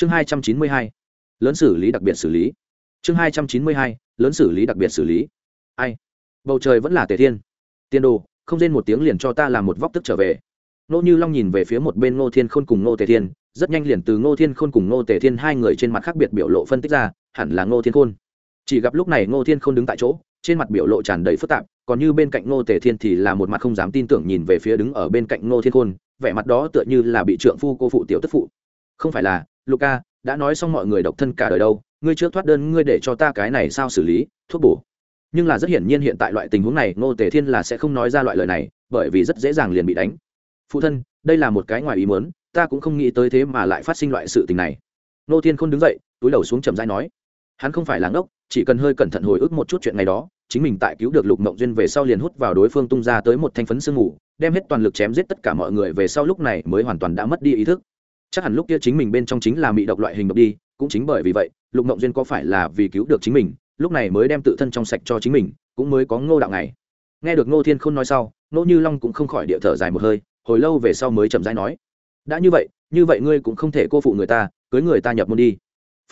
chương hai trăm chín mươi hai, lớn xử lý đặc biệt xử lý. Chương hai trăm chín mươi hai, lớn xử lý đặc biệt xử lý. Ai? Bầu trời vẫn là tề thiên. Tiên đồ, không rên một tiếng liền cho ta làm một vóc tức trở về. Nô như long nhìn về phía một bên ngô thiên khôn cùng ngô tề thiên, rất nhanh liền từ ngô thiên khôn cùng ngô tề thiên hai người trên mặt khác biệt biểu lộ phân tích ra, hẳn là ngô thiên khôn. Chỉ gặp lúc này ngô thiên khôn đứng tại chỗ, trên mặt biểu lộ tràn đầy phức tạp, còn như bên cạnh ngô tề thiên thì là một mặt không dám tin tưởng nhìn về phía đứng ở bên cạnh ngô thiên khôn, vẻ mặt đó tựa như là bị trượng phu cô phụ tiểu tức phụ. Không phải là luca đã nói xong mọi người độc thân cả đời đâu, ngươi trước thoát đơn ngươi để cho ta cái này sao xử lý, thuốc bổ. Nhưng là rất hiển nhiên hiện tại loại tình huống này, ngô tề thiên là sẽ không nói ra loại lời này, bởi vì rất dễ dàng liền bị đánh. Phụ thân, đây là một cái ngoài ý muốn, ta cũng không nghĩ tới thế mà lại phát sinh loại sự tình này. Ngô thiên khôn đứng dậy, túi đầu xuống chậm rãi nói, hắn không phải là ngốc, chỉ cần hơi cẩn thận hồi ức một chút chuyện ngày đó, chính mình tại cứu được lục mộng duyên về sau liền hút vào đối phương tung ra tới một thanh phấn sương ngủ đem hết toàn lực chém giết tất cả mọi người về sau lúc này mới hoàn toàn đã mất đi ý thức chắc hẳn lúc kia chính mình bên trong chính là mị độc loại hình độc đi cũng chính bởi vì vậy lục mộng duyên có phải là vì cứu được chính mình lúc này mới đem tự thân trong sạch cho chính mình cũng mới có ngô đạo này nghe được ngô thiên k h ô n nói sau ngô như long cũng không khỏi địa thở dài một hơi hồi lâu về sau mới chậm rãi nói đã như vậy như vậy ngươi cũng không thể cô phụ người ta cưới người ta nhập môn đi.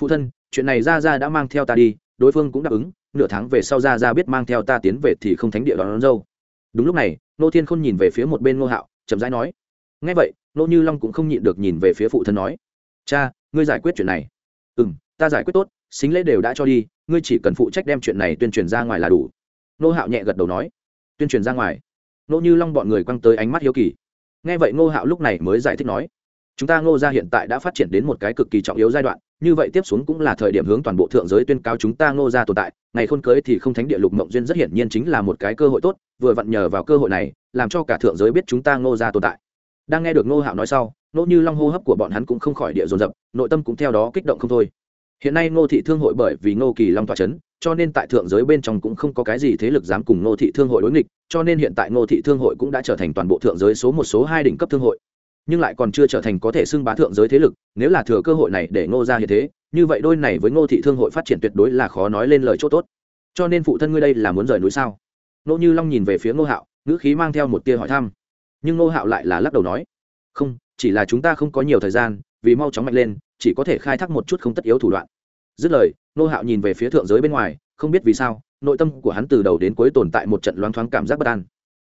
Phụ thân chuyện này ra ra đã mang theo ta đi đối phương cũng đáp ứng nửa tháng về sau ra ra biết mang theo ta tiến về thì không thánh địa đón, đón dâu. Đúng lúc này ngô thiên khôn nhìn về phía một bên ngô hạo chậm rãi nói ngay vậy nô như long cũng không nhịn được nhìn về phía phụ thân nói, cha, ngươi giải quyết chuyện này. Ừ m ta giải quyết tốt, xính lễ đều đã cho đi, ngươi chỉ cần phụ trách đem chuyện này tuyên truyền ra ngoài là đủ. Nô hạo nhẹ gật đầu nói, tuyên truyền ra ngoài. Nô như long bọn người quăng tới ánh mắt hiếu kỳ. Nghe vậy ngô hạo lúc này mới giải thích nói, chúng ta ngô ra hiện tại đã phát triển đến một cái cực kỳ trọng yếu giai đoạn, như vậy tiếp xuống cũng là thời điểm hướng toàn bộ thượng giới tuyên cáo chúng ta ngô ra tồn tại. Ngày khôn cưới thì không thánh địa lục mộng duyên rất hiển nhiên chính là một cái cơ hội tốt, vừa vặn nhờ vào cơ hội này, làm cho cả thượng giới biết chúng ta ngô ra tồn tại đang nghe được ngô hạo nói sau nỗ như long hô hấp của bọn hắn cũng không khỏi địa dồn dập, nội tâm cũng theo đó kích động không thôi. Hiện nay ngô thị thương hội bởi vì ngô kỳ long tỏa c h ấ n cho nên tại thượng giới bên trong cũng không có cái gì thế lực dám cùng ngô thị thương hội đối nghịch, cho nên hiện tại ngô thị thương hội cũng đã trở thành toàn bộ thượng giới số một, số hai đỉnh cấp thương hội. Nhưng lại còn chưa trở thành có thể xưng bá thượng giới thế lực, nếu là thừa cơ hội này để ngô ra hiện thế, như vậy đôi này với ngô thị thương hội phát triển tuyệt đối là khó nói lên lời c h ỗ t ố t cho nên phụ thân ngươi đây là muốn rời núi sao? Nỗ như long nhìn về phía ngô hạo, ngữ khí mang theo một tia hỏi thăm nhưng ngô hạo lại là lắc đầu nói, không, chỉ là chúng ta không có nhiều thời gian, vì mau chóng mạnh lên, chỉ có thể khai thác một chút không tất yếu thủ đoạn. Dứt lời nô hạo nhìn về phía thượng giới bên ngoài, không biết vì sao, nội tâm của hắn từ đầu đến cuối tồn tại một trận loáng thoáng cảm giác bất an.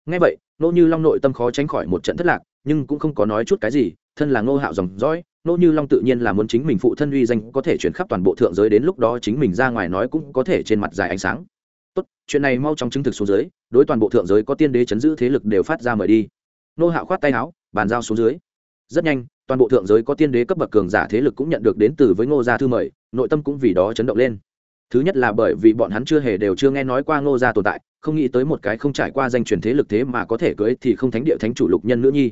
Ngay vậy nô như long nội tâm khó tránh khỏi một trận thất lạc, nhưng cũng không có nói chút cái gì, thân là ngô hạo dòng dõi nô như long tự nhiên là muốn chính mình phụ thân uy danh có thể chuyển khắp toàn bộ thượng giới đến lúc đó chính mình ra ngoài nói cũng có thể trên mặt dài ánh sáng. Tốt, chuyện này mau chóng chứng thực xuống dưới, đối toàn bộ thượng giới có tiên đế chấn giữ thế lực đều phát ra mời đi nô hạo khoát tay áo, bàn giao xuống dưới. Rất nhanh, toàn bộ thượng giới có tiên đế cấp bậc cường giả thế lực cũng nhận được đến từ với ngô gia thư mời, nội tâm cũng vì đó chấn động lên. Thứ nhất là bởi vì bọn hắn chưa hề đều chưa nghe nói qua ngô gia tồn tại, không nghĩ tới một cái không trải qua danh truyền thế lực thế mà có thể cưới thì không thánh địa thánh chủ lục nhân nữ nhi.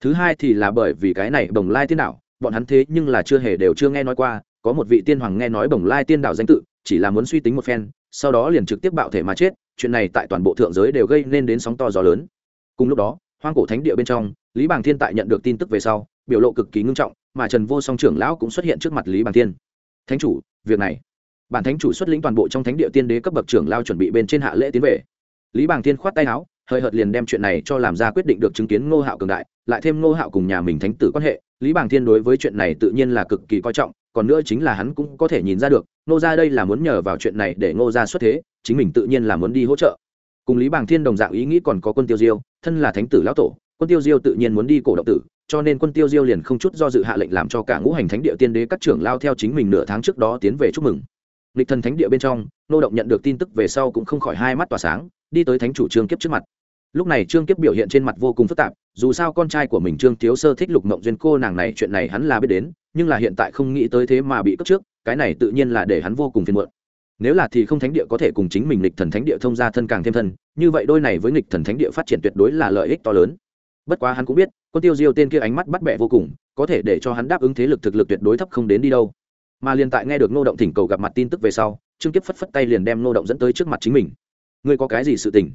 Thứ hai thì là bởi vì cái này bồng lai tiên đạo, bọn hắn thế nhưng là chưa hề đều chưa nghe nói qua, có một vị tiên hoàng nghe nói bồng lai tiên đạo danh tự, chỉ là muốn suy tính một phen, sau đó liền trực tiếp bạo thể mà chết, chuyện này tại toàn bộ thượng giới đều gây nên đến sóng to gió lớn. Cùng lúc đó hoang cổ thánh địa bên trong, lý bàng thiên tại nhận được tin tức về sau, biểu lộ cực kỳ ngưng trọng, mà trần vô song trưởng lão cũng xuất hiện trước mặt lý bàng thiên. Thánh chủ, việc này. Bản thánh chủ xuất lĩnh toàn bộ trong thánh địa tiên đế cấp bậc trưởng lao chuẩn bị bên trên hạ lễ tiến về. Lý bàng thiên khoát tay áo, hơi hợt liền đem chuyện này cho làm ra quyết định được chứng kiến ngô hạo cường đại, lại thêm ngô hạo cùng nhà mình thánh tử quan hệ, lý bàng thiên đối với chuyện này tự nhiên là cực kỳ coi trọng, còn nữa chính là hắn cũng có thể nhìn ra được, ngô ra đây là muốn nhờ vào chuyện này để ngô ra xuất thế, chính mình tự nhiên là muốn đi hỗ trợ cùng lý bàng thiên đồng dạng ý nghĩ còn có quân tiêu diêu, thân là thánh tử lão tổ, quân tiêu diêu tự nhiên muốn đi cổ động tử, cho nên quân tiêu diêu liền không chút do dự hạ lệnh làm cho cả ngũ hành thánh địa tiên đế các trưởng lao theo chính mình nửa tháng trước đó tiến về chúc mừng. Lịch thần thánh địa bên trong, nô động nhận được tin tức về sau cũng không khỏi hai mắt tỏa sáng, đi tới thánh chủ trương kiếp trước mặt. Lúc này trương kiếp biểu hiện trên mặt vô cùng phức tạp, dù sao con trai của mình trương thiếu sơ thích lục mộng duyên cô nàng này, chuyện này hắn là biết đến, nhưng là hiện tại không nghĩ tới thế mà bị cướp trước, cái này tự nhiên là để hắn vô cùng phiền muộn nếu là thì không thánh địa có thể cùng chính mình lịch thần thánh địa thông ra thân càng thêm thân, như vậy đôi này với lịch thần thánh địa phát triển tuyệt đối là lợi ích to lớn. Bất quá hắn cũng biết, quân tiêu diêu tên kia ánh mắt bắt bẻ vô cùng, có thể để cho hắn đáp ứng thế lực thực lực tuyệt đối thấp không đến đi đâu. Mà liền tại nghe được nô động thỉnh cầu gặp mặt tin tức về sau, trương kiếp phất phất tay liền đem nô động dẫn tới trước mặt chính mình. Ngươi có cái gì sự tình?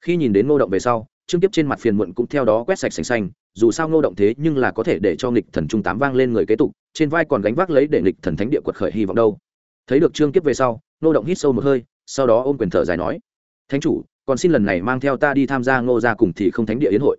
Khi nhìn đến nô động về sau, trương kiếp trên mặt phiền muộn cũng theo đó quét sạch sành xanh, dù sao nô động thế nhưng là có thể để cho nghịch thần trung tám vang lên người kế tục, trên vai còn gánh vác lấy để nghịch thần thánh địa quật khởi hy vọng đâu. Thấy được trương kiếp về sau ngô động hít sâu một hơi, sau đó ôm quyền thở dài nói, thánh chủ, còn xin lần này mang theo ta đi tham gia ngô gia cùng thì không thánh địa yến hội.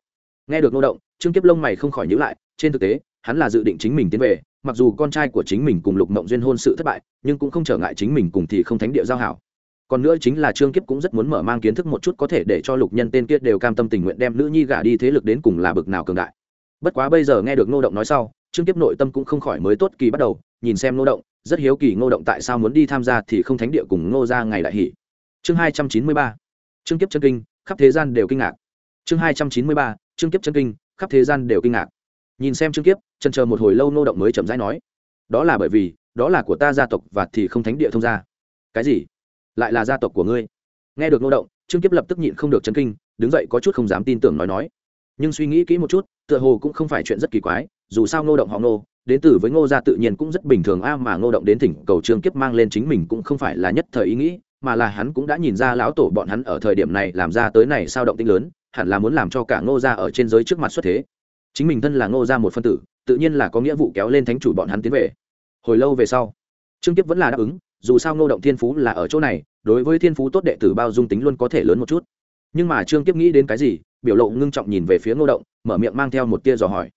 Nghe được ngô động, trương kiếp lông mày không khỏi nhữ lại, trên thực tế, hắn là dự định chính mình tiến về, mặc dù con trai của chính mình cùng lục mộng duyên hôn sự thất bại, nhưng cũng không trở ngại chính mình cùng thì không thánh địa giao hảo. Còn nữa chính là trương kiếp cũng rất muốn mở mang kiến thức một chút có thể để cho lục nhân tên kia đều cam tâm tình nguyện đem nữ nhi gả đi thế lực đến cùng là bực nào cường đại. Bất quá bây giờ nghe được ngô động nói sau trương kiếp nội tâm cũng không khỏi mới tốt kỳ bắt đầu, nhìn xem ngô động, rất hiếu kỳ ngô động tại sao muốn đi tham gia thì không thánh địa cùng ngô ra ngày đại hỷ. Chương hai trăm chín mươi ba, trương kiếp chân kinh, khắp thế gian đều kinh ngạc. Chương hai trăm chín mươi ba, trương kiếp chân kinh, khắp thế gian đều kinh ngạc. Nhìn xem trương kiếp chân chờ một hồi lâu ngô động mới chậm rãi nói, đó là bởi vì, đó là của ta gia tộc và thì không thánh địa thông gia. Cái gì? Lại là gia tộc của ngươi? Nghe được ngô động, trương kiếp lập tức nhịn không được chấn kinh, đứng dậy có chút không dám tin tưởng nói nói. Nhưng suy nghĩ kỹ một chút, tựa hồ cũng không phải chuyện rất kỳ quái dù sao ngô động họ ngô, đến từ với ngô gia tự nhiên cũng rất bình thường a, mà ngô động đến thỉnh cầu trương kiếp mang lên chính mình cũng không phải là nhất thời ý nghĩ, mà là hắn cũng đã nhìn ra lão tổ bọn hắn ở thời điểm này làm ra tới này sao động tinh lớn, hẳn là muốn làm cho cả ngô gia ở trên giới trước mặt xuất thế. Chính mình thân là ngô gia một phân tử, tự nhiên là có nghĩa vụ kéo lên thánh chủ bọn hắn tiến về. Hồi lâu về sau, trương kiếp vẫn là đáp ứng, dù sao ngô động thiên phú là ở chỗ này, đối với thiên phú tốt đệ tử bao dung tính luôn có thể lớn một chút. Nhưng mà trương kiếp nghĩ đến cái gì, biểu lộ ngưng trọng nhìn về phía ngô động, mở miệng mang theo một tia dò hỏi.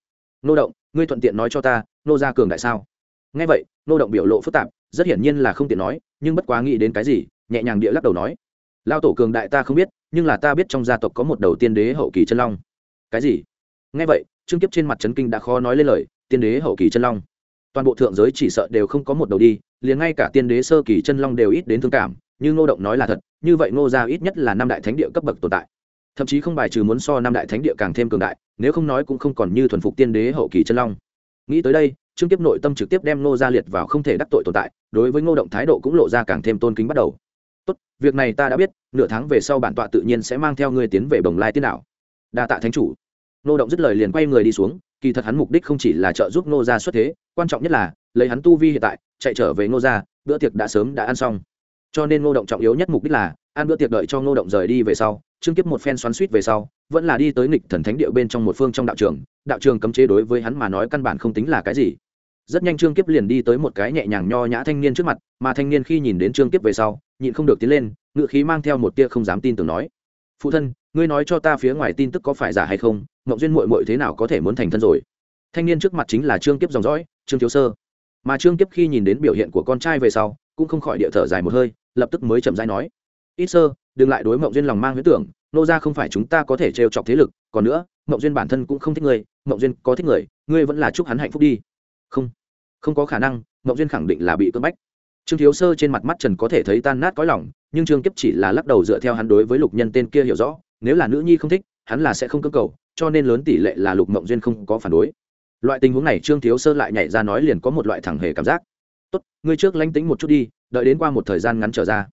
Ngô động ngươi thuận tiện nói cho ta, nô gia cường đại sao? Nghe vậy ngô động biểu lộ phức tạp, rất hiển nhiên là không tiện nói, nhưng bất quá nghĩ đến cái gì, nhẹ nhàng địa lắc đầu nói. Lao tổ cường đại ta không biết, nhưng là ta biết trong gia tộc có một đầu tiên đế hậu kỳ chân long. Cái gì? Nghe vậy, trương kiếp trên mặt trấn kinh đã khó nói lên lời, tiên đế hậu kỳ chân long. Toàn bộ thượng giới chỉ sợ đều không có một đầu đi, liền ngay cả tiên đế sơ kỳ chân long đều ít đến thương cảm, như ngô động nói là thật, như vậy ngô gia ít nhất là năm đại thánh địa cấp bậc tồn tại thậm chí không bài trừ muốn so năm đại thánh địa càng thêm cường đại, nếu không nói cũng không còn như thuần phục tiên đế hậu kỳ chân long. Nghĩ tới đây, trương tiếp nội tâm trực tiếp đem ngô gia liệt vào không thể đắc tội tồn tại, đối với ngô động thái độ cũng lộ ra càng thêm tôn kính bắt đầu. Tốt, việc này ta đã biết, nửa tháng về sau bản tọa tự nhiên sẽ mang theo ngươi tiến về bồng lai tiên đạo đa tạ thánh chủ. Ngô động dứt lời liền quay người đi xuống, kỳ thật hắn mục đích không chỉ là trợ giúp ngô gia xuất thế, quan trọng nhất là lấy hắn tu vi hiện tại, chạy trở về ngô gia, bữa tiệc đã sớm đã ăn xong. Cho nên ngô động trọng yếu nhất mục đích là ăn bữa tiệc đợi cho ngô động rời đi về sau trương kiếp một phen xoắn suýt về sau, vẫn là đi tới nghịch thần thánh địa bên trong một phương trong đạo trường đạo trường cấm chế đối với hắn mà nói căn bản không tính là cái gì. Rất nhanh trương kiếp liền đi tới một cái nhẹ nhàng nho nhã thanh niên trước mặt, mà thanh niên khi nhìn đến trương kiếp về sau, nhịn không được tiến lên, ngựa khí mang theo một tia không dám tin tưởng nói, phụ thân, ngươi nói cho ta phía ngoài tin tức có phải giả hay không? Ngậu duyên mội mội thế nào có thể muốn thành thân rồi? Thanh niên trước mặt chính là trương kiếp dòng dõi, trương thiếu sơ. Mà trương kiếp khi nhìn đến biểu hiện của con trai về sau, cũng không khỏi địa thở dài một hơi, lập tức mới chậm rãi nói ít sơ, đừng lại đối mộng duyên lòng mang huyết tưởng, nô ra không phải chúng ta có thể trêu chọc thế lực, còn nữa, mộng duyên bản thân cũng không thích người, mộng duyên có thích người, ngươi vẫn là chúc hắn hạnh phúc đi. Không không có khả năng, mộng duyên khẳng định là bị cưỡng bách. Trương thiếu sơ trên mặt mắt trần có thể thấy tan nát cõi lòng, nhưng trương kiếp chỉ là lắc đầu dựa theo hắn đối với lục nhân tên kia hiểu rõ, nếu là nữ nhi không thích, hắn là sẽ không cơ cầu, cho nên lớn tỷ lệ là lục mộng duyên không có phản đối. Loại tình huống này trương thiếu sơ lại nhảy ra nói liền có một loại thẳng hề cảm giác. Tốt, ngươi trước lánh tính một chút đi, đợi đến qua một thời gian ngắn trở ra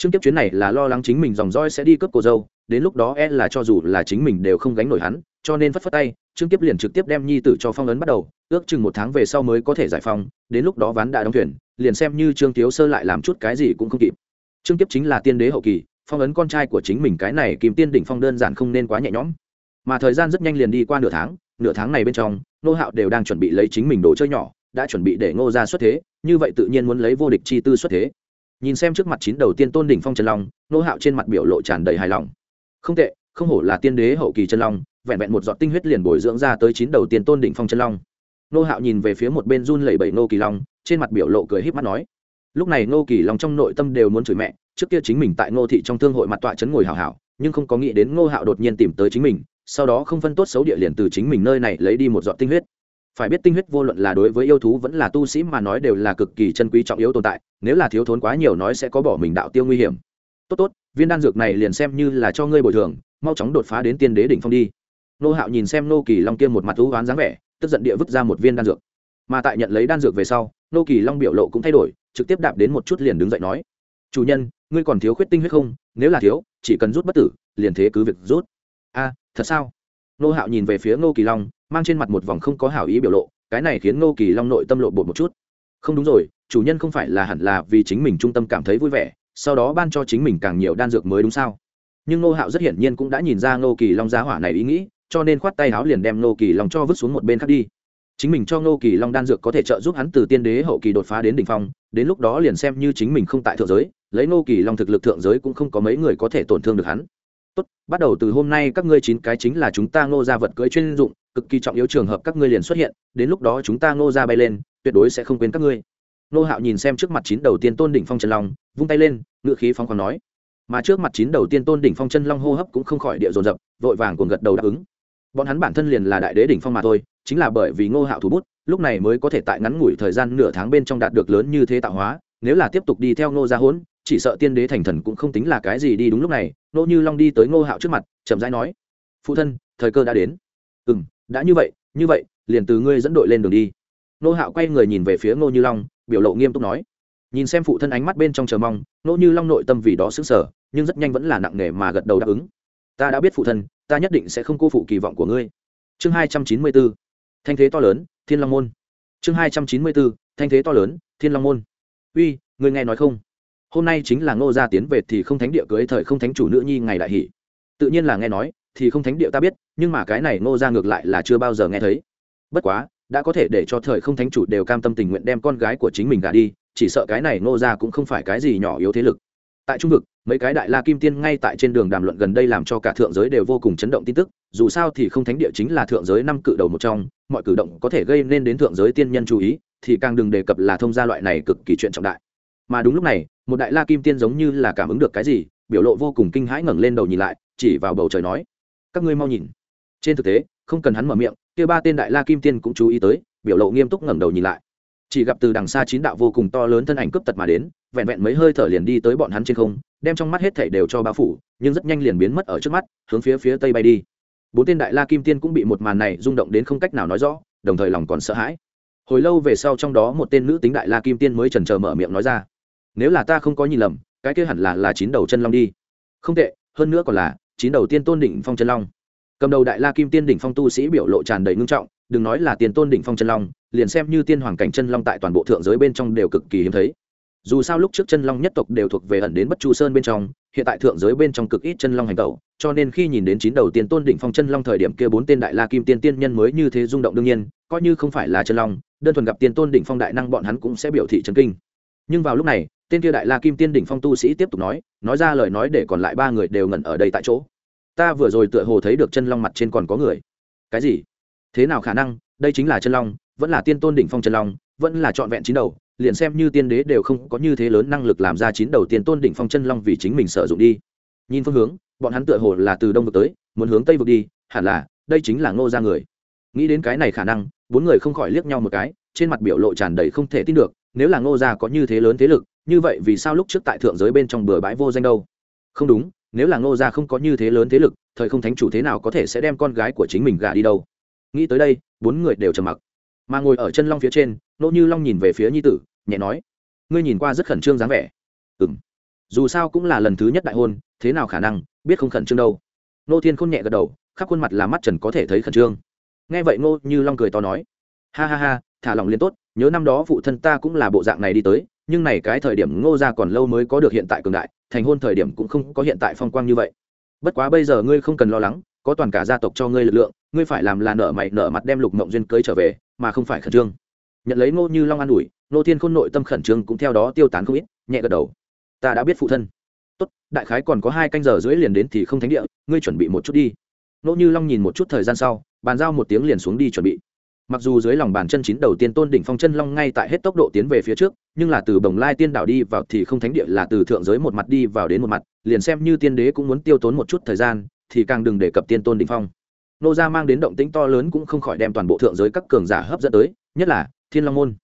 trương kiếp chuyến này là lo lắng chính mình dòng dõi sẽ đi cướp cô dâu, đến lúc đó e là cho dù là chính mình đều không gánh nổi hắn, cho nên phất phất tay trương kiếp liền trực tiếp đem nhi tử cho phong ấn bắt đầu, ước chừng một tháng về sau mới có thể giải phong đến lúc đó ván đã đóng thuyền, liền xem như trương tiếu sơ lại làm chút cái gì cũng không kịp. Trương kiếp chính là tiên đế hậu kỳ, phong ấn con trai của chính mình cái này kìm tiên đỉnh phong đơn giản không nên quá nhẹ nhõm. Mà thời gian rất nhanh liền đi qua nửa tháng nửa tháng này bên trong, nô hạo đều đang chuẩn bị lấy chính mình đồ chơi nhỏ, đã chuẩn bị để ngô gia xuất thế, như vậy tự nhiên muốn lấy vô địch chi tư xuất thế nhìn xem trước mặt chín đầu tiên tôn đỉnh phong chân long, nô hạo trên mặt biểu lộ tràn đầy hài lòng. Không tệ, không hổ là tiên đế hậu kỳ chân long, vẹn vẹn một giọt tinh huyết liền bồi dưỡng ra tới chín đầu tiên tôn đỉnh phong chân long. Nô hạo nhìn về phía một bên run lẩy bẩy nô kỳ long, trên mặt biểu lộ cười híp mắt nói, lúc này nô kỳ long trong nội tâm đều muốn chửi mẹ, trước kia chính mình tại ngô thị trong thương hội mặt tọa chấn ngồi hảo hảo, nhưng không có nghĩ đến ngô hạo đột nhiên tìm tới chính mình, sau đó không phân tốt xấu địa liền từ chính mình nơi này lấy đi một giọt tinh huyết. Phải biết tinh huyết vô luận là đối với yêu thú vẫn là tu sĩ mà nói đều là cực kỳ chân quý trọng yếu tồn tại nếu là thiếu thốn quá nhiều nói sẽ có bỏ mình đạo tiêu nguy hiểm. Tốt tốt, viên đan dược này liền xem như là cho ngươi bồi thường, mau chóng đột phá đến tiên đế đỉnh phong đi. Nô hạo nhìn xem nô kỳ long kia một mặt thú oán dáng vẻ, tức giận địa vứt ra một viên đan dược. Mà tại nhận lấy đan dược về sau, nô kỳ long biểu lộ cũng thay đổi, trực tiếp đạp đến một chút liền đứng dậy nói, chủ nhân, ngươi còn thiếu khuyết tinh huyết không? Nếu là thiếu, chỉ cần rút bất tử, liền thế cứ việc rút. A, thật sao? Nô hạo nhìn về phía nô kỳ long, mang trên mặt một vòng không có hảo ý biểu lộ, cái này khiến nô kỳ long nội tâm lộ bột một chút. Không đúng rồi chủ nhân không phải là hẳn là vì chính mình trung tâm cảm thấy vui vẻ, sau đó ban cho chính mình càng nhiều đan dược mới đúng sao? Nhưng nô hạo rất hiển nhiên cũng đã nhìn ra nô kỳ long giá hỏa này ý nghĩ, cho nên khoát tay áo liền đem nô kỳ long cho vứt xuống một bên khác đi. Chính mình cho nô kỳ long đan dược có thể trợ giúp hắn từ tiên đế hậu kỳ đột phá đến đ ỉ n h phong, đến lúc đó liền xem như chính mình không tại thượng giới, lấy nô kỳ long thực lực thượng giới cũng không có mấy người có thể tổn thương được hắn. Tốt, bắt đầu từ hôm nay các ngươi chín cái chính là chúng ta ngô ra vật cưới chuyên dụng, cực kỳ trọng yếu trường hợp các ngươi liền xuất hiện, đến lúc đó chúng ta ngô ra bay lên, tuyệt đối sẽ không quên các ngươi nô hạo nhìn xem trước mặt chín đầu tiên tôn đỉnh phong chân long, vung tay lên, ngựa khí phong còn nói. Mà trước mặt chín đầu tiên tôn đỉnh phong chân long hô hấp cũng không khỏi địa dồn dập, vội vàng cuồng gật đầu đáp ứng. Bọn hắn bản thân liền là đại đế đỉnh phong mà thôi, chính là bởi vì ngô hạo thủ bút, lúc này mới có thể tại ngắn ngủi thời gian nửa tháng bên trong đạt được lớn như thế tạo hóa, nếu là tiếp tục đi theo ngô gia hỗn, chỉ sợ tiên đế thành thần cũng không tính là cái gì đi đúng lúc này, nô như long đi tới ngô hạo trước mặt, chậm rãi nói. Phụ thân, thời cơ đã đến. Ừ đã như vậy như vậy, liền từ ngươi dẫn đội lên đường đi. Nô hạo quay người nhìn về phía ngô như long biểu lộ nghiêm túc nói. Nhìn xem phụ thân ánh mắt bên trong chờ mong, nỗ như long nội tâm vì đó xứng sở nhưng rất nhanh vẫn là nặng nề mà gật đầu đáp ứng. Ta đã biết phụ thân, ta nhất định sẽ không cô phụ kỳ vọng của ngươi. Chương hai trăm chín mươi bốn, thanh thế to lớn, thiên long môn. Chương hai trăm chín mươi bốn, thanh thế to lớn, thiên long môn. Uy người nghe nói không? Hôm nay chính là ngô gia tiến về thì không thánh địa cưới thời không thánh chủ nữ nhi ngày đại hỷ. Tự nhiên là nghe nói, thì không thánh địa ta biết, nhưng mà cái này ngô gia ngược lại là chưa bao giờ nghe thấy. Bất quá đã có thể để cho thời không thánh chủ đều cam tâm tình nguyện đem con gái của chính mình gả đi, chỉ sợ cái này ngô gia cũng không phải cái gì nhỏ yếu thế lực. Tại trung vực, mấy cái đại la kim tiên ngay tại trên đường đàm luận gần đây làm cho cả thượng giới đều vô cùng chấn động tin tức, dù sao thì không thánh địa chính là thượng giới năm cự đầu một trong, mọi cử động có thể gây nên đến thượng giới tiên nhân chú ý, thì càng đừng đề cập là thông gia loại này cực kỳ chuyện trọng đại. Mà đúng lúc này, một đại la kim tiên giống như là cảm ứng được cái gì, biểu lộ vô cùng kinh hãi ngẩng lên đầu nhìn lại, chỉ vào bầu trời nói, các ngươi mau nhìn. Trên thực tế, không cần hắn mở miệng kia ba tên đại la kim tiên cũng chú ý tới, biểu lộ nghiêm túc ngẩng đầu nhìn lại. Chỉ gặp từ đằng xa chín đạo vô cùng to lớn thân ảnh cướp tật mà đến, vẹn vẹn mấy hơi thở liền đi tới bọn hắn trên không, đem trong mắt hết thảy đều cho bao phủ, nhưng rất nhanh liền biến mất ở trước mắt, hướng phía phía tây bay đi. Bốn tên đại la kim tiên cũng bị một màn này rung động đến không cách nào nói rõ, đồng thời lòng còn sợ hãi. Hồi lâu về sau trong đó một tên nữ tính đại la kim tiên mới chần trờ mở miệng nói ra, nếu là ta không có nhìn lầm, cái kia hẳn là là chín đầu chân long đi. Không tệ, hơn nữa còn là chín đầu tiên tôn đỉnh phong chân long cầm đầu đại la kim tiên đỉnh phong tu sĩ biểu lộ tràn đầy ngưng trọng, đừng nói là tiền tôn đỉnh phong chân long, liền xem như tiên hoàng cảnh chân long tại toàn bộ thượng giới bên trong đều cực kỳ hiếm thấy. Dù sao lúc trước chân long nhất tộc đều thuộc về ẩn đến bất chu sơn bên trong, hiện tại thượng giới bên trong cực ít chân long hành tẩu, cho nên khi nhìn đến chín đầu tiên tôn đỉnh phong chân long thời điểm kia bốn tên đại la kim tiên tiên nhân mới như thế rung động đương nhiên, coi như không phải là chân long, đơn thuần gặp tiên tôn đỉnh phong đại năng bọn hắn cũng sẽ biểu thị trấn kinh. Nhưng vào lúc này, tên kia đại la kim tiên đỉnh phong tu sĩ tiếp tục nói nói ra lời nói để còn lại ba người đều ngẩn ở đây tại chỗ ta vừa rồi tựa hồ thấy được chân long mặt trên còn có người. Cái gì? Thế nào khả năng? Đây chính là chân long, vẫn là tiên tôn đỉnh phong chân long, vẫn là trọn vẹn chín đầu, liền xem như tiên đế đều không có như thế lớn năng lực làm ra chín đầu tiên tôn đỉnh phong chân long vì chính mình sử dụng đi. Nhìn phương hướng, bọn hắn tựa hồ là từ đông vực tới, muốn hướng tây vực đi, hẳn là, đây chính là ngô ra người. Nghĩ đến cái này khả năng, bốn người không khỏi liếc nhau một cái, trên mặt biểu lộ tràn đầy không thể tin được, nếu là ngô gia có như thế lớn thế lực, như vậy vì sao lúc trước tại thượng giới bên trong bừa bãi vô danh đâu? Không đúng nếu là ngô gia không có như thế lớn thế lực, thời không thánh chủ thế nào có thể sẽ đem con gái của chính mình gả đi đâu? Nghĩ tới đây, bốn người đều trầm mặc. Mà ngồi ở chân long phía trên nỗ như long nhìn về phía nhi tử, nhẹ nói, ngươi nhìn qua rất khẩn trương dáng vẻ. Ừ m dù sao cũng là lần thứ nhất đại hôn, thế nào khả năng, biết không khẩn trương đâu. Nô thiên khôn nhẹ gật đầu, khắp khuôn mặt là mắt trần có thể thấy khẩn trương. Nghe vậy ngô như long cười to nói, ha ha ha, thả lòng liên tốt, nhớ năm đó phụ thân ta cũng là bộ dạng này đi tới, nhưng này cái thời điểm ngô ra còn lâu mới có được hiện tại cường đại thành hôn thời điểm cũng không có hiện tại phong quang như vậy. Bất quá bây giờ ngươi không cần lo lắng, có toàn cả gia tộc cho ngươi lực lượng, ngươi phải làm là nợ mày nợ mặt đem lục mộng duyên cưới trở về, mà không phải khẩn trương. Nhận lấy ngô như long an ủi nô thiên khôn nội tâm khẩn trương cũng theo đó tiêu tán không ít, nhẹ gật đầu. Ta đã biết phụ thân. Tốt, đại khái còn có hai canh giờ rưỡi liền đến thì không thánh địa, ngươi chuẩn bị một chút đi. Nô như long nhìn một chút thời gian sau, bàn giao một tiếng liền xuống đi chuẩn bị mặc dù dưới lòng bàn chân chín đầu tiên tôn đỉnh phong chân long ngay tại hết tốc độ tiến về phía trước, nhưng là từ bồng lai tiên đảo đi vào thì không thánh địa là từ thượng giới một mặt đi vào đến một mặt, liền xem như tiên đế cũng muốn tiêu tốn một chút thời gian, thì càng đừng đề cập tiên tôn đỉnh phong. Nô gia mang đến động tĩnh to lớn cũng không khỏi đem toàn bộ thượng giới các cường giả hấp dẫn tới, nhất là thiên long môn.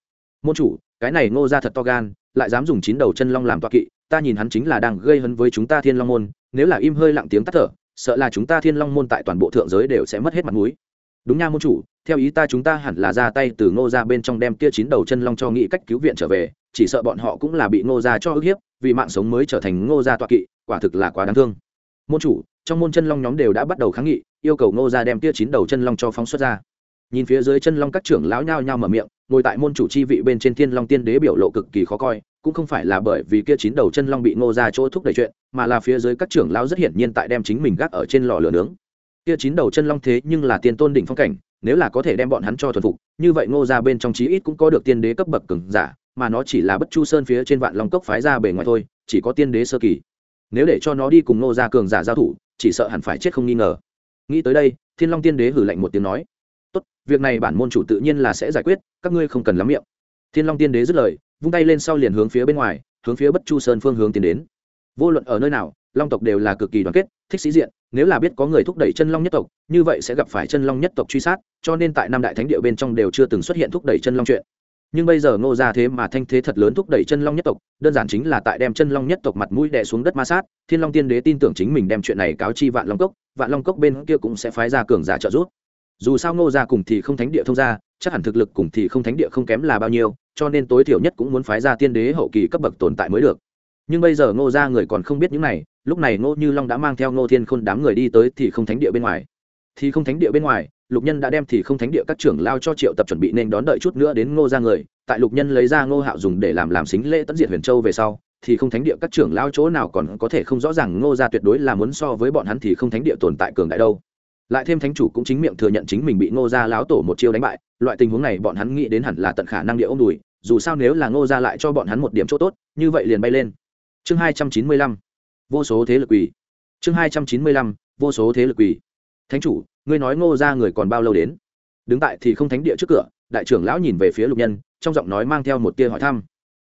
Môn chủ, cái này nô gia thật to gan, lại dám dùng chín đầu chân long làm toa kỵ, ta nhìn hắn chính là đang gây hấn với chúng ta thiên long môn, nếu là im hơi lặng tiếng tắt thở, sợ là chúng ta thiên long môn tại toàn bộ thượng giới đều sẽ mất hết mặt mũi đúng nha môn chủ, theo ý ta chúng ta hẳn là ra tay từ ngô ra bên trong đem Tia chín đầu chân long cho nghĩ cách cứu viện trở về, chỉ sợ bọn họ cũng là bị ngô ra cho ức hiếp, vì mạng sống mới trở thành ngô gia toạ kỵ, quả thực là quá đáng thương. Môn chủ, trong môn chân long nhóm đều đã bắt đầu kháng nghị, yêu cầu ngô ra đem Tia chín đầu chân long cho phóng xuất ra. Nhìn phía dưới chân long các trưởng lão nhao nhao mở miệng, ngồi tại môn chủ chi vị bên trên thiên long tiên đế biểu lộ cực kỳ khó coi, cũng không phải là bởi vì kia chín đầu chân long bị ngô ra chỗ thúc đẩy chuyện, mà là phía dưới các trưởng lão rất hiển nhiên tại đem chính mình gác ở trên lò lửa nướng kia chín đầu chân long thế nhưng là tiên tôn đỉnh phong cảnh, nếu là có thể đem bọn hắn cho thuần phục, như vậy ngô ra bên trong chí ít cũng có được tiên đế cấp bậc cường giả, mà nó chỉ là bất chu sơn phía trên vạn long cốc phái ra bề ngoài thôi, chỉ có tiên đế sơ kỳ. Nếu để cho nó đi cùng ngô ra cường giả giao thủ, chỉ sợ hẳn phải chết không nghi ngờ. Nghĩ tới đây, thiên long tiên đế hử lạnh một tiếng nói, tốt, việc này bản môn chủ tự nhiên là sẽ giải quyết, các ngươi không cần lắm miệng. Thiên long tiên đế dứt lời, vung tay lên sau liền hướng phía bên ngoài, hướng phía bất chu sơn phương hướng tiến đến. Vô luận ở nơi nào, long tộc đều là cực kỳ đoàn kết, thích sĩ diện nếu là biết có người thúc đẩy chân long nhất tộc, như vậy sẽ gặp phải chân long nhất tộc truy sát, cho nên tại năm đại thánh địa bên trong đều chưa từng xuất hiện thúc đẩy chân long chuyện. Nhưng bây giờ ngô ra thế mà thanh thế thật lớn thúc đẩy chân long nhất tộc, đơn giản chính là tại đem chân long nhất tộc mặt mũi đè xuống đất ma sát, thiên long tiên đế tin tưởng chính mình đem chuyện này cáo chi vạn long cốc, vạn long cốc bên kia cũng sẽ phái ra cường giả trợ giúp. Dù sao ngô ra cùng thì không thánh địa thông ra chắc hẳn thực lực cùng thì không thánh địa không kém là bao nhiêu, cho nên tối thiểu nhất cũng muốn phái ra tiên đế hậu kỳ cấp bậc tồn tại mới được nhưng bây giờ ngô ra người còn không biết những này, lúc này ngô như long đã mang theo ngô thiên khôn đám người đi tới thì không thánh địa bên ngoài. Thì không thánh địa bên ngoài, lục nhân đã đem thì không thánh địa các trưởng lao cho triệu tập chuẩn bị nên đón đợi chút nữa đến ngô ra người. Tại lục nhân lấy ra ngô hạo dùng để làm làm xính lễ tận diệt huyền châu về sau, thì không thánh địa các trưởng lao chỗ nào còn có thể không rõ ràng ngô ra tuyệt đối là muốn so với bọn hắn thì không thánh địa tồn tại cường đại đâu. Lại thêm thánh chủ cũng chính miệng thừa nhận chính mình bị ngô gia láo tổ một chiêu đánh bại. Loại tình huống này bọn hắn nghĩ đến hẳn là tận khả năng địa ông đùi. Dù sao nếu là ngô gia lại cho bọn hắn một điểm chỗ tốt, như vậy liền bay lên chương hai trăm chín mươi lăm, vô số thế lực quỷ. Chương hai trăm chín mươi lăm, vô số thế lực quỷ. Thánh chủ, ngươi nói ngô gia người còn bao lâu đến? Đứng tại thì không thánh địa trước cửa, đại trưởng lão nhìn về phía lục nhân, trong giọng nói mang theo một tia hỏi thăm.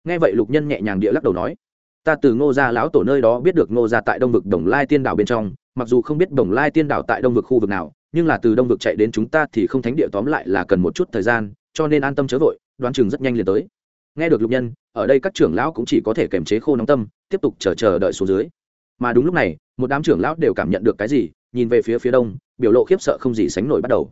Nghe vậy lục nhân nhẹ nhàng địa lắc đầu nói, ta từ ngô gia lão tổ nơi đó biết được ngô gia tại đông vực đồng lai tiên đảo bên trong, mặc dù không biết đồng lai tiên đảo tại đông vực khu vực nào, nhưng là từ đông vực chạy đến chúng ta thì không thánh địa tóm lại là cần một chút thời gian, cho nên an tâm chớ vội, đoán chừng rất nhanh liền tới. Nghe được lục nhân ở đây các trưởng lão cũng chỉ có thể kiềm chế khô nóng tâm, tiếp tục chờ chờ đợi xuống dưới. Mà đúng lúc này, một đám trưởng lão đều cảm nhận được cái gì, nhìn về phía phía đông, biểu lộ khiếp sợ không gì sánh nổi bắt đầu.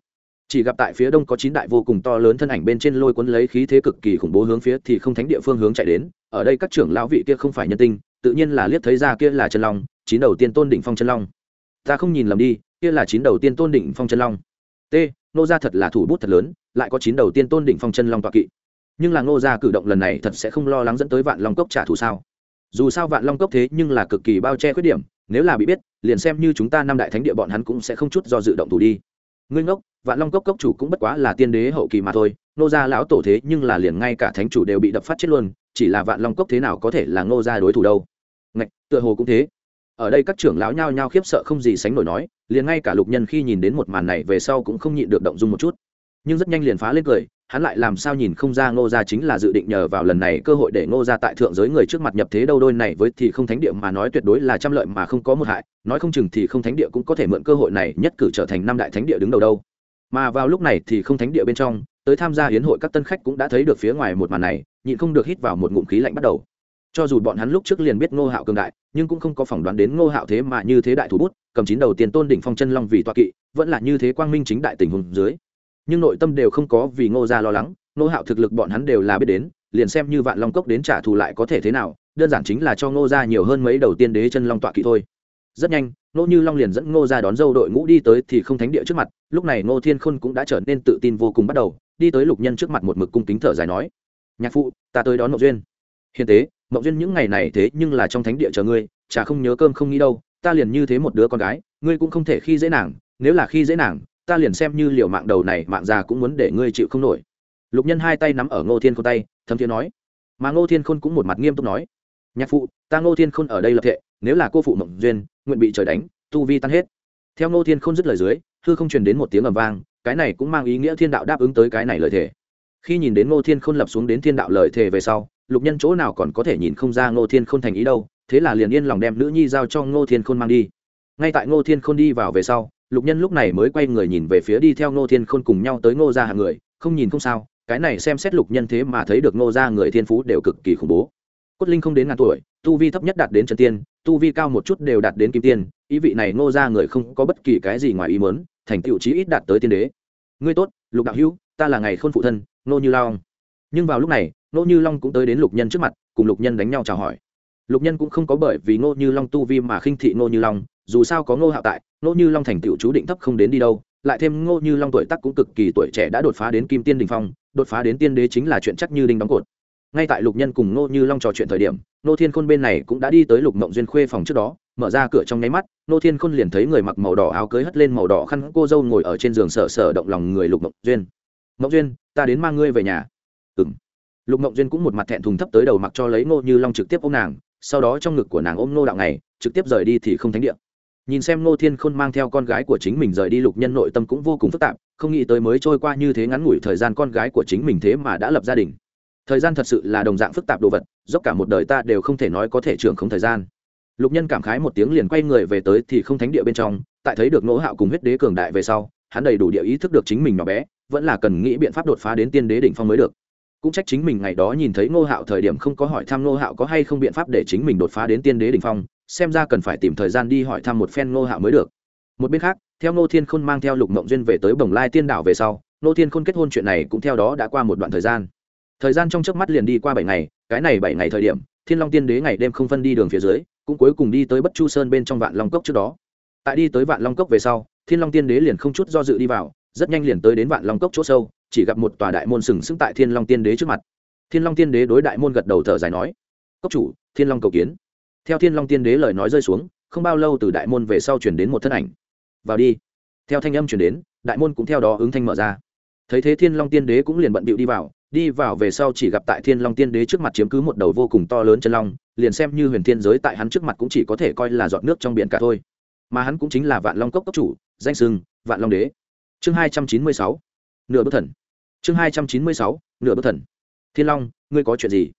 Chỉ gặp tại phía đông có chín đại vô cùng to lớn thân ảnh bên trên lôi cuốn lấy khí thế cực kỳ khủng bố hướng phía thì không thánh địa phương hướng chạy đến. Ở đây các trưởng lão vị kia không phải nhân tinh, tự nhiên là liếc thấy ra kia là chân long, chín đầu tiên tôn đỉnh phong chân long. Ta không nhìn lầm đi, kia là chín đầu tiên tôn đỉnh phong chân long. T, nô gia thật là thủ bút thật lớn, lại có chín đầu tiên tôn đỉnh phong chân long tọa kỵ nhưng là ngô gia cử động lần này thật sẽ không lo lắng dẫn tới vạn long cốc trả thù sao? Dù sao vạn long cốc thế nhưng là cực kỳ bao che khuyết điểm, nếu là bị biết, liền xem như chúng ta năm đại thánh địa bọn hắn cũng sẽ không chút do dự động thủ đi. Ngươi ngốc, vạn long cốc cốc chủ cũng bất quá là tiên đế hậu kỳ mà thôi, Ngô gia lão tổ thế nhưng là liền ngay cả thánh chủ đều bị đập phát chết luôn, chỉ là vạn long cốc thế nào có thể là ngô gia đối thủ đâu. Ngạch, tựa hồ cũng thế. Ở đây các trưởng lão nhao nhao khiếp sợ không gì sánh nổi nói, liền ngay cả lục nhân khi nhìn đến một màn này về sau cũng không nhịn được động dung một chút. Nhưng rất nhanh liền phá lên cười hắn lại làm sao nhìn không ra ngô gia chính là dự định nhờ vào lần này cơ hội để ngô gia tại thượng giới người trước mặt nhập thế đâu đôi này với thì không thánh địa mà nói tuyệt đối là trăm lợi mà không có một hại, nói không chừng thì không thánh địa cũng có thể mượn cơ hội này nhất cử trở thành năm đại thánh địa đứng đầu đâu. Mà vào lúc này thì không thánh địa bên trong, tới tham gia hiến hội các tân khách cũng đã thấy được phía ngoài một màn này, nhịn không được hít vào một ngụm khí lạnh bắt đầu. Cho dù bọn hắn lúc trước liền biết ngô hạo cường đại, nhưng cũng không có phỏng đoán đến ngô hạo thế mà như thế đại thủ bút, cầm chín đầu tiền tôn đỉnh phong chân long vì toa kỵ, vẫn là như thế quang minh chính đại tình hùng dưới nhưng nội tâm đều không có vì ngô gia lo lắng, ngô hạo thực lực bọn hắn đều là biết đến, liền xem như vạn long cốc đến trả thù lại có thể thế nào, đơn giản chính là cho ngô gia nhiều hơn mấy đầu tiên đế chân long tọa kỵ thôi. Rất nhanh, ngô như long liền dẫn ngô ra đón dâu đội ngũ đi tới thì không thánh địa trước mặt, lúc này ngô thiên khôn cũng đã trở nên tự tin vô cùng bắt đầu, đi tới lục nhân trước mặt một mực cung kính thở dài nói, nhạc phụ, ta tới đón mậu duyên. Hiền tế mậu duyên những ngày này thế nhưng là trong thánh địa chờ ngươi, chả không nhớ cơm không nghĩ đâu, ta liền như thế một đứa con gái, ngươi cũng không thể khi dễ nàng, nếu là khi dễ nàng ta liền xem như liều mạng đầu này, mạng già cũng muốn để ngươi chịu không nổi. Lục nhân hai tay nắm ở ngô thiên khôn tay, thấm thiên nói. Mà ngô thiên khôn cũng một mặt nghiêm túc nói. Nhạc phụ, ta ngô thiên khôn ở đây lập thệ, nếu là cô phụ mộng duyên, nguyện bị trời đánh, tu vi tan hết. Theo ngô thiên khôn dứt lời dưới, hư không truyền đến một tiếng ầm vang, cái này cũng mang ý nghĩa thiên đạo đáp ứng tới cái này lời thề. Khi nhìn đến ngô thiên khôn lập xuống đến thiên đạo lời thề về sau, lục nhân chỗ nào còn có thể nhìn không ra ngô thiên khôn thành ý đâu, thế là liền yên lòng đem nữ nhi giao cho ngô thiên khôn mang đi. Ngay tại ngô thiên khôn đi vào về sau lục nhân lúc này mới quay người nhìn về phía đi theo ngô thiên khôn cùng nhau tới ngô ra hàng người, không nhìn không sao, cái này xem xét lục nhân thế mà thấy được ngô ra người thiên phú đều cực kỳ khủng bố. Cốt linh không đến ngàn tuổi, tu vi thấp nhất đạt đến trần tiên, tu vi cao một chút đều đạt đến kim tiên, ý vị này ngô ra người không có bất kỳ cái gì ngoài ý mớn thành tựu chí ít đạt tới tiên đế. Ngươi tốt, lục đạo hữu, ta là ngày khôn phụ thân, Ngô như long. Nhưng vào lúc này, Ngô như long cũng tới đến lục nhân trước mặt, cùng lục nhân đánh nhau chào hỏi lục nhân cũng không có bởi vì ngô như long tu vi mà khinh thị ngô như long, dù sao có ngô hạo tại, ngô như long thành tựu chú định thấp không đến đi đâu, lại thêm ngô như long tuổi tắc cũng cực kỳ tuổi trẻ đã đột phá đến kim tiên đình phong, đột phá đến tiên đế chính là chuyện chắc như đinh đóng cột. Ngay tại lục nhân cùng ngô như long trò chuyện thời điểm, Ngô thiên khôn bên này cũng đã đi tới lục mộng duyên khuê phòng trước đó, mở ra cửa trong nháy mắt, Ngô thiên khôn liền thấy người mặc màu đỏ áo cưới hất lên màu đỏ khăn cô dâu ngồi ở trên giường sở sở động lòng người lục mộng duyên. Mộng duyên, ta đến mang ngươi về nhà. Ừng lục mộng duyên cũng một mặt thẹn thùng thấp tới đầu mặc cho lấy ngô như long trực tiếp ôm nàng sau đó trong ngực của nàng ôm nô đạo này trực tiếp rời đi thì không thánh địa. Nhìn xem nô thiên khôn mang theo con gái của chính mình rời đi, lục nhân nội tâm cũng vô cùng phức tạp, không nghĩ tới mới trôi qua như thế ngắn ngủi thời gian con gái của chính mình thế mà đã lập gia đình. Thời gian thật sự là đồng dạng phức tạp đồ vật, dốc cả một đời ta đều không thể nói có thể trưởng không thời gian. Lục nhân cảm khái một tiếng liền quay người về tới thì không thánh địa bên trong, tại thấy được nỗ hạo cùng huyết đế cường đại về sau, hắn đầy đủ địa ý thức được chính mình nhỏ bé, vẫn là cần nghĩ biện pháp đột phá đến tiên đế đỉnh phong mới được cũng trách chính mình ngày đó nhìn thấy ngô hạo thời điểm không có hỏi thăm ngô hạo có hay không biện pháp để chính mình đột phá đến tiên đế đỉnh phong, xem ra cần phải tìm thời gian đi hỏi thăm một phen ngô hạo mới được. Một bên khác, theo ngô thiên khôn mang theo lục mộng duyên về tới bồng lai tiên đảo về sau, ngô thiên khôn kết hôn chuyện này cũng theo đó đã qua một đoạn thời gian. Thời gian trong trước mắt liền đi qua bảy ngày, cái này bảy ngày thời điểm, thiên long tiên đế ngày đêm không phân đi đường phía dưới, cũng cuối cùng đi tới bất chu sơn bên trong vạn long cốc trước đó. Tại đi tới vạn long cốc về sau, thiên long tiên đế liền không chút do dự đi vào rất nhanh liền tới đến vạn long cốc chỗ sâu, chỉ gặp một tòa đại môn sừng sững tại thiên long tiên đế trước mặt. Thiên long tiên đế đối đại môn gật đầu thở dài nói, cốc chủ, thiên long cầu kiến. Theo thiên long tiên đế lời nói rơi xuống, không bao lâu từ đại môn về sau chuyển đến một thân ảnh. Vào đi. Theo thanh âm chuyển đến, đại môn cũng theo đó ứng thanh mở ra. Thấy thế thiên long tiên đế cũng liền bận bịu đi vào đi vào về sau chỉ gặp tại thiên long tiên đế trước mặt chiếm cứ một đầu vô cùng to lớn chân long, liền xem như huyền thiên giới tại hắn trước mặt cũng chỉ có thể coi là giọt nước trong biển cả thôi. Mà hắn cũng chính là vạn long cốc cốc chủ, danh sưng vạn long đế chương hai trăm chín mươi sáu. Nửa bất thần. Chương hai trăm chín mươi sáu, nửa bất thần. Thiên long, ngươi có chuyện gì?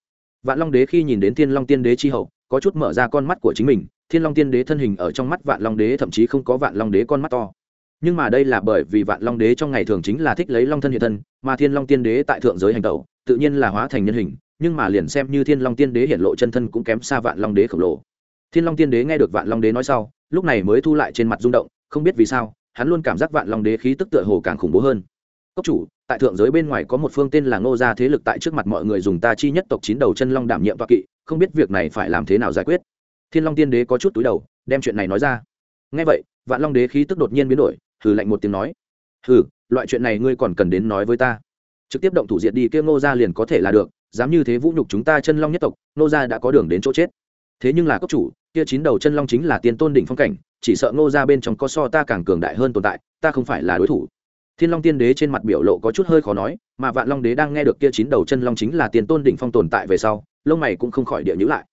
Vạn long đế khi nhìn đến thiên long tiên đế chi hậu, có chút mở ra con mắt của chính mình. Thiên long tiên đế thân hình ở trong mắt vạn long đế thậm chí không có vạn long đế con mắt to. Nhưng mà đây là bởi vì vạn long đế trong ngày thường chính là thích lấy long thân hiện thân, mà thiên long tiên đế tại thượng giới hành tẩu, tự nhiên là hóa thành nhân hình, nhưng mà liền xem như thiên long tiên đế hiện lộ chân thân cũng kém xa vạn long đế khổng lồ. Thiên long tiên đế nghe được vạn long đế nói sau, lúc này mới thu lại trên mặt rung động, không biết vì sao hắn luôn cảm giác vạn long đế khí tức tựa hồ càng khủng bố hơn. Cốc chủ, tại thượng giới bên ngoài có một phương tên là ngô gia thế lực tại trước mặt mọi người dùng ta chi nhất tộc chín đầu chân long đảm nhiệm toa kỵ, không biết việc này phải làm thế nào giải quyết. Thiên long tiên đế có chút túi đầu, đem chuyện này nói ra. Ngay vậy, vạn long đế khí tức đột nhiên biến đổi, hừ lạnh một tiếng nói. Hừ, loại chuyện này ngươi còn cần đến nói với ta. Trực tiếp động thủ diệt đi kia ngô gia liền có thể là được, dám như thế vũ nhục chúng ta chân long nhất tộc, ngô gia đã có đường đến chỗ chết. Thế nhưng là cốc chủ, kia chín đầu chân long chính là tiên tôn đỉnh phong cảnh chỉ sợ ngô gia bên trong có so ta càng cường đại hơn tồn tại, ta không phải là đối thủ. Thiên long tiên đế trên mặt biểu lộ có chút hơi khó nói, mà vạn long đế đang nghe được kia chín đầu chân long chính là tiền tôn đỉnh phong tồn tại về sau, lông mày cũng không khỏi địa nhữ lại.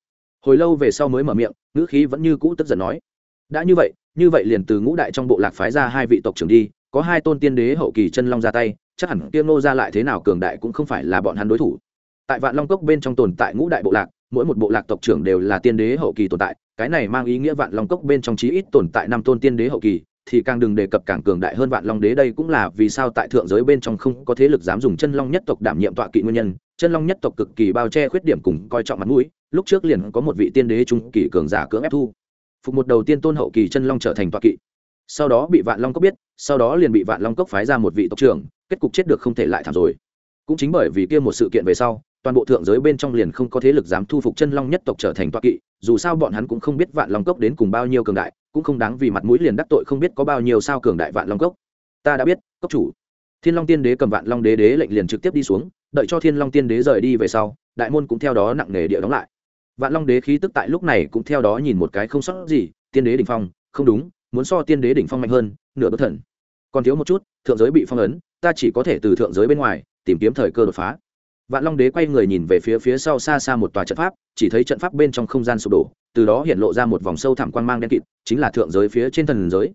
Hồi lâu về sau mới mở miệng, ngữ khí vẫn như cũ tức giận nói, đã như vậy như vậy liền từ ngũ đại trong bộ lạc phái ra hai vị tộc trưởng đi, có hai tôn tiên đế hậu kỳ chân long ra tay, chắc hẳn kia ngô ra lại thế nào cường đại cũng không phải là bọn hắn đối thủ. Tại vạn long cốc bên trong tồn tại ngũ đại bộ lạc, mỗi một bộ lạc tộc trưởng đều là tiên đế hậu kỳ tồn tại cái này mang ý nghĩa vạn long cốc bên trong chí ít tồn tại năm tôn tiên đế hậu kỳ, thì càng đừng đề cập càng cường đại hơn vạn long đế đây cũng là vì sao tại thượng giới bên trong không có thế lực dám dùng chân long nhất tộc đảm nhiệm tọa kỵ nguyên nhân. Chân long nhất tộc cực kỳ bao che khuyết điểm cùng coi trọng mặt mũi, lúc trước liền có một vị tiên đế trung kỳ cường giả cưỡng ép thu. Phục một đầu tiên tôn hậu kỳ chân long trở thành tọa kỵ. Sau đó bị vạn long cốc biết, sau đó liền bị vạn long cốc phái ra một vị tộc trưởng, kết cục chết được không thể lại thảm rồi. Cũng chính bởi vì kia một sự kiện về sau toàn bộ thượng giới bên trong liền không có thế lực dám thu phục chân long nhất tộc trở thành toa kỵ, dù sao bọn hắn cũng không biết vạn long cốc đến cùng bao nhiêu cường đại, cũng không đáng vì mặt mũi liền đắc tội không biết có bao nhiêu sao cường đại vạn long cốc. Ta đã biết, cốc chủ. Thiên long tiên đế cầm vạn long đế đế lệnh liền trực tiếp đi xuống, đợi cho thiên long tiên đế rời đi về sau, đại môn cũng theo đó nặng nề địa đóng lại. Vạn long đế khí tức tại lúc này cũng theo đó nhìn một cái không sót gì, tiên đế đỉnh phong, không đúng, muốn so tiên đế đỉnh phong mạnh hơn, nửa bất thần. Còn thiếu một chút, thượng giới bị phong ấn, ta chỉ có thể từ thượng giới bên ngoài tìm kiếm thời cơ đột phá vạn long đế quay người nhìn về phía phía sau xa xa một tòa trận pháp, chỉ thấy trận pháp bên trong không gian sụp đổ, từ đó hiện lộ ra một vòng sâu thẳm quang mang đen kịt, chính là thượng giới phía trên thần giới.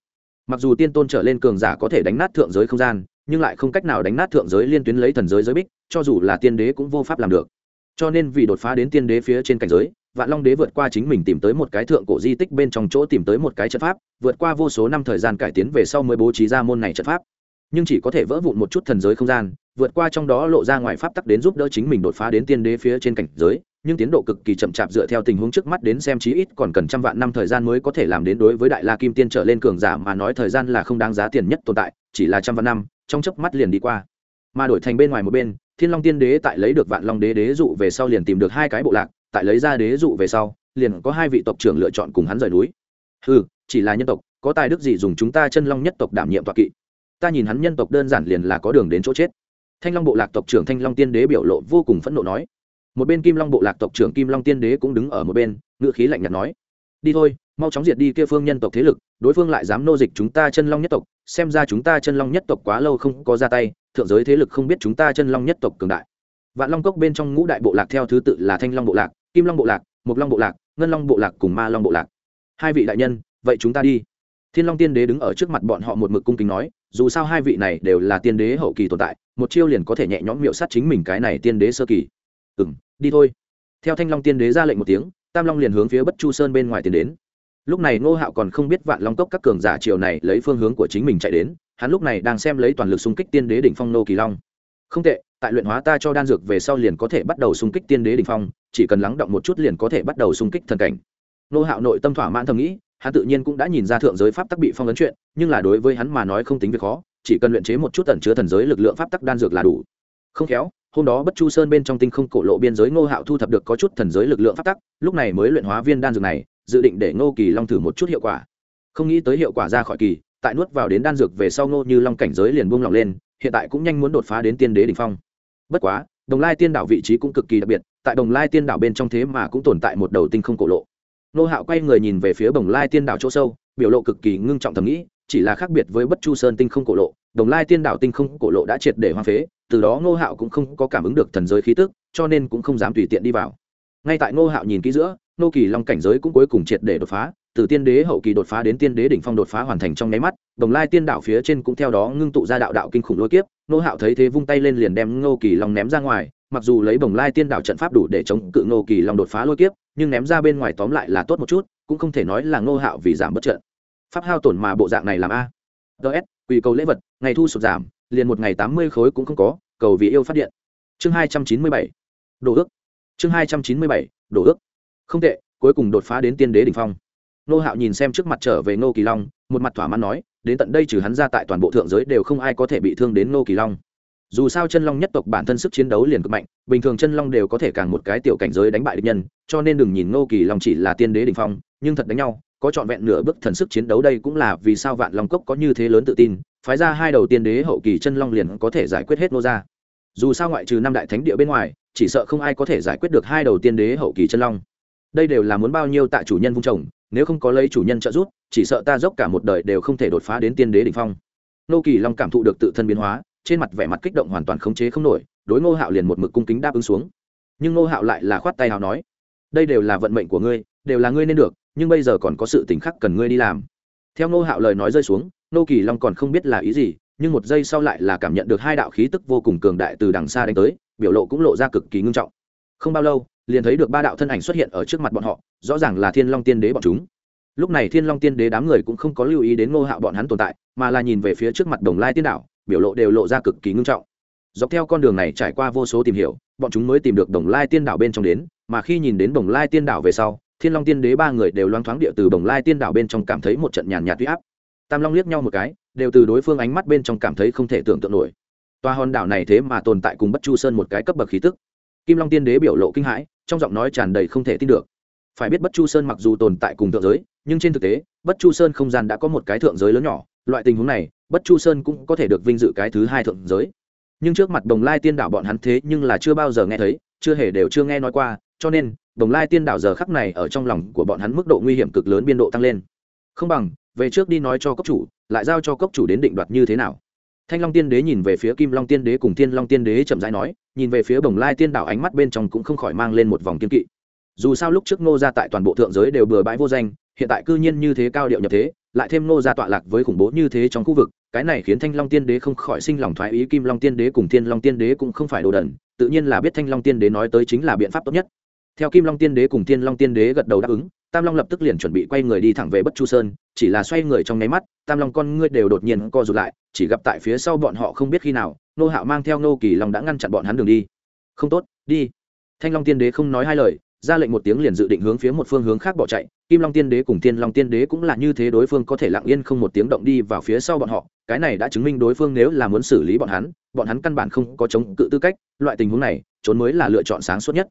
Mặc dù tiên tôn trở lên cường giả có thể đánh nát thượng giới không gian, nhưng lại không cách nào đánh nát thượng giới liên tuyến lấy thần giới giới bích, cho dù là tiên đế cũng vô pháp làm được. Cho nên vì đột phá đến tiên đế phía trên cảnh giới, vạn long đế vượt qua chính mình tìm tới một cái thượng cổ di tích bên trong chỗ tìm tới một cái trận pháp, vượt qua vô số năm thời gian cải tiến về sau mới bố trí ra môn này trận pháp. Nhưng chỉ có thể vỡ vụn một chút thần giới không gian vượt qua trong đó lộ ra ngoài pháp tắc đến giúp đỡ chính mình đột phá đến tiên đế phía trên cảnh giới, nhưng tiến độ cực kỳ chậm chạp dựa theo tình huống trước mắt đến xem chí ít còn cần trăm vạn năm thời gian mới có thể làm đến đối với đại la kim tiên trở lên cường giả mà nói thời gian là không đáng giá tiền nhất tồn tại, chỉ là trăm vạn năm, trong chớp mắt liền đi qua. Mà đổi thành bên ngoài một bên, thiên long tiên đế tại lấy được vạn long đế đế dụ về sau liền tìm được hai cái bộ lạc, tại lấy ra đế dụ về sau, liền có hai vị tộc trưởng lựa chọn cùng hắn rời núi. Ừ chỉ là nhân tộc, có tài đức gì dùng chúng ta chân long nhất tộc đảm nhiệm tọa kỵ? Ta nhìn hắn nhân tộc đơn giản liền là có đường đến chỗ chết thanh long bộ lạc tộc trưởng thanh long tiên đế biểu lộ vô cùng phẫn nộ nói. Một bên kim long bộ lạc tộc trưởng kim long tiên đế cũng đứng ở một bên ngựa khí lạnh nhạt nói. Đi thôi, mau chóng diệt đi kia phương nhân tộc thế lực, đối phương lại dám nô dịch chúng ta chân long nhất tộc, xem ra chúng ta chân long nhất tộc quá lâu không có ra tay, thượng giới thế lực không biết chúng ta chân long nhất tộc cường đại. Vạn long cốc bên trong ngũ đại bộ lạc theo thứ tự là thanh long bộ lạc, kim long bộ lạc mục long bộ lạc, ngân long bộ lạc cùng ma long bộ lạc. Hai vị đại nhân, vậy chúng ta đi. Thiên long tiên đế đứng ở trước mặt bọn họ một mực cung kính nói dù sao hai vị này đều là tiên đế hậu kỳ tồn tại, một chiêu liền có thể nhẹ nhõm miệu sát chính mình cái này tiên đế sơ kỳ. Ừ m đi thôi. Theo thanh long tiên đế ra lệnh một tiếng, tam long liền hướng phía bất chu sơn bên ngoài tiến đến. Lúc này ngô hạo còn không biết vạn long cốc các cường giả triều này lấy phương hướng của chính mình chạy đến, hắn lúc này đang xem lấy toàn lực xung kích tiên đế đỉnh phong nô kỳ long. Không tệ, tại luyện hóa ta cho đan dược về sau liền có thể bắt đầu xung kích tiên đế đỉnh phong, chỉ cần lắng động một chút liền có thể bắt đầu xung kích thần cảnh. Nô hạo nội tâm thỏa mãn thầm nghĩ hắn tự nhiên cũng đã nhìn ra thượng giới pháp tắc bị phong ấn chuyện, nhưng là đối với hắn mà nói không tính việc khó, chỉ cần luyện chế một chút tẩn chứa thần giới lực lượng pháp tắc đan dược là đủ. Không khéo, hôm đó bất chu sơn bên trong tinh không cổ lộ biên giới ngô hạo thu thập được có chút thần giới lực lượng pháp tắc, lúc này mới luyện hóa viên đan dược này, dự định để ngô kỳ long thử một chút hiệu quả. Không nghĩ tới hiệu quả ra khỏi kỳ, tại nuốt vào đến đan dược về sau ngô như long cảnh giới liền buông lỏng lên, hiện tại cũng nhanh muốn đột phá đến tiên đế đ ỉ n h phong. Bất quá, đồng lai tiên đảo vị trí cũng cực kỳ đặc biệt, tại đồng lai tiên đảo bên trong thế mà cũng tồn tại một đầu tinh không cổ lộ nô hạo quay người nhìn về phía Bồng lai tiên đảo chỗ sâu, biểu lộ cực kỳ ngưng trọng thầm nghĩ, chỉ là khác biệt với bất chu sơn tinh không cổ lộ. Đồng lai tiên đảo tinh không cổ lộ đã triệt để hoa phế, từ đó ngô hạo cũng không có cảm ứng được thần giới khí tức, cho nên cũng không dám tùy tiện đi vào. Ngay tại ngô hạo nhìn kỹ giữa, nô kỳ long cảnh giới cũng cuối cùng triệt để đột phá, từ tiên đế hậu kỳ đột phá đến tiên đế đỉnh phong đột phá hoàn thành trong nháy mắt đồng lai tiên đảo phía trên cũng theo đó ngưng tụ ra đạo đạo kinh khủng lôi kiếp, nô hạo thấy thế vung tay lên liền đem nô kỳ long ném ra ngoài, mặc dù lấy đồng lai tiên đảo trận pháp đủ để chống cự nô kỳ long đột phá lôi kiếp nhưng ném ra bên ngoài tóm lại là tốt một chút, cũng không thể nói là nô hạo vì giảm bất trận. Pháp hao tổn mà bộ dạng này làm a. Ts quỳ cầu lễ vật, ngày thu sụt giảm, liền một ngày tám mươi khối cũng không có, cầu vì yêu phát điện. Chương hai trăm chín mươi bảy đồ ước. Chương hai trăm chín mươi bảy đồ ước. Không tệ, cuối cùng đột phá đến tiên đế đ ỉ n h phong. Nô hạo nhìn xem trước mặt trở về nô kỳ long, một mặt thỏa mãn nói, đến tận đây trừ hắn ra tại toàn bộ thượng giới đều không ai có thể bị thương đến nô kỳ long dù sao chân long nhất tộc bản thân sức chiến đấu liền cực mạnh, bình thường chân long đều có thể càng một cái tiểu cảnh giới đánh bại địch nhân, cho nên đừng nhìn Ngô kỳ long chỉ là tiên đế đ ỉ n h phong, nhưng thật đánh nhau, có trọn vẹn nửa bước thần sức chiến đấu đây cũng là vì sao vạn long cốc có như thế lớn tự tin, phái ra hai đầu tiên đế hậu kỳ chân long liền có thể giải quyết hết nô ra dù sao ngoại trừ năm đại thánh địa bên ngoài, chỉ sợ không ai có thể giải quyết được hai đầu tiên đế hậu kỳ chân long. Đây đều là muốn bao nhiêu tại chủ nhân vung trồng nếu không có lấy chủ nhân trợ giúp, chỉ sợ ta dốc cả một đời đều không thể đột phá đến tiên đế đ ỉ n h phong. Nô kỳ long cảm thụ được tự thân biến hóa trên mặt vẻ mặt kích động hoàn toàn khống chế không nổi, đối ngô hạo liền một mực cung kính đáp ứng xuống. Nhưng ngô hạo lại là khoát tay hào nói, đây đều là vận mệnh của ngươi, đều là ngươi nên được, nhưng bây giờ còn có sự t khắc cần ngươi đi làm. Theo ngô hạo lời nói rơi xuống, nô kỳ long còn không biết là ý gì, nhưng một giây sau lại là cảm nhận được hai đạo khí tức vô cùng cường đại từ đằng xa đánh tới, biểu lộ cũng lộ ra cực kỳ ngưng trọng. Không bao lâu, liền thấy được ba đạo thân ảnh xuất hiện ở trước mặt bọn họ, rõ ràng là thiên long tiên đế bọn chúng. Lúc này thiên long tiên đế đám người cũng không có lưu ý đến ngô hạo bọn hắn tồn tại, mà là nhìn về phía trước mặt đồng lai tiên đảo biểu lộ đều lộ ra cực kỳ ngưng trọng. Dọc theo con đường này trải qua vô số tìm hiểu, bọn chúng mới tìm được đồng lai tiên đảo bên trong đến, mà khi nhìn đến đồng lai tiên đảo về sau, thiên long tiên đế ba người đều loang thoáng địa từ đồng lai tiên đảo bên trong cảm thấy một trận nhàn nhạt huy áp. Tam long liếc nhau một cái, đều từ đối phương ánh mắt bên trong cảm thấy không thể tưởng tượng nổi. Toa hòn đảo này thế mà tồn tại cùng bất chu sơn một cái cấp bậc khí tức. Kim long tiên đế biểu lộ kinh hãi, trong giọng nói tràn đầy không thể tin được. Phải biết bất chu sơn mặc dù tồn tại cùng thượng giới, nhưng trên thực tế, bất chu sơn không gian đã có một cái thượng giới lớn nhỏ loại tình huống này, bất chu sơn cũng có thể được vinh dự cái thứ hai thượng giới. Nhưng trước mặt đồng lai tiên đảo bọn hắn thế nhưng là chưa bao giờ nghe thấy, chưa hề đều chưa nghe nói qua, cho nên, đồng lai tiên đảo giờ khắc này ở trong lòng của bọn hắn mức độ nguy hiểm cực lớn biên độ tăng lên. Không bằng, về trước đi nói cho cốc chủ, lại giao cho cốc chủ đến định đoạt như thế nào. Thanh long tiên đế nhìn về phía kim long tiên đế cùng thiên long tiên đế chậm rãi nói, nhìn về phía bồng lai tiên đảo ánh mắt bên trong cũng không khỏi mang lên một vòng kiên kỵ. Dù sao lúc trước ngô gia tại toàn bộ thượng giới đều bừa bãi vô danh, hiện tại cư nhiên như thế cao điệu nhập thế lại thêm nô gia tọa lạc với khủng bố như thế trong khu vực, cái này khiến thanh long tiên đế không khỏi sinh lòng thoái ý, kim long tiên đế cùng thiên long tiên đế cũng không phải đồ đần, tự nhiên là biết thanh long tiên đế nói tới chính là biện pháp tốt nhất. Theo kim long tiên đế cùng thiên long tiên đế gật đầu đáp ứng, tam long lập tức liền chuẩn bị quay người đi thẳng về bất chu sơn, chỉ là xoay người trong nháy mắt, tam long con ngươi đều đột nhiên co rụt lại, chỉ gặp tại phía sau bọn họ không biết khi nào, nô hạo mang theo nô kỳ long đã ngăn chặn bọn hắn đường đi. Không tốt, đi. Thanh long tiên đế không nói hai lời ra lệnh một tiếng liền dự định hướng phía một phương hướng khác bỏ chạy, kim long tiên đế cùng tiên long tiên đế cũng là như thế đối phương có thể lặng yên không một tiếng động đi vào phía sau bọn họ, cái này đã chứng minh đối phương nếu là muốn xử lý bọn hắn bọn hắn căn bản không có chống cự tư cách, loại tình huống này, trốn mới là lựa chọn sáng suốt nhất.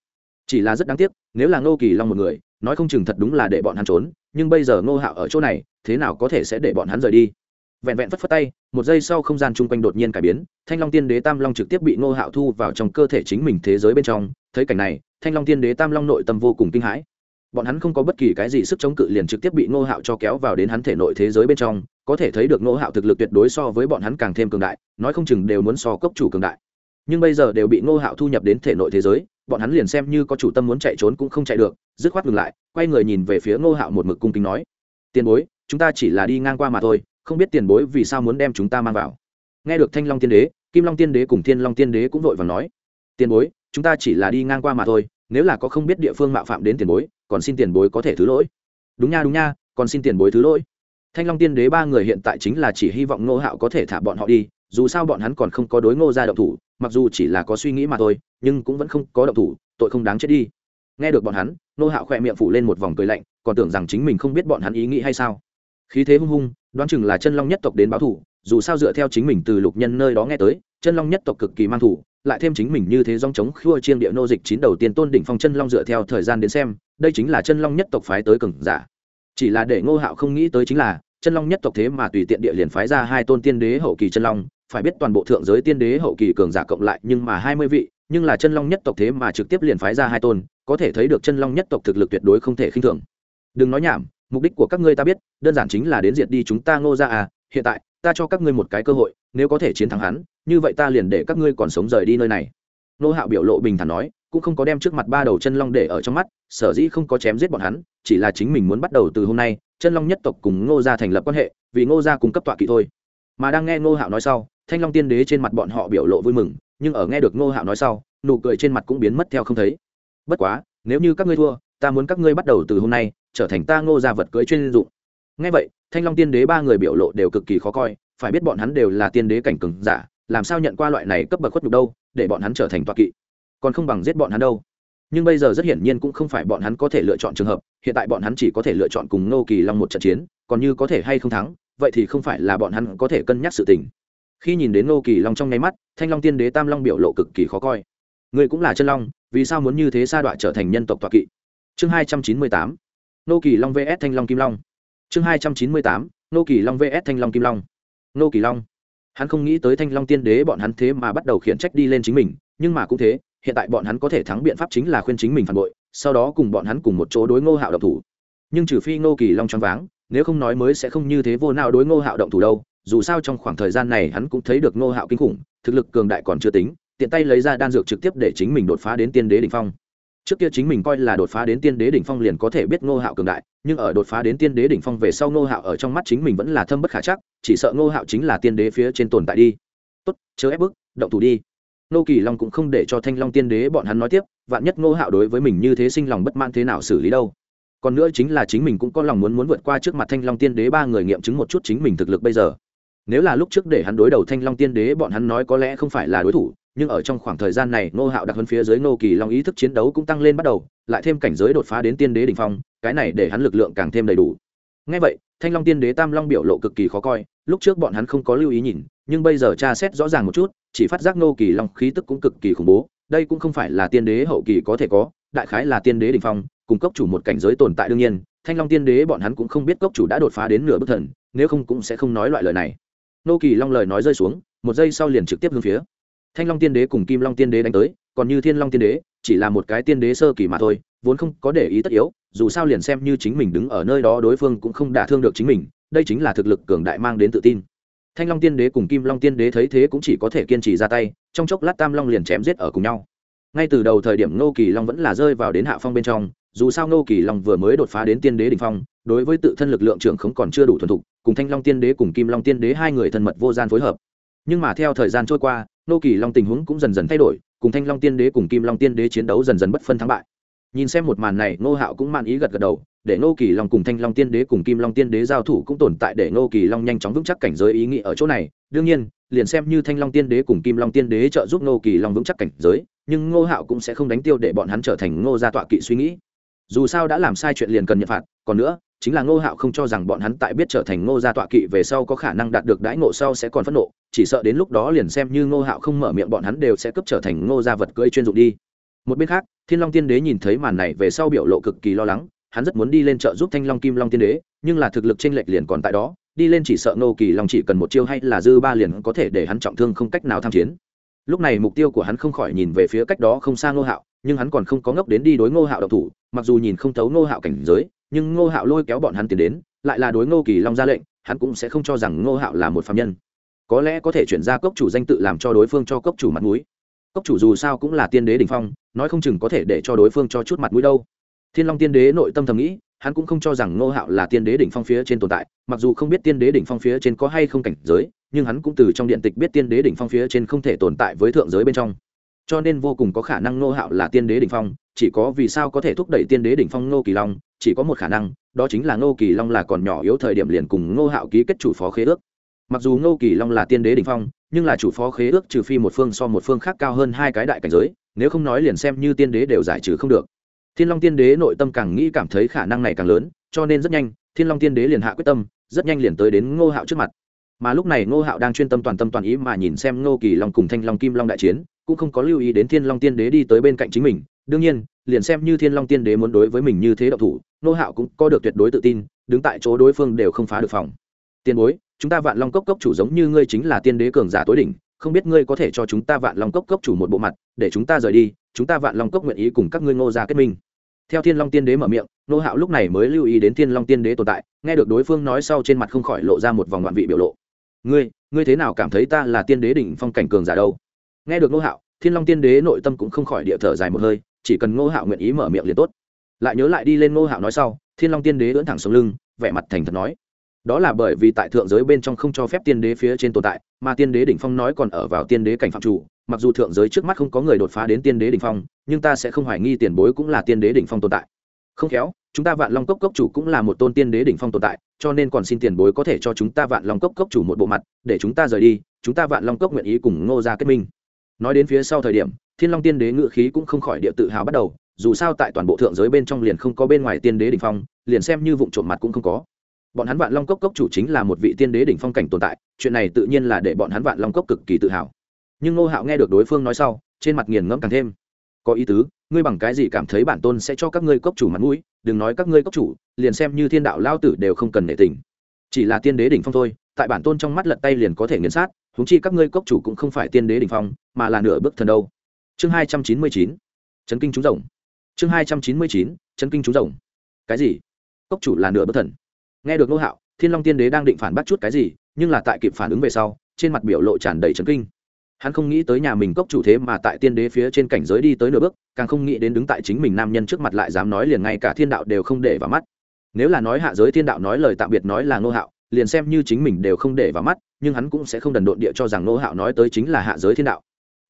Chỉ là rất đáng tiếc, nếu là ngô kỳ long một người, nói không chừng thật đúng là để bọn hắn trốn, nhưng bây giờ ngô hạo ở chỗ này, thế nào có thể sẽ để bọn hắn rời đi? Vẹn vẹn phất phất tay, một giây sau không gian chung quanh đột nhiên cải biến, thanh long tiên đế tam long trực tiếp bị ngô hạo thu vào trong cơ thể chính mình thế giới bên trong, thấy cảnh này thanh long tiên đế tam long nội tâm vô cùng kinh hãi. Bọn hắn không có bất kỳ cái gì sức chống cự liền trực tiếp bị ngô hạo cho kéo vào đến hắn thể nội thế giới bên trong, có thể thấy được ngô hạo thực lực tuyệt đối so với bọn hắn càng thêm cường đại, nói không chừng đều muốn so cốc chủ cường đại. Nhưng bây giờ đều bị ngô hạo thu nhập đến thể nội thế giới, bọn hắn liền xem như có chủ tâm muốn chạy trốn cũng không chạy được, dứt khoát ngừng lại, quay người nhìn về phía ngô hạo một mực cung kính nói, tiền bối, chúng ta chỉ là đi ngang qua mà thôi, không biết tiền bối vì sao muốn đem chúng ta mang vào. Nghe được thanh long tiên đế, kim long tiên đế cùng thiên long tiên đế cũng vội và nói, tiền bối chúng ta chỉ là đi ngang qua mà thôi, nếu là có không biết địa phương mạo phạm đến tiền bối, còn xin tiền bối có thể thứ lỗi. Đúng nha đúng nha, còn xin tiền bối thứ lỗi. Thanh long tiên đế ba người hiện tại chính là chỉ hy vọng ngô hạo có thể thả bọn họ đi, dù sao bọn hắn còn không có đối ngô ra động thủ, mặc dù chỉ là có suy nghĩ mà thôi, nhưng cũng vẫn không có động thủ, tội không đáng chết đi. Nghe được bọn hắn, ngô hạo khỏe miệng phủ lên một vòng cười lạnh, còn tưởng rằng chính mình không biết bọn hắn ý nghĩ hay sao. Khí thế hung hung, đoán chừng là chân long nhất tộc đến báo thủ dù sao dựa theo chính mình từ lục nhân nơi đó nghe tới, chân long nhất tộc cực kỳ mang thủ lại thêm chính mình như thế dòng chống khua chiên địa nô dịch chín đầu tiên tôn đỉnh phong chân long dựa theo thời gian đến xem, đây chính là chân long nhất tộc phái tới cường giả. Chỉ là để ngô hạo không nghĩ tới chính là, chân long nhất tộc thế mà tùy tiện địa liền phái ra hai tôn tiên đế hậu kỳ chân long, phải biết toàn bộ thượng giới tiên đế hậu kỳ cường giả cộng lại nhưng mà hai mươi vị, nhưng là chân long nhất tộc thế mà trực tiếp liền phái ra hai tôn, có thể thấy được chân long nhất tộc thực lực tuyệt đối không thể khinh thường. Đừng nói nhảm, mục đích của các ngươi ta biết, đơn giản chính là đến diệt đi chúng ta ngô ra à hiện tại ta cho các ngươi một cái cơ hội, nếu có thể chiến thắng hắn, như vậy ta liền để các ngươi còn sống rời đi nơi này. Nô hạo biểu lộ bình thản nói, cũng không có đem trước mặt ba đầu chân long để ở trong mắt, sở dĩ không có chém giết bọn hắn, chỉ là chính mình muốn bắt đầu từ hôm nay, chân long nhất tộc cùng ngô gia thành lập quan hệ, vì ngô gia cung cấp tọa kỵ thôi. Mà đang nghe ngô hạo nói sau, thanh long tiên đế trên mặt bọn họ biểu lộ vui mừng, nhưng ở nghe được ngô hạo nói sau, nụ cười trên mặt cũng biến mất theo không thấy. Bất quá, nếu như các ngươi thua, ta muốn các ngươi bắt đầu từ hôm nay, trở thành ta ngô gia vật cưới chuyên dụng ngay vậy, thanh long tiên đế ba người biểu lộ đều cực kỳ khó coi, phải biết bọn hắn đều là tiên đế cảnh cường giả, làm sao nhận qua loại này cấp bậc khuất nhục đâu, để bọn hắn trở thành toa kỵ. Còn không bằng giết bọn hắn đâu. Nhưng bây giờ rất hiển nhiên cũng không phải bọn hắn có thể lựa chọn trường hợp, hiện tại bọn hắn chỉ có thể lựa chọn cùng ngô kỳ long một trận chiến, còn như có thể hay không thắng, vậy thì không phải là bọn hắn có thể cân nhắc sự tình. Khi nhìn đến ngô kỳ long trong nháy mắt, thanh long tiên đế tam long biểu lộ cực kỳ khó coi. Người cũng là chân long, vì sao muốn như thế sa đọa trở thành nhân tộc toa kỵ? Chương hai trăm chín mươi tám. Ngô kỳ long vs thanh long kim long chương hai trăm chín mươi tám ngô kỳ long vs thanh long kim long. Ngô kỳ long. Hắn không nghĩ tới thanh long tiên đế bọn hắn thế mà bắt đầu khiển trách đi lên chính mình, nhưng mà cũng thế, hiện tại bọn hắn có thể thắng biện pháp chính là khuyên chính mình phản bội, sau đó cùng bọn hắn cùng một chỗ đối ngô hạo động thủ. Nhưng trừ phi ngô kỳ long choáng váng, nếu không nói mới sẽ không như thế vô nào đối ngô hạo động thủ đâu, dù sao trong khoảng thời gian này hắn cũng thấy được ngô hạo kinh khủng, thực lực cường đại còn chưa tính, tiện tay lấy ra đan dược trực tiếp để chính mình đột phá đến tiên đế đ ỉ n h phong trước kia chính mình coi là đột phá đến tiên đế đỉnh phong liền có thể biết ngô hạo cường đại, nhưng ở đột phá đến tiên đế đỉnh phong về sau ngô hạo ở trong mắt chính mình vẫn là thâm bất khả chắc, chỉ sợ ngô hạo chính là tiên đế phía trên tồn tại đi. Tốt, chớ ép bức, động thủ đi. Nô kỳ long cũng không để cho thanh long tiên đế bọn hắn nói tiếp, vạn nhất ngô hạo đối với mình như thế sinh lòng bất mãn thế nào xử lý đâu. Còn nữa chính là chính mình cũng có lòng muốn muốn vượt qua trước mặt thanh long tiên đế ba người nghiệm chứng một chút chính mình thực lực bây giờ. Nếu là lúc trước để hắn đối đầu thanh long tiên đế bọn hắn nói có lẽ không phải là đối thủ nhưng ở trong khoảng thời gian này, ngô hạo đặc hơn phía dưới ngô kỳ long ý thức chiến đấu cũng tăng lên bắt đầu, lại thêm cảnh giới đột phá đến tiên đế đ ỉ n h phong, cái này để hắn lực lượng càng thêm đầy đủ. Ngay vậy, thanh long tiên đế tam long biểu lộ cực kỳ khó coi, lúc trước bọn hắn không có lưu ý nhìn, nhưng bây giờ tra xét rõ ràng một chút, chỉ phát giác ngô kỳ long khí tức cũng cực kỳ khủng bố, đây cũng không phải là tiên đế hậu kỳ có thể có, đại khái là tiên đế đ ỉ n h phong, cùng cốc chủ một cảnh giới tồn tại đương nhiên, thanh long tiên đế bọn hắn cũng không biết cốc chủ đã đột phá đến nửa bức thần, nếu không cũng sẽ không nói loại lời này. Ngô kỳ long lời nói rơi xuống, một giây sau liền trực tiếp hướng phía thanh long tiên đế cùng kim long tiên đế đánh tới, còn như thiên long tiên đế, chỉ là một cái tiên đế sơ kỳ mà thôi, vốn không có để ý tất yếu, dù sao liền xem như chính mình đứng ở nơi đó đối phương cũng không đả thương được chính mình, đây chính là thực lực cường đại mang đến tự tin. Thanh long tiên đế cùng kim long tiên đế thấy thế cũng chỉ có thể kiên trì ra tay, trong chốc lát tam long liền chém giết ở cùng nhau. Ngay từ đầu thời điểm ngô kỳ long vẫn là rơi vào đến hạ phong bên trong, dù sao ngô kỳ long vừa mới đột phá đến tiên đế đ ỉ n h phong, đối với tự thân lực lượng trưởng không còn chưa đủ thuần thục, cùng thanh long tiên đế cùng kim long tiên đế hai người thân mật vô gian phối hợp. Nhưng mà theo thời gian trôi qua nô kỳ long tình huống cũng dần dần thay đổi, cùng thanh long tiên đế cùng kim long tiên đế chiến đấu dần dần bất phân thắng bại. Nhìn xem một màn này nô hạo cũng man ý gật gật đầu, để nô kỳ long cùng thanh long tiên đế cùng kim long tiên đế giao thủ cũng tồn tại để nô kỳ long nhanh chóng vững chắc cảnh giới ý nghĩ ở chỗ này. Đương nhiên, liền xem như thanh long tiên đế cùng kim long tiên đế trợ giúp nô kỳ long vững chắc cảnh giới, nhưng ngô hạo cũng sẽ không đánh tiêu để bọn hắn trở thành ngô gia tọa kỵ suy nghĩ. Dù sao đã làm sai chuyện liền cần nhận phạt, còn nữa chính là ngô hạo không cho rằng bọn hắn tại biết trở thành ngô gia tọa kỵ về sau có khả năng đạt được đãi ngộ sau sẽ còn phẫn nộ, chỉ sợ đến lúc đó liền xem như ngô hạo không mở miệng bọn hắn đều sẽ cấp trở thành ngô gia vật cưỡi chuyên dụng đi. Một bên khác, thiên long tiên đế nhìn thấy màn này về sau biểu lộ cực kỳ lo lắng, hắn rất muốn đi lên trợ giúp thanh long kim long tiên đế, nhưng là thực lực tranh lệch liền còn tại đó, đi lên chỉ sợ ngô kỳ long chỉ cần một chiêu hay là dư ba liền có thể để hắn trọng thương không cách nào tham chiến. Lúc này mục tiêu của hắn không khỏi nhìn về phía cách đó không xa ngô hạo, nhưng hắn còn không có ngốc đến đi đối ngô hạo độc thủ, mặc dù nhìn không thấu ngô hạo cảnh giới nhưng ngô hạo lôi kéo bọn hắn tiến đến, lại là đối ngô kỳ long ra lệnh, hắn cũng sẽ không cho rằng ngô hạo là một phạm nhân. Có lẽ có thể chuyển ra cốc chủ danh tự làm cho đối phương cho cốc chủ mặt mũi. Cốc chủ dù sao cũng là tiên đế đình phong, nói không chừng có thể để cho đối phương cho chút mặt mũi đâu. Thiên long tiên đế nội tâm thầm nghĩ, hắn cũng không cho rằng ngô hạo là tiên đế đỉnh phong phía trên tồn tại, mặc dù không biết tiên đế đỉnh phong phía trên có hay không cảnh giới, nhưng hắn cũng từ trong điện tịch biết tiên đế đỉnh phong phía trên không thể tồn tại với thượng giới bên trong. Cho nên vô cùng có khả năng ngô hạo là tiên đế đỉnh phong chỉ có vì sao có thể thúc đẩy tiên đế đỉnh phong ngô kỳ long, chỉ có một khả năng, đó chính là ngô kỳ long là còn nhỏ yếu thời điểm liền cùng ngô hạo ký kết chủ phó khế ước. Mặc dù ngô kỳ long là tiên đế đỉnh phong, nhưng là chủ phó khế ước trừ phi một phương so một phương khác cao hơn hai cái đại cảnh giới, nếu không nói liền xem như tiên đế đều giải trừ không được. Thiên long tiên đế nội tâm càng nghĩ cảm thấy khả năng này càng lớn, cho nên rất nhanh, thiên long tiên đế liền hạ quyết tâm, rất nhanh liền tới đến ngô hạo trước mặt. Mà lúc này ngô hạo đang chuyên tâm toàn tâm toàn ý mà nhìn xem ngô kỳ long cùng thanh long kim long đại chiến, cũng không có lưu ý đến thiên long tiên đế đi tới bên cạnh chính mình đương nhiên, liền xem như thiên long tiên đế muốn đối với mình như thế độc thủ, Nô hạo cũng có được tuyệt đối tự tin, đứng tại chỗ đối phương đều không phá được phòng. Tiền bối, chúng ta vạn long cốc cốc chủ giống như ngươi chính là tiên đế cường giả tối đỉnh, không biết ngươi có thể cho chúng ta vạn long cốc cốc chủ một bộ mặt, để chúng ta rời đi, chúng ta vạn long cốc nguyện ý cùng các ngươi ngô ra kết minh. Theo thiên long tiên đế mở miệng, nô hạo lúc này mới lưu ý đến thiên long tiên đế tồn tại, nghe được đối phương nói sau trên mặt không khỏi lộ ra một vòng đoạn vị biểu lộ. Ngươi ngươi thế nào cảm thấy ta là tiên đế đỉnh phong cảnh cường giả đâu? Nghe được nô hạo, thiên long tiên đế nội tâm cũng không khỏi địa thở dài một hơi chỉ cần ngô hạo nguyện ý mở miệng liền tốt. Lại nhớ lại đi lên ngô hạo nói sau, thiên long tiên đế ưỡn thẳng sống lưng, vẻ mặt thành thật nói. Đó là bởi vì tại thượng giới bên trong không cho phép tiên đế phía trên tồn tại, mà tiên đế đỉnh phong nói còn ở vào tiên đế cảnh phạm chủ, mặc dù thượng giới trước mắt không có người đột phá đến tiên đế đỉnh phong, nhưng ta sẽ không hoài nghi tiền bối cũng là tiên đế đỉnh phong tồn tại. Không khéo, chúng ta vạn long cốc cốc chủ cũng là một tôn tiên đế đỉnh phong tồn tại, cho nên còn xin tiền bối có thể cho chúng ta vạn long cốc cốc chủ một bộ mặt, để chúng ta rời đi, chúng ta vạn long cốc nguyện ý cùng ngô gia kết minh. Nói đến phía sau thời điểm thiên long tiên đế ngự khí cũng không khỏi địa tự hào bắt đầu, dù sao tại toàn bộ thượng giới bên trong liền không có bên ngoài tiên đế đỉnh phong, liền xem như vụ trộm mặt cũng không có. Bọn hắn vạn long cốc cốc chủ chính là một vị tiên đế đỉnh phong cảnh tồn tại, chuyện này tự nhiên là để bọn hắn vạn long cốc cực kỳ tự hào. Nhưng ngô hạo nghe được đối phương nói sau, trên mặt nghiền ngẫm càng thêm. Có ý tứ, ngươi bằng cái gì cảm thấy bản tôn sẽ cho các ngươi cốc chủ mặt mũi, đừng nói các ngươi cốc chủ, liền xem như thiên đạo lao tử đều không cần nể tình. Chỉ là tiên đế đỉnh phong thôi, tại bản tôn trong mắt lật tay liền có thể nghiền sát húng chi các ngươi cốc chủ cũng không phải tiên đế đỉnh phong, mà là nửa bước thần đâu chương hai trăm chín mươi chín, chấn kinh chú rồng. Chương hai trăm chín mươi chín, chấn kinh chú rồng. Cái gì? Cốc chủ là nửa bất thần. Nghe được nô hạo, thiên long tiên đế đang định phản bác chút cái gì, nhưng là tại kịp phản ứng về sau, trên mặt biểu lộ tràn đầy chấn kinh. Hắn không nghĩ tới nhà mình cốc chủ thế mà tại tiên đế phía trên cảnh giới đi tới nửa bước, càng không nghĩ đến đứng tại chính mình nam nhân trước mặt lại dám nói liền ngay cả thiên đạo đều không để vào mắt. Nếu là nói hạ giới thiên đạo nói lời tạm biệt nói là nô hạo, liền xem như chính mình đều không để vào mắt, nhưng hắn cũng sẽ không đần độn địa cho rằng nô hạo nói tới chính là hạ giới thiên đạo.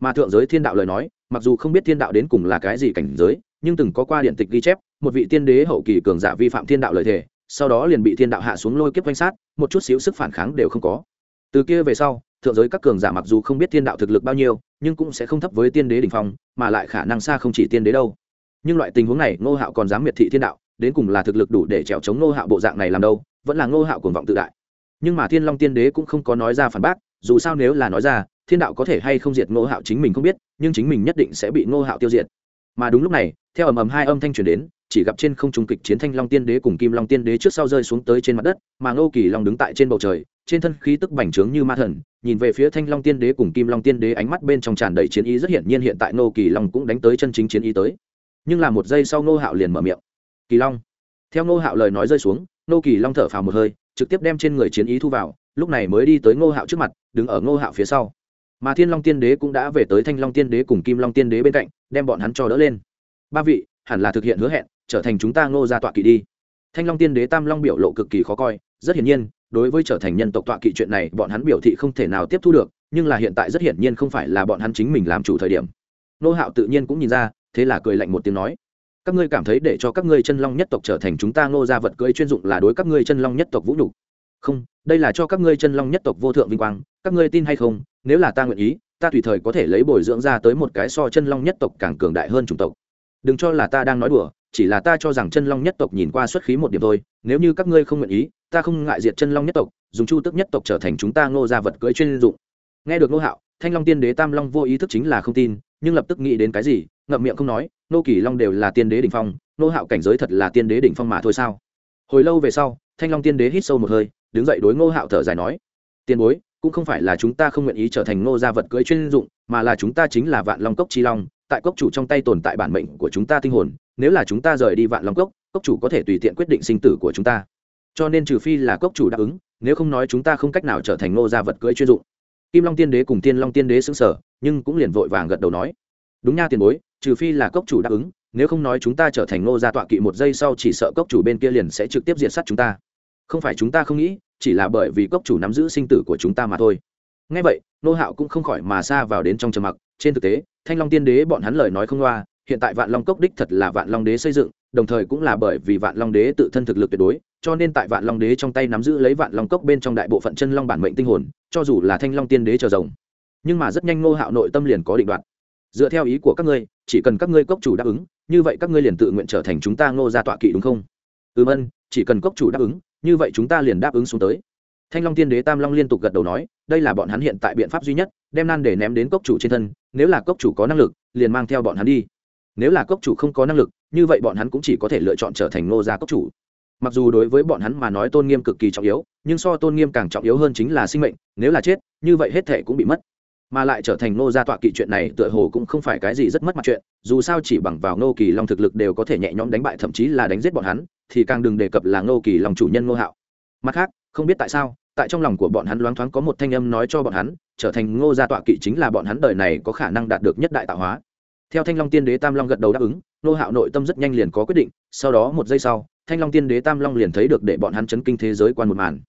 Mà thượng giới thiên đạo lời nói mặc dù không biết thiên đạo đến cùng là cái gì cảnh giới nhưng từng có qua điện tịch ghi chép một vị tiên đế hậu kỳ cường giả vi phạm thiên đạo lời thể, sau đó liền bị thiên đạo hạ xuống lôi kiếp quanh sát một chút xíu sức phản kháng đều không có. Từ kia về sau thượng giới các cường giả mặc dù không biết thiên đạo thực lực bao nhiêu nhưng cũng sẽ không thấp với tiên đế đ ỉ n h phong mà lại khả năng xa không chỉ tiên đế đâu. Nhưng loại tình huống này ngô hạo còn dám miệt thị thiên đạo đến cùng là thực lực đủ để trèo chống ngô hạo bộ dạng này làm đâu vẫn là ngô hạo cuồng vọng tự đại. Nhưng mà thiên long tiên đế cũng không có nói ra phản bác dù sao nếu là nói ra thiên đạo có thể hay không diệt ngô hạo chính mình không biết, nhưng chính mình nhất định sẽ bị ngô hạo tiêu diệt. Mà đúng lúc này, theo ầm ầm hai âm thanh truyền đến, chỉ gặp trên không trung kịch chiến thanh long tiên đế cùng kim long tiên đế trước sau rơi xuống tới trên mặt đất, mà ngô kỳ long đứng tại trên bầu trời, trên thân khí tức bành trướng như ma thần, nhìn về phía thanh long tiên đế cùng kim long tiên đế ánh mắt bên trong tràn đầy chiến ý rất hiển nhiên hiện tại ngô kỳ long cũng đánh tới chân chính chiến ý tới. Nhưng là một giây sau ngô hạo liền mở miệng. Kỳ long. Theo ngô hạo lời nói rơi xuống, ngô kỳ long thở phào một hơi, trực tiếp đem trên người chiến ý thu vào, lúc này mới đi tới ngô hạo trước mặt, đứng ở ngô hạo phía sau mà thiên long tiên đế cũng đã về tới thanh long tiên đế cùng kim long tiên đế bên cạnh, đem bọn hắn cho đỡ lên. Ba vị, hẳn là thực hiện hứa hẹn, trở thành chúng ta ngô ra tọa kỵ đi. Thanh long tiên đế tam long biểu lộ cực kỳ khó coi, rất hiển nhiên, đối với trở thành nhân tộc tọa kỵ chuyện này, bọn hắn biểu thị không thể nào tiếp thu được, nhưng là hiện tại rất hiển nhiên không phải là bọn hắn chính mình làm chủ thời điểm. Nô hạo tự nhiên cũng nhìn ra, thế là cười lạnh một tiếng nói, các ngươi cảm thấy để cho các ngươi chân long nhất tộc trở thành chúng ta ngô ra vật cưỡi chuyên dụng là đối các ngươi chân long nhất tộc vũ nhục? Không, đây là cho các ngươi chân long nhất tộc vô thượng vinh quang, các ngươi tin hay không, nếu là ta nguyện ý, ta tùy thời có thể lấy bồi dưỡng ra tới một cái so chân long nhất tộc càng cường đại hơn chủng tộc. Đừng cho là ta đang nói đùa, chỉ là ta cho rằng chân long nhất tộc nhìn qua xuất khí một điểm thôi, nếu như các ngươi không nguyện ý, ta không ngại diệt chân long nhất tộc, dùng chu tức nhất tộc trở thành chúng ta ngô ra vật cưỡi chuyên dụng. Nghe được ngô hạo, thanh long tiên đế tam long vô ý thức chính là không tin, nhưng lập tức nghĩ đến cái gì, ngậm miệng không nói nô kỳ long đều là tiên đế đỉnh phong nô hạo cảnh giới thật là tiên đế đỉnh phong mà thôi sao? Hồi lâu về sau, thanh long tiên đế hít sâu một hơi đứng dậy đối ngô hạo thở dài nói, tiền bối, cũng không phải là chúng ta không nguyện ý trở thành ngô gia vật cưỡi chuyên dụng, mà là chúng ta chính là vạn long cốc chi long, tại cốc chủ trong tay tồn tại bản mệnh của chúng ta tinh hồn, nếu là chúng ta rời đi vạn long cốc cốc chủ có thể tùy tiện quyết định sinh tử của chúng ta. Cho nên trừ phi là cốc chủ đáp ứng, nếu không nói chúng ta không cách nào trở thành ngô gia vật cưỡi chuyên dụng. Kim long tiên đế cùng tiên long tiên đế xứng sở nhưng cũng liền vội vàng gật đầu nói, đúng nha tiền bối, trừ phi là cốc chủ đáp ứng, nếu không nói chúng ta trở thành ngô gia tọa kỵ một giây sau chỉ sợ cốc chủ bên kia liền sẽ trực tiếp diệt sát chúng ta không phải chúng ta không nghĩ, chỉ là bởi vì cốc chủ nắm giữ sinh tử của chúng ta mà thôi. Ngay vậy, nô hạo cũng không khỏi mà xa vào đến trong trầm mặc. Trên thực tế, thanh long tiên đế bọn hắn lời nói không loa, hiện tại vạn long cốc đích thật là vạn long đế xây dựng, đồng thời cũng là bởi vì vạn long đế tự thân thực lực tuyệt đối, cho nên tại vạn long đế trong tay nắm giữ lấy vạn long cốc bên trong đại bộ phận chân long bản mệnh tinh hồn, cho dù là thanh long tiên đế chờ rồng. Nhưng mà rất nhanh nô hạo nội tâm liền có định đoạt. Dựa theo ý của các ngươi, chỉ cần các ngươi cốc chủ đáp ứng, như vậy các ngươi liền tự nguyện trở thành chúng ta ngô gia tọa kỵ đúng không? Ừm ân chỉ cần cốc chủ đáp ứng như vậy chúng ta liền đáp ứng xuống tới. Thanh long tiên đế tam long liên tục gật đầu nói, đây là bọn hắn hiện tại biện pháp duy nhất, đem nan để ném đến cốc chủ trên thân, nếu là cốc chủ có năng lực, liền mang theo bọn hắn đi. Nếu là cốc chủ không có năng lực, như vậy bọn hắn cũng chỉ có thể lựa chọn trở thành ngô gia cốc chủ. Mặc dù đối với bọn hắn mà nói tôn nghiêm cực kỳ trọng yếu, nhưng so tôn nghiêm càng trọng yếu hơn chính là sinh mệnh, nếu là chết, như vậy hết thể cũng bị mất mà lại trở thành nô gia tọa kỵ chuyện này tựa hồ cũng không phải cái gì rất mất mặt chuyện, dù sao chỉ bằng vào nô kỳ long thực lực đều có thể nhẹ nhõm đánh bại thậm chí là đánh giết bọn hắn, thì càng đừng đề cập là nô kỳ long chủ nhân nô hạo. Mặt khác, không biết tại sao, tại trong lòng của bọn hắn loáng thoáng có một thanh âm nói cho bọn hắn, trở thành ngô gia tọa kỵ chính là bọn hắn đời này có khả năng đạt được nhất đại tạo hóa. Theo thanh long tiên đế tam long gật đầu đáp ứng nô hạo nội tâm rất nhanh liền có quyết định, sau đó một giây sau, thanh long tiên đế tam long liền thấy được để bọn hắn chấn kinh thế giới quan một màn.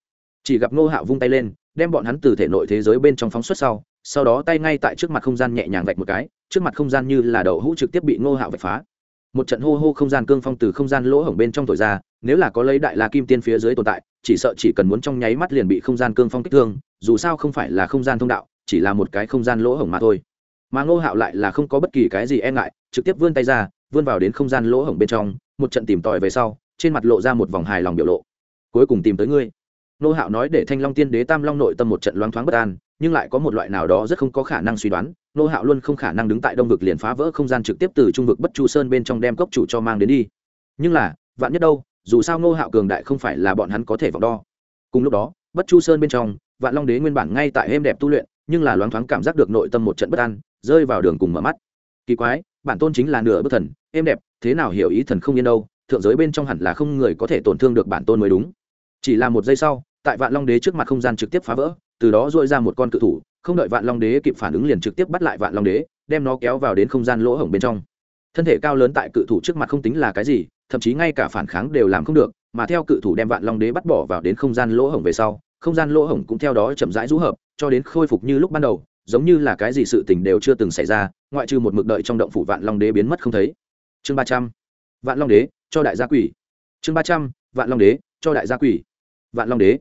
Chỉ gặp nô hạo vung tay lên, đem bọn hắn từ thể nội thế giới bên trong phóng xuất sau sau đó tay ngay tại trước mặt không gian nhẹ nhàng vạch một cái, trước mặt không gian như là đậu hũ trực tiếp bị ngô hạo vạch phá. Một trận hô hô không gian cương phong từ không gian lỗ hổng bên trong thổi ra, nếu là có lấy đại la kim tiên phía dưới tồn tại, chỉ sợ chỉ cần muốn trong nháy mắt liền bị không gian cương phong kích thương, dù sao không phải là không gian thông đạo, chỉ là một cái không gian lỗ hổng mà thôi. Mà ngô hạo lại là không có bất kỳ cái gì e ngại, trực tiếp vươn tay ra, vươn vào đến không gian lỗ hổng bên trong, một trận tìm tòi về sau, trên mặt lộ ra một vòng hài lòng biểu lộ. Cuối cùng tìm tới ngươi. Nô hạo nói để thanh long tiên đế tam long nội tâm một trận loáng thoáng bất an nhưng lại có một loại nào đó rất không có khả năng suy đoán, nô hạo luôn không khả năng đứng tại đông vực liền phá vỡ không gian trực tiếp từ trung vực bất chu sơn bên trong đem cốc chủ cho mang đến đi. Nhưng là, vạn nhất đâu, dù sao nô hạo cường đại không phải là bọn hắn có thể vọng đo. Cùng lúc đó, bất chu sơn bên trong, vạn long đế nguyên bản ngay tại êm đẹp tu luyện, nhưng là loáng thoáng cảm giác được nội tâm một trận bất an, rơi vào đường cùng mở mắt. Kỳ quái, bản tôn chính là nửa bất thần, êm đẹp, thế nào hiểu ý thần không yên đâu, thượng giới bên trong hẳn là không người có thể tổn thương được bản tôn mới đúng. Chỉ là một giây sau, tại vạn long đế trước mặt không gian trực tiếp phá vỡ từ đó dội ra một con cự thủ, không đợi vạn long đế kịp phản ứng liền trực tiếp bắt lại vạn long đế, đem nó kéo vào đến không gian lỗ hổng bên trong. Thân thể cao lớn tại cự thủ trước mặt không tính là cái gì, thậm chí ngay cả phản kháng đều làm không được, mà theo cự thủ đem vạn long đế bắt bỏ vào đến không gian lỗ hổng về sau, không gian lỗ hổng cũng theo đó chậm rãi rũ hợp, cho đến khôi phục như lúc ban đầu, giống như là cái gì sự tình đều chưa từng xảy ra, ngoại trừ một mực đợi trong động phủ vạn long đế biến mất không thấy. Chương ba trăm, vạn long đế, cho đại gia quỷ. Chương ba trăm, vạn long đế, cho đại gia quỷ. Vạn long đế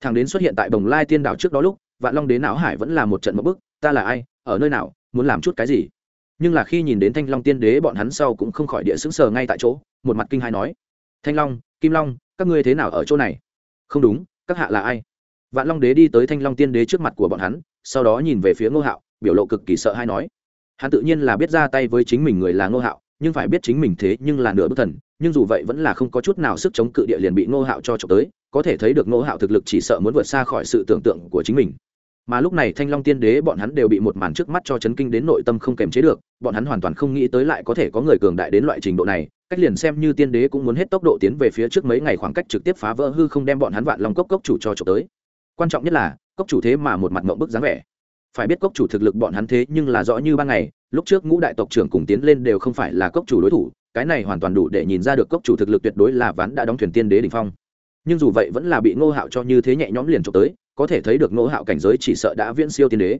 thằng đến xuất hiện tại bồng lai tiên đảo trước đó lúc, vạn long đế não hải vẫn là một trận một bức, ta là ai, ở nơi nào, muốn làm chút cái gì? Nhưng là khi nhìn đến thanh long tiên đế bọn hắn sau cũng không khỏi địa xứng sờ ngay tại chỗ, một mặt kinh hai nói, thanh long, kim long, các ngươi thế nào ở chỗ này? Không đúng, các hạ là ai? Vạn long đế đi tới thanh long tiên đế trước mặt của bọn hắn, sau đó nhìn về phía ngô hạo, biểu lộ cực kỳ sợ hay nói, hắn tự nhiên là biết ra tay với chính mình người là ngô hạo nhưng phải biết chính mình thế nhưng là nửa bất thần, nhưng dù vậy vẫn là không có chút nào sức chống cự địa liền bị ngô hạo cho trộm tới, có thể thấy được ngô hạo thực lực chỉ sợ muốn vượt xa khỏi sự tưởng tượng của chính mình. Mà lúc này thanh long tiên đế bọn hắn đều bị một màn trước mắt cho chấn kinh đến nội tâm không kềm chế được, bọn hắn hoàn toàn không nghĩ tới lại có thể có người cường đại đến loại trình độ này, cách liền xem như tiên đế cũng muốn hết tốc độ tiến về phía trước mấy ngày khoảng cách trực tiếp phá vỡ hư không đem bọn hắn vạn lòng cốc cốc chủ cho trộm tới. Quan trọng nhất là, cốc chủ thế mà một mặt mộng bức dáng vẻ. Phải biết cốc chủ thực lực bọn hắn thế nhưng là rõ như ban ngày lúc trước ngũ đại tộc trưởng cùng tiến lên đều không phải là cốc chủ đối thủ, cái này hoàn toàn đủ để nhìn ra được cốc chủ thực lực tuyệt đối là ván đã đóng thuyền tiên đế đỉnh phong. Nhưng dù vậy vẫn là bị ngô hạo cho như thế nhẹ nhõm liền trộm tới, có thể thấy được ngô hạo cảnh giới chỉ sợ đã viễn siêu tiên đế.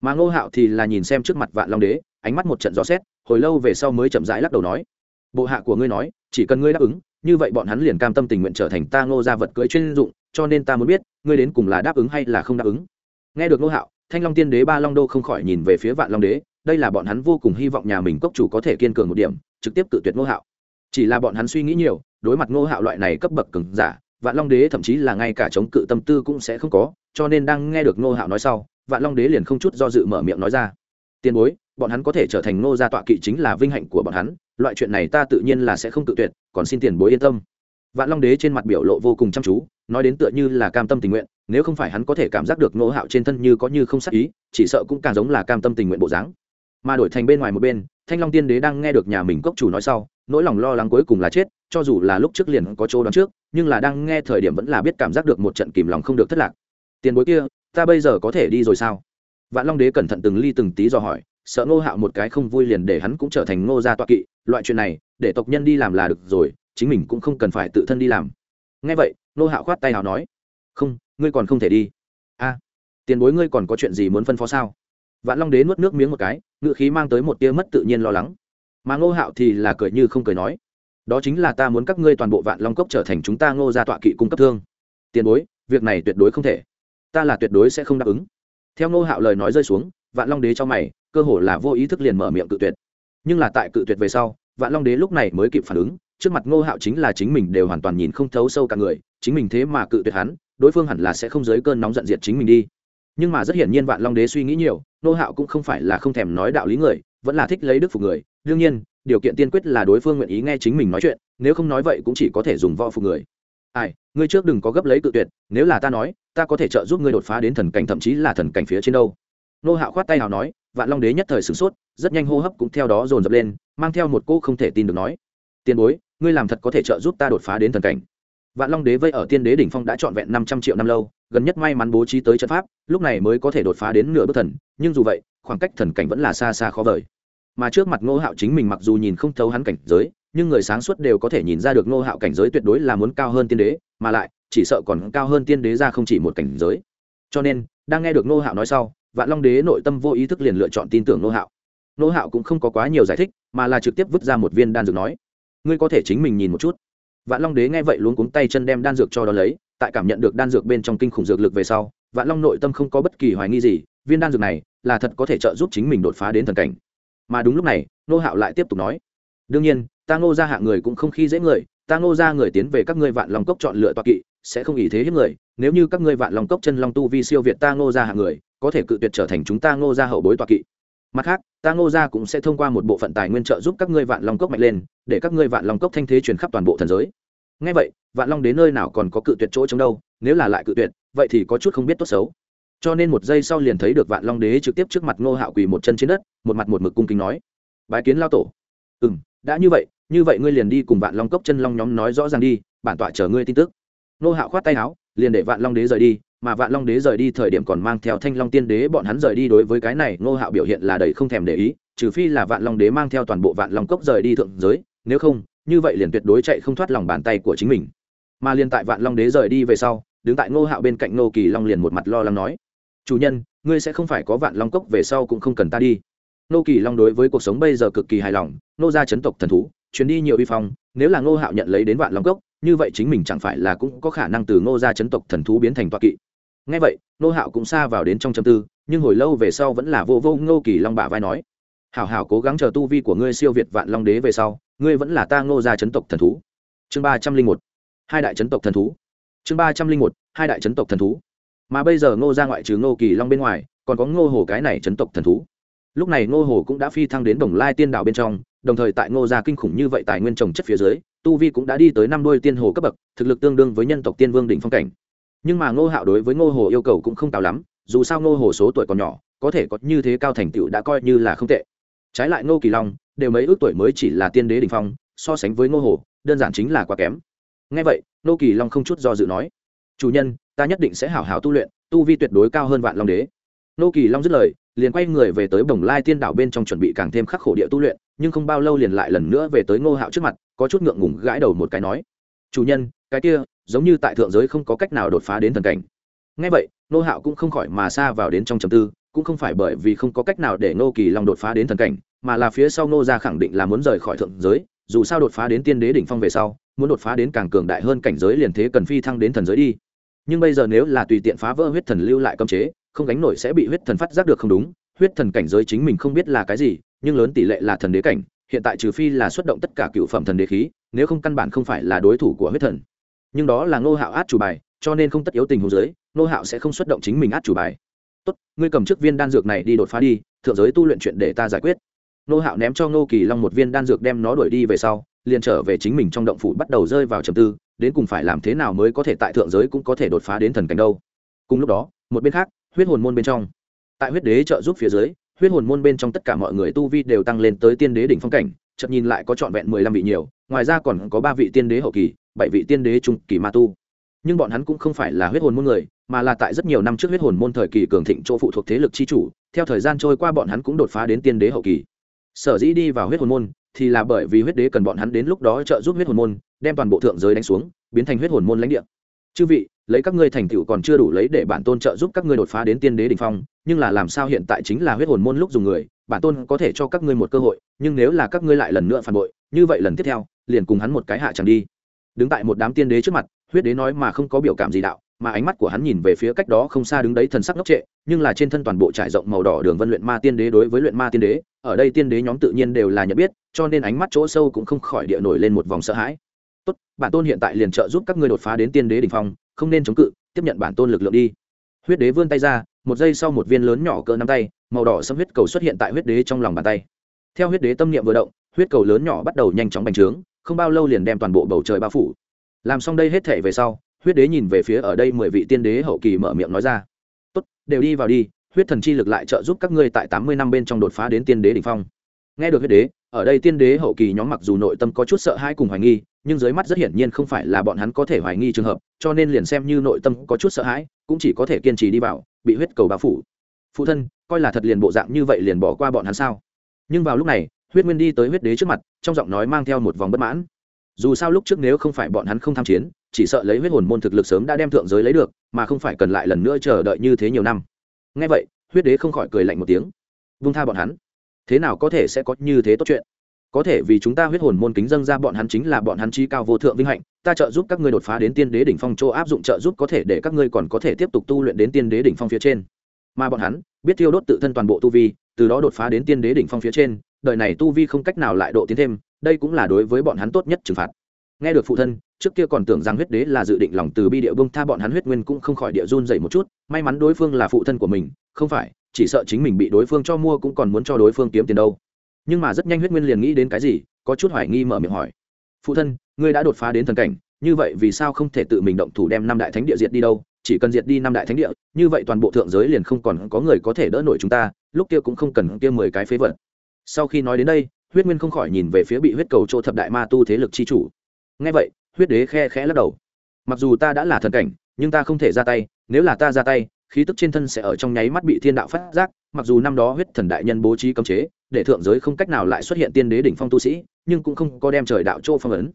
Mà ngô hạo thì là nhìn xem trước mặt vạn long đế, ánh mắt một trận gió xét, hồi lâu về sau mới chậm rãi lắc đầu nói, bộ hạ của ngươi nói, chỉ cần ngươi đáp ứng, như vậy bọn hắn liền cam tâm tình nguyện trở thành ta ngô gia vật cưới chuyên dụng, cho nên ta muốn biết, ngươi đến cùng là đáp ứng hay là không đáp ứng? Nghe được ngô hạo, thanh long tiên đế ba long đô không khỏi nhìn về phía vạn long đế đây là bọn hắn vô cùng hy vọng nhà mình cốc chủ có thể kiên cường một điểm, trực tiếp tự tuyệt ngô hạo. Chỉ là bọn hắn suy nghĩ nhiều, đối mặt ngô hạo loại này cấp bậc cứng giả, vạn long đế thậm chí là ngay cả chống cự tâm tư cũng sẽ không có, cho nên đang nghe được ngô hạo nói sau, vạn long đế liền không chút do dự mở miệng nói ra. Tiền bối, bọn hắn có thể trở thành ngô gia tọa kỵ chính là vinh hạnh của bọn hắn, loại chuyện này ta tự nhiên là sẽ không tự tuyệt, còn xin tiền bối yên tâm. Vạn long đế trên mặt biểu lộ vô cùng chăm chú, nói đến tựa như là cam tâm tình nguyện, nếu không phải hắn có thể cảm giác được ngô hạo trên thân như có như không sắc ý, chỉ sợ cũng càng giống là cam tâm tình nguyện bộ dáng mà đổi thành bên ngoài một bên, thanh long tiên đế đang nghe được nhà mình cốc chủ nói sau, nỗi lòng lo lắng cuối cùng là chết, cho dù là lúc trước liền có chỗ đoán trước, nhưng là đang nghe thời điểm vẫn là biết cảm giác được một trận kìm lòng không được thất lạc. Tiền bối kia, ta bây giờ có thể đi rồi sao? Vạn long đế cẩn thận từng ly từng tí dò hỏi, sợ ngô hạo một cái không vui liền để hắn cũng trở thành ngô gia toạ kỵ, loại chuyện này, để tộc nhân đi làm là được rồi, chính mình cũng không cần phải tự thân đi làm. Nghe vậy, ngô hạo khoát tay nào nói, không, ngươi còn không thể đi. A, tiền bối ngươi còn có chuyện gì muốn phân phó sao? Vạn long đế nuốt nước miếng một cái ngự khí mang tới một tia mất tự nhiên lo lắng. Mà ngô hạo thì là cười như không cười nói, đó chính là ta muốn các ngươi toàn bộ vạn long cốc trở thành chúng ta ngô gia tọa kỵ cung cấp thương. Tiền bối, việc này tuyệt đối không thể. Ta là tuyệt đối sẽ không đáp ứng. Theo ngô hạo lời nói rơi xuống, vạn long đế cho mày, cơ hồ là vô ý thức liền mở miệng cự tuyệt. Nhưng là tại cự tuyệt về sau, vạn long đế lúc này mới kịp phản ứng, trước mặt ngô hạo chính là chính mình đều hoàn toàn nhìn không thấu sâu cả người, chính mình thế mà cự tuyệt hắn, đối phương hẳn là sẽ không giới cơn nóng giận diệt chính mình đi nhưng mà rất hiển nhiên vạn long đế suy nghĩ nhiều, nô hạo cũng không phải là không thèm nói đạo lý người, vẫn là thích lấy đức phục người. Đương nhiên, điều kiện tiên quyết là đối phương nguyện ý nghe chính mình nói chuyện, nếu không nói vậy cũng chỉ có thể dùng võ phục người. Ai, ngươi trước đừng có gấp lấy cự tuyệt, nếu là ta nói, ta có thể trợ giúp ngươi đột phá đến thần cảnh, thậm chí là thần cảnh phía trên đâu. Nô hạo khoát tay nào nói, vạn long đế nhất thời sửng sốt, rất nhanh hô hấp cũng theo đó dồn dập lên, mang theo một cô không thể tin được nói, tiền bối, ngươi làm thật có thể trợ giúp ta đột phá đến thần cảnh. Vạn long đế vây ở tiên đế đỉnh phong đã trọn vẹn năm trăm triệu năm lâu gần nhất may mắn bố trí tới trận pháp, lúc này mới có thể đột phá đến nửa bước thần, nhưng dù vậy, khoảng cách thần cảnh vẫn là xa xa khó vời. Mà trước mặt ngô hạo chính mình mặc dù nhìn không thấu hắn cảnh giới, nhưng người sáng suốt đều có thể nhìn ra được ngô hạo cảnh giới tuyệt đối là muốn cao hơn tiên đế, mà lại, chỉ sợ còn cao hơn tiên đế ra không chỉ một cảnh giới. Cho nên, đang nghe được ngô hạo nói sau, vạn long đế nội tâm vô ý thức liền lựa chọn tin tưởng ngô hạo. Ngô hạo cũng không có quá nhiều giải thích, mà là trực tiếp vứt ra một viên đan dược nói, ngươi có thể chính mình nhìn một chút. Vạn long đế nghe vậy luống cuống tay chân đem đan dược cho đó lấy tại cảm nhận được đan dược bên trong kinh khủng dược lực về sau, vạn long nội tâm không có bất kỳ hoài nghi gì, viên đan dược này là thật có thể trợ giúp chính mình đột phá đến thần cảnh. Mà đúng lúc này, nô hạo lại tiếp tục nói, đương nhiên, ta ngô ra hạ người cũng không khi dễ người, ta ngô ra người tiến về các ngươi vạn long cốc chọn lựa toa kỵ, sẽ không ý thế hiếp người. Nếu như các ngươi vạn long cốc chân long tu vi siêu việt ta ngô ra hạ người, có thể cự tuyệt trở thành chúng ta ngô ra hậu bối toa kỵ. Mặt khác, ta ngô ra cũng sẽ thông qua một bộ phận tài nguyên trợ giúp các ngươi vạn long cốc mạnh lên, để các ngươi vạn long cốc thanh thế truyền khắp toàn bộ thần giới ngay vậy, vạn long đến nơi nào còn có cự tuyệt chỗ chống đâu, nếu là lại cự tuyệt, vậy thì có chút không biết tốt xấu. Cho nên một giây sau liền thấy được vạn long đế trực tiếp trước mặt ngô hạo quỳ một chân trên đất, một mặt một mực cung kính nói, bái kiến lao tổ. Ừ m đã như vậy như vậy ngươi liền đi cùng vạn long cốc chân long nhóm nói rõ ràng đi, bản tọa chờ ngươi tin tức. Ngô hạo khoát tay áo, liền để vạn long đế rời đi, mà vạn long đế rời đi thời điểm còn mang theo thanh long tiên đế bọn hắn rời đi đối với cái này, ngô hạo biểu hiện là đầy không thèm để ý, trừ phi là vạn long đế mang theo toàn bộ vạn long cốc rời đi thượng giới, nếu không như vậy liền tuyệt đối chạy không thoát lòng bàn tay của chính mình. Mà liền tại vạn long đế rời đi về sau, đứng tại ngô hạo bên cạnh ngô kỳ long liền một mặt lo lắng nói, chủ nhân, ngươi sẽ không phải có vạn long cốc về sau cũng không cần ta đi. Ngô kỳ long đối với cuộc sống bây giờ cực kỳ hài lòng, ngô ra chấn tộc thần thú chuyến đi nhiều vi phong, nếu là ngô hạo nhận lấy đến vạn long cốc, như vậy chính mình chẳng phải là cũng có khả năng từ ngô ra chấn tộc thần thú biến thành toa kỵ. Ngay vậy, ngô hạo cũng xa vào đến trong châm tư, nhưng hồi lâu về sau vẫn là vô vô ngô kỳ long bả vai nói, hảo hảo cố gắng chờ tu vi của ngươi siêu việt vạn long đế về sau ngươi vẫn là ta ngô gia chấn tộc thần thú. Chương ba trăm linh một, hai đại chấn tộc thần thú. Chương ba trăm linh một, hai đại chấn tộc thần thú. Mà bây giờ ngô gia ngoại trừ ngô kỳ long bên ngoài, còn có ngô hồ cái này chấn tộc thần thú. Lúc này ngô hồ cũng đã phi thăng đến đồng lai tiên đạo bên trong, đồng thời tại ngô gia kinh khủng như vậy tài nguyên trồng chất phía dưới, tu vi cũng đã đi tới năm đôi tiên hồ cấp bậc, thực lực tương đương với nhân tộc tiên vương đỉnh phong cảnh. Nhưng mà ngô hạo đối với ngô hồ yêu cầu cũng không cao lắm, dù sao ngô hồ số tuổi còn nhỏ, có thể có như thế cao thành tựu đã coi như là không tệ trái lại ngô kỳ long, đều mấy ước tuổi mới chỉ là tiên đế đỉnh phong, so sánh với ngô hồ, đơn giản chính là quá kém. Ngay vậy, ngô kỳ long không chút do dự nói, chủ nhân, ta nhất định sẽ hảo hảo tu luyện, tu vi tuyệt đối cao hơn vạn long đế. Ngô kỳ long dứt lời, liền quay người về tới bồng lai tiên đảo bên trong chuẩn bị càng thêm khắc khổ địa tu luyện, nhưng không bao lâu liền lại lần nữa về tới ngô hạo trước mặt, có chút ngượng ngùng gãi đầu một cái nói, chủ nhân, cái kia, giống như tại thượng giới không có cách nào đột phá đến thần cảnh. Ngay vậy, ngô hạo cũng không khỏi mà xa vào đến trong trầm tư cũng không phải bởi vì không có cách nào để ngô kỳ long đột phá đến thần cảnh, mà là phía sau ngô gia khẳng định là muốn rời khỏi thượng giới, dù sao đột phá đến tiên đế đỉnh phong về sau, muốn đột phá đến càng cường đại hơn cảnh giới liền thế cần phi thăng đến thần giới đi. Nhưng bây giờ nếu là tùy tiện phá vỡ huyết thần lưu lại cấm chế, không gánh nổi sẽ bị huyết thần phát giác được không đúng, huyết thần cảnh giới chính mình không biết là cái gì, nhưng lớn tỷ lệ là thần đế cảnh, hiện tại trừ phi là xuất động tất cả cựu phẩm thần đế khí, nếu không căn bản không phải là đối thủ của huyết thần. Nhưng đó là ngô hạo át chủ bài, cho nên không tất yếu tình huống giới ngô hạo sẽ không xuất động chính mình át chủ bài tốt, ngươi cầm trước viên đan dược này đi đột phá đi, thượng giới tu luyện chuyện để ta giải quyết. Nô hạo ném cho ngô kỳ long một viên đan dược đem nó đuổi đi về sau, liền trở về chính mình trong động phủ bắt đầu rơi vào trầm tư, đến cùng phải làm thế nào mới có thể tại thượng giới cũng có thể đột phá đến thần cảnh đâu. Cùng lúc đó, một bên khác, huyết hồn môn bên trong. Tại huyết đế trợ giúp phía dưới, huyết hồn môn bên trong tất cả mọi người tu vi đều tăng lên tới tiên đế đỉnh phong cảnh chậm nhìn lại có trọn vẹn mười lăm vị nhiều, ngoài ra còn có ba vị tiên đế hậu kỳ, bảy vị tiên đế trung kỳ ma tu nhưng bọn hắn cũng không phải là huyết hồn môn người, mà là tại rất nhiều năm trước huyết hồn môn thời kỳ cường thịnh chỗ phụ thuộc thế lực chi chủ, theo thời gian trôi qua bọn hắn cũng đột phá đến tiên đế hậu kỳ. Sở dĩ đi vào huyết hồn môn, thì là bởi vì huyết đế cần bọn hắn đến lúc đó trợ giúp huyết hồn môn, đem toàn bộ thượng giới đánh xuống, biến thành huyết hồn môn lãnh địa. Chư vị, lấy các ngươi thành tựu còn chưa đủ lấy để bản tôn trợ giúp các ngươi đột phá đến tiên đế đ ỉ n h phong, nhưng là làm sao hiện tại chính là huyết hồn môn lúc dùng người, bản tôn có thể cho các ngươi một cơ hội, nhưng nếu là các ngươi lại lần nữa phản bội, như vậy lần tiếp theo, liền cùng hắn một cái hạ chẳng đi đứng tại một đám tiên đế trước mặt, huyết đế nói mà không có biểu cảm gì đạo, mà ánh mắt của hắn nhìn về phía cách đó không xa đứng đấy thần sắc ngốc trệ, nhưng là trên thân toàn bộ trải rộng màu đỏ đường vân luyện ma tiên đế đối với luyện ma tiên đế, ở đây tiên đế nhóm tự nhiên đều là nhận biết, cho nên ánh mắt chỗ sâu cũng không khỏi địa nổi lên một vòng sợ hãi. Tốt, bản tôn hiện tại liền trợ giúp các ngươi đột phá đến tiên đế đ ỉ n h phong, không nên chống cự, tiếp nhận bản tôn lực lượng đi. Huyết đế vươn tay ra, một giây sau một viên lớn nhỏ cỡ năm tay, màu đỏ xâm huyết cầu xuất hiện tại huyết đế trong lòng bàn tay. Theo huyết đế tâm niệm vừa động, huyết cầu lớn nhỏ bắt đầu nhanh chóng bành trướng không bao lâu liền đem toàn bộ bầu trời bao phủ. Làm xong đây hết thể về sau, huyết đế nhìn về phía ở đây mười vị tiên đế hậu kỳ mở miệng nói ra, tốt, đều đi vào đi, huyết thần chi lực lại trợ giúp các ngươi tại tám mươi năm bên trong đột phá đến tiên đế đ ỉ n h phong. Nghe được huyết đế, ở đây tiên đế hậu kỳ nhóm mặc dù nội tâm có chút sợ hãi cùng hoài nghi, nhưng dưới mắt rất hiển nhiên không phải là bọn hắn có thể hoài nghi trường hợp, cho nên liền xem như nội tâm có chút sợ hãi, cũng chỉ có thể kiên trì đi vào, bị huyết cầu bao phủ. Phụ thân, coi là thật liền bộ dạng như vậy liền bỏ qua bọn hắn sao? Nhưng vào lúc này huyết nguyên đi tới huyết đế trước mặt, trong giọng nói mang theo một vòng bất mãn. Dù sao lúc trước nếu không phải bọn hắn không tham chiến, chỉ sợ lấy huyết hồn môn thực lực sớm đã đem thượng giới lấy được, mà không phải cần lại lần nữa chờ đợi như thế nhiều năm. Ngay vậy, huyết đế không khỏi cười lạnh một tiếng. Vung tha bọn hắn. Thế nào có thể sẽ có như thế tốt chuyện? Có thể vì chúng ta huyết hồn môn kính dâng ra bọn hắn chính là bọn hắn trí cao vô thượng vinh hạnh, ta trợ giúp các ngươi đột phá đến tiên đế đỉnh phong chỗ áp dụng trợ giúp có thể để các ngươi còn có thể tiếp tục tu luyện đến tiên đế đỉnh phong phía trên. Mà bọn hắn, biết thiêu đốt tự thân toàn bộ tu vi, từ đó đột phá đến tiên đế đỉnh phong phía trên đời này tu vi không cách nào lại độ tiến thêm, đây cũng là đối với bọn hắn tốt nhất trừng phạt. Nghe được phụ thân, trước kia còn tưởng rằng huyết đế là dự định lòng từ bi địa bông tha bọn hắn huyết nguyên cũng không khỏi địa run dậy một chút, may mắn đối phương là phụ thân của mình, không phải, chỉ sợ chính mình bị đối phương cho mua cũng còn muốn cho đối phương kiếm tiền đâu. Nhưng mà rất nhanh huyết nguyên liền nghĩ đến cái gì, có chút hoài nghi mở miệng hỏi. Phụ thân, ngươi đã đột phá đến thần cảnh, như vậy vì sao không thể tự mình động thủ đem năm đại thánh địa diệt đi đâu? Chỉ cần diệt đi năm đại thánh địa, như vậy toàn bộ thượng giới liền không còn có người có thể đỡ nổi chúng ta, lúc kia cũng không cần kia mười cái phế vật sau khi nói đến đây, huyết nguyên không khỏi nhìn về phía bị huyết cầu chỗ thập đại ma tu thế lực chi chủ. Ngay vậy, huyết đế khe khẽ lắc đầu. Mặc dù ta đã là thần cảnh, nhưng ta không thể ra tay, nếu là ta ra tay, khí tức trên thân sẽ ở trong nháy mắt bị thiên đạo phát giác. Mặc dù năm đó huyết thần đại nhân bố trí cấm chế, để thượng giới không cách nào lại xuất hiện tiên đế đỉnh phong tu sĩ, nhưng cũng không có đem trời đạo chỗ phong ấn.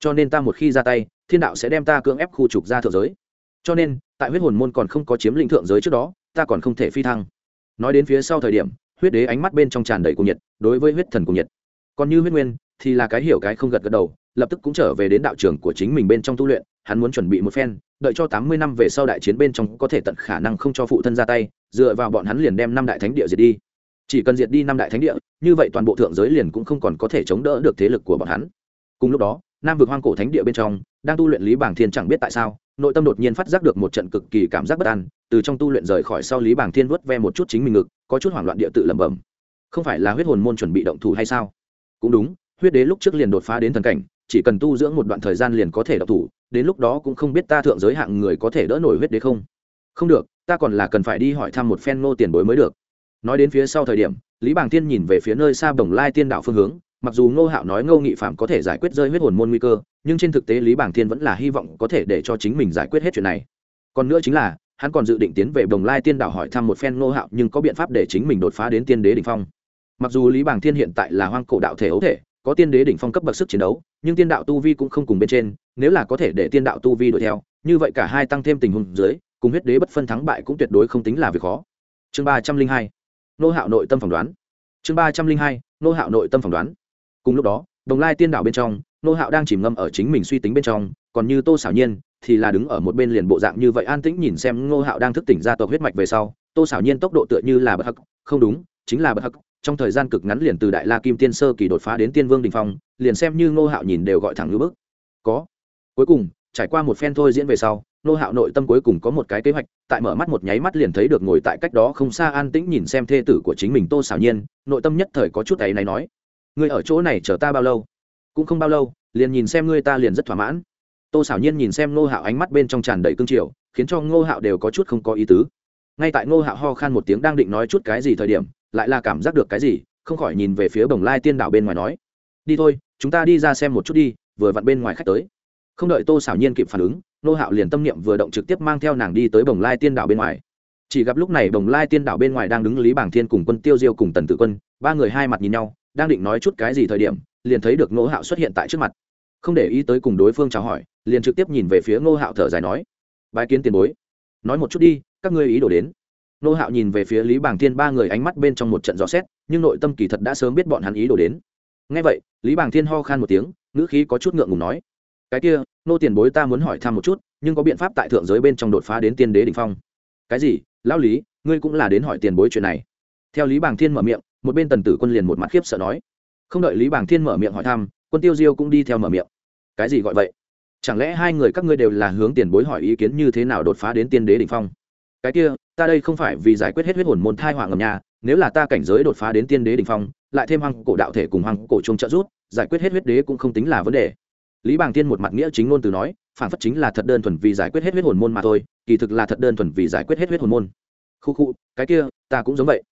Cho nên ta một khi ra tay, thiên đạo sẽ đem ta cưỡng ép khu trục ra thượng giới. Cho nên, tại huyết hồn môn còn không có chiếm lĩnh thượng giới trước đó, ta còn không thể phi thăng. Nói đến phía sau thời điểm huyết đế ánh mắt bên trong tràn đầy cuồng nhiệt, đối với huyết thần cuồng nhiệt. Còn như huyết nguyên, thì là cái hiểu cái không gật gật đầu, lập tức cũng trở về đến đạo trường của chính mình bên trong tu luyện, hắn muốn chuẩn bị một phen, đợi cho tám mươi năm về sau đại chiến bên trong có thể tận khả năng không cho phụ thân ra tay, dựa vào bọn hắn liền đem năm đại thánh địa diệt đi. Chỉ cần diệt đi năm đại thánh địa, như vậy toàn bộ thượng giới liền cũng không còn có thể chống đỡ được thế lực của bọn hắn. Cùng lúc đó, nam vực hoang cổ thánh địa bên trong, đang tu luyện lý bảng thiên chẳng biết tại sao, nội tâm đột nhiên phát giác được một trận cực kỳ cảm giác bất an từ trong tu luyện rời khỏi sau lý bảng thiên vớt ve một chút chính mình ngực, có chút hoảng loạn địa tự lẩm bẩm. Không phải là huyết hồn môn chuẩn bị động thủ hay sao? Cũng đúng, huyết đế lúc trước liền đột phá đến thần cảnh, chỉ cần tu dưỡng một đoạn thời gian liền có thể động thủ, đến lúc đó cũng không biết ta thượng giới hạng người có thể đỡ nổi huyết đế không? Không được, ta còn là cần phải đi hỏi thăm một phen Ngô tiền bối mới được. Nói đến phía sau thời điểm, lý bàng Thiên nhìn về phía nơi xa bồng lai tiên đạo phương hướng, mặc dù ngô hạo nói ngô nghị phạm có thể giải quyết rơi huyết hồn môn nguy cơ, nhưng trên thực tế lý bàng thiên vẫn là hy vọng có thể để cho chính mình giải quyết hết chuyện này. Còn nữa chính là hắn còn dự định tiến về bồng lai tiên đạo hỏi thăm một phen ngô hạo, nhưng có biện pháp để chính mình đột phá đến tiên đế đ ỉ n h phong. Mặc dù lý bàng thiên hiện tại là hoang cổ đạo thể ấu thể, có tiên đế đỉnh phong cấp bậc sức chiến đấu, nhưng tiên đạo tu vi cũng không cùng bên trên, nếu là có thể để tiên đạo tu vi đuổi theo, như vậy cả hai tăng thêm tình huống dưới, cùng huyết đế bất phân thắng bại cũng tuyệt đối không tính là việc khó. Chương ba trăm linh hai nô hạo nội tâm phỏng đoán. Chương ba trăm linh hai nô hạo nội tâm phỏng đoán. Cùng lúc đó, đồng lai tiên đạo bên trong nô hạo đang chìm ngâm ở chính mình suy tính bên trong, còn như tô xảo nhiên thì là đứng ở một bên liền bộ dạng như vậy, an tĩnh nhìn xem ngô hạo đang thức tỉnh ra tộc huyết mạch về sau. Tô xảo nhiên tốc độ tựa như là bậc hắc, không đúng, chính là bậc hắc. Trong thời gian cực ngắn liền từ đại la kim tiên sơ kỳ đột phá đến tiên vương đình phong, liền xem như ngô hạo nhìn đều gọi thẳng ngữ bức. Có. Cuối cùng, trải qua một phen thôi diễn về sau, ngô hạo nội tâm cuối cùng có một cái kế hoạch, tại mở mắt một nháy mắt liền thấy được ngồi tại cách đó không xa an tĩnh nhìn xem thê tử của chính mình tô xảo nhiên, nội tâm nhất thời có chút ấy này nói, ngươi ở chỗ này chờ ta bao lâu? Cũng không bao lâu, liền nhìn xem ngươi ta liền rất thỏa mãn tô xảo nhiên nhìn xem ngô hạo ánh mắt bên trong tràn đầy cương triều, khiến cho ngô hạo đều có chút không có ý tứ. Ngay tại ngô hạo ho khan một tiếng đang định nói chút cái gì thời điểm, lại là cảm giác được cái gì, không khỏi nhìn về phía bồng lai tiên đảo bên ngoài nói, đi thôi, chúng ta đi ra xem một chút đi, vừa vặn bên ngoài khách tới. Không đợi tô xảo nhiên kịp phản ứng, Ngô hạo liền tâm niệm vừa động trực tiếp mang theo nàng đi tới bồng lai tiên đảo bên ngoài. Chỉ gặp lúc này bồng lai tiên đảo bên ngoài đang đứng lý bảng thiên cùng quân tiêu diêu cùng tần tử quân, ba người hai mặt nhìn nhau, đang định nói chút cái gì thời điểm, liền thấy được Ngô hạo xuất hiện tại trước mặt. Không để ý tới cùng đối phương chào hỏi liền trực tiếp nhìn về phía ngô hạo thở dài nói, bái kiến tiền bối. Nói một chút đi, các ngươi ý đồ đến. Ngô hạo nhìn về phía lý bàng thiên ba người ánh mắt bên trong một trận rõ xét, nhưng nội tâm kỳ thật đã sớm biết bọn hắn ý đồ đến. Ngay vậy, lý bàng thiên ho khan một tiếng, ngữ khí có chút ngượng ngùng nói, cái kia nô tiền bối ta muốn hỏi thăm một chút, nhưng có biện pháp tại thượng giới bên trong đột phá đến tiên đế đ ỉ n h phong. Cái gì? Lão lý, ngươi cũng là đến hỏi tiền bối chuyện này. Theo lý bàng thiên mở miệng, một bên tần tử quân liền một mặt khiếp sợ nói, không đợi lý bàng thiên mở miệng hỏi thăm, quân tiêu diêu cũng đi theo mở miệng. Cái gì gọi vậy? Chẳng lẽ hai người các ngươi đều là hướng tiền bối hỏi ý kiến như thế nào đột phá đến tiên đế đ ỉ n h phong? Cái kia, ta đây không phải vì giải quyết hết huyết hồn môn thai hoàng ngầm nhà, nếu là ta cảnh giới đột phá đến tiên đế đ ỉ n h phong, lại thêm hoàng cổ đạo thể cùng hoàng cổ trung trợ rút giải quyết hết huyết đế cũng không tính là vấn đề. Lý bàng tiên một mặt nghĩa chính ngôn từ nói, phản phất chính là thật đơn thuần vì giải quyết hết huyết hồn môn mà thôi, kỳ thực là thật đơn thuần vì giải quyết hết huyết hồn môn. Khu khu, cái kia, ta cũng giống vậy.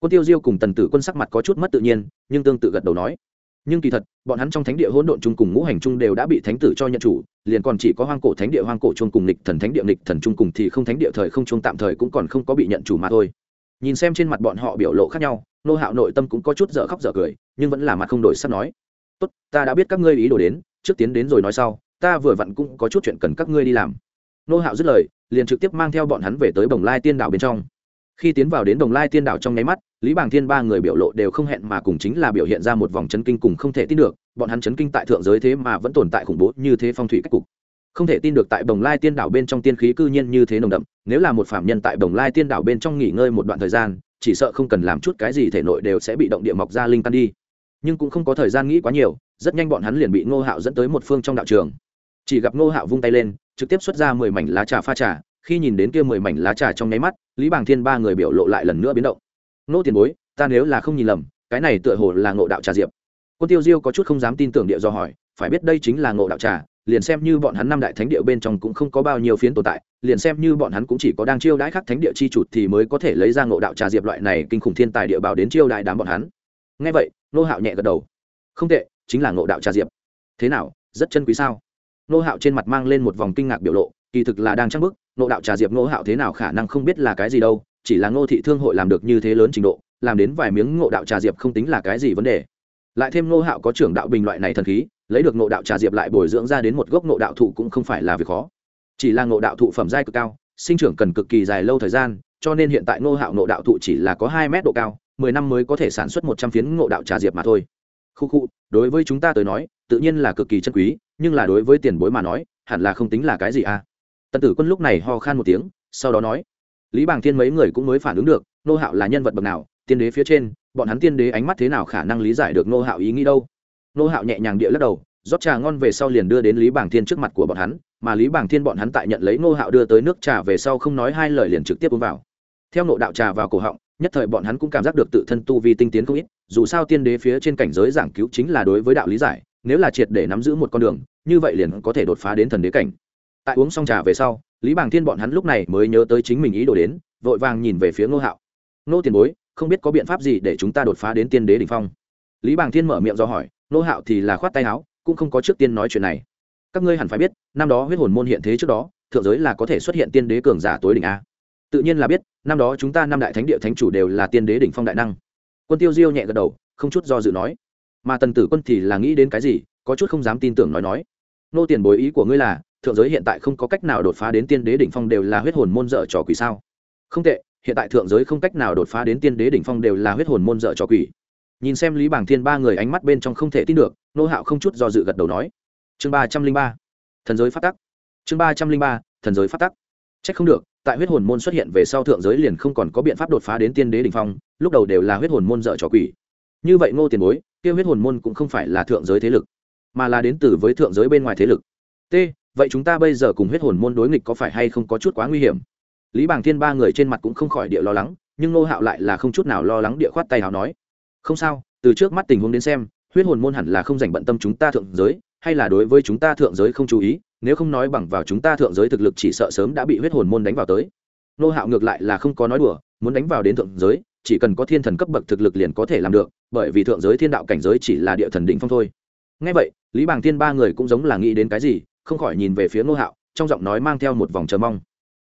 Quân tiêu diêu cùng tần tử quân sắc mặt có chút mất tự nhiên, nhưng tương tự gật đầu nói nhưng kỳ thật, bọn hắn trong thánh địa hỗn độn chung cùng ngũ hành chung đều đã bị thánh tử cho nhận chủ, liền còn chỉ có hoang cổ thánh địa, hoang cổ chung cùng lịch thần thánh địa lịch thần chung cùng thì không thánh địa thời không chung, tạm thời cũng còn không có bị nhận chủ mà thôi. Nhìn xem trên mặt bọn họ biểu lộ khác nhau, nô hạo nội tâm cũng có chút dở khóc dở cười, nhưng vẫn là mặt không đổi sắp nói. Tốt, ta đã biết các ngươi ý đồ đến, trước tiến đến rồi nói sau, ta vừa vặn cũng có chút chuyện cần các ngươi đi làm. Nô hạo dứt lời, liền trực tiếp mang theo bọn hắn về tới bồng lai tiên đảo bên trong khi tiến vào đến đồng lai tiên đảo trong nháy mắt, lý bàng thiên ba người biểu lộ đều không hẹn mà cùng chính là biểu hiện ra một vòng chấn kinh cùng không thể tin được, bọn hắn chấn kinh tại thượng giới thế mà vẫn tồn tại khủng bố như thế phong thủy cách cục. Không thể tin được tại đồng lai tiên đảo bên trong tiên khí cư nhiên như thế nồng đậm, nếu là một phạm nhân tại đồng lai tiên đảo bên trong nghỉ ngơi một đoạn thời gian, chỉ sợ không cần làm chút cái gì thể nội đều sẽ bị động địa mọc ra linh căn đi. Nhưng cũng không có thời gian nghĩ quá nhiều, rất nhanh bọn hắn liền bị ngô hạo dẫn tới một phương trong đạo trường. Chỉ gặp ngô hạo vung tay lên, trực tiếp xuất ra mười mảnh lá trà pha trà khi nhìn đến kia mười mảnh lá trà trong nháy mắt, lý bàng thiên ba người biểu lộ lại lần nữa biến động. Nô tiền bối, ta nếu là không nhìn lầm, cái này tựa hồ là ngộ đạo trà diệp. Quân tiêu diêu có chút không dám tin tưởng địa do hỏi, phải biết đây chính là ngộ đạo trà, liền xem như bọn hắn năm đại thánh địa bên trong cũng không có bao nhiêu phiến tồn tại, liền xem như bọn hắn cũng chỉ có đang chiêu đãi khắc thánh địa chi chụt thì mới có thể lấy ra ngộ đạo trà diệp loại này kinh khủng thiên tài địa bảo đến chiêu đại đám bọn hắn. Ngay vậy, nô hạo nhẹ gật đầu. Không tệ, chính là ngộ đạo trà diệp. Thế nào, rất chân quý sao? Nô hạo trên mặt mang lên một vòng kinh ngạc biểu lộ, kỳ thực là đang trăng bức nộ đạo trà diệp ngô hạo thế nào khả năng không biết là cái gì đâu, chỉ là ngô thị thương hội làm được như thế lớn trình độ, làm đến vài miếng ngộ đạo trà diệp không tính là cái gì vấn đề. Lại thêm ngô hạo có trưởng đạo bình loại này thần khí, lấy được ngộ đạo trà diệp lại bồi dưỡng ra đến một gốc ngộ đạo thụ cũng không phải là việc khó. Chỉ là ngộ đạo thụ phẩm giai cực cao, sinh trưởng cần cực kỳ dài lâu thời gian, cho nên hiện tại ngô hạo ngộ đạo thụ chỉ là có hai mét độ cao, mười năm mới có thể sản xuất một trăm phiến ngộ đạo trà diệp mà thôi. Khu khu, đối với chúng ta tới nói, tự nhiên là cực kỳ chân quý, nhưng là đối với tiền bối mà nói, hẳn là không tính là cái gì à? Tần tử quân lúc này ho khan một tiếng, sau đó nói, lý bàng thiên mấy người cũng mới phản ứng được nô hạo là nhân vật bậc nào, tiên đế phía trên, bọn hắn tiên đế ánh mắt thế nào khả năng lý giải được nô hạo ý nghĩ đâu? Nô hạo nhẹ nhàng địa lắc đầu, rót trà ngon về sau liền đưa đến lý bàng thiên trước mặt của bọn hắn, mà lý bàng thiên bọn hắn tại nhận lấy nô hạo đưa tới nước trà về sau không nói hai lời liền trực tiếp uống vào. Theo nộ đạo trà vào cổ họng, nhất thời bọn hắn cũng cảm giác được tự thân tu vi tinh tiến không ít, dù sao tiên đế phía trên cảnh giới giảng cứu chính là đối với đạo lý giải, nếu là triệt để nắm giữ một con đường, như vậy liền có thể đột phá đến thần đế cảnh tại uống xong trà về sau, lý bàng thiên bọn hắn lúc này mới nhớ tới chính mình ý đồ đến, vội vàng nhìn về phía ngô hạo. Ngô tiền bối, không biết có biện pháp gì để chúng ta đột phá đến tiên đế đ ỉ n h phong? Lý bàng thiên mở miệng do hỏi, ngô hạo thì là khoát tay áo, cũng không có trước tiên nói chuyện này. Các ngươi hẳn phải biết, năm đó huyết hồn môn hiện thế trước đó, thượng giới là có thể xuất hiện tiên đế cường giả tối đỉnh a. Tự nhiên là biết, năm đó chúng ta năm đại thánh địa thánh chủ đều là tiên đế đỉnh phong đại năng. Quân tiêu diêu nhẹ gật đầu, không chút do dự nói. Mà tần tử quân thì là nghĩ đến cái gì, có chút không dám tin tưởng nói nói. Nô tiền bối, ý của ngươi là thượng giới hiện tại không có cách nào đột phá đến tiên đế đỉnh phong đều là huyết hồn môn dở trò quỷ sao? Không tệ, hiện tại thượng giới không cách nào đột phá đến tiên đế đỉnh phong đều là huyết hồn môn dở trò quỷ. Nhìn xem lý bảng thiên ba người ánh mắt bên trong không thể tin được, nô hạo không chút do dự gật đầu nói. Chương ba trăm linh ba. Thần giới phát tắc. Chương ba trăm linh ba, thần giới phát tắc. C h ắ c không được, tại huyết hồn môn xuất hiện về sau thượng giới liền không còn có biện pháp đột phá đến tiên đế đ ỉ n h phong, lúc đầu đều là huyết hồn môn dở trò quỷ. Như vậy ngô tiền bối kêu huyết hồn môn cũng không phải là thượng giới thế lực, mà là đến từ với thượng giới bên ngoài thế lực. T vậy chúng ta bây giờ cùng huyết hồn môn đối nghịch có phải hay không có chút quá nguy hiểm? Lý bàng thiên ba người trên mặt cũng không khỏi địa lo lắng, nhưng nô hạo lại là không chút nào lo lắng địa khoát tay hào nói, không sao, từ trước mắt tình huống đến xem, huyết hồn môn hẳn là không dành bận tâm chúng ta thượng giới, hay là đối với chúng ta thượng giới không chú ý, nếu không nói bằng vào chúng ta thượng giới thực lực chỉ sợ sớm đã bị huyết hồn môn đánh vào tới. Nô hạo ngược lại là không có nói đùa, muốn đánh vào đến thượng giới, chỉ cần có thiên thần cấp bậc thực lực liền có thể làm được, bởi vì thượng giới thiên đạo cảnh giới chỉ là địa thần định phong thôi. Ngay vậy, lý bàng thiên ba người cũng giống là nghĩ đến cái gì không khỏi nhìn về phía ngô hạo, trong giọng nói mang theo một vòng chờ mong.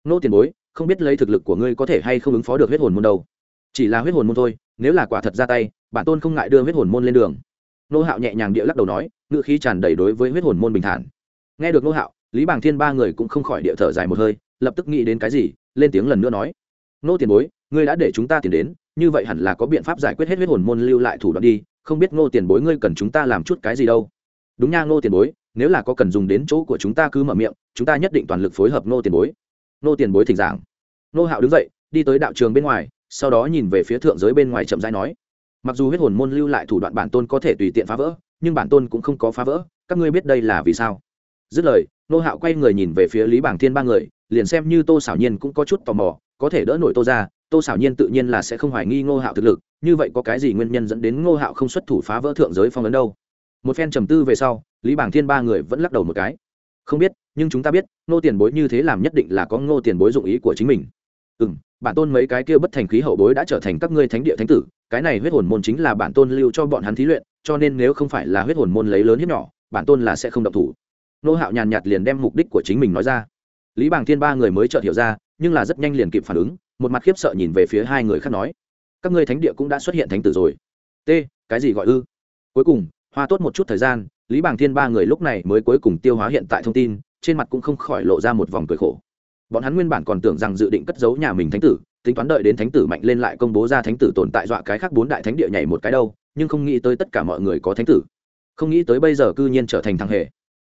Nô tiền bối, không biết lấy thực lực của ngươi có thể hay không ứng phó được huyết hồn môn đâu. Chỉ là huyết hồn môn thôi, nếu là quả thật ra tay, bản tôn không ngại đưa huyết hồn môn lên đường. Nô hạo nhẹ nhàng địa lắc đầu nói ngựa khí tràn đầy đối với huyết hồn môn bình thản. Nghe được nô hạo, lý bàng thiên ba người cũng không khỏi địa thở dài một hơi, lập tức nghĩ đến cái gì, lên tiếng lần nữa nói nô tiền bối, ngươi đã để chúng ta tiền đến, như vậy hẳn là có biện pháp giải quyết hết huyết hồn môn lưu lại thủ đoạn đi, không biết ngô tiền bối ngươi cần chúng ta làm chút cái gì đâu. Đúng nha ngô tiền bối nếu là có cần dùng đến chỗ của chúng ta cứ mở miệng, chúng ta nhất định toàn lực phối hợp ngô tiền bối. Ngô tiền bối thỉnh giảng. Ngô hạo đứng dậy, đi tới đạo trường bên ngoài, sau đó nhìn về phía thượng giới bên ngoài chậm rãi nói, mặc dù huyết hồn môn lưu lại thủ đoạn bản tôn có thể tùy tiện phá vỡ, nhưng bản tôn cũng không có phá vỡ, các ngươi biết đây là vì sao? Dứt lời, nô hạo quay người nhìn về phía lý bảng thiên ba người, liền xem như tô xảo nhiên cũng có chút tò mò, có thể đỡ nổi tô ra tô xảo nhiên tự nhiên là sẽ không hoài nghi ngô hạo thực lực, như vậy có cái gì nguyên nhân dẫn đến ngô hạo không xuất thủ phá vỡ thượng giới phong ấn đâu? Một phen trầm tư về sau, lý bảng thiên ba người vẫn lắc đầu một cái. Không biết, nhưng chúng ta biết, ngô tiền bối như thế làm nhất định là có ngô tiền bối dụng ý của chính mình. Ừ m bản tôn mấy cái kia bất thành khí hậu bối đã trở thành các ngươi thánh địa thánh tử, cái này huyết hồn môn chính là bản tôn lưu cho bọn hắn thí luyện, cho nên nếu không phải là huyết hồn môn lấy lớn hiếp nhỏ, bản tôn là sẽ không động thủ. Nô hạo nhàn nhạt liền đem mục đích của chính mình nói ra. Lý bảng thiên ba người mới chợt hiểu ra, nhưng là rất nhanh liền kịp phản ứng, một mặt khiếp sợ nhìn về phía hai người khác nói. Các ngươi thánh địa cũng đã xuất hiện thánh tử rồi. T, cái gì gọi ư? Cuối cùng hoa tốt một chút thời gian, lý Bàng thiên ba người lúc này mới cuối cùng tiêu hóa hiện tại thông tin, trên mặt cũng không khỏi lộ ra một vòng cười khổ. Bọn hắn nguyên bản còn tưởng rằng dự định cất giấu nhà mình thánh tử, tính toán đợi đến thánh tử mạnh lên lại công bố ra thánh tử tồn tại dọa cái khác bốn đại thánh địa nhảy một cái đâu, nhưng không nghĩ tới tất cả mọi người có thánh tử. Không nghĩ tới bây giờ cư nhiên trở thành thằng hề.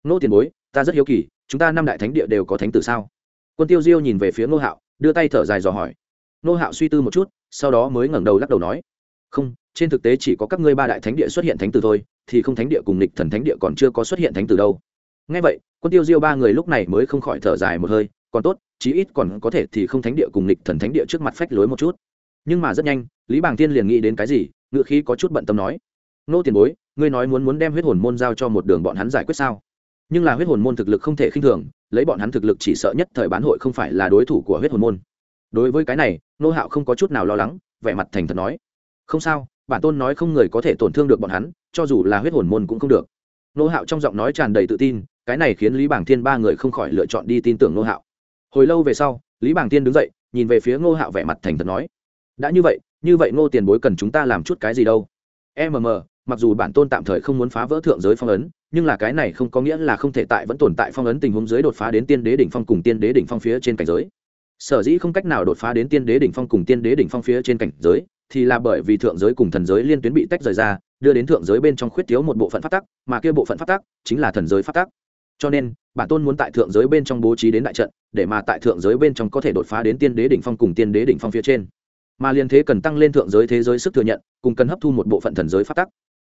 Nô tiền bối, ta rất hiếu kỳ, chúng ta năm đại thánh địa đều có thánh tử sao? Quân tiêu diêu nhìn về phía Nô hạo, đưa tay thở dài dò hỏi. Nô hạo suy tư một chút, sau đó mới ngẩng đầu lắc đầu nói. Không, trên thực tế chỉ có các ngươi ba đại thánh địa xuất hiện thánh tử thôi thì không thánh địa cùng lịch thần thánh địa còn chưa có xuất hiện thánh tử đâu. Ngay vậy, quân tiêu diêu ba người lúc này mới không khỏi thở dài một hơi, còn tốt, chí ít còn có thể thì không thánh địa cùng lịch thần thánh địa trước mặt phách lối một chút. Nhưng mà rất nhanh, lý bàng tiên liền nghĩ đến cái gì ngựa khí có chút bận tâm nói, nô tiền bối, ngươi nói muốn muốn đem huyết hồn môn giao cho một đường bọn hắn giải quyết sao? Nhưng là huyết hồn môn thực lực không thể khinh thường, lấy bọn hắn thực lực chỉ sợ nhất thời bán hội không phải là đối thủ của huyết hồn môn. Đối với cái này, nô hạo không có chút nào lo lắng, vẻ mặt thành thật nói, không sao bản tôn nói không người có thể tổn thương được bọn hắn, cho dù là huyết hồn môn cũng không được. Nô hạo trong giọng nói tràn đầy tự tin, cái này khiến lý bảng thiên ba người không khỏi lựa chọn đi tin tưởng nô hạo. Hồi lâu về sau, lý bảng thiên đứng dậy, nhìn về phía ngô hạo vẻ mặt thành thật nói, đã như vậy như vậy ngô tiền bối cần chúng ta làm chút cái gì đâu? Mm mặc dù bản tôn tạm thời không muốn phá vỡ thượng giới phong ấn, nhưng là cái này không có nghĩa là không thể tại vẫn tồn tại phong ấn tình huống dưới đột phá đến tiên đế đỉnh phong cùng tiên đế đỉnh phong phía trên cảnh giới. Sở dĩ không cách nào đột phá đến tiên đế đỉnh phong cùng tiên đế đỉnh phong phía trên cảnh giới thì là bởi vì thượng giới cùng thần giới liên tuyến bị tách rời ra, đưa đến thượng giới bên trong khuyết thiếu một bộ phận phát tắc, mà kia bộ phận phát tắc chính là thần giới phát tắc. Cho nên, bản tôn muốn tại thượng giới bên trong bố trí đến đại trận, để mà tại thượng giới bên trong có thể đột phá đến tiên đế đỉnh phong cùng tiên đế đỉnh phong phía trên. Mà liên thế cần tăng lên thượng giới thế giới sức thừa nhận, cùng cần hấp thu một bộ phận thần giới phát tắc.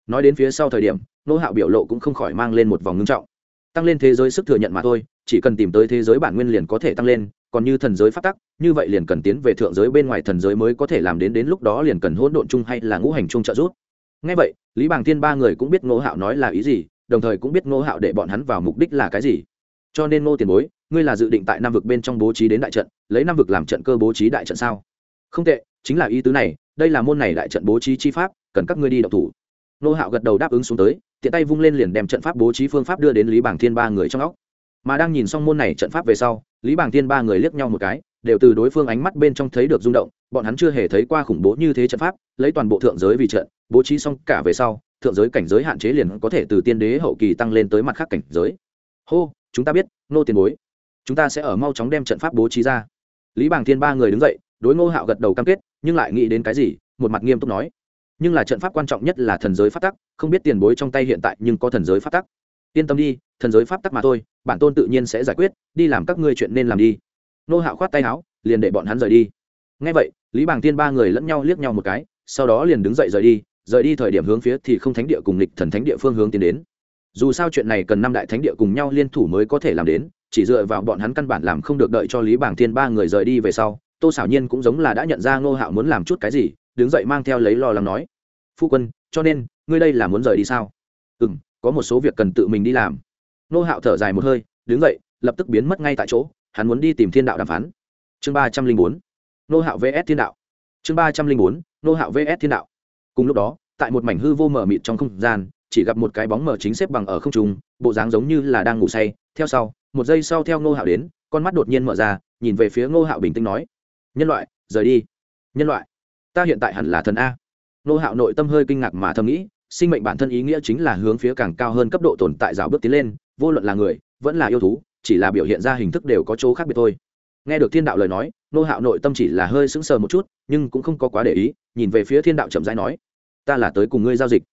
Nói đến phía sau thời điểm, nô hạo biểu lộ cũng không khỏi mang lên một vòng ngưng trọng. Tăng lên thế giới sức thừa nhận mà thôi, chỉ cần tìm tới thế giới bản nguyên liền có thể tăng lên còn như thần giới phát tắc, như vậy liền cần tiến về thượng giới bên ngoài thần giới mới có thể làm đến đến lúc đó liền cần hỗn độn chung hay là ngũ hành chung trợ giúp. Ngay vậy, lý bàng Thiên ba người cũng biết ngô hạo nói là ý gì, đồng thời cũng biết ngô hạo để bọn hắn vào mục đích là cái gì. Cho nên ngô tiền bối, ngươi là dự định tại nam vực bên trong bố trí đến đại trận, lấy nam vực làm trận cơ bố trí đại trận sao? Không tệ, chính là ý tứ này, đây là môn này đại trận bố trí chi pháp, cần các ngươi đi đọc thủ. Ngô hạo gật đầu đáp ứng xuống tới, tiện tay vung lên liền đem trận pháp bố trí phương pháp đưa đến lý bảng thiên ba người trong óc mà đang nhìn xong môn này trận pháp về sau, lý bảng thiên ba người liếc nhau một cái, đều từ đối phương ánh mắt bên trong thấy được rung động, bọn hắn chưa hề thấy qua khủng bố như thế trận pháp, lấy toàn bộ thượng giới vì trận, bố trí xong cả về sau, thượng giới cảnh giới hạn chế liền có thể từ tiên đế hậu kỳ tăng lên tới mặt khác cảnh giới. Hô, chúng ta biết, nô tiền bối. Chúng ta sẽ ở mau chóng đem trận pháp bố trí ra. Lý bảng thiên ba người đứng dậy, đối ngô hạo gật đầu cam kết, nhưng lại nghĩ đến cái gì, một mặt nghiêm túc nói. Nhưng là trận pháp quan trọng nhất là thần giới phát tắc, không biết tiền bối trong tay hiện tại nhưng có thần giới phát tắc yên tâm đi, thần giới pháp tắc mà thôi, bản tôn tự nhiên sẽ giải quyết, đi làm các ngươi chuyện nên làm đi. Nô hạo khoát tay áo, liền để bọn hắn rời đi. Ngay vậy, lý bàng tiên ba người lẫn nhau liếc nhau một cái, sau đó liền đứng dậy rời đi rời đi thời điểm hướng phía thì không thánh địa cùng lịch thần thánh địa phương hướng tiến đến. Dù sao chuyện này cần năm đại thánh địa cùng nhau liên thủ mới có thể làm đến, chỉ dựa vào bọn hắn căn bản làm không được đợi cho lý bàng tiên ba người rời đi về sau, tô xảo nhiên cũng giống là đã nhận ra ngô hạo muốn làm chút cái gì, đứng dậy mang theo lấy lo lắng nói, phu quân, cho nên, ngươi đây là muốn rời đi sao? Ừ m có một số việc cần tự mình đi làm. Nô hạo thở dài một hơi, đứng dậy, lập tức biến mất ngay tại chỗ, hắn muốn đi tìm thiên đạo đàm phán. Chương ba trăm linh bốn, nô hạo vs thiên đạo. Chương ba trăm linh bốn, nô hạo vs thiên đạo. Cùng lúc đó, tại một mảnh hư vô mờ mịt trong không gian, chỉ gặp một cái bóng mờ chính xếp bằng ở không trung, bộ dáng giống như là đang ngủ say. Theo sau, một giây sau theo ngô hạo đến, con mắt đột nhiên mở ra, nhìn về phía ngô hạo bình tĩnh nói, nhân loại, rời đi. Nhân loại, ta hiện tại hẳn là thần a. Nô hạo nội tâm hơi kinh ngạc mà thầm nghĩ sinh mệnh bản thân ý nghĩa chính là hướng phía càng cao hơn cấp độ tồn tại rào bước tiến lên, vô luận là người, vẫn là yêu thú, chỉ là biểu hiện ra hình thức đều có chỗ khác biệt thôi. Nghe được thiên đạo lời nói, nô hạo nội tâm chỉ là hơi sững sờ một chút, nhưng cũng không có quá để ý, nhìn về phía thiên đạo chậm rãi nói, ta là tới cùng ngươi giao dịch.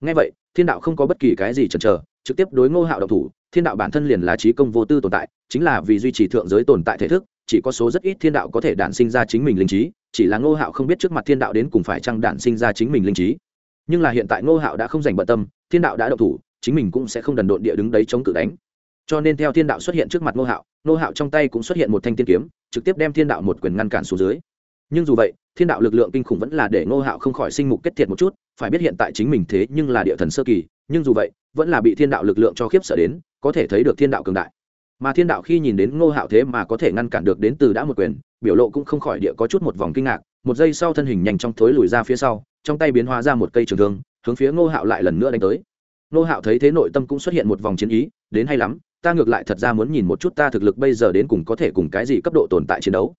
Nghe vậy, thiên đạo không có bất kỳ cái gì chần chờ, trực tiếp đối ngô hạo độc thủ, thiên đạo bản thân liền là trí công vô tư tồn tại, chính là vì duy trì thượng giới tồn tại thể thức, chỉ có số rất ít thiên đạo có thể đản sinh ra chính mình linh trí, chỉ là ngô hạo không biết trước mặt thiên đạo đến cùng phải chăng đản sinh ra chính mình linh trí nhưng là hiện tại ngô hạo đã không dành bận tâm, thiên đạo đã độc thủ, chính mình cũng sẽ không đần độn địa đứng đấy chống cự đánh. Cho nên theo thiên đạo xuất hiện trước mặt ngô hạo ngô hạo trong tay cũng xuất hiện một thanh tiên kiếm, trực tiếp đem thiên đạo một quyền ngăn cản xuống dưới. Nhưng dù vậy, thiên đạo lực lượng kinh khủng vẫn là để ngô hạo không khỏi sinh mục kết thiệt một chút, phải biết hiện tại chính mình thế nhưng là địa thần sơ kỳ, nhưng dù vậy, vẫn là bị thiên đạo lực lượng cho khiếp sợ đến, có thể thấy được thiên đạo cường đại. Mà thiên đạo khi nhìn đến ngô hạo thế mà có thể ngăn cản được đến từ đã một quyền, biểu lộ cũng không khỏi địa có chút một vòng kinh ngạc, một giây sau thân hình nhanh chóng thối lùi ra phía sau trong tay biến hóa ra một cây trường thương, hướng phía ngô hạo lại lần nữa đánh tới. Ngô hạo thấy thế nội tâm cũng xuất hiện một vòng chiến ý, đến hay lắm, ta ngược lại thật ra muốn nhìn một chút ta thực lực bây giờ đến cùng có thể cùng cái gì cấp độ tồn tại chiến đấu.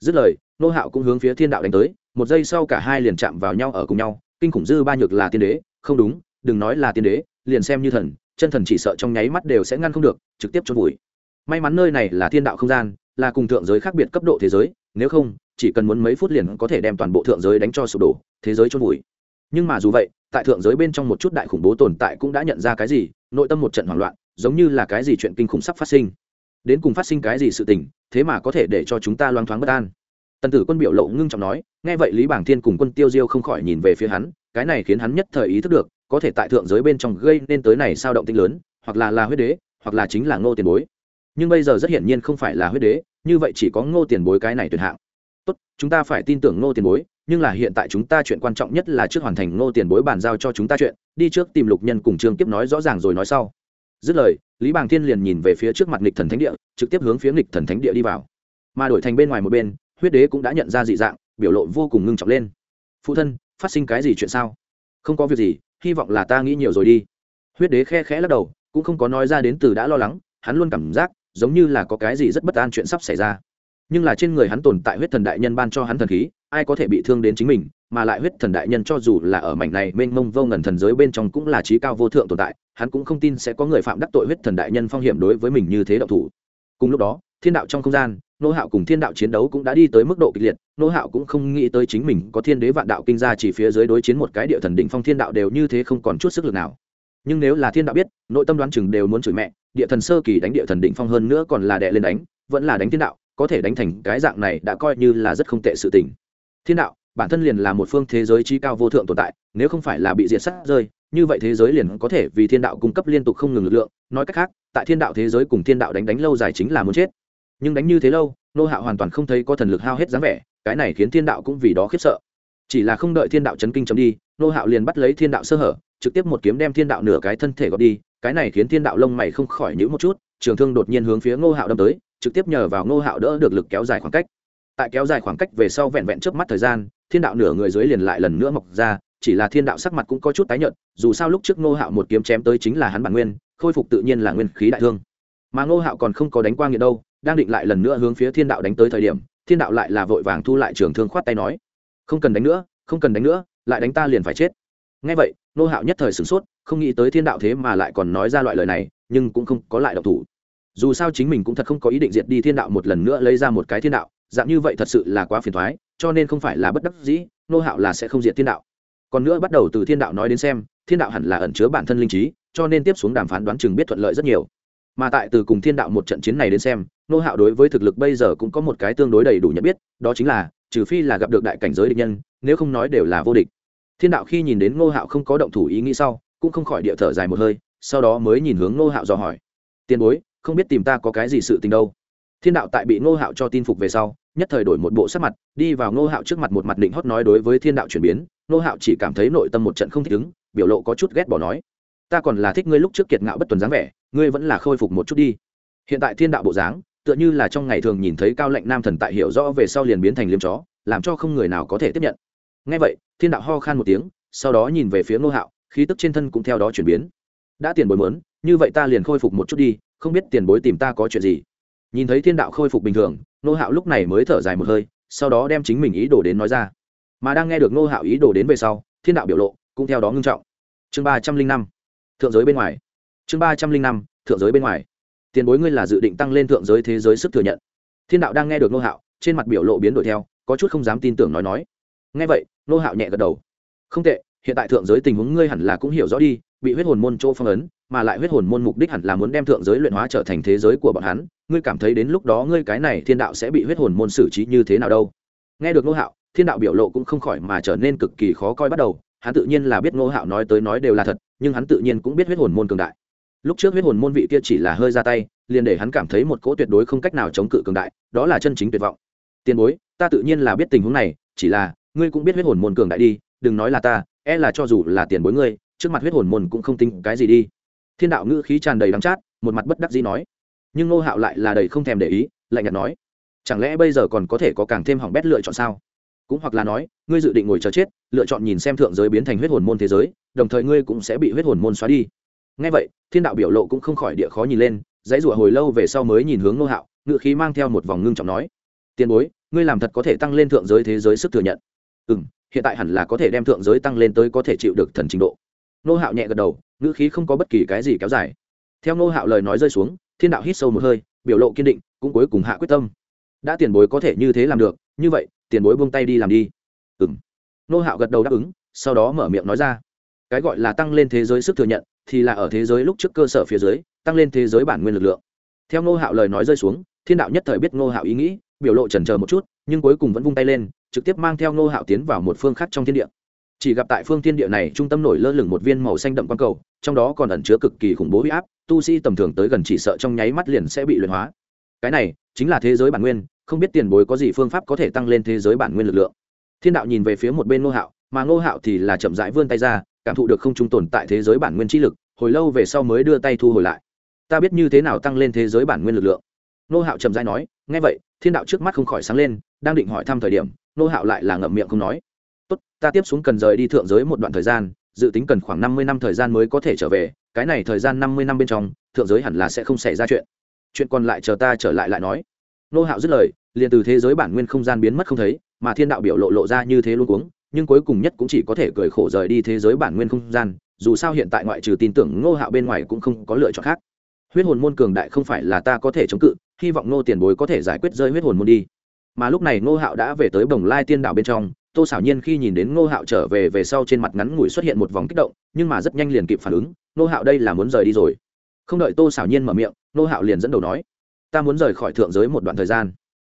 Dứt lời, ngô hạo cũng hướng phía thiên đạo đánh tới, một giây sau cả hai liền chạm vào nhau ở cùng nhau, kinh khủng dư ba nhược là tiên đế, không đúng, đừng nói là tiên đế, liền xem như thần, chân thần chỉ sợ trong nháy mắt đều sẽ ngăn không được, trực tiếp chôn vùi. May mắn nơi này là thiên đạo không gian, là cùng thượng giới khác biệt cấp độ thế giới, nếu không chỉ cần muốn mấy phút liền có thể đem toàn bộ thượng giới đánh cho sụp đổ, thế giới chôn vùi. Nhưng mà dù vậy, tại thượng giới bên trong một chút đại khủng bố tồn tại cũng đã nhận ra cái gì, nội tâm một trận hoảng loạn, giống như là cái gì chuyện kinh khủng sắp phát sinh. Đến cùng phát sinh cái gì sự tình, thế mà có thể để cho chúng ta loang thoáng bất an. Tần tử quân biểu lộ ngưng trọng nói, nghe vậy lý bảng thiên cùng quân tiêu diêu không khỏi nhìn về phía hắn, cái này khiến hắn nhất thời ý thức được, có thể tại thượng giới bên trong gây nên tới này sao động tinh lớn, hoặc là là huyết đế, hoặc là chính là ngô tiền bối. Nhưng bây giờ rất hiển nhiên không phải là huyết đế, như vậy chỉ có ngô tiền bối cái này tuyệt hạng tốt, chúng ta phải tin tưởng ngô tiền bối, nhưng là hiện tại chúng ta chuyện quan trọng nhất là trước hoàn thành ngô tiền bối bàn giao cho chúng ta chuyện, đi trước tìm lục nhân cùng trương kiếp nói rõ ràng rồi nói sau. Dứt lời, lý bàng thiên liền nhìn về phía trước mặt nghịch thần thánh địa, trực tiếp hướng phía nghịch thần thánh địa đi vào. Mà đổi thành bên ngoài một bên, huyết đế cũng đã nhận ra dị dạng, biểu lộ vô cùng ngưng trọng lên. Phụ thân, phát sinh cái gì chuyện sao? Không có việc gì, hy vọng là ta nghĩ nhiều rồi đi. Huyết đế khe khẽ lắc đầu, cũng không có nói ra đến từ đã lo lắng, hắn luôn cảm giác giống như là có cái gì rất bất an chuyện sắp xảy ra nhưng là trên người hắn tồn tại huyết thần đại nhân ban cho hắn thần khí, ai có thể bị thương đến chính mình, mà lại huyết thần đại nhân cho dù là ở mảnh này mênh mông vô ngần thần giới bên trong cũng là trí cao vô thượng tồn tại, hắn cũng không tin sẽ có người phạm đắc tội huyết thần đại nhân phong hiểm đối với mình như thế độc thủ. Cùng lúc đó, thiên đạo trong không gian, nô hạo cùng thiên đạo chiến đấu cũng đã đi tới mức độ kịch liệt, nô hạo cũng không nghĩ tới chính mình có thiên đế vạn đạo kinh ra chỉ phía dưới đối chiến một cái địa thần đỉnh phong thiên đạo đều như thế không còn chút sức lực nào. Nhưng nếu là thiên đạo biết, nội tâm đoán chừng đều muốn chửi mẹ, địa thần sơ kỳ đánh địa thần đỉnh phong hơn nữa còn là đệ lên đánh, vẫn là đánh thiên đạo có thể đánh thành cái dạng này đã coi như là rất không tệ sự tình. Thiên đạo, bản thân liền là một phương thế giới trí cao vô thượng tồn tại, nếu không phải là bị diệt sát rơi, như vậy thế giới liền có thể vì thiên đạo cung cấp liên tục không ngừng lực lượng. Nói cách khác, tại thiên đạo thế giới cùng thiên đạo đánh đánh lâu dài chính là muốn chết. Nhưng đánh như thế lâu, nô hạo hoàn toàn không thấy có thần lực hao hết dáng vẻ, cái này khiến thiên đạo cũng vì đó khiếp sợ. Chỉ là không đợi thiên đạo chấn kinh chấm đi, nô hạo liền bắt lấy thiên đạo sơ hở, trực tiếp một kiếm đem thiên đạo nửa cái thân thể gọt đi, cái này khiến thiên đạo lông mày không khỏi nhữ một chút, trường thương đột nhiên hướng phía ngô hạo đâm tới trực tiếp nhờ vào ngô hạo đỡ được lực kéo dài khoảng cách. Tại kéo dài khoảng cách về sau vẹn vẹn trước mắt thời gian, thiên đạo nửa người dưới liền lại lần nữa mọc ra, chỉ là thiên đạo sắc mặt cũng có chút tái nhợt, dù sao lúc trước ngô hạo một kiếm chém tới chính là hắn bản nguyên, khôi phục tự nhiên là nguyên khí đại thương. Mà ngô hạo còn không có đánh qua nghiện đâu, đang định lại lần nữa hướng phía thiên đạo đánh tới thời điểm, thiên đạo lại là vội vàng thu lại trường thương khoát tay nói, không cần đánh nữa, không cần đánh nữa, lại đánh ta liền phải chết. Ngay vậy, ngô hạo nhất thời sửng sốt, không nghĩ tới thiên đạo thế mà lại còn nói ra loại lời này, nhưng cũng không có lại độc thủ dù sao chính mình cũng thật không có ý định diệt đi thiên đạo một lần nữa lấy ra một cái thiên đạo, dạng như vậy thật sự là quá phiền thoái, cho nên không phải là bất đắc dĩ, nô hạo là sẽ không diệt thiên đạo. Còn nữa bắt đầu từ thiên đạo nói đến xem, thiên đạo hẳn là ẩn chứa bản thân linh trí, cho nên tiếp xuống đàm phán đoán chừng biết thuận lợi rất nhiều. Mà tại từ cùng thiên đạo một trận chiến này đến xem, nô hạo đối với thực lực bây giờ cũng có một cái tương đối đầy đủ nhận biết, đó chính là, trừ phi là gặp được đại cảnh giới địch nhân, nếu không nói đều là vô địch. Thiên đạo khi nhìn đến nô hạo không có động thủ ý nghĩ sau, cũng không khỏi địa thở dài một hơi, sau đó mới nhìn hướng nô hạo dò hỏi. Tiền bối không biết tìm ta có cái gì sự tình đâu. Thiên đạo tại bị Ngô hạo cho tin phục về sau, nhất thời đổi một bộ sắc mặt, đi vào Ngô hạo trước mặt một mặt định hót nói đối với thiên đạo chuyển biến. Ngô hạo chỉ cảm thấy nội tâm một trận không thích ứng, biểu lộ có chút ghét bỏ nói, ta còn là thích ngươi lúc trước kiệt ngạo bất tuần dáng vẻ, ngươi vẫn là khôi phục một chút đi. Hiện tại thiên đạo bộ dáng, tựa như là trong ngày thường nhìn thấy cao lệnh nam thần tại hiểu rõ về sau liền biến thành liêm chó, làm cho không người nào có thể tiếp nhận. Ngay vậy, thiên đạo ho khan một tiếng, sau đó nhìn về phía Ngô hạo, khí tức trên thân cũng theo đó chuyển biến. Đã tiền bồi mớn, như vậy ta liền khôi phục một chút đi không biết tiền bối tìm ta có chuyện gì. Nhìn thấy thiên đạo khôi phục bình thường nô hạo lúc này mới thở dài một hơi, sau đó đem chính mình ý đồ đến nói ra. Mà đang nghe được nô hạo ý đồ đến về sau, thiên đạo biểu lộ cũng theo đó ngưng trọng. Chương ba trăm linh năm, thượng giới bên ngoài. Chương ba trăm linh năm, thượng giới bên ngoài. Tiền bối ngươi là dự định tăng lên thượng giới thế giới sức thừa nhận. Thiên đạo đang nghe được nô hạo, trên mặt biểu lộ biến đổi theo, có chút không dám tin tưởng nói nói. Nghe vậy nô hạo nhẹ gật đầu. Không tệ, hiện tại thượng giới tình huống ngươi hẳn là cũng hiểu rõ đi, bị huyết hồn môn chỗ phong ấn mà lại huyết hồn môn mục đích hẳn là muốn đem thượng giới luyện hóa trở thành thế giới của bọn hắn. Ngươi cảm thấy đến lúc đó ngươi cái này thiên đạo sẽ bị huyết hồn môn xử trí như thế nào đâu? Nghe được nô hạo, thiên đạo biểu lộ cũng không khỏi mà trở nên cực kỳ khó coi bắt đầu. Hắn tự nhiên là biết nô hạo nói tới nói đều là thật, nhưng hắn tự nhiên cũng biết huyết hồn môn cường đại. Lúc trước huyết hồn môn vị kia chỉ là hơi ra tay, liền để hắn cảm thấy một cỗ tuyệt đối không cách nào chống cự cường đại, đó là chân chính tuyệt vọng. Tiền bối, ta tự nhiên là biết tình huống này, chỉ là, ngươi cũng biết huyết hồn môn cường đại đi, đừng nói là ta e là cho dù là tiền bối ngươi, trước mặt huyết hồn môn cũng không tính cái gì đi thiên đạo ngữ khí tràn đầy đắng chát, một mặt bất đắc dĩ nói. Nhưng ngô hạo lại là đầy không thèm để ý, lạnh nhạt nói. Chẳng lẽ bây giờ còn có thể có càng thêm hỏng bét lựa chọn sao? Cũng hoặc là nói, ngươi dự định ngồi chờ chết, lựa chọn nhìn xem thượng giới biến thành huyết hồn môn thế giới, đồng thời ngươi cũng sẽ bị huyết hồn môn xóa đi. Ngay vậy, thiên đạo biểu lộ cũng không khỏi địa khó nhìn lên, dãy rủa hồi lâu về sau mới nhìn hướng ngô hạo ngự khí mang theo một vòng ngưng trọng nói. Tiền bối, ngươi làm thật có thể tăng lên thượng giới thế giới sức thừa nhận. Ừ hiện tại hẳn là có thể đem thượng giới tăng lên tới có thể chịu được thần trình độ. Nô hạo nhẹ gật đầu, ngữ khí không có bất kỳ cái gì kéo dài. Theo Nô hạo lời nói rơi xuống, thiên đạo hít sâu một hơi, biểu lộ kiên định, cũng cuối cùng hạ quyết tâm. Đã tiền bối có thể như thế làm được, như vậy, tiền bối buông tay đi làm đi. Ừ m nô hạo gật đầu đáp ứng, sau đó mở miệng nói ra. Cái gọi là tăng lên thế giới sức thừa nhận, thì là ở thế giới lúc trước cơ sở phía dưới, tăng lên thế giới bản nguyên lực lượng. Theo Nô hạo lời nói rơi xuống, thiên đạo nhất thời biết Nô hạo ý nghĩ, biểu lộ trần chờ một chút, nhưng cuối cùng vẫn vung tay lên, trực tiếp mang theo Nô hạo tiến vào một phương khác trong thiên địa chỉ gặp tại phương thiên địa này, trung tâm nổi lơ lửng một viên màu xanh đậm quang cầu, trong đó còn ẩn chứa cực kỳ khủng bố huy áp, tu sĩ tầm thường tới gần chỉ sợ trong nháy mắt liền sẽ bị luyện hóa. Cái này chính là thế giới bản nguyên, không biết tiền bối có gì phương pháp có thể tăng lên thế giới bản nguyên lực lượng. Thiên đạo nhìn về phía một bên ngô hạo, mà ngô hạo thì là chậm rãi vươn tay ra, cảm thụ được không trung tồn tại thế giới bản nguyên chi lực, hồi lâu về sau mới đưa tay thu hồi lại. Ta biết như thế nào tăng lên thế giới bản nguyên lực lượng. Nô hạo chậm rãi nói, nghe vậy, thiên đạo trước mắt không khỏi sáng lên, đang định hỏi thăm thời điểm nô hạo lại là ngậm miệng không nói ta tiếp xuống cần rời đi thượng giới một đoạn thời gian, dự tính cần khoảng năm mươi năm thời gian mới có thể trở về, cái này thời gian năm mươi năm bên trong, thượng giới hẳn là sẽ không xảy ra chuyện. Chuyện còn lại chờ ta trở lại lại nói. Nô hạo dứt lời, liền từ thế giới bản nguyên không gian biến mất không thấy, mà thiên đạo biểu lộ lộ ra như thế luôn cuống, nhưng cuối cùng nhất cũng chỉ có thể cười khổ rời đi thế giới bản nguyên không gian, dù sao hiện tại ngoại trừ tin tưởng ngô hạo bên ngoài cũng không có lựa chọn khác. Huyết hồn môn cường đại không phải là ta có thể chống cự, hy vọng ngô tiền bối có thể giải quyết rơi huyết hồn môn đi. Mà lúc này ngô hạo đã về tới bồng lai tiên đảo bên trong tô xảo nhiên khi nhìn đến ngô hạo trở về về sau trên mặt ngắn ngủi xuất hiện một vòng kích động, nhưng mà rất nhanh liền kịp phản ứng, ngô hạo đây là muốn rời đi rồi. Không đợi tô xảo nhiên mở miệng, ngô hạo liền dẫn đầu nói, ta muốn rời khỏi thượng giới một đoạn thời gian.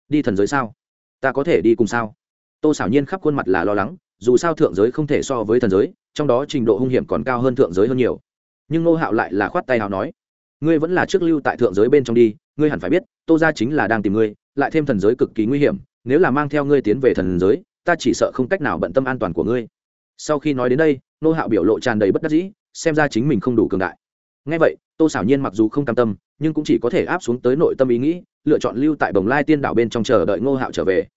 Đi thần giới sao? Ta có thể đi cùng sao? Tô xảo nhiên khắp khuôn mặt là lo lắng, dù sao thượng giới không thể so với thần giới, trong đó trình độ hung hiểm còn cao hơn thượng giới hơn nhiều. Nhưng ngô hạo lại là khoát tay hào nói, ngươi vẫn là trước lưu tại thượng giới bên trong đi, ngươi hẳn phải biết, tô ra chính là đang tìm ngươi, lại thêm thần giới cực kỳ nguy hiểm, nếu là mang theo ngươi tiến về thần giới ta chỉ sợ không cách nào bận tâm an toàn của ngươi. Sau khi nói đến đây, nô hạo biểu lộ tràn đầy bất đắc dĩ, xem ra chính mình không đủ cường đại. Ngay vậy, tô xảo nhiên mặc dù không cam tâm, nhưng cũng chỉ có thể áp xuống tới nội tâm ý nghĩ, lựa chọn lưu tại bồng lai tiên đảo bên trong chờ đợi ngô hạo trở về.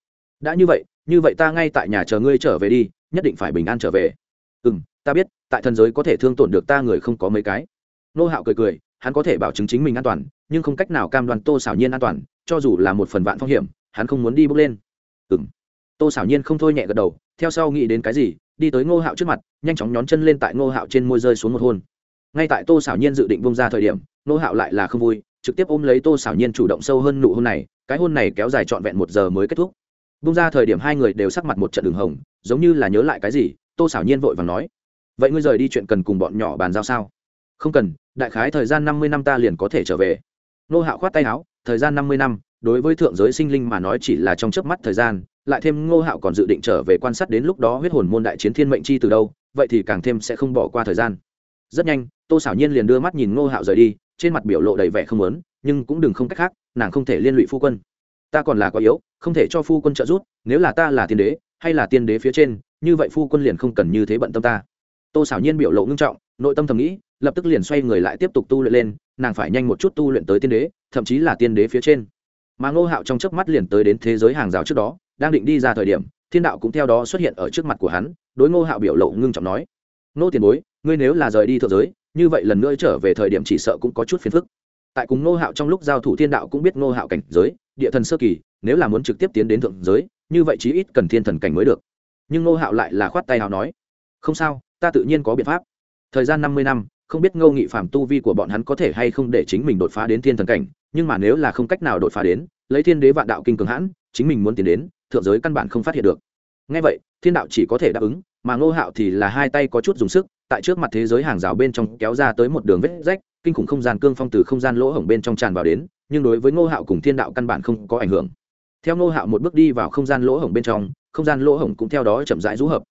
Đã như vậy như vậy ta ngay tại nhà chờ ngươi trở về đi, nhất định phải bình an trở về. Ừ m ta biết, tại thần giới có thể thương tổn được ta người không có mấy cái. Ngô hạo cười cười, hắn có thể bảo chứng chính mình an toàn, nhưng không cách nào cam đoan tô xảo nhiên an toàn, cho dù là một phần vạn phong hiểm, hắn không muốn đi bước lên. Ừ m tô xảo nhiên không thôi nhẹ gật đầu, theo sau nghĩ đến cái gì, đi tới ngô hạo trước mặt, nhanh chóng nhón chân lên tại ngô hạo trên môi rơi xuống một hôn. Ngay tại tô xảo nhiên dự định bông ra thời điểm, ngô hạo lại là không vui, trực tiếp ôm lấy tô xảo nhiên chủ động sâu hơn nụ hôn này, cái hôn này kéo dài trọn vẹn một giờ mới kết thúc. Bung ra thời điểm hai người đều sắc mặt một trận đường hồng, giống như là nhớ lại cái gì, tô xảo nhiên vội và nói, vậy ngươi rời đi chuyện cần cùng bọn nhỏ bàn giao sao? Không cần, đại khái thời gian năm mươi năm ta liền có thể trở về. Nô hạo khoát tay áo, thời gian năm mươi năm, đối với thượng giới sinh linh mà nói chỉ là trong chớp mắt thời gian lại thêm ngô hạo còn dự định trở về quan sát đến lúc đó huyết hồn môn đại chiến thiên mệnh chi từ đâu, vậy thì càng thêm sẽ không bỏ qua thời gian. Rất nhanh, tô xảo nhiên liền đưa mắt nhìn ngô hạo rời đi, trên mặt biểu lộ đầy vẻ không lớn nhưng cũng đừng không cách khác, nàng không thể liên lụy phu quân. Ta còn là quá yếu, không thể cho phu quân trợ giúp, nếu là ta là tiên đế, hay là tiên đế phía trên, như vậy phu quân liền không cần như thế bận tâm ta. Tô xảo nhiên biểu lộ ngưng trọng, nội tâm thầm nghĩ, lập tức liền xoay người lại tiếp tục tu luyện lên, nàng phải nhanh một chút tu luyện tới tiên đế, thậm chí là tiên đế phía trên. Mà ngô hạo trong chớp mắt liền tới đến thế giới hàng rào trước đó đang định đi ra thời điểm, thiên đạo cũng theo đó xuất hiện ở trước mặt của hắn, đối ngô hạo biểu lộ ngưng trọng nói ngô tiền bối, ngươi nếu là rời đi thượng giới, như vậy lần nữa trở về thời điểm chỉ sợ cũng có chút phiền phức. Tại cùng ngô hạo trong lúc giao thủ thiên đạo cũng biết ngô hạo cảnh giới, địa thần sơ kỳ, nếu là muốn trực tiếp tiến đến thượng giới, như vậy chí ít cần thiên thần cảnh mới được. Nhưng ngô hạo lại là khoát tay hào nói, không sao, ta tự nhiên có biện pháp. Thời gian năm mươi năm, không biết ngô nghị phạm tu vi của bọn hắn có thể hay không để chính mình đột phá đến thiên thần cảnh, nhưng mà nếu là không cách nào đột phá đến, lấy thiên đế vạn đạo kinh cường hãn, chính mình muốn tiến đến thượng giới căn bản không phát hiện được. Ngay vậy, thiên đạo chỉ có thể đáp ứng, mà ngô hạo thì là hai tay có chút dùng sức, tại trước mặt thế giới hàng rào bên trong kéo ra tới một đường vết rách, kinh khủng không gian cương phong từ không gian lỗ hổng bên trong tràn vào đến, nhưng đối với ngô hạo cùng thiên đạo căn bản không có ảnh hưởng. Theo ngô hạo một bước đi vào không gian lỗ hổng bên trong, không gian lỗ hổng cũng theo đó chậm rãi rũ hợp.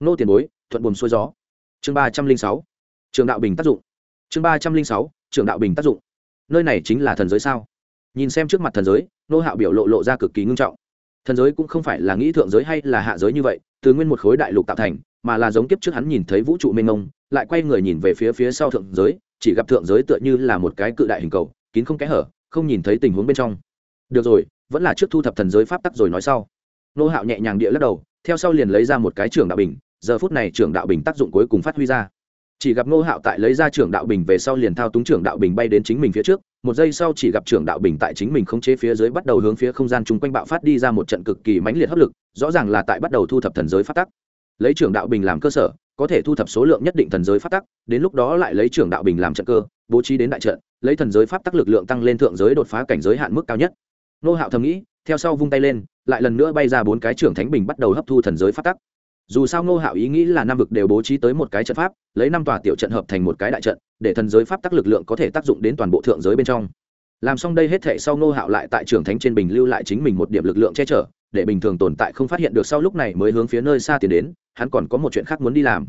Ngô tiền bối, thuận buồm xuôi gió. Chương ba trăm linh sáu. Trường đạo bình tác dụng. Chương ba trăm linh sáu, trường đạo bình tác dụng. Nơi này chính là thần giới sao? Nhìn xem trước mặt thần giới, ngô hạo biểu lộ lộ ra cực kỳ ngưng trọng thần giới cũng không phải là nghĩ thượng giới hay là hạ giới như vậy, từ nguyên một khối đại lục tạo thành, mà là giống kiếp trước hắn nhìn thấy vũ trụ mênh mông, lại quay người nhìn về phía phía sau thượng giới, chỉ gặp thượng giới tựa như là một cái cự đại hình cầu, kín không kẽ hở, không nhìn thấy tình huống bên trong. Được rồi, vẫn là trước thu thập thần giới pháp tắc rồi nói sau. Nô hạo nhẹ nhàng địa lắc đầu, theo sau liền lấy ra một cái trưởng đạo bình, giờ phút này trưởng đạo bình tác dụng cuối cùng phát huy ra. Chỉ gặp nô hạo tại lấy ra trưởng đạo bình về sau liền thao túng trưởng đạo bình bay đến chính mình phía trước một giây sau chỉ gặp trưởng đạo bình tại chính mình khống chế phía dưới bắt đầu hướng phía không gian chung quanh bạo phát đi ra một trận cực kỳ mãnh liệt hấp lực, rõ ràng là tại bắt đầu thu thập thần giới phát tắc. Lấy trưởng đạo bình làm cơ sở, có thể thu thập số lượng nhất định thần giới pháp tắc, đến lúc đó lại lấy trưởng đạo bình làm trận cơ, bố trí đến đại trận, lấy thần giới pháp tắc lực lượng tăng lên thượng giới đột phá cảnh giới hạn mức cao nhất. Nô hạo thầm nghĩ, theo sau vung tay lên, lại lần nữa bay ra bốn cái trưởng thánh bình bắt đầu hấp thu thần giới pháp tắc dù sao ngô hạo ý nghĩ là năm vực đều bố trí tới một cái trận pháp, lấy năm tòa tiểu trận hợp thành một cái đại trận, để thần giới pháp tắc lực lượng có thể tác dụng đến toàn bộ thượng giới bên trong. Làm xong đây hết thệ sau ngô hạo lại tại trường thánh trên bình lưu lại chính mình một điểm lực lượng che chở, để bình thường tồn tại không phát hiện được sau lúc này mới hướng phía nơi xa tiến đến, hắn còn có một chuyện khác muốn đi làm.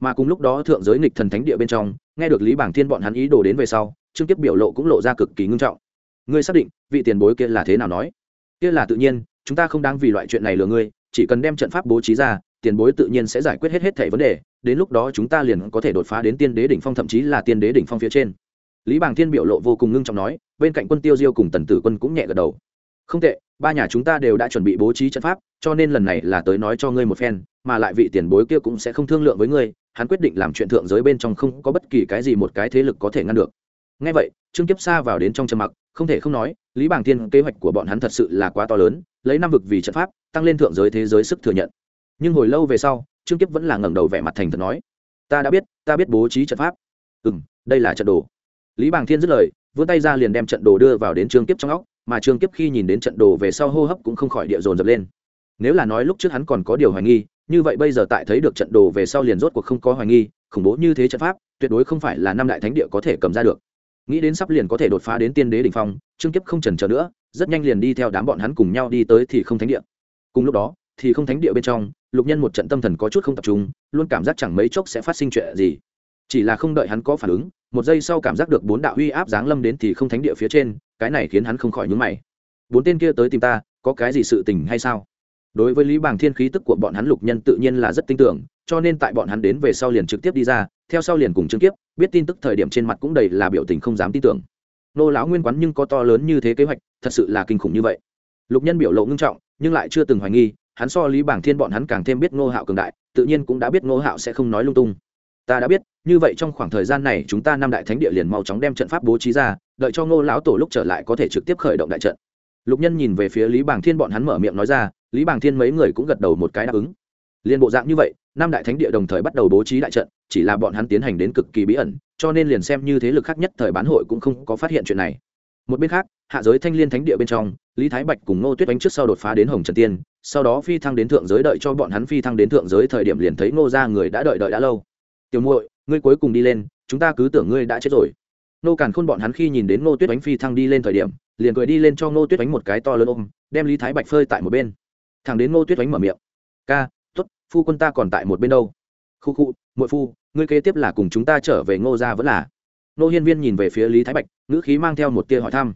Mà cùng lúc đó thượng giới nghịch thần thánh địa bên trong, nghe được lý bảng thiên bọn hắn ý đồ đến về sau, trương tiếp biểu lộ cũng lộ ra cực kỳ ngưng trọng. Ngươi xác định vị tiền bối kia là thế nào nói? Kia là tự nhiên, chúng ta không đáng vì loại chuyện này lừa ngươi, chỉ cần đem trận pháp bố trí ra tiền bối tự nhiên sẽ giải quyết hết hết thảy vấn đề, đến lúc đó chúng ta liền có thể đột phá đến tiên đế đỉnh phong, thậm chí là tiên đế đỉnh phong phía trên. Lý Bàng thiên biểu lộ vô cùng ngưng trọng nói, bên cạnh quân tiêu diêu cùng tần tử quân cũng nhẹ gật đầu. Không tệ, ba nhà chúng ta đều đã chuẩn bị bố trí trận pháp, cho nên lần này là tới nói cho ngươi một phen, mà lại vị tiền bối kia cũng sẽ không thương lượng với ngươi, hắn quyết định làm chuyện thượng giới bên trong không có bất kỳ cái gì một cái thế lực có thể ngăn được. Nghe vậy, trương kiếp Sa vào đến trong trầm mặc, không thể không nói, lý Bàng Thiên kế hoạch của bọn hắn thật sự là quá to lớn, lấy năm vực vì trận pháp, tăng lên thượng giới thế giới sức thừa nhận nhưng hồi lâu về sau, trương kiếp vẫn là ngẩng đầu vẻ mặt thành thật nói, ta đã biết, ta biết bố trí trận pháp. Ừ m đây là trận đồ. Lý bàng thiên dứt lời, vươn tay ra liền đem trận đồ đưa vào đến trương kiếp trong óc, mà trương kiếp khi nhìn đến trận đồ về sau hô hấp cũng không khỏi địa dồn dập lên. Nếu là nói lúc trước hắn còn có điều hoài nghi, như vậy bây giờ tại thấy được trận đồ về sau liền rốt cuộc không có hoài nghi, khủng bố như thế trận pháp, tuyệt đối không phải là năm đại thánh địa có thể cầm ra được. Nghĩ đến sắp liền có thể đột phá đến tiên đế đ ỉ n h phong, trương kiếp không trần trờ nữa, rất nhanh liền đi theo đám bọn hắn cùng nhau đi tới thì không thánh địa. Cùng lúc đó thì không thánh địa bên trong lục nhân một trận tâm thần có chút không tập trung, luôn cảm giác chẳng mấy chốc sẽ phát sinh chuyện gì. Chỉ là không đợi hắn có phản ứng, một giây sau cảm giác được bốn đạo uy áp giáng lâm đến thì không thánh địa phía trên, cái này khiến hắn không khỏi nhúng mày. Bốn tên kia tới tìm ta, có cái gì sự tình hay sao? Đối với lý bàng thiên khí tức của bọn hắn lục nhân tự nhiên là rất tin tưởng, cho nên tại bọn hắn đến về sau liền trực tiếp đi ra, theo sau liền cùng chứng kiếp, biết tin tức thời điểm trên mặt cũng đầy là biểu tình không dám tin tưởng. Nô lão nguyên quán nhưng có to lớn như thế kế hoạch, thật sự là kinh khủng như vậy. Lục nhân biểu lộ ngưng trọng, nhưng lại chưa từng hoài nghi hắn so lý bảng thiên bọn hắn càng thêm biết ngô hạo cường đại, tự nhiên cũng đã biết ngô hạo sẽ không nói lung tung. Ta đã biết, như vậy trong khoảng thời gian này chúng ta năm đại thánh địa liền mau chóng đem trận pháp bố trí ra, đợi cho ngô lão tổ lúc trở lại có thể trực tiếp khởi động đại trận. Lục nhân nhìn về phía lý bàng thiên bọn hắn mở miệng nói ra, lý bàng thiên mấy người cũng gật đầu một cái đáp ứng. Liền bộ dạng như vậy, năm đại thánh địa đồng thời bắt đầu bố trí đại trận, chỉ là bọn hắn tiến hành đến cực kỳ bí ẩn, cho nên liền xem như thế lực khác nhất thời bán hội cũng không có phát hiện chuyện này. Một bên khác, hạ giới thanh liên thánh địa bên trong, lý thái bạch cùng ngô tuyết đánh trước sau đột phá đến hồng trần tiên sau đó phi thăng đến thượng giới đợi cho bọn hắn phi thăng đến thượng giới thời điểm liền thấy ngô ra người đã đợi đợi đã lâu. Tiểu muội, ngươi cuối cùng đi lên, chúng ta cứ tưởng ngươi đã chết rồi. Nô càn khôn bọn hắn khi nhìn đến ngô tuyết bánh phi thăng đi lên thời điểm, liền cười đi lên cho ngô tuyết bánh một cái to lớn ôm, đem lý thái bạch phơi tại một bên. Thằng đến ngô tuyết bánh mở miệng. Ca t ố t phu quân ta còn tại một bên đâu. Khu khu, muội phu, ngươi kế tiếp là cùng chúng ta trở về ngô ra vẫn là? Nô hiên viên nhìn về phía lý thái bạch, ngữ khí mang theo một tia hỏi thăm.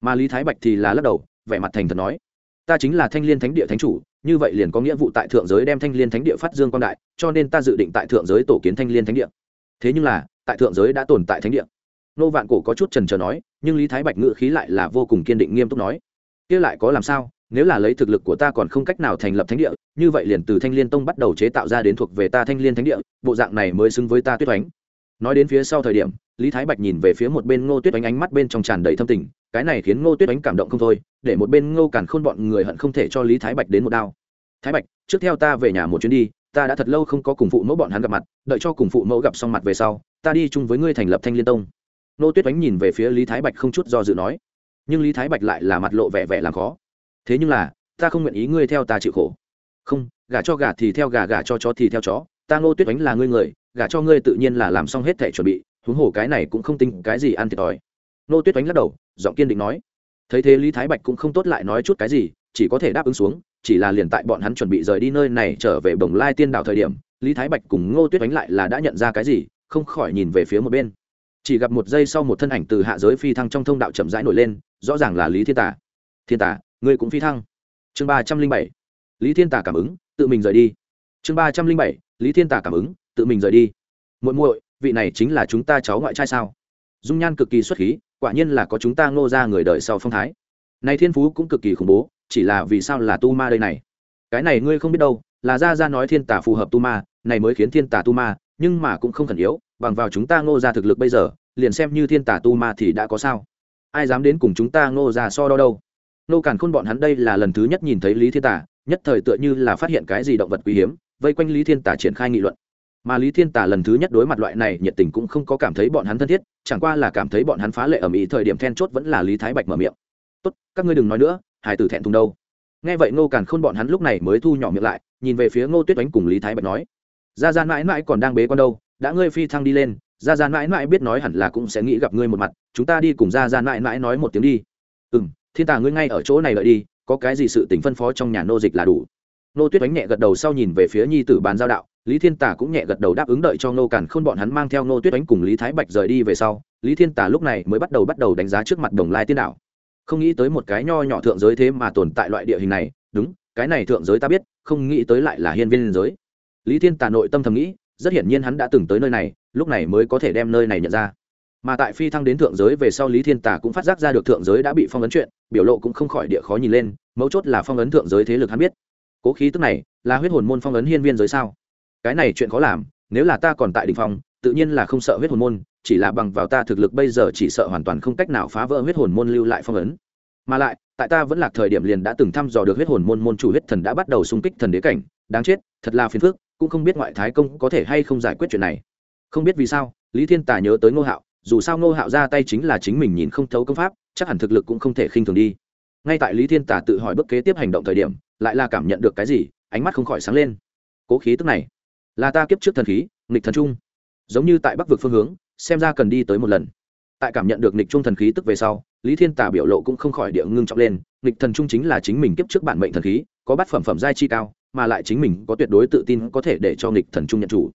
Mà lý thái bạch thì là lắc đầu, vẻ mặt thành thật nói ta chính là thanh liên thánh địa thánh chủ, như vậy liền có nghĩa vụ tại thượng giới đem thanh liên thánh địa phát dương quan đại, cho nên ta dự định tại thượng giới tổ kiến thanh liên thánh địa. Thế nhưng là, tại thượng giới đã tồn tại thánh địa. Nô vạn cổ có chút trần trờ nói, nhưng lý thái bạch ngự khí lại là vô cùng kiên định nghiêm túc nói. Kia lại có làm sao, nếu là lấy thực lực của ta còn không cách nào thành lập thánh địa, như vậy liền từ thanh liên tông bắt đầu chế tạo ra đến thuộc về ta thanh liên thánh địa, bộ dạng này mới xứng với ta tuyết oánh. Nói đến phía sau thời điểm, lý thái bạch nhìn về phía một bên ngô tuyết oánh ánh mắt bên trong tràn đầy thâm tình cái này khiến ngô tuyết oánh cảm động không thôi, để một bên ngô càn khôn bọn người hận không thể cho lý thái bạch đến một đao. Thái bạch, trước theo ta về nhà một chuyến đi, ta đã thật lâu không có cùng phụ mẫu bọn hắn gặp mặt, đợi cho cùng phụ mẫu gặp xong mặt về sau, ta đi chung với ngươi thành lập thanh liên tông. Ngô tuyết oánh nhìn về phía lý thái bạch không chút do dự nói. Nhưng lý thái bạch lại là mặt lộ vẻ vẻ làm khó. Thế nhưng là, ta không nguyện ý ngươi theo ta chịu khổ. Không, gả cho gả thì theo gà gả cho chó thì theo chó, ta ngô tuyết oánh là ngươi người, gả cho ngươi tự nhiên là làm xong hết thể chuẩn bị, huống hồ cái này cũng không tính cái gì ăn thiệt thòi. Nô tuyết oánh lắc đầu, giọng kiên định nói. Thấy thế lý thái bạch cũng không tốt lại nói chút cái gì, chỉ có thể đáp ứng xuống, chỉ là liền tại bọn hắn chuẩn bị rời đi nơi này trở về bồng lai tiên đảo thời điểm, lý thái bạch cùng ngô tuyết oánh lại là đã nhận ra cái gì, không khỏi nhìn về phía một bên. Chỉ gặp một giây sau một thân ảnh từ hạ giới phi thăng trong thông đạo chậm rãi nổi lên, rõ ràng là lý thiên tả thiên tả ngươi cũng phi thăng. Chương ba trăm linh bảy. Lý thiên tả cảm ứng, tự mình rời đi. Chương ba trăm linh bảy. Lý thiên tả cảm ứng, tự mình rời đi. Muội muội, vị này chính là chúng ta cháu ngoại trai sao? Dung nhan cực kỳ xuất khí quả nhiên là có chúng ta ngô ra người đời sau phong thái. Này thiên phú cũng cực kỳ khủng bố, chỉ là vì sao là tu ma đây này? Cái này ngươi không biết đâu, là ra ra nói thiên tả phù hợp tu ma, này mới khiến thiên tả tu ma, nhưng mà cũng không khẩn yếu, bằng vào chúng ta ngô ra thực lực bây giờ, liền xem như thiên tả tu ma thì đã có sao? Ai dám đến cùng chúng ta ngô ra so đo đâu? Nô càn khôn bọn hắn đây là lần thứ nhất nhìn thấy lý thiên tả, nhất thời tựa như là phát hiện cái gì động vật quý hiếm, vây quanh lý thiên tả triển khai nghị luận mà lý thiên tả lần thứ nhất đối mặt loại này nhiệt tình cũng không có cảm thấy bọn hắn thân thiết, chẳng qua là cảm thấy bọn hắn phá lệ ở mỹ thời điểm then chốt vẫn là lý thái bạch mở miệng. Tốt, các ngươi đừng nói nữa hải tử thẹn thùng đâu. Nghe vậy ngô càn khôn bọn hắn lúc này mới thu nhỏ miệng lại, nhìn về phía ngô tuyết đánh cùng lý thái bạch nói ra ra mãi mãi còn đang bế con đâu, đã ngươi phi thăng đi lên ra ra mãi mãi biết nói hẳn là cũng sẽ nghĩ gặp ngươi một mặt, chúng ta đi cùng ra ra mãi mãi nói một tiếng đi. Ừ m thiên tà ngươi ngay ở chỗ này lợi đi, có cái gì sự tình phân phó trong nhà nô dịch là đủ nô tuyết đánh nhẹ gật đầu sau nhìn về phía nhi tử bàn giao đạo, lý thiên Tả cũng nhẹ gật đầu đáp ứng đợi cho nô càn khôn bọn hắn mang theo nô tuyết đánh cùng lý thái bạch rời đi về sau, lý thiên Tả lúc này mới bắt đầu bắt đầu đánh giá trước mặt đồng lai tiên đạo. Không nghĩ tới một cái nho nhỏ thượng giới thế mà tồn tại loại địa hình này, đúng, cái này thượng giới ta biết, không nghĩ tới lại là hiên viên giới. Lý thiên Tả nội tâm thầm nghĩ, rất hiển nhiên hắn đã từng tới nơi này, lúc này mới có thể đem nơi này nhận ra. Mà tại phi thăng đến thượng giới về sau lý thiên Tả cũng phát giác ra được thượng giới đã bị phong ấn chuyện, biểu lộ cũng không khỏi địa khó nhìn lên, mấu chốt là phong ấn thượng giới thế lực hắn biết cố khí tức này là huyết hồn môn phong ấn hiên viên giới sao? Cái này chuyện khó làm, nếu là ta còn tại đình phong, tự nhiên là không sợ huyết hồn môn, chỉ là bằng vào ta thực lực bây giờ chỉ sợ hoàn toàn không cách nào phá vỡ huyết hồn môn lưu lại phong ấn. Mà lại, tại ta vẫn là thời điểm liền đã từng thăm dò được huyết hồn môn môn chủ huyết thần đã bắt đầu xung kích thần đế cảnh, đáng chết, thật là phiền phức, cũng không biết ngoại thái công có thể hay không giải quyết chuyện này. Không biết vì sao, lý thiên tài nhớ tới ngô hạo, dù sao ngô hạo ra tay chính là chính mình nhìn không thấu công pháp, chắc hẳn thực lực cũng không thể khinh thường đi. Ngay tại lý thiên tả tự hỏi bước kế tiếp hành động thời điểm lại là cảm nhận được cái gì, ánh mắt không khỏi sáng lên. Cố khí tức này, là ta kiếp trước thần khí, nghịch thần trung. Giống như tại bắc vực phương hướng, xem ra cần đi tới một lần. Tại cảm nhận được nghịch trung thần khí tức về sau, lý thiên tà biểu lộ cũng không khỏi địa ngưng trọng lên, nghịch thần trung chính là chính mình kiếp trước bản mệnh thần khí, có bát phẩm phẩm giai chi cao, mà lại chính mình có tuyệt đối tự tin có thể để cho nghịch thần trung nhận chủ.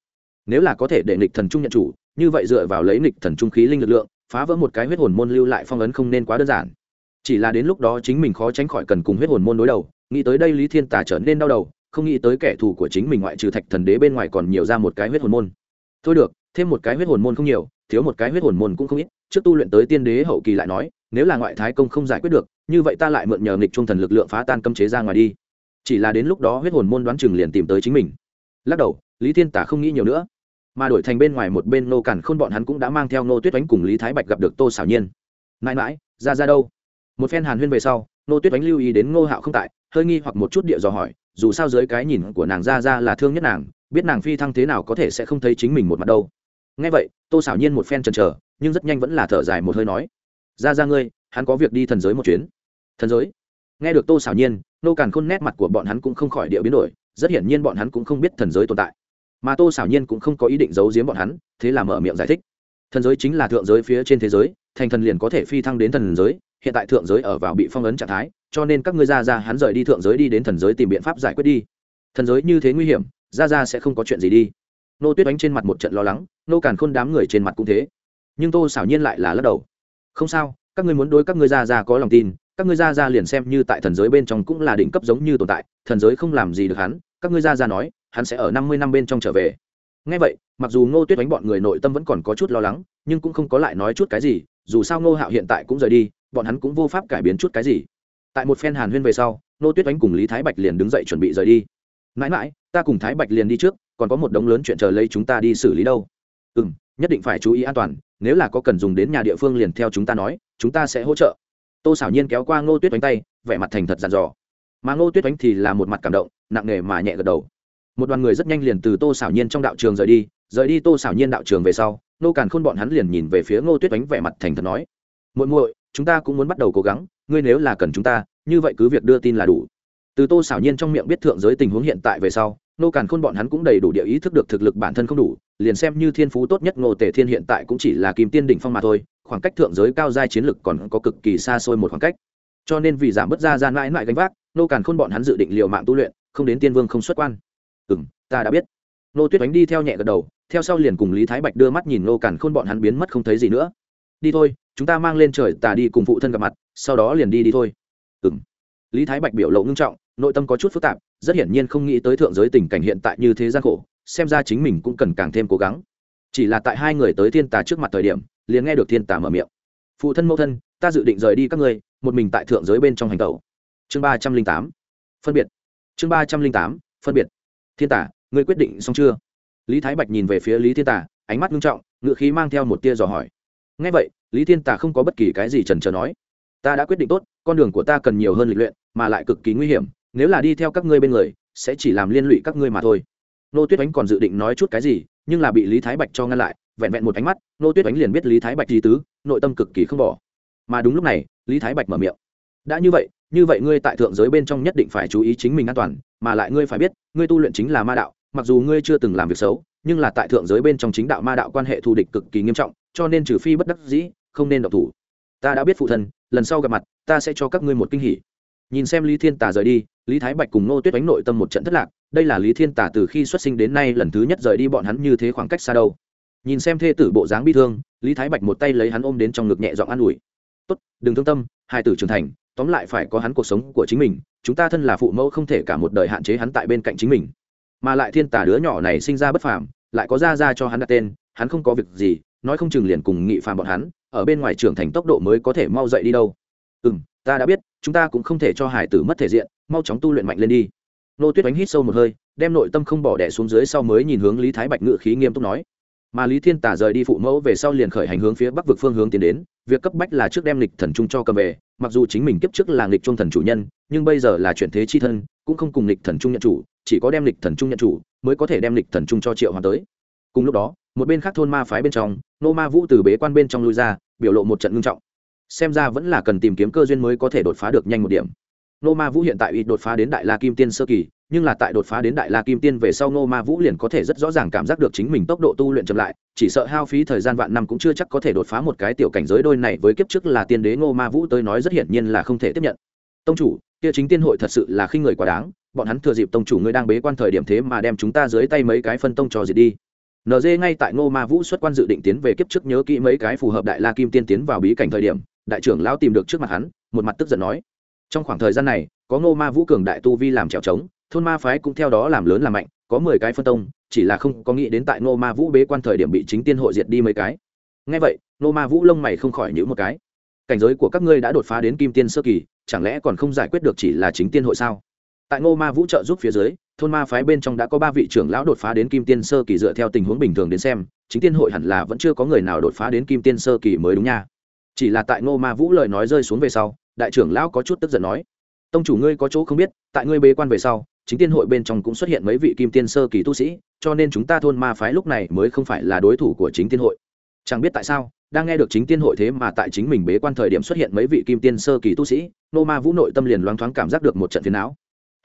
Nếu là có thể để nghịch thần trung nhận chủ, như vậy dựa vào lấy nghịch thần trung khí linh lực lượng, phá vỡ một cái huyết hồn môn lưu lại phong ấn không nên quá đơn giản. Chỉ là đến lúc đó chính mình khó tránh khỏi cần cùng huyết hồn môn đối đầu nghĩ tới đây lý thiên tà trở nên đau đầu, không nghĩ tới kẻ thù của chính mình ngoại trừ thạch thần đế bên ngoài còn nhiều ra một cái huyết hồn môn. Thôi được, thêm một cái huyết hồn môn không nhiều, thiếu một cái huyết hồn môn cũng không ít. Trước tu luyện tới tiên đế hậu kỳ lại nói, nếu là ngoại thái công không giải quyết được, như vậy ta lại mượn nhờ nghịch trung thần lực lượng phá tan cấm chế ra ngoài đi. Chỉ là đến lúc đó huyết hồn môn đoán chừng liền tìm tới chính mình. Lắc đầu, lý thiên tả không nghĩ nhiều nữa. Mà đổi thành bên ngoài một bên nô cản khôn bọn hắn cũng đã mang theo nô tuyết oánh cùng lý thái bạch gặp được tô xảo nhiên. Mãi mãi, ra ra đâu? Một phen hàn huyên về sau nô tuyết oánh lưu ý đến ngô hạo không tại hơi nghi hoặc một chút địa dò hỏi, dù sao dưới cái nhìn của nàng ra ra là thương nhất nàng, biết nàng phi thăng thế nào có thể sẽ không thấy chính mình một mặt đâu. Ngay vậy, tô xảo nhiên một phen chần chờ, nhưng rất nhanh vẫn là thở dài một hơi nói ra ra ngươi, hắn có việc đi thần giới một chuyến. Thần giới? Nghe được tô xảo nhiên, nô càn khôn nét mặt của bọn hắn cũng không khỏi địa biến đổi, rất hiển nhiên bọn hắn cũng không biết thần giới tồn tại. Mà tô xảo nhiên cũng không có ý định giấu giếm bọn hắn, thế là mở miệng giải thích. Thần giới chính là thượng giới phía trên thế giới, thành thần liền có thể phi thăng đến thần giới, hiện tại thượng giới ở vào bị phong ấn trạng thái cho nên các ngươi ra ra hắn rời đi thượng giới đi đến thần giới tìm biện pháp giải quyết đi. Thần giới như thế nguy hiểm, ra ra sẽ không có chuyện gì đi. Nô tuyết đánh trên mặt một trận lo lắng, nô càn khôn đám người trên mặt cũng thế. Nhưng tô xảo nhiên lại là lắc đầu. Không sao, các ngươi muốn đối các ngươi ra ra có lòng tin, các ngươi ra ra liền xem như tại thần giới bên trong cũng là đỉnh cấp giống như tồn tại, thần giới không làm gì được hắn, các ngươi ra ra nói, hắn sẽ ở năm mươi năm bên trong trở về. Ngay vậy, mặc dù ngô tuyết đánh bọn người nội tâm vẫn còn có chút lo lắng, nhưng cũng không có lại nói chút cái gì, dù sao ngô hạo hiện tại cũng rời đi, bọn hắn cũng vô pháp cải biến chút cái gì tại một phen hàn huyên về sau ngô tuyết đánh cùng lý thái bạch liền đứng dậy chuẩn bị rời đi. Mãi mãi, ta cùng thái bạch liền đi trước, còn có một đống lớn chuyện chờ lấy chúng ta đi xử lý đâu. Ừ m nhất định phải chú ý an toàn, nếu là có cần dùng đến nhà địa phương liền theo chúng ta nói, chúng ta sẽ hỗ trợ. Tô xảo nhiên kéo qua ngô tuyết đánh tay, vẻ mặt thành thật dàn dò. Mà ngô tuyết đánh thì là một mặt cảm động, nặng nề mà nhẹ gật đầu. Một đoàn người rất nhanh liền từ tô xảo nhiên trong đạo trường rời đi rời đi tô xảo nhiên đạo trường về sau, nô càn khôn bọn hắn liền nhìn về phía ngô tuyết đánh vẻ mặt thành thật nói, muội muội, chúng ta cũng muốn bắt đầu cố gắng ngươi nếu là cần chúng ta, như vậy cứ việc đưa tin là đủ. Từ tô xảo nhiên trong miệng biết thượng giới tình huống hiện tại về sau, nô càn khôn bọn hắn cũng đầy đủ địa ý thức được thực lực bản thân không đủ, liền xem như thiên phú tốt nhất ngô tề thiên hiện tại cũng chỉ là kim tiên đỉnh phong mà thôi, khoảng cách thượng giới cao giai chiến lực còn có cực kỳ xa xôi một khoảng cách. Cho nên vì giảm bớt ra gian mãi mãi gánh vác, nô càn khôn bọn hắn dự định liều mạng tu luyện, không đến tiên vương không xuất quan. Ừ m ta đã biết. Nô tuyết đánh đi theo nhẹ gật đầu, theo sau liền cùng lý thái bạch đưa mắt nhìn nô càn khôn bọn hắn biến mất không thấy gì nữa. Đi thôi, chúng ta mang lên trời tà đi cùng phụ thân gặp mặt sau đó liền đi đi thôi. Ừ lý thái bạch biểu lộ ngưng trọng, nội tâm có chút phức tạp, rất hiển nhiên không nghĩ tới thượng giới tình cảnh hiện tại như thế gian khổ, xem ra chính mình cũng cần càng thêm cố gắng. Chỉ là tại hai người tới thiên tà trước mặt thời điểm, liền nghe được thiên tà mở miệng. Phụ thân mẫu thân, ta dự định rời đi các ngươi, một mình tại thượng giới bên trong hành tẩu. Chương ba trăm linh tám. Phân biệt. Chương ba trăm linh tám, phân biệt. Thiên tả ngươi quyết định xong chưa? Lý thái bạch nhìn về phía lý thiên tả ánh mắt nghiêm trọng, ngựa khí mang theo một tia dò hỏi. Ngay vậy, lý thiên tả không có bất kỳ cái gì trần trờ nói ta đã quyết định tốt, con đường của ta cần nhiều hơn lịch luyện, mà lại cực kỳ nguy hiểm, nếu là đi theo các ngươi bên người, sẽ chỉ làm liên lụy các ngươi mà thôi. Nô tuyết ánh còn dự định nói chút cái gì, nhưng là bị lý thái bạch cho ngăn lại, vẹn vẹn một ánh mắt, nô tuyết ánh liền biết lý thái bạch di tứ, nội tâm cực kỳ không bỏ. Mà đúng lúc này, lý thái bạch mở miệng. Đã như vậy như vậy ngươi tại thượng giới bên trong nhất định phải chú ý chính mình an toàn, mà lại ngươi phải biết, ngươi tu luyện chính là ma đạo, mặc dù ngươi chưa từng làm việc xấu, nhưng là tại thượng giới bên trong chính đạo ma đạo quan hệ thù địch cực kỳ nghiêm trọng, cho nên trừ phi bất đắc dĩ, không nên độc thủ ta đã biết phụ thân, lần sau gặp mặt, ta sẽ cho các ngươi một kinh hỉ. Nhìn xem lý thiên tà rời đi, lý thái bạch cùng nô tuyết đánh nội tâm một trận thất lạc, đây là lý thiên tà từ khi xuất sinh đến nay lần thứ nhất rời đi bọn hắn như thế khoảng cách xa đâu. Nhìn xem thê tử bộ dáng bi thương, lý thái bạch một tay lấy hắn ôm đến trong ngực nhẹ giọng an ủi. Tốt, đừng thương tâm, hai tử trưởng thành, tóm lại phải có hắn cuộc sống của chính mình, chúng ta thân là phụ mẫu không thể cả một đời hạn chế hắn tại bên cạnh chính mình. Mà lại thiên Tả đứa nhỏ này sinh ra bất phàm, lại có ra ra cho hắn đặt tên, hắn không có việc gì, nói không chừng liền cùng nghị phàm bọn hắn ở bên ngoài trưởng thành tốc độ mới có thể mau dậy đi đâu. Ừ m ta đã biết, chúng ta cũng không thể cho hải tử mất thể diện, mau chóng tu luyện mạnh lên đi. Nô tuyết đánh hít sâu một hơi, đem nội tâm không bỏ đẻ xuống dưới sau mới nhìn hướng lý thái bạch ngự khí nghiêm túc nói. Mà lý thiên tả rời đi phụ mẫu về sau liền khởi hành hướng phía bắc vực phương hướng tiến đến, việc cấp bách là trước đem lịch thần trung cho cầm về, mặc dù chính mình kiếp trước là lịch trung thần chủ nhân, nhưng bây giờ là chuyển thế chi thân, cũng không cùng lịch thần trung nhận chủ, chỉ có đem lịch thần trung nhận chủ, mới có thể đem lịch thần trung cho triệu hoàn tới. Cùng lúc đó một bên khác thôn ma phái bên trong, nô ma vũ từ bế quan bên trong lui ra, biểu lộ một trận ngưng trọng. Xem ra vẫn là cần tìm kiếm cơ duyên mới có thể đột phá được nhanh một điểm. Nô ma vũ hiện tại ít đột phá đến đại la kim tiên sơ kỳ, nhưng là tại đột phá đến đại la kim tiên về sau nô ma vũ liền có thể rất rõ ràng cảm giác được chính mình tốc độ tu luyện chậm lại, chỉ sợ hao phí thời gian vạn năm cũng chưa chắc có thể đột phá một cái tiểu cảnh giới đôi này với kiếp trước là tiên đế nô ma vũ tới nói rất hiển nhiên là không thể tiếp nhận. Tông chủ, kia chính tiên hội thật sự là khi người quá đáng, bọn hắn thừa dịp tông chủ ngươi đang bế quan thời điểm thế mà đem chúng ta dưới tay mấy cái phân tông trò diệt đi nd ngay tại ngô ma vũ xuất quan dự định tiến về kiếp trước nhớ kỹ mấy cái phù hợp đại la kim tiên tiến vào bí cảnh thời điểm, đại trưởng lão tìm được trước mặt hắn, một mặt tức giận nói. Trong khoảng thời gian này, có ngô ma vũ cường đại tu vi làm trèo trống, thôn ma phái cũng theo đó làm lớn làm mạnh, có mười cái phân tông, chỉ là không có nghĩ đến tại ngô ma vũ bế quan thời điểm bị chính tiên hội diệt đi mấy cái. Ngay vậy, ngô ma vũ lông mày không khỏi nhữ một cái. Cảnh giới của các ngươi đã đột phá đến kim tiên sơ kỳ, chẳng lẽ còn không giải quyết được chỉ là chính tiên hội sao? Tại ngô ma vũ trợ giúp phía dưới thôn ma phái bên trong đã có ba vị trưởng lão đột phá đến kim tiên sơ kỳ dựa theo tình huống bình thường đến xem, chính tiên hội hẳn là vẫn chưa có người nào đột phá đến kim tiên sơ kỳ mới đúng nha. Chỉ là tại ngô ma vũ lời nói rơi xuống về sau, đại trưởng lão có chút tức giận nói, tông chủ ngươi có chỗ không biết, tại ngươi bế quan về sau, chính tiên hội bên trong cũng xuất hiện mấy vị kim tiên sơ kỳ tu sĩ, cho nên chúng ta thôn ma phái lúc này mới không phải là đối thủ của chính tiên hội. Chẳng biết tại sao, đang nghe được chính tiên hội thế mà tại chính mình bế quan thời điểm xuất hiện mấy vị kim tiên sơ kỳ tu sĩ nô ma vũ nội tâm liền loáng thoáng cảm giác được một trận phiền não.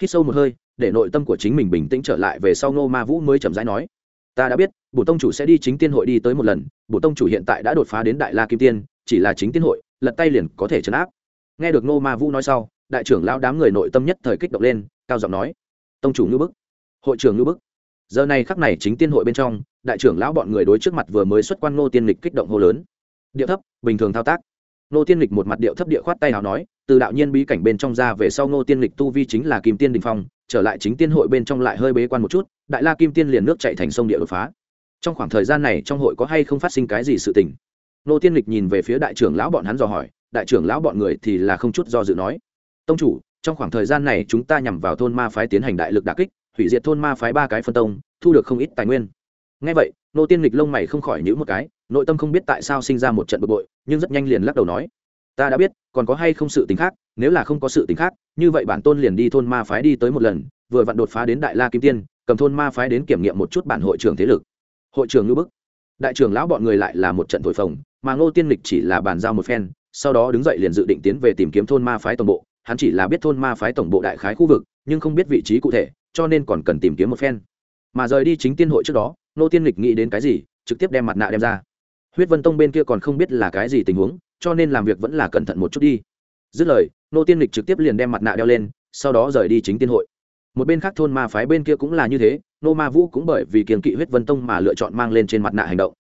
Hít sâu một hơi để nội tâm của chính mình bình tĩnh trở lại về sau nô ma vũ mới chậm rãi nói, ta đã biết, bổ tông chủ sẽ đi chính tiên hội đi tới một lần, bổ tông chủ hiện tại đã đột phá đến đại la kim tiên, chỉ là chính tiên hội, lật tay liền có thể chấn áp. Nghe được nô ma vũ nói sau, đại trưởng lão đám người nội tâm nhất thời kích động lên, cao giọng nói, tông chủ ngư bức, hội trưởng ngư bức. Giờ này khắc này chính tiên hội bên trong, đại trưởng lão bọn người đối trước mặt vừa mới xuất quan ngô tiên lịch kích động hô lớn điệu thấp, bình thường thao tác ngô tiên lịch một mặt điệu thấp địa khoát tay nào nói, từ đạo nhiên bí cảnh bên trong ra về sau ngô tiên lịch tu vi chính là kim tiên đình phong, trở lại chính tiên hội bên trong lại hơi bế quan một chút, đại la kim tiên liền nước chạy thành sông địa đột phá. Trong khoảng thời gian này trong hội có hay không phát sinh cái gì sự tình? Ngô tiên lịch nhìn về phía đại trưởng lão bọn hắn dò hỏi, đại trưởng lão bọn người thì là không chút do dự nói, tông chủ, trong khoảng thời gian này chúng ta nhằm vào thôn ma phái tiến hành đại lực đà kích, hủy diệt thôn ma phái ba cái phân tông, thu được không ít tài nguyên. Ngay vậy nô tiên lịch lông mày không khỏi nhữ một cái, nội tâm không biết tại sao sinh ra một trận bực bội nhưng rất nhanh liền lắc đầu nói, ta đã biết, còn có hay không sự tính khác, nếu là không có sự tính khác, như vậy bản tôn liền đi thôn ma phái đi tới một lần, vừa vặn đột phá đến đại la kim tiên, cầm thôn ma phái đến kiểm nghiệm một chút bản hội trưởng thế lực. Hội trưởng ngư bức, đại trưởng lão bọn người lại là một trận thổi phồng, mà ngô tiên lịch chỉ là bàn giao một phen, sau đó đứng dậy liền dự định tiến về tìm kiếm thôn ma phái tổng bộ, hắn chỉ là biết thôn ma phái tổng bộ đại khái khu vực, nhưng không biết vị trí cụ thể, cho nên còn cần tìm kiếm một phen. Mà rời đi chính tiên hội trước đó nô tiên lịch nghĩ đến cái gì, trực tiếp đem mặt nạ đem ra huyết vân tông bên kia còn không biết là cái gì tình huống, cho nên làm việc vẫn là cẩn thận một chút đi. Dứt lời, nô tiên lịch trực tiếp liền đem mặt nạ đeo lên, sau đó rời đi chính tiên hội. Một bên khác thôn ma phái bên kia cũng là như thế, nô ma vũ cũng bởi vì kiềm kỵ huyết vân tông mà lựa chọn mang lên trên mặt nạ hành động.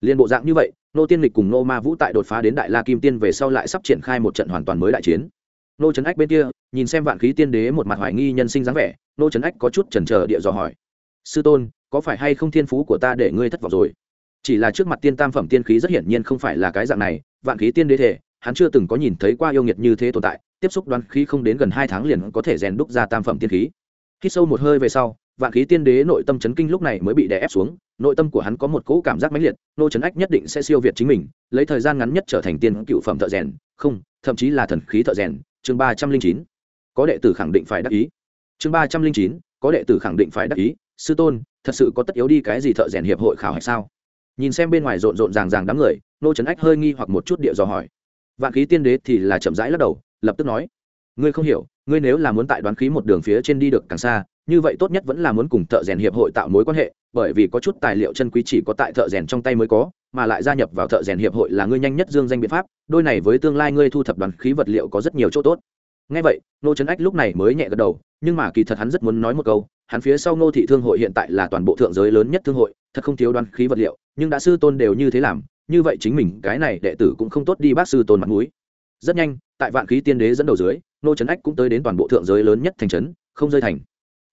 Liên bộ dạng như vậy, nô tiên lịch cùng nô ma vũ tại đột phá đến đại la kim tiên về sau lại sắp triển khai một trận hoàn toàn mới đại chiến. Nô trấn ách bên kia, nhìn xem vạn khí tiên đế một mặt hoài nghi nhân sinh dáng vẻ, nô trấn ách có chút chần chờ địa dò hỏi. Sư tôn, có phải hay không thiên phú của ta để ngươi thất vọng rồi? Chỉ là trước mặt tiên tam phẩm tiên khí rất hiển nhiên không phải là cái dạng này, vạn khí tiên đế thể, hắn chưa từng có nhìn thấy qua yêu nghiệt như thế tồn tại, tiếp xúc đoán khí không đến gần hai tháng liền có thể rèn đúc ra tam phẩm tiên khí. Khi sâu một hơi về sau, vạn khí tiên đế nội tâm chấn kinh lúc này mới bị đè ép xuống, nội tâm của hắn có một cỗ cảm giác mãnh liệt, nô trấn ách nhất định sẽ siêu việt chính mình, lấy thời gian ngắn nhất trở thành tiên cựu phẩm thợ rèn, không, thậm chí là thần khí thợ rèn, chương ba trăm linh chín. Có đệ tử khẳng định phải đắc ý. Chương ba trăm linh chín, có đệ tử khẳng định phải đắc ý. Sư tôn, thật sự có tất yếu đi cái gì thợ rèn hiệp hội khảo hạch sao? Nhìn xem bên ngoài rộn rộn ràng ràng đám người, nô trấn ách hơi nghi hoặc một chút địa dò hỏi. Vạn khí tiên đế thì là chậm rãi lắc đầu, lập tức nói, ngươi không hiểu, ngươi nếu là muốn tại đoán khí một đường phía trên đi được càng xa, như vậy tốt nhất vẫn là muốn cùng thợ rèn hiệp hội tạo mối quan hệ, bởi vì có chút tài liệu chân quý chỉ có tại thợ rèn trong tay mới có, mà lại gia nhập vào thợ rèn hiệp hội là ngươi nhanh nhất dương danh biện pháp, đôi này với tương lai ngươi thu thập đoàn khí vật liệu có rất nhiều chỗ tốt. Ngay vậy, nô trấn ách lúc này mới nhẹ gật đầu, nhưng mà kỳ thật hắn rất muốn nói một câu hắn phía sau ngô thị thương hội hiện tại là toàn bộ thượng giới lớn nhất thương hội, thật không thiếu đoan khí vật liệu, nhưng đã sư tôn đều như thế làm, như vậy chính mình cái này đệ tử cũng không tốt đi bác sư tôn mặt mũi. Rất nhanh, tại vạn khí tiên đế dẫn đầu dưới nô trấn ách cũng tới đến toàn bộ thượng giới lớn nhất thành trấn, không rơi thành.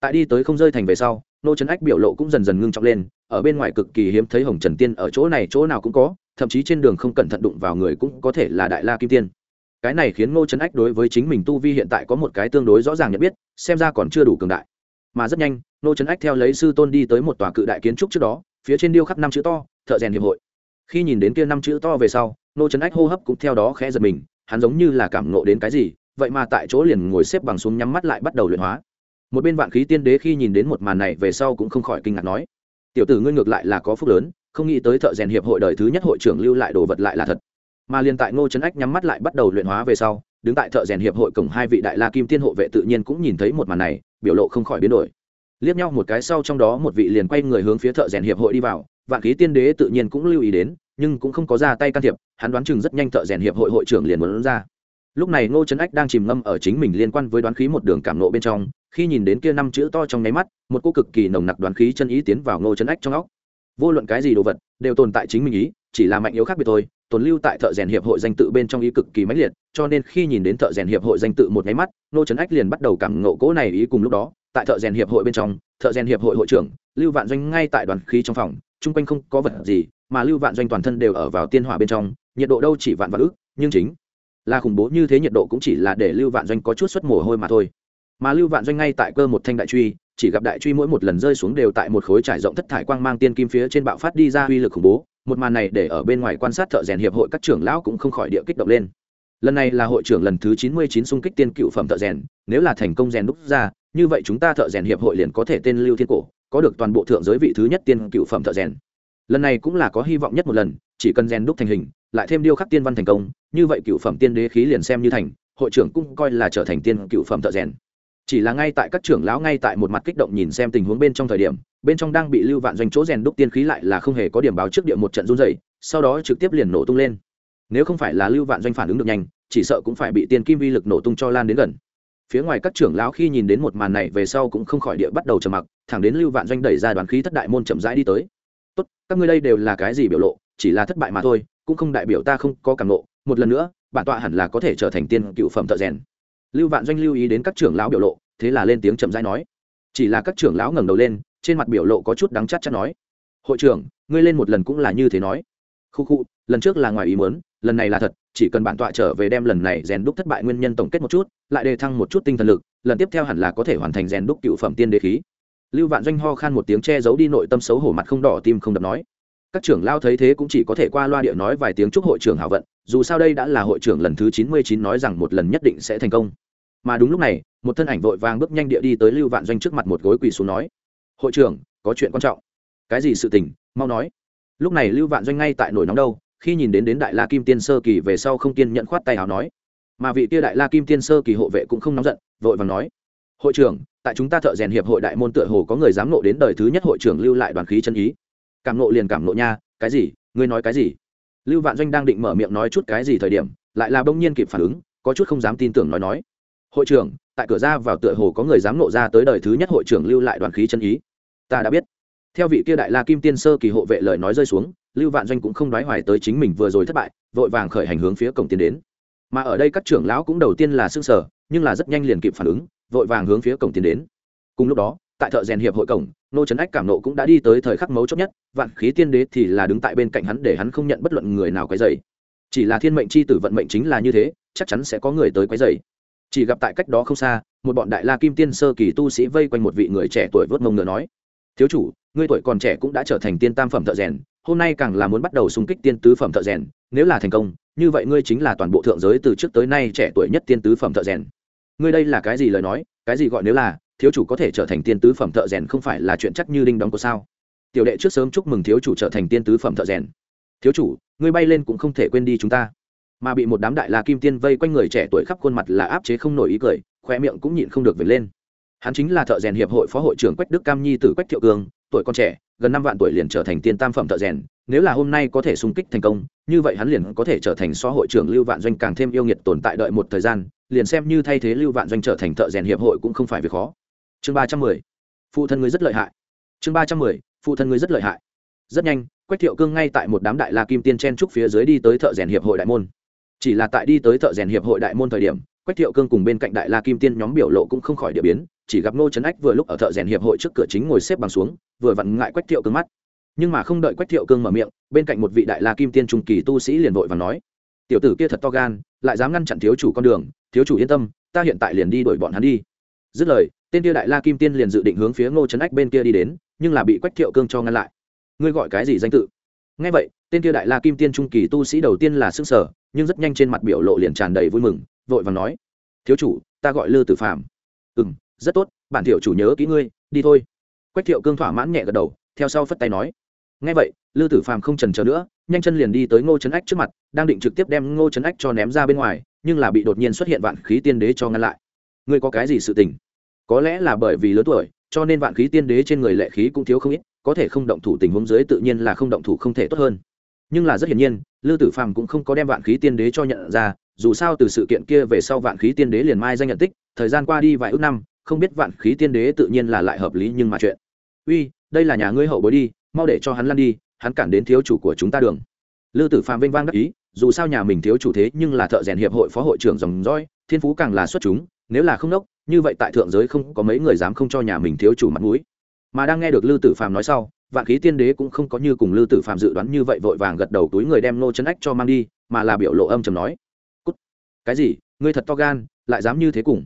Tại đi tới không rơi thành về sau nô trấn ách biểu lộ cũng dần dần ngưng trọng lên, ở bên ngoài cực kỳ hiếm thấy hồng trần tiên ở chỗ này chỗ nào cũng có, thậm chí trên đường không cẩn thận đụng vào người cũng có thể là đại la kim tiên. Cái này khiến ngô trấn ách đối với chính mình tu vi hiện tại có một cái tương đối rõ ràng nhận biết, xem ra còn chưa đủ cường đại mà rất nhanh, ngô trấn ách theo lấy sư tôn đi tới một tòa cự đại kiến trúc trước đó, phía trên điêu khắc năm chữ to, thợ rèn hiệp hội. Khi nhìn đến kia năm chữ to về sau, ngô trấn ách hô hấp cũng theo đó khẽ giật mình, hắn giống như là cảm nộ đến cái gì, vậy mà tại chỗ liền ngồi xếp bằng xuống nhắm mắt lại bắt đầu luyện hóa. Một bên vạn khí tiên đế khi nhìn đến một màn này về sau cũng không khỏi kinh ngạc nói, tiểu tử ngươi ngược lại là có phúc lớn, không nghĩ tới thợ rèn hiệp hội đời thứ nhất hội trưởng lưu lại đồ vật lại là thật. Mà liền tại ngô trấn ách nhắm mắt lại bắt đầu luyện hóa về sau đứng tại thợ rèn hiệp hội cổng hai vị đại la kim tiên hộ vệ tự nhiên cũng nhìn thấy một màn này, biểu lộ không khỏi biến đổi. Liếc nhau một cái sau trong đó một vị liền quay người hướng phía thợ rèn hiệp hội đi vào, vạn khí tiên đế tự nhiên cũng lưu ý đến, nhưng cũng không có ra tay can thiệp, hắn đoán chừng rất nhanh thợ rèn hiệp hội hội trưởng liền muốn ra. Lúc này ngô trấn ách đang chìm ngâm ở chính mình liên quan với đoán khí một đường cảm nộ bên trong, khi nhìn đến kia năm chữ to trong nháy mắt, một cô cực kỳ nồng nặc đoán khí chân ý tiến vào ngô trấn ách trong óc. Vô luận cái gì đồ vật, đều tồn tại chính mình ý chỉ là mạnh yếu khác biệt thôi, tồn lưu tại thợ rèn hiệp hội danh tự bên trong ý cực kỳ mãnh liệt, cho nên khi nhìn đến thợ rèn hiệp hội danh tự một nháy mắt nô trấn ách liền bắt đầu cảm ngộ cỗ này ý cùng lúc đó, tại thợ rèn hiệp hội bên trong, thợ rèn hiệp hội hội trưởng, lưu vạn doanh ngay tại đoàn khí trong phòng, chung quanh không có vật gì, mà lưu vạn doanh toàn thân đều ở vào tiên hỏa bên trong, nhiệt độ đâu chỉ vạn vạn ức nhưng chính là khủng bố như thế nhiệt độ cũng chỉ là để lưu vạn doanh có chút xuất mồ hôi mà thôi. Mà lưu vạn doanh ngay tại cơ một thanh đại truy, chỉ gặp đại truy mỗi một lần rơi xuống đều tại một khối trải rộng thất thải quang mang tiên kim phía trên bạo phát đi ra uy lực khủng bố một màn này để ở bên ngoài quan sát thợ rèn hiệp hội các trưởng lão cũng không khỏi địa kích động lên. Lần này là hội trưởng lần thứ chín mươi chín xung kích tiên cựu phẩm thợ rèn, nếu là thành công rèn đúc ra, như vậy chúng ta thợ rèn hiệp hội liền có thể tên lưu thiên cổ, có được toàn bộ thượng giới vị thứ nhất tiên cựu phẩm thợ rèn. Lần này cũng là có hy vọng nhất một lần, chỉ cần rèn đúc thành hình, lại thêm điêu khắc tiên văn thành công, như vậy cựu phẩm tiên đế khí liền xem như thành, hội trưởng cũng coi là trở thành tiên cựu phẩm thợ rèn. Chỉ là ngay tại các trưởng lão ngay tại một mặt kích động nhìn xem tình huống bên trong thời điểm bên trong đang bị lưu vạn doanh chỗ rèn đúc tiên khí lại là không hề có điểm báo trước địa một trận run dày sau đó trực tiếp liền nổ tung lên. Nếu không phải là lưu vạn doanh phản ứng được nhanh, chỉ sợ cũng phải bị tiên kim vi lực nổ tung cho lan đến gần. Phía ngoài các trưởng lão khi nhìn đến một màn này về sau cũng không khỏi địa bắt đầu trầm mặc, thẳng đến lưu vạn doanh đẩy ra đoàn khí thất đại môn chậm rãi đi tới. Tốt, các ngươi đây đều là cái gì biểu lộ, chỉ là thất bại mà thôi, cũng không đại biểu ta không có cảm nộ một lần nữa, bản tọa hẳn là có thể trở thành tiên cựu phẩm thợ rèn. Lưu vạn doanh lưu ý đến các trưởng lão biểu lộ, thế là lên tiếng chậm rãi nói. Chỉ là các trưởng lão ngẩng đầu lên trên mặt biểu lộ có chút đắng chắc chắn nói, hội trưởng, ngươi lên một lần cũng là như thế nói. Khu khu, lần trước là ngoài ý muốn, lần này là thật, chỉ cần bản tọa trở về đem lần này rèn đúc thất bại nguyên nhân tổng kết một chút, lại đề thăng một chút tinh thần lực, lần tiếp theo hẳn là có thể hoàn thành rèn đúc cựu phẩm tiên đế khí. Lưu vạn doanh ho khan một tiếng che giấu đi nội tâm xấu hổ mặt không đỏ tim không đập nói, các trưởng lao thấy thế cũng chỉ có thể qua loa địa nói vài tiếng chúc hội trưởng hảo vận, dù sao đây đã là hội trưởng lần thứ chín mươi chín nói rằng một lần nhất định sẽ thành công. Mà đúng lúc này, một thân ảnh vội vàng bước nhanh địa đi tới lưu vạn doanh trước mặt một gối quỳ xuống nói hội trưởng, có chuyện quan trọng. Cái gì sự tình? Mau nói. Lúc này lưu vạn doanh ngay tại nổi nóng đâu, khi nhìn đến đến đại la kim tiên sơ kỳ về sau không kiên nhận khoát tay áo nói. Mà vị kia đại la kim tiên sơ kỳ hộ vệ cũng không nóng giận, vội vàng nói. Hội trưởng, tại chúng ta thợ rèn hiệp hội đại môn tựa hồ có người dám nộ đến đời thứ nhất hội trưởng lưu lại đoàn khí chân ý. Cảm nộ liền cảm nộ nha, cái gì? Ngươi nói cái gì? Lưu vạn doanh đang định mở miệng nói chút cái gì thời điểm, lại là bỗng nhiên kịp phản ứng, có chút không dám tin tưởng nói nói. Hội trưởng, tại cửa ra vào tựa hồ có người dám nộ ra tới đời thứ nhất hội trưởng lưu lại đoàn khí chân ý ta đã biết. Theo vị kia đại la kim tiên sơ kỳ hộ vệ lời nói rơi xuống, lưu vạn doanh cũng không nói hoài tới chính mình vừa rồi thất bại, vội vàng khởi hành hướng phía cổng tiến đến. Mà ở đây các trưởng lão cũng đầu tiên là xương sở nhưng là rất nhanh liền kịp phản ứng, vội vàng hướng phía cổng tiến đến. Cùng lúc đó, tại thợ rèn hiệp hội cổng, nô trấn ách cảm nộ cũng đã đi tới thời khắc mấu chốt nhất, vạn khí tiên đế thì là đứng tại bên cạnh hắn để hắn không nhận bất luận người nào quấy dày chỉ là thiên mệnh c h i tử vận mệnh chính là như thế, chắc chắn sẽ có người tới quấy dày chỉ gặp tại cách đó không xa, một bọn đại la kim tiên sơ kỳ tu sĩ vây quanh một vị người trẻ tuổi vớt mông ngựa nói thiếu chủ, ngươi tuổi còn trẻ cũng đã trở thành tiên tam phẩm thợ rèn, hôm nay càng là muốn bắt đầu xung kích tiên tứ phẩm thợ rèn, nếu là thành công, như vậy ngươi chính là toàn bộ thượng giới từ trước tới nay trẻ tuổi nhất tiên tứ phẩm thợ rèn. Ngươi đây là cái gì lời nói, cái gì gọi nếu là, thiếu chủ có thể trở thành tiên tứ phẩm thợ rèn không phải là chuyện chắc như đinh đóng có sao? Tiểu đệ trước sớm chúc mừng thiếu chủ trở thành tiên tứ phẩm thợ rèn. Thiếu chủ, ngươi bay lên cũng không thể quên đi chúng ta. Mà bị một đám đại la kim tiên vây quanh người trẻ tuổi khắp khuôn mặt là áp chế không nổi ý cười khoe miệng cũng nhịn không được vệt lên hắn chính là thợ rèn hiệp hội phó hội trưởng quách đức cam nhi tử quách thiệu cương tuổi con trẻ, gần năm vạn tuổi liền trở thành tiên tam phẩm thợ rèn, nếu là hôm nay có thể xung kích thành công, như vậy hắn liền có thể trở thành so hội trưởng lưu vạn doanh càng thêm yêu nghiệt tồn tại đợi một thời gian, liền xem như thay thế lưu vạn doanh trở thành thợ rèn hiệp hội cũng không phải việc khó. Chương ba trăm mười, phụ thân người rất lợi hại. Chương ba trăm mười, phụ thân người rất lợi hại. Rất nhanh, quách thiệu cương ngay tại một đám đại la kim tiên chen trúc phía dưới đi tới thợ rèn hiệp hội đại môn. Chỉ là tại đi tới thợ rèn hiệp hội đại môn thời điểm quách thiệu cương cùng bên cạnh đại la kim tiên nhóm biểu lộ cũng không khỏi địa biến, chỉ gặp ngô trấn ách vừa lúc ở thợ rèn hiệp hội trước cửa chính ngồi xếp bằng xuống, vừa vặn ngại quách thiệu cương mắt. Nhưng mà không đợi quách thiệu cương mở miệng, bên cạnh một vị đại la kim tiên trung kỳ tu sĩ liền vội và nói, tiểu tử kia thật to gan, lại dám ngăn chặn thiếu chủ con đường, thiếu chủ yên tâm, ta hiện tại liền đi đuổi bọn hắn đi. Dứt lời, tên kia đại la kim tiên liền dự định hướng phía ngô trấn ách bên kia đi đến, nhưng là bị quách thiệu cương cho ngăn lại. Ngươi gọi cái gì danh tự? Ngay vậy, tên kia đại la kim tiên trung kỳ tu sĩ đầu tiên là s ư n g sở nhưng rất nhanh trên mặt biểu lộ liền tràn đầy vui mừng vội và nói, thiếu chủ, ta gọi lư tử phạm ừ m rất tốt, bản thiệu chủ nhớ kỹ ngươi, đi thôi. Quách thiệu cương thỏa mãn nhẹ gật đầu, theo sau phất tay nói ngay vậy, lư tử phạm không trần trờ nữa, nhanh chân liền đi tới ngô trấn ách trước mặt, đang định trực tiếp đem ngô trấn ách cho ném ra bên ngoài, nhưng là bị đột nhiên xuất hiện vạn khí tiên đế cho ngăn lại. Ngươi có cái gì sự tình? Có lẽ là bởi vì lớn tuổi, cho nên vạn khí tiên đế trên người lệ khí cũng thiếu không ít, có thể không động thủ tình huống dưới tự nhiên là không động thủ không thể tốt hơn. Nhưng là rất hiển nhiên, lư tử phàm cũng không có đem vạn khí tiên đế cho nhận ra dù sao từ sự kiện kia về sau vạn khí tiên đế liền mai danh nhận tích, thời gian qua đi vài ước năm, không biết vạn khí tiên đế tự nhiên là lại hợp lý nhưng mà chuyện. Uy, đây là nhà ngươi hậu bối đi, mau để cho hắn lăn đi, hắn cản đến thiếu chủ của chúng ta đường. Lư tử phàm vinh vang đắc ý, dù sao nhà mình thiếu chủ thế nhưng là thợ rèn hiệp hội phó hội trưởng dòng roi thiên phú càng là xuất chúng, nếu là không đốc, như vậy tại thượng giới không có mấy người dám không cho nhà mình thiếu chủ mặt mũi. Mà đang nghe được lư tử phàm nói sau, vạn khí tiên đế cũng không có như cùng lư tử phàm dự đoán như vậy vội vàng gật đầu túi người đem nô chân ách cho mang đi, mà là biểu lộ âm chầm nói cái gì? Ngươi thật to gan, lại dám như thế cùng.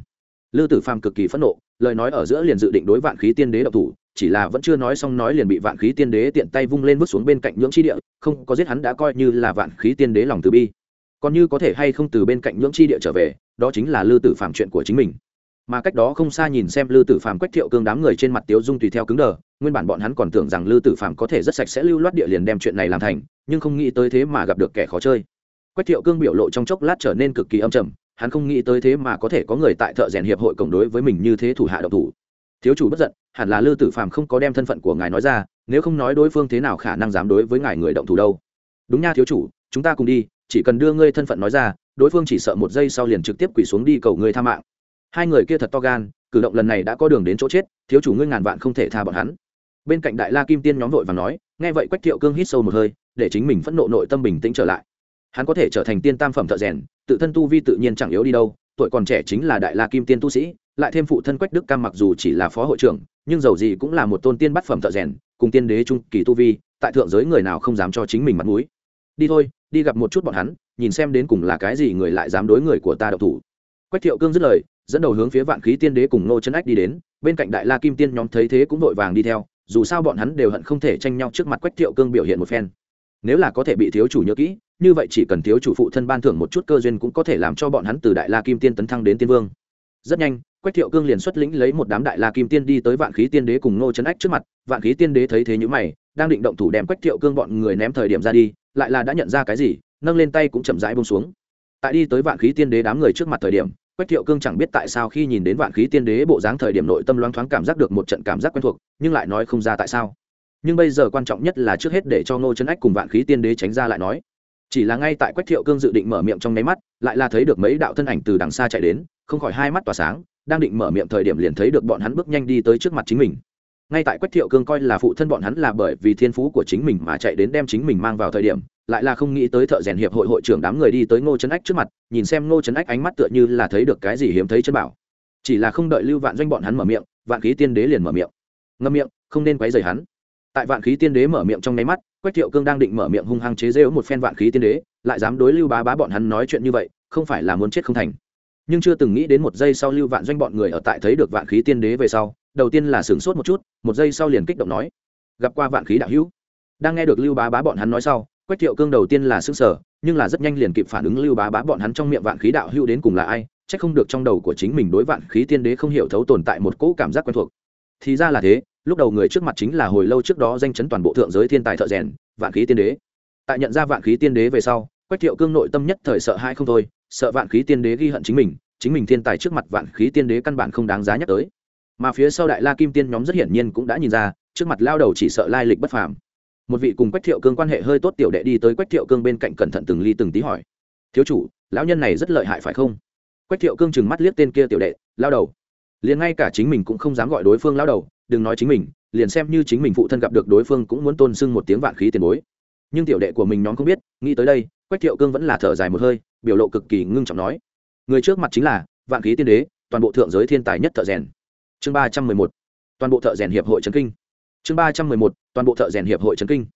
Lư tử phàm cực kỳ phẫn nộ, lời nói ở giữa liền dự định đối vạn khí tiên đế độc thủ, chỉ là vẫn chưa nói xong nói liền bị vạn khí tiên đế tiện tay vung lên vứt xuống bên cạnh nhưỡng chi địa, không có giết hắn đã coi như là vạn khí tiên đế lòng từ bi. Còn như có thể hay không từ bên cạnh nhưỡng chi địa trở về, đó chính là lư tử phàm chuyện của chính mình. Mà cách đó không xa nhìn xem lư tử phàm quách thiệu cương đám người trên mặt tiếu dung tùy theo cứng đờ, nguyên bản bọn hắn còn tưởng rằng lư tử phàm có thể rất sạch sẽ lưu loát địa liền đem chuyện này làm thành, nhưng không nghĩ tới thế mà gặp được kẻ khó chơi quách thiệu cương biểu lộ trong chốc lát trở nên cực kỳ âm trầm, hắn không nghĩ tới thế mà có thể có người tại thợ rèn hiệp hội cộng đối với mình như thế thủ hạ độc thủ. Thiếu chủ bất giận, hẳn là lư tử phàm không có đem thân phận của ngài nói ra, nếu không nói đối phương thế nào khả năng dám đối với ngài người động thủ đâu. Đúng nha, thiếu chủ, chúng ta cùng đi, chỉ cần đưa ngươi thân phận nói ra, đối phương chỉ sợ một giây sau liền trực tiếp quỳ xuống đi cầu ngươi tha mạng. Hai người kia thật to gan, cử động lần này đã có đường đến chỗ chết, thiếu chủ ngươi ngàn vạn không thể tha bọn hắn. Bên cạnh đại la kim tiên nhóm vội và nói, nghe vậy quách thiệu cương hít sâu một hơi, để chính mình phẫn nộ nội tâm bình tĩnh trở lại hắn có thể trở thành tiên tam phẩm thợ rèn, tự thân tu vi tự nhiên chẳng yếu đi đâu, tuổi còn trẻ chính là đại la kim tiên tu sĩ, lại thêm phụ thân quách đức cam mặc dù chỉ là phó hội trưởng, nhưng dầu gì cũng là một tôn tiên bát phẩm thợ rèn, cùng tiên đế trung kỳ tu vi, tại thượng giới người nào không dám cho chính mình mặt mũi. Đi thôi, đi gặp một chút bọn hắn, nhìn xem đến cùng là cái gì người lại dám đối người của ta độc thủ. Quách thiệu cương dứt lời, dẫn đầu hướng phía vạn khí tiên đế cùng nô chân ách đi đến, bên cạnh đại la kim tiên nhóm thấy thế cũng vội vàng đi theo, dù sao bọn hắn đều hận không thể tranh nhau trước mặt quách thiệu cương biểu hiện một phen. Nếu là có thể bị thiếu chủ nhớ kỹ như vậy chỉ cần thiếu chủ phụ thân ban thưởng một chút cơ duyên cũng có thể làm cho bọn hắn từ đại la kim tiên tấn thăng đến tiên vương. Rất nhanh, quách thiệu cương liền xuất lĩnh lấy một đám đại la kim tiên đi tới vạn khí tiên đế cùng nô chân ách trước mặt. Vạn khí tiên đế thấy thế nhữ mày, đang định động thủ đem quách thiệu cương bọn người ném thời điểm ra đi, lại là đã nhận ra cái gì, nâng lên tay cũng chậm rãi bông xuống. Tại đi tới vạn khí tiên đế đám người trước mặt thời điểm, quách thiệu cương chẳng biết tại sao khi nhìn đến vạn khí tiên đế bộ dáng thời điểm nội tâm loáng thoáng cảm giác được một trận cảm giác quen thuộc, nhưng lại nói không ra tại sao. Nhưng bây giờ quan trọng nhất là trước hết để cho ngô trấn ách cùng vạn khí tiên đế tránh ra lại nói chỉ là ngay tại quách thiệu cương dự định mở miệng trong nháy mắt, lại là thấy được mấy đạo thân ảnh từ đằng xa chạy đến, không khỏi hai mắt tỏa sáng, đang định mở miệng thời điểm liền thấy được bọn hắn bước nhanh đi tới trước mặt chính mình. Ngay tại quách thiệu cương coi là phụ thân bọn hắn là bởi vì thiên phú của chính mình mà chạy đến đem chính mình mang vào thời điểm, lại là không nghĩ tới thợ rèn hiệp hội hội trưởng đám người đi tới ngô trấn ách trước mặt, nhìn xem ngô trấn ách ánh mắt tựa như là thấy được cái gì hiếm thấy chân bảo. Chỉ là không đợi lưu vạn doanh bọn hắn mở miệng, vạn khí tiên đế liền mở miệng. Ngâm miệng, không nên quấy rầy hắn tại vạn khí tiên đế mở miệng trong nháy mắt, quách thiệu cương đang định mở miệng hung hăng chế rêu một phen vạn khí tiên đế, lại dám đối lưu bá bá bọn hắn nói chuyện như vậy, không phải là muốn chết không thành. Nhưng chưa từng nghĩ đến một giây sau lưu vạn doanh bọn người ở tại thấy được vạn khí tiên đế về sau, đầu tiên là sửng sốt một chút, một giây sau liền kích động nói, gặp qua vạn khí đạo hữu. Đang nghe được lưu bá bá bọn hắn nói sau, quách thiệu cương đầu tiên là xương sở, nhưng là rất nhanh liền kịp phản ứng lưu bá bá bọn hắn trong miệng vạn khí đạo hữu đến cùng là ai c h ắ c không được trong đầu của chính mình đối vạn khí tiên đế không hiểu thấu tồn tại một cỗ cảm giác quen thuộc. Thì ra là thế lúc đầu người trước mặt chính là hồi lâu trước đó danh chấn toàn bộ thượng giới thiên tài thợ rèn, vạn khí tiên đế. Tại nhận ra vạn khí tiên đế về sau, quách thiệu cương nội tâm nhất thời sợ hai không thôi, sợ vạn khí tiên đế ghi hận chính mình chính mình thiên tài trước mặt vạn khí tiên đế căn bản không đáng giá nhắc tới. Mà phía sau đại la kim tiên nhóm rất hiển nhiên cũng đã nhìn ra, trước mặt lao đầu chỉ sợ lai lịch bất phàm. Một vị cùng quách thiệu cương quan hệ hơi tốt tiểu đệ đi tới quách thiệu cương bên cạnh cẩn thận từng ly từng tí hỏi. Thiếu chủ, lão nhân này rất lợi hại phải không? Quách thiệu cương chừng mắt liếc tên kia tiểu đệ, lao đầu. Liền ngay cả chính mình cũng không dám gọi đối phương lao đầu đừng nói chính mình, liền xem như chính mình phụ thân gặp được đối phương cũng muốn tôn sưng một tiếng vạn khí tiền bối. Nhưng tiểu đệ của mình nhóm không biết, nghĩ tới đây, quách thiệu cương vẫn là thở dài một hơi, biểu lộ cực kỳ ngưng trọng nói. Người trước mặt chính là vạn khí tiên đế, toàn bộ thượng giới thiên tài nhất thợ rèn. Chương ba trăm mười một, toàn bộ thợ rèn hiệp hội trấn kinh. Chương ba trăm mười một, toàn bộ thợ rèn hiệp hội trấn kinh.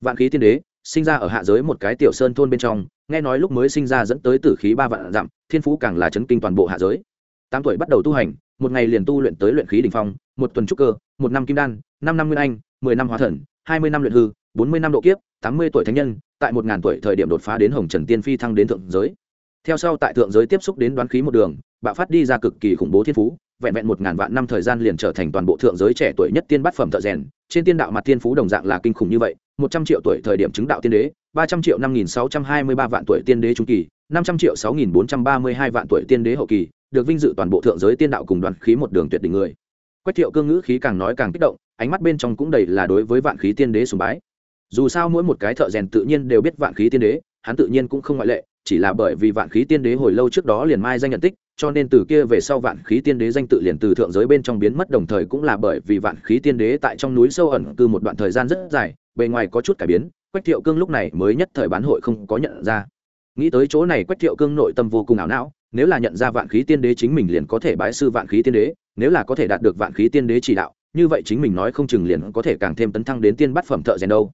Vạn khí tiên đế sinh ra ở hạ giới một cái tiểu sơn thôn bên trong, nghe nói lúc mới sinh ra dẫn tới tử khí ba vạn dặm, thiên phú càng là chấn kinh toàn bộ hạ giới. Tám tuổi bắt đầu tu hành, một ngày liền tu luyện tới luyện khí đ ỉ n h phong một tuần trúc cơ, một năm kim đan, năm năm nguyên anh, mười năm hóa thần, hai mươi năm luyện hư, bốn mươi năm độ kiếp, tám mươi tuổi thánh nhân, tại một ngàn tuổi thời điểm đột phá đến hồng trần tiên phi thăng đến thượng giới. Theo sau tại thượng giới tiếp xúc đến đoán khí một đường, bạo phát đi ra cực kỳ khủng bố thiên phú, vẹn vẹn một ngàn vạn năm thời gian liền trở thành toàn bộ thượng giới trẻ tuổi nhất tiên bát phẩm thợ rèn. Trên tiên đạo mặt tiên phú đồng dạng là kinh khủng như vậy, một trăm triệu tuổi thời điểm chứng đạo tiên đế, ba trăm triệu năm nghìn sáu trăm hai mươi ba vạn tuổi tiên đế trung kỳ, năm trăm triệu sáu nghìn bốn trăm ba mươi hai vạn tuổi tiên đế hậu kỳ, được vinh dự toàn bộ thượng giới tiên đạo cùng đoàn khí một đường tuyệt đỉnh người quách thiệu cương ngữ khí càng nói càng kích động, ánh mắt bên trong cũng đầy là đối với vạn khí tiên đế sùng bái. Dù sao mỗi một cái thợ rèn tự nhiên đều biết vạn khí tiên đế, hắn tự nhiên cũng không ngoại lệ, chỉ là bởi vì vạn khí tiên đế hồi lâu trước đó liền mai danh nhận tích, cho nên từ kia về sau vạn khí tiên đế danh tự liền từ thượng giới bên trong biến mất, đồng thời cũng là bởi vì vạn khí tiên đế tại trong núi sâu ẩn cư một đoạn thời gian rất dài, bề ngoài có chút cải biến, quách thiệu cương lúc này mới nhất thời bán hội không có nhận ra. Nghĩ tới chỗ này quách thiệu cương nội tâm vô cùng ảo não, nếu là nhận ra vạn khí tiên đế chính mình liền có thể bái sư vạn khí tiên đế nếu là có thể đạt được vạn khí tiên đế chỉ đạo, như vậy chính mình nói không chừng liền có thể càng thêm tấn thăng đến tiên bát phẩm thợ rèn đâu.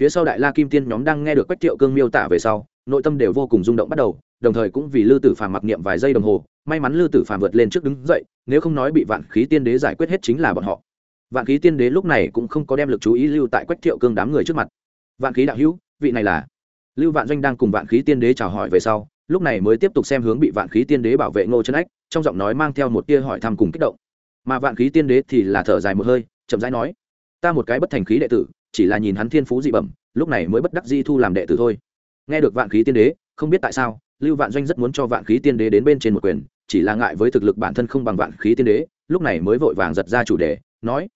Phía sau đại la kim tiên nhóm đang nghe được quách thiệu cương miêu tả về sau, nội tâm đều vô cùng rung động bắt đầu, đồng thời cũng vì lư tử phàm mặc niệm vài giây đồng hồ, may mắn lư tử phàm vượt lên trước đứng dậy, nếu không nói bị vạn khí tiên đế giải quyết hết chính là bọn họ. Vạn khí tiên đế lúc này cũng không có đem lực chú ý lưu tại quách thiệu cương đám người trước mặt. Vạn khí đạo hữu, vị này là? Lưu vạn doanh đang cùng vạn khí tiên đế chào hỏi về sau lúc này mới tiếp tục xem hướng bị vạn khí tiên đế bảo vệ ngô chân ách, trong giọng nói mang theo một tia hỏi thăm cùng kích động. Mà vạn khí tiên đế thì là thở dài một hơi, chậm rãi nói, ta một cái bất thành khí đệ tử, chỉ là nhìn hắn thiên phú dị bẩm, lúc này mới bất đắc di thu làm đệ tử thôi. Nghe được vạn khí tiên đế, không biết tại sao, lưu vạn doanh rất muốn cho vạn khí tiên đế đến bên trên một quyền, chỉ là ngại với thực lực bản thân không bằng vạn khí tiên đế, lúc này mới vội vàng giật ra chủ đề, nói,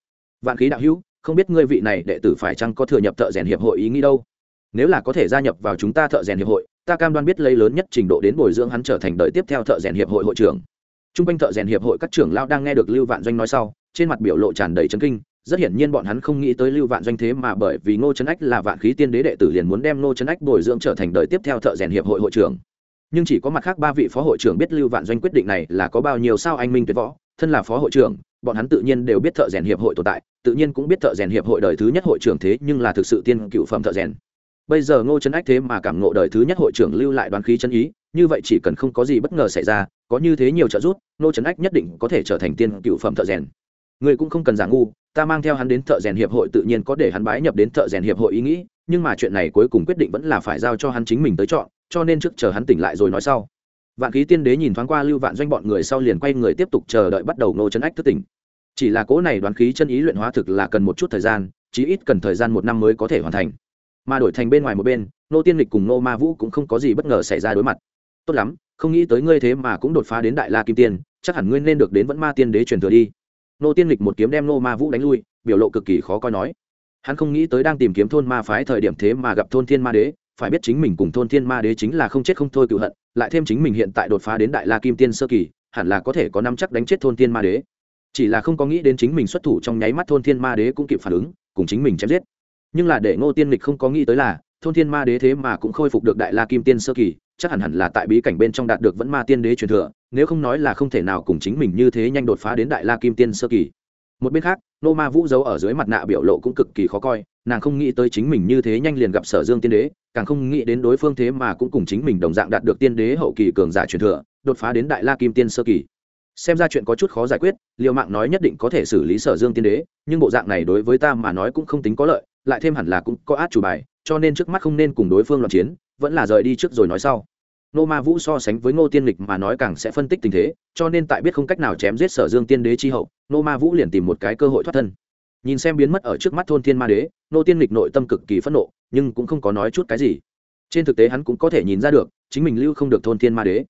vạn khí đạo hữu, không biết ngươi vị này đệ tử phải chăng có thừa nhập thợ rèn hiệp hội ý nghĩ đâu? Nếu là có thể gia nhập vào chúng ta thợ rèn hiệp hội ta cam đoan biết lấy lớn nhất trình độ đến bồi dưỡng hắn trở thành đời tiếp theo thợ rèn hiệp hội hội trưởng. T r u n g quanh thợ rèn hiệp hội các trưởng lao đang nghe được lưu vạn doanh nói sau, trên mặt biểu lộ tràn đầy chấn kinh, rất hiển nhiên bọn hắn không nghĩ tới lưu vạn doanh thế mà bởi vì ngô trấn ách là vạn khí tiên đế đệ tử liền muốn đem ngô trấn ách bồi dưỡng trở thành đời tiếp theo thợ rèn hiệp hội hội trưởng. Nhưng chỉ có mặt khác ba vị phó hội trưởng biết lưu vạn doanh quyết định này là có bao nhiêu sao anh minh tuyệt võ, thân là phó hội trưởng, bọn hắn tự nhiên đều biết thợ rèn hiệp hội tồn tại, tự nhiên cũng biết thợ rèn hiệp hội đời thứ nhất hội trưởng thế nhưng là thực sự tiên cựu phẩm thợ rèn bây giờ ngô trấn ách thế mà cảm ngộ đời thứ nhất hội trưởng lưu lại đoàn khí chân ý, như vậy chỉ cần không có gì bất ngờ xảy ra, có như thế nhiều trợ giúp, ngô trấn ách nhất định có thể trở thành tiên cựu phẩm thợ rèn. Người cũng không cần giả ngu, ta mang theo hắn đến thợ rèn hiệp hội tự nhiên có để hắn bái nhập đến thợ rèn hiệp hội ý nghĩ, nhưng mà chuyện này cuối cùng quyết định vẫn là phải giao cho hắn chính mình tới chọn, cho nên trước chờ hắn tỉnh lại rồi nói sau. Vạn khí tiên đế nhìn thoáng qua lưu vạn doanh bọn người sau liền quay người tiếp tục chờ đợi bắt đầu ngô trấn ách thức tỉnh. Chỉ là cố này đoán khí chân ý luyện hóa thực là cần một chút thời gian, chí ít cần thời gian một năm mới có thể hoàn thành mà đổi thành bên ngoài một bên, nô tiên lịch cùng nô ma vũ cũng không có gì bất ngờ xảy ra đối mặt. Tốt lắm, không nghĩ tới ngươi thế mà cũng đột phá đến đại la kim tiên, chắc hẳn ngươi nên được đến vẫn ma tiên đế truyền thừa đi. Nô tiên lịch một kiếm đem nô ma vũ đánh lui, biểu lộ cực kỳ khó coi nói. Hắn không nghĩ tới đang tìm kiếm thôn ma phái thời điểm thế mà gặp thôn thiên ma đế, phải biết chính mình cùng thôn thiên ma đế chính là không chết không thôi cựu hận, lại thêm chính mình hiện tại đột phá đến đại la kim tiên sơ kỳ, hẳn là có thể có năm chắc đánh chết thôn thiên ma đế. Chỉ là không có nghĩ đến chính mình xuất thủ trong nháy mắt thôn thiên ma đế cũng kịp phản ứng, cùng chính mình chém giết nhưng là để ngô tiên lịch không có nghĩ tới là, thôn thiên ma đế thế mà cũng khôi phục được đại la kim tiên sơ kỳ, chắc hẳn hẳn là tại bí cảnh bên trong đạt được vẫn ma tiên đế truyền thừa, nếu không nói là không thể nào cùng chính mình như thế nhanh đột phá đến đại la kim tiên sơ kỳ. Một bên khác, nô ma vũ giấu ở dưới mặt nạ biểu lộ cũng cực kỳ khó coi, nàng không nghĩ tới chính mình như thế nhanh liền gặp sở dương tiên đế, càng không nghĩ đến đối phương thế mà cũng cùng chính mình đồng dạng đạt được tiên đế hậu kỳ cường giả truyền thừa, đột phá đến đại la kim tiên sơ kỳ. Xem ra chuyện có chút khó giải quyết liều mạng nói nhất định có thể xử lý sở dương tiên đế, nhưng bộ dạng này đối với ta mà nói cũng không tính có lợi lại thêm hẳn là cũng có át chủ bài, cho nên trước mắt không nên cùng đối phương loạn chiến, vẫn là rời đi trước rồi nói sau. Nô ma vũ so sánh với ngô tiên lịch mà nói càng sẽ phân tích tình thế, cho nên tại biết không cách nào chém giết sở dương tiên đế chi hậu, nô ma vũ liền tìm một cái cơ hội thoát thân. Nhìn xem biến mất ở trước mắt thôn thiên ma đế, nô tiên lịch nội tâm cực kỳ phẫn nộ, nhưng cũng không có nói chút cái gì. Trên thực tế hắn cũng có thể nhìn ra được, chính mình lưu không được thôn thiên ma đế.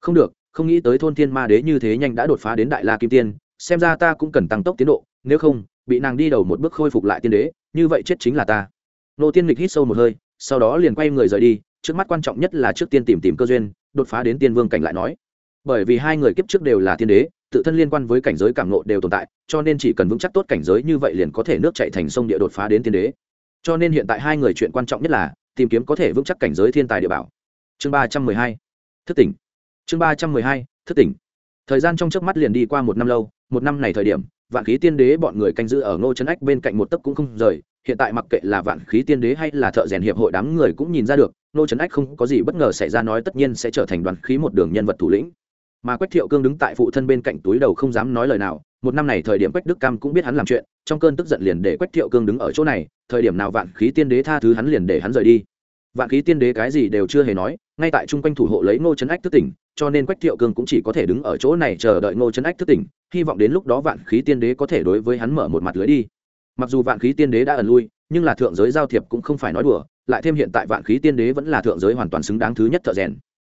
Không được, không nghĩ tới thôn thiên ma đế như thế nhanh đã đột phá đến đại la kim tiên, xem ra ta cũng cần tăng tốc tiến độ, nếu không bị nàng đi đầu một bước khôi phục lại tiên đế, như vậy chết chính là ta. Nô tiên lịch hít sâu một hơi, sau đó liền quay người rời đi, trước mắt quan trọng nhất là trước tiên tìm tìm cơ duyên, đột phá đến tiên vương cảnh lại nói. Bởi vì hai người kiếp trước đều là tiên đế, tự thân liên quan với cảnh giới cảm nộ đều tồn tại, cho nên chỉ cần vững chắc tốt cảnh giới như vậy liền có thể nước chạy thành sông địa đột phá đến tiên đế. Cho nên hiện tại hai người chuyện quan trọng nhất là tìm kiếm có thể vững chắc cảnh giới thiên tài địa bảo. Chương ba trăm mười hai, thức tỉnh. Chương ba trăm mười hai, thức tỉnh. Thời gian trong trước mắt liền đi qua một năm lâu, một năm này thời điểm vạn khí tiên đế bọn người canh giữ ở ngô trấn ách bên cạnh một tấc cũng không rời. Hiện tại mặc kệ là vạn khí tiên đế hay là thợ rèn hiệp hội đám người cũng nhìn ra được, ngô trấn ách không có gì bất ngờ xảy ra nói tất nhiên sẽ trở thành đoàn khí một đường nhân vật thủ lĩnh. Mà quách thiệu cương đứng tại phụ thân bên cạnh túi đầu không dám nói lời nào. Một năm này thời điểm quách đức cam cũng biết hắn làm chuyện, trong cơn tức giận liền để quách thiệu cương đứng ở chỗ này, thời điểm nào vạn khí tiên đế tha thứ hắn liền để hắn rời đi vạn khí tiên đế cái gì đều chưa hề nói, ngay tại chung quanh thủ hộ lấy ngô trấn ách thức tỉnh, cho nên quách thiệu cương cũng chỉ có thể đứng ở chỗ này chờ đợi ngô trấn ách thức tỉnh, hy vọng đến lúc đó vạn khí tiên đế có thể đối với hắn mở một mặt lưới đi. Mặc dù vạn khí tiên đế đã ẩn lui, nhưng là thượng giới giao thiệp cũng không phải nói đùa, lại thêm hiện tại vạn khí tiên đế vẫn là thượng giới hoàn toàn xứng đáng thứ nhất thợ rèn.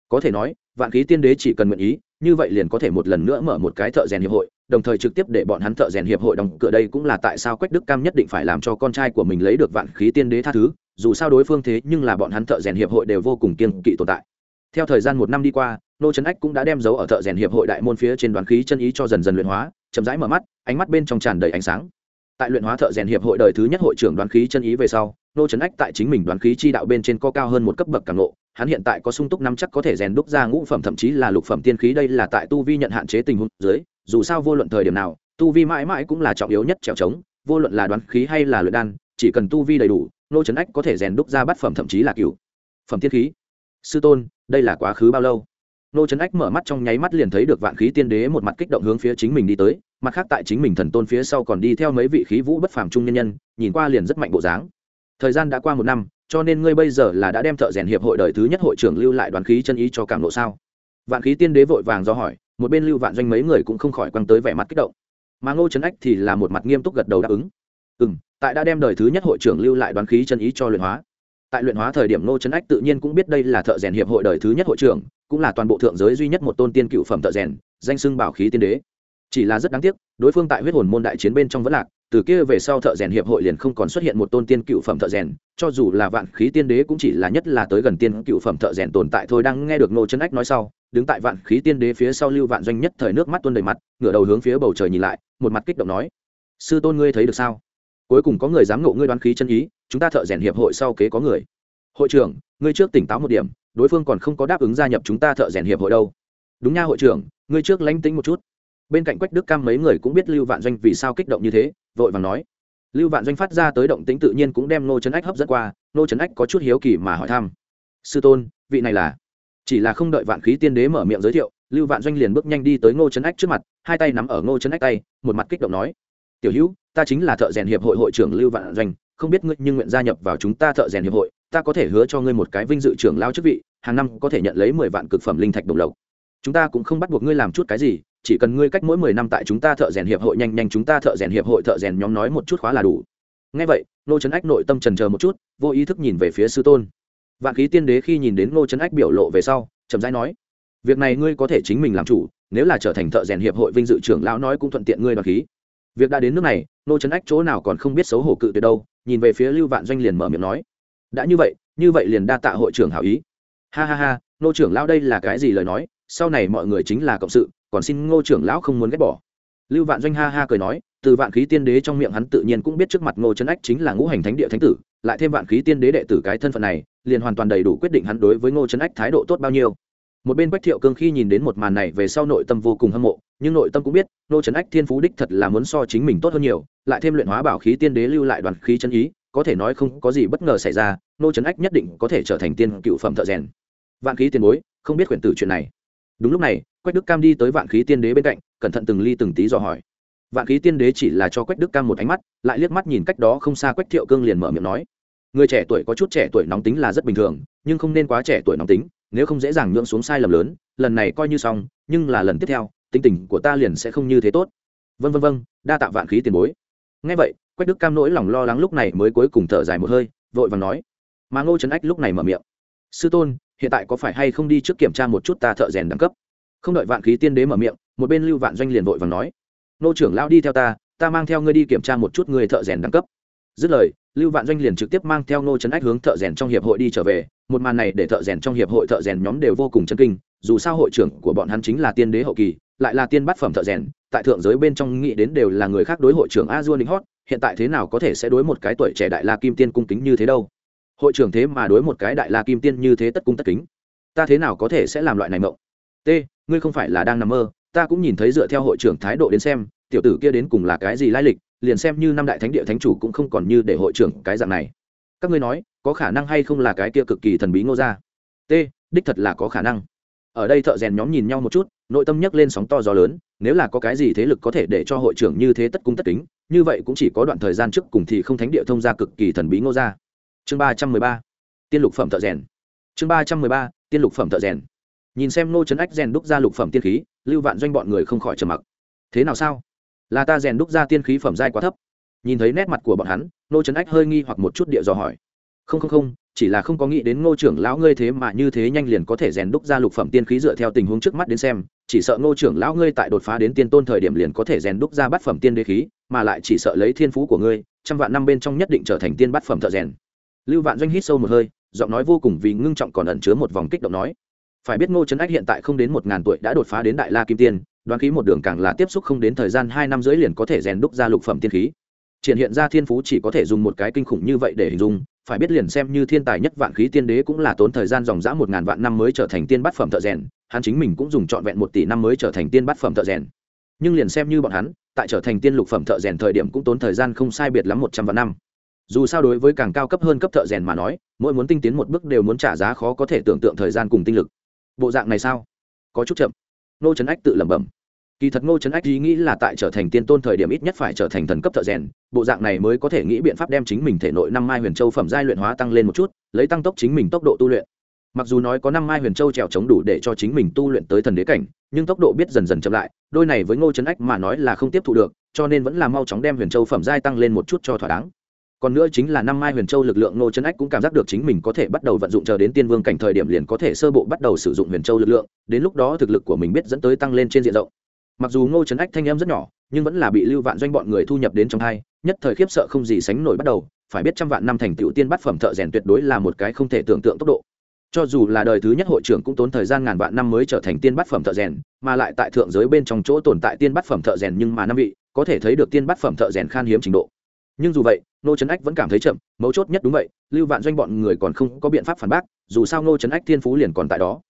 Có thể nói, vạn khí tiên đế chỉ cần nguyện ý, như vậy liền có thể một lần nữa mở một cái thợ rèn hiệp hội, đồng thời trực tiếp để bọn hắn thợ rèn hiệp hội đóng cửa đây cũng là tại sao quách đức cam nhất định phải làm cho con trai của mình lấy được vạn khí tiên đế tha thứ dù sao đối phương thế nhưng là bọn hắn thợ rèn hiệp hội đều vô cùng kiên kỵ tồn tại. Theo thời gian một năm đi qua, nô trấn ách cũng đã đem dấu ở thợ rèn hiệp hội đại môn phía trên đoàn khí chân ý cho dần dần luyện hóa, chậm rãi mở mắt, ánh mắt bên trong tràn đầy ánh sáng. Tại luyện hóa thợ rèn hiệp hội đời thứ nhất hội trưởng đoàn khí chân ý về sau, nô trấn ách tại chính mình đoàn khí chi đạo bên trên có cao hơn một cấp bậc càng lộ, hắn hiện tại có sung túc năm chắc có thể rèn đúc ra ngũ phẩm thậm chí là lục phẩm tiên khí đây là tại tu vi nhận hạn chế tình huống dưới, dù sao vô luận thời điểm nào, tu vi mãi mãi cũng là trọng yếu nhất trèo trống, vô luận là đoán khí hay là luyện đan, chỉ cần tu vi đầy đủ nô trấn ách có thể rèn đúc ra bát phẩm thậm chí là cựu phẩm tiên khí. Sư tôn, đây là quá khứ bao lâu? Nô trấn ách mở mắt trong nháy mắt liền thấy được vạn khí tiên đế một mặt kích động hướng phía chính mình đi tới, mặt khác tại chính mình thần tôn phía sau còn đi theo mấy vị khí vũ bất phàm trung nhân nhân, nhìn qua liền rất mạnh bộ dáng. Thời gian đã qua một năm, cho nên ngươi bây giờ là đã đem thợ rèn hiệp hội đời thứ nhất hội trưởng lưu lại đoàn khí chân ý cho cảm lộ sao? Vạn khí tiên đế vội vàng do hỏi, một bên lưu vạn doanh mấy người cũng không khỏi quăng tới vẻ mặt kích động. Mà ngô trấn ách thì là một mặt nghiêm túc gật đầu đáp ứng ừ m tại đã đem đời thứ nhất hội trưởng lưu lại đoán khí chân ý cho luyện hóa. Tại luyện hóa thời điểm nô trấn ách tự nhiên cũng biết đây là thợ rèn hiệp hội đời thứ nhất hội trưởng, cũng là toàn bộ thượng giới duy nhất một tôn tiên cựu phẩm thợ rèn, danh xưng bảo khí tiên đế. Chỉ là rất đáng tiếc, đối phương tại huyết hồn môn đại chiến bên trong vẫn lạc, từ kia về sau thợ rèn hiệp hội liền không còn xuất hiện một tôn tiên cựu phẩm thợ rèn, cho dù là vạn khí tiên đế cũng chỉ là nhất là tới gần tiên cựu phẩm thợ rèn tồn tại thôi. Đang nghe được nô chân ách nói sau, đứng tại vạn khí tiên đế phía sau lưu vạn doanh nhất thời nước mắt tuôn đầy mặt, ngửa đầu hướng phía bầu trời nhìn lại, một mặt kích động nói, sư tôn ngươi thấy được sao? Cuối cùng có người dám ngộ ngươi đoán khí chân ý, chúng ta thợ rèn hiệp hội sau kế có người. Hội trưởng, ngươi trước tỉnh táo một điểm, đối phương còn không có đáp ứng gia nhập chúng ta thợ rèn hiệp hội đâu. Đúng nha hội trưởng, ngươi trước lánh tính một chút. Bên cạnh quách đức cam mấy người cũng biết lưu vạn doanh vì sao kích động như thế, vội vàng nói. Lưu vạn doanh phát ra tới động tính tự nhiên cũng đem nô trấn ách hấp dẫn qua nô trấn ách có chút hiếu kỳ mà hỏi thăm. Sư tôn, vị này là? Chỉ là không đợi vạn khí tiên đế mở miệng giới thiệu, lưu vạn doanh liền bước nhanh đi tới ngô trấn ách trước mặt, hai tay nắm ở ngô trấn ách tay, một mặt kích động nói. Tiểu hữu ta chính là thợ rèn hiệp hội hội trưởng lưu vạn doanh, không biết ngươi nhưng nguyện gia nhập vào chúng ta thợ rèn hiệp hội, ta có thể hứa cho ngươi một cái vinh dự trưởng lao chức vị, hàng năm có thể nhận lấy mười vạn cực phẩm linh thạch đồng lộc. Chúng ta cũng không bắt buộc ngươi làm chút cái gì, chỉ cần ngươi cách mỗi mười năm tại chúng ta thợ rèn hiệp hội nhanh nhanh chúng ta thợ rèn hiệp hội thợ rèn nhóm nói một chút khóa là đủ. Ngay vậy nô trấn ách nội tâm trần chờ một chút, vô ý thức nhìn về phía sư tôn. Vạn khí tiên đế khi nhìn đến ngô trấn ách biểu lộ về sau, chậm rãi nói, việc này ngươi có thể chính mình làm chủ, nếu là trở thành thợ rèn hiệp hội vinh dự trưởng lão nói cũng thuận tiện ngươi đoạt khí việc đã đến nước này ngô trấn ách chỗ nào còn không biết xấu hổ cự tuyệt đâu, nhìn về phía lưu vạn doanh liền mở miệng nói. Đã như vậy như vậy liền đa tạ hội trưởng hảo ý. Ha ha ha ngô trưởng lão đây là cái gì lời nói, sau này mọi người chính là cộng sự, còn xin ngô trưởng lão không muốn ghét bỏ. Lưu vạn doanh ha ha cười nói, từ vạn khí tiên đế trong miệng hắn tự nhiên cũng biết trước mặt ngô trấn ách chính là ngũ hành thánh địa thánh tử, lại thêm vạn khí tiên đế đệ tử cái thân phận này, liền hoàn toàn đầy đủ quyết định hắn đối với ngô trấn ách thái độ tốt bao nhiêu một bên quách thiệu cương khi nhìn đến một màn này về sau nội tâm vô cùng hâm mộ, nhưng nội tâm cũng biết, Nô trấn ách thiên phú đích thật là muốn so chính mình tốt hơn nhiều, lại thêm luyện hóa bảo khí tiên đế lưu lại đoàn khí chân ý, có thể nói không có gì bất ngờ xảy ra, Nô trấn ách nhất định có thể trở thành tiên cựu phẩm thợ rèn. Vạn khí tiền bối, không biết quyển tử chuyện này. Đúng lúc này, quách đức cam đi tới vạn khí tiên đế bên cạnh, cẩn thận từng ly từng tí dò hỏi. Vạn khí tiên đế chỉ là cho quách đức cam một ánh mắt, lại liếc mắt nhìn cách đó không xa quách thiệu cương liền mở miệng nói. Người trẻ tuổi có chút trẻ tuổi nóng tính là rất bình thường, nhưng không nên quá trẻ tuổi nóng tính nếu không dễ dàng nhượng xuống sai lầm lớn, lần này coi như xong, nhưng là lần tiếp theo, tính tình của ta liền sẽ không như thế tốt. Vân vân vân đa tạ vạn khí tiền bối. Ngay vậy, quách đức cam nỗi lòng lo lắng lúc này mới cuối cùng thở dài một hơi, vội vàng nói. Mà ngô trấn ách lúc này mở miệng. Sư tôn, hiện tại có phải hay không đi trước kiểm tra một chút ta thợ rèn đẳng cấp? Không đợi vạn khí tiên đế mở miệng, một bên lưu vạn doanh liền vội vàng nói. Nô trưởng lão đi theo ta ta mang theo ngươi đi kiểm tra một chút người thợ rèn đẳng cấp. Dứt lời lưu vạn doanh liền trực tiếp mang theo nô trấn ách hướng thợ rèn trong hiệp hội đi trở về, một màn này để thợ rèn trong hiệp hội thợ rèn nhóm đều vô cùng chân kinh, dù sao hội trưởng của bọn hắn chính là tiên đế hậu kỳ, lại là tiên bát phẩm thợ rèn, tại thượng giới bên trong nghĩ đến đều là người khác đối hội trưởng a dua ninh hót, hiện tại thế nào có thể sẽ đối một cái tuổi trẻ đại la kim tiên cung kính như thế đâu? Hội trưởng thế mà đối một cái đại la kim tiên như thế tất cung tất kính. Ta thế nào có thể sẽ làm loại này mộng? T, ngươi không phải là đang nằm mơ, ta cũng nhìn thấy dựa theo hội trưởng thái độ đến xem, tiểu tử kia đến cùng là cái gì lai lịch? Liền xem như năm đại thánh địa thánh chủ cũng không còn như để hội trưởng cái dạng này. Các ngươi nói, có khả năng hay không là cái kia cực kỳ thần bí ngô gia? T, đích thật là có khả năng. Ở đây thợ rèn nhóm nhìn nhau một chút, nội tâm nhấc lên sóng to gió lớn, nếu là có cái gì thế lực có thể để cho hội trưởng như thế tất cung tất kính, như vậy cũng chỉ có đoạn thời gian trước cùng thì không thánh địa thông ra cực kỳ thần bí ngô gia. Chương ba trăm mười ba, tiên lục phẩm thợ rèn. Chương ba trăm mười ba, tiên lục phẩm thợ rèn. Nhìn xem nô trấn ách rèn đúc ra lục phẩm tiên khí, lưu vạn doanh bọn người không khỏi trầm mặc. Thế nào sao? Là ta rèn đúc ra tiên khí phẩm giai quá thấp. Nhìn thấy nét mặt của bọn hắn nô trấn ách hơi nghi hoặc một chút địa dò hỏi. Không không không, chỉ là không có nghĩ đến ngô trưởng lão ngươi thế mà như thế nhanh liền có thể rèn đúc ra lục phẩm tiên khí dựa theo tình huống trước mắt đến xem, chỉ sợ ngô trưởng lão ngươi tại đột phá đến tiên tôn thời điểm liền có thể rèn đúc ra bát phẩm tiên đế khí, mà lại chỉ sợ lấy thiên phú của ngươi, trăm vạn năm bên trong nhất định trở thành tiên bát phẩm thợ rèn. Lưu vạn doanh hít sâu một hơi, giọng nói vô cùng vì ngưng trọng còn ẩn chứa một vòng kích động nói. Phải biết ngô trấn ách hiện tại không đến một ngàn tuổi đã đột phá đến đại la kim tiên đoán khí một đường càng là tiếp xúc không đến thời gian hai năm rưỡi liền có thể rèn đúc ra lục phẩm tiên khí. Triển hiện ra thiên phú chỉ có thể dùng một cái kinh khủng như vậy để hình dung, phải biết liền xem như thiên tài nhất vạn khí tiên đế cũng là tốn thời gian dòng dã một ngàn vạn năm mới trở thành tiên bát phẩm thợ rèn, hắn chính mình cũng dùng trọn vẹn một tỷ năm mới trở thành tiên bát phẩm thợ rèn. Nhưng liền xem như bọn hắn, tại trở thành tiên lục phẩm thợ rèn thời điểm cũng tốn thời gian không sai biệt lắm một trăm vạn năm. Dù sao đối với càng cao cấp hơn cấp thợ rèn mà nói, mỗi muốn tinh tiến một bước đều muốn trả giá khó có thể tưởng tượng thời gian cùng tinh lực. Bộ dạng này sao? Có chút chậm nô trấn ách tự lẩm bẩm. Kỳ thật ngô trấn ách ý nghĩ là tại trở thành tiên tôn thời điểm ít nhất phải trở thành thần cấp thợ rèn, bộ dạng này mới có thể nghĩ biện pháp đem chính mình thể nội năm mai huyền châu phẩm giai luyện hóa tăng lên một chút, lấy tăng tốc chính mình tốc độ tu luyện. Mặc dù nói có năm mai huyền châu trèo chống đủ để cho chính mình tu luyện tới thần đế cảnh, nhưng tốc độ biết dần dần chậm lại, đôi này với ngô trấn ách mà nói là không tiếp thu được, cho nên vẫn là mau chóng đem huyền châu phẩm giai tăng lên một chút cho thỏa đáng còn nữa chính là năm mai huyền châu lực lượng ngô chân ách cũng cảm giác được chính mình có thể bắt đầu vận dụng chờ đến tiên vương cảnh thời điểm liền có thể sơ bộ bắt đầu sử dụng huyền châu lực lượng, đến lúc đó thực lực của mình biết dẫn tới tăng lên trên diện rộng. Mặc dù ngô trấn ách thanh em rất nhỏ, nhưng vẫn là bị lưu vạn doanh bọn người thu nhập đến trong hai, nhất thời khiếp sợ không gì sánh nổi bắt đầu, phải biết trăm vạn năm thành tựu tiên bát phẩm thợ rèn tuyệt đối là một cái không thể tưởng tượng tốc độ. Cho dù là đời thứ nhất hội trưởng cũng tốn thời gian ngàn vạn năm mới trở thành tiên bát phẩm thợ rèn, mà lại tại thượng giới bên trong chỗ tồn tại tiên bát phẩm thợ rèn nhưng mà năm vị, có thể thấy được tiên bát phẩm thợ rèn khan hiếm trình độ nhưng dù vậy nô trấn ách vẫn cảm thấy chậm, mấu chốt nhất đúng vậy, lưu vạn doanh bọn người còn không có biện pháp phản bác, dù sao nô trấn ách thiên phú liền còn tại đó.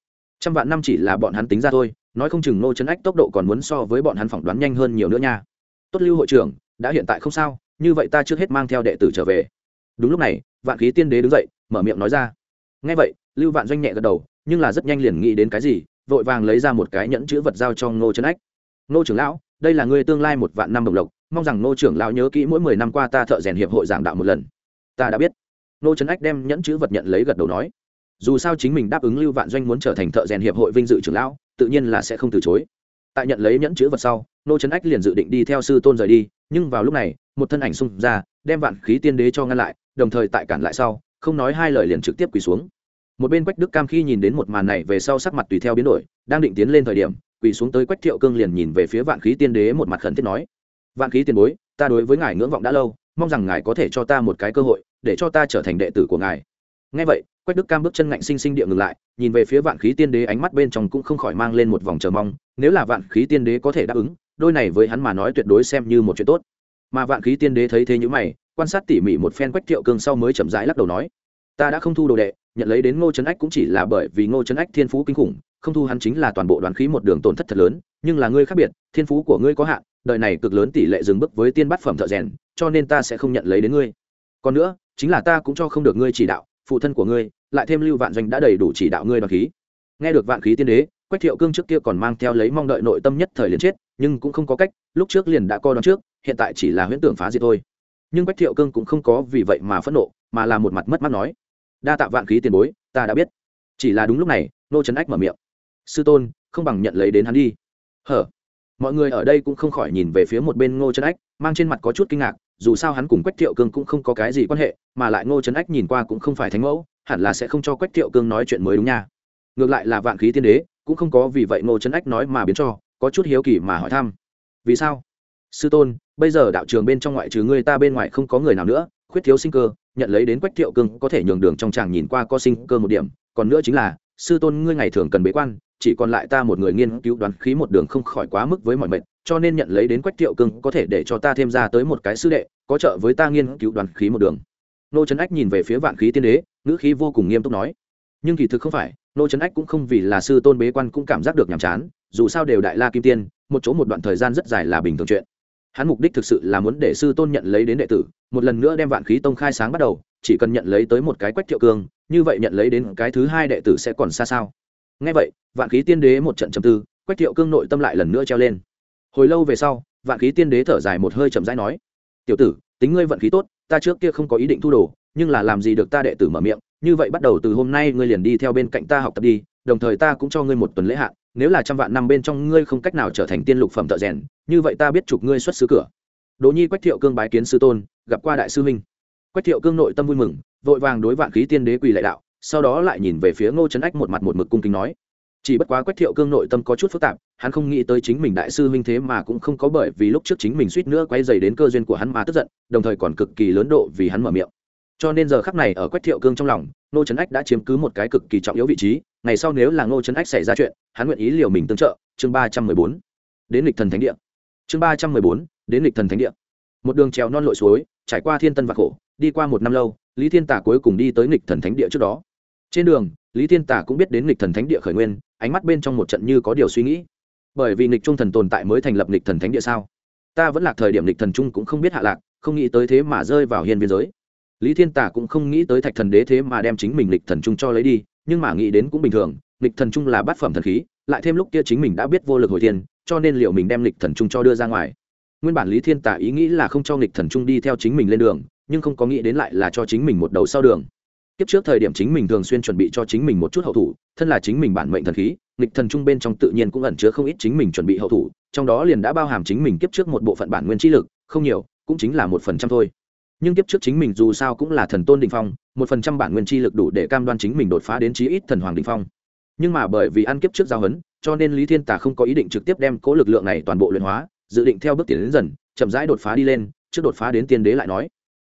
Trăm vạn năm chỉ là bọn hắn tính ra thôi, nói không chừng nô trấn ách tốc độ còn muốn so với bọn hắn phỏng đoán nhanh hơn nhiều nữa nha. Tốt lưu hội trưởng, đã hiện tại không sao, như vậy ta trước hết mang theo đệ tử trở về. Đúng lúc này, vạn khí tiên đế đứng dậy, mở miệng nói ra. Ngay vậy, lưu vạn doanh nhẹ gật đầu, nhưng là rất nhanh liền nghĩ đến cái gì, vội vàng lấy ra một cái nhẫn chữ vật giao cho ngô trấn ách. Ngô trưởng lão, đây là người tương lai một vạn năm đồng lộc mong rằng nô trưởng lão nhớ kỹ mỗi mười năm qua ta thợ rèn hiệp hội giảng đạo một lần. Ta đã biết. Nô trấn ách đem nhẫn chữ vật nhận lấy gật đầu nói. Dù sao chính mình đáp ứng lưu vạn doanh muốn trở thành thợ rèn hiệp hội vinh dự trưởng lão, tự nhiên là sẽ không từ chối. Tại nhận lấy nhẫn chữ vật sau, nô trấn ách liền dự định đi theo sư tôn rời đi, nhưng vào lúc này, một thân ảnh xung ra, đem vạn khí tiên đế cho ngăn lại, đồng thời tại cản lại sau, không nói hai lời liền trực tiếp quỳ xuống. Một bên quách đức cam khi nhìn đến một màn này về sau sắc mặt tùy theo biến đổi, đang định tiến lên thời điểm, quỳ xuống tới quách thiệu cương liền nhìn về phía vạn khí tiên đế một mặt khẩn thiết nói vạn khí tiền bối, ta đối với ngài ngưỡng vọng đã lâu, mong rằng ngài có thể cho ta một cái cơ hội, để cho ta trở thành đệ tử của ngài. Ngay vậy, quách đức cam bước chân ngạnh sinh sinh địa ngừng lại, nhìn về phía vạn khí tiên đế ánh mắt bên trong cũng không khỏi mang lên một vòng chờ mong, nếu là vạn khí tiên đế có thể đáp ứng, đôi này với hắn mà nói tuyệt đối xem như một chuyện tốt. Mà vạn khí tiên đế thấy thế như mày, quan sát tỉ mỉ một phen quách thiệu cương sau mới chậm rãi lắc đầu nói, ta đã không thu đồ đệ, nhận lấy đến ngô trấn ách cũng chỉ là bởi vì ngô trấn ách thiên phú kinh khủng, không thu hắn chính là toàn bộ đoàn khí một đường tổn thất thật lớn, nhưng là ngươi khác biệt, thiên phú của ngươi có hạn đời này cực lớn tỷ lệ dừng bước với tiên bát phẩm thợ rèn, cho nên ta sẽ không nhận lấy đến ngươi. Còn nữa, chính là ta cũng cho không được ngươi chỉ đạo, phụ thân của ngươi, lại thêm lưu vạn doanh đã đầy đủ chỉ đạo ngươi đoàn khí. Nghe được vạn khí tiên đế, quách thiệu cương trước kia còn mang theo lấy mong đợi nội tâm nhất thời liền chết, nhưng cũng không có cách, lúc trước liền đã co đoán trước, hiện tại chỉ là huyễn tưởng phá diệt thôi. Nhưng quách thiệu cương cũng không có vì vậy mà phẫn nộ, mà là một mặt mất mắt nói, đa tạ vạn khí tiền bối, ta đã biết. Chỉ là đúng lúc này, nô trấn ách mở miệng, sư tôn, không bằng nhận lấy đến hắn đi. Hở? Mọi người ở đây cũng không khỏi nhìn về phía một bên ngô trấn ách, mang trên mặt có chút kinh ngạc, dù sao hắn cùng quách thiệu cương cũng không có cái gì quan hệ, mà lại ngô trấn ách nhìn qua cũng không phải thánh mẫu, hẳn là sẽ không cho quách thiệu cương nói chuyện mới đúng nha. Ngược lại là vạn khí tiên đế, cũng không có vì vậy ngô trấn ách nói mà biến cho, có chút hiếu kỳ mà hỏi thăm. Vì sao? Sư tôn, bây giờ đạo trường bên trong ngoại trừ ngươi ta bên ngoài không có người nào nữa, khuyết thiếu sinh cơ, nhận lấy đến quách thiệu cương có thể nhường đường trong chàng nhìn qua có sinh cơ một điểm, còn nữa chính là, sư tôn ngươi ngày thường cần bế quan chỉ còn lại ta một người nghiên cứu đoán khí một đường không khỏi quá mức với mọi mệnh, cho nên nhận lấy đến quách thiệu cương có thể để cho ta thêm ra tới một cái sư đệ, có trợ với ta nghiên cứu đoán khí một đường. Nô trấn ách nhìn về phía vạn khí tiên đế, ngữ khí vô cùng nghiêm túc nói, nhưng kỳ thực không phải, nô trấn ách cũng không vì là sư tôn bế quan cũng cảm giác được nhàm chán, dù sao đều đại la kim tiên, một chỗ một đoạn thời gian rất dài là bình thường chuyện. Hắn mục đích thực sự là muốn để sư tôn nhận lấy đến đệ tử, một lần nữa đem vạn khí tông khai sáng bắt đầu, chỉ cần nhận lấy tới một cái quách thiệu cương, như vậy nhận lấy đến cái thứ hai đệ tử sẽ còn xa sao? Ngay vậy, vạn khí tiên đế một trận chầm tư, quách thiệu cương nội tâm lại lần nữa treo lên. Hồi lâu về sau, vạn khí tiên đế thở dài một hơi chậm rãi nói, tiểu tử, tính ngươi vận khí tốt, ta trước kia không có ý định thu đồ, nhưng là làm gì được ta đệ tử mở miệng, như vậy bắt đầu từ hôm nay ngươi liền đi theo bên cạnh ta học tập đi, đồng thời ta cũng cho ngươi một tuần lễ hạn, nếu là trăm vạn năm bên trong ngươi không cách nào trở thành tiên lục phẩm thợ rèn, như vậy ta biết chụp ngươi xuất xứ cửa. Đỗ nhi quách thiệu cương bái kiến sư tôn, gặp qua đại sư huynh. Quách thiệu cương nội tâm vui mừng, vội vàng đối vạn khí tiên đế quỳ lại đạo sau đó lại nhìn về phía ngô trấn ách một mặt một mực cung kính nói. Chỉ bất quá quách thiệu cương nội tâm có chút phức tạp, hắn không nghĩ tới chính mình đại sư huynh thế mà cũng không có bởi vì lúc trước chính mình suýt nữa quay dày đến cơ duyên của hắn mà tức giận, đồng thời còn cực kỳ lớn độ vì hắn mở miệng. Cho nên giờ khắc này ở quách thiệu cương trong lòng, ngô trấn ách đã chiếm cứ một cái cực kỳ trọng yếu vị trí, ngày sau nếu là ngô trấn ách xảy ra chuyện, hắn nguyện ý liều mình tương trợ, chương ba trăm mười bốn. Đến lịch thần thánh địa. Chương ba trăm mười bốn, đến lịch thần thánh địa. Một đường trèo non lội suối, trải qua thiên tân và khổ, đi qua một năm lâu, lý thiên tả cuối cùng đi tới nghịch thần thánh địa trước đó trên đường, lý thiên tả cũng biết đến nghịch thần thánh địa khởi nguyên, ánh mắt bên trong một trận như có điều suy nghĩ. Bởi vì nghịch trung thần tồn tại mới thành lập nghịch thần thánh địa sao? Ta vẫn là thời điểm nghịch thần trung cũng không biết hạ lạc, không nghĩ tới thế mà rơi vào hiên biên giới. Lý thiên tả cũng không nghĩ tới thạch thần đế thế mà đem chính mình nghịch thần trung cho lấy đi, nhưng mà nghĩ đến cũng bình thường, nghịch thần trung là bát phẩm thần khí, lại thêm lúc kia chính mình đã biết vô lực hồi thiên, cho nên liệu mình đem nghịch thần trung cho đưa ra ngoài. Nguyên bản lý thiên tả ý nghĩ là không cho nghịch thần trung đi theo chính mình lên đường, nhưng không có nghĩ đến lại là cho chính mình một đầu sau đường kiếp trước thời điểm chính mình thường xuyên chuẩn bị cho chính mình một chút hậu thủ, thân là chính mình bản mệnh thần khí, nghịch thần trung bên trong tự nhiên cũng ẩn chứa không ít chính mình chuẩn bị hậu thủ, trong đó liền đã bao hàm chính mình kiếp trước một bộ phận bản nguyên trí lực, không nhiều, cũng chính là một phần trăm thôi. Nhưng kiếp trước chính mình dù sao cũng là thần tôn đình phong, một phần trăm bản nguyên chi lực đủ để cam đoan chính mình đột phá đến chí ít thần hoàng đình phong. Nhưng mà bởi vì ăn kiếp trước giao hấn, cho nên lý thiên tả không có ý định trực tiếp đem cố lực lượng này toàn bộ luyện hóa, dự định theo bước tiến đến dần, chậm rãi đột phá đi lên, trước đột phá đến tiên đế lại nói.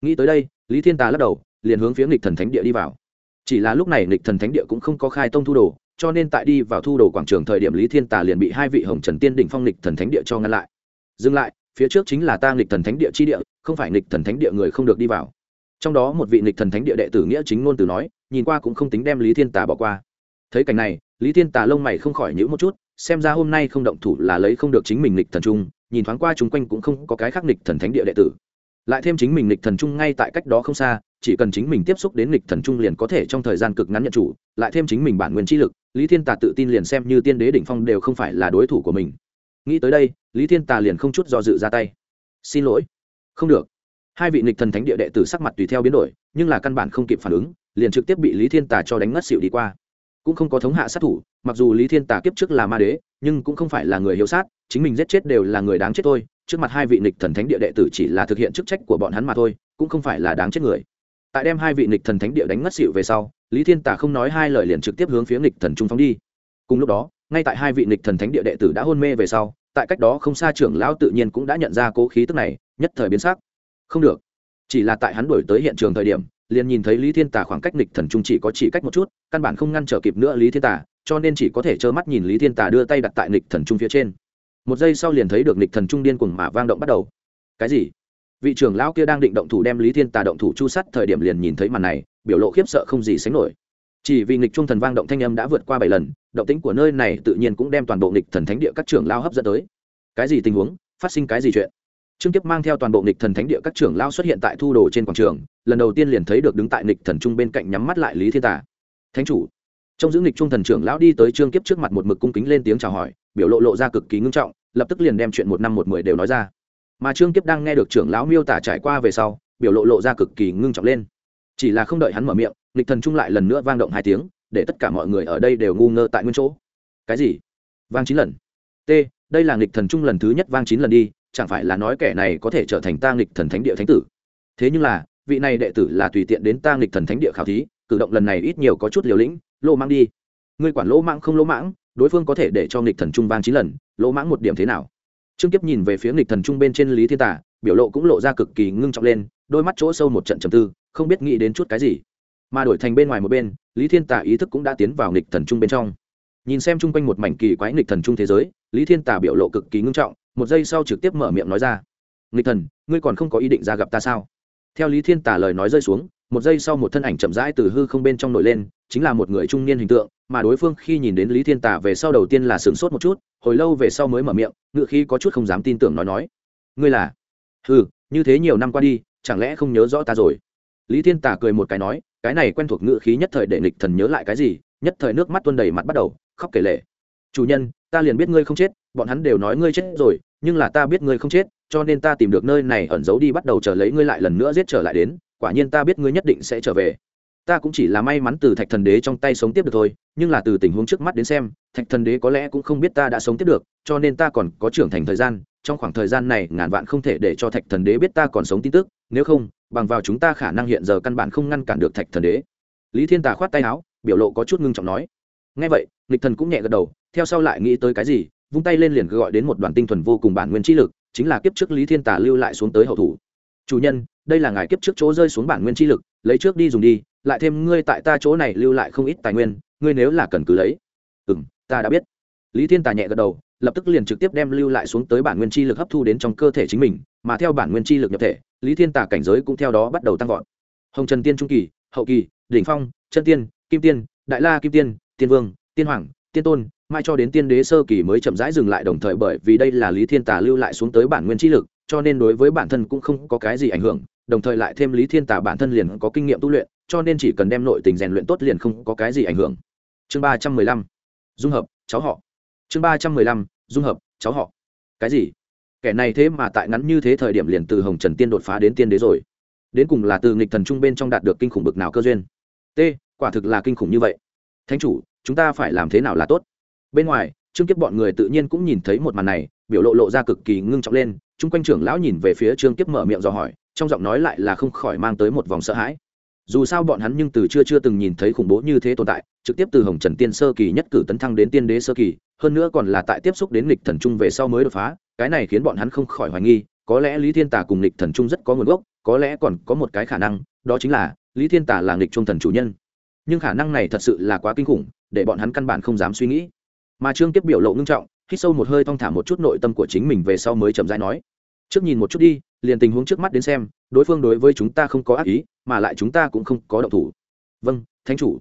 Nghĩ tới đây, lý thiên tà lắc đầu liền hướng phía nghịch thần thánh địa đi vào. Chỉ là lúc này nghịch thần thánh địa cũng không có khai tông thu đồ, cho nên tại đi vào thu đồ quảng trường thời điểm lý thiên tà liền bị hai vị hồng trần tiên đỉnh phong nghịch thần thánh địa cho ngăn lại. Dừng lại, phía trước chính là ta nghịch thần thánh địa chi địa, không phải nghịch thần thánh địa người không được đi vào. Trong đó một vị nghịch thần thánh địa đệ tử nghĩa chính ngôn từ nói, nhìn qua cũng không tính đem lý thiên tà bỏ qua. Thấy cảnh này, lý thiên tà lông mày không khỏi nhữ một chút, xem ra hôm nay không động thủ là lấy không được chính mình nghịch thần trung, nhìn thoáng qua chung quanh cũng không có cái khác nghịch thần thánh địa đệ tử. Lại thêm chính mình nghịch thần trung ngay tại cách đó không xa chỉ cần chính mình tiếp xúc đến nghịch thần trung liền có thể trong thời gian cực ngắn nhận chủ, lại thêm chính mình bản nguyên chi lực, lý thiên tà tự tin liền xem như tiên đế đỉnh phong đều không phải là đối thủ của mình. Nghĩ tới đây, lý thiên tà liền không chút do dự ra tay. Xin lỗi. Không được. Hai vị nghịch thần thánh địa đệ tử sắc mặt tùy theo biến đổi, nhưng là căn bản không kịp phản ứng, liền trực tiếp bị lý thiên tà cho đánh ngất xỉu đi qua. Cũng không có thống hạ sát thủ, mặc dù lý thiên tà kiếp trước là ma đế, nhưng cũng không phải là người hiếu sát, chính mình giết chết đều là người đáng chết thôi, trước mặt hai vị nghịch thần thánh địa đệ tử chỉ là thực hiện chức trách của bọn hắn mà thôi, cũng không phải là đáng chết người tại đem hai vị nghịch thần thánh địa đánh ngất xịu về sau, lý thiên tả không nói hai lời liền trực tiếp hướng phía nghịch thần trung phóng đi. Cùng lúc đó, ngay tại hai vị nghịch thần thánh địa đệ tử đã hôn mê về sau, tại cách đó không xa trưởng lão tự nhiên cũng đã nhận ra cố khí tức này, nhất thời biến sắc. Không được. Chỉ là tại hắn đuổi tới hiện trường thời điểm, liền nhìn thấy lý thiên tả khoảng cách nghịch thần trung chỉ có chỉ cách một chút, căn bản không ngăn trở kịp nữa lý thiên tả, cho nên chỉ có thể trơ mắt nhìn lý thiên tả đưa tay đặt tại nghịch thần trung phía trên. Một giây sau liền thấy được nghịch thần trung điên cuồng mà vang động bắt đầu. Cái gì? Vị trưởng lão kia đang định động thủ đem lý thiên tà động thủ chu sắt thời điểm liền nhìn thấy màn này, biểu lộ khiếp sợ không gì sánh nổi. Chỉ vì nghịch trung thần vang động thanh âm đã vượt qua bảy lần, động tĩnh của nơi này tự nhiên cũng đem toàn bộ nghịch thần thánh địa các trưởng lao hấp dẫn tới. Cái gì tình huống? Phát sinh cái gì chuyện? Trương kiếp mang theo toàn bộ nghịch thần thánh địa các trưởng lao xuất hiện tại thu đồ trên quảng trường, lần đầu tiên liền thấy được đứng tại nghịch thần trung bên cạnh nhắm mắt lại lý thiên tà. Thánh chủ. Trong giữ nghịch trung thần trưởng lão đi tới trương kiếp trước mặt một mực cung kính lên tiếng chào hỏi, biểu lộ lộ ra cực kỳ ngưng trọng, lập tức liền đem chuyện một năm một mười đều nói ra mà trương kiếp đang nghe được trưởng lão miêu tả trải qua về sau, biểu lộ lộ ra cực kỳ ngưng trọng lên. Chỉ là không đợi hắn mở miệng, nghịch thần trung lại lần nữa vang động hai tiếng, để tất cả mọi người ở đây đều ngu ngơ tại nguyên chỗ. Cái gì? Vang chín lần. T, đây là nghịch thần trung lần thứ nhất vang chín lần đi, chẳng phải là nói kẻ này có thể trở thành ta nghịch thần thánh địa thánh tử? Thế nhưng là, vị này đệ tử là tùy tiện đến ta nghịch thần thánh địa khảo thí, cử động lần này ít nhiều có chút liều lĩnh, lô mang đi. Ngươi quản lỗ mãng không lỗ mãng, đối phương có thể để cho nghịch thần trung vang chín lần lỗ mãng một điểm thế nào? Trương kiếp nhìn về phía nghịch thần trung bên trên lý thiên tả biểu lộ cũng lộ ra cực kỳ ngưng trọng lên, đôi mắt chỗ sâu một trận trầm tư, không biết nghĩ đến chút cái gì. Mà đổi thành bên ngoài một bên, lý thiên tả ý thức cũng đã tiến vào nghịch thần trung bên trong. Nhìn xem chung quanh một mảnh kỳ quái nghịch thần trung thế giới, lý thiên tả biểu lộ cực kỳ ngưng trọng, một giây sau trực tiếp mở miệng nói ra. Nghịch thần, ngươi còn không có ý định ra gặp ta sao? Theo lý thiên tả lời nói rơi xuống, một giây sau một thân ảnh chậm rãi từ hư không bên trong nổi lên, chính là một người trung niên hình tượng, mà đối phương khi nhìn đến lý thiên tả về sau đầu tiên là sửng sốt một chút hồi lâu về sau mới mở miệng ngự khí có chút không dám tin tưởng nói nói. Ngươi là? Ừ như thế nhiều năm qua đi, chẳng lẽ không nhớ rõ ta rồi? Lý thiên tả cười một cái nói, cái này quen thuộc ngự khí nhất thời để nghịch thần nhớ lại cái gì, nhất thời nước mắt tuôn đầy mặt bắt đầu, khóc kể lệ chủ nhân, ta liền biết ngươi không chết, bọn hắn đều nói ngươi chết rồi, nhưng là ta biết ngươi không chết, cho nên ta tìm được nơi này ẩn giấu đi bắt đầu chờ lấy ngươi lại lần nữa giết trở lại đến, quả nhiên ta biết ngươi nhất định sẽ trở về ta cũng chỉ là may mắn từ thạch thần đế trong tay sống tiếp được thôi, nhưng là từ tình huống trước mắt đến xem, thạch thần đế có lẽ cũng không biết ta đã sống tiếp được, cho nên ta còn có trưởng thành thời gian, trong khoảng thời gian này ngàn vạn không thể để cho thạch thần đế biết ta còn sống tin tức, nếu không, bằng vào chúng ta khả năng hiện giờ căn bản không ngăn cản được thạch thần đế. Lý thiên tà khoát tay áo, biểu lộ có chút ngưng trọng nói. Ngay vậy nghịch thần cũng nhẹ gật đầu, theo sau lại nghĩ tới cái gì, vung tay lên liền gọi đến một đoàn tinh thuần vô cùng bản nguyên trí lực, chính là kiếp trước lý thiên tà lưu lại xuống tới hậu thủ. Chủ nhân, đây là ngài kiếp trước chỗ rơi xuống bản nguyên chi lực, lấy trước đi dùng đi lại thêm ngươi tại ta chỗ này lưu lại không ít tài nguyên, ngươi nếu là cần cứ lấy. Ừ m ta đã biết. Lý thiên tà nhẹ gật đầu, lập tức liền trực tiếp đem lưu lại xuống tới bản nguyên chi lực hấp thu đến trong cơ thể chính mình, mà theo bản nguyên chi lực nhập thể, lý thiên tà cảnh giới cũng theo đó bắt đầu tăng vọt. Hồng trần tiên trung kỳ, hậu kỳ, đỉnh phong, chân tiên, kim tiên, đại la kim tiên tiên vương, tiên hoàng, tiên tôn, mai cho đến tiên đế sơ kỳ mới chậm rãi dừng lại đồng thời bởi vì đây là lý thiên tà lưu lại xuống tới bản nguyên chi lực, cho nên đối với bản thân cũng không có cái gì ảnh hưởng, đồng thời lại thêm lý thiên tà bản thân liền có kinh nghiệm tu luyện cho nên chỉ cần đem nội tình rèn luyện tốt liền không có cái gì ảnh hưởng. Chương ba trăm mười lăm, dung hợp, cháu họ. Chương ba trăm mười lăm, dung hợp, cháu họ. Cái gì? Kẻ này thế mà tại ngắn như thế thời điểm liền từ hồng trần tiên đột phá đến tiên đế rồi. Đến cùng là từ nghịch thần trung bên trong đạt được kinh khủng bực nào cơ duyên? T, quả thực là kinh khủng như vậy. Thánh chủ, chúng ta phải làm thế nào là tốt? Bên ngoài, trương kiếp bọn người tự nhiên cũng nhìn thấy một màn này, biểu lộ lộ ra cực kỳ ngưng trọng lên, chung quanh trưởng lão nhìn về phía trương kiếp mở miệng dò hỏi, trong giọng nói lại là không khỏi mang tới một vòng sợ hãi dù sao bọn hắn nhưng từ chưa chưa từng nhìn thấy khủng bố như thế tồn tại, trực tiếp từ hồng trần tiên sơ kỳ nhất cử tấn thăng đến tiên đế sơ kỳ, hơn nữa còn là tại tiếp xúc đến lịch thần trung về sau mới đột phá, cái này khiến bọn hắn không khỏi hoài nghi, có lẽ lý thiên tả cùng lịch thần trung rất có nguồn gốc, có lẽ còn có một cái khả năng, đó chính là lý thiên tả là lịch trung thần chủ nhân. Nhưng khả năng này thật sự là quá kinh khủng, để bọn hắn căn bản không dám suy nghĩ. Mà trương kiếp biểu lộ ngưng trọng, hít sâu một hơi thong thả một chút nội tâm của chính mình về sau mới chậm rãi nói, trước nhìn một chút đi, liền tình huống trước mắt đến xem đối phương đối với chúng ta không có ác ý, mà lại chúng ta cũng không có động thủ. Vâng thánh chủ.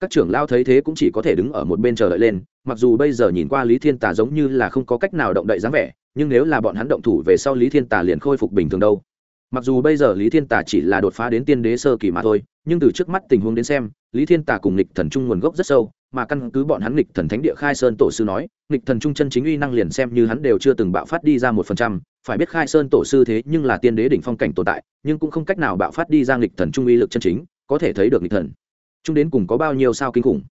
Các trưởng lao thấy thế cũng chỉ có thể đứng ở một bên chờ đợi lên, mặc dù bây giờ nhìn qua lý thiên tà giống như là không có cách nào động đậy dáng vẻ, nhưng nếu là bọn hắn động thủ về sau lý thiên tà liền khôi phục bình thường đâu mặc dù bây giờ lý thiên Tả chỉ là đột phá đến tiên đế sơ kỳ mà thôi, nhưng từ trước mắt tình huống đến xem, lý thiên Tả cùng lịch thần trung nguồn gốc rất sâu, mà căn cứ bọn hắn lịch thần thánh địa khai sơn tổ sư nói lịch thần trung chân chính uy năng liền xem như hắn đều chưa từng bạo phát đi ra một phần trăm, phải biết khai sơn tổ sư thế nhưng là tiên đế đỉnh phong cảnh tồn tại, nhưng cũng không cách nào bạo phát đi ra lịch thần trung uy lực chân chính, có thể thấy được lịch thần trung đến cùng có bao nhiêu sao kinh khủng.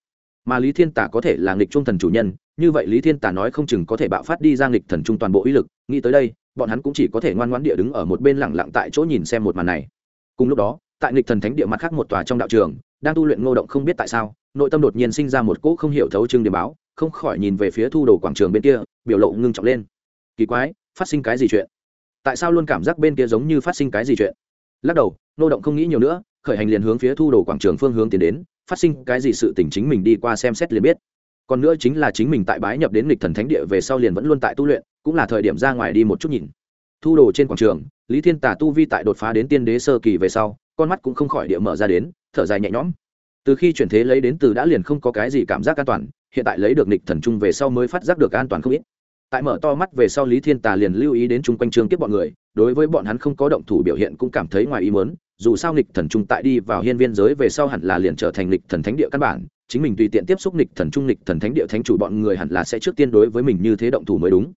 Mà lý thiên tả có thể là nghịch trung thần chủ nhân, như vậy lý thiên tả nói không chừng có thể bạo phát đi ra nghịch thần trung toàn bộ uy lực, nghĩ tới đây bọn hắn cũng chỉ có thể ngoan ngoãn địa đứng ở một bên lẳng lặng tại chỗ nhìn xem một màn này. Cùng lúc đó, tại lịch thần thánh địa mặt khác một tòa trong đạo trường, đang tu luyện ngô động không biết tại sao, nội tâm đột nhiên sinh ra một cỗ không hiểu thấu trưng điểm báo, không khỏi nhìn về phía thu đồ quảng trường bên kia, biểu lộ ngưng trọng lên. Kỳ quái, phát sinh cái gì chuyện? Tại sao luôn cảm giác bên kia giống như phát sinh cái gì chuyện? Lắc đầu, ngô động không nghĩ nhiều nữa, khởi hành liền hướng phía thu đồ quảng trường phương hướng tiến đến, phát sinh cái gì sự tình chính mình đi qua xem xét liền biết còn nữa chính là chính mình tại bái nhập đến lịch thần thánh địa về sau liền vẫn luôn tại tu luyện, cũng là thời điểm ra ngoài đi một chút nhìn. Thu đồ trên quảng trường, lý thiên tả tu vi tại đột phá đến tiên đế sơ kỳ về sau, con mắt cũng không khỏi địa mở ra đến, thở dài nhẹ nhõm. Từ khi chuyển thế lấy đến từ đã liền không có cái gì cảm giác an toàn, hiện tại lấy được nịch thần trung về sau mới phát giác được an toàn không ít. Tại mở to mắt về sau lý thiên tà liền lưu ý đến chung quanh trường kiếp bọn người, đối với bọn hắn không có động thủ biểu hiện cũng cảm thấy ngoài ý mớn dù sao nghịch thần trung tại đi vào hiên viên giới về sau hẳn là liền trở thành nghịch thần thánh địa căn bản, chính mình tùy tiện tiếp xúc nghịch thần trung nghịch thần thánh địa thánh chủ bọn người hẳn là sẽ trước tiên đối với mình như thế động thủ mới đúng.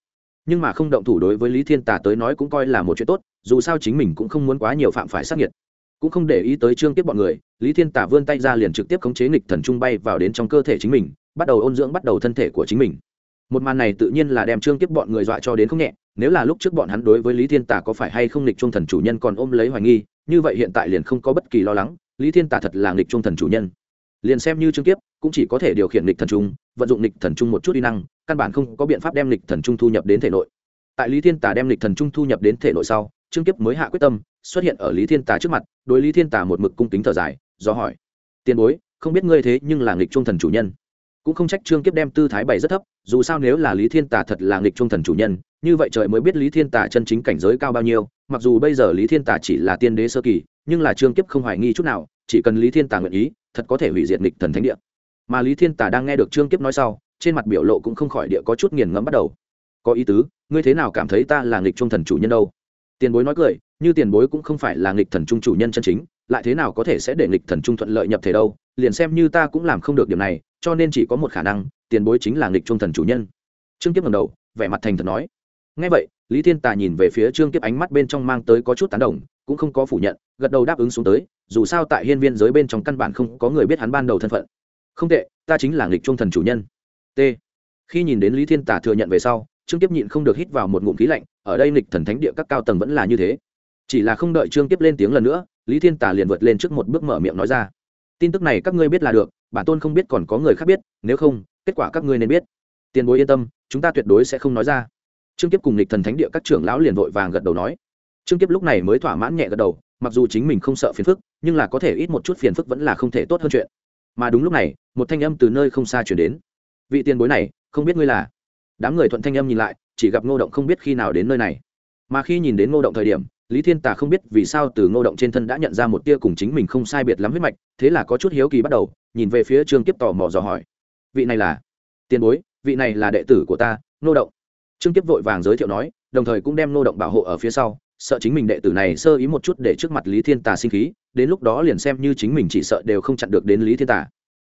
Nhưng mà không động thủ đối với lý thiên tà tới nói cũng coi là một chuyện tốt, dù sao chính mình cũng không muốn quá nhiều phạm phải sát nhiệt cũng không để ý tới trương tiếp bọn người, lý thiên tả vươn tay ra liền trực tiếp khống chế nghịch thần trung bay vào đến trong cơ thể chính mình, bắt đầu ôn dưỡng bắt đầu thân thể của chính mình. Một màn này tự nhiên là đem trương tiếp bọn người dọa cho đến không nhẹ, nếu là lúc trước bọn hắn đối với lý thiên tả có phải hay không nghịch trung thần chủ nhân còn ôm lấy hoài nghi như vậy hiện tại liền không có bất kỳ lo lắng, lý thiên tả thật là nghịch trung thần chủ nhân. Liền xem như trương kiếp, cũng chỉ có thể điều khiển nghịch thần trung, vận dụng nghịch thần trung một chút đi năng, căn bản không có biện pháp đem nghịch thần trung thu nhập đến thể nội. Tại lý thiên tả đem nghịch thần trung thu nhập đến thể nội sau, trương kiếp mới hạ quyết tâm, xuất hiện ở lý thiên Tả trước mặt, đối lý thiên Tả một mực cung kính thở dài, do hỏi, tiền bối, không biết ngươi thế nhưng là nghịch trung thần chủ nhân? Cũng không trách trương kiếp đem tư thái bày rất thấp, dù sao nếu là lý thiên Tả thật là nghịch trung thần chủ nhân như vậy trời mới biết lý thiên Tả chân chính cảnh giới cao bao nhiêu, mặc dù bây giờ lý thiên Tả chỉ là tiên đế sơ kỳ, nhưng là trương kiếp không hoài nghi chút nào, chỉ cần lý thiên Tả nguyện ý, thật có thể hủy diệt nghịch thần thánh địa. Mà lý thiên Tả đang nghe được trương kiếp nói sau, trên mặt biểu lộ cũng không khỏi địa có chút nghiền ngẫm bắt đầu. Có ý tứ, ngươi thế nào cảm thấy ta là nghịch trung thần chủ nhân đâu? Tiền bối nói cười, như tiền bối cũng không phải là nghịch thần trung chủ nhân chân chính, lại thế nào có thể sẽ để nghịch thần trung thuận lợi nhập thể đâu? Liền xem như ta cũng làm không được điểm này, cho nên chỉ có một khả năng, tiền bối chính là nghịch trung thần chủ nhân. Trương kiếp ngầm đầu, vẻ mặt thành thật nói ngay vậy, lý thiên tà nhìn về phía trương kiếp ánh mắt bên trong mang tới có chút tán đồng, cũng không có phủ nhận, gật đầu đáp ứng xuống tới, dù sao tại hiên viên giới bên trong căn bản không có người biết hắn ban đầu thân phận. Không tệ, ta chính là nghịch trung thần chủ nhân. T. Khi nhìn đến lý thiên tà thừa nhận về sau, trương kiếp nhịn không được hít vào một ngụm khí lạnh, ở đây nghịch thần thánh địa các cao tầng vẫn là như thế. Chỉ là không đợi trương kiếp lên tiếng lần nữa, lý thiên tả liền vượt lên trước một bước mở miệng nói ra. Tin tức này các ngươi biết là được, bản tôn không biết còn có người khác biết, nếu không, kết quả các ngươi nên biết. Tiền bối yên tâm, chúng ta tuyệt đối sẽ không nói ra trương kiếp cùng lịch thần thánh địa các trưởng lão liền vội vàng gật đầu nói. Trương kiếp lúc này mới thỏa mãn nhẹ gật đầu, mặc dù chính mình không sợ phiền phức, nhưng là có thể ít một chút phiền phức vẫn là không thể tốt hơn chuyện. Mà đúng lúc này, một thanh âm từ nơi không xa chuyển đến. Vị tiền bối này, không biết ngươi là? Đám người thuận thanh âm nhìn lại, chỉ gặp ngô động không biết khi nào đến nơi này. Mà khi nhìn đến ngô động thời điểm, lý thiên tà không biết vì sao từ ngô động trên thân đã nhận ra một tia cùng chính mình không sai biệt lắm huyết mạch, thế là có chút hiếu kỳ bắt đầu, nhìn về phía trương kiếp tò mò dò hỏi. Vị này là? Tiền bối, vị này là đệ tử của ta, ngô động trương kiếp vội vàng giới thiệu nói, đồng thời cũng đem ngô động bảo hộ ở phía sau, sợ chính mình đệ tử này sơ ý một chút để trước mặt lý thiên tà sinh khí, đến lúc đó liền xem như chính mình chỉ sợ đều không chặn được đến lý thiên tà.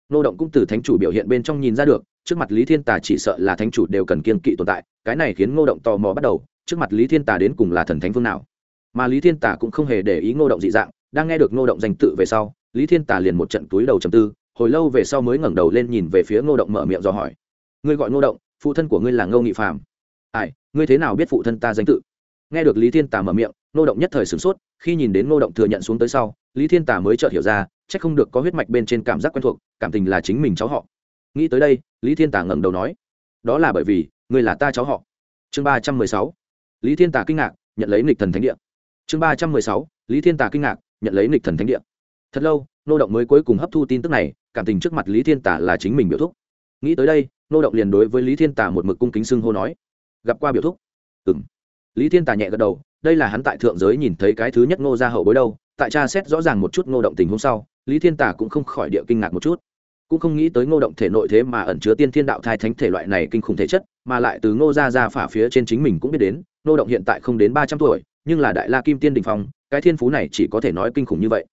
Ngô động cũng từ thánh chủ biểu hiện bên trong nhìn ra được, trước mặt lý thiên tà chỉ sợ là thánh chủ đều cần kiên kỵ tồn tại, cái này khiến ngô động tò mò bắt đầu, trước mặt lý thiên tà đến cùng là thần thánh phương nào. Mà lý thiên tà cũng không hề để ý ngô động dị dạng, đang nghe được ngô động danh tự về sau, lý thiên tà liền một trận túi đầu trầm tư, hồi lâu về sau mới ngẩng đầu lên nhìn về phía ngô động mở miệng do hỏi. Ngươi gọi ngô động, phụ thân của ngươi là ngô nghị phàm ai, ngươi thế nào biết phụ thân ta danh tự? Nghe được lý thiên tà mở miệng Nô động nhất thời sửng sốt, khi nhìn đến Nô động thừa nhận xuống tới sau, lý thiên tà mới chợt hiểu ra c h ắ c không được có huyết mạch bên trên cảm giác quen thuộc, cảm tình là chính mình cháu họ. Nghĩ tới đây, lý thiên tà ngẩng đầu nói, đó là bởi vì, ngươi là ta cháu họ. Chương ba trăm mười sáu, lý thiên tà kinh ngạc, nhận lấy nịch thần thánh địa. Chương ba trăm mười sáu, lý thiên tà kinh ngạc, nhận lấy nịch thần thánh địa. Thật lâu nô động mới cuối cùng hấp thu tin tức này, cảm tình trước mặt lý thiên tà là chính mình biểu thúc. Nghĩ tới đây nô động liền đối với lý thiên tà một mực cung kính xưng hô nói gặp qua biểu thúc. Ừ m lý thiên tà nhẹ gật đầu, đây là hắn tại thượng giới nhìn thấy cái thứ nhất ngô ra hậu bối đâu, tại tra xét rõ ràng một chút ngô động tình hôm sau, lý thiên tà cũng không khỏi địa kinh ngạc một chút. Cũng không nghĩ tới ngô động thể nội thế mà ẩn chứa tiên thiên đạo thai thánh thể loại này kinh khủng thể chất, mà lại từ ngô ra ra phả phía trên chính mình cũng biết đến, ngô động hiện tại không đến ba trăm tuổi, nhưng là đại la kim tiên đình phong, cái thiên phú này chỉ có thể nói kinh khủng như vậy.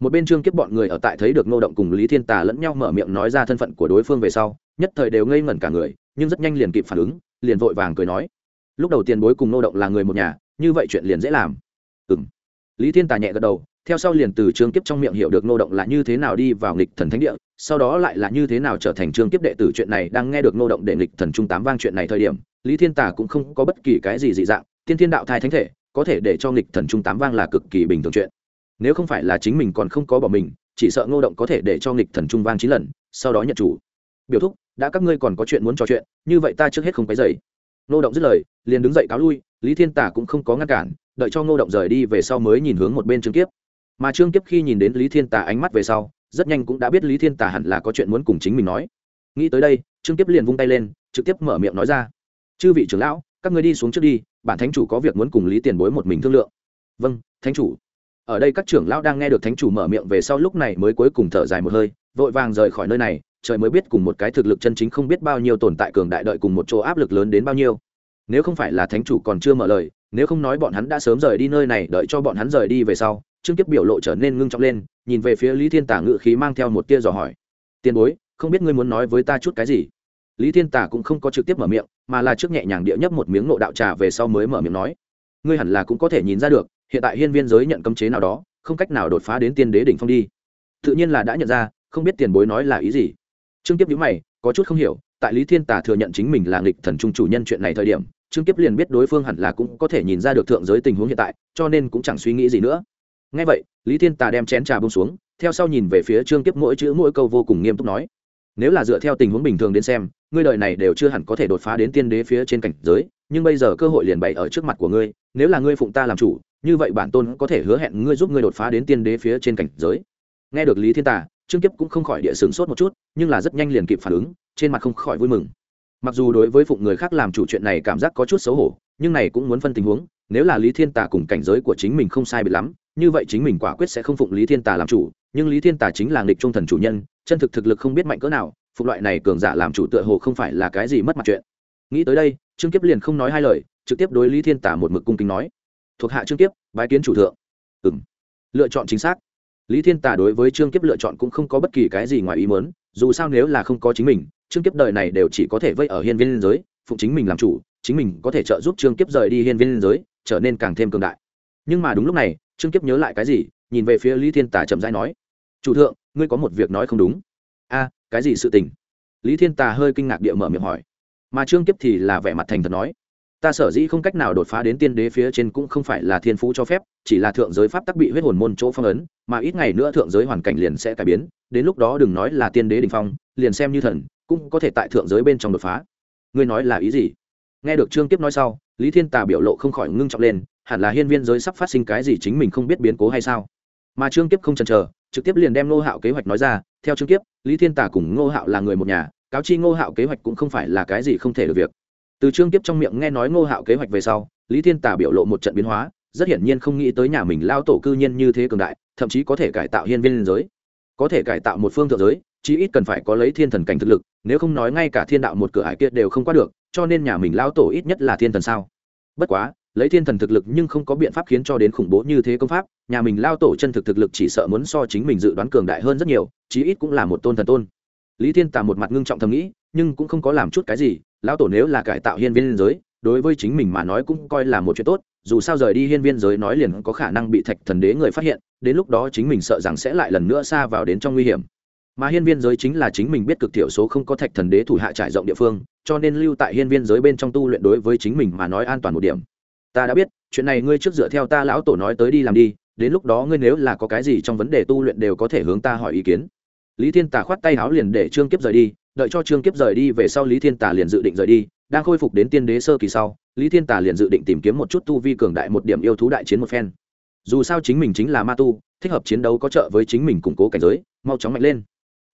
Một bên trương kiếp bọn người ở tại thấy được ngô động cùng lý thiên tà lẫn nhau mở miệng nói ra thân phận của đối phương về sau, nhất thời đều ngây ngẩn cả người, nhưng rất nhanh liền kịp phản ứng liền vội vàng cười nói. Lúc đầu tiền bối cùng nô động là người một nhà, như vậy chuyện liền dễ làm. Ừ m lý thiên tà nhẹ gật đầu, theo sau liền từ trương kiếp trong miệng hiểu được nô động là như thế nào đi vào nghịch thần thánh địa, sau đó lại là như thế nào trở thành trương kiếp đệ tử chuyện này đang nghe được nô động để nghịch thần trung tám vang chuyện này thời điểm, lý thiên tà cũng không có bất kỳ cái gì dị dạng, tiên thiên đạo thai thánh thể, có thể để cho nghịch thần trung tám vang là cực kỳ bình thường chuyện. Nếu không phải là chính mình còn không có bỏ mình, chỉ sợ ngô động có thể để cho nghịch thần trung vang chín lần, sau đó nhận chủ. Biểu thúc đã các ngươi còn có chuyện muốn trò chuyện, như vậy ta trước hết không cái dậy ngô động dứt lời, liền đứng dậy cáo lui, lý thiên tả cũng không có ngăn cản, đợi cho ngô động rời đi về sau mới nhìn hướng một bên trương kiếp. Mà trương kiếp khi nhìn đến lý thiên tả ánh mắt về sau, rất nhanh cũng đã biết lý thiên tả hẳn là có chuyện muốn cùng chính mình nói. Nghĩ tới đây, trương kiếp liền vung tay lên, trực tiếp mở miệng nói ra. Chư vị trưởng lão, các ngươi đi xuống trước đi, bản thánh chủ có việc muốn cùng lý tiền bối một mình thương lượng. Vâng thánh chủ. Ở đây các trưởng lão đang nghe được thánh chủ mở miệng về sau lúc này mới cuối cùng thở dài một hơi, vội vàng rời khỏi nơi này trời mới biết cùng một cái thực lực chân chính không biết bao nhiêu tồn tại cường đại đợi cùng một chỗ áp lực lớn đến bao nhiêu. Nếu không phải là thánh chủ còn chưa mở lời, nếu không nói bọn hắn đã sớm rời đi nơi này, đợi cho bọn hắn rời đi về sau trương kiếp biểu lộ trở nên ngưng trọng lên, nhìn về phía lý thiên tả ngự khí mang theo một tia dò hỏi. Tiền bối, không biết ngươi muốn nói với ta chút cái gì? Lý thiên tả cũng không có trực tiếp mở miệng, mà là trước nhẹ nhàng địa nhấp một miếng nộ đạo trà về sau mới mở miệng nói. Ngươi hẳn là cũng có thể nhìn ra được, hiện tại hiên viên giới nhận cấm chế nào đó, không cách nào đột phá đến tiên đế đỉnh phong đi. Tự nhiên là đã nhận ra, không biết tiền bối nói là ý gì trương kiếp nhữ mày, có chút không hiểu, tại lý thiên tả thừa nhận chính mình là nghịch thần trung chủ nhân chuyện này thời điểm, trương kiếp liền biết đối phương hẳn là cũng có thể nhìn ra được thượng giới tình huống hiện tại, cho nên cũng chẳng suy nghĩ gì nữa. Ngay vậy, lý thiên tà đem chén trà bông xuống, theo sau nhìn về phía trương kiếp mỗi chữ mỗi câu vô cùng nghiêm túc nói, nếu là dựa theo tình huống bình thường đến xem, ngươi đời này đều chưa hẳn có thể đột phá đến tiên đế phía trên cảnh giới, nhưng bây giờ cơ hội liền bày ở trước mặt của ngươi, nếu là ngươi phụng ta làm chủ, như vậy bản tôn có thể hứa hẹn ngươi giúp ngươi đột phá đến tiên đế phía trên cảnh giới. Nghe được lý thiên tà trương kiếp cũng không khỏi địa sướng sốt một chút, nhưng là rất nhanh liền kịp phản ứng, trên mặt không khỏi vui mừng. Mặc dù đối với phụng người khác làm chủ chuyện này cảm giác có chút xấu hổ, nhưng này cũng muốn phân tình huống, nếu là lý thiên tà cùng cảnh giới của chính mình không sai bị lắm, như vậy chính mình quả quyết sẽ không phụng lý thiên tà làm chủ, nhưng lý thiên tà chính là nghịch trung thần chủ nhân, chân thực thực lực không biết mạnh cỡ nào, phụng loại này cường giả làm chủ tựa hồ không phải là cái gì mất mặt chuyện. Nghĩ tới đây, trương kiếp liền không nói hai lời, trực tiếp đối lý thiên Tả một mực cung kính nói. Thuộc hạ trương kiếp, bái kiến chủ thượng. Ừ m lựa chọn chính xác lý thiên tà đối với trương kiếp lựa chọn cũng không có bất kỳ cái gì ngoài ý mớn dù sao nếu là không có chính mình, trương kiếp đời này đều chỉ có thể vây ở hiên viên liên giới, phụng chính mình làm chủ, chính mình có thể trợ giúp trương kiếp rời đi hiên viên liên giới, trở nên càng thêm cường đại. Nhưng mà đúng lúc này, trương kiếp nhớ lại cái gì, nhìn về phía lý thiên tà chậm rãi nói, chủ thượng, ngươi có một việc nói không đúng. A, cái gì sự tình? Lý thiên tà hơi kinh ngạc địa mở miệng hỏi. Mà trương kiếp thì là vẻ mặt thành thật nói ta sở dĩ không cách nào đột phá đến tiên đế phía trên cũng không phải là thiên phú cho phép, chỉ là thượng giới pháp tắc bị huyết hồn môn chỗ phong ấn, mà ít ngày nữa thượng giới hoàn cảnh liền sẽ cải biến, đến lúc đó đừng nói là tiên đế đình phong, liền xem như thần, cũng có thể tại thượng giới bên trong đột phá. Ngươi nói là ý gì? Nghe được trương kiếp nói sau, lý thiên tà biểu lộ không khỏi ngưng trọng lên, hẳn là hiên viên giới sắp phát sinh cái gì chính mình không biết biến cố hay sao? Mà trương kiếp không chần chờ, trực tiếp liền đem ngô hạo kế hoạch nói ra, theo trương kiếp, lý thiên tà cùng ngô hạo là người một nhà, cáo chi ngô hạo kế hoạch cũng không phải là cái gì không thể được việc từ trương tiếp trong miệng nghe nói ngô hạo kế hoạch về sau, lý thiên Tả biểu lộ một trận biến hóa, rất hiển nhiên không nghĩ tới nhà mình lao tổ cư nhiên như thế cường đại, thậm chí có thể cải tạo hiên viên giới. Có thể cải tạo một phương thượng giới, chí ít cần phải có lấy thiên thần cảnh thực lực, nếu không nói ngay cả thiên đạo một cửa hải kia đều không qua được, cho nên nhà mình lao tổ ít nhất là thiên thần sao? Bất quá, lấy thiên thần thực lực nhưng không có biện pháp khiến cho đến khủng bố như thế công pháp, nhà mình lao tổ chân thực thực lực chỉ sợ muốn so chính mình dự đoán cường đại hơn rất nhiều, chí ít cũng là một tôn thần tôn. Lý thiên tà một mặt ngưng trọng thầm nghĩ, nhưng cũng không có làm chút cái gì lão tổ nếu là cải tạo hiên viên giới, đối với chính mình mà nói cũng coi là một chuyện tốt, dù sao rời đi hiên viên giới nói liền có khả năng bị thạch thần đế người phát hiện, đến lúc đó chính mình sợ rằng sẽ lại lần nữa xa vào đến trong nguy hiểm. Mà hiên viên giới chính là chính mình biết cực thiểu số không có thạch thần đế thủ hạ trải rộng địa phương, cho nên lưu tại hiên viên giới bên trong tu luyện đối với chính mình mà nói an toàn một điểm. Ta đã biết, chuyện này ngươi trước dựa theo ta lão tổ nói tới đi làm đi, đến lúc đó ngươi nếu là có cái gì trong vấn đề tu luyện đều có thể hướng ta hỏi ý kiến. Lý thiên tà khoát tay áo liền để trương kiếp rời đi đợi cho trương kiếp rời đi về sau lý thiên tà liền dự định rời đi, đang khôi phục đến tiên đế sơ kỳ sau, lý thiên tà liền dự định tìm kiếm một chút tu vi cường đại một điểm yêu thú đại chiến một phen. Dù sao chính mình chính là ma tu, thích hợp chiến đấu có trợ với chính mình củng cố cảnh giới, mau chóng mạnh lên.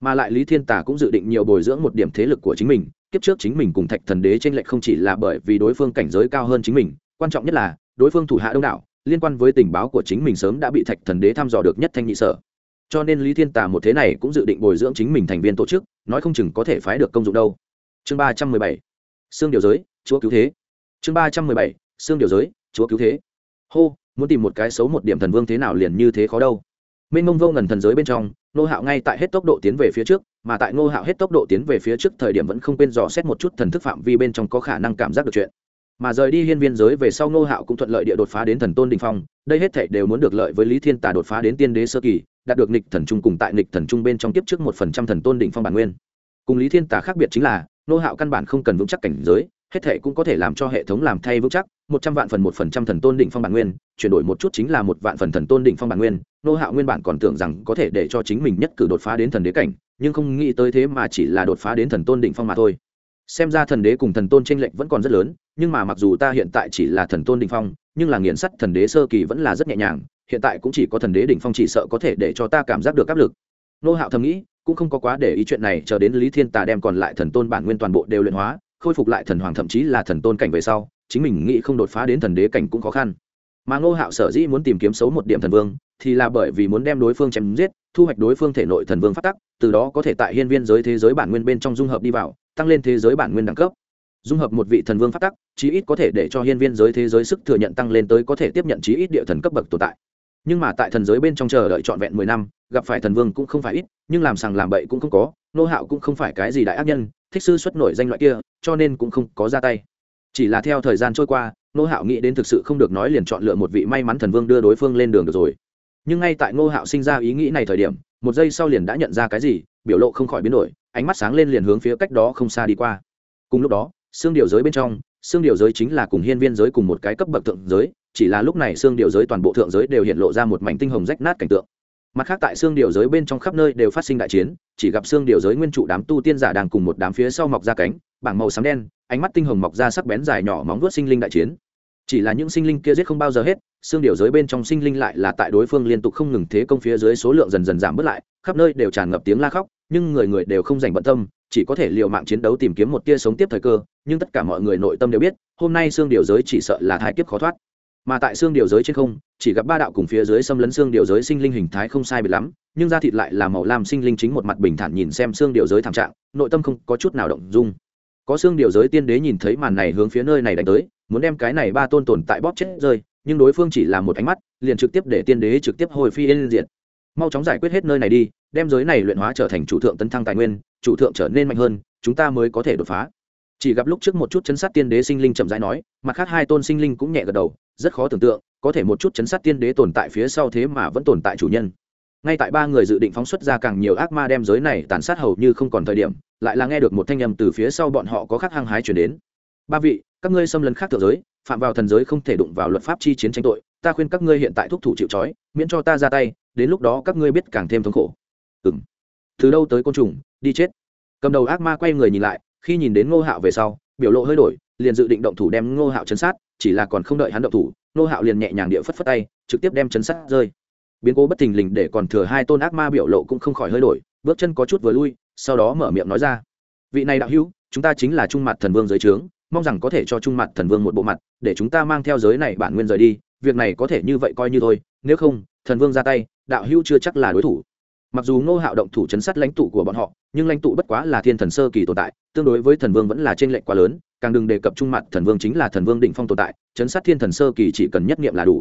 Mà lại lý thiên tà cũng dự định nhiều bồi dưỡng một điểm thế lực của chính mình, kiếp trước chính mình cùng thạch thần đế t r ê n lệch không chỉ là bởi vì đối phương cảnh giới cao hơn chính mình, quan trọng nhất là, đối phương thủ hạ đông đảo, liên quan với tình báo của chính mình sớm đã bị thạch thần đế thăm dò được nhất thanh nhị sở. Cho nên lý thiên tà một thế này cũng dự định bồi dưỡng chính mình thành viên tổ chức nói không chừng có thể phái được công dụng đâu. Chương ba trăm mười bảy, xương điều giới, chúa cứu thế. Chương ba trăm mười bảy, xương điều giới, chúa cứu thế. Hô, muốn tìm một cái xấu một điểm thần vương thế nào liền như thế khó đâu. Mênh mông vô ngần thần giới bên trong nô hạo ngay tại hết tốc độ tiến về phía trước, mà tại nô hạo hết tốc độ tiến về phía trước thời điểm vẫn không quên dò xét một chút thần thức phạm vi bên trong có khả năng cảm giác được chuyện. Mà rời đi hiên viên giới về sau nô hạo cũng thuận lợi địa đột phá đến thần tôn đình phong, đây hết thể đều muốn được lợi với lý thiên tà đột phá đến tiên đế sơ kỳ đạt được nịch thần trung cùng tại nịch thần trung bên trong tiếp trước một phần trăm thần tôn đỉnh phong bản nguyên. Cùng lý thiên tà khác biệt chính là, nô hạo căn bản không cần vững chắc cảnh giới, hết thể cũng có thể làm cho hệ thống làm thay vững chắc, một trăm vạn phần một phần trăm thần tôn đỉnh phong bản nguyên, chuyển đổi một chút chính là một vạn phần thần tôn đỉnh phong bản nguyên, nô hạo nguyên bản còn tưởng rằng có thể để cho chính mình nhất cử đột phá đến thần đế cảnh, nhưng không nghĩ tới thế mà chỉ là đột phá đến thần tôn đỉnh phong mà thôi. Xem ra thần đế cùng thần tôn tranh lệch vẫn còn rất lớn, nhưng mà mặc dù ta hiện tại chỉ là thần tôn đỉnh phong nhưng là nghiền sắt thần đế sơ kỳ vẫn là rất nhẹ nhàng, hiện tại cũng chỉ có thần đế đỉnh phong chỉ sợ có thể để cho ta cảm giác được áp lực. Nô hạo thầm nghĩ, cũng không có quá để ý chuyện này, chờ đến lý thiên tà đem còn lại thần tôn bản nguyên toàn bộ đều luyện hóa, khôi phục lại thần hoàng thậm chí là thần tôn cảnh về sau, chính mình nghĩ không đột phá đến thần đế cảnh cũng khó khăn. Mà ngô hạo sở dĩ muốn tìm kiếm xấu một điểm thần vương, thì là bởi vì muốn đem đối phương chém giết, thu hoạch đối phương thể nội thần vương phát tắc, từ đó có thể tại hiên viên giới thế giới bản nguyên bên trong dung hợp đi vào, tăng lên thế giới bản nguyên đẳng cấp dung hợp một vị thần vương phát tắc, chí ít có thể để cho hiên viên giới thế giới sức thừa nhận tăng lên tới có thể tiếp nhận chí ít địa thần cấp bậc tồn tại. Nhưng mà tại thần giới bên trong chờ đợi trọn vẹn mười năm, gặp phải thần vương cũng không phải ít, nhưng làm sằng làm bậy cũng không có, nô hạo cũng không phải cái gì đại ác nhân, thích sư xuất nổi danh loại kia, cho nên cũng không có ra tay. Chỉ là theo thời gian trôi qua, nô hạo nghĩ đến thực sự không được nói liền chọn lựa một vị may mắn thần vương đưa đối phương lên đường được rồi. Nhưng ngay tại nô hạo sinh ra ý nghĩ này thời điểm, một giây sau liền đã nhận ra cái gì, biểu lộ không khỏi biến đổi, ánh mắt sáng lên liền hướng phía cách đó không xa đi qua. Cùng lúc đó xương điều giới bên trong, xương điều giới chính là cùng hiên viên giới cùng một cái cấp bậc thượng giới, chỉ là lúc này xương điều giới toàn bộ thượng giới đều hiện lộ ra một mảnh tinh hồng rách nát cảnh tượng. Mặt khác tại xương điều giới bên trong khắp nơi đều phát sinh đại chiến, chỉ gặp xương điều giới nguyên trụ đám tu tiên giả đang cùng một đám phía sau mọc ra cánh, bảng màu xám đen, ánh mắt tinh hồng mọc ra sắc bén dài nhỏ móng vuốt sinh linh đại chiến. Chỉ là những sinh linh kia giết không bao giờ hết, xương điều giới bên trong sinh linh lại là tại đối phương liên tục không ngừng thế công phía dưới số lượng dần dần giảm bớt lại, khắp nơi đều tràn ngập tiếng la khóc, nhưng người người đều không dành bận tâm chỉ có thể l i ề u mạng chiến đấu tìm kiếm một tia sống tiếp thời cơ, nhưng tất cả mọi người nội tâm đều biết, hôm nay xương điều giới chỉ sợ là thái kiếp khó thoát. Mà tại xương điều giới trên không, chỉ gặp ba đạo cùng phía dưới xâm lấn xương điều giới sinh linh hình thái không sai biệt lắm, nhưng da thịt lại là màu lam sinh linh chính một mặt bình thản nhìn xem xương điều giới thảm trạng, nội tâm không có chút nào động dung. Có xương điều giới tiên đế nhìn thấy màn này hướng phía nơi này đánh tới, muốn đem cái này ba tôn tồn tại bóp chết rơi, nhưng đối phương chỉ là một ánh mắt, liền trực tiếp để tiên đế trực tiếp hồi phi lên diện mau chóng giải quyết hết nơi này đi, đem giới này luyện hóa trở thành chủ thượng tấn thăng tài nguyên chủ thượng trở nên mạnh hơn, chúng ta mới có thể đột phá. Chỉ gặp lúc trước một chút chấn sát tiên đế sinh linh chậm rãi nói, mặt khác hai tôn sinh linh cũng nhẹ gật đầu, rất khó tưởng tượng, có thể một chút chấn sát tiên đế tồn tại phía sau thế mà vẫn tồn tại chủ nhân. Ngay tại ba người dự định phóng xuất ra càng nhiều ác ma đem giới này tàn sát hầu như không còn thời điểm, lại là nghe được một thanh âm từ phía sau bọn họ có khắc hăng hái chuyển đến. Ba vị, các ngươi xâm lấn khác thượng giới, phạm vào thần giới không thể đụng vào luật pháp chi chiến tranh tội, ta khuyên các ngươi hiện tại thúc thủ chịu trói, miễn cho ta ra tay, đến lúc đó các ngươi biết càng thêm thống khổ. Ừ từ đâu tới côn trùng đi chết. Cầm đầu ác ma quay người nhìn lại, khi nhìn đến ngô hạo về sau, biểu lộ hơi đổi, liền dự định động thủ đem ngô hạo chấn sát, chỉ là còn không đợi hắn động thủ, ngô hạo liền nhẹ nhàng địa phất phất tay, trực tiếp đem chấn sát rơi. Biến cố bất thình lình để còn thừa hai tôn ác ma biểu lộ cũng không khỏi hơi đổi, bước chân có chút vừa lui, sau đó mở miệng nói ra. Vị này đạo hữu, chúng ta chính là trung mặt thần vương giới trướng, mong rằng có thể cho trung mặt thần vương một bộ mặt, để chúng ta mang theo giới này bản nguyên rời đi, việc này có thể như vậy coi như thôi, nếu không, thần vương ra tay, đạo hữu chưa chắc là đối thủ mặc dù ngô hạo động thủ chấn sát lãnh tụ của bọn họ, nhưng lãnh tụ bất quá là thiên thần sơ kỳ tồn tại, tương đối với thần vương vẫn là t r ê n lệch quá lớn, càng đừng đề cập trung mặt thần vương chính là thần vương định phong tồn tại, chấn sát thiên thần sơ kỳ chỉ cần nhất nghiệm là đủ.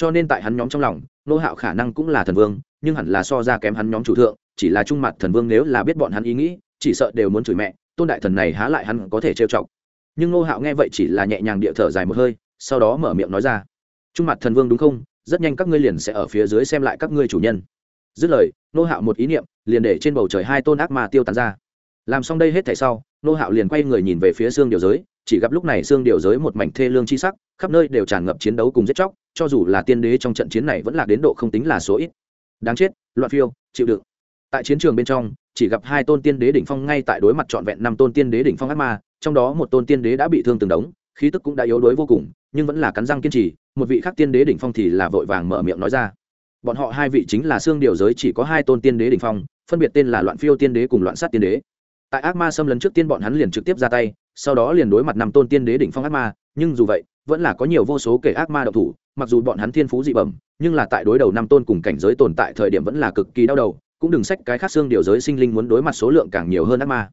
Cho nên tại hắn nhóm trong lòng, ngô hạo khả năng cũng là thần vương, nhưng hẳn là so ra kém hắn nhóm chủ thượng, chỉ là trung mặt thần vương nếu là biết bọn hắn ý nghĩ, chỉ sợ đều muốn chửi mẹ, tôn đại thần này há lại hắn có thể trêu chọc. Nhưng ngô hạo nghe vậy chỉ là nhẹ nhàng địa thở dài một hơi, sau đó mở miệng nói ra. Trung mặt thần vương đúng không? Rất nhanh các ngươi liền sẽ ở phía dưới xem lại các ngươi chủ nhân dứt lời, nô hạo một ý niệm, liền để trên bầu trời hai tôn ác ma tiêu tán ra. Làm xong đây hết thảy sau, nô hạo liền quay người nhìn về phía xương điều giới, chỉ gặp lúc này xương điều giới một mảnh thê lương chi sắc, khắp nơi đều tràn ngập chiến đấu cùng giết chóc, cho dù là tiên đế trong trận chiến này vẫn là đến độ không tính là số ít. Đáng chết, loạn phiêu, chịu đựng. Tại chiến trường bên trong, chỉ gặp hai tôn tiên đế đỉnh phong ngay tại đối mặt trọn vẹn năm tôn tiên đế đỉnh phong ác ma, trong đó một tôn tiên đế đã bị thương từng đống, khí tức cũng đã yếu đuối vô cùng, nhưng vẫn là cắn răng kiên trì, một vị khác tiên đế đỉnh phong thì là vội vàng mở miệng nói ra bọn họ hai vị chính là xương điều giới chỉ có hai tôn tiên đế đ ỉ n h phong, phân biệt tên là loạn phiêu tiên đế cùng loạn sát tiên đế. Tại ác ma xâm lấn trước tiên bọn hắn liền trực tiếp ra tay, sau đó liền đối mặt năm tôn tiên đế đỉnh phong ác ma, nhưng dù vậy, vẫn là có nhiều vô số kể ác ma độc thủ, mặc dù bọn hắn thiên phú dị bẩm, nhưng là tại đối đầu năm tôn cùng cảnh giới tồn tại thời điểm vẫn là cực kỳ đau đầu, cũng đừng sách cái khác xương điều giới sinh linh muốn đối mặt số lượng càng nhiều hơn ác ma.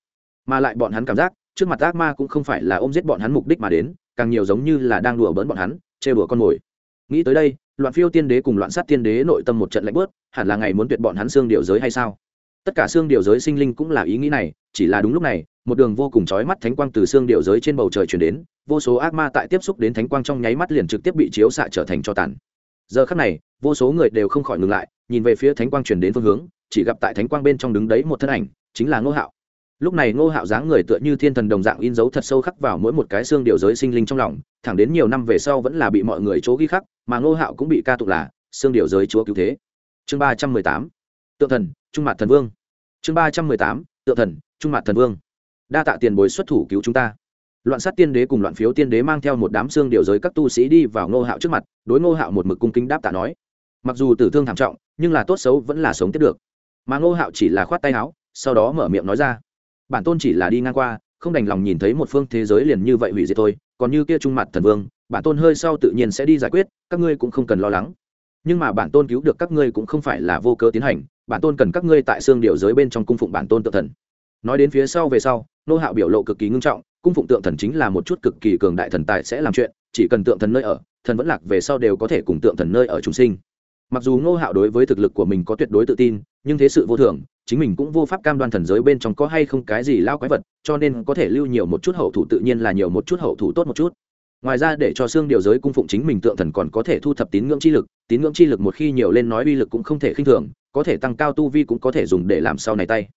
Mà lại bọn hắn cảm giác, trước mặt ác ma cũng không phải là ôm giết bọn hắn mục đích mà đến, càng nhiều giống như là đang đùa bỡn bọn hắn chê bửa con mồi. Nghĩ tới đây loạn phiêu tiên đế cùng loạn sát tiên đế nội tâm một trận lạnh bớt, hẳn là ngày muốn tuyệt bọn hắn xương điều giới hay sao? Tất cả xương điều giới sinh linh cũng là ý nghĩ này, chỉ là đúng lúc này, một đường vô cùng chói mắt thánh quang từ xương điều giới trên bầu trời chuyển đến, vô số ác ma tại tiếp xúc đến thánh quang trong nháy mắt liền trực tiếp bị chiếu xạ trở thành cho tàn. Giờ khắc này, vô số người đều không khỏi ngừng lại, nhìn về phía thánh quang chuyển đến phương hướng, chỉ gặp tại thánh quang bên trong đứng đấy một thân ảnh, chính là ngô hạo lúc này ngô hạo dáng người tựa như thiên thần đồng dạng in dấu thật sâu khắc vào mỗi một cái xương điều giới sinh linh trong lòng, thẳng đến nhiều năm về sau vẫn là bị mọi người chỗ ghi khắc, mà ngô hạo cũng bị ca tụng là xương điều giới chúa cứu thế. Chương ba trăm mười tám, tượng thần, trung mặt thần vương. Chương ba trăm mười tám, tượng thần, trung mặt thần vương. Đa tạ tiền bối xuất thủ cứu chúng ta. Loạn sát tiên đế cùng loạn phiếu tiên đế mang theo một đám xương điều giới các tu sĩ đi vào ngô hạo trước mặt, đối ngô hạo một mực cung kính đáp tạ nói. Mặc dù tử thương thảm trọng, nhưng là tốt xấu vẫn là sống tiếp được. Mà ngô hạo chỉ là khoát tay áo, sau đó mở miệng nói ra bản tôn chỉ là đi ngang qua, không đành lòng nhìn thấy một phương thế giới liền như vậy hủy diệt thôi, còn như kia trung mặt thần vương, bản tôn hơi sau tự nhiên sẽ đi giải quyết, các ngươi cũng không cần lo lắng. Nhưng mà bản tôn cứu được các ngươi cũng không phải là vô cớ tiến hành, bản tôn cần các ngươi tại xương điệu giới bên trong cung phụng bản tôn tự thần. Nói đến phía sau về sau, nô hạo biểu lộ cực kỳ ngưng trọng, cung phụng tượng thần chính là một chút cực kỳ cường đại thần tài sẽ làm chuyện, chỉ cần tượng thần nơi ở, thần vẫn lạc về sau đều có thể cùng tượng thần nơi ở chúng sinh mặc dù ngô hạo đối với thực lực của mình có tuyệt đối tự tin, nhưng thế sự vô thường, chính mình cũng vô pháp cam đoan thần giới bên trong có hay không cái gì lao quái vật, cho nên có thể lưu nhiều một chút hậu thủ tự nhiên là nhiều một chút hậu thủ tốt một chút. Ngoài ra để cho xương điều giới cung phụng chính mình tượng thần còn có thể thu thập tín ngưỡng chi lực, tín ngưỡng chi lực một khi nhiều lên nói uy lực cũng không thể khinh thường, có thể tăng cao tu vi cũng có thể dùng để làm sau này tay.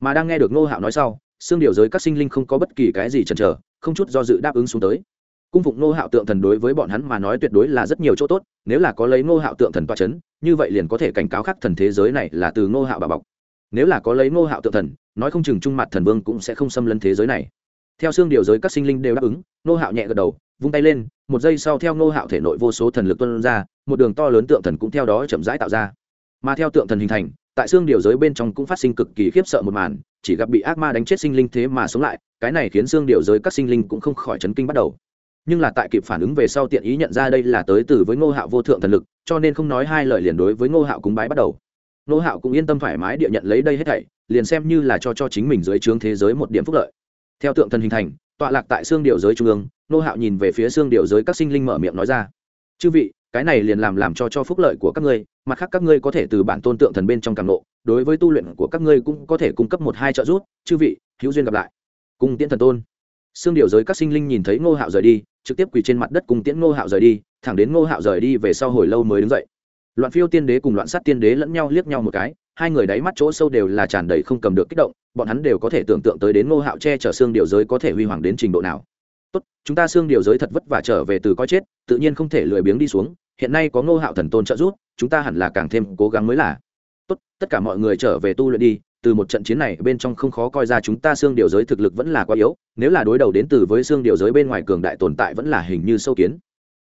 Mà đang nghe được ngô hạo nói sau, xương điều giới các sinh linh không có bất kỳ cái gì chần chờ, không chút do dự đáp ứng xuống tới cung phụng ngô hạo tượng thần đối với bọn hắn mà nói tuyệt đối là rất nhiều chỗ tốt, nếu là có lấy ngô hạo tượng thần toa c h ấ n như vậy liền có thể cảnh cáo khắc thần thế giới này là từ ngô hạo bà bọc. Nếu là có lấy ngô hạo tượng thần, nói không chừng trung mặt thần vương cũng sẽ không xâm lấn thế giới này. Theo xương điều giới các sinh linh đều đáp ứng, ngô hạo nhẹ gật đầu, vung tay lên, một giây sau theo ngô hạo thể nội vô số thần lực tuân ra, một đường to lớn tượng thần cũng theo đó chậm rãi tạo ra. Mà theo tượng thần hình thành, tại xương điều giới bên trong cũng phát sinh cực kỳ khiếp sợ một màn, chỉ gặp bị ác ma đánh chết sinh linh thế mà sống lại, cái này khiến xương điều giới các sinh linh cũng không khỏi chấn kinh bắt đầu nhưng là tại kịp phản ứng về sau tiện ý nhận ra đây là tới từ với ngô hạo vô thượng thần lực cho nên không nói hai lời liền đối với ngô hạo cúng bái bắt đầu. Ngô hạo cũng yên tâm thoải mái địa nhận lấy đây hết thảy liền xem như là cho cho chính mình dưới trướng thế giới một điểm phúc lợi. Theo tượng thần hình thành tọa lạc tại xương điệu giới trung ương ngô hạo nhìn về phía xương điệu giới các sinh linh mở miệng nói ra. Chư vị cái này liền làm làm cho cho phúc lợi của các ngươi mặt khác các ngươi có thể từ bản tôn tượng thần bên trong càng lộ, đối với tu luyện của các ngươi cũng có thể cung cấp một hai trợ giúp. Chư vị hữu duyên gặp lại. Cung tiễn thần tôn xương điệu giới các sinh linh nhìn thấy ngô hạo rời đi, trực tiếp quỳ trên mặt đất cùng tiễn ngô hạo rời đi, thẳng đến ngô hạo rời đi về sau hồi lâu mới đứng dậy. Loạn phiêu tiên đế cùng loạn sát tiên đế lẫn nhau liếc nhau một cái, hai người đáy mắt chỗ sâu đều là tràn đầy không cầm được kích động, bọn hắn đều có thể tưởng tượng tới đến ngô hạo che chở xương điều giới có thể huy hoàng đến trình độ nào. Tốt, chúng ta xương điều giới thật vất vả trở về từ coi chết, tự nhiên không thể lười biếng đi xuống, hiện nay có ngô hạo thần tôn trợ giúp, chúng ta hẳn là càng thêm cố gắng mới là. Tốt, tất cả mọi người trở về tu luyện đi từ một trận chiến này bên trong không khó coi ra chúng ta xương điều giới thực lực vẫn là quá yếu, nếu là đối đầu đến từ với xương điều giới bên ngoài cường đại tồn tại vẫn là hình như sâu kiến.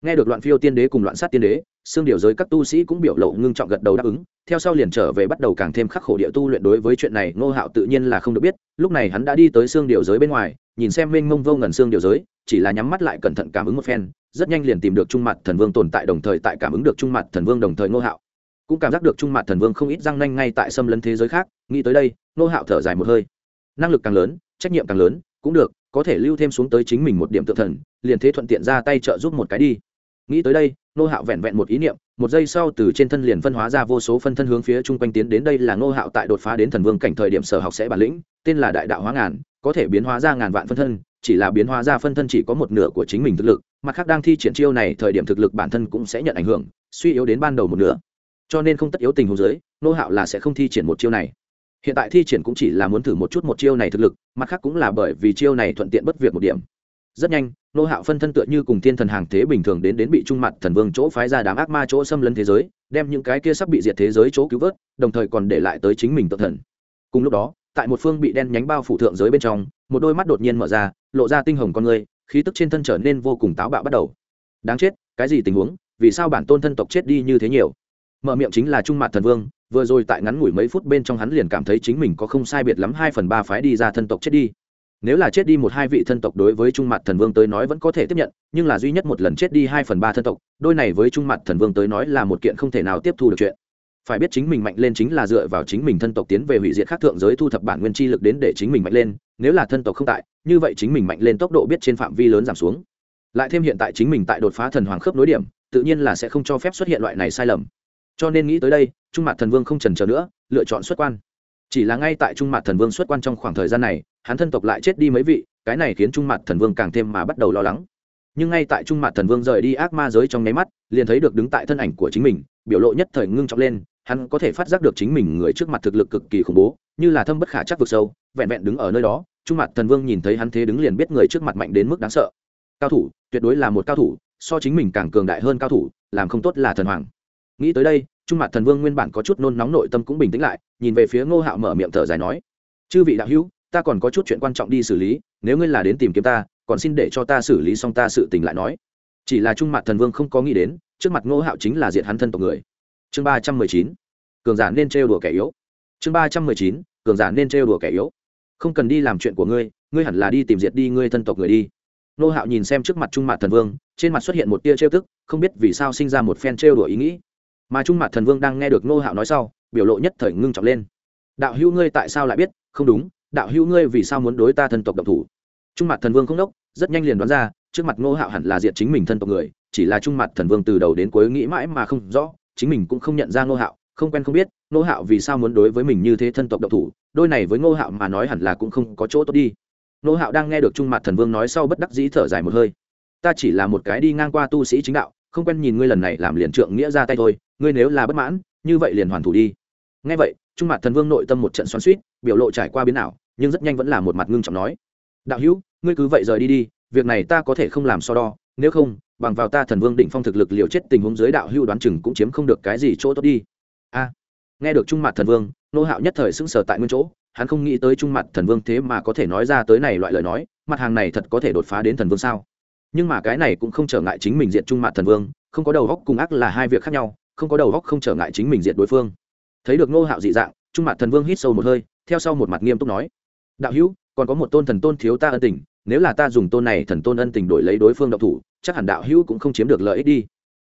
Nghe được loạn phiêu tiên đế cùng loạn sát tiên đế, xương điều giới các tu sĩ cũng biểu lộ ngưng trọng gật đầu đáp ứng, theo sau liền trở về bắt đầu càng thêm khắc khổ địa tu luyện đối với chuyện này, ngô hạo tự nhiên là không được biết, lúc này hắn đã đi tới xương điều giới bên ngoài, nhìn xem mênh mông vô ngần xương điều giới, chỉ là nhắm mắt lại cẩn thận cảm ứng một phen, rất nhanh liền tìm được trung mặt thần vương tồn tại đồng thời tại cảm ứng được trung mặt thần vương đồng thời ngô hạo cũng cảm giác được trung mạn thần vương không ít răng nanh ngay tại xâm lấn thế giới khác, nghĩ tới đây nô hạo thở dài một hơi. Năng lực càng lớn, trách nhiệm càng lớn, cũng được, có thể lưu thêm xuống tới chính mình một điểm tự thần, liền thế thuận tiện ra tay trợ giúp một cái đi. Nghĩ tới đây nô hạo vẹn vẹn một ý niệm, một giây sau từ trên thân liền phân hóa ra vô số phân thân hướng phía chung quanh tiến đến đây là nô hạo tại đột phá đến thần vương cảnh thời điểm sở học sẽ bản lĩnh, tên là đại đạo hóa ngàn, có thể biến hóa ra ngàn vạn phân thân, chỉ là biến hóa ra phân thân chỉ có một nửa của chính mình thực lực, mặt khác đang thi triển chiêu này thời điểm thực lực bản thân cũng sẽ nhận ảnh hưởng, suy yếu đến ban đầu một nửa cho nên không tất yếu tình huống dưới, nô hạo là sẽ không thi triển một chiêu này. Hiện tại thi triển cũng chỉ là muốn thử một chút một chiêu này thực lực, mặt khác cũng là bởi vì chiêu này thuận tiện bất việc một điểm. Rất nhanh, nô hạo phân thân tựa như cùng thiên thần hàng thế bình thường đến đến bị trung mặt thần vương chỗ phái ra đám ác ma chỗ xâm lấn thế giới, đem những cái kia sắp bị diệt thế giới chỗ cứu vớt, đồng thời còn để lại tới chính mình tự thần. Cùng lúc đó, tại một phương bị đen nhánh bao phủ thượng giới bên trong, một đôi mắt đột nhiên mở ra, lộ ra tinh hồng con người, khí tức trên thân trở nên vô cùng táo bạo bắt đầu. Đáng chết, cái gì tình huống? Vì sao bản tôn thân tộc chết đi như thế nhiều? Mở miệng chính là trung mặt thần vương, vừa rồi tại ngắn ngủi mấy phút bên trong hắn liền cảm thấy chính mình có không sai biệt lắm hai phần ba phái đi ra thân tộc chết đi. Nếu là chết đi một hai vị thân tộc đối với trung mặt thần vương tới nói vẫn có thể tiếp nhận, nhưng là duy nhất một lần chết đi hai phần ba thân tộc, đôi này với trung mặt thần vương tới nói là một kiện không thể nào tiếp thu được chuyện. Phải biết chính mình mạnh lên chính là dựa vào chính mình thân tộc tiến về hủy diệt khác thượng giới thu thập bản nguyên chi lực đến để chính mình mạnh lên, nếu là thân tộc không tại, như vậy chính mình mạnh lên tốc độ biết trên phạm vi lớn giảm xuống. Lại thêm hiện tại chính mình tại đột phá thần hoàng khớp nối điểm, tự nhiên là sẽ không cho phép xuất hiện loại này sai lầm cho nên nghĩ tới đây, trung mặt thần vương không trần trờ nữa, lựa chọn xuất quan. Chỉ là ngay tại trung mặt thần vương xuất quan trong khoảng thời gian này, hắn thân tộc lại chết đi mấy vị, cái này khiến trung mặt thần vương càng thêm mà bắt đầu lo lắng. Nhưng ngay tại trung mặt thần vương rời đi ác ma giới trong nháy mắt, liền thấy được đứng tại thân ảnh của chính mình, biểu lộ nhất thời ngưng trọng lên, hắn có thể phát giác được chính mình người trước mặt thực lực cực kỳ khủng bố, như là thâm bất khả chắc vực sâu, vẹn vẹn đứng ở nơi đó, trung mặt thần vương nhìn thấy hắn thế đứng liền biết người trước mặt mạnh đến mức đáng sợ. Cao thủ, tuyệt đối là một cao thủ, so chính mình càng cường đại hơn cao thủ, làm không tốt là thần hoàng nghĩ tới đây, trung mặt thần vương nguyên bản có chút nôn nóng nội tâm cũng bình tĩnh lại, nhìn về phía ngô hạo mở miệng thở dài nói, chư vị đạo hữu, ta còn có chút chuyện quan trọng đi xử lý, nếu ngươi là đến tìm kiếm ta, còn xin để cho ta xử lý xong ta sự tình lại nói. Chỉ là trung mặt thần vương không có nghĩ đến, trước mặt ngô hạo chính là diện hắn thân tộc người. Chương ba trăm mười chín, cường giả nên trêu đùa kẻ yếu. Chương ba trăm mười chín, cường giả nên trêu đùa kẻ yếu. Không cần đi làm chuyện của ngươi ngươi hẳn là đi tìm diệt đi ngươi thân tộc người đi. Nô hạo nhìn xem trước mặt trung mặt thần vương, trên mặt xuất hiện một tia trêu tức, không biết vì sao sinh ra một phen trêu đùa ý nghĩ mà trung mặt thần vương đang nghe được nô hạo nói sau, biểu lộ nhất thời ngưng trọng lên. Đạo hữu ngươi tại sao lại biết? Không đúng, đạo hữu ngươi vì sao muốn đối ta thân tộc độc thủ? Trung mặt thần vương không đốc, rất nhanh liền đoán ra, trước mặt nô hạo hẳn là diệt chính mình thân tộc người, chỉ là trung mặt thần vương từ đầu đến cuối nghĩ mãi mà không rõ, chính mình cũng không nhận ra nô hạo, không quen không biết nô hạo vì sao muốn đối với mình như thế thân tộc độc thủ, đôi này với ngô hạo mà nói hẳn là cũng không có chỗ tốt đi. Nô hạo đang nghe được trung mặt thần vương nói sau bất đắc dĩ thở dài một hơi. Ta chỉ là một cái đi ngang qua tu sĩ chính đạo không quen nhìn ngươi lần này làm liền trượng nghĩa ra tay thôi, ngươi nếu là bất mãn, như vậy liền hoàn thủ đi. Ngay vậy, trung mặt thần vương nội tâm một trận xoắn suýt biểu lộ trải qua biến ảo, nhưng rất nhanh vẫn là một mặt ngưng trọng nói. Đạo hữu, ngươi cứ vậy rời đi đi, việc này ta có thể không làm so đo, nếu không, bằng vào ta thần vương định phong thực lực liều chết tình huống dưới đạo hữu đoán chừng cũng chiếm không được cái gì chỗ tốt đi. A. Nghe được trung mặt thần vương, nô hạo nhất thời sững sờ tại nguyên chỗ, hắn không nghĩ tới trung mặt thần vương thế mà có thể nói ra tới này loại lời nói, mặt hàng này thật có thể đột phá đến thần vương sao? Nhưng mà cái này cũng không trở ngại chính mình diện trung mặt thần vương, không có đầu góc cùng ác là hai việc khác nhau, không có đầu góc không trở ngại chính mình diện đối phương. Thấy được nô hạo dị dạng trung mặt thần vương hít sâu một hơi, theo sau một mặt nghiêm túc nói, đạo hữu, còn có một tôn thần tôn thiếu ta ân tình, nếu là ta dùng tôn này thần tôn ân tình đổi lấy đối phương độc thủ, chắc hẳn đạo hữu cũng không chiếm được lợi ích đi.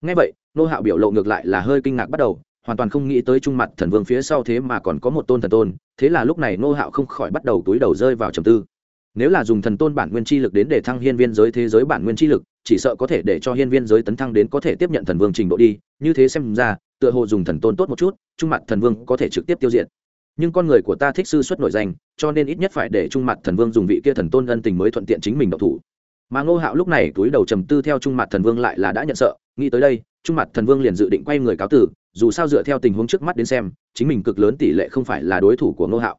Ngay vậy nô hạo biểu lộ ngược lại là hơi kinh ngạc bắt đầu, hoàn toàn không nghĩ tới trung mặt thần vương phía sau thế mà còn có một tôn thần tôn, thế là lúc này nô hạo không khỏi bắt đầu túi đầu rơi vào trầm tư nếu là dùng thần tôn bản nguyên chi lực đến để thăng hiên viên giới thế giới bản nguyên chi lực, chỉ sợ có thể để cho hiên viên giới tấn thăng đến có thể tiếp nhận thần vương trình độ đi. Như thế xem ra, tựa hồ dùng thần tôn tốt một chút, trung mặt thần vương có thể trực tiếp tiêu diệt. Nhưng con người của ta thích sư xuất nổi danh, cho nên ít nhất phải để trung mặt thần vương dùng vị kia thần tôn ân tình mới thuận tiện chính mình độc thủ. Mà ngô hạo lúc này túi đầu trầm tư theo trung mặt thần vương lại là đã nhận sợ, nghĩ tới đây, trung mặt thần vương liền dự định quay người cáo tử, dù sao dựa theo tình huống trước mắt đến xem, chính mình cực lớn tỷ lệ không phải là đối thủ của ngô hạo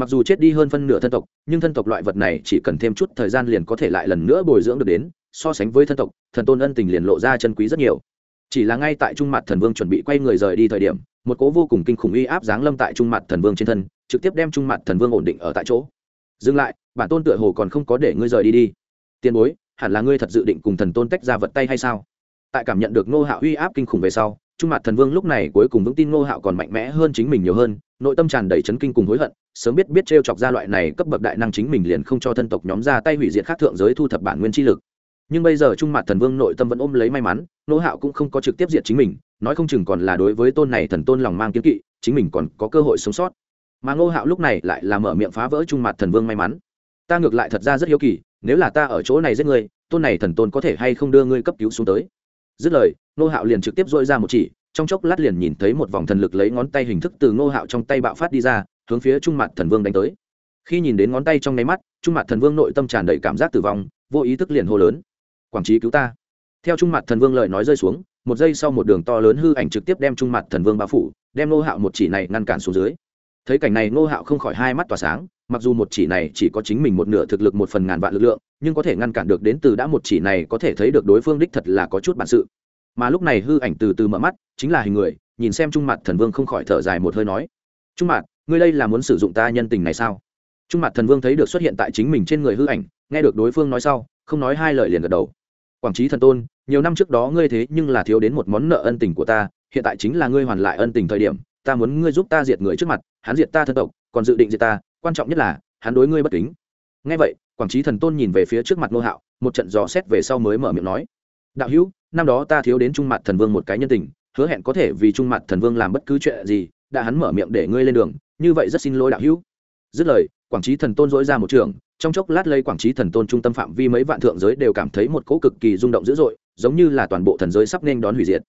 mặc dù chết đi hơn phân nửa thân tộc, nhưng thân tộc loại vật này chỉ cần thêm chút thời gian liền có thể lại lần nữa bồi dưỡng được đến, so sánh với thân tộc, thần tôn ân tình liền lộ ra chân quý rất nhiều. Chỉ là ngay tại trung mặt thần vương chuẩn bị quay người rời đi thời điểm, một cố vô cùng kinh khủng uy áp giáng lâm tại trung mặt thần vương trên thân, trực tiếp đem trung mặt thần vương ổn định ở tại chỗ. Dừng lại, bản tôn tựa hồ còn không có để ngươi rời đi đi. Tiền bối, hẳn là ngươi thật dự định cùng thần tôn tách ra vật tay hay sao? Tại cảm nhận được ngô hạo uy áp kinh khủng về sau, trung mặt thần vương lúc này cuối cùng vững tin ngô hạo còn mạnh mẽ hơn chính mình nhiều hơn nội tâm tràn đầy chấn kinh cùng hối hận, sớm biết biết t r e o chọc ra loại này cấp bậc đại năng chính mình liền không cho thân tộc nhóm ra tay hủy diệt khác thượng giới thu thập bản nguyên chi lực. Nhưng bây giờ trung mặt thần vương nội tâm vẫn ôm lấy may mắn nỗ hạo cũng không có trực tiếp diệt chính mình, nói không chừng còn là đối với tôn này thần tôn lòng mang kiến kỵ, chính mình còn có cơ hội sống sót. Mà ngô hạo lúc này lại là mở miệng phá vỡ trung mặt thần vương may mắn. Ta ngược lại thật ra rất hiếu kỳ, nếu là ta ở chỗ này giết ngươi tôn này thần tôn có thể hay không đưa ngươi cấp cứu xuống tới? Dứt lời, nô hạo liền trực tiếp dội ra một chỉ trong chốc lát liền nhìn thấy một vòng thần lực lấy ngón tay hình thức từ Ngô hạo trong tay bạo phát đi ra, hướng phía trung mặt thần vương đánh tới. Khi nhìn đến ngón tay trong nháy mắt, trung mặt thần vương nội tâm tràn đầy cảm giác tử vong, vô ý thức liền hô lớn. Quảng trí cứu ta. Theo trung mặt thần vương lời nói rơi xuống, một giây sau một đường to lớn hư ảnh trực tiếp đem trung mặt thần vương bao phủ, đem Ngô hạo một chỉ này ngăn cản xuống dưới. Thấy cảnh này, Ngô hạo không khỏi hai mắt tỏa sáng, mặc dù một chỉ này chỉ có chính mình một nửa thực lực một phần ngàn vạn lực lượng, nhưng có thể ngăn cản được đến từ đã một chỉ này có thể thấy được đối phương đích thật là có chút bản sự mà lúc này hư ảnh từ từ mở mắt, chính là hình người, nhìn xem trung mặt thần vương không khỏi thở dài một hơi nói, trung mặt ngươi đây là muốn sử dụng ta nhân tình này sao? Trung mặt thần vương thấy được xuất hiện tại chính mình trên người hư ảnh, nghe được đối phương nói sau, không nói hai lời liền gật đầu. Quảng trí thần tôn, nhiều năm trước đó ngươi thế nhưng là thiếu đến một món nợ ân tình của ta, hiện tại chính là ngươi hoàn lại ân tình thời điểm, ta muốn ngươi giúp ta diệt người trước mặt, hắn diệt ta thân tộc, còn dự định diệt ta, quan trọng nhất là, hắn đối ngươi bất kính. Ngay vậy, quảng trí thần tôn nhìn về phía trước mặt nô hạo, một trận dò xét về sau mới mở miệng nói, đạo hữu năm đó ta thiếu đến trung mặt thần vương một cái nhân tình, hứa hẹn có thể vì trung mặt thần vương làm bất cứ chuyện gì, đã hắn mở miệng để ngươi lên đường, như vậy rất xin lỗi đạo hữu. Dứt lời, quảng trí thần tôn dỗi ra một trường, trong chốc lát lấy quảng trí thần tôn trung tâm phạm vi mấy vạn thượng giới đều cảm thấy một cỗ cực kỳ rung động dữ dội, giống như là toàn bộ thần giới sắp nên đón hủy diệt.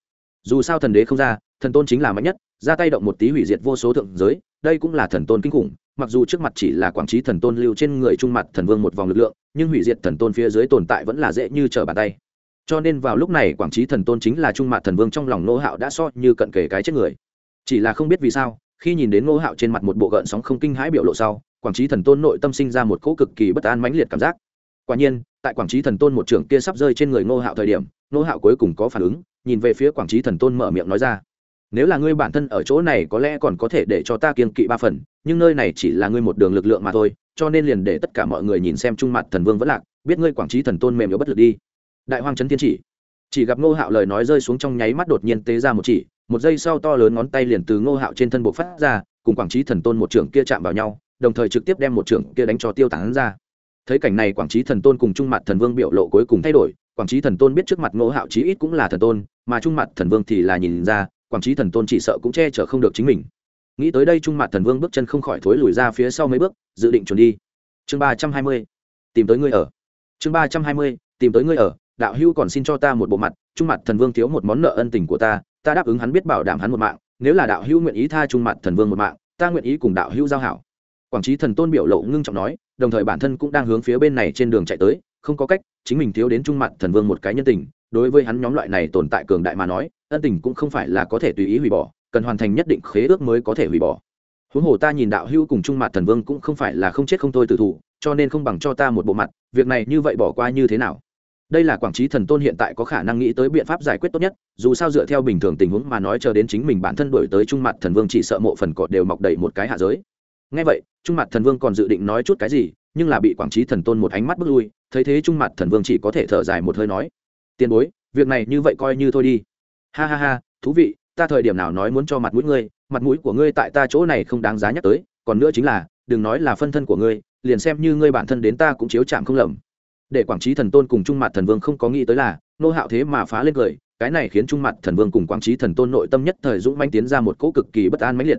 Dù sao thần đế không ra, thần tôn chính là mạnh nhất, ra tay động một tí hủy diệt vô số thượng giới, đây cũng là thần tôn kinh khủng, mặc dù trước mặt chỉ là quảng trí thần tôn lưu trên người trung mặt thần vương một vòng lực lượng, nhưng hủy diệt thần tôn phía dưới tồn tại vẫn là dễ như trở bàn tay cho nên vào lúc này quảng trí thần tôn chính là trung mặt thần vương trong lòng nô hạo đã so như cận kề cái chết người. Chỉ là không biết vì sao, khi nhìn đến nô hạo trên mặt một bộ gợn sóng không kinh hãi biểu lộ sau, quảng trí thần tôn nội tâm sinh ra một cỗ cực kỳ bất an mãnh liệt cảm giác. Quả nhiên, tại quảng trí thần tôn một trưởng kia sắp rơi trên người nô hạo thời điểm nô hạo cuối cùng có phản ứng, nhìn về phía quảng trí thần tôn mở miệng nói ra. Nếu là ngươi bản thân ở chỗ này có lẽ còn có thể để cho ta kiên kỵ ba phần, nhưng nơi này chỉ là ngươi một đường lực lượng mà thôi, cho nên liền để tất cả mọi người nhìn xem trung mặt thần vương vẫn lạc, biết ngươi quảng trí thần tôn mềm yếu bất lực đi đại hoang trấn thiên chỉ. Chỉ gặp ngô hạo lời nói rơi xuống trong nháy mắt đột nhiên tế ra một chỉ, một giây sau to lớn ngón tay liền từ ngô hạo trên thân bộ phát ra, cùng quảng trí thần tôn một trưởng kia chạm vào nhau, đồng thời trực tiếp đem một trưởng kia đánh cho tiêu tán ra. Thấy cảnh này quảng trí thần tôn cùng trung mặt thần vương biểu lộ cuối cùng thay đổi, quảng trí thần tôn biết trước mặt ngô hạo chí ít cũng là thần tôn, mà trung mặt thần vương thì là nhìn ra, quảng trí thần tôn chỉ sợ cũng che chở không được chính mình. Nghĩ tới đây trung mặt thần vương bước chân không khỏi thối lùi ra phía sau mấy bước, dự định chuẩn đi. Chương ba trăm hai mươi, tìm tới ngươi ở. Chương ba trăm hai mươi, tìm tới ngươi ở đạo hưu còn xin cho ta một bộ mặt, trung mặt thần vương thiếu một món nợ ân tình của ta ta đáp ứng hắn biết bảo đảm hắn một mạng, nếu là đạo hưu nguyện ý tha trung mặt thần vương một mạng, ta nguyện ý cùng đạo hưu giao hảo. Quảng trí thần tôn biểu lộ ngưng trọng nói, đồng thời bản thân cũng đang hướng phía bên này trên đường chạy tới, không có cách, chính mình thiếu đến trung mặt thần vương một cái nhân tình, đối với hắn nhóm loại này tồn tại cường đại mà nói, ân tình cũng không phải là có thể tùy ý hủy bỏ, cần hoàn thành nhất định khế ước mới có thể hủy bỏ. Huống hồ ta nhìn đạo hưu cùng trung mặt thần vương cũng không phải là không chết không thôi tử thủ, cho nên không bằng cho ta một bộ mặt, việc này như vậy bỏ qua như thế nào? Đây là quảng trí thần tôn hiện tại có khả năng nghĩ tới biện pháp giải quyết tốt nhất, dù sao dựa theo bình thường tình huống mà nói chờ đến chính mình bản thân đổi tới trung mặt thần vương chỉ sợ mộ phần cọt đều mọc đầy một cái hạ giới. Ngay vậy, trung mặt thần vương còn dự định nói chút cái gì, nhưng là bị quảng trí thần tôn một ánh mắt bước lui, thấy thế trung mặt thần vương chỉ có thể thở dài một hơi nói, tiền bối, việc này như vậy coi như thôi đi. Ha ha ha, thú vị, ta thời điểm nào nói muốn cho mặt mũi ngươi, mặt mũi của ngươi tại ta chỗ này không đáng giá nhắc tới, còn nữa chính là, đừng nói là phân thân của ngươi, liền xem như ngươi bản thân đến ta cũng chiếu chạm không lầm để quảng trí thần tôn cùng trung mặt thần vương không có nghĩ tới là, nô hạo thế mà phá lên cười, cái này khiến trung mặt thần vương cùng quảng trí thần tôn nội tâm nhất thời dũng manh tiến ra một cỗ cực kỳ bất an mãnh liệt.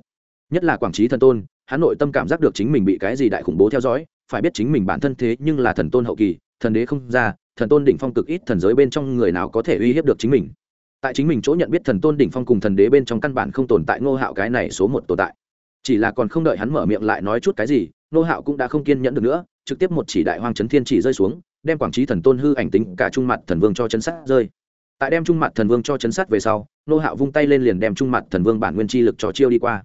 Nhất là quảng trí thần tôn, hắn nội tâm cảm giác được chính mình bị cái gì đại khủng bố theo dõi, phải biết chính mình bản thân thế nhưng là thần tôn hậu kỳ, thần đế không ra, thần tôn đỉnh phong cực ít thần giới bên trong người nào có thể uy hiếp được chính mình. Tại chính mình chỗ nhận biết thần tôn đỉnh phong cùng thần đế bên trong căn bản không tồn tại ngô hạo cái này số một tồn tại. Chỉ là còn không đợi hắn mở miệng lại nói chút cái gì ngô hạo cũng đã không kiên nhẫn được nữa, trực tiếp một chỉ đại hoang chấn thiên chỉ rơi xuống đem quảng trí thần tôn hư ảnh tính cả trung mặt thần vương cho chấn sát rơi. Tại đem trung mặt thần vương cho chấn sát về sau, nô hạo vung tay lên liền đem trung mặt thần vương bản nguyên chi lực cho chiêu đi qua.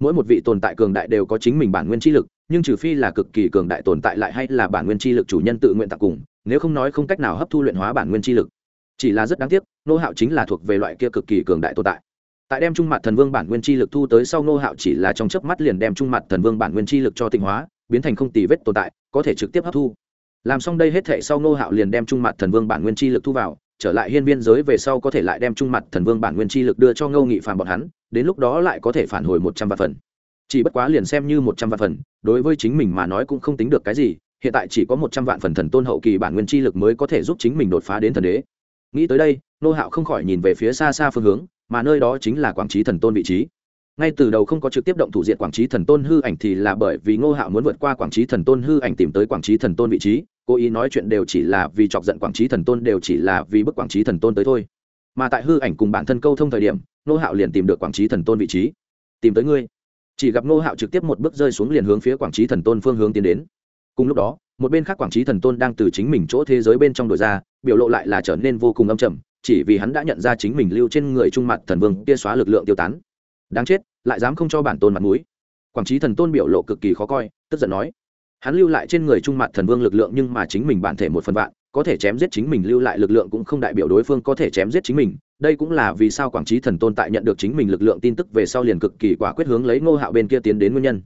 Mỗi một vị tồn tại cường đại đều có chính mình bản nguyên chi lực, nhưng trừ phi là cực kỳ cường đại tồn tại lại hay là bản nguyên chi lực chủ nhân tự nguyện tặng cùng, nếu không nói không cách nào hấp thu luyện hóa bản nguyên chi lực. Chỉ là rất đáng tiếc, nô hạo chính là thuộc về loại kia cực kỳ cường đại tồn tại. Tại đem trung mặt thần vương bản nguyên chi lực thu tới sau, nô hạo chỉ là trong chớp mắt liền đem trung mặt thần vương bản nguyên chi lực cho tịnh hóa, biến thành không tì vết tồn tại, có thể trực tiếp hấp thu làm xong đây hết thệ sau nô hạo liền đem trung mặt thần vương bản nguyên chi lực thu vào, trở lại hiên viên giới về sau có thể lại đem trung mặt thần vương bản nguyên chi lực đưa cho ngô nghị phàm bọn hắn, đến lúc đó lại có thể phản hồi một trăm vạn phần. Chỉ bất quá liền xem như một trăm vạn phần, đối với chính mình mà nói cũng không tính được cái gì, hiện tại chỉ có một trăm vạn phần thần tôn hậu kỳ bản nguyên chi lực mới có thể giúp chính mình đột phá đến thần đế. Nghĩ tới đây nô hạo không khỏi nhìn về phía xa xa phương hướng, mà nơi đó chính là quảng trí thần tôn vị trí ngay từ đầu không có trực tiếp động thủ diện quảng trí thần tôn hư ảnh thì là bởi vì ngô hạo muốn vượt qua quảng trí thần tôn hư ảnh tìm tới quảng trí thần tôn vị trí, cố ý nói chuyện đều chỉ là vì chọc giận quảng trí thần tôn, đều chỉ là vì bức quảng trí thần tôn tới thôi. Mà tại hư ảnh cùng bản thân câu thông thời điểm, ngô hạo liền tìm được quảng trí thần tôn vị trí. Tìm tới ngươi. Chỉ gặp ngô hạo trực tiếp một bước rơi xuống liền hướng phía quảng trí thần tôn phương hướng tiến đến. Cùng lúc đó, một bên khác quảng trí thần tôn đang từ chính mình chỗ thế giới bên trong đổi ra, biểu lộ lại là trở nên vô cùng âm trầm, chỉ vì hắn đã nhận ra chính mình lưu trên người trung mặt thần vương kia xóa lực lượng tiêu tán đáng chết, lại dám không cho bản tôn mặt mũi. Quảng trí thần tôn biểu lộ cực kỳ khó coi, tức giận nói. Hắn lưu lại trên người trung mặt thần vương lực lượng nhưng mà chính mình bản thể một phần vạn, có thể chém giết chính mình lưu lại lực lượng cũng không đại biểu đối phương có thể chém giết chính mình. Đây cũng là vì sao quảng trí thần tôn tại nhận được chính mình lực lượng tin tức về sau liền cực kỳ quả quyết hướng lấy ngô hạo bên kia tiến đến nguyên nhân.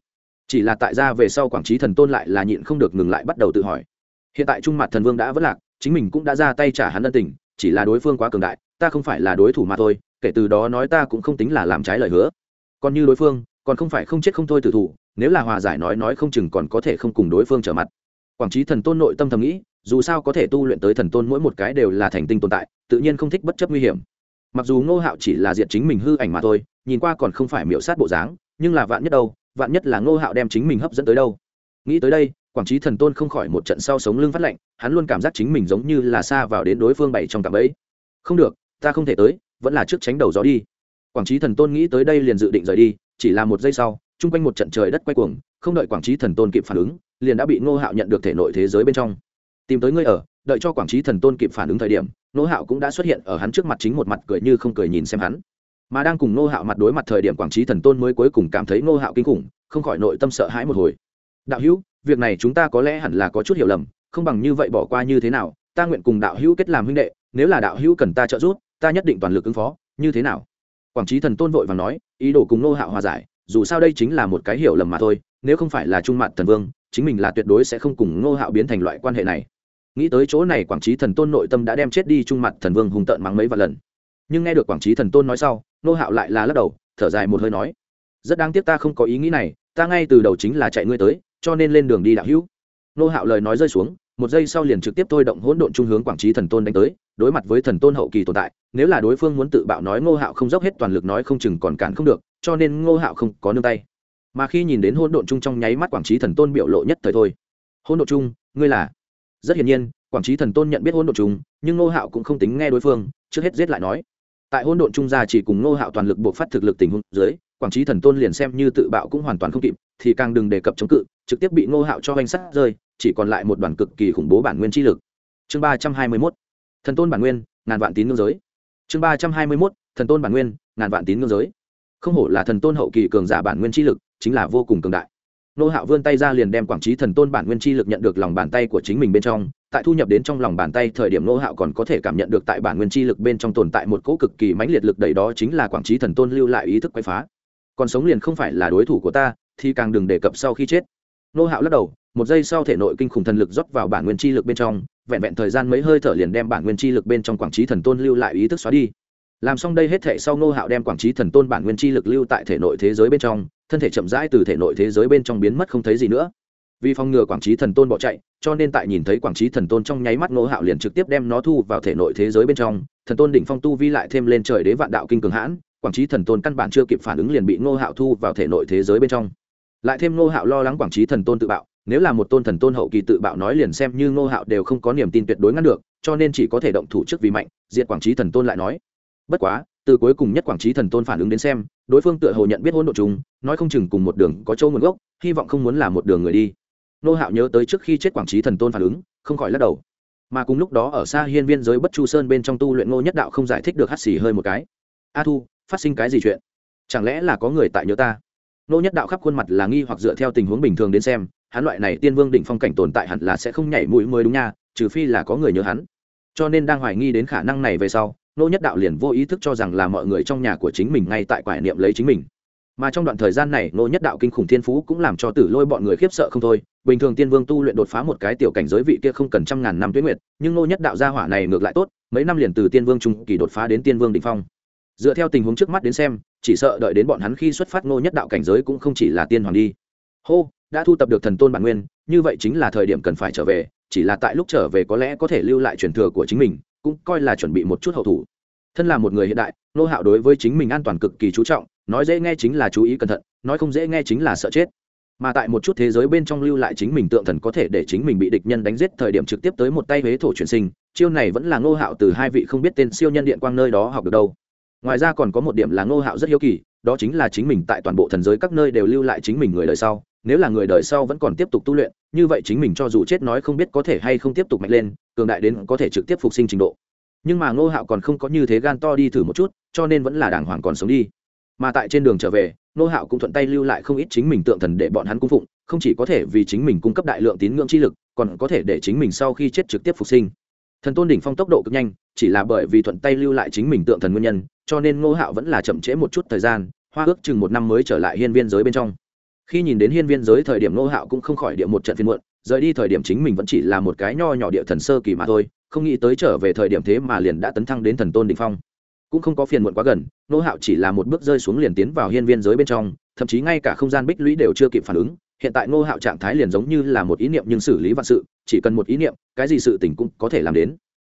Chỉ là tại ra về sau quảng trí thần tôn lại là nhịn không được ngừng lại bắt đầu tự hỏi. Hiện tại trung mặt thần vương đã vất lạc, chính mình cũng đã ra tay trả hắn ân tình, chỉ là đối phương quá cường đại, ta không phải là đối thủ mà thôi kể từ đó nói ta cũng không tính là làm trái lời hứa. Còn như đối phương, còn không phải không chết không thôi tử thủ, nếu là hòa giải nói nói không chừng còn có thể không cùng đối phương trở mặt. Quảng trí thần tôn nội tâm thầm nghĩ, dù sao có thể tu luyện tới thần tôn mỗi một cái đều là thành tinh tồn tại, tự nhiên không thích bất chấp nguy hiểm. Mặc dù ngô hạo chỉ là diện chính mình hư ảnh mà thôi, nhìn qua còn không phải miễu sát bộ dáng, nhưng là vạn nhất đâu, vạn nhất là ngô hạo đem chính mình hấp dẫn tới đâu. Nghĩ tới đây, quảng trí thần tôn không khỏi một trận sau sống lưng phát lạnh, hắn luôn cảm giác chính mình giống như là xa vào đến đối phương bảy trong cạm ấy không được, ta không thể tới vẫn là trước tránh đầu gió đi. Quảng trí thần tôn nghĩ tới đây liền dự định rời đi, chỉ là một giây sau, chung quanh một trận trời đất quay cuồng, không đợi quảng trí thần tôn kịp phản ứng, liền đã bị ngô hạo nhận được thể nội thế giới bên trong. Tìm tới ngươi ở, đợi cho quảng trí thần tôn kịp phản ứng thời điểm, ngô hạo cũng đã xuất hiện ở hắn trước mặt chính một mặt cười như không cười nhìn xem hắn. Mà đang cùng ngô hạo mặt đối mặt thời điểm quảng trí thần tôn mới cuối cùng cảm thấy ngô hạo kinh khủng, không khỏi nội tâm sợ hãi một hồi. Đạo hữu, việc này chúng ta có lẽ hẳn là có chút hiểu lầm, không bằng như vậy bỏ qua như thế nào, ta nguyện cùng đạo hữu kết làm huynh đệ, nếu là đạo hữu cần ta trợ giúp ta nhất định toàn lực ứng phó, như thế nào? Quảng trí thần tôn vội và nói, ý đồ cùng nô hạo hòa giải, dù sao đây chính là một cái hiểu lầm mà thôi, nếu không phải là trung Mạn thần vương, chính mình là tuyệt đối sẽ không cùng nô hạo biến thành loại quan hệ này. Nghĩ tới chỗ này, quảng trí thần tôn nội tâm đã đem chết đi trung mặt thần vương hùng tợn mắng mấy vài lần. Nhưng nghe được quảng trí thần tôn nói sau nô hạo lại là lắc đầu, thở dài một hơi nói, rất đáng tiếc ta không có ý nghĩ này, ta ngay từ đầu chính là chạy ngươi tới, cho nên lên đường đi đạo hữu. Nô hạo lời nói rơi xuống một giây sau liền trực tiếp thôi động hỗn độn trung hướng quảng trí thần tôn đánh tới, đối mặt với thần tôn hậu kỳ tồn tại, nếu là đối phương muốn tự bạo nói ngô hạo không dốc hết toàn lực nói không chừng còn cản không được, cho nên ngô hạo không có nương tay. Mà khi nhìn đến hỗn độn trung trong nháy mắt quảng trí thần tôn biểu lộ nhất thời thôi. Hỗn độn trung, ngươi là? Rất hiển nhiên, quảng trí thần tôn nhận biết hỗn độn trung, nhưng ngô hạo cũng không tính nghe đối phương, trước hết giết lại nói. Tại hỗn độn trung gia chỉ cùng ngô hạo toàn lực buộc phát thực lực tình huống dưới, quảng trí thần tôn liền xem như tự bạo cũng hoàn toàn không kịp, thì càng đừng đề cập chống cự, trực tiếp bị ngô hạo cho danh sắt rơi chỉ còn lại một đoàn cực kỳ khủng bố bản nguyên chi lực. Chương ba trăm hai mươi mốt, thần tôn bản nguyên, ngàn vạn tín ngưỡng giới. Chương ba trăm hai mươi mốt, thần tôn bản nguyên, ngàn vạn tín ngưỡng giới. Không hổ là thần tôn hậu kỳ cường giả bản nguyên chi lực, chính là vô cùng cường đại. Nô hạo vươn tay ra liền đem quảng trí thần tôn bản nguyên chi lực nhận được lòng bàn tay của chính mình bên trong, tại thu nhập đến trong lòng bàn tay thời điểm nô hạo còn có thể cảm nhận được tại bản nguyên chi lực bên trong tồn tại một cỗ cực kỳ mãnh liệt lực đầy đó chính là quảng trí thần tôn lưu lại ý thức quay phá. Còn sống liền không phải là đối thủ của ta, thì càng đừng đề cập sau khi chết. Nô hạo lắc đầu một giây sau thể nội kinh khủng thần lực rót vào bản nguyên chi lực bên trong, vẹn vẹn thời gian mấy hơi thở liền đem bản nguyên chi lực bên trong quảng trí thần tôn lưu lại ý thức xóa đi. Làm xong đây hết thể sau nô hạo đem quảng trí thần tôn bản nguyên chi lực lưu tại thể nội thế giới bên trong, thân thể chậm rãi từ thể nội thế giới bên trong biến mất không thấy gì nữa. Vì phòng ngừa quảng trí thần tôn bỏ chạy, cho nên tại nhìn thấy quảng trí thần tôn trong nháy mắt nô hạo liền trực tiếp đem nó thu vào thể nội thế giới bên trong, thần tôn đỉnh phong tu vi lại thêm lên trời đế vạn đạo kinh cường hãn, quảng trí thần tôn căn bản chưa kịp phản ứng liền bị nô hạo thu vào thể nội thế giới bên trong. Lại thêm nô hạo lo lắng quảng trí thần tôn tự bạo nếu là một tôn thần tôn hậu kỳ tự bạo nói liền xem như nô hạo đều không có niềm tin tuyệt đối ngăn được, cho nên chỉ có thể động thủ trước vì mạnh, diệt quảng trí thần tôn lại nói. Bất quá, từ cuối cùng nhất quảng trí thần tôn phản ứng đến xem, đối phương tựa hồ nhận biết hôn đ ộ chúng nói không chừng cùng một đường có châu nguồn gốc, hy vọng không muốn là một đường người đi. Nô hạo nhớ tới trước khi chết quảng trí thần tôn phản ứng, không khỏi lắc đầu. Mà cùng lúc đó ở xa hiên viên giới bất chu sơn bên trong tu luyện ngô nhất đạo không giải thích được hắt xì hơi một cái. A thu, phát sinh cái gì chuyện? Chẳng lẽ là có người tại nhớ ta? Nô nhất đạo khắp khuôn mặt là nghi hoặc dựa theo tình huống bình thường đến xem hắn loại này tiên vương đỉnh phong cảnh tồn tại hẳn là sẽ không nhảy mũi mới đúng nha, trừ phi là có người nhớ hắn. Cho nên đang hoài nghi đến khả năng này về sau, nô nhất đạo liền vô ý thức cho rằng là mọi người trong nhà của chính mình ngay tại quải niệm lấy chính mình. Mà trong đoạn thời gian này, nô nhất đạo kinh khủng thiên phú cũng làm cho tử lôi bọn người khiếp sợ không thôi. Bình thường tiên vương tu luyện đột phá một cái tiểu cảnh giới vị kia không cần trăm ngàn năm tuyết nguyệt, nhưng nô nhất đạo gia hỏa này ngược lại tốt, mấy năm liền từ tiên vương trung kỳ đột phá đến tiên vương đỉnh phong. Dựa theo tình huống trước mắt đến xem, chỉ sợ đợi đến bọn hắn khi xuất phát nô nhất đạo cảnh giới cũng không chỉ là tiên hoàng đi. Hô đã thu tập được thần tôn bản nguyên, như vậy chính là thời điểm cần phải trở về, chỉ là tại lúc trở về có lẽ có thể lưu lại truyền thừa của chính mình, cũng coi là chuẩn bị một chút hậu thủ. Thân là một người hiện đại nô hạo đối với chính mình an toàn cực kỳ chú trọng, nói dễ nghe chính là chú ý cẩn thận, nói không dễ nghe chính là sợ chết. Mà tại một chút thế giới bên trong lưu lại chính mình tượng thần có thể để chính mình bị địch nhân đánh giết thời điểm trực tiếp tới một tay huế thổ chuyển sinh, chiêu này vẫn là ngô hạo từ hai vị không biết tên siêu nhân điện quang nơi đó học được đâu. Ngoài ra còn có một điểm là ngô hạo rất hiếu kỳ đó chính là chính mình tại toàn bộ thần giới các nơi đều lưu lại chính mình người đời sau, nếu là người đời sau vẫn còn tiếp tục tu luyện, như vậy chính mình cho dù chết nói không biết có thể hay không tiếp tục mạnh lên, cường đại đến có thể trực tiếp phục sinh trình độ. Nhưng mà ngô hạo còn không có như thế gan to đi thử một chút, cho nên vẫn là đàng hoàng còn sống đi. Mà tại trên đường trở về, ngô hạo cũng thuận tay lưu lại không ít chính mình tượng thần để bọn hắn cung phụng, không chỉ có thể vì chính mình cung cấp đại lượng tín ngưỡng chi lực, còn có thể để chính mình sau khi chết trực tiếp phục sinh thần tôn đỉnh phong tốc độ cực nhanh, chỉ là bởi vì thuận tay lưu lại chính mình tượng thần nguyên nhân, cho nên ngô hạo vẫn là chậm trễ một chút thời gian, hoa ước chừng một năm mới trở lại hiên viên giới bên trong. Khi nhìn đến hiên viên giới thời điểm ngô hạo cũng không khỏi địa một trận phiên muộn, rời đi thời điểm chính mình vẫn chỉ là một cái nho nhỏ địa thần sơ kỳ mà thôi, không nghĩ tới trở về thời điểm thế mà liền đã tấn thăng đến thần tôn đỉnh phong. Cũng không có phiền muộn quá gần nô hạo chỉ là một bước rơi xuống liền tiến vào hiên viên giới bên trong, thậm chí ngay cả không gian bích lũy đều chưa kịp phản ứng hiện tại nô hạo trạng thái liền giống như là một ý niệm nhưng xử lý vạn sự, chỉ cần một ý niệm, cái gì sự tình cũng có thể làm đến.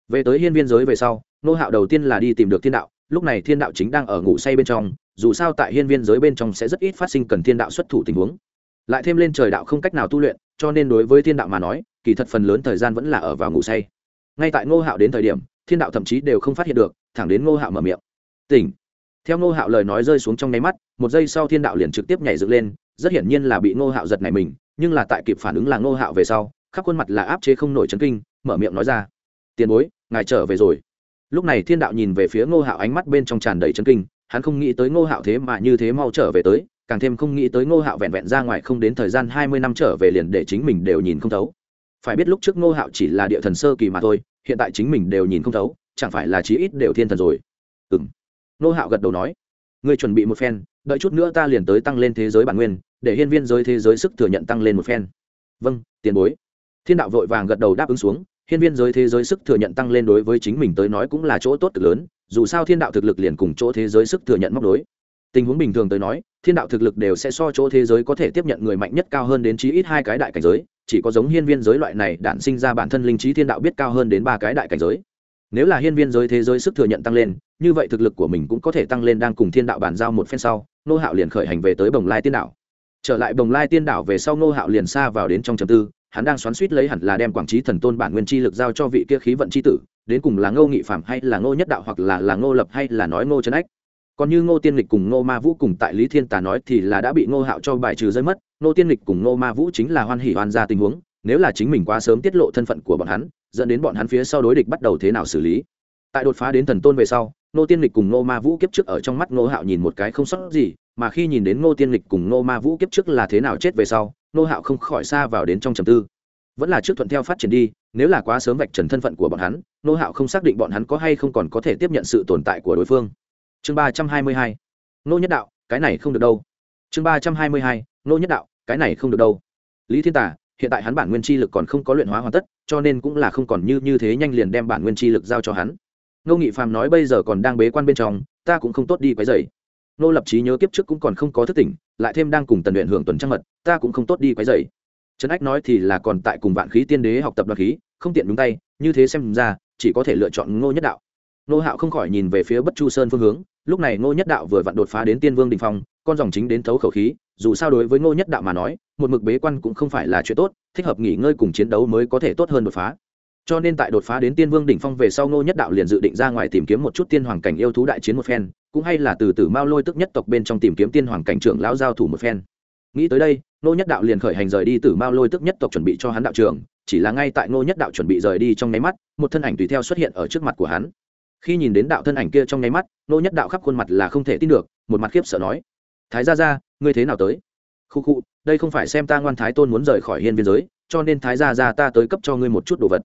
Về tới hiên viên giới về sau nô hạo đầu tiên là đi tìm được thiên đạo, lúc này thiên đạo chính đang ở ngủ say bên trong, dù sao tại hiên viên giới bên trong sẽ rất ít phát sinh cần thiên đạo xuất thủ tình huống. Lại thêm lên trời đạo không cách nào tu luyện, cho nên đối với thiên đạo mà nói, kỳ thật phần lớn thời gian vẫn là ở vào ngủ say. Ngay tại ngô hạo đến thời điểm, thiên đạo thậm chí đều không phát hiện được, thẳng đến ngô hạo mở miệng. Tỉnh. Theo ngô hạo lời nói rơi xuống trong nháy mắt, một giây sau thiên đạo liền trực tiếp nhảy dựng lên rất hiển nhiên là bị ngô hạo giật này mình, nhưng là tại kịp phản ứng là ngô hạo về sau, khắp khuôn mặt là áp chế không nổi chấn kinh, mở miệng nói ra, tiền bối, ngài trở về rồi. Lúc này thiên đạo nhìn về phía ngô hạo ánh mắt bên trong tràn đầy chấn kinh, hắn không nghĩ tới ngô hạo thế mà như thế mau trở về tới, càng thêm không nghĩ tới ngô hạo vẹn vẹn ra ngoài không đến thời gian hai mươi năm trở về liền để chính mình đều nhìn không thấu. Phải biết lúc trước ngô hạo chỉ là địa thần sơ kỳ mà thôi, hiện tại chính mình đều nhìn không thấu, chẳng phải là chí ít đều thiên thần rồi. Ừ m ngô hạo gật đầu nói, ngươi chuẩn bị một phen đợi chút nữa ta liền tới tăng lên thế giới bản nguyên, để hiên viên giới thế giới sức thừa nhận tăng lên một phen. Vâng tiền bối. Thiên đạo vội vàng gật đầu đáp ứng xuống, hiên viên giới thế giới sức thừa nhận tăng lên đối với chính mình tới nói cũng là chỗ tốt cực lớn, dù sao thiên đạo thực lực liền cùng chỗ thế giới sức thừa nhận móc đối tình huống bình thường tới nói, thiên đạo thực lực đều sẽ so chỗ thế giới có thể tiếp nhận người mạnh nhất cao hơn đến chí ít hai cái đại cảnh giới, chỉ có giống hiên viên giới loại này đản sinh ra bản thân linh trí thiên đạo biết cao hơn đến ba cái đại cảnh giới nếu là hiên viên giới thế giới sức thừa nhận tăng lên, như vậy thực lực của mình cũng có thể tăng lên đang cùng thiên đạo bàn giao một phen sau nô hạo liền khởi hành về tới bồng lai tiên đảo. Trở lại bồng lai tiên đảo về sau nô hạo liền xa vào đến trong trầm tư, hắn đang xoắn suýt lấy hẳn là đem quảng trí thần tôn bản nguyên chi lực giao cho vị kia khí vận chi tử, đến cùng là ngô nghị phạm hay là ngô nhất đạo hoặc là là ngô lập hay là nói ngô trấn ách. Còn như ngô tiên lịch cùng ngô ma vũ cùng tại lý thiên tà nói thì là đã bị ngô hạo cho bài trừ rơi mất, ngô tiên lịch cùng ngô ma vũ chính là hoan hỉ hoan ra tình huống nếu là chính mình quá sớm tiết lộ thân phận của bọn hắn, dẫn đến bọn hắn phía sau đối địch bắt đầu thế nào xử lý. Tại đột phá đến thần tôn về sau nô tiên lịch cùng nô ma vũ kiếp trước ở trong mắt nô hạo nhìn một cái không sót gì, mà khi nhìn đến nô tiên lịch cùng nô ma vũ kiếp trước là thế nào chết về sau nô hạo không khỏi xa vào đến trong trầm tư. Vẫn là trước thuận theo phát triển đi, nếu là quá sớm vạch trần thân phận của bọn hắn nô hạo không xác định bọn hắn có hay không còn có thể tiếp nhận sự tồn tại của đối phương. Chương ba trăm hai mươi hai. Nô nhất đạo, cái này không được đâu. Chương ba trăm hai mươi hai. Nô nhất đạo, cái này không được đâu. Lý thiên tả hiện tại hắn bản nguyên chi lực còn không có luyện hóa hoàn tất, cho nên cũng là không còn như như thế nhanh liền đem bản nguyên chi lực giao cho hắn. Ngô nghị phàm nói bây giờ còn đang bế quan bên trong, ta cũng không tốt đi quấy dày nô lập trí nhớ kiếp trước cũng còn không có thức tỉnh, lại thêm đang cùng tần luyện hưởng tuần trăng mật, ta cũng không tốt đi quấy dày trấn ách nói thì là còn tại cùng vạn khí tiên đế học tập đoạt khí, không tiện đúng tay, như thế xem ra, chỉ có thể lựa chọn ngô nhất đạo. Nô hạo không khỏi nhìn về phía bất chu sơn phương hướng, lúc này ngô nhất đạo vừa vặn đột phá đến tiên vương đình phong, con dòng chính đến thấu khẩu khí dù sao đối với ngô nhất đạo mà nói, một mực bế quan cũng không phải là chuyện tốt, thích hợp nghỉ ngơi cùng chiến đấu mới có thể tốt hơn đột phá. Cho nên tại đột phá đến tiên vương đỉnh phong về sau, ngô nhất đạo liền dự định ra ngoài tìm kiếm một chút tiên hoàng cảnh yêu thú đại chiến một phen, cũng hay là từ từ mao lôi tức nhất tộc bên trong tìm kiếm tiên hoàng cảnh trưởng lão giao thủ một phen. Nghĩ tới đây, ngô nhất đạo liền khởi hành rời đi từ mao lôi tức nhất tộc chuẩn bị cho hắn đạo trường, chỉ là ngay tại ngô nhất đạo chuẩn bị rời đi trong nháy mắt, một thân ảnh tùy theo xuất hiện ở trước mặt của hắn. Khi nhìn đến đạo thân ảnh kia trong nháy mắt, Ngô nhất đạo khắp khuôn mặt là không thể tin được, một mặt khiếp sợ nói thái gia gia, ngươi thế nào tới? Khu khu đây không phải xem ta ngoan thái tôn muốn rời khỏi hiên biên giới, cho nên thái gia gia ta tới cấp cho ngươi một chút đồ vật.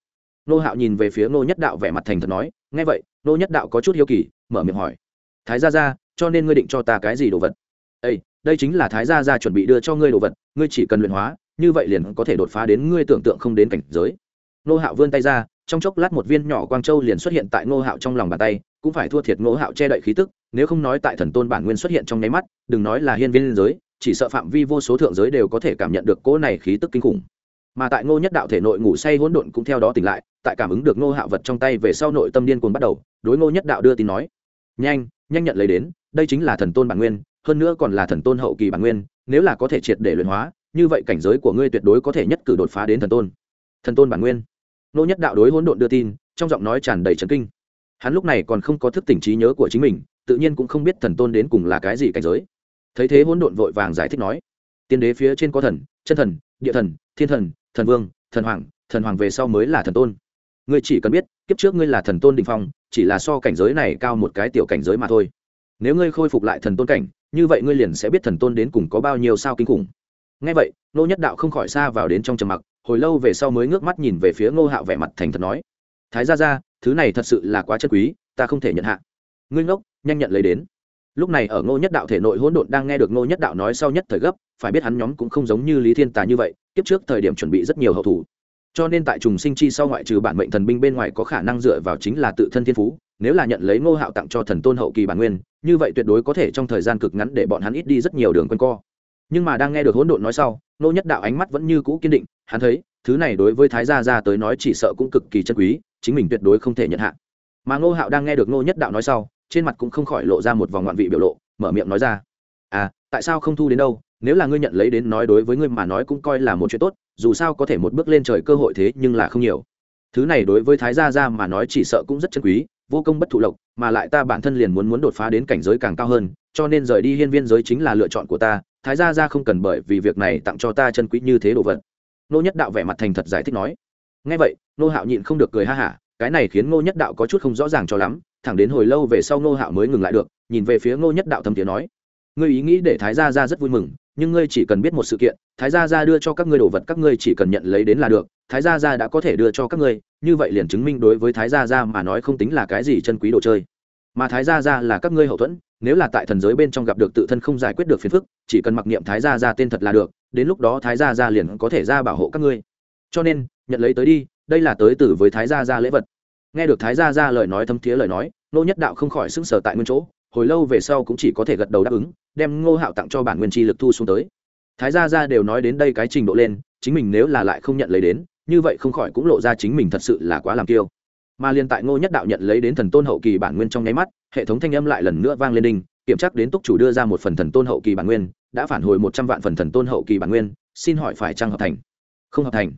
Nô hạo nhìn về phía nô nhất đạo vẻ mặt thành thật nói, nghe vậy nô nhất đạo có chút hiếu kỳ, mở miệng hỏi. Thái gia gia, cho nên ngươi định cho ta cái gì đồ vật? Ây đây chính là thái gia gia chuẩn bị đưa cho ngươi đồ vật, ngươi chỉ cần luyện hóa, như vậy liền có thể đột phá đến ngươi tưởng tượng không đến cảnh giới. Nô hạo vươn tay ra, trong chốc lát một viên nhỏ quang châu liền xuất hiện tại ngô hạo trong lòng bàn tay cũng phải thua thiệt ngô hạo che đậy khí tức, nếu không nói tại thần tôn bản nguyên xuất hiện trong nháy mắt, đừng nói là hiên viên giới, chỉ sợ phạm vi vô số thượng giới đều có thể cảm nhận được cỗ này khí tức kinh khủng. Mà tại ngô nhất đạo thể nội ngủ say hỗn độn cũng theo đó tỉnh lại, tại cảm ứng được ngô hạo vật trong tay về sau nội tâm điên cuồng bắt đầu, đối ngô nhất đạo đưa tin nói, nhanh nhanh nhận lấy đến, đây chính là thần tôn bản nguyên, hơn nữa còn là thần tôn hậu kỳ bản nguyên, nếu là có thể triệt để luyện hóa, như vậy cảnh giới của ngươi tuyệt đối có thể nhất cử đột phá đến thần tôn. Thần tôn bản nguyên. Ngô nhất đạo đối hỗn độn đưa tin, trong giọng nói tràn đầy trấn kinh hắn lúc này còn không có thức tỉnh trí nhớ của chính mình, tự nhiên cũng không biết thần tôn đến cùng là cái gì cảnh giới. Thấy thế hỗn độn vội vàng giải thích nói, tiên đế phía trên có thần, chân thần, địa thần, thiên thần thần vương, thần hoàng thần hoàng về sau mới là thần tôn. Ngươi chỉ cần biết, kiếp trước ngươi là thần tôn định phong, chỉ là so cảnh giới này cao một cái tiểu cảnh giới mà thôi. Nếu ngươi khôi phục lại thần tôn cảnh, như vậy ngươi liền sẽ biết thần tôn đến cùng có bao nhiêu sao kinh khủng. Ngay vậy nô nhất đạo không khỏi xa vào đến trong trầm mặc, hồi lâu về sau mới ngước mắt nhìn về phía ngô hạo vẻ mặt thành thật nói, thái ra ra thứ này thật sự là quá chân quý, ta không thể nhận hạ. Ngươi ngốc, nhanh nhận lấy đến. Lúc này ở ngô nhất đạo thể nội hỗn độn đang nghe được ngô nhất đạo nói sau nhất thời gấp, phải biết hắn nhóm cũng không giống như lý thiên tà như vậy, kiếp trước thời điểm chuẩn bị rất nhiều hậu thủ. Cho nên tại trùng sinh chi sau ngoại trừ bản mệnh thần binh bên ngoài có khả năng dựa vào chính là tự thân thiên phú, nếu là nhận lấy ngô hạo tặng cho thần tôn hậu kỳ bản nguyên, như vậy tuyệt đối có thể trong thời gian cực ngắn để bọn hắn ít đi rất nhiều đường quân co. Nhưng mà đang nghe được hỗn độn nói sau, Ngô nhất đạo ánh mắt vẫn như cũ kiên định, hắn thấy, thứ này đối với thái gia gia tới nói chỉ sợ cũng cực kỳ chân quý chính mình tuyệt đối không thể nhận hạ. Mà ngô hạo đang nghe được ngô nhất đạo nói sau, trên mặt cũng không khỏi lộ ra một vòng ngoạn vị biểu lộ, mở miệng nói ra à tại sao không thu đến đâu? Nếu là ngươi nhận lấy đến nói đối với ngươi mà nói cũng coi là một chuyện tốt, dù sao có thể một bước lên trời cơ hội thế nhưng là không nhiều. Thứ này đối với thái gia gia mà nói chỉ sợ cũng rất chân quý, vô công bất thụ lộc, mà lại ta bản thân liền muốn muốn đột phá đến cảnh giới càng cao hơn, cho nên rời đi hiên viên giới chính là lựa chọn của ta, thái gia gia không cần bởi vì việc này tặng cho ta chân quý như thế đồ vật. Nô nhất đạo vẻ mặt thành thật giải thích nói ngay vậy nô hạo nhịn không được cười ha hả, cái này khiến Ngô nhất đạo có chút không rõ ràng cho lắm, thẳng đến hồi lâu về sau Ngô hạo mới ngừng lại được, nhìn về phía Ngô nhất đạo thâm tiếng nói, ngươi ý nghĩ để thái gia gia rất vui mừng, nhưng ngươi chỉ cần biết một sự kiện, thái gia gia đưa cho các ngươi đồ vật các ngươi chỉ cần nhận lấy đến là được, thái gia gia đã có thể đưa cho các ngươi, như vậy liền chứng minh đối với thái gia gia mà nói không tính là cái gì chân quý đồ chơi. Mà thái gia gia là các ngươi hậu thuẫn, nếu là tại thần giới bên trong gặp được tự thân không giải quyết được phiền phức, chỉ cần mặc niệm thái gia gia tên thật là được, đến lúc đó thái gia gia liền có thể ra bảo hộ các ngươi cho nên, nhận lấy tới đi, đây là tới từ với thái gia gia lễ vật. Nghe được thái gia gia lời nói thấm thiế lời nói nô nhất đạo không khỏi sững sờ tại nguyên chỗ, hồi lâu về sau cũng chỉ có thể gật đầu đáp ứng, đem ngô hạo tặng cho bản nguyên chi lực thu xuống tới. Thái gia gia đều nói đến đây cái trình độ lên, chính mình nếu là lại không nhận lấy đến, như vậy không khỏi cũng lộ ra chính mình thật sự là quá làm kiêu. Mà liên tại ngô nhất đạo nhận lấy đến thần tôn hậu kỳ bản nguyên trong nháy mắt, hệ thống thanh âm lại lần nữa vang lên đinh, kiểm tra đến túc chủ đưa ra một phần thần tôn hậu kỳ bản nguyên, đã phản hồi một trăm vạn phần thần tôn hậu kỳ bản nguyên, xin hỏi phải trang hợp thành? Không hợp thành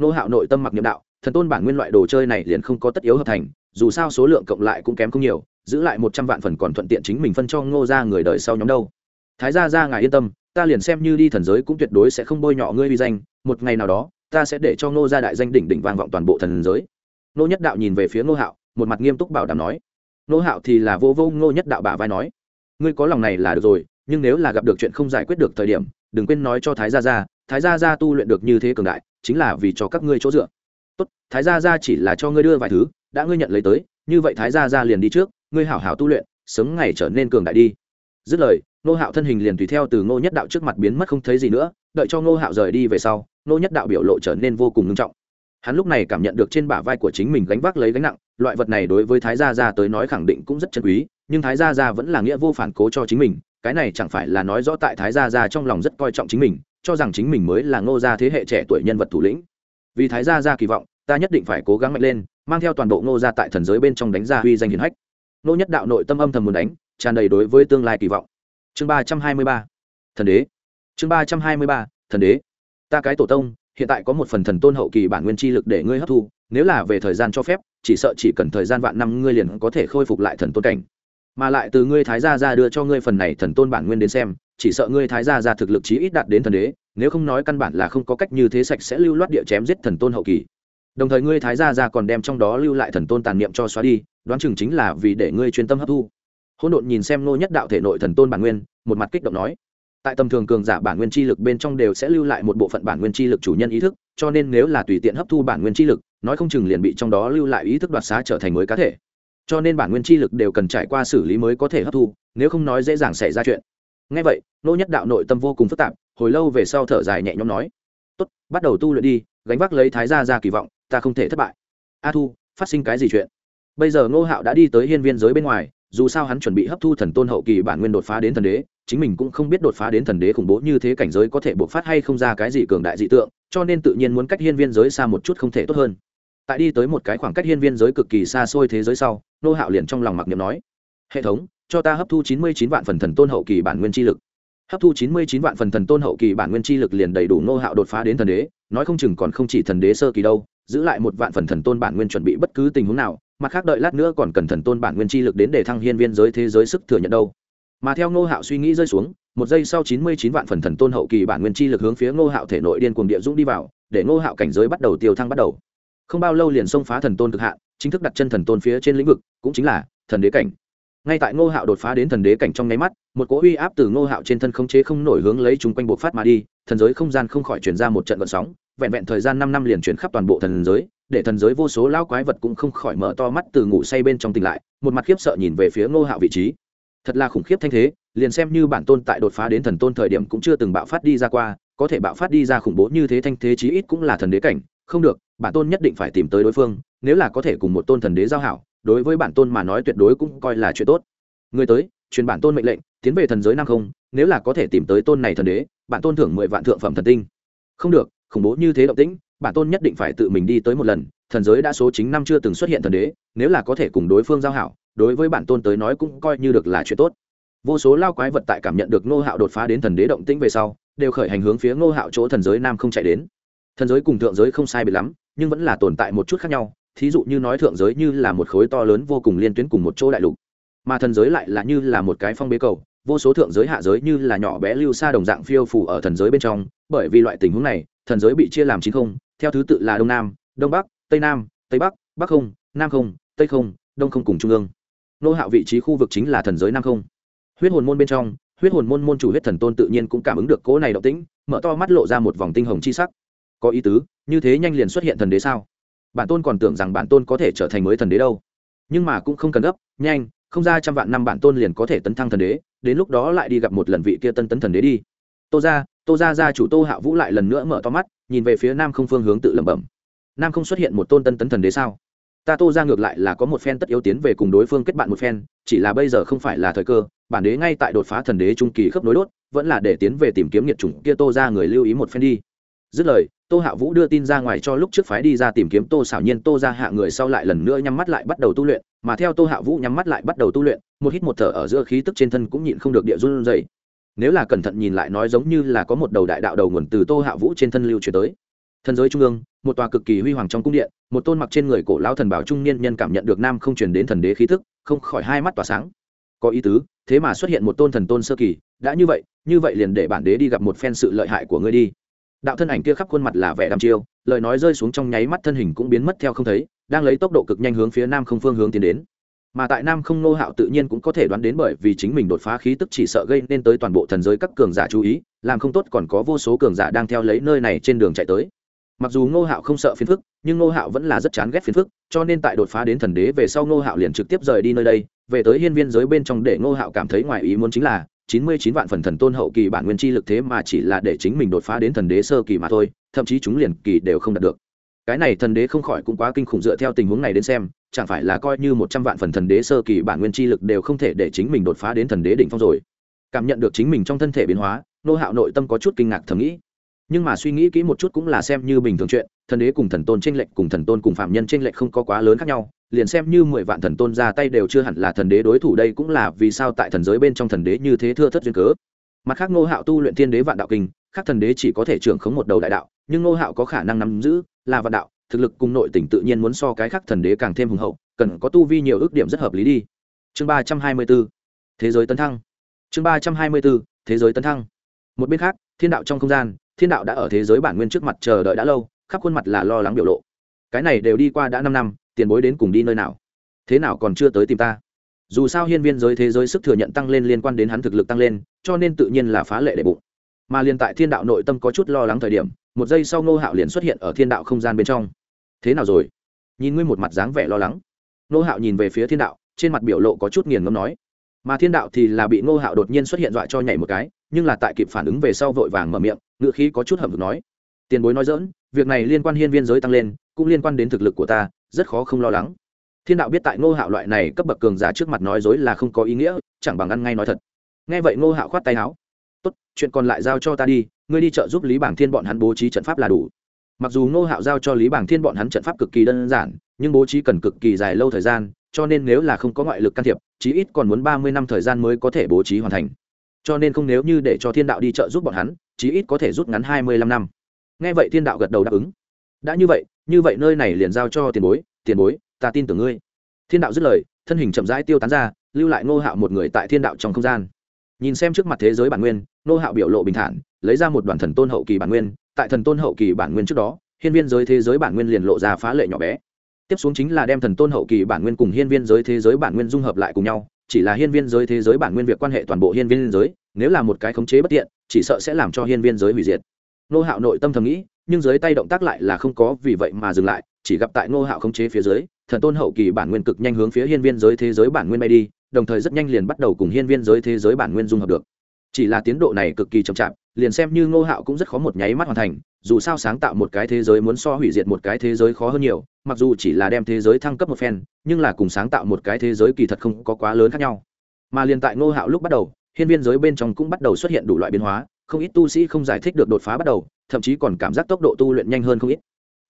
nô hạo nội tâm mặc nhiệm đạo, thần tôn bản nguyên loại đồ chơi này liền không có tất yếu hợp thành, dù sao số lượng cộng lại cũng kém không nhiều, giữ lại một trăm vạn phần còn thuận tiện chính mình phân cho ngô ra người đời sau nhóm đâu. Thái gia ra ngài yên tâm, ta liền xem như đi thần giới cũng tuyệt đối sẽ không bôi nhọ ngươi uy danh, một ngày nào đó, ta sẽ để cho ngô ra đại danh đỉnh đỉnh vang vọng toàn bộ thần giới. Ngô nhất đạo nhìn về phía ngô hạo, một mặt nghiêm túc bảo đảm nói. Ngô hạo thì là vô vô ngô nhất đạo bả vai nói. Ngươi có lòng này là được rồi, nhưng nếu là gặp được chuyện không giải quyết được thời điểm, đừng quên nói cho thái gia gia thái gia gia tu luyện được như thế cường đại, chính là vì cho các ngươi chỗ dựa. Tốt, thái gia gia chỉ là cho ngươi đưa vài thứ, đã ngươi nhận lấy tới, như vậy thái gia gia liền đi trước, ngươi hảo hảo tu luyện, sớm ngày trở nên cường đại đi. Dứt lời nô hạo thân hình liền tùy theo từ ngô nhất đạo trước mặt biến mất không thấy gì nữa, đợi cho ngô hạo rời đi về sau, Ngô nhất đạo biểu lộ trở nên vô cùng nghiêm trọng. Hắn lúc này cảm nhận được trên bả vai của chính mình gánh vác lấy gánh nặng, loại vật này đối với thái gia gia tới nói khẳng định cũng rất chân quý, nhưng thái gia gia vẫn là nghĩa vô phản cố cho chính mình, cái này chẳng phải là nói rõ tại thái gia gia trong lòng rất coi trọng chính mình cho rằng chính mình mới là ngô gia thế hệ trẻ tuổi nhân vật thủ lĩnh. Vì thái gia gia kỳ vọng, ta nhất định phải cố gắng mạnh lên, mang theo toàn bộ ngô gia tại thần giới bên trong đánh ra huy danh hiển hách. Ngô nhất đạo nội tâm âm thầm muốn đánh, tràn đầy đối với tương lai kỳ vọng. Chương ba trăm hai mươi ba. Thần đế. Chương ba trăm hai mươi ba. Thần đế. Ta cái tổ tông, hiện tại có một phần thần tôn hậu kỳ bản nguyên chi lực để ngươi hấp thu, nếu là về thời gian cho phép, chỉ sợ chỉ cần thời gian vạn năm ngươi liền có thể khôi phục lại thần tôn cảnh. Mà lại từ ngươi thái gia ra đưa cho ngươi phần này thần tôn bản nguyên đến xem chỉ sợ ngươi thái gia ra thực lực chí ít đạt đến thần đế, nếu không nói căn bản là không có cách như thế sạch sẽ lưu loát địa chém giết thần tôn hậu kỳ. Đồng thời ngươi thái gia ra còn đem trong đó lưu lại thần tôn tàn niệm cho xóa đi, đoán chừng chính là vì để ngươi chuyên tâm hấp thu. Hỗn độn nhìn xem nô nhất đạo thể nội thần tôn bản nguyên, một mặt kích động nói, tại tầm thường cường giả bản nguyên chi lực bên trong đều sẽ lưu lại một bộ phận bản nguyên chi lực chủ nhân ý thức, cho nên nếu là tùy tiện hấp thu bản nguyên chi lực, nói không chừng liền bị trong đó lưu lại ý thức đoạt xá trở thành mới cá thể. Cho nên bản nguyên chi lực đều cần trải qua xử lý mới có thể hấp thu, nếu không nói dễ dàng xảy ra chuyện ngay vậy, nô nhất đạo nội tâm vô cùng phức tạp, hồi lâu về sau thở dài nhẹ nhõm nói, tốt, bắt đầu tu luyện đi, gánh vác lấy thái gia ra kỳ vọng, ta không thể thất bại. A thu, phát sinh cái gì chuyện? Bây giờ ngô hạo đã đi tới hiên viên giới bên ngoài, dù sao hắn chuẩn bị hấp thu thần tôn hậu kỳ bản nguyên đột phá đến thần đế, chính mình cũng không biết đột phá đến thần đế khủng bố như thế cảnh giới có thể bộc phát hay không ra cái gì cường đại dị tượng, cho nên tự nhiên muốn cách hiên viên giới xa một chút không thể tốt hơn. Tại đi tới một cái khoảng cách hiên viên giới cực kỳ xa xôi thế giới sau nô hạo liền trong lòng mặc niệm nói, hệ thống cho ta hấp thu chín mươi chín vạn phần thần tôn hậu kỳ bản nguyên chi lực. Hấp thu chín mươi chín vạn phần thần tôn hậu kỳ bản nguyên chi lực liền đầy đủ nô hạo đột phá đến thần đế, nói không chừng còn không chỉ thần đế sơ kỳ đâu, giữ lại một vạn phần thần tôn bản nguyên chuẩn bị bất cứ tình huống nào, mặt khác đợi lát nữa còn cần thần tôn bản nguyên chi lực đến để thăng hiên viên giới thế giới sức thừa nhận đâu. Mà theo ngô hạo suy nghĩ rơi xuống, một giây sau chín mươi chín vạn phần thần tôn hậu kỳ bản nguyên chi lực hướng phía ngô hạo thể nội điên cuồng địa dũng đi vào, để ngô hạo cảnh giới bắt đầu tiêu thăng bắt đầu. Không bao lâu liền xông phá thần tôn cực hạn, chính thức đặt chân thần tôn phía trên lĩnh vực, cũng chính là thần đế cảnh ngay tại ngô hạo đột phá đến thần đế cảnh trong nháy mắt, một cỗ uy áp từ ngô hạo trên thân không chế không nổi hướng lấy chúng quanh buộc phát mà đi, thần giới không gian không khỏi chuyển ra một trận vận sóng, vẹn vẹn thời gian năm năm liền chuyển khắp toàn bộ thần giới, để thần giới vô số lao quái vật cũng không khỏi mở to mắt từ ngủ say bên trong tỉnh lại, một mặt khiếp sợ nhìn về phía ngô hạo vị trí. Thật là khủng khiếp thanh thế, liền xem như bản tôn tại đột phá đến thần tôn thời điểm cũng chưa từng bạo phát đi ra qua, có thể bạo phát đi ra khủng bố như thế thanh thế chí ít cũng là thần đế cảnh, không được, bản tôn nhất định phải tìm tới đối phương, nếu là có thể cùng một tôn thần đế giao hảo đối với bản tôn mà nói tuyệt đối cũng coi là chuyện tốt. Người tới, truyền bản tôn mệnh lệnh, tiến về thần giới nam không, nếu là có thể tìm tới tôn này thần đế, bản tôn thưởng mười vạn thượng phẩm thần tinh. Không được, khủng bố như thế động tĩnh, bản tôn nhất định phải tự mình đi tới một lần, thần giới đã số chính năm chưa từng xuất hiện thần đế, nếu là có thể cùng đối phương giao hảo, đối với bản tôn tới nói cũng coi như được là chuyện tốt. Vô số lao quái vật tại cảm nhận được ngô hạo đột phá đến thần đế động tĩnh về sau, đều khởi hành hướng phía ngô hạo chỗ thần giới nam không chạy đến. Thần giới cùng thượng giới không sai biệt lắm, nhưng vẫn là tồn tại một chút khác nhau thí dụ như nói thượng giới như là một khối to lớn vô cùng liên tuyến cùng một chỗ đại lục, mà thần giới lại là như là một cái phong bế cầu, vô số thượng giới hạ giới như là nhỏ bé lưu xa đồng dạng phiêu phủ ở thần giới bên trong, bởi vì loại tình huống này, thần giới bị chia làm chín không, theo thứ tự là đông nam, đông bắc, tây nam, tây bắc bắc không, nam không, tây không, đông không cùng trung ương. Nô hạo vị trí khu vực chính là thần giới nam không. Huyết hồn môn bên trong, huyết hồn môn môn chủ huyết thần tôn tự nhiên cũng cảm ứng được cỗ này động tĩnh, mở to mắt lộ ra một vòng tinh hồng chi sắc. Có ý tứ, như thế nhanh liền xuất hiện thần đế sao? Bản tôn còn tưởng rằng bản tôn có thể trở thành mới thần đế đâu. Nhưng mà cũng không cần gấp, nhanh, không ra trăm vạn năm bản tôn liền có thể tấn thăng thần đế, đến lúc đó lại đi gặp một lần vị kia tân tấn thần đế đi. Tô ra tô ra ra chủ tô hạ vũ lại lần nữa mở to mắt, nhìn về phía nam không phương hướng tự lẩm bẩm. Nam không xuất hiện một tôn tân tấn thần đế sao? Ta tô ra ngược lại là có một phen tất yếu tiến về cùng đối phương kết bạn một phen, chỉ là bây giờ không phải là thời cơ, bản đế ngay tại đột phá thần đế trung kỳ khớp nối đốt, vẫn là để tiến về tìm kiếm nhiệt chủng kia tô ra người lưu ý một phen đi. Dứt lời tô hạ vũ đưa tin ra ngoài cho lúc trước phái đi ra tìm kiếm tô xảo nhiên, tô ra hạ người sau lại lần nữa nhắm mắt lại bắt đầu tu luyện, mà theo tô hạ vũ nhắm mắt lại bắt đầu tu luyện, một hít một thở ở giữa khí tức trên thân cũng nhịn không được địa run dày nếu là cẩn thận nhìn lại nói giống như là có một đầu đại đạo đầu nguồn từ tô hạ vũ trên thân lưu truyền tới. Thần giới trung ương, một tòa cực kỳ huy hoàng trong cung điện, một tôn mặc trên người cổ lao thần bảo trung niên nhân cảm nhận được nam không truyền đến thần đế khí thức không khỏi hai mắt tỏa sáng. Có ý tứ, thế mà xuất hiện một tôn thần tôn sơ kỳ, đã như vậy như vậy liền để bản đế đi gặp một phen sự lợi hại của ngươi đi đạo thân ảnh kia khắp khuôn mặt là vẻ đăm chiêu, lời nói rơi xuống trong nháy mắt thân hình cũng biến mất theo không thấy, đang lấy tốc độ cực nhanh hướng phía nam không phương hướng tiến đến. Mà tại nam không nô hạo tự nhiên cũng có thể đoán đến bởi vì chính mình đột phá khí tức chỉ sợ gây nên tới toàn bộ thần giới các cường giả chú ý, làm không tốt còn có vô số cường giả đang theo lấy nơi này trên đường chạy tới. Mặc dù ngô hạo không sợ phiền phức, nhưng ngô hạo vẫn là rất chán ghét phiền phức, cho nên tại đột phá đến thần đế về sau ngô hạo liền trực tiếp rời đi nơi đây, về tới hiên viên giới bên trong để ngô hạo cảm thấy ngoài ý muốn chính là chín mươi chín vạn phần thần tôn hậu kỳ bản nguyên chi lực thế mà chỉ là để chính mình đột phá đến thần đế sơ kỳ mà thôi, thậm chí chúng liền kỳ đều không đạt được. Cái này thần đế không khỏi cũng quá kinh khủng dựa theo tình huống này đến xem, chẳng phải là coi như một trăm vạn phần thần đế sơ kỳ bản nguyên chi lực đều không thể để chính mình đột phá đến thần đế đỉnh phong rồi. Cảm nhận được chính mình trong thân thể biến hóa, nô hạo nội tâm có chút kinh ngạc thầm nghĩ nhưng mà suy nghĩ kỹ một chút cũng là xem như bình thường chuyện, thần đế cùng thần tôn tranh lệch cùng thần tôn cùng phạm nhân tranh lệch không có quá lớn khác nhau, liền xem như mười vạn thần tôn ra tay đều chưa hẳn là thần đế đối thủ đây cũng là vì sao tại thần giới bên trong thần đế như thế thưa thất duyên cớ. Mặt khác ngô hạo tu luyện thiên đế vạn đạo kinh, khác thần đế chỉ có thể trưởng khống một đầu đại đạo, nhưng ngô hạo có khả năng nắm giữ là vạn đạo, thực lực cùng nội tỉnh tự nhiên muốn so cái khác thần đế càng thêm hùng hậu, cần có tu vi nhiều ước điểm rất hợp lý đi. Chương ba trăm hai mươi b ố thế giới tấn thăng. Chương ba trăm hai mươi b ố thế giới tấn thăng. Một bên khác, thiên đạo trong không gian thiên đạo đã ở thế giới bản nguyên trước mặt chờ đợi đã lâu, khắp khuôn mặt là lo lắng biểu lộ. Cái này đều đi qua đã năm năm, tiền bối đến cùng đi nơi nào? Thế nào còn chưa tới tìm ta? Dù sao hiên viên giới thế giới sức thừa nhận tăng lên liên quan đến hắn thực lực tăng lên, cho nên tự nhiên là phá lệ đệ bụng. Mà liền tại thiên đạo nội tâm có chút lo lắng thời điểm, một giây sau ngô hạo liền xuất hiện ở thiên đạo không gian bên trong. Thế nào rồi? Nhìn ngươi một mặt dáng vẻ lo lắng. Ngô hạo nhìn về phía thiên đạo, trên mặt biểu lộ có chút nghiền ngâm nói. Mà thiên đạo thì là bị ngô hạo đột nhiên xuất hiện dọa cho nhảy một cái, nhưng là tại kịp phản ứng về sau vội vàng mở miệng ngự khí có chút hầm hực nói, tiền bối nói dỡn, việc này liên quan hiên viên giới tăng lên, cũng liên quan đến thực lực của ta, rất khó không lo lắng. Thiên đạo biết tại ngô hạo loại này cấp bậc cường giả trước mặt nói dối là không có ý nghĩa, chẳng bằng ăn ngay nói thật. Nghe vậy ngô hạo khoát tay áo, tốt, chuyện còn lại giao cho ta đi, ngươi đi chợ giúp lý bảng thiên bọn hắn bố trí trận pháp là đủ. Mặc dù ngô hạo giao cho lý bảng thiên bọn hắn trận pháp cực kỳ đơn giản, nhưng bố trí cần cực kỳ dài lâu thời gian, cho nên nếu là không có ngoại lực can thiệp, chí ít còn muốn ba mươi năm thời gian mới có thể bố trí hoàn thành. Cho nên không nếu như để cho thiên đạo đi chợ giúp bọn hắn chí ít có thể rút ngắn hai mươi lăm năm. Nghe vậy thiên đạo gật đầu đáp ứng. Đã như vậy như vậy nơi này liền giao cho tiền bối tiền bối, ta tin tưởng ngươi. Thiên đạo dứt lời, thân hình chậm rãi tiêu tán ra, lưu lại ngô hạo một người tại thiên đạo trong không gian. Nhìn xem trước mặt thế giới bản nguyên, ngô hạo biểu lộ bình thản, lấy ra một đoàn thần tôn hậu kỳ bản nguyên, tại thần tôn hậu kỳ bản nguyên trước đó, hiên viên giới thế giới bản nguyên liền lộ ra phá lệ nhỏ bé. Tiếp xuống chính là đem thần tôn hậu kỳ bản nguyên cùng hiên viên giới thế giới bản nguyên dung hợp lại cùng nhau, chỉ là hiên viên giới thế giới bản nguyên việc quan hệ toàn bộ hiên viên giới, nếu là một cái khống chế bất tiện chỉ sợ sẽ làm cho hiên viên giới hủy diệt. Nô hạo nội tâm thầm nghĩ, nhưng dưới tay động tác lại là không có, vì vậy mà dừng lại, chỉ gặp tại nô hạo khống chế phía dưới, thần tôn hậu kỳ bản nguyên cực nhanh hướng phía hiên viên giới thế giới bản nguyên bay đi, đồng thời rất nhanh liền bắt đầu cùng hiên viên giới thế giới bản nguyên dung hợp được. Chỉ là tiến độ này cực kỳ chậm chạp, liền xem như ngô hạo cũng rất khó một nháy mắt hoàn thành, dù sao sáng tạo một cái thế giới muốn so hủy diệt một cái thế giới khó hơn nhiều, mặc dù chỉ là đem thế giới thăng cấp một phen, nhưng là cùng sáng tạo một cái thế giới kỳ thật không có quá lớn khác nhau. Mà liền tại ngô hạo lúc bắt đầu hiên viên giới bên trong cũng bắt đầu xuất hiện đủ loại biến hóa, không ít tu sĩ không giải thích được đột phá bắt đầu, thậm chí còn cảm giác tốc độ tu luyện nhanh hơn không ít.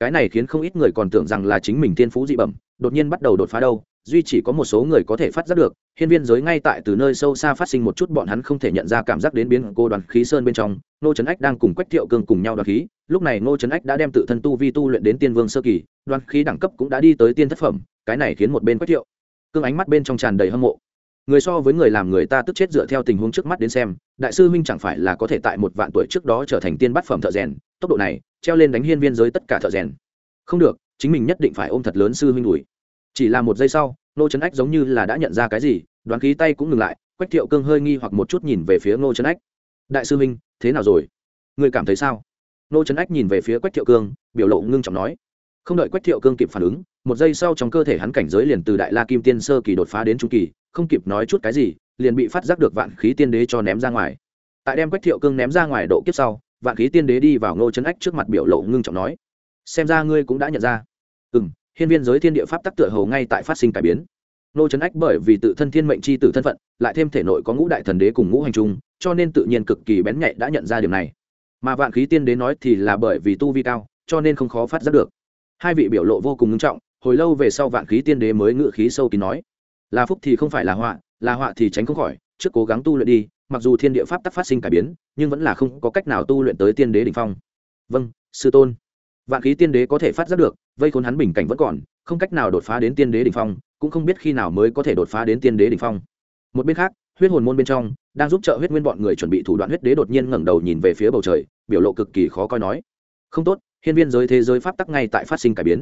Cái này khiến không ít người còn tưởng rằng là chính mình thiên phú dị bẩm, đột nhiên bắt đầu đột phá đâu, duy chỉ có một số người có thể phát giác được, hiên viên giới ngay tại từ nơi sâu xa phát sinh một chút bọn hắn không thể nhận ra cảm giác đến biến cô đoàn khí sơn bên trong nô trấn ách đang cùng quách thiệu cương cùng nhau đoàn khí, lúc này nô trấn ách đã đem tự thân tu vi tu luyện đến tiên vương sơ kỳ, đoàn khí đẳng cấp cũng đã đi tới tiên thất phẩm, cái này khiến một bên quách thiệu cương ánh mắt bên trong tràn đầy hâm mộ người so với người làm người ta tức chết dựa theo tình huống trước mắt đến xem, đại sư huynh chẳng phải là có thể tại một vạn tuổi trước đó trở thành tiên bát phẩm thợ rèn, tốc độ này, treo lên đánh hiên viên giới tất cả thợ rèn. Không được, chính mình nhất định phải ôm thật lớn sư huynh đùi chỉ là một giây sau nô trấn ách giống như là đã nhận ra cái gì, đoán khí tay cũng ngừng lại, quách thiệu cương hơi nghi hoặc một chút nhìn về phía ngô trấn ách. Đại sư huynh, thế nào rồi? Người cảm thấy sao? Nô trấn ách nhìn về phía quách thiệu cương, biểu lộ ngưng trọng nói. Không đợi quách thiệu cương kịp phản ứng, một giây sau trong cơ thể hắn cảnh giới liền từ đại la kim tiên sơ kỳ đột phá đến trung kỳ không kịp nói chút cái gì, liền bị phát giác được vạn khí tiên đế cho ném ra ngoài. Tại đem quách thiệu cương ném ra ngoài độ kiếp sau, vạn khí tiên đế đi vào ngô trấn ách trước mặt biểu lộ ngưng trọng nói, xem ra ngươi cũng đã nhận ra. Ừ m hiên viên giới thiên địa pháp tắc tựa hầu ngay tại phát sinh cải biến. Ngô trấn ách bởi vì tự thân thiên mệnh c h i tử thân phận, lại thêm thể nội có ngũ đại thần đế cùng ngũ hành trung, cho nên tự nhiên cực kỳ bén nhạy đã nhận ra điều này. Mà vạn khí tiên đế nói thì là bởi vì tu vi cao, cho nên không khó phát giác được. Hai vị biểu lộ vô cùng ngưng trọng, hồi lâu về sau vạn khí tiên đế mới ngự khí sâu kín nói là phúc thì không phải là họa là họa thì tránh không khỏi, trước cố gắng tu luyện đi, mặc dù thiên địa pháp tắc phát sinh cải biến, nhưng vẫn là không có cách nào tu luyện tới tiên đế đ ỉ n h phong. Vâng sư tôn. Vạn khí tiên đế có thể phát giác được, vây khốn hắn bình cảnh vẫn còn, không cách nào đột phá đến tiên đế đ ỉ n h phong, cũng không biết khi nào mới có thể đột phá đến tiên đế đ ỉ n h phong. Một bên khác, huyết hồn môn bên trong, đang giúp trợ huyết nguyên bọn người chuẩn bị thủ đoạn huyết đế đột nhiên ngẩng đầu nhìn về phía bầu trời, biểu lộ cực kỳ khó coi nói. Không tốt, hiên viên giới thế giới pháp tắc ngay tại phát sinh cải biến.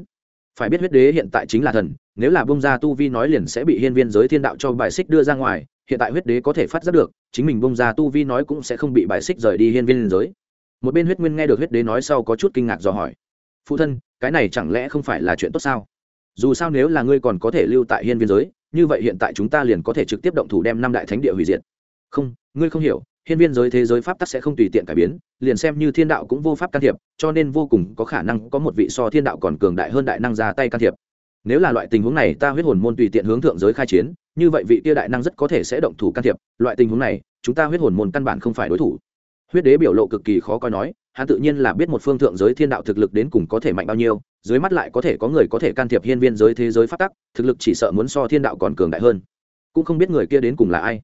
Phải biết huyết đế hiện tại chính là thần nếu là bông ra tu vi nói liền sẽ bị hiên viên giới thiên đạo cho bài xích đưa ra ngoài, hiện tại huyết đế có thể phát giác được, chính mình bông ra tu vi nói cũng sẽ không bị bài xích rời đi hiên viên giới. Một bên huyết nguyên nghe được huyết đế nói sau có chút kinh ngạc dò hỏi, phụ thân, cái này chẳng lẽ không phải là chuyện tốt sao? Dù sao nếu là ngươi còn có thể lưu tại hiên viên giới, như vậy hiện tại chúng ta liền có thể trực tiếp động thủ đem năm đại thánh địa hủy diệt. Không, ngươi không hiểu, hiên viên giới thế giới pháp tắc sẽ không tùy tiện cải biến, liền xem như thiên đạo cũng vô pháp can thiệp, cho nên vô cùng có khả năng có một vị so thiên đạo còn cường đại hơn đại năng ra tay can thiệp nếu là loại tình huống này, ta huyết hồn môn tùy tiện hướng thượng giới khai chiến, như vậy vị tia đại năng rất có thể sẽ động thủ can thiệp. Loại tình huống này, chúng ta huyết hồn môn căn bản không phải đối thủ. Huyết đế biểu lộ cực kỳ khó coi nói, hắn tự nhiên là biết một phương thượng giới thiên đạo thực lực đến cùng có thể mạnh bao nhiêu, dưới mắt lại có thể có người có thể can thiệp hiên viên giới thế giới phát tắc, thực lực chỉ sợ muốn so thiên đạo còn cường đại hơn. Cũng không biết người kia đến cùng là ai.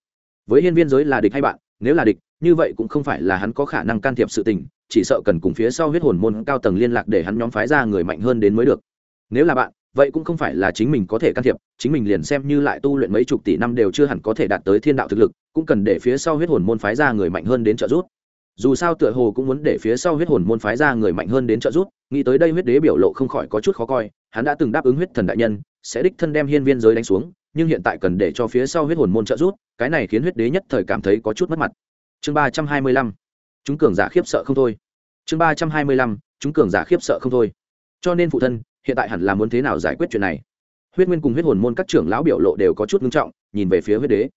Với hiên viên giới là địch hay bạn, nếu là địch, như vậy cũng không phải là hắn có khả năng can thiệp sự tình, chỉ sợ cần cùng phía sau huyết hồn môn cao tầng liên lạc để hắn nhóm phái ra người mạnh hơn đến mới được. Nếu là bạn vậy cũng không phải là chính mình có thể can thiệp, chính mình liền xem như lại tu luyện mấy chục tỷ năm đều chưa hẳn có thể đạt tới thiên đạo thực lực, cũng cần để phía sau huyết hồn môn phái ra người mạnh hơn đến trợ giúp. Dù sao tựa hồ cũng muốn để phía sau huyết hồn môn phái ra người mạnh hơn đến trợ giúp, nghĩ tới đây huyết đế biểu lộ không khỏi có chút khó coi, hắn đã từng đáp ứng huyết thần đại nhân, sẽ đích thân đem hiên viên giới đánh xuống, nhưng hiện tại cần để cho phía sau huyết hồn môn trợ giúp, cái này khiến huyết đế nhất thời cảm thấy có chút mất mặt. Chương ba trăm hai mươi lăm. Chúng cường giả khiếp sợ không thôi. Chương ba trăm hai mươi lăm. Chúng cường giả khiếp sợ không thôi. Cho nên phụ thân hiện tại hẳn là muốn thế nào giải quyết chuyện này? Huyết nguyên cùng huyết hồn môn các trưởng lão biểu lộ đều có chút ngưng trọng, nhìn về phía huyết đế.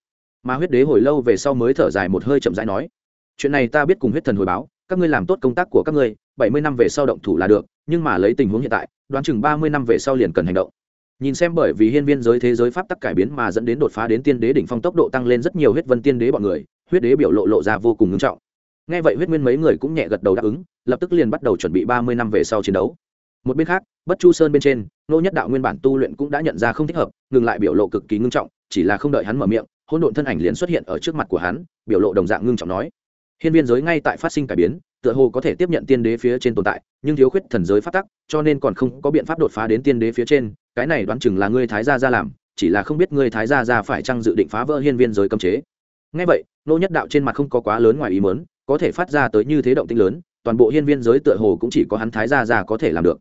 Mà huyết đế hồi lâu về sau mới thở dài một hơi chậm rãi nói, chuyện này ta biết cùng huyết thần hồi báo, các ngươi làm tốt công tác của các ngươi, bảy mươi năm về sau động thủ là được, nhưng mà lấy tình huống hiện tại, đoán chừng ba mươi năm về sau liền cần hành động. Nhìn xem bởi vì hiên viên giới thế giới pháp tắc cải biến mà dẫn đến đột phá đến tiên đế đỉnh phong tốc độ tăng lên rất nhiều huyết vân tiên đế bọn người, huyết đế biểu lộ lộ ra vô cùng ngưng trọng. Nghe vậy huyết nguyên mấy người cũng nhẹ gật đầu đáp ứng, lập tức liền bắt đầu chuẩn bị ba mươi năm về sau chiến đấu một bên khác, bất chu sơn bên trên nô nhất đạo nguyên bản tu luyện cũng đã nhận ra không thích hợp, ngừng lại biểu lộ cực kỳ ngưng trọng, chỉ là không đợi hắn mở miệng hôn độn thân ảnh liền xuất hiện ở trước mặt của hắn, biểu lộ đồng dạng ngưng trọng nói. Hiên viên giới ngay tại phát sinh cải biến, tựa hồ có thể tiếp nhận tiên đế phía trên tồn tại, nhưng thiếu khuyết thần giới phát tắc, cho nên còn không có biện pháp đột phá đến tiên đế phía trên, cái này đoán chừng là ngươi thái gia ra làm, chỉ là không biết ngươi thái gia ra phải chăng dự định phá vỡ hiên viên giới cấm chế. Ngay vậy nô nhất đạo trên mặt không có quá lớn ngoài ý mớn có thể phát ra tới như thế động tinh lớn, toàn bộ hiên viên giới tựa hồ cũng chỉ có hắn thái gia ra có thể làm được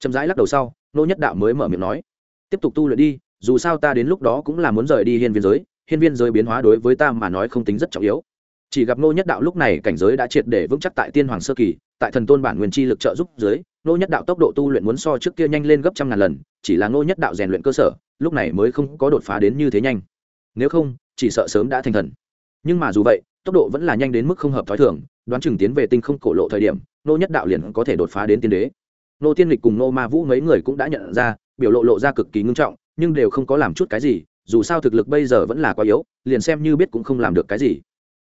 chậm rãi lắc đầu sau, nô nhất đạo mới mở miệng nói, tiếp tục tu luyện đi, dù sao ta đến lúc đó cũng là muốn rời đi hiên viên giới, hiên viên giới biến hóa đối với ta mà nói không tính rất trọng yếu. Chỉ gặp nô nhất đạo lúc này cảnh giới đã triệt để vững chắc tại tiên hoàng sơ kỳ, tại thần tôn bản nguyên chi lực trợ giúp dưới, nô nhất đạo tốc độ tu luyện muốn so trước kia nhanh lên gấp trăm ngàn lần, chỉ là nô nhất đạo rèn luyện cơ sở, lúc này mới không có đột phá đến như thế nhanh. Nếu không, chỉ sợ sớm đã thành thần. Nhưng mà dù vậy, tốc độ vẫn là nhanh đến mức không hợp t h ó i thường, đoán chừng tiến về tinh không cổ lộ thời điểm, nô nhất đạo liền có thể đột phá đến tiên đế nô tiên lịch cùng nô ma vũ mấy người cũng đã nhận ra, biểu lộ lộ ra cực kỳ ngưng trọng, nhưng đều không có làm chút cái gì, dù sao thực lực bây giờ vẫn là quá yếu, liền xem như biết cũng không làm được cái gì.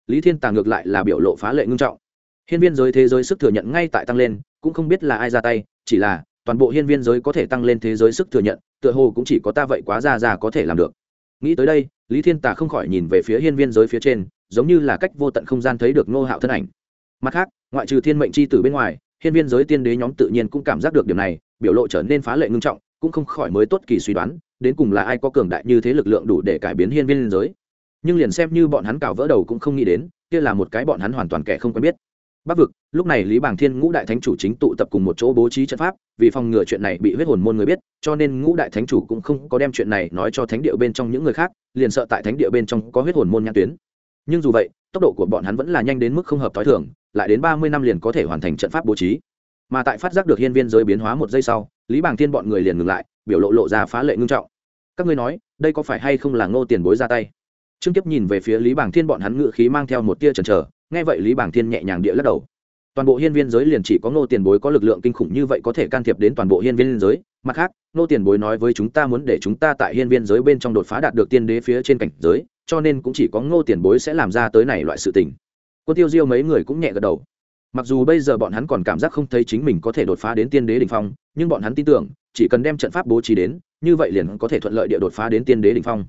Lý thiên tàng ngược lại là biểu lộ phá lệ ngưng trọng. Hiên viên giới thế giới sức thừa nhận ngay tại tăng lên, cũng không biết là ai ra tay, chỉ là, toàn bộ hiên viên giới có thể tăng lên thế giới sức thừa nhận, tựa hồ cũng chỉ có ta vậy quá ra ra có thể làm được. Nghĩ tới đây, lý thiên tà không khỏi nhìn về phía hiên viên giới phía trên, giống như là cách vô tận không gian thấy được nô hạo thân ảnh. Mặt khác, ngoại trừ thiên mệnh c h i tử bên ngoài hiên viên giới tiên đế nhóm tự nhiên cũng cảm giác được điểm này, biểu lộ trở nên phá lệ ngưng trọng, cũng không khỏi mới tốt kỳ suy đoán, đến cùng là ai có cường đại như thế lực lượng đủ để cải biến hiên viên giới. Nhưng liền xem như bọn hắn cào vỡ đầu cũng không nghĩ đến, kia là một cái bọn hắn hoàn toàn kẻ không quen biết. Bắc vực, lúc này lý bàng thiên ngũ đại thánh chủ chính tụ tập cùng một chỗ bố trí trận pháp, vì phòng ngừa chuyện này bị huyết hồn môn người biết, cho nên ngũ đại thánh chủ cũng không có đem chuyện này nói cho thánh địa bên trong những người khác, liền sợ tại thánh địa bên trong có huyết hồn môn nhãn tuyến. Nhưng dù vậy, tốc độ của bọn hắn vẫn là nhanh đến mức không hợp t h i thường lại đến ba mươi năm liền có thể hoàn thành trận pháp bố trí. Mà tại phát giác được hiên viên giới biến hóa một giây sau, lý bàng thiên bọn người liền ngừng lại, biểu lộ lộ ra phá lệ ngưng trọng. Các ngươi nói, đây có phải hay không là ngô tiền bối ra tay? Trương kiếp nhìn về phía lý bảng thiên bọn hắn ngự khí mang theo một tia chần chờ, nghe vậy lý bảng thiên nhẹ nhàng địa lắc đầu. Toàn bộ hiên viên giới liền chỉ có ngô tiền bối có lực lượng kinh khủng như vậy có thể can thiệp đến toàn bộ hiên viên giới. Mặt khác, ngô tiền bối nói với chúng ta muốn để chúng ta tại hiên viên giới bên trong đột phá đạt được tiên đế phía trên cảnh giới, cho nên cũng chỉ có ngô tiền bối sẽ làm ra tới này loại sự tình quân tiêu diêu mấy người cũng nhẹ gật đầu. Mặc dù bây giờ bọn hắn còn cảm giác không thấy chính mình có thể đột phá đến tiên đế đ ỉ n h phong, nhưng bọn hắn tin tưởng, chỉ cần đem trận pháp bố trí đến, như vậy liền có thể thuận lợi địa đột phá đến tiên đế đ ỉ n h phong.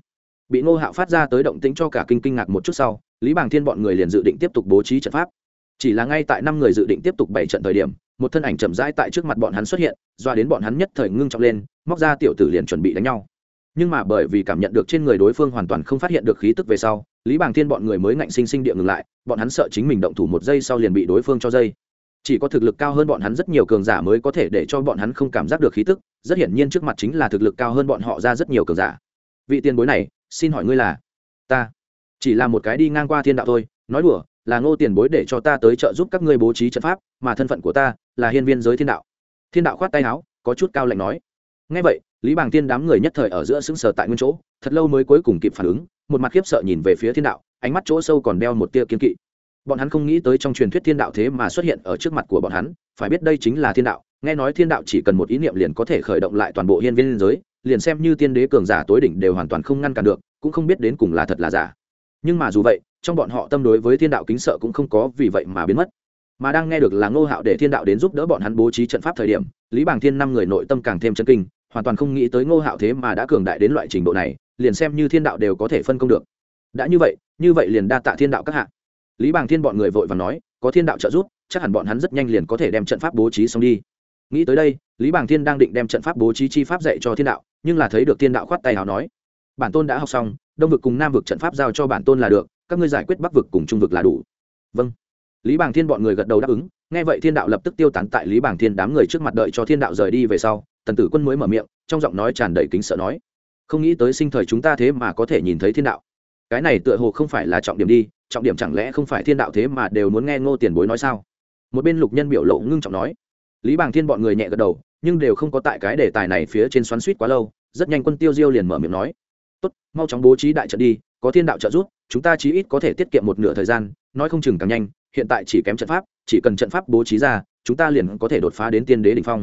Bị ngô hạo phát ra tới động tĩnh cho cả kinh kinh ngạc một chút sau, lý bàng thiên bọn người liền dự định tiếp tục bố trí trận pháp. Chỉ là ngay tại năm người dự định tiếp tục bảy trận thời điểm, một thân ảnh chậm rãi tại trước mặt bọn hắn xuất hiện, doa đến bọn hắn nhất thời ngưng trọng lên, móc ra tiểu tử liền chuẩn bị đánh nhau. Nhưng mà bởi vì cảm nhận được trên người đối phương hoàn toàn không phát hiện được khí tức về sau, lý bàng thiên bọn người mới ngạnh sinh sinh địa ngừng lại bọn hắn sợ chính mình động thủ một giây sau liền bị đối phương cho dây. Chỉ có thực lực cao hơn bọn hắn rất nhiều cường giả mới có thể để cho bọn hắn không cảm giác được khí tức, rất hiển nhiên trước mặt chính là thực lực cao hơn bọn họ ra rất nhiều cường giả. Vị tiền bối này, xin hỏi ngươi là? Ta. Chỉ là một cái đi ngang qua thiên đạo thôi, nói đùa, là ngô tiền bối để cho ta tới trợ giúp các ngươi bố trí trận pháp, mà thân phận của ta là hiên viên giới thiên đạo. Thiên đạo khoát tay áo, có chút cao lạnh nói. Ngay vậy, lý bàng tiên đám người nhất thời ở giữa xứng sờ tại nguyên chỗ, thật lâu mới cuối cùng kịp phản ứng, một mặt khiếp sợ nhìn về phía thiên đạo ánh mắt chỗ sâu còn đeo một tia kiên kỵ. Bọn hắn không nghĩ tới trong truyền thuyết thiên đạo thế mà xuất hiện ở trước mặt của bọn hắn, phải biết đây chính là thiên đạo, nghe nói thiên đạo chỉ cần một ý niệm liền có thể khởi động lại toàn bộ hiên viên liên giới, liền xem như tiên đế cường giả tối đỉnh đều hoàn toàn không ngăn cản được, cũng không biết đến cùng là thật là giả. Nhưng mà dù vậy, trong bọn họ tâm đối với thiên đạo kính sợ cũng không có vì vậy mà biến mất. Mà đang nghe được là ngô hạo để thiên đạo đến giúp đỡ bọn hắn bố trí trận pháp thời điểm, lý bàng thiên năm người nội tâm càng thêm chân kinh, hoàn toàn không nghĩ tới ngô hạo thế mà đã cường đại đến loại trình độ này, liền xem như thiên đạo đều có thể phân công được đã như vậy như vậy liền đa tạ thiên đạo các hạ. Lý bàng thiên bọn người vội và nói, có thiên đạo trợ giúp, chắc hẳn bọn hắn rất nhanh liền có thể đem trận pháp bố trí xong đi. Nghĩ tới đây, lý bàng thiên đang định đem trận pháp bố trí chi pháp dạy cho thiên đạo, nhưng là thấy được thiên đạo khoát tay h nói, bản tôn đã học xong, đông vực cùng nam vực trận pháp giao cho bản tôn là được, các ngươi giải quyết bắc vực cùng trung vực là đủ. Vâng. Lý bàng thiên bọn người gật đầu đáp ứng, nghe vậy thiên đạo lập tức tiêu tán tại lý bàng thiên đám người trước mặt đợi cho thiên đạo rời đi về sau, tần tử quân mới mở miệng, trong giọng nói tràn đầy kính sợ nói, không nghĩ tới sinh thời chúng ta thế mà có thể nhìn thấy thiên đạo cái này tựa hồ không phải là trọng điểm đi, trọng điểm chẳng lẽ không phải thiên đạo thế mà đều muốn nghe ngô tiền bối nói sao? Một bên lục nhân biểu lộ ngưng trọng nói. Lý bàng thiên bọn người nhẹ gật đầu, nhưng đều không có tại cái đề tài này phía trên xoắn suýt quá lâu, rất nhanh quân tiêu diêu liền mở miệng nói. Tốt, mau chóng bố trí đại trận đi, có thiên đạo trợ giúp, chúng ta chí ít có thể tiết kiệm một nửa thời gian, nói không chừng càng nhanh, hiện tại chỉ kém trận pháp, chỉ cần trận pháp bố trí ra, chúng ta liền có thể đột phá đến tiên đế đ ỉ n h phong.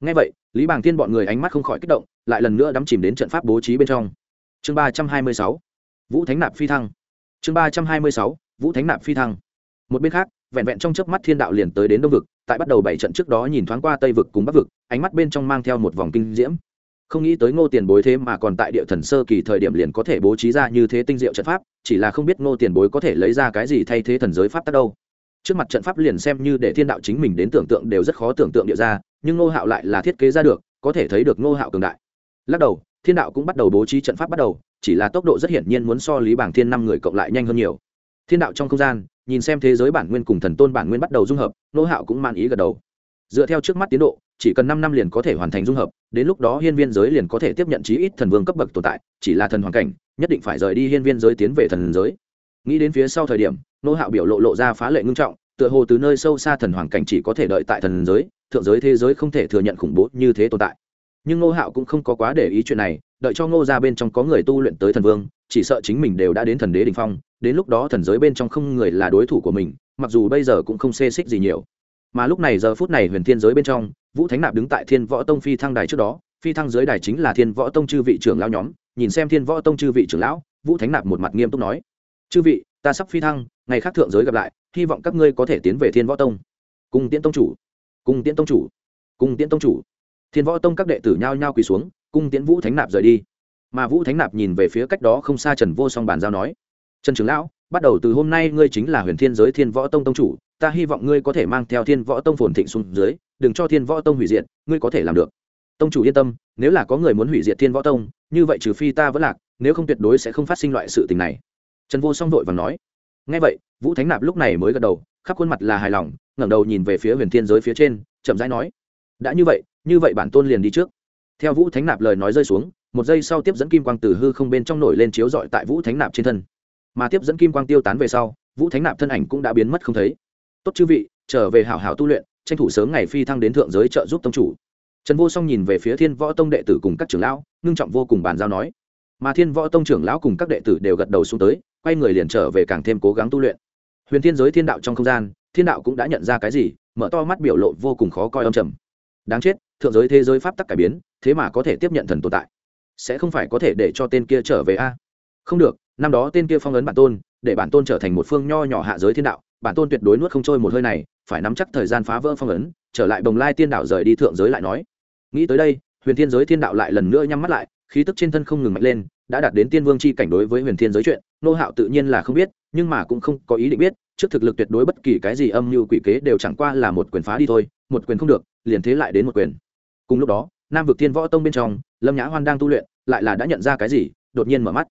Ngay vậy, lý bàng Thiên bọn người ánh mắt không khỏi kích động, lại lần nữa đắm chìm đến trận pháp bố trí bên trong. Chương ba trăm hai mươi sáu vũ thánh nạp phi thăng. Chương ba trăm hai mươi sáu, vũ thánh nạp phi thăng. Một bên khác, vẹn vẹn trong chớp mắt thiên đạo liền tới đến đông vực, tại bắt đầu bảy trận trước đó nhìn thoáng qua tây vực cùng bắc vực, ánh mắt bên trong mang theo một vòng kinh diễm. Không nghĩ tới ngô tiền bối thế mà còn tại địa thần sơ kỳ thời điểm liền có thể bố trí ra như thế tinh diệu trận pháp, chỉ là không biết ngô tiền bối có thể lấy ra cái gì thay thế thần giới pháp tắc đâu. Trước mặt trận pháp liền xem như để thiên đạo chính mình đến tưởng tượng đều rất khó tưởng tượng địa ra, nhưng ngô hạo lại là thiết kế ra được, có thể thấy được ngô hạo cường đại. Lắc đầu, thiên đạo cũng bắt đầu bố trí trận pháp bắt đầu chỉ là tốc độ rất hiển nhiên muốn so lý bảng thiên năm người cộng lại nhanh hơn nhiều. Thiên đạo trong không gian, nhìn xem thế giới bản nguyên cùng thần tôn bản nguyên bắt đầu dung hợp, nô hạo cũng man ý gật đầu. Dựa theo trước mắt tiến độ, chỉ cần năm năm liền có thể hoàn thành dung hợp, đến lúc đó hiên viên giới liền có thể tiếp nhận chí ít thần vương cấp bậc tồn tại, chỉ là thần hoàn cảnh, nhất định phải rời đi hiên viên giới tiến về thần giới. Nghĩ đến phía sau thời điểm, nô hạo biểu lộ lộ ra phá lệ ngưng trọng, tựa hồ từ nơi sâu xa thần hoàng cảnh chỉ có thể đợi tại thần giới, thượng giới thế giới không thể thừa nhận khủng bố như thế tồn tại nhưng ngô hạo cũng không có quá để ý chuyện này, đợi cho ngô ra bên trong có người tu luyện tới thần vương, chỉ sợ chính mình đều đã đến thần đế đình phong, đến lúc đó thần giới bên trong không người là đối thủ của mình, mặc dù bây giờ cũng không xê xích gì nhiều. Mà lúc này giờ phút này huyền thiên giới bên trong, vũ thánh nạp đứng tại thiên võ tông phi thăng đài trước đó, phi thăng giới đài chính là thiên võ tông chư vị trưởng lão nhóm, nhìn xem thiên võ tông chư vị trưởng lão, vũ thánh nạp một mặt nghiêm túc nói, chư vị, ta sắp phi thăng, ngày khác thượng giới gặp lại, hy vọng các ngươi có thể tiến về thiên võ tông. Cùng tiễn tông chủ, cùng tiễn tông chủ, cùng tiễn tông chủ thiên võ tông các đệ tử nhao nhao quỳ xuống, cung tiễn vũ thánh nạp rời đi. Mà vũ thánh nạp nhìn về phía cách đó không xa trần vô song bàn giao nói, trần trưởng lão, bắt đầu từ hôm nay ngươi chính là huyền thiên giới thiên võ tông tông chủ, ta hy vọng ngươi có thể mang theo thiên võ tông phồn thịnh xuống dưới, đừng cho thiên võ tông hủy diệt, ngươi có thể làm được. Tông chủ yên tâm, nếu là có người muốn hủy diệt thiên võ tông, như vậy trừ phi ta vẫn lạc, nếu không tuyệt đối sẽ không phát sinh loại sự tình này. Trần vô song vội và nói. Ngay vậy, vũ thánh nạp lúc này mới gật đầu, khắp khuôn mặt là hài lòng, ngẩng đầu nhìn về phía huyền thiên giới phía trên, chậm rãi nói, đã như vậy như vậy bản tôn liền đi trước. Theo vũ thánh nạp lời nói rơi xuống, một giây sau tiếp dẫn kim quang từ hư không bên trong nổi lên chiếu dọi tại vũ thánh nạp trên thân. Mà tiếp dẫn kim quang tiêu tán về sau, vũ thánh nạp thân ảnh cũng đã biến mất không thấy. Tốt chư vị, trở về hảo hảo tu luyện, tranh thủ sớm ngày phi thăng đến thượng giới trợ giúp tông chủ. Trần vô song nhìn về phía thiên võ tông đệ tử cùng các trưởng lão, ngưng trọng vô cùng bàn giao nói. Mà thiên võ tông trưởng lão cùng các đệ tử đều gật đầu xuống tới, quay người liền trở về càng thêm cố gắng tu luyện. Huyền thiên giới thiên đạo trong không gian, thiên đạo cũng đã nhận ra cái gì, mở to mắt biểu lộ vô cùng khó coi âm trầm. Đáng chết thượng giới thế giới pháp tắc cải biến, thế mà có thể tiếp nhận thần tồn tại. Sẽ không phải có thể để cho tên kia trở về a? Không được, năm đó tên kia phong ấn bản tôn, để bản tôn trở thành một phương nho nhỏ hạ giới thiên đạo, bản tôn tuyệt đối nuốt không trôi một hơi này, phải nắm chắc thời gian phá vỡ phong ấn, trở lại bồng lai tiên đạo rời đi thượng giới lại nói. Nghĩ tới đây, huyền thiên giới thiên đạo lại lần nữa nhắm mắt lại, khí tức trên thân không ngừng mạnh lên, đã đạt đến tiên vương c h i cảnh đối với huyền thiên giới chuyện, nô hạo tự nhiên là không biết, nhưng mà cũng không có ý định biết, trước thực lực tuyệt đối bất kỳ cái gì âm mưu quỷ kế đều chẳng qua là một quyền phá đi thôi, một quyền không được, liền thế lại đến một quyền cùng lúc đó, nam vực thiên võ tông bên trong, lâm nhã hoan đang tu luyện, lại là đã nhận ra cái gì, đột nhiên mở mắt.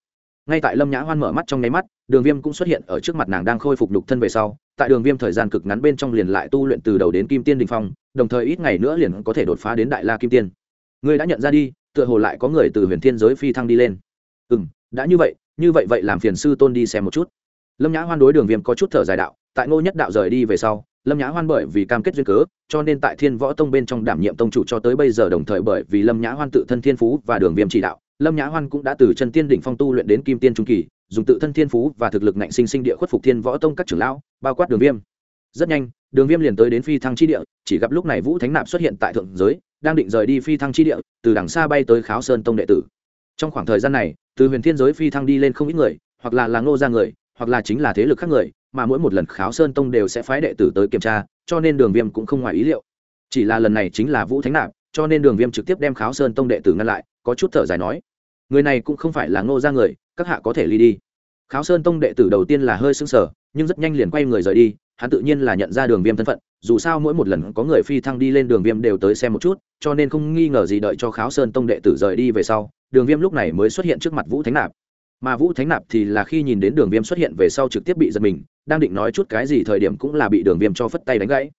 Ngay tại lâm nhã hoan mở mắt trong nháy mắt, đường viêm cũng xuất hiện ở trước mặt nàng đang khôi phục nhục thân về sau. Tại đường viêm thời gian cực ngắn bên trong liền lại tu luyện từ đầu đến kim tiên đình phong, đồng thời ít ngày nữa liền có thể đột phá đến đại la kim tiên. Ngươi đã nhận ra đi, tựa hồ lại có người từ huyền thiên giới phi thăng đi lên. Ừ m đã như vậy như vậy vậy làm phiền sư tôn đi xem một chút. Lâm nhã hoan đối đường viêm có chút thở dài đạo, tại ngô nhất đạo rời đi về sau lâm nhã hoan bởi vì cam kết duyên cớ, cho nên tại thiên võ tông bên trong đảm nhiệm tông chủ cho tới bây giờ đồng thời bởi vì lâm nhã hoan tự thân thiên phú và đường viêm chỉ đạo, lâm nhã hoan cũng đã từ chân tiên đỉnh phong tu luyện đến kim tiên trung kỳ, dùng tự thân thiên phú và thực lực nạnh sinh sinh địa khuất phục thiên võ tông các trưởng lão, bao quát đường viêm. Rất nhanh, đường viêm liền tới đến phi thăng chi địa, chỉ gặp lúc này vũ thánh nạp xuất hiện tại thượng giới, đang định rời đi phi thăng chi địa, từ đằng xa bay tới kháo sơn tông đệ tử. Trong khoảng thời gian này, từ huyền thiên giới phi thăng đi lên không ít người, hoặc là là ngô ra người, hoặc là chính là thế lực khác người mà mỗi một lần kháo sơn tông đều sẽ phái đệ tử tới kiểm tra, cho nên đường viêm cũng không ngoài ý liệu. Chỉ là lần này chính là vũ thánh nạp, cho nên đường viêm trực tiếp đem kháo sơn tông đệ tử ngăn lại, có chút thở dài nói, người này cũng không phải là ngô ra người, các hạ có thể ly đi. Kháo sơn tông đệ tử đầu tiên là hơi sưng sở nhưng rất nhanh liền quay người rời đi, hắn tự nhiên là nhận ra đường viêm thân phận, dù sao mỗi một lần có người phi thăng đi lên đường viêm đều tới xem một chút, cho nên không nghi ngờ gì đợi cho kháo sơn tông đệ tử rời đi về sau, đường viêm lúc này mới xuất hiện trước mặt vũ thánh nạp mà vũ thánh nạp thì là khi nhìn đến đường viêm xuất hiện về sau trực tiếp bị giật mình, đang định nói chút cái gì thời điểm cũng là bị đường viêm cho phất tay đánh gãy.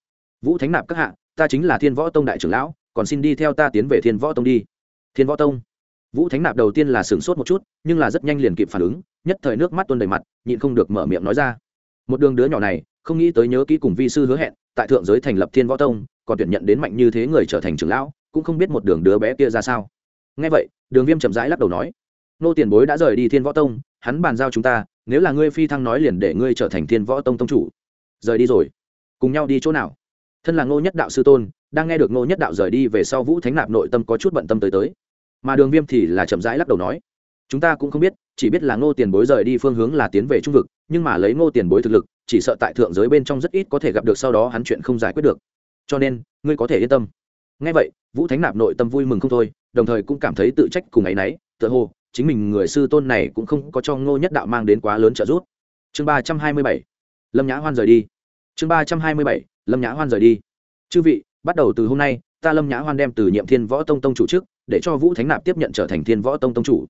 Vũ thánh nạp các hạ, ta chính là thiên võ tông đại trưởng lão, còn xin đi theo ta tiến về thiên võ tông đi. Thiên võ tông. Vũ thánh nạp đầu tiên là sửng sốt một chút, nhưng là rất nhanh liền kịp phản ứng, nhất thời nước mắt tuôn đầy mặt, nhịn không được mở miệng nói ra. Một đường đứa nhỏ này, không nghĩ tới nhớ kỹ cùng vi sư hứa hẹn, tại thượng giới thành lập thiên võ tông, còn tuyển nhận đến mạnh như thế người trở thành trưởng lão, cũng không biết một đường đứa bé kia ra sao. Ngay vậy, đường viêm chậm rãi lắc đầu nói nô tiền bối đã rời đi thiên võ tông, hắn bàn giao chúng ta, nếu là ngươi phi thăng nói liền để ngươi trở thành thiên võ tông tông chủ. Rời đi rồi. Cùng nhau đi chỗ nào? Thân là ngô nhất đạo sư tôn, đang nghe được ngô nhất đạo rời đi về sau vũ thánh nạp nội tâm có chút bận tâm tới tới. Mà đường viêm thì là chậm rãi lắc đầu nói, chúng ta cũng không biết, chỉ biết là ngô tiền bối rời đi phương hướng là tiến về trung vực, nhưng mà lấy ngô tiền bối thực lực, chỉ sợ tại thượng giới bên trong rất ít có thể gặp được sau đó hắn chuyện không giải quyết được. Cho nên, ngươi có thể yên tâm. Ngay vậy, vũ thánh nạp nội tâm vui mừng không thôi, đồng thời cũng cảm thấy tự trách cùng ngày náy, tựa hồ chính mình người sư tôn này cũng không có cho ngô nhất đạo mang đến quá lớn trợ giúp. Chương ba trăm hai mươi bảy, lâm nhã hoan rời đi. Chương ba trăm hai mươi bảy, lâm nhã hoan rời đi. Chư vị, bắt đầu từ hôm nay, ta lâm nhã hoan đem từ nhiệm thiên võ tông tông chủ trước, để cho vũ thánh nạp tiếp nhận trở thành thiên võ tông tông chủ.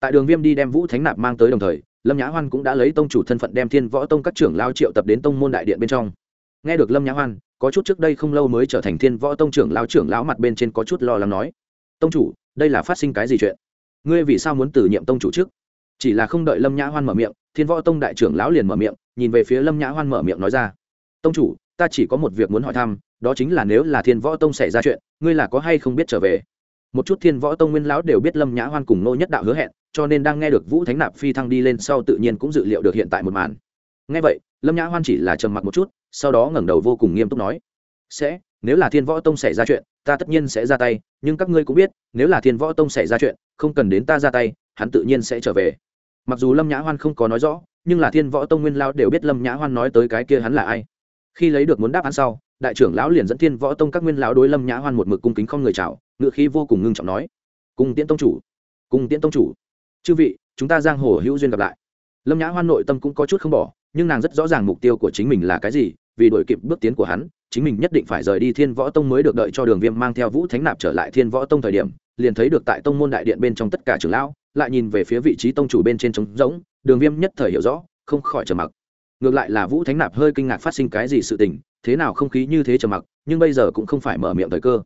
Tại đường viêm đi đem vũ thánh nạp mang tới đồng thời, lâm nhã hoan cũng đã lấy tông chủ thân phận đem thiên võ tông các trưởng lao triệu tập đến tông môn đại điện bên trong. Nghe được lâm nhã hoan, có chút trước đây không lâu mới trở thành thiên võ tông trưởng lao trưởng lão mặt bên trên có chút lo lắng nói, tông chủ, đây là phát sinh cái gì chuyện? Ngươi vì sao muốn từ nhiệm tông chủ trước chỉ là không đợi lâm nhã hoan mở miệng, thiên võ tông đại trưởng lão liền mở miệng, nhìn về phía lâm nhã hoan mở miệng nói ra. Tông chủ, ta chỉ có một việc muốn hỏi thăm, đó chính là nếu là thiên võ tông xảy ra chuyện, ngươi là có hay không biết trở về? Một chút thiên võ tông nguyên lão đều biết lâm nhã hoan cùng nô nhất đạo hứa hẹn, cho nên đang nghe được vũ thánh nạp phi thăng đi lên sau tự nhiên cũng dự liệu được hiện tại một màn. Nghe vậy, lâm nhã hoan chỉ là trầm mặc một chút, sau đó ngẩng đầu vô cùng nghiêm túc nói, sẽ, nếu là thiên võ tông xảy ra chuyện ta tất nhiên sẽ ra tay, nhưng các ngươi cũng biết, nếu là thiên võ tông xảy ra chuyện, không cần đến ta ra tay, hắn tự nhiên sẽ trở về. Mặc dù lâm nhã hoan không có nói rõ, nhưng là thiên võ tông nguyên lao đều biết lâm nhã hoan nói tới cái kia hắn là ai. Khi lấy được muốn đáp án sau, đại trưởng lão liền dẫn thiên võ tông các nguyên lão đối lâm nhã hoan một mực cung kính không người chào, ngựa khí vô cùng ngưng trọng nói cùng tiễn tông chủ cùng tiễn tông chủ, chư vị, chúng ta giang hồ hữu duyên gặp lại. Lâm nhã hoan nội tâm cũng có chút không bỏ, nhưng nàng rất rõ ràng mục tiêu của chính mình là cái gì, vì đổi kịp bước tiến của hắn chính mình nhất định phải rời đi thiên võ tông mới được đợi cho đường viêm mang theo vũ thánh nạp trở lại thiên võ tông thời điểm, liền thấy được tại tông môn đại điện bên trong tất cả trưởng lão, lại nhìn về phía vị trí tông chủ bên trên trống rỗng, đường viêm nhất thời hiểu rõ, không khỏi trầm mặc. Ngược lại là vũ thánh nạp hơi kinh ngạc phát sinh cái gì sự tình, thế nào không khí như thế trầm mặc, nhưng bây giờ cũng không phải mở miệng thời cơ.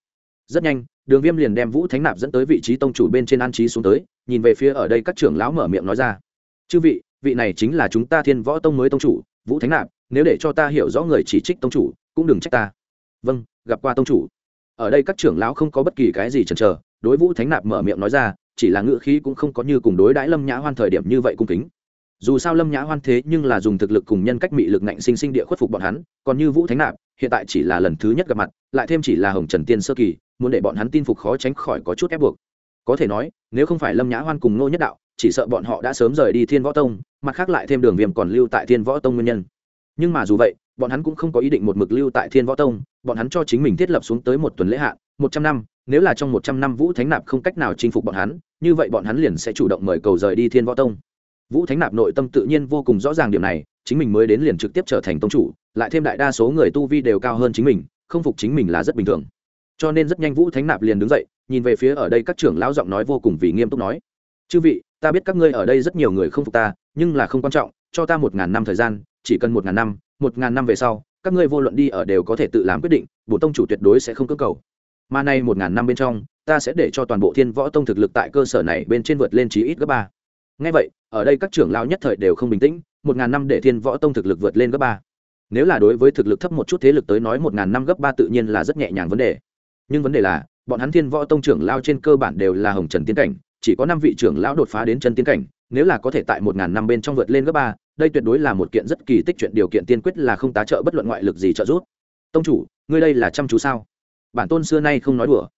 Rất nhanh, đường viêm liền đem vũ thánh nạp dẫn tới vị trí tông chủ bên trên an trí xuống tới, nhìn về phía ở đây các trưởng lão mở miệng nói ra. Chư vị vị này chính là chúng ta thiên võ tông mới tông chủ, vũ thánh nạp, nếu để cho ta hiểu rõ người chỉ trích tông chủ cũng đừng trách ta. Vâng gặp qua tông chủ. Ở đây các trưởng lão không có bất kỳ cái gì chần chờ, đối vũ thánh nạp mở miệng nói ra, chỉ là ngữ khí cũng không có như cùng đối đãi lâm nhã hoan thời điểm như vậy cung kính. Dù sao lâm nhã hoan thế nhưng là dùng thực lực cùng nhân cách mị lực ngạnh sinh sinh địa khuất phục bọn hắn, còn như vũ thánh nạp, hiện tại chỉ là lần thứ nhất gặp mặt, lại thêm chỉ là hồng trần tiên sơ kỳ, muốn để bọn hắn tin phục khó tránh khỏi có chút ép buộc. Có thể nói, nếu không phải lâm nhã hoan cùng nô nhất đạo, chỉ sợ bọn họ đã sớm rời đi thiên võ tông, mặt khác lại thêm đường viêm còn lưu tại thiên võ tông nguyên nhân. Nhưng mà dù vậy bọn hắn cũng không có ý định một mực lưu tại thiên võ tông, bọn hắn cho chính mình thiết lập xuống tới một tuần lễ hạn, một trăm năm, nếu là trong một trăm năm vũ thánh nạp không cách nào chinh phục bọn hắn, như vậy bọn hắn liền sẽ chủ động mời cầu rời đi thiên võ tông. Vũ thánh nạp nội tâm tự nhiên vô cùng rõ ràng điểm này, chính mình mới đến liền trực tiếp trở thành tông chủ, lại thêm đại đa số người tu vi đều cao hơn chính mình, không phục chính mình là rất bình thường. Cho nên rất nhanh vũ thánh nạp liền đứng dậy, nhìn về phía ở đây các trưởng lão giọng nói vô cùng vì nghiêm túc nói, chư vị, ta biết các ngươi ở đây rất nhiều người không phục ta, nhưng là không quan trọng, cho ta một ngàn năm thời gian, chỉ cần một ngàn năm một ngàn năm về sau, các ngươi vô luận đi ở đều có thể tự làm quyết định bộ tông chủ tuyệt đối sẽ không cơ cầu. Mà nay một ngàn năm bên trong, ta sẽ để cho toàn bộ thiên võ tông thực lực tại cơ sở này bên trên vượt lên chí ít gấp ba. Ngay vậy, ở đây các trưởng lão nhất thời đều không bình tĩnh, một ngàn năm để thiên võ tông thực lực vượt lên gấp ba. Nếu là đối với thực lực thấp một chút thế lực tới nói một ngàn năm gấp ba tự nhiên là rất nhẹ nhàng vấn đề. Nhưng vấn đề là, bọn hắn thiên võ tông trưởng lao trên cơ bản đều là hồng trần tiến cảnh, chỉ có năm vị trưởng lão đột phá đến chân tiến cảnh, nếu là có thể tại một ngàn năm bên trong vượt lên gấp ba đây tuyệt đối là một kiện rất kỳ tích chuyện, điều kiện tiên quyết là không tá trợ bất luận ngoại lực gì trợ giúp. Tông chủ, ngươi đây là chăm chú sao? Bản tôn xưa nay không nói đùa.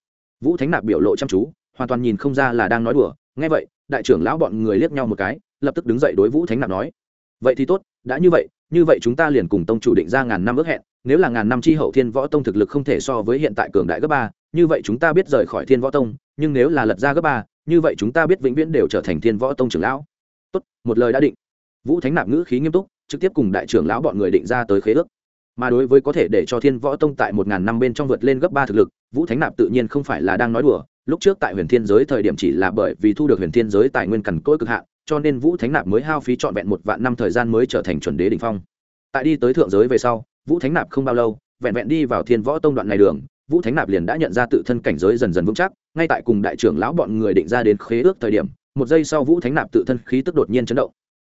Vũ thánh nạp biểu lộ chăm chú, hoàn toàn nhìn không ra là đang nói đùa. Nghe vậy, đại trưởng lão bọn người liếc nhau một cái, lập tức đứng dậy đối vũ thánh nạp nói. Vậy thì tốt, đã như vậy như vậy chúng ta liền cùng tông chủ định ra ngàn năm ước hẹn, nếu là ngàn năm chi hậu thiên võ tông thực lực không thể so với hiện tại cường đại gấp ba, như vậy chúng ta biết rời khỏi thiên võ tông, nhưng nếu là lật ra gấp ba, như vậy chúng ta biết vĩnh viễn đều trở thành thiên võ tông trưởng lão. Tốt, một lời đã định vũ thánh nạp ngữ khí nghiêm túc, trực tiếp cùng đại trưởng lão bọn người định ra tới khế ước. Mà đối với có thể để cho thiên võ tông tại một ngàn năm bên trong vượt lên gấp ba thực lực, vũ thánh nạp tự nhiên không phải là đang nói đùa. Lúc trước tại huyền thiên giới thời điểm chỉ là bởi vì thu được huyền thiên giới tài nguyên cằn cỗi cực hạn, cho nên vũ thánh nạp mới hao phí trọn vẹn một vạn năm thời gian mới trở thành chuẩn đế đ ỉ n h phong. Tại đi tới thượng giới về sau, vũ thánh nạp không bao lâu, vẹn vẹn đi vào thiên võ tông đoạn này đường, vũ thánh nạp liền đã nhận ra tự thân cảnh giới dần dần vững chắc. Ngay tại cùng đại trưởng lão bọn người định ra đến khế ước thời điểm, một giây sau vũ thánh nạp tự thân khí tức đột nhiên chấn động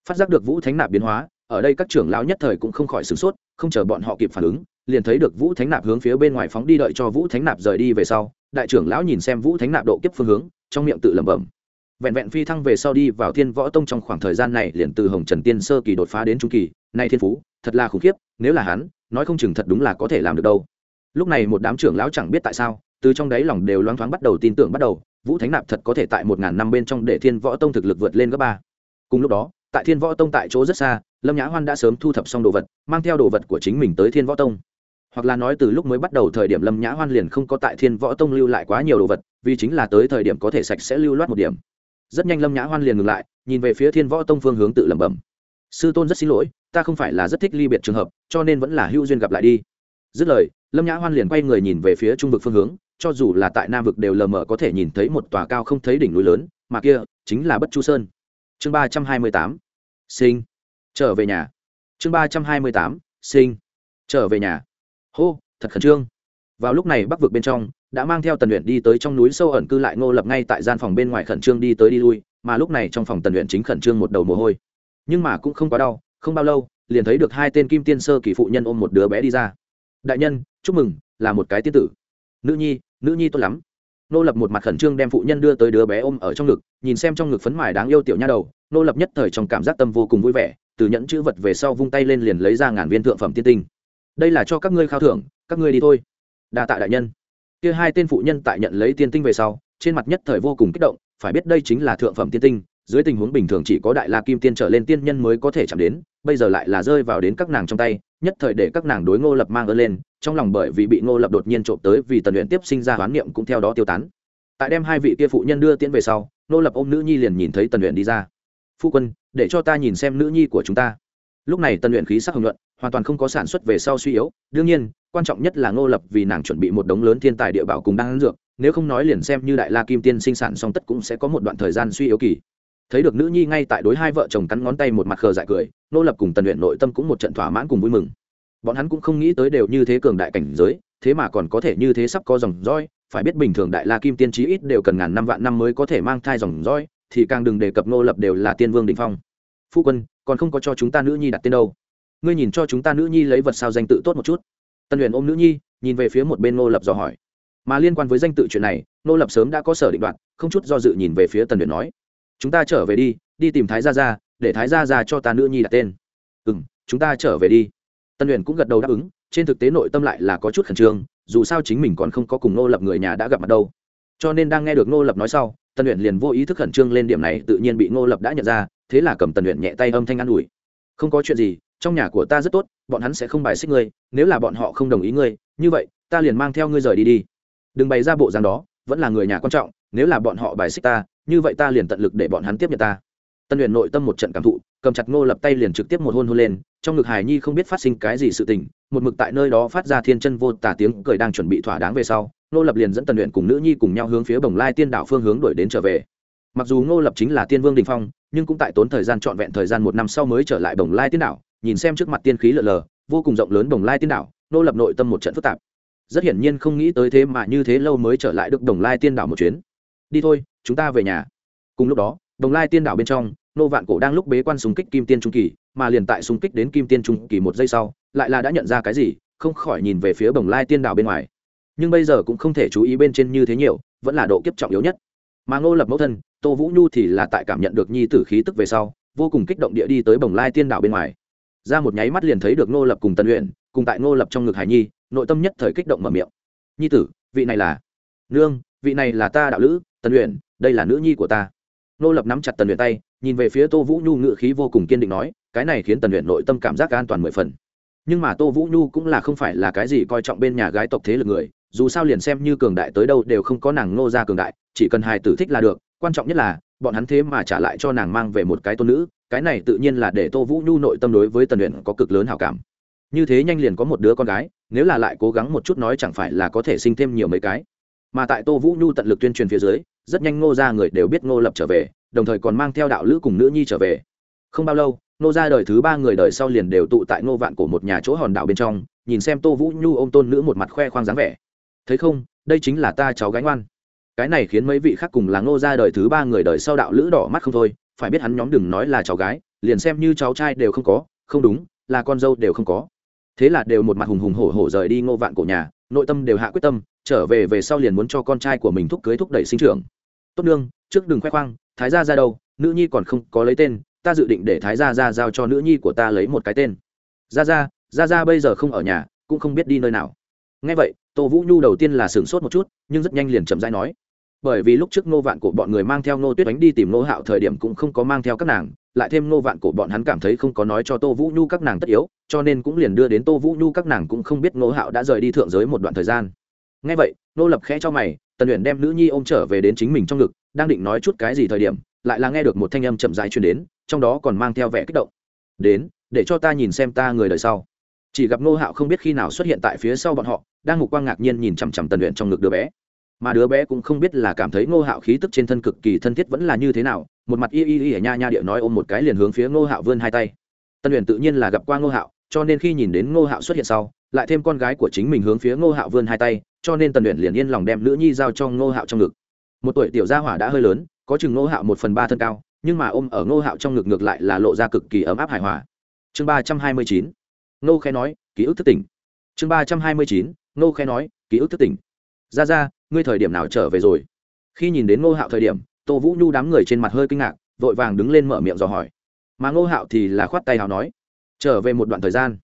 phát giác được vũ thánh nạp biến hóa, ở đây các trưởng lão nhất thời cũng không khỏi sửng sốt, không chờ bọn họ kịp phản ứng, liền thấy được vũ thánh nạp hướng phía bên ngoài phóng đi đợi cho vũ thánh nạp rời đi về sau, đại trưởng lão nhìn xem vũ thánh nạp độ kiếp phương hướng, trong miệng tự lẩm bẩm. Vẹn vẹn phi thăng về sau đi vào thiên võ tông trong khoảng thời gian này liền từ hồng trần tiên sơ kỳ đột phá đến trung kỳ, nay thiên phú, thật là khủng khiếp, nếu là hắn, nói không chừng thật đúng là có thể làm được đâu. Lúc này một đám trưởng lão chẳng biết tại sao, từ trong đáy lòng đều loáng thoáng bắt đầu tin tưởng bắt đầu, vũ thánh nạp thật có thể tại một ngàn năm bên trong để thiên võ tông thực lực vượt lên gấp ba. Cùng lúc đó tại thiên võ tông tại chỗ rất xa, lâm nhã hoan đã sớm thu thập xong đồ vật, mang theo đồ vật của chính mình tới thiên võ tông. Hoặc là nói từ lúc mới bắt đầu thời điểm lâm nhã hoan liền không có tại thiên võ tông lưu lại quá nhiều đồ vật, vì chính là tới thời điểm có thể sạch sẽ lưu loát một điểm. Rất nhanh lâm nhã hoan liền ngừng lại, nhìn về phía thiên võ tông phương hướng tự lẩm bẩm. Sư tôn rất xin lỗi, ta không phải là rất thích ly biệt trường hợp, cho nên vẫn là hữu duyên gặp lại đi. Dứt lời, lâm nhã hoan liền quay người nhìn về phía trung vực phương hướng, cho dù là tại nam vực đều lờ mờ có thể nhìn thấy một tòa cao không thấy đỉnh núi lớn, mà kia chính là bất chu sơn. Chương ba trăm hai mươi tám sinh. Trở về nhà. Chương ba trăm hai mươi tám, sinh. Trở về nhà. Hô, thật khẩn trương. Vào lúc này bắc vực bên trong, đã mang theo tần luyện đi tới trong núi sâu ẩn cư lại ngô lập ngay tại gian phòng bên ngoài khẩn trương đi tới đi lui, mà lúc này trong phòng tần luyện chính khẩn trương một đầu mồ hôi. Nhưng mà cũng không quá đau, không bao lâu, liền thấy được hai tên kim tiên sơ kỳ phụ nhân ôm một đứa bé đi ra. Đại nhân, chúc mừng, là một cái tiên tử. Nữ nhi nữ nhi tốt lắm nô lập một mặt khẩn trương đem phụ nhân đưa tới đứa bé ôm ở trong ngực, nhìn xem trong ngực phấn mải đáng yêu tiểu nha đầu, nô lập nhất thời trong cảm giác tâm vô cùng vui vẻ, từ nhẫn chữ vật về sau vung tay lên liền lấy ra ngàn viên thượng phẩm tiên tinh. Đây là cho các ngươi khao thưởng, các ngươi đi thôi. Đa tạ đại nhân. Kia hai tên phụ nhân tại nhận lấy tiên tinh về sau, trên mặt nhất thời vô cùng kích động, phải biết đây chính là thượng phẩm tiên tinh dưới tình huống bình thường chỉ có đại la kim tiên trở lên tiên nhân mới có thể chạm đến, bây giờ lại là rơi vào đến các nàng trong tay, nhất thời để các nàng đối ngô lập mang ơn lên, trong lòng bởi vì bị ngô lập đột nhiên trộm tới vì tần luyện tiếp sinh ra hoán niệm cũng theo đó tiêu tán. Tại đem hai vị kia phụ nhân đưa tiễn về sau, ngô lập ôm nữ nhi liền nhìn thấy tần luyện đi ra. Phu quân, để cho ta nhìn xem nữ nhi của chúng ta. Lúc này tần luyện khí sắc hồng luận hoàn toàn không có sản xuất về sau suy yếu. Đương nhiên, quan trọng nhất là ngô lập vì nàng chuẩn bị một đống lớn thiên tài địa bảo cùng đang dược, nếu không nói liền xem như đại la kim tiên sinh sản song tất cũng sẽ có một đoạn thời gian suy yếu kỳ thấy được nữ nhi ngay tại đối hai vợ chồng cắn ngón tay một mặt khờ dại cười, nô lập cùng tần luyện nội tâm cũng một trận thỏa mãn cùng vui mừng. Bọn hắn cũng không nghĩ tới đều như thế cường đại cảnh giới, thế mà còn có thể như thế sắp có dòng roi phải biết bình thường đại la kim tiên trí ít đều cần ngàn năm vạn năm mới có thể mang thai dòng roi thì càng đừng đề cập nô lập đều là tiên vương đình phong. Phu quân, còn không có cho chúng ta nữ nhi đặt tên đâu. Ngươi nhìn cho chúng ta nữ nhi lấy vật sao danh tự tốt một chút. Tân luyện ôm nữ nhi, nhìn về phía một bên nô lập dò hỏi. Mà liên quan với danh tự chuyện này, nô lập sớm đã có sở định đoạt, không chút do dự nhìn về phía tần luyện nói chúng ta trở về đi đi tìm thái gia gia, để thái gia gia cho ta nữ nhi đặt tên. Ừ m chúng ta trở về đi. Tân luyện cũng gật đầu đáp ứng, trên thực tế nội tâm lại là có chút khẩn trương, dù sao chính mình còn không có cùng nô lập người nhà đã gặp mặt đâu. Cho nên đang nghe được nô lập nói sau, Tân luyện liền vô ý thức khẩn trương lên điểm này, tự nhiên bị nô lập đã nhận ra, thế là cầm tần luyện nhẹ tay âm thanh an ủi. Không có chuyện gì, trong nhà của ta rất tốt, bọn hắn sẽ không bài xích ngươi, nếu là bọn họ không đồng ý ngươi, như vậy, ta liền mang theo ngươi rời đi đi. Đừng bày ra bộ dáng đó, vẫn là người nhà quan trọng, nếu là bọn họ bài xích ta như vậy ta liền tận lực để bọn hắn tiếp nhận ta. Tân luyện nội tâm một trận cảm thụ, cầm chặt ngô lập tay liền trực tiếp một hôn hôn lên, trong ngực hải nhi không biết phát sinh cái gì sự tình, một mực tại nơi đó phát ra thiên chân vô tả tiếng cười đang chuẩn bị thỏa đáng về sau, ngô lập liền dẫn tần luyện cùng nữ nhi cùng nhau hướng phía bồng lai tiên đảo phương hướng đuổi đến trở về. Mặc dù ngô lập chính là tiên vương đình phong, nhưng cũng tại tốn thời gian trọn vẹn thời gian một năm sau mới trở lại bồng lai tiên đảo nhìn xem trước mặt tiên khí lờ lờ, vô cùng rộng lớn bồng lai tiên đảo ngô lập nội tâm một trận phức tạp. Rất hiển nhiên không nghĩ tới thế mà như thế lâu mới trở lại được đồng lai tiên đảo một chuyến. Đi thôi chúng ta về nhà. Cùng lúc đó, đồng lai tiên đảo bên trong, nô vạn cổ đang lúc bế quan súng kích kim tiên trung kỳ, mà liền tại súng kích đến kim tiên trung kỳ một giây sau, lại là đã nhận ra cái gì, không khỏi nhìn về phía đồng lai tiên đảo bên ngoài. Nhưng bây giờ cũng không thể chú ý bên trên như thế nhiều, vẫn là độ kiếp trọng yếu nhất. Mà ngô lập mẫu thân, tô vũ nhu thì là tại cảm nhận được nhi tử khí tức về sau, vô cùng kích động địa đi tới bồng lai tiên đảo bên ngoài. Ra một nháy mắt liền thấy được ngô lập cùng tân luyện cùng tại ngô lập trong ngực hải nhi, nội tâm nhất thời kích động mở miệng. Nhi tử, vị này là? Nương vị này là ta đạo lữ, tần luyện đây là nữ nhi của ta. Nô lập nắm chặt tần luyện tay, nhìn về phía tô vũ nhu ngự khí vô cùng kiên định nói, cái này khiến tần luyện nội tâm cảm giác an toàn mười phần. Nhưng mà tô vũ nhu cũng là không phải là cái gì coi trọng bên nhà gái tộc thế lực người, dù sao liền xem như cường đại tới đâu đều không có nàng ngô ra cường đại, chỉ cần hài tử thích là được, quan trọng nhất là, bọn hắn thế mà trả lại cho nàng mang về một cái tôn nữ, cái này tự nhiên là để tô vũ nhu nội tâm đối với tần luyện có cực lớn hảo cảm. Như thế nhanh liền có một đứa con gái, nếu là lại cố gắng một chút nói chẳng phải là có thể sinh thêm nhiều mấy cái mà tại tô vũ nhu tận lực tuyên truyền phía dưới, rất nhanh ngô ra người đều biết ngô lập trở về, đồng thời còn mang theo đạo lữ cùng nữ nhi trở về. Không bao lâu, ngô ra đời thứ ba người đời sau liền đều tụ tại ngô vạn của một nhà chỗ hòn đảo bên trong, nhìn xem tô vũ nhu ô m tôn nữ một mặt khoe khoang dáng vẻ. Thấy không, đây chính là ta cháu gái ngoan. Cái này khiến mấy vị khác cùng là ngô ra đời thứ ba người đời sau đạo lữ đỏ mắt không thôi, phải biết hắn nhóm đừng nói là cháu gái, liền xem như cháu trai đều không có, không đúng, là con dâu đều không có. Thế là đều một mặt hùng hùng hổ hổ rời đi ngô vạn cổ nhà nội tâm đều hạ quyết tâm, trở về về sau liền muốn cho con trai của mình thúc cưới thúc đẩy sinh trưởng. Tốt nương, trước đừng khoe khoang, thái gia ra đâu, nữ nhi còn không có lấy tên, ta dự định để thái gia ra giao cho nữ nhi của ta lấy một cái tên. Gia gia gia gia bây giờ không ở nhà, cũng không biết đi nơi nào. Ngay vậy, tô vũ nhu đầu tiên là sửng sốt một chút, nhưng rất nhanh liền chậm rãi nói, bởi vì lúc trước nô vạn của bọn người mang theo nô tuyết đánh đi tìm nô hạo thời điểm cũng không có mang theo các nàng lại thêm ngô vạn cổ bọn hắn cảm thấy không có nói cho tô vũ nhu các nàng tất yếu, cho nên cũng liền đưa đến tô vũ nhu các nàng cũng không biết ngô hạo đã rời đi thượng giới một đoạn thời gian. Ngay vậy nô lập khẽ cho mày, tần luyện đem nữ nhi ôm trở về đến chính mình trong ngực, đang định nói chút cái gì thời điểm, lại là nghe được một thanh âm chậm dài truyền đến, trong đó còn mang theo vẻ kích động. Đến, để cho ta nhìn xem ta người đời sau. Chỉ gặp ngô hạo không biết khi nào xuất hiện tại phía sau bọn họ, đang ngục quang ngạc nhiên nhìn chằm chằm tần luyện trong ngực đứa bé. Mà đứa bé cũng không biết là cảm thấy ngô hạo khí tức trên thân cực kỳ thân thiết vẫn là như thế nào một mặt y y y ở nha nha địa nói ôm một cái liền hướng phía ngô hạo vươn hai tay. Tân luyện tự nhiên là gặp qua ngô hạo, cho nên khi nhìn đến ngô hạo xuất hiện sau, lại thêm con gái của chính mình hướng phía ngô hạo vươn hai tay, cho nên tần luyện liền yên lòng đem nữ nhi giao cho ngô hạo trong ngực. Một tuổi tiểu gia hỏa đã hơi lớn, có chừng ngô hạo một phần ba thân cao, nhưng mà ôm ở ngô hạo trong ngực ngược lại là lộ ra cực kỳ ấm áp hài hòa. Chương ba trăm hai mươi chín, ngô khé nói, ký ức thất tỉnh chương ba trăm hai mươi chín, ngô khé nói, ký ức thất tỉnh ra ra ngươi thời điểm nào trở về rồi? Khi nhìn đến ngô hạo thời điểm tô vũ nhu đám người trên mặt hơi kinh ngạc, vội vàng đứng lên mở miệng dò hỏi. Mà ngô hạo thì là khoát tay hào nói, trở về một đoạn thời gian.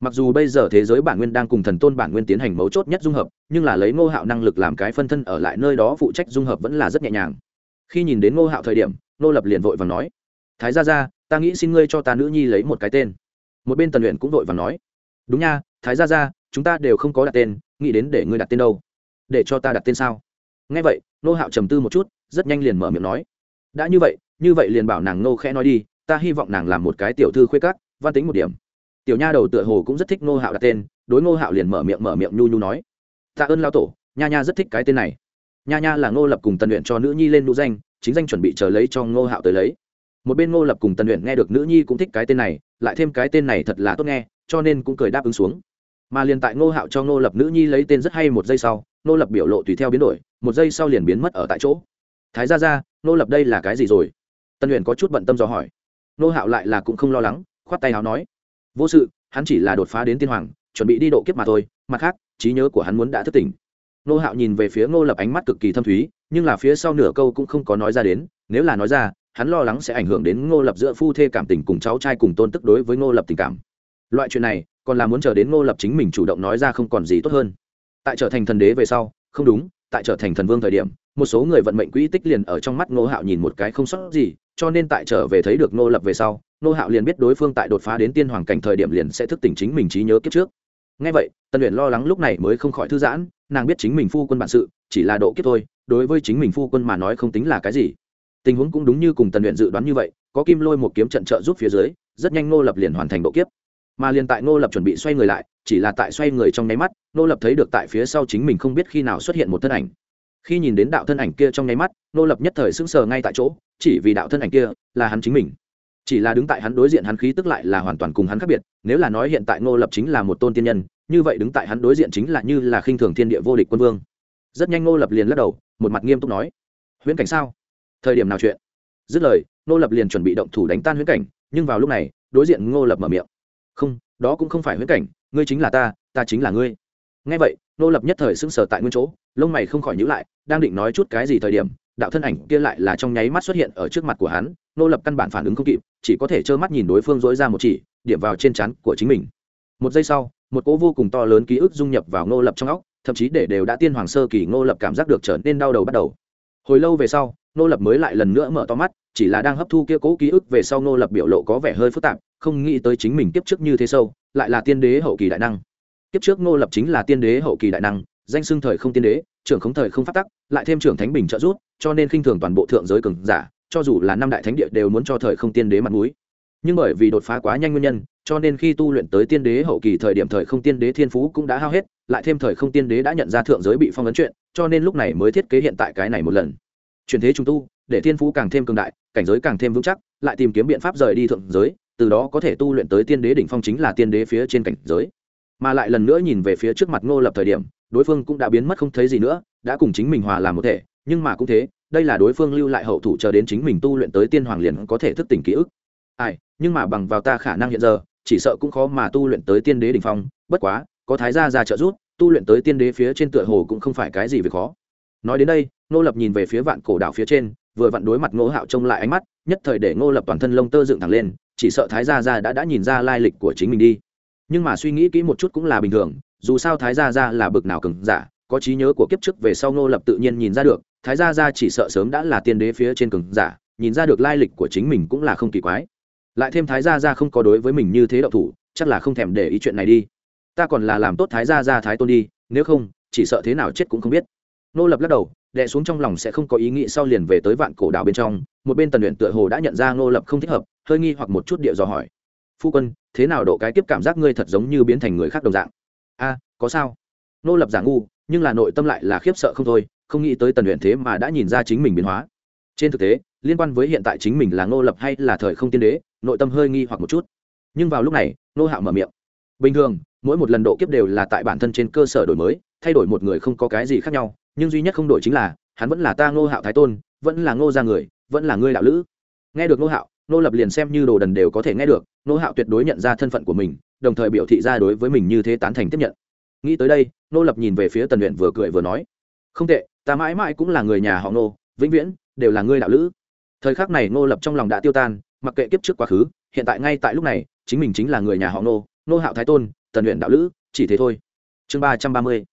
Mặc dù bây giờ thế giới bản nguyên đang cùng thần tôn bản nguyên tiến hành mấu chốt nhất dung hợp, nhưng là lấy ngô hạo năng lực làm cái phân thân ở lại nơi đó phụ trách dung hợp vẫn là rất nhẹ nhàng. Khi nhìn đến ngô hạo thời điểm, ngô lập liền vội và nói, thái ra ra ta nghĩ xin ngươi cho ta nữ nhi lấy một cái tên. Một bên tần luyện cũng vội và nói, đúng nha, thái ra ra chúng ta đều không có đặt tên, nghĩ đến để ngươi đặt tên đâu? Để cho ta đặt tên sao? Nghe vậy, Ngô hạo trầm tư một chút rất nhanh liền mở miệng nói. Đã như vậy như vậy liền bảo nàng nô khẽ nói đi, ta hy vọng nàng làm một cái tiểu thư khuê các, văn tính một điểm. Tiểu nha đầu tựa hồ cũng rất thích nô hạo đặt tên, đối nô hạo liền mở miệng mở miệng nhu nhu nói. Tạ ơn lao tổ, nha nha rất thích cái tên này. Nha nha là ngô lập cùng tần luyện cho nữ nhi lên nữ danh, chính danh chuẩn bị chờ lấy cho ngô hạo tới lấy. Một bên ngô lập cùng tần luyện nghe được nữ nhi cũng thích cái tên này, lại thêm cái tên này thật là tốt nghe, cho nên cũng cười đáp ứng xuống. Mà liền tại ngô hạo cho ngô lập nữ nhi lấy tên rất hay một giây sau, ngô lập biểu lộ tùy theo biến đổi, một giây sau liền biến mất ở tại chỗ thái ra ra ngô lập đây là cái gì rồi? Tân luyện có chút bận tâm dò hỏi. Ngô hạo lại là cũng không lo lắng, khoát tay áo nói. Vô sự, hắn chỉ là đột phá đến tiên hoàng, chuẩn bị đi độ kiếp mà thôi, mặt khác, trí nhớ của hắn muốn đã thức tỉnh. Nô hạo nhìn về phía ngô lập ánh mắt cực kỳ thâm thúy, nhưng là phía sau nửa câu cũng không có nói ra đến, nếu là nói ra, hắn lo lắng sẽ ảnh hưởng đến ngô lập giữa phu thê cảm tình cùng cháu trai cùng tôn tức đối với ngô lập tình cảm. Loại chuyện này, còn là muốn chờ đến ngô lập chính mình chủ động nói ra không còn gì tốt hơn. Tại trở thành thần đế về sau, không đúng, tại trở thành thần vương thời điểm một số người vận mệnh quỹ tích liền ở trong mắt ngô hạo nhìn một cái không sót gì, cho nên tại trở về thấy được ngô lập về sau, ngô hạo liền biết đối phương tại đột phá đến tiên hoàng cảnh thời điểm liền sẽ thức tỉnh chính mình trí nhớ kiếp trước. Ngay vậy tân luyện lo lắng lúc này mới không khỏi thư giãn, nàng biết chính mình phu quân bản sự, chỉ là độ kiếp thôi, đối với chính mình phu quân mà nói không tính là cái gì. Tình huống cũng đúng như cùng tần luyện dự đoán như vậy, có kim lôi một kiếm trận trợ giúp phía dưới, rất nhanh ngô lập liền hoàn thành độ kiếp. Mà liền tại ngô lập chuẩn bị xoay người lại, chỉ là tại xoay người trong nháy mắt, ngô lập thấy được tại phía sau chính mình không biết khi nào xuất hiện một thân ảnh khi nhìn đến đạo thân ảnh kia trong nháy mắt ngô lập nhất thời sững sờ ngay tại chỗ, chỉ vì đạo thân ảnh kia là hắn chính mình. Chỉ là đứng tại hắn đối diện hắn khí tức lại là hoàn toàn cùng hắn khác biệt, nếu là nói hiện tại ngô lập chính là một tôn tiên nhân, như vậy đứng tại hắn đối diện chính là như là khinh thường thiên địa vô địch quân vương. Rất nhanh ngô lập liền lắc đầu, một mặt nghiêm túc nói, huyễn cảnh sao? Thời điểm nào chuyện? Dứt lời ngô lập liền chuẩn bị động thủ đánh tan huyễn cảnh, nhưng vào lúc này, đối diện ngô lập mở miệng, không, đó cũng không phải huyễn cảnh, ngươi chính là ta ta chính là ngươi ngay vậy, nô lập nhất thời sững sờ tại nguyên chỗ, lông mày không khỏi nhữ lại, đang định nói chút cái gì thời điểm, đạo thân ảnh kia lại là trong nháy mắt xuất hiện ở trước mặt của hắn, nô lập căn bản phản ứng không kịp, chỉ có thể trơ mắt nhìn đối phương dối ra một chỉ, điểm vào trên trán của chính mình. Một giây sau, một cỗ vô cùng to lớn ký ức dung nhập vào nô lập trong óc, thậm chí để đều đã tiên hoàng sơ kỳ nô lập cảm giác được trở nên đau đầu bắt đầu. Hồi lâu về sau, nô lập mới lại lần nữa mở to mắt, chỉ là đang hấp thu kia cỗ ký ức về sau nô lập biểu lộ có vẻ hơi phức tạp, không nghĩ tới chính mình tiếp trước như thế sâu, lại là tiên đế hậu kỳ đại năng kiếp trước ngô lập chính là tiên đế hậu kỳ đại năng, danh xưng thời không tiên đế, trưởng không thời không phát tắc, lại thêm trưởng thánh bình trợ rút cho nên khinh thường toàn bộ thượng giới cường giả, cho dù là năm đại thánh địa đều muốn cho thời không tiên đế mặt mũi. Nhưng bởi vì đột phá quá nhanh nguyên nhân, cho nên khi tu luyện tới tiên đế hậu kỳ thời điểm thời không tiên đế thiên phú cũng đã hao hết, lại thêm thời không tiên đế đã nhận ra thượng giới bị phong ấn chuyện, cho nên lúc này mới thiết kế hiện tại cái này một lần. Chuyển thế trung tu, để thiên phú càng thêm cường đại, cảnh giới càng thêm vững chắc, lại tìm kiếm biện pháp rời đi thượng giới, từ đó có thể tu luyện tới tiên đế đỉnh phong chính là tiên đế phía trên cảnh giới mà lại lần nữa nhìn về phía trước mặt ngô lập thời điểm, đối phương cũng đã biến mất không thấy gì nữa, đã cùng chính mình hòa làm một thể, nhưng mà cũng thế, đây là đối phương lưu lại hậu thủ chờ đến chính mình tu luyện tới tiên hoàng liền có thể thức tỉnh ký ức. Ai, nhưng mà bằng vào ta khả năng hiện giờ, chỉ sợ cũng khó mà tu luyện tới tiên đế đ ỉ n h phong, bất quá, có thái gia ra trợ giúp, tu luyện tới tiên đế phía trên tựa hồ cũng không phải cái gì về khó. Nói đến đây, ngô lập nhìn về phía vạn cổ đảo phía trên, vừa vặn đối mặt ngô hạo trông lại ánh mắt, nhất thời để ngô lập toàn thân lông tơ dựng thẳng lên, chỉ sợ thái gia ra đã đã nhìn ra lai lịch của chính mình đi nhưng mà suy nghĩ kỹ một chút cũng là bình thường, dù sao thái gia ra là bực nào cừng giả, có trí nhớ của kiếp trước về sau ngô lập tự nhiên nhìn ra được, thái gia ra chỉ sợ sớm đã là tiên đế phía trên cường giả, nhìn ra được lai lịch của chính mình cũng là không kỳ quái. Lại thêm thái gia gia không có đối với mình như thế đậu thủ, chắc là không thèm để ý chuyện này đi. Ta còn là làm tốt thái gia gia thái tôn đi, nếu không, chỉ sợ thế nào chết cũng không biết. Nô lập lắc đầu đệ xuống trong lòng sẽ không có ý nghĩ sau liền về tới vạn cổ đảo bên trong, một bên tần luyện tựa hồ đã nhận ra nô lập không thích hợp, hơi nghi hoặc một chút điệu dò hỏi phu quân, thế nào độ cái tiếp cảm giác ngươi thật giống như biến thành người khác đồng dạng? A, có sao? Nô lập giả ngu, nhưng là nội tâm lại là khiếp sợ không thôi, không nghĩ tới tần luyện thế mà đã nhìn ra chính mình biến hóa. Trên thực tế, liên quan với hiện tại chính mình là ngô lập hay là thời không tiên đế, nội tâm hơi nghi hoặc một chút. Nhưng vào lúc này, nô hạo mở miệng. Bình thường, mỗi một lần độ kiếp đều là tại bản thân trên cơ sở đổi mới, thay đổi một người không có cái gì khác nhau, nhưng duy nhất không đổi chính là, hắn vẫn là ta ngô hạo thái tôn, vẫn là ngô gia người, vẫn là ngươi đạo lữ. Nghe được ngô hạo nô lập liền xem như đồ đần đều có thể nghe được, nô hạo tuyệt đối nhận ra thân phận của mình, đồng thời biểu thị ra đối với mình như thế tán thành tiếp nhận. Nghĩ tới đây, nô lập nhìn về phía tần luyện vừa cười vừa nói, không tệ, ta mãi mãi cũng là người nhà họ nô, vĩnh viễn đều là ngươi đạo lữ. Thời khắc này nô lập trong lòng đã tiêu tan, mặc kệ kiếp trước quá khứ, hiện tại ngay tại lúc này, chính mình chính là người nhà họ nô nô hạo thái tôn, tần luyện đạo lữ, chỉ thế thôi. Chương ba trăm ba mươi,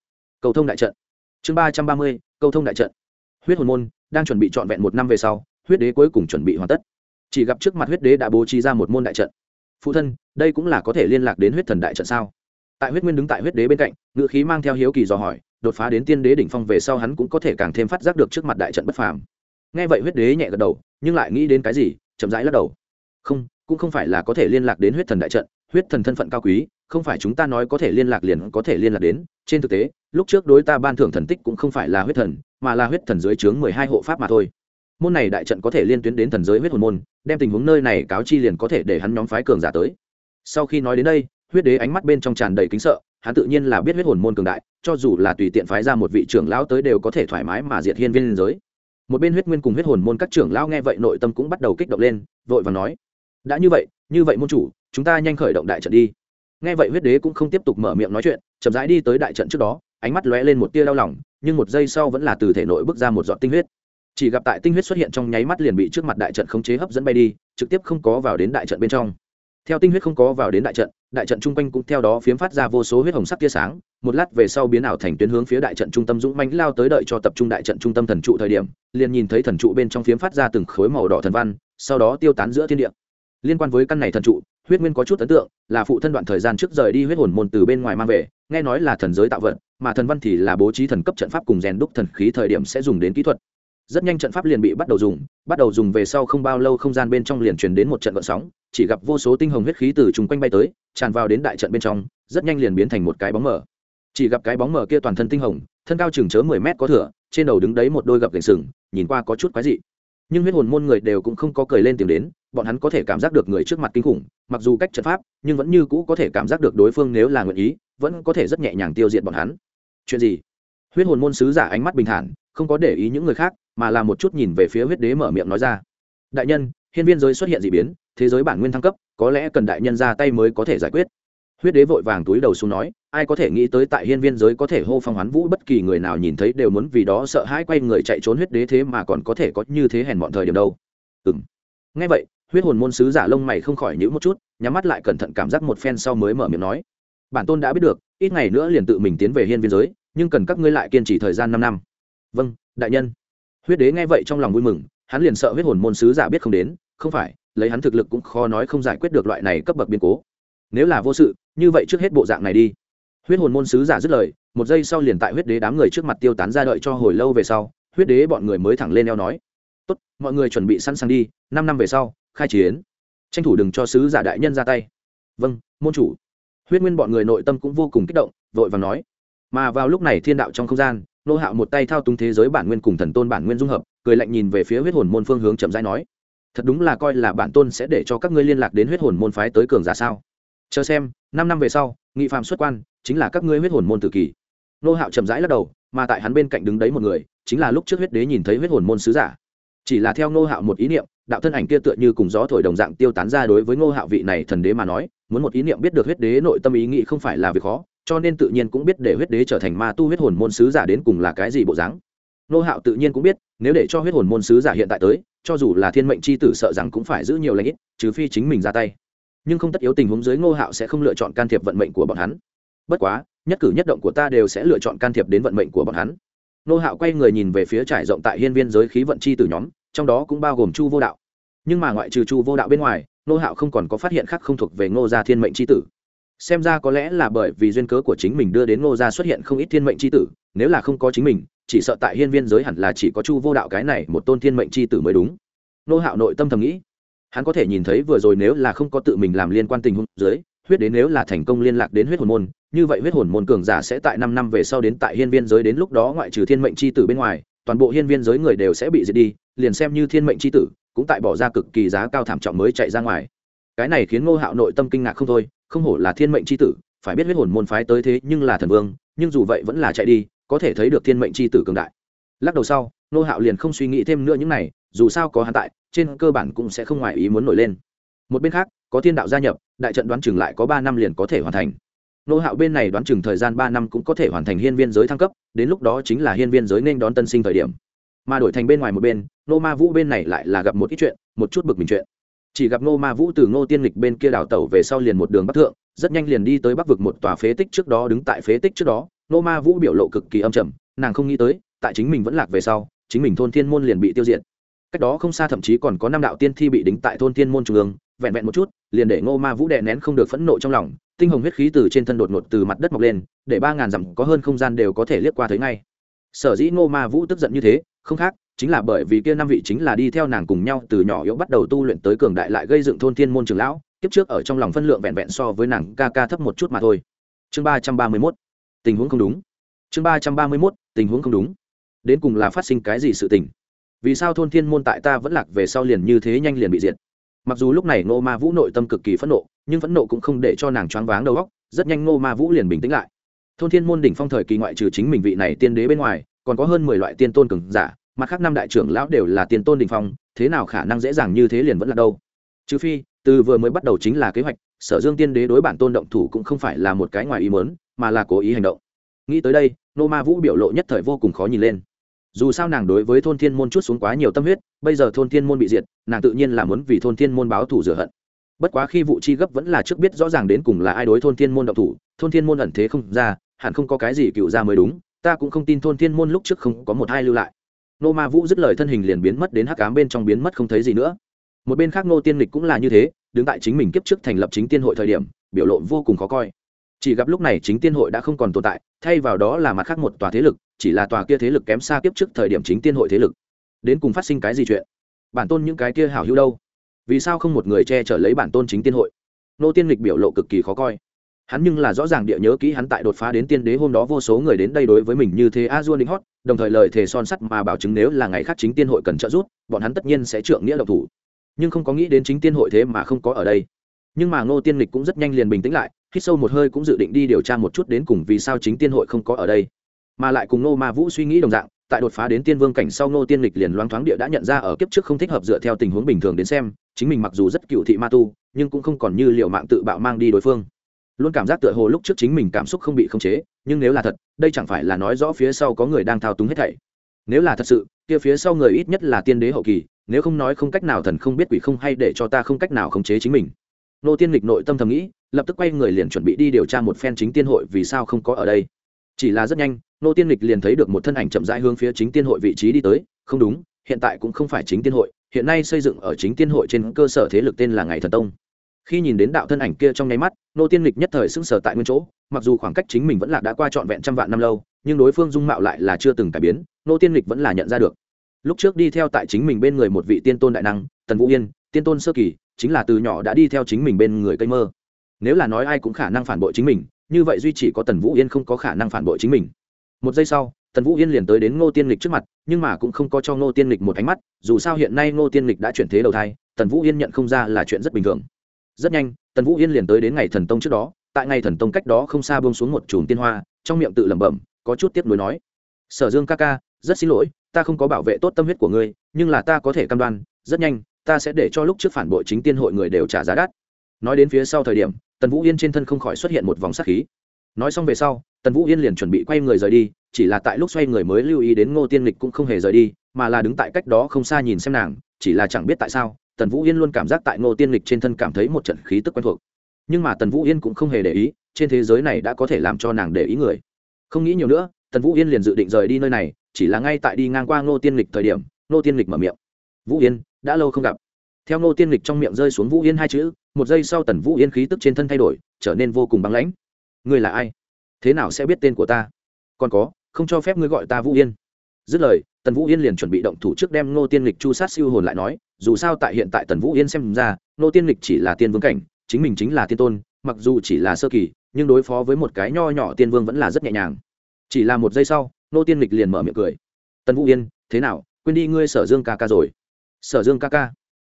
cầu thông đại trận. Chương ba trăm ba mươi, cầu thông đại trận. Huyết hồn môn đang chuẩn bị trọn vẹn một năm về sau, huyết đế cuối cùng chuẩn bị hoàn tất chỉ gặp trước mặt huyết đế đã bố trí ra một môn đại trận. Phụ thân, đây cũng là có thể liên lạc đến huyết thần đại trận sao? Tại huyết nguyên đứng tại huyết đế bên cạnh, ngự khí mang theo hiếu kỳ dò hỏi, đột phá đến tiên đế đỉnh phong về sau hắn cũng có thể càng thêm phát giác được trước mặt đại trận bất phàm. Nghe vậy huyết đế nhẹ gật đầu, nhưng lại nghĩ đến cái gì, chậm rãi lắc đầu. Không, cũng không phải là có thể liên lạc đến huyết thần đại trận, huyết thần thân phận cao quý, không phải chúng ta nói có thể liên lạc liền có thể liên lạc đến. Trên thực tế, lúc trước đối ta ban thưởng thần tích cũng không phải là huyết thần, mà là huyết thần dưới trướng mười hai hộ pháp mà thôi môn này đại trận có thể liên tuyến đến thần giới huyết hồn môn, đem tình huống nơi này cáo chi liền có thể để hắn nhóm phái cường giả tới. Sau khi nói đến đây, huyết đế ánh mắt bên trong tràn đầy kính sợ, hắn tự nhiên là biết huyết hồn môn cường đại, cho dù là tùy tiện phái ra một vị trưởng lão tới đều có thể thoải mái mà diệt hiên viên giới. Một bên huyết nguyên cùng huyết hồn môn các trưởng lão nghe vậy nội tâm cũng bắt đầu kích động lên, vội và nói, đã như vậy như vậy môn chủ, chúng ta nhanh khởi động đại trận đi. Nghe vậy huyết đế cũng không tiếp tục mở miệng nói chuyện, chậm rãi đi tới đại trận trước đó, ánh mắt lóe lên một tia đau lòng, nhưng một giây sau vẫn là từ thể nội bước ra một giọt tinh huyết chỉ gặp tại tinh huyết xuất hiện trong nháy mắt liền bị trước mặt đại trận khống chế hấp dẫn bay đi, trực tiếp không có vào đến đại trận bên trong. Theo tinh huyết không có vào đến đại trận đại trận chung quanh cũng theo đó phiếm phát ra vô số huyết hồng sắc tia sáng, một lát về sau biến ảo thành tuyến hướng phía đại trận trung tâm dũng mãnh lao tới đợi cho tập trung đại trận trung tâm thần trụ thời điểm, liền nhìn thấy thần trụ bên trong phiếm phát ra từng khối màu đỏ thần văn, sau đó tiêu tán giữa thiên địa. Liên quan với căn này thần trụ, huyết nguyên có chút ấn tượng, là phụ thân đoạn thời gian trước rời đi huyết hồn môn từ bên ngoài mang về, nghe nói là thần giới tạo vật, mà thần văn thì là bố trí thần cấp trận pháp cùng rèn đúc thần khí thời điểm sẽ dùng đến kỹ thuật rất nhanh trận pháp liền bị bắt đầu dùng, bắt đầu dùng về sau không bao lâu không gian bên trong liền truyền đến một trận vận sóng, chỉ gặp vô số tinh hồng huyết khí từ chung quanh bay tới, tràn vào đến đại trận bên trong, rất nhanh liền biến thành một cái bóng mở chỉ gặp cái bóng mở kia toàn thân tinh hồng, thân cao chừng chớ mười mét có thửa, trên đầu đứng đấy một đôi gập gành sừng, nhìn qua có chút quái dị. Nhưng huyết hồn môn người đều cũng không có cười lên tìm đến, bọn hắn có thể cảm giác được người trước mặt kinh khủng, mặc dù cách trận pháp, nhưng vẫn như cũ có thể cảm giác được đối phương nếu là nguyện ý, vẫn có thể rất nhẹ nhàng tiêu diệt bọn hắn. Chuyện gì? Huyết hồn môn sứ giả ánh mắt bình thản không có để ý những người khác, mà là một chút nhìn về phía huyết đế mở miệng nói ra. Đại nhân, hiên viên giới xuất hiện d ị biến, thế giới bản nguyên thăng cấp, có lẽ cần đại nhân ra tay mới có thể giải quyết. Huyết đế vội vàng túi đầu xuống nói, ai có thể nghĩ tới tại hiên viên giới có thể hô phong hoán vũ bất kỳ người nào nhìn thấy đều muốn vì đó sợ hãi quay người chạy trốn huyết đế thế mà còn có thể có như thế hèn bọn thời điểm đâu. Ừng ngay vậy, huyết hồn môn sứ giả lông mày không khỏi nhữ một chút, nhắm mắt lại cẩn thận cảm giác một phen sau mới mở miệng nói. Bản tôn đã biết được, ít ngày nữa liền tự mình tiến về hiên viên giới, nhưng cần các ngươi lại kiên trì thời gian năm năm vâng đại nhân. Huyết đế nghe vậy trong lòng vui mừng, hắn liền sợ huyết hồn môn sứ giả biết không đến, không phải, lấy hắn thực lực cũng khó nói không giải quyết được loại này cấp bậc biến cố. Nếu là vô sự, như vậy trước hết bộ dạng này đi. Huyết hồn môn sứ giả dứt lời, một giây sau liền tại huyết đế đám người trước mặt tiêu tán ra đợi cho hồi lâu về sau, huyết đế bọn người mới thẳng lên eo nói, tốt, mọi người chuẩn bị sẵn sàng đi, năm năm về sau, khai chiến. Tranh thủ đừng cho sứ giả đại nhân ra tay. Vâng môn chủ. Huyết nguyên bọn người nội tâm cũng vô cùng kích động, vội và nói. Mà vào lúc này thiên đạo trong không gian nô hạo một tay thao túng thế giới bản nguyên cùng thần tôn bản nguyên dung hợp, cười lạnh nhìn về phía huyết hồn môn phương hướng chậm rãi nói, thật đúng là coi là bản tôn sẽ để cho các ngươi liên lạc đến huyết hồn môn phái tới cường giả sao? Chờ xem, năm năm về sau, nghị phạm xuất quan, chính là các ngươi huyết hồn môn tự kỷ nô hạo chậm rãi lắc đầu, mà tại hắn bên cạnh đứng đấy một người, chính là lúc trước huyết đế nhìn thấy huyết hồn môn sứ giả. Chỉ là theo nô hạo một ý niệm, đạo thân ảnh kia tựa như cùng gió thổi đồng dạng tiêu tán ra đối với Nô hạo vị này thần đế mà nói, muốn một ý niệm biết được huyết đế nội tâm ý nghĩ không phải là việc khó cho nên tự nhiên cũng biết để huyết đế trở thành ma tu huyết hồn môn sứ giả đến cùng là cái gì bộ dáng. Nô hạo tự nhiên cũng biết, nếu để cho huyết hồn môn sứ giả hiện tại tới, cho dù là thiên mệnh c h i tử sợ rằng cũng phải giữ nhiều lãnh ít, trừ phi chính mình ra tay. Nhưng không tất yếu tình huống dưới ngô hạo sẽ không lựa chọn can thiệp vận mệnh của bọn hắn. Bất quá, nhất cử nhất động của ta đều sẽ lựa chọn can thiệp đến vận mệnh của bọn hắn. Nô hạo quay người nhìn về phía trải rộng tại hiên viên giới khí vận chi tử nhóm, trong đó cũng bao gồm chu vô đạo. Nhưng mà ngoại trừ chu vô đạo bên ngoài, nô hạo không còn có phát hiện khác không thuộc về ngô gia thiên mệnh c tử xem ra có lẽ là bởi vì duyên cớ của chính mình đưa đến ngô gia xuất hiện không ít thiên mệnh c tử, nếu là không có chính mình, chỉ sợ tại hiên viên giới hẳn là chỉ có chu vô đạo cái này một tôn thiên mệnh c tử mới đúng. Nô hạo nội tâm thầm nghĩ, hắn có thể nhìn thấy vừa rồi nếu là không có tự mình làm liên quan tình huống dưới, huyết đến nếu là thành công liên lạc đến huyết hồn môn, như vậy huyết hồn môn cường giả sẽ tại năm năm về sau đến tại hiên viên giới đến lúc đó ngoại trừ thiên mệnh c h i tử bên ngoài, toàn bộ hiên viên giới người đều sẽ bị diệt đi, liền xem như thiên mệnh c h i tử, cũng tại bỏ ra cực kỳ giá cao thảm trọng mới chạy ra ngoài. Cái này khiến ngô hạo nội tâm kinh ngạc không thôi không hổ là thiên mệnh c h i tử, phải biết huyết hồn môn phái tới thế nhưng là thần vương, nhưng dù vậy vẫn là chạy đi, có thể thấy được thiên mệnh c h i tử cường đại. Lắc đầu sau, nô hạo liền không suy nghĩ thêm nữa những này, dù sao có hắn tại, trên cơ bản cũng sẽ không ngoài ý muốn nổi lên. Một bên khác, có thiên đạo gia nhập, đại trận đoán chừng lại có ba năm liền có thể hoàn thành. Nô hạo bên này đoán chừng thời gian ba năm cũng có thể hoàn thành hiên viên giới thăng cấp, đến lúc đó chính là hiên viên giới nên đón tân sinh thời điểm. Mà đổi thành bên ngoài một bên, nô ma vũ bên này lại là gặp một ít chuyện, một chút bực mình chuyện chỉ gặp Ngô ma vũ từ ngô tiên lịch bên kia đảo tàu về sau liền một đường bắc thượng, rất nhanh liền đi tới bắc vực một tòa phế tích trước đó, đứng tại phế tích trước đó. Ngô ma vũ biểu lộ cực kỳ âm trầm, nàng không nghĩ tới, tại chính mình vẫn lạc về sau, chính mình thôn thiên môn liền bị tiêu diệt. Cách đó không xa thậm chí còn có năm đạo tiên thi bị đính tại thôn thiên môn trung ương, vẹn vẹn một chút, liền để ngô ma vũ đè nén không được phẫn nộ trong lòng, tinh hồng huyết khí từ trên thân đột ngột từ mặt đất mọc lên, để ba ngàn dặm có hơn không gian đều có thể liếc qua thấy ngay. Sở dĩ ngô ma vũ tức giận như thế, không khác chính là bởi vì kia năm vị chính là đi theo nàng cùng nhau từ nhỏ yếu bắt đầu tu luyện tới cường đại lại gây dựng thôn thiên môn trường lão, kiếp trước ở trong lòng phân lượng vẹn vẹn so với nàng ca ca thấp một chút mà thôi. Chương ba trăm ba mươi mốt, tình huống không đúng. Chương ba trăm ba mươi mốt, tình huống không đúng. Đến cùng là phát sinh cái gì sự tình? Vì sao thôn thiên môn tại ta vẫn lạc về sau liền như thế nhanh liền bị diệt? Mặc dù lúc này ngô ma vũ nội tâm cực kỳ phẫn nộ, nhưng phẫn nộ cũng không để cho nàng choáng váng đầu óc, rất nhanh ngô ma vũ liền bình tĩnh lại. Thôn thiên môn đỉnh phong thời kỳ ngoại trừ chính mình vị này tiên đế bên ngoài, còn có hơn mười loại tiên tôn cường giả mặt khác năm đại trưởng lão đều là tiền tôn đình phong, thế nào khả năng dễ dàng như thế liền vẫn là đâu? Trừ phi, từ vừa mới bắt đầu chính là kế hoạch, sở dương tiên đế đối bản tôn động thủ cũng không phải là một cái ngoài ý mớn mà là cố ý hành động. Nghĩ tới đây, nô ma vũ biểu lộ nhất thời vô cùng khó nhìn lên. Dù sao nàng đối với thôn thiên môn chút xuống quá nhiều tâm huyết, bây giờ thôn thiên môn bị diệt, nàng tự nhiên là muốn vì thôn thiên môn báo thù rửa hận. Bất quá khi vụ chi gấp vẫn là trước biết rõ ràng đến cùng là ai đối thôn thiên môn động thủ, thôn thiên môn ẩn thế không ra, hẳn không có cái gì cựu ra mới đúng, ta cũng không tin thôn thiên môn lúc trước không có một hai lưu lại nô ma vũ dứt lời thân hình liền biến mất đến hắc cám bên trong biến mất không thấy gì nữa. Một bên khác nô tiên lịch cũng là như thế, đứng tại chính mình kiếp trước thành lập chính tiên hội thời điểm, biểu lộ vô cùng khó coi. Chỉ gặp lúc này chính tiên hội đã không còn tồn tại, thay vào đó là mặt khác một tòa thế lực, chỉ là tòa kia thế lực kém xa kiếp trước thời điểm chính tiên hội thế lực. Đến cùng phát sinh cái gì chuyện? Bản tôn những cái kia hảo hữu đâu? Vì sao không một người che chở lấy bản tôn chính tiên hội? Nô tiên lịch biểu lộ cực kỳ khó coi. Hắn nhưng là rõ ràng địa nhớ kỹ hắn tại đột phá đến tiên đế hôm đó vô số người đến đây đối với mình như thế a dua đinh hót đồng thời lời thề son sắt mà bảo chứng nếu là ngày khác chính tiên hội cần trợ giúp, bọn hắn tất nhiên sẽ trượng nghĩa độc thủ. Nhưng không có nghĩ đến chính tiên hội thế mà không có ở đây. Nhưng mà ngô tiên lịch cũng rất nhanh liền bình tĩnh lại, hít sâu một hơi cũng dự định đi điều tra một chút đến cùng vì sao chính tiên hội không có ở đây. Mà lại cùng ngô ma vũ suy nghĩ đồng dạng, tại đột phá đến tiên vương cảnh sau ngô tiên lịch liền loáng thoáng địa đã nhận ra ở kiếp trước không thích hợp dựa theo tình huống bình thường đến xem, chính mình mặc dù rất cựu thị ma tu, nhưng cũng không còn như liệu mạng tự bạo mang đi đối phương luôn cảm giác tựa hồ lúc trước chính mình cảm xúc không bị khống chế, nhưng nếu là thật, đây chẳng phải là nói rõ phía sau có người đang thao túng hết thảy. Nếu là thật sự, kia phía sau người ít nhất là tiên đế hậu kỳ, nếu không nói không cách nào thần không biết quỷ không hay để cho ta không cách nào khống chế chính mình. Nô tiên lịch nội tâm thầm nghĩ, lập tức quay người liền chuẩn bị đi điều tra một phen chính tiên hội vì sao không có ở đây. Chỉ là rất nhanh, nô tiên lịch liền thấy được một thân ảnh chậm rãi hướng phía chính tiên hội vị trí đi tới, không đúng, hiện tại cũng không phải chính tiên hội, hiện nay xây dựng ở chính tiên hội trên cơ sở thế lực tên là ngày thần tông khi nhìn đến đạo thân ảnh kia trong nháy mắt, nô tiên lịch nhất thời sững sờ tại nguyên chỗ, mặc dù khoảng cách chính mình vẫn là đã qua trọn vẹn trăm vạn năm lâu, nhưng đối phương dung mạo lại là chưa từng cải biến, nô tiên lịch vẫn là nhận ra được. Lúc trước đi theo tại chính mình bên người một vị tiên tôn đại năng, tần vũ yên, tiên tôn sơ kỳ, chính là từ nhỏ đã đi theo chính mình bên người cây mơ. Nếu là nói ai cũng khả năng phản bội chính mình, như vậy duy chỉ có tần vũ yên không có khả năng phản bội chính mình. Một giây sau, tần vũ yên liền tới đến ngô tiên lịch trước mặt, nhưng mà cũng không có cho ngô tiên lịch một ánh mắt, dù sao hiện nay ngô tiên lịch đã chuyển thế đầu thai, tần vũ yên nhận không ra là chuyện rất bình thường rất nhanh, tần vũ yên liền tới đến ngày thần tông trước đó, tại ngày thần tông cách đó không xa buông xuống một chùm tiên hoa, trong miệng tự lẩm bẩm, có chút tiếp nối nói, sở dương ca ca, rất xin lỗi, ta không có bảo vệ tốt tâm huyết của ngươi, nhưng là ta có thể cam đoan, rất nhanh, ta sẽ để cho lúc trước phản bội chính tiên hội người đều trả giá đắt. Nói đến phía sau thời điểm, tần vũ yên trên thân không khỏi xuất hiện một vòng sắc khí. Nói xong về sau, tần vũ yên liền chuẩn bị quay người rời đi, chỉ là tại lúc xoay người mới lưu ý đến ngô tiên lịch cũng không hề rời đi, mà là đứng tại cách đó không xa nhìn xem nàng, chỉ là chẳng biết tại sao tần vũ yên luôn cảm giác tại ngô tiên lịch trên thân cảm thấy một trận khí tức quen thuộc. Nhưng mà tần vũ yên cũng không hề để ý, trên thế giới này đã có thể làm cho nàng để ý người. Không nghĩ nhiều nữa, tần vũ yên liền dự định rời đi nơi này, chỉ là ngay tại đi ngang qua ngô tiên lịch thời điểm, ngô tiên lịch mở miệng. Vũ yên, đã lâu không gặp. Theo ngô tiên lịch trong miệng rơi xuống vũ yên hai chữ, một giây sau tần vũ yên khí tức trên thân thay đổi, trở nên vô cùng băng lãnh. Ngươi là ai? Thế nào sẽ biết tên của ta? Còn có, không cho phép ngươi gọi ta vũ yên. Dứt lời, tần vũ yên liền chuẩn bị động thủ trước đem ngô tiên lịch chu sát siêu hồn lại nói dù sao tại hiện tại tần vũ yên xem ra, nô tiên lịch chỉ là tiên vương cảnh, chính mình chính là tiên tôn, mặc dù chỉ là sơ kỳ, nhưng đối phó với một cái nho nhỏ tiên vương vẫn là rất nhẹ nhàng. Chỉ là một giây sau, nô tiên lịch liền mở miệng cười. Tần vũ yên, thế nào? Quên đi ngươi sở dương ca ca rồi. Sở dương ca ca?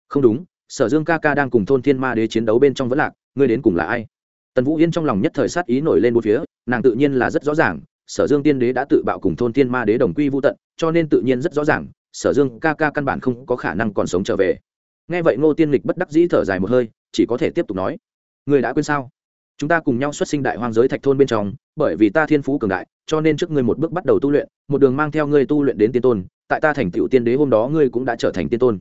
Không đúng, sở dương ca ca đang cùng thôn thiên ma đế chiến đấu bên trong vẫn lạc, ngươi đến cùng là ai? Tần vũ yên trong lòng nhất thời sát ý nổi lên một phía, nàng tự nhiên là rất rõ ràng, sở dương tiên đế đã tự bạo cùng thôn thiên ma đế đồng quy vô tận, cho nên tự nhiên rất rõ ràng sở dương ca ca căn bản không có khả năng còn sống trở về. Nghe vậy ngô tiên lịch bất đắc dĩ thở dài một hơi, chỉ có thể tiếp tục nói. Người đã quên sao? Chúng ta cùng nhau xuất sinh đại hoang giới thạch thôn bên trong, bởi vì ta thiên phú cường đại, cho nên trước ngươi một bước bắt đầu tu luyện, một đường mang theo ngươi tu luyện đến tiên tôn, tại ta thành tựu tiên đế hôm đó ngươi cũng đã trở thành tiên tôn.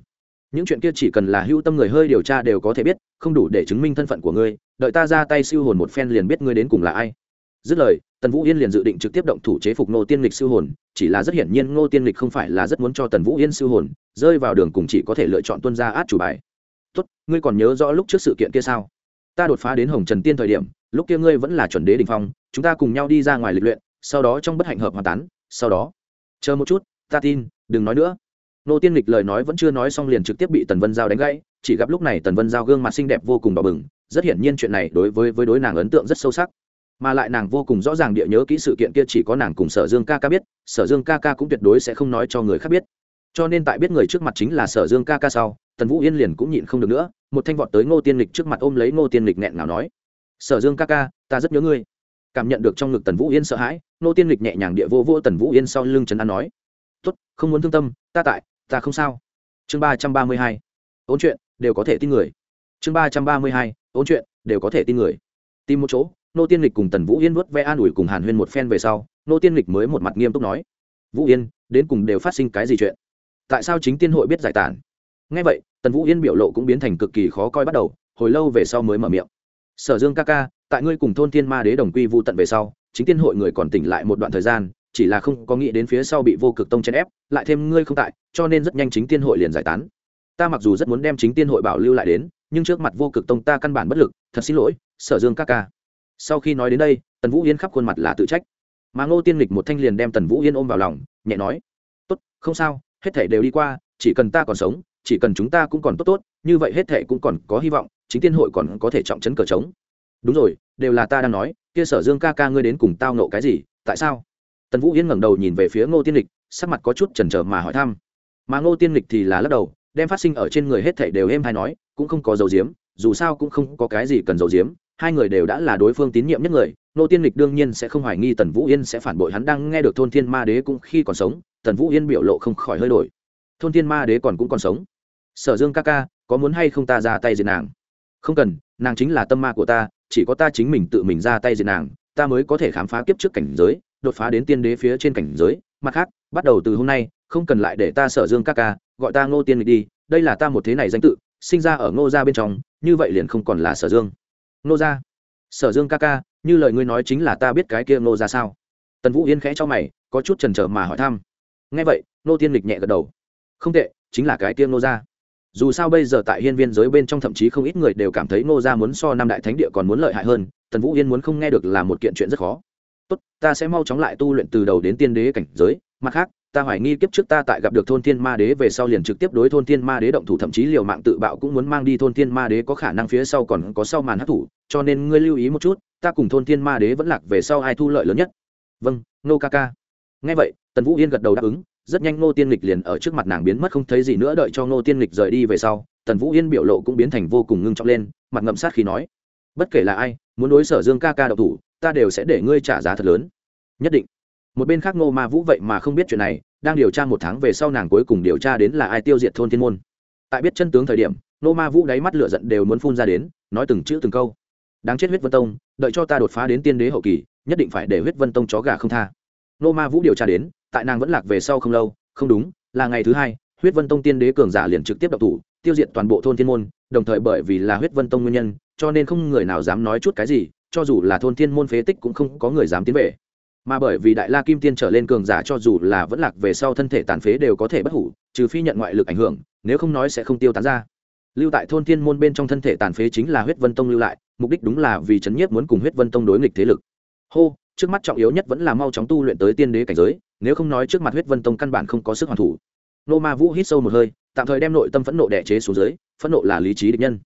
Những chuyện kia chỉ cần là hữu tâm người hơi điều tra đều có thể biết, không đủ để chứng minh thân phận của ngươi, đợi ta ra tay siêu hồn một phen liền biết ngươi đến cùng là ai dứt lời, tần vũ yên liền dự định trực tiếp động thủ chế phục ngô tiên lịch siêu hồn, chỉ là rất hiển nhiên ngô tiên lịch không phải là rất muốn cho tần vũ yên siêu hồn, rơi vào đường cùng chỉ có thể lựa chọn tuân ra át chủ bài. Tốt, ngươi còn nhớ rõ lúc trước sự kiện kia sao? Ta đột phá đến hồng trần tiên thời điểm, lúc kia ngươi vẫn là chuẩn đế đình phong, chúng ta cùng nhau đi ra ngoài lịch luyện, sau đó trong bất hạnh hợp hòa tán, sau đó chờ một chút, ta tin, đừng nói nữa. Nô tiên lịch lời nói vẫn chưa nói xong liền trực tiếp bị tần vân giao đánh gãy, chỉ gặp lúc này tần vân giao gương mặt xinh đẹp vô cùng đỏ bừng, rất hiển nhiên chuyện này đối với với đối nàng ấn tượng rất sâu sắc mà lại nàng vô cùng rõ ràng địa nhớ kỹ sự kiện kia chỉ có nàng cùng sở dương ca ca biết, sở dương ca ca cũng tuyệt đối sẽ không nói cho người khác biết. Cho nên tại biết người trước mặt chính là sở dương ca ca sau, tần vũ yên liền cũng nhịn không được nữa, một thanh vọt tới ngô tiên lịch trước mặt ôm lấy ngô tiên lịch nghẹn nào nói, sở dương ca ca, ta rất nhớ ngươi. Cảm nhận được trong ngực tần vũ yên sợ hãi, ngô tiên lịch nhẹ nhàng địa vô vô tần vũ yên sau lưng trấn an nói, tốt, không muốn thương tâm, ta tại, ta không sao. Chương ba trăm ba mươi hai, ôn chuyện, đều có thể tin người. Chương ba trăm ba mươi hai, ôn chuyện, đều có thể tin người. Tìm một chỗ nô tiên lịch cùng tần vũ yên vớt ve an ủi cùng hàn huyên một phen về sau, nô tiên lịch mới một mặt nghiêm túc nói, vũ yên, đến cùng đều phát sinh cái gì chuyện? Tại sao chính tiên hội biết giải tản ngay vậy, tần vũ yên biểu lộ cũng biến thành cực kỳ khó coi bắt đầu, hồi lâu về sau mới mở miệng. Sở dương ca ca, tại ngươi cùng thôn tiên ma đế đồng quy vô tận về sau, chính tiên hội người còn tỉnh lại một đoạn thời gian, chỉ là không có nghĩ đến phía sau bị vô cực tông chèn ép, lại thêm ngươi không tại, cho nên rất nhanh chính tiên hội liền giải tán. Ta mặc dù rất muốn đem chính tiên hội bảo lưu lại đến, nhưng trước mặt vô cực tông ta căn bản bất lực, thật xin lỗi, sở dương ca ca sau khi nói đến đây, tần vũ yên khắp khuôn mặt là tự trách. Mà ngô tiên lịch một thanh liền đem tần vũ yên ôm vào lòng, nhẹ nói, tốt, không sao, hết thể đều đi qua, chỉ cần ta còn sống, chỉ cần chúng ta cũng còn tốt tốt, như vậy hết thể cũng còn có hy vọng, chính tiên hội còn có thể trọng chấn cờ trống. Đúng rồi, đều là ta đang nói, kia sở dương ca ca ngươi đến cùng tao nộ cái gì, tại sao? Tần vũ yên ngẩng đầu nhìn về phía ngô tiên lịch sắc mặt có chút chần chờ mà hỏi thăm. Mà ngô tiên lịch thì là lắc đầu, đem phát sinh ở trên người hết thảy đều êm hay nói, cũng không có dầu diếm dù sao cũng không có cái gì cần dầu diếm hai người đều đã là đối phương tín nhiệm nhất người, nô tiên lịch đương nhiên sẽ không hoài nghi tần vũ yên sẽ phản bội hắn. Đang nghe được thôn thiên ma đế cũng khi còn sống, tần vũ yên biểu lộ không khỏi hơi đổi. Thôn thiên ma đế còn cũng còn sống. Sở dương ca ca, có muốn hay không ta ra tay diệt nàng? Không cần, nàng chính là tâm ma của ta, chỉ có ta chính mình tự mình ra tay diệt nàng, ta mới có thể khám phá kiếp trước cảnh giới, đột phá đến tiên đế phía trên cảnh giới. Mặt khác, bắt đầu từ hôm nay, không cần lại để ta sở dương ca ca, gọi ta ngô tiên lịch đi, đây là ta một thế này danh tự, sinh ra ở ngô gia bên trong, như vậy liền không còn là sở dương. Nô gia. Sở dương ca ca, như lời ngươi nói chính là ta biết cái kia Nô gia sao? Tần vũ yên khẽ cho mày, có chút trần trở mà hỏi thăm. Nghe vậy Nô tiên lịch nhẹ gật đầu. Không tệ, chính là cái kia Nô gia. Dù sao bây giờ tại hiên viên giới bên trong thậm chí không ít người đều cảm thấy Nô gia muốn so năm đại thánh địa còn muốn lợi hại hơn, tần vũ yên muốn không nghe được là một kiện chuyện rất khó. Tốt, ta sẽ mau chóng lại tu luyện từ đầu đến tiên đế cảnh giới, mặt khác ta hoài nghi kiếp trước ta tại gặp được thôn thiên ma đế về sau liền trực tiếp đối thôn thiên ma đế động thủ, thậm chí liều mạng tự bạo cũng muốn mang đi thôn thiên ma đế có khả năng phía sau còn có sau màn hấp thủ cho nên ngươi lưu ý một chút, ta cùng thôn thiên ma đế vẫn lạc về sau ai thu lợi lớn nhất. Vâng nô ca ca. Nghe vậy, tần vũ yên gật đầu đáp ứng, rất nhanh ngô tiên lịch liền ở trước mặt nàng biến mất không thấy gì nữa, đợi cho ngô tiên lịch rời đi về sau, tần vũ yên biểu lộ cũng biến thành vô cùng ngưng trọng lên, mặt ngậm sát khi nói, bất kể là ai, muốn đối sở dương ca ca đậu thủ, ta đều sẽ để ngươi trả giá thật lớn. Nhất định một bên khác ngô ma vũ vậy mà không biết chuyện này, đang điều tra một tháng về sau nàng cuối cùng điều tra đến là ai tiêu diệt thôn thiên môn. Tại biết chân tướng thời điểm, ngô ma vũ đáy mắt lửa giận đều muốn phun ra đến, nói từng chữ từng câu. Đáng chết huyết vân tông, đợi cho ta đột phá đến tiên đế hậu kỳ, nhất định phải để huyết vân tông chó gà không tha. Ngô ma vũ điều tra đến, tại nàng vẫn lạc về sau không lâu, không đúng, là ngày thứ hai, huyết vân tông tiên đế cường giả liền trực tiếp đập thủ, tiêu diệt toàn bộ thôn thiên môn, đồng thời bởi vì là huyết vân tông nguyên nhân, cho nên không người nào dám nói chút cái gì, cho dù là thôn thiên môn phế tích cũng không có người dám tiến về mà bởi vì đại la kim tiên trở lên cường giả cho dù là vẫn lạc về sau thân thể tàn phế đều có thể bất hủ, trừ phi nhận ngoại lực ảnh hưởng, nếu không nói sẽ không tiêu tán ra. Lưu tại thôn thiên môn bên trong thân thể tàn phế chính là huyết vân tông lưu lại, mục đích đúng là vì trấn nhiếp muốn cùng huyết vân tông đối nghịch thế lực. Hô, trước mắt trọng yếu nhất vẫn là mau chóng tu luyện tới tiên đế cảnh giới, nếu không nói trước mặt huyết vân tông căn bản không có sức hoàn thủ. Nô ma vũ hít sâu một hơi, tạm thời đem nội tâm phẫn nộ đẻ chế xuống dưới, phẫn nộ là lý trí địch nhân.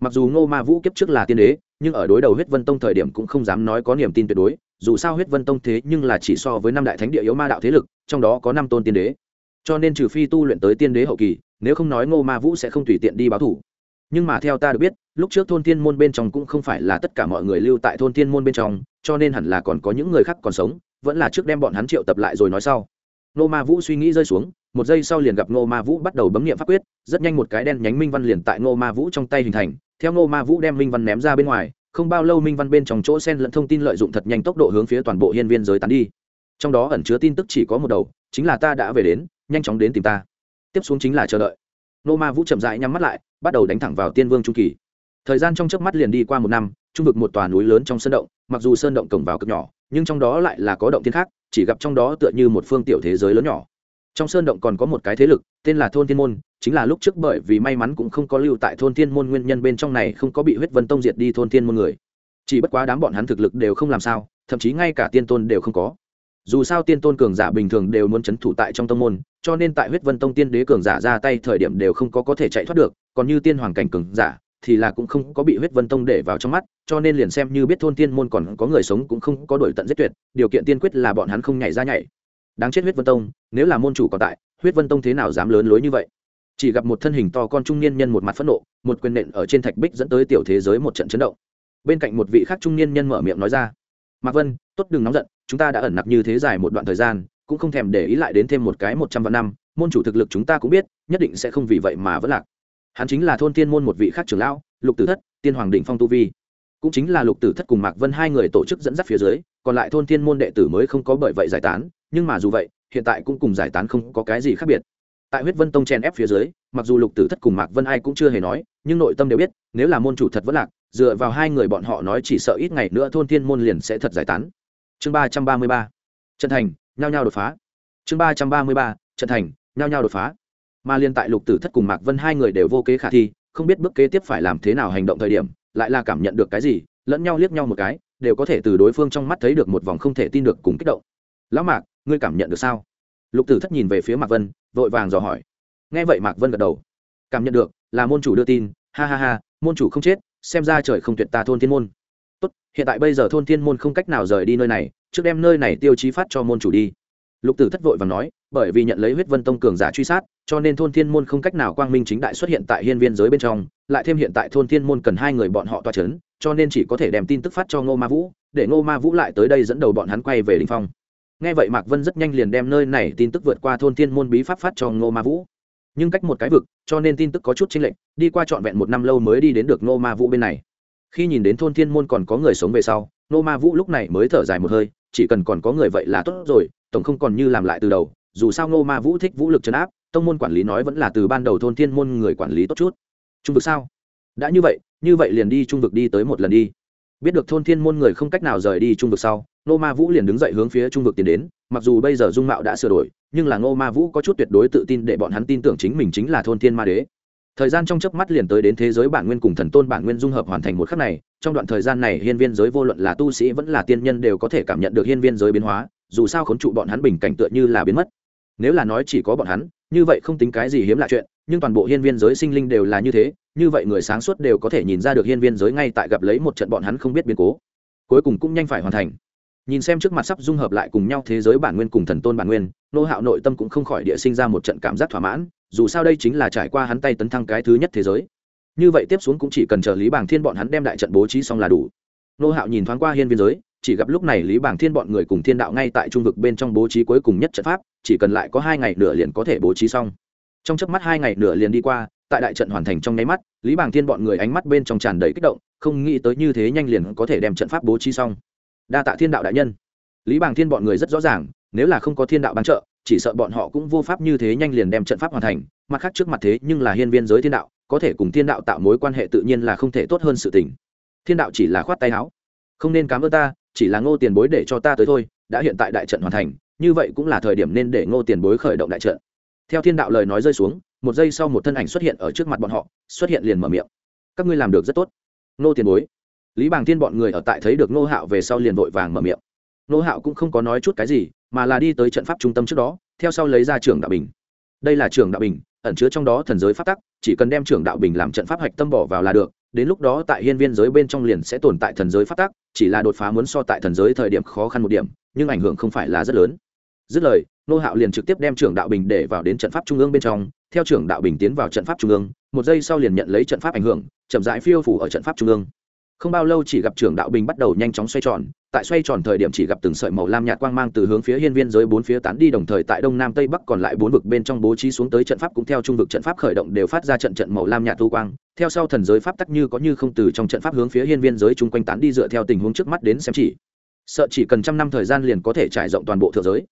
Mặc dù ngô ma vũ kiếp trước là tiên đế, nhưng ở đối đầu huyết vân tông thời điểm cũng không dám nói có niềm tin tuyệt đối dù sao huyết vân tông thế nhưng là chỉ so với năm đại thánh địa yếu ma đạo thế lực, trong đó có năm tôn tiên đế. Cho nên trừ phi tu luyện tới tiên đế hậu kỳ, nếu không nói ngô ma vũ sẽ không tùy tiện đi báo thủ. Nhưng mà theo ta được biết, lúc trước thôn thiên môn bên trong cũng không phải là tất cả mọi người lưu tại thôn thiên môn bên trong, cho nên hẳn là còn có những người khác còn sống, vẫn là trước đem bọn hắn triệu tập lại rồi nói sau. Ngô ma vũ suy nghĩ rơi xuống, một giây sau liền gặp ngô ma vũ bắt đầu bấm nghiệm pháp quyết, rất nhanh một cái đen nhánh minh văn liền tại ngô ma vũ trong tay hình thành, theo ngô ma vũ đem minh văn ném ra bên ngoài không bao lâu minh văn bên trong chỗ sen lẫn thông tin lợi dụng thật nhanh tốc độ hướng phía toàn bộ hiên viên giới tán đi. Trong đó ẩn chứa tin tức chỉ có một đầu, chính là ta đã về đến, nhanh chóng đến tìm ta. Tiếp xuống chính là chờ đợi. Nô ma vũ chậm rãi nhắm mắt lại, bắt đầu đánh thẳng vào tiên vương trung kỳ. Thời gian trong chớp mắt liền đi qua một năm, trung vực một tòa núi lớn trong sơn động, mặc dù sơn động cổng vào cực nhỏ, nhưng trong đó lại là có động thiên khác, chỉ gặp trong đó tựa như một phương tiểu thế giới lớn nhỏ trong sơn động còn có một cái thế lực, tên là thôn thiên môn, chính là lúc trước bởi vì may mắn cũng không có lưu tại thôn thiên môn nguyên nhân bên trong này không có bị huyết vân tông diệt đi thôn thiên môn người. Chỉ bất quá đám bọn hắn thực lực đều không làm sao, thậm chí ngay cả tiên tôn đều không có. Dù sao tiên tôn cường giả bình thường đều muốn c h ấ n thủ tại trong tông môn, cho nên tại huyết vân tông tiên đế cường giả ra tay thời điểm đều không có có thể chạy thoát được, còn như tiên hoàng cảnh cường giả, thì là cũng không có bị huyết vân tông để vào trong mắt, cho nên liền xem như biết thôn tiên môn còn có người sống cũng không có đổi tận giết tuyệt, điều kiện tiên quyết là bọn hắn không nhảy ra nhảy đáng chết huyết vân tông, nếu là môn chủ còn tại, huyết vân tông thế nào dám lớn lối như vậy? Chỉ gặp một thân hình to con trung niên nhân một mặt phẫn nộ, một quyền nện ở trên thạch bích dẫn tới tiểu thế giới một trận chấn động. Bên cạnh một vị khác trung niên nhân mở miệng nói ra, mạc vân, tốt đừng nóng giận, chúng ta đã ẩn nặc như thế dài một đoạn thời gian, cũng không thèm để ý lại đến thêm một cái một trăm vạn năm, môn chủ thực lực chúng ta cũng biết, nhất định sẽ không vì vậy mà vẫn lạc. Hắn chính là thôn tiên môn một vị khác trưởng lão, lục tử thất, tiên hoàng đỉnh phong tu vi. Cũng chính là lục tử thất cùng mạc vân hai người tổ chức dẫn dắt phía dưới, còn lại thôn thiên môn đệ tử mới không có bởi vậy giải tán nhưng mà dù vậy, hiện tại cũng cùng giải tán không có cái gì khác biệt. Tại huyết vân tông chen ép phía dưới, mặc dù lục tử thất cùng mạc vân ai cũng chưa hề nói, nhưng nội tâm đều biết, nếu là môn chủ thật vất lạc, dựa vào hai người bọn họ nói chỉ sợ ít ngày nữa thôn thiên môn liền sẽ thật giải tán. Chương ba trăm ba mươi ba trần thành, nhao nhao đột phá. Chương ba trăm ba mươi ba trần thành, nhao nhao đột phá. Mà liên tại lục tử thất cùng mạc vân hai người đều vô kế khả thi, không biết bước kế tiếp phải làm thế nào hành động thời điểm, lại là cảm nhận được cái gì, lẫn nhau liếc nhau một cái, đều có thể từ đối phương trong mắt thấy được một vòng không thể tin được cùng kích động. Lão mạc ngươi cảm nhận được sao? Lục tử thất nhìn về phía mạc vân, vội vàng dò hỏi. Nghe vậy mạc vân gật đầu. Cảm nhận được, là môn chủ đưa tin. Ha ha ha, môn chủ không chết, xem ra trời không tuyệt ta thôn thiên môn. Tốt, hiện tại bây giờ thôn thiên môn không cách nào rời đi nơi này, trước đem nơi này tiêu chí phát cho môn chủ đi. Lục tử thất vội và nói, bởi vì nhận lấy huyết vân tông cường giả truy sát, cho nên thôn thiên môn không cách nào quang minh chính đại xuất hiện tại hiên viên giới bên trong, lại thêm hiện tại thôn thiên môn cần hai người bọn họ toa c h ấ n cho nên chỉ có thể đem tin tức phát cho ngô ma vũ, để ngô ma vũ lại tới đây dẫn đầu bọn hắn quay về đình phong nghe vậy mạc vân rất nhanh liền đem nơi này tin tức vượt qua thôn thiên môn bí pháp phát cho ngô ma vũ. Nhưng cách một cái vực, cho nên tin tức có chút chênh lệch, đi qua trọn vẹn một năm lâu mới đi đến được ngô ma vũ bên này. Khi nhìn đến thôn thiên môn còn có người sống về sau, ngô ma vũ lúc này mới thở dài một hơi, chỉ cần còn có người vậy là tốt rồi, tổng không còn như làm lại từ đầu, dù sao ngô ma vũ thích vũ lực chấn áp, tông môn quản lý nói vẫn là từ ban đầu thôn thiên môn người quản lý tốt chút. Trung vực sao? Đã như vậy như vậy liền đi trung vực đi tới một lần đi. Biết được thôn thiên môn người không cách nào rời đi trung vực sau ngô ma vũ liền đứng dậy hướng phía trung vực tiến đến, mặc dù bây giờ dung mạo đã sửa đổi, nhưng là ngô ma vũ có chút tuyệt đối tự tin để bọn hắn tin tưởng chính mình chính là thôn thiên ma đế. Thời gian trong chớp mắt liền tới đến thế giới bản nguyên cùng thần tôn bản nguyên dung hợp hoàn thành một khắc này, trong đoạn thời gian này hiên viên giới vô luận là tu sĩ vẫn là tiên nhân đều có thể cảm nhận được hiên viên giới biến hóa, dù sao khốn trụ bọn hắn bình cảnh tựa như là biến mất. Nếu là nói chỉ có bọn hắn, như vậy không tính cái gì hiếm lạ chuyện, nhưng toàn bộ hiên viên giới sinh linh đều là như thế, như vậy người sáng suốt đều có thể nhìn ra được hiên viên giới ngay tại gặp lấy một trận bọn hắn không biết biến cố. Cuối cùng cũng nhanh phải hoàn thành nhìn xem trước mặt sắp dung hợp lại cùng nhau thế giới bản nguyên cùng thần tôn bản nguyên, nô hạo nội tâm cũng không khỏi địa sinh ra một trận cảm giác thỏa mãn, dù sao đây chính là trải qua hắn tay tấn thăng cái thứ nhất thế giới. Như vậy tiếp xuống cũng chỉ cần chờ lý bảng thiên bọn hắn đem đại trận bố trí xong là đủ. Nô hạo nhìn thoáng qua hiên viên giới, chỉ gặp lúc này lý bảng thiên bọn người cùng thiên đạo ngay tại trung vực bên trong bố trí cuối cùng nhất trận pháp, chỉ cần lại có hai ngày nửa liền có thể bố trí xong. Trong chớp mắt hai ngày nửa liền đi qua, tại đại trận hoàn thành trong nháy mắt, lý bảng thiên bọn người ánh mắt bên trong tràn đầy kích động, không nghĩ tới như thế nhanh liền có thể đem trận pháp bố trí xong đa tạ thiên đạo đại nhân. Lý bàng thiên bọn người rất rõ ràng, nếu là không có thiên đạo bán trợ, chỉ sợ bọn họ cũng vô pháp như thế nhanh liền đem trận pháp hoàn thành, mặt khác trước mặt thế nhưng là hiên viên giới thiên đạo, có thể cùng thiên đạo tạo mối quan hệ tự nhiên là không thể tốt hơn sự tình. Thiên đạo chỉ là khoát tay áo. Không nên cám ơn ta, chỉ là ngô tiền bối để cho ta tới thôi, đã hiện tại đại trận hoàn thành, như vậy cũng là thời điểm nên để ngô tiền bối khởi động đại trận. Theo thiên đạo lời nói rơi xuống, một giây sau một thân ảnh xuất hiện ở trước mặt bọn họ, xuất hiện liền mở miệng. Các ngươi làm được rất tốt. Ngô tiền bối lý bàng thiên bọn người ở tại thấy được ngô hạo về sau liền vội vàng mở miệng. Ngô hạo cũng không có nói chút cái gì mà là đi tới trận pháp trung tâm trước đó theo sau lấy ra trường đạo bình. Đây là trường đạo bình ẩn chứa trong đó thần giới pháp tắc chỉ cần đem trường đạo bình làm trận pháp hạch tâm bỏ vào là được đến lúc đó tại hiên viên giới bên trong liền sẽ tồn tại thần giới pháp tắc, chỉ là đột phá muốn so tại thần giới thời điểm khó khăn một điểm nhưng ảnh hưởng không phải là rất lớn. Dứt lời nô hạo liền trực tiếp đem trưởng đạo bình để vào đến trận pháp trung ương bên trong theo trưởng đạo bình tiến vào trận pháp trung ương một giây sau liền nhận lấy trận pháp ảnh hưởng chậm rãi phiêu phủ ở trận pháp trung ương không bao lâu chỉ gặp trưởng đạo bình bắt đầu nhanh chóng xoay tròn, tại xoay tròn thời điểm chỉ gặp từng sợi màu lam nhạt quang mang từ hướng phía hiên viên giới bốn phía tán đi, đồng thời tại đông nam tây bắc còn lại bốn vực bên trong bố trí xuống tới trận pháp cũng theo trung vực trận pháp khởi động đều phát ra trận trận màu lam nhạt thu quang. Theo sau thần giới pháp tắc như có như không từ trong trận pháp hướng phía hiên viên giới chung quanh tán đi dựa theo tình huống trước mắt đến xem chỉ. Sợ chỉ cần trăm năm thời gian liền có thể trải rộng toàn bộ thượng giới.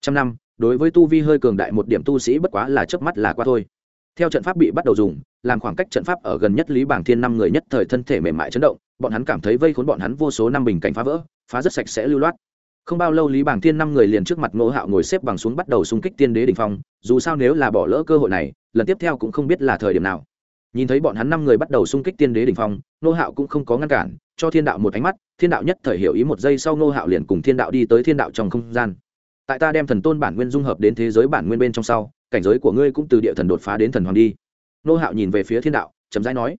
Trăm năm, đối với tu vi hơi cường đại một điểm tu sĩ bất quá là trước mắt là qua thôi theo trận pháp bị bắt đầu dùng, làm khoảng cách trận pháp ở gần nhất lý bảng thiên năm người nhất thời thân thể mềm mại chấn động, bọn hắn cảm thấy vây khốn bọn hắn vô số năm bình cảnh phá vỡ, phá rất sạch sẽ lưu loát. Không bao lâu lý bảng thiên năm người liền trước mặt ngô hạo ngồi xếp bằng xuống bắt đầu xung kích tiên đế đ ỉ n h phong, dù sao nếu là bỏ lỡ cơ hội này, lần tiếp theo cũng không biết là thời điểm nào. Nhìn thấy bọn hắn năm người bắt đầu xung kích tiên đế đ ỉ n h phong, ngô hạo cũng không có ngăn cản, cho thiên đạo một ánh mắt, thiên đạo nhất thời hiểu ý một giây sau ngô hạo liền cùng thiên đạo đi tới thiên đạo trong không gian. Tại ta đem thần tôn bản nguyên dung hợp đến thế giới bản nguyên bên trong sau cảnh giới của ngươi cũng từ địa thần đột phá đến thần hoàng đi. Nô hạo nhìn về phía thiên đạo chấm dãi nói,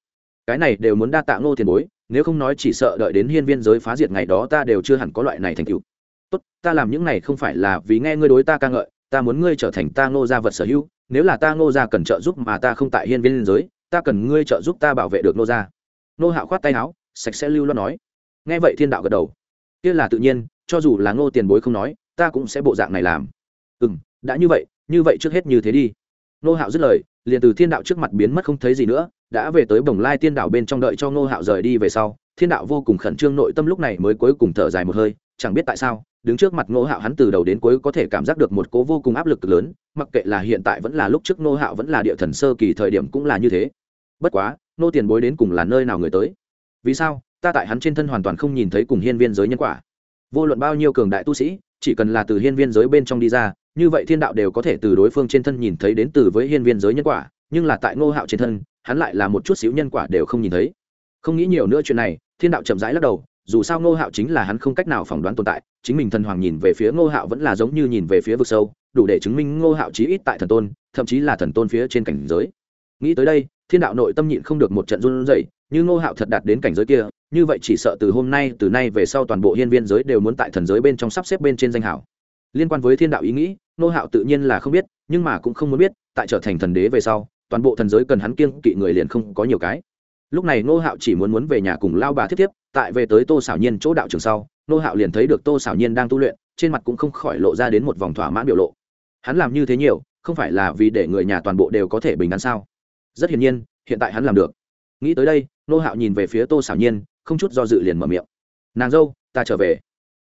cái này đều muốn đa tạ ngô tiền bối, nếu không nói chỉ sợ đợi đến hiên viên giới phá diệt ngày đó ta đều chưa hẳn có loại này thành tựu. Tốt, ta làm những này không phải là vì nghe ngươi đối ta ca ngợi, ta muốn ngươi trở thành ta ngô gia vật sở hữu, nếu là ta ngô gia cần trợ giúp mà ta không tại hiên viên giới, ta cần ngươi trợ giúp ta bảo vệ được ngô gia. Nô hạo khoát tay áo, sạch sẽ lưu lo nói. Nghe vậy thiên đạo gật đầu. Kia là tự nhiên, cho dù là ngô tiền bối không nói, ta cũng sẽ bộ dạng này làm. Ừ đã như vậy như vậy trước hết như thế đi. Ngô hạo dứt lời, liền từ thiên đạo trước mặt biến mất không thấy gì nữa, đã về tới bồng lai tiên Đạo bên trong đợi cho ngô hạo rời đi về sau, thiên đạo vô cùng khẩn trương nội tâm lúc này mới cuối cùng thở dài một hơi, chẳng biết tại sao, đứng trước mặt ngô hạo hắn từ đầu đến cuối có thể cảm giác được một cố vô cùng áp lực lớn, mặc kệ là hiện tại vẫn là lúc trước ngô hạo vẫn là địa thần sơ kỳ thời điểm cũng là như thế. Bất quá nô tiền bối đến cùng là nơi nào người tới? Vì sao, ta tại hắn trên thân hoàn toàn không nhìn thấy cùng hiên viên giới nhân quả. Vô luận bao nhiêu cường đại tu sĩ, chỉ cần là từ hiên viên giới bên trong đi ra như vậy thiên đạo đều có thể từ đối phương trên thân nhìn thấy đến từ với hiên viên giới nhân quả, nhưng là tại ngô hạo trên thân, hắn lại là một chút xíu nhân quả đều không nhìn thấy. Không nghĩ nhiều nữa chuyện này, thiên đạo chậm rãi lắc đầu, dù sao ngô hạo chính là hắn không cách nào phỏng đoán tồn tại, chính mình thần hoàng nhìn về phía ngô hạo vẫn là giống như nhìn về phía vực sâu, đủ để chứng minh ngô hạo chí ít tại thần tôn, thậm chí là thần tôn phía trên cảnh giới. Nghĩ tới đây, thiên đạo nội tâm nhịn không được một trận run rẩy, như ngô hạo thật đạt đến cảnh giới kia, như vậy chỉ sợ từ hôm nay, từ nay về sau toàn bộ hiên viên giới đều muốn tại thần giới bên trong sắp xếp bên trên danh hảo. Liên quan với thiên đạo ý nghĩ Nô hạo tự nhiên là không biết, nhưng mà cũng không muốn biết, tại trở thành thần đế về sau, toàn bộ thần giới cần hắn kiêng kỵ người liền không có nhiều cái. Lúc này Nô hạo chỉ muốn muốn về nhà cùng lao bà thiết tiếp tại về tới tô xảo nhiên chỗ đạo trường sau, Nô hạo liền thấy được tô xảo nhiên đang tu luyện, trên mặt cũng không khỏi lộ ra đến một vòng thỏa mãn biểu lộ. Hắn làm như thế nhiều, không phải là vì để người nhà toàn bộ đều có thể bình an sao? Rất hiển nhiên, hiện tại hắn làm được. Nghĩ tới đây, nô hạo nhìn về phía tô xảo nhiên, không chút do dự liền mở miệng. Nàng dâu, ta trở về.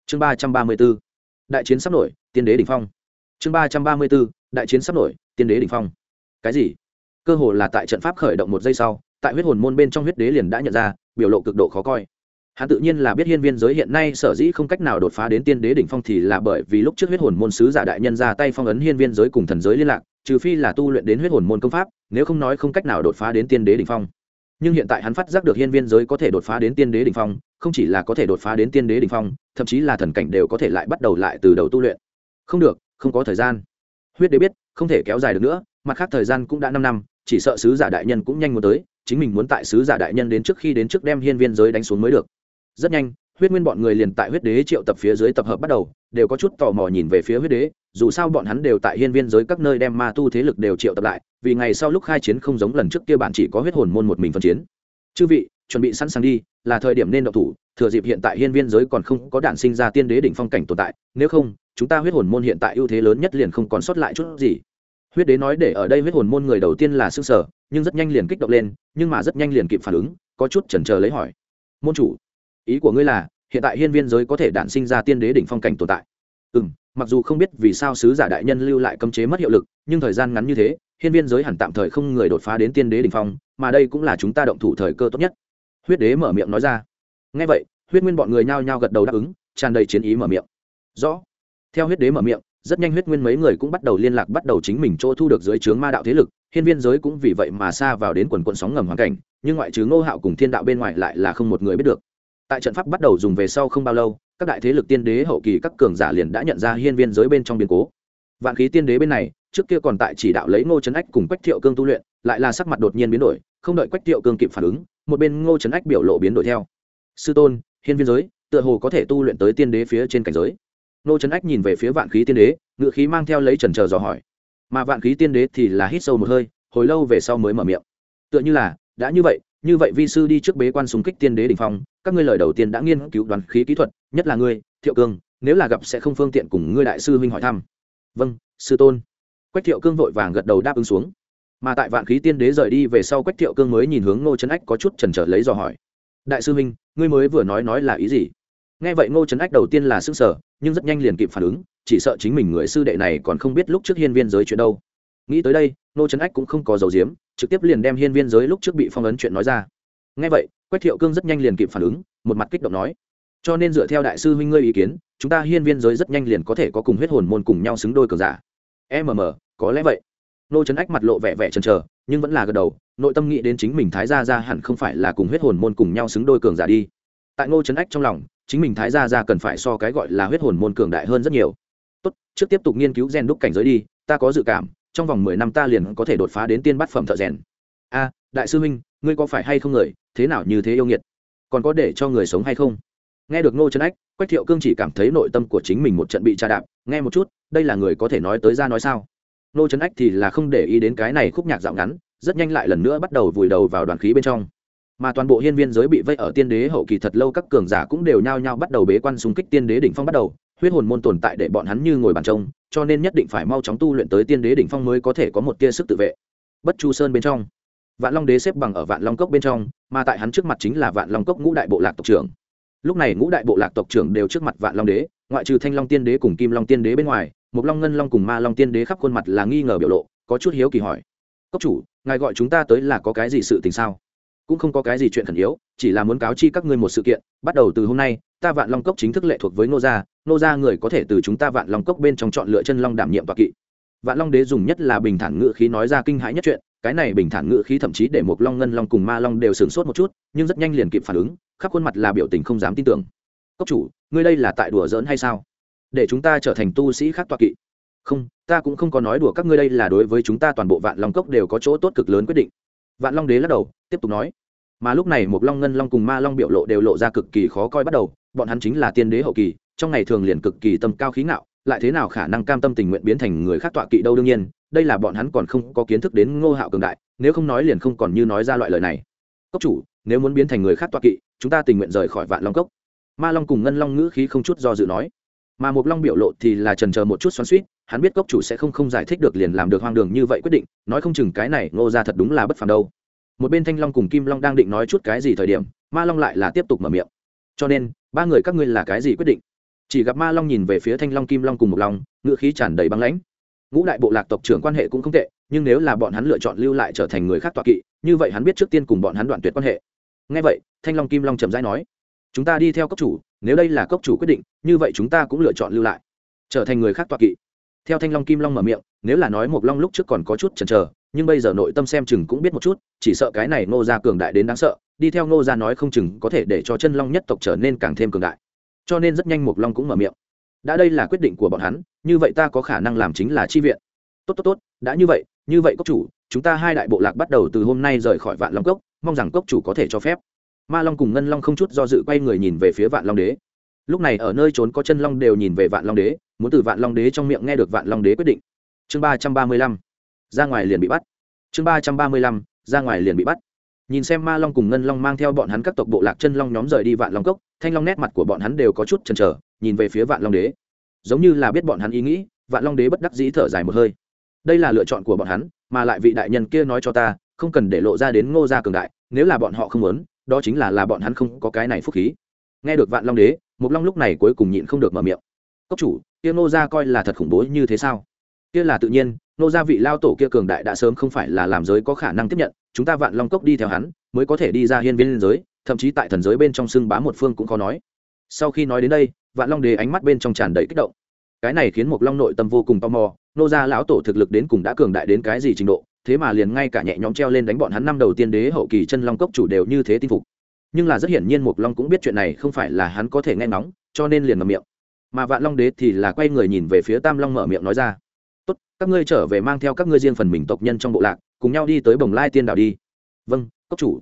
Chương ba trăm ba mươi b ố đại chiến sắp nổi, tiên đế đ ỉ n h phong chương ba trăm ba mươi bốn, đại chiến sắp nổi tiên đế đ ỉ n h phong. Cái gì? Cơ hồ là tại trận pháp khởi động một giây sau tại huyết hồn môn bên trong huyết đế liền đã nhận ra biểu lộ cực độ khó coi. Hắn tự nhiên là biết hiên viên giới hiện nay sở dĩ không cách nào đột phá đến tiên đế đỉnh phong thì là bởi vì lúc trước huyết hồn môn sứ giả đại nhân ra tay phong ấn hiên viên giới cùng thần giới liên lạc trừ phi là tu luyện đến huyết hồn môn công pháp nếu không nói không cách nào đột phá đến tiên đế đỉnh phong. Nhưng hiện tại hắn phát giác được hiên viên giới có thể đột phá đến tiên đế đ ỉ n h phong không chỉ là có thể đột phá đến tiên đế đ ỉ n h phong thậm chí là thần cảnh đều có thể lại bắt đầu lại từ đầu tu luyện. Không được không có thời gian. Huyết đế biết, không thể kéo dài được nữa, mặt khác thời gian cũng đã năm năm, chỉ sợ sứ giả đại nhân cũng nhanh muốn tới, chính mình muốn tại sứ giả đại nhân đến trước khi đến trước đem hiên viên giới đánh xuống mới được. Rất nhanh, huyết nguyên bọn người liền tại huyết đế triệu tập phía dưới tập hợp bắt đầu, đều có chút tò mò nhìn về phía huyết đế, dù sao bọn hắn đều tại hiên viên giới các nơi đem ma tu thế lực đều triệu tập lại, vì ngày sau lúc khai chiến không giống lần trước kia bạn chỉ có huyết hồn môn một mình phân chiến. Chư vị, chuẩn bị sẵn sàng đi, là thời điểm nên độc thủ, thừa dịp hiện tại hiên viên giới còn không có đạn sinh ra tiên đế đỉnh phong cảnh tồn tại, nếu không chúng ta huyết hồn môn hiện tại ưu thế lớn nhất liền không còn sót lại chút gì. Huyết đế nói để ở đây huyết hồn môn người đầu tiên là xương sở, nhưng rất nhanh liền kích động lên, nhưng mà rất nhanh liền kịp phản ứng, có chút chần chờ lấy hỏi. Môn chủ, ý của ngươi là, hiện tại hiên viên giới có thể đản sinh ra tiên đế đỉnh phong cảnh tồn tại. Ừ mặc dù không biết vì sao sứ giả đại nhân lưu lại cấm chế mất hiệu lực, nhưng thời gian ngắn như thế, hiên viên giới hẳn tạm thời không người đột phá đến tiên đế đỉnh phong, mà đây cũng là chúng ta động thủ thời cơ tốt nhất. Huyết đế mở miệng nói ra. Ngay vậy, huyết nguyên bọn người nhao nhao gật đầu đáp ứng, tràn đầy chiến ý mở miệng. Rõ theo huyết đế mở miệng, rất nhanh huyết nguyên mấy người cũng bắt đầu liên lạc, bắt đầu chính mình chỗ thu được dưới trướng ma đạo thế lực. Hiên viên giới cũng vì vậy mà xa vào đến quần quận sóng ngầm hoàn cảnh, nhưng ngoại trừ ngô hạo cùng thiên đạo bên ngoài lại là không một người biết được. Tại trận pháp bắt đầu dùng về sau không bao lâu, các đại thế lực tiên đế hậu kỳ các cường giả liền đã nhận ra hiên viên giới bên trong biến cố. Vạn khí tiên đế bên này, trước kia còn tại chỉ đạo lấy ngô trấn ách cùng quách thiệu cương tu luyện, lại là sắc mặt đột nhiên biến đổi, không đợi quách thiệu cương kịp phản ứng, một bên ngô trấn ách biểu lộ biến đổi theo. Sư tôn, hiên viên giới, tựa hồ có thể tu luyện tới tiên đế phía trên cảnh giới nô trấn ách nhìn về phía vạn khí tiên đế ngự khí mang theo lấy trần trờ dò hỏi. Mà vạn khí tiên đế thì là hít sâu một hơi, hồi lâu về sau mới mở miệng. Tựa như là, đã như vậy như vậy vi sư đi trước bế quan súng kích tiên đế đ ỉ n h phong, các ngươi lời đầu tiên đã nghiên cứu đoàn khí kỹ thuật, nhất là ngươi, thiệu cương, nếu là gặp sẽ không phương tiện cùng ngươi đại sư huynh hỏi thăm. Vâng sư tôn. Quách thiệu cương vội vàng gật đầu đáp ứng xuống. Mà tại vạn khí tiên đế rời đi về sau quách thiệu cương mới nhìn hướng ngô trấn ách có chút chần trở lấy dò hỏi. Đại sư huynh, ngươi mới vừa nói nói là ý gì? Nghe vậy ngô trấn ách đầu tiên là s ư n g sở nhưng rất nhanh liền kịp phản ứng, chỉ sợ chính mình người sư đệ này còn không biết lúc trước hiên viên giới chuyện đâu. Nghĩ tới đây, ngô trấn ách cũng không có dầu diếm trực tiếp liền đem hiên viên giới lúc trước bị phong ấn chuyện nói ra. Nghe vậy, quách thiệu cương rất nhanh liền kịp phản ứng, một mặt kích động nói, cho nên dựa theo đại sư huynh ngươi ý kiến, chúng ta hiên viên giới rất nhanh liền có thể có cùng huyết hồn môn cùng nhau xứng đôi cờ giả. Mm có lẽ vậy. Nô trấn ách mặt lộ vẻ vẻ chần chờ, nhưng vẫn là gật đầu, nội tâm nghĩ đến chính mình thái gia ra hẳn không phải là cùng huyết hồn môn cùng nhau xứng đôi cường giả đi. Tại ngô trấn ách trong lòng chính mình thái gia ra cần phải so cái gọi là huyết hồn môn cường đại hơn rất nhiều. Tốt, trước tiếp tục nghiên cứu gen đúc cảnh giới đi, ta có dự cảm, trong vòng mười năm ta liền có thể đột phá đến tiên bát phẩm thợ rèn. A, đại sư huynh, ngươi có phải hay không người, thế nào như thế yêu nghiệt? Còn có để cho người sống hay không? Nghe được ngô trấn ách, quách thiệu cương chỉ cảm thấy nội tâm của chính mình một trận bị tra đạp, nghe một chút, đây là người có thể nói tới ra nói sao? Ngô trấn ách thì là không để ý đến cái này khúc nhạc dạo ngắn, rất nhanh lại lần nữa bắt đầu vùi đầu vào đoàn khí bên trong mà toàn bộ hiên viên giới bị vây ở tiên đế hậu kỳ thật lâu các cường giả cũng đều nhao nhao bắt đầu bế quan xung kích tiên đế đỉnh phong bắt đầu. Huyết hồn môn tồn tại để bọn hắn như ngồi bàn trông, cho nên nhất định phải mau chóng tu luyện tới tiên đế đỉnh phong mới có thể có một tia sức tự vệ. Bất chu sơn bên trong, vạn long đế xếp bằng ở vạn long cốc bên trong, mà tại hắn trước mặt chính là vạn long cốc ngũ đại bộ lạc tộc trưởng. Lúc này ngũ đại bộ lạc tộc trưởng đều trước mặt vạn long đế, ngoại trừ thanh long tiên đế cùng kim long tiên đế bên ngoài một long ngân long cùng ma long tiên đế khắp khuôn mặt là nghi ngờ biểu lộ, có chút hiếu kỳ hỏi. Cốc chủ, ngài gọi chúng ta tới là có cái gì sự tình sao? Cũng không có cái gì chuyện khẩn yếu, chỉ là muốn cáo chi các ngươi một sự kiện. Bắt đầu từ hôm nay, ta vạn long cốc chính thức lệ thuộc với nô gia. Nô gia người có thể từ chúng ta vạn long cốc bên trong chọn lựa chân long đảm nhiệm và kỵ. Vạn long đế dùng nhất là bình thản ngự khí nói ra kinh hãi nhất chuyện. Cái này bình thản ngự khí thậm chí để một long, ngân long cùng ma long đều sửng sốt một chút, nhưng rất nhanh liền kịp phản ứng, khắp khuôn mặt là biểu tình không dám tin tưởng. Cốc chủ, ngươi đây là tại đùa giỡn hay sao? Để chúng ta trở thành tu sĩ khác toạc kỵ. Không, ta cũng không có nói đùa các ngươi đây là đối với chúng ta toàn bộ vạn long cốc đều có chỗ tốt cực lớn quyết định. Vạn long đế lắc đầu tiếp tục nói. Mà lúc này một long ngân long cùng ma long biểu lộ đều lộ ra cực kỳ khó coi bắt đầu, bọn hắn chính là tiên đế hậu kỳ, trong ngày thường liền cực kỳ tâm cao khí ngạo, lại thế nào khả năng cam tâm tình nguyện biến thành người khác tọa kỵ đâu đương nhiên, đây là bọn hắn còn không có kiến thức đến ngô hạo cường đại, nếu không nói liền không còn như nói ra loại lời này. Cốc chủ, nếu muốn biến thành người khác tọa kỵ, chúng ta tình nguyện rời khỏi vạn long cốc. Ma long cùng ngân long ngữ khí không chút do dự nói. Mà một long biểu lộ thì là trần chờ một chút xoắn suýt hắn biết cốc chủ sẽ không không giải thích được liền làm được hoang đường như vậy quyết định, nói không chừng cái này ngô ra thật đúng là bất phàm đâu một bên thanh long cùng kim long đang định nói chút cái gì thời điểm, ma long lại là tiếp tục mở miệng. Cho nên, ba người các ngươi là cái gì quyết định? Chỉ gặp ma long nhìn về phía thanh long, kim long cùng một long, ngựa khí tràn đầy băng lãnh. Ngũ đại bộ lạc tộc trưởng quan hệ cũng không tệ, nhưng nếu là bọn hắn lựa chọn lưu lại trở thành người khác tọa kỵ, như vậy hắn biết trước tiên cùng bọn hắn đoạn tuyệt quan hệ. Ngay vậy, thanh long, kim long trầm rãi nói, chúng ta đi theo cốc chủ, nếu đây là cốc chủ quyết định, như vậy chúng ta cũng lựa chọn lưu lại, trở thành người khác tọa kỵ. Theo thanh long, kim long mở miệng, nếu là nói một long lúc trước còn có chút chần chờ nhưng bây giờ nội tâm xem chừng cũng biết một chút, chỉ sợ cái này ngô gia cường đại đến đáng sợ, đi theo ngô gia nói không chừng có thể để cho chân long nhất tộc trở nên càng thêm cường đại. Cho nên rất nhanh một long cũng mở miệng. Đã đây là quyết định của bọn hắn, như vậy ta có khả năng làm chính là chi viện. Tốt tốt tốt, đã như vậy như vậy cốc chủ, chúng ta hai đại bộ lạc bắt đầu từ hôm nay rời khỏi vạn long cốc, mong rằng cốc chủ có thể cho phép. Ma long cùng ngân long không chút do dự quay người nhìn về phía vạn long đế. Lúc này ở nơi trốn có chân long đều nhìn về vạn long đế, muốn từ vạn long đế trong miệng nghe được vạn long đế quyết định. Chương ba trăm ba mươi lăm ra ngoài liền bị bắt. Chương ba trăm ba mươi lăm, ra ngoài liền bị bắt. Nhìn xem ma long cùng ngân long mang theo bọn hắn các tộc bộ lạc chân long nhóm rời đi vạn long cốc, thanh long nét mặt của bọn hắn đều có chút chần chờ, nhìn về phía vạn long đế. Giống như là biết bọn hắn ý nghĩ, vạn long đế bất đắc dĩ thở dài một hơi. Đây là lựa chọn của bọn hắn, mà lại vị đại nhân kia nói cho ta, không cần để lộ ra đến ngô gia cường đại, nếu là bọn họ không muốn, đó chính là là bọn hắn không có cái này phúc khí. Nghe được vạn long đế, mục long lúc này cuối cùng nhịn không được mở miệng. Cốc chủ, kia ngô gia coi là thật khủng bố như thế sao? Kia là tự nhiên, nô gia vị lao tổ kia cường đại đã sớm không phải là làm giới có khả năng tiếp nhận, chúng ta vạn long cốc đi theo hắn, mới có thể đi ra hiên viên giới, thậm chí tại thần giới bên trong xưng bá một phương cũng khó nói. Sau khi nói đến đây, vạn long đế ánh mắt bên trong tràn đầy kích động. Cái này khiến một long nội tâm vô cùng tò mò, nô gia lão tổ thực lực đến cùng đã cường đại đến cái gì trình độ, thế mà liền ngay cả nhẹ nhõm treo lên đánh bọn hắn năm đầu tiên đế hậu kỳ chân long cốc chủ đều như thế tin phục. Nhưng là rất hiển nhiên một long cũng biết chuyện này không phải là hắn có thể nghe ngóng, cho nên liền ngậm miệng. Mà vạn long đế thì là quay người nhìn về phía tam long mở miệng nói ra các ngươi trở về mang theo các ngươi riêng phần mình tộc nhân trong bộ lạc, cùng nhau đi tới bồng lai tiên đảo đi. Vâng cốc chủ.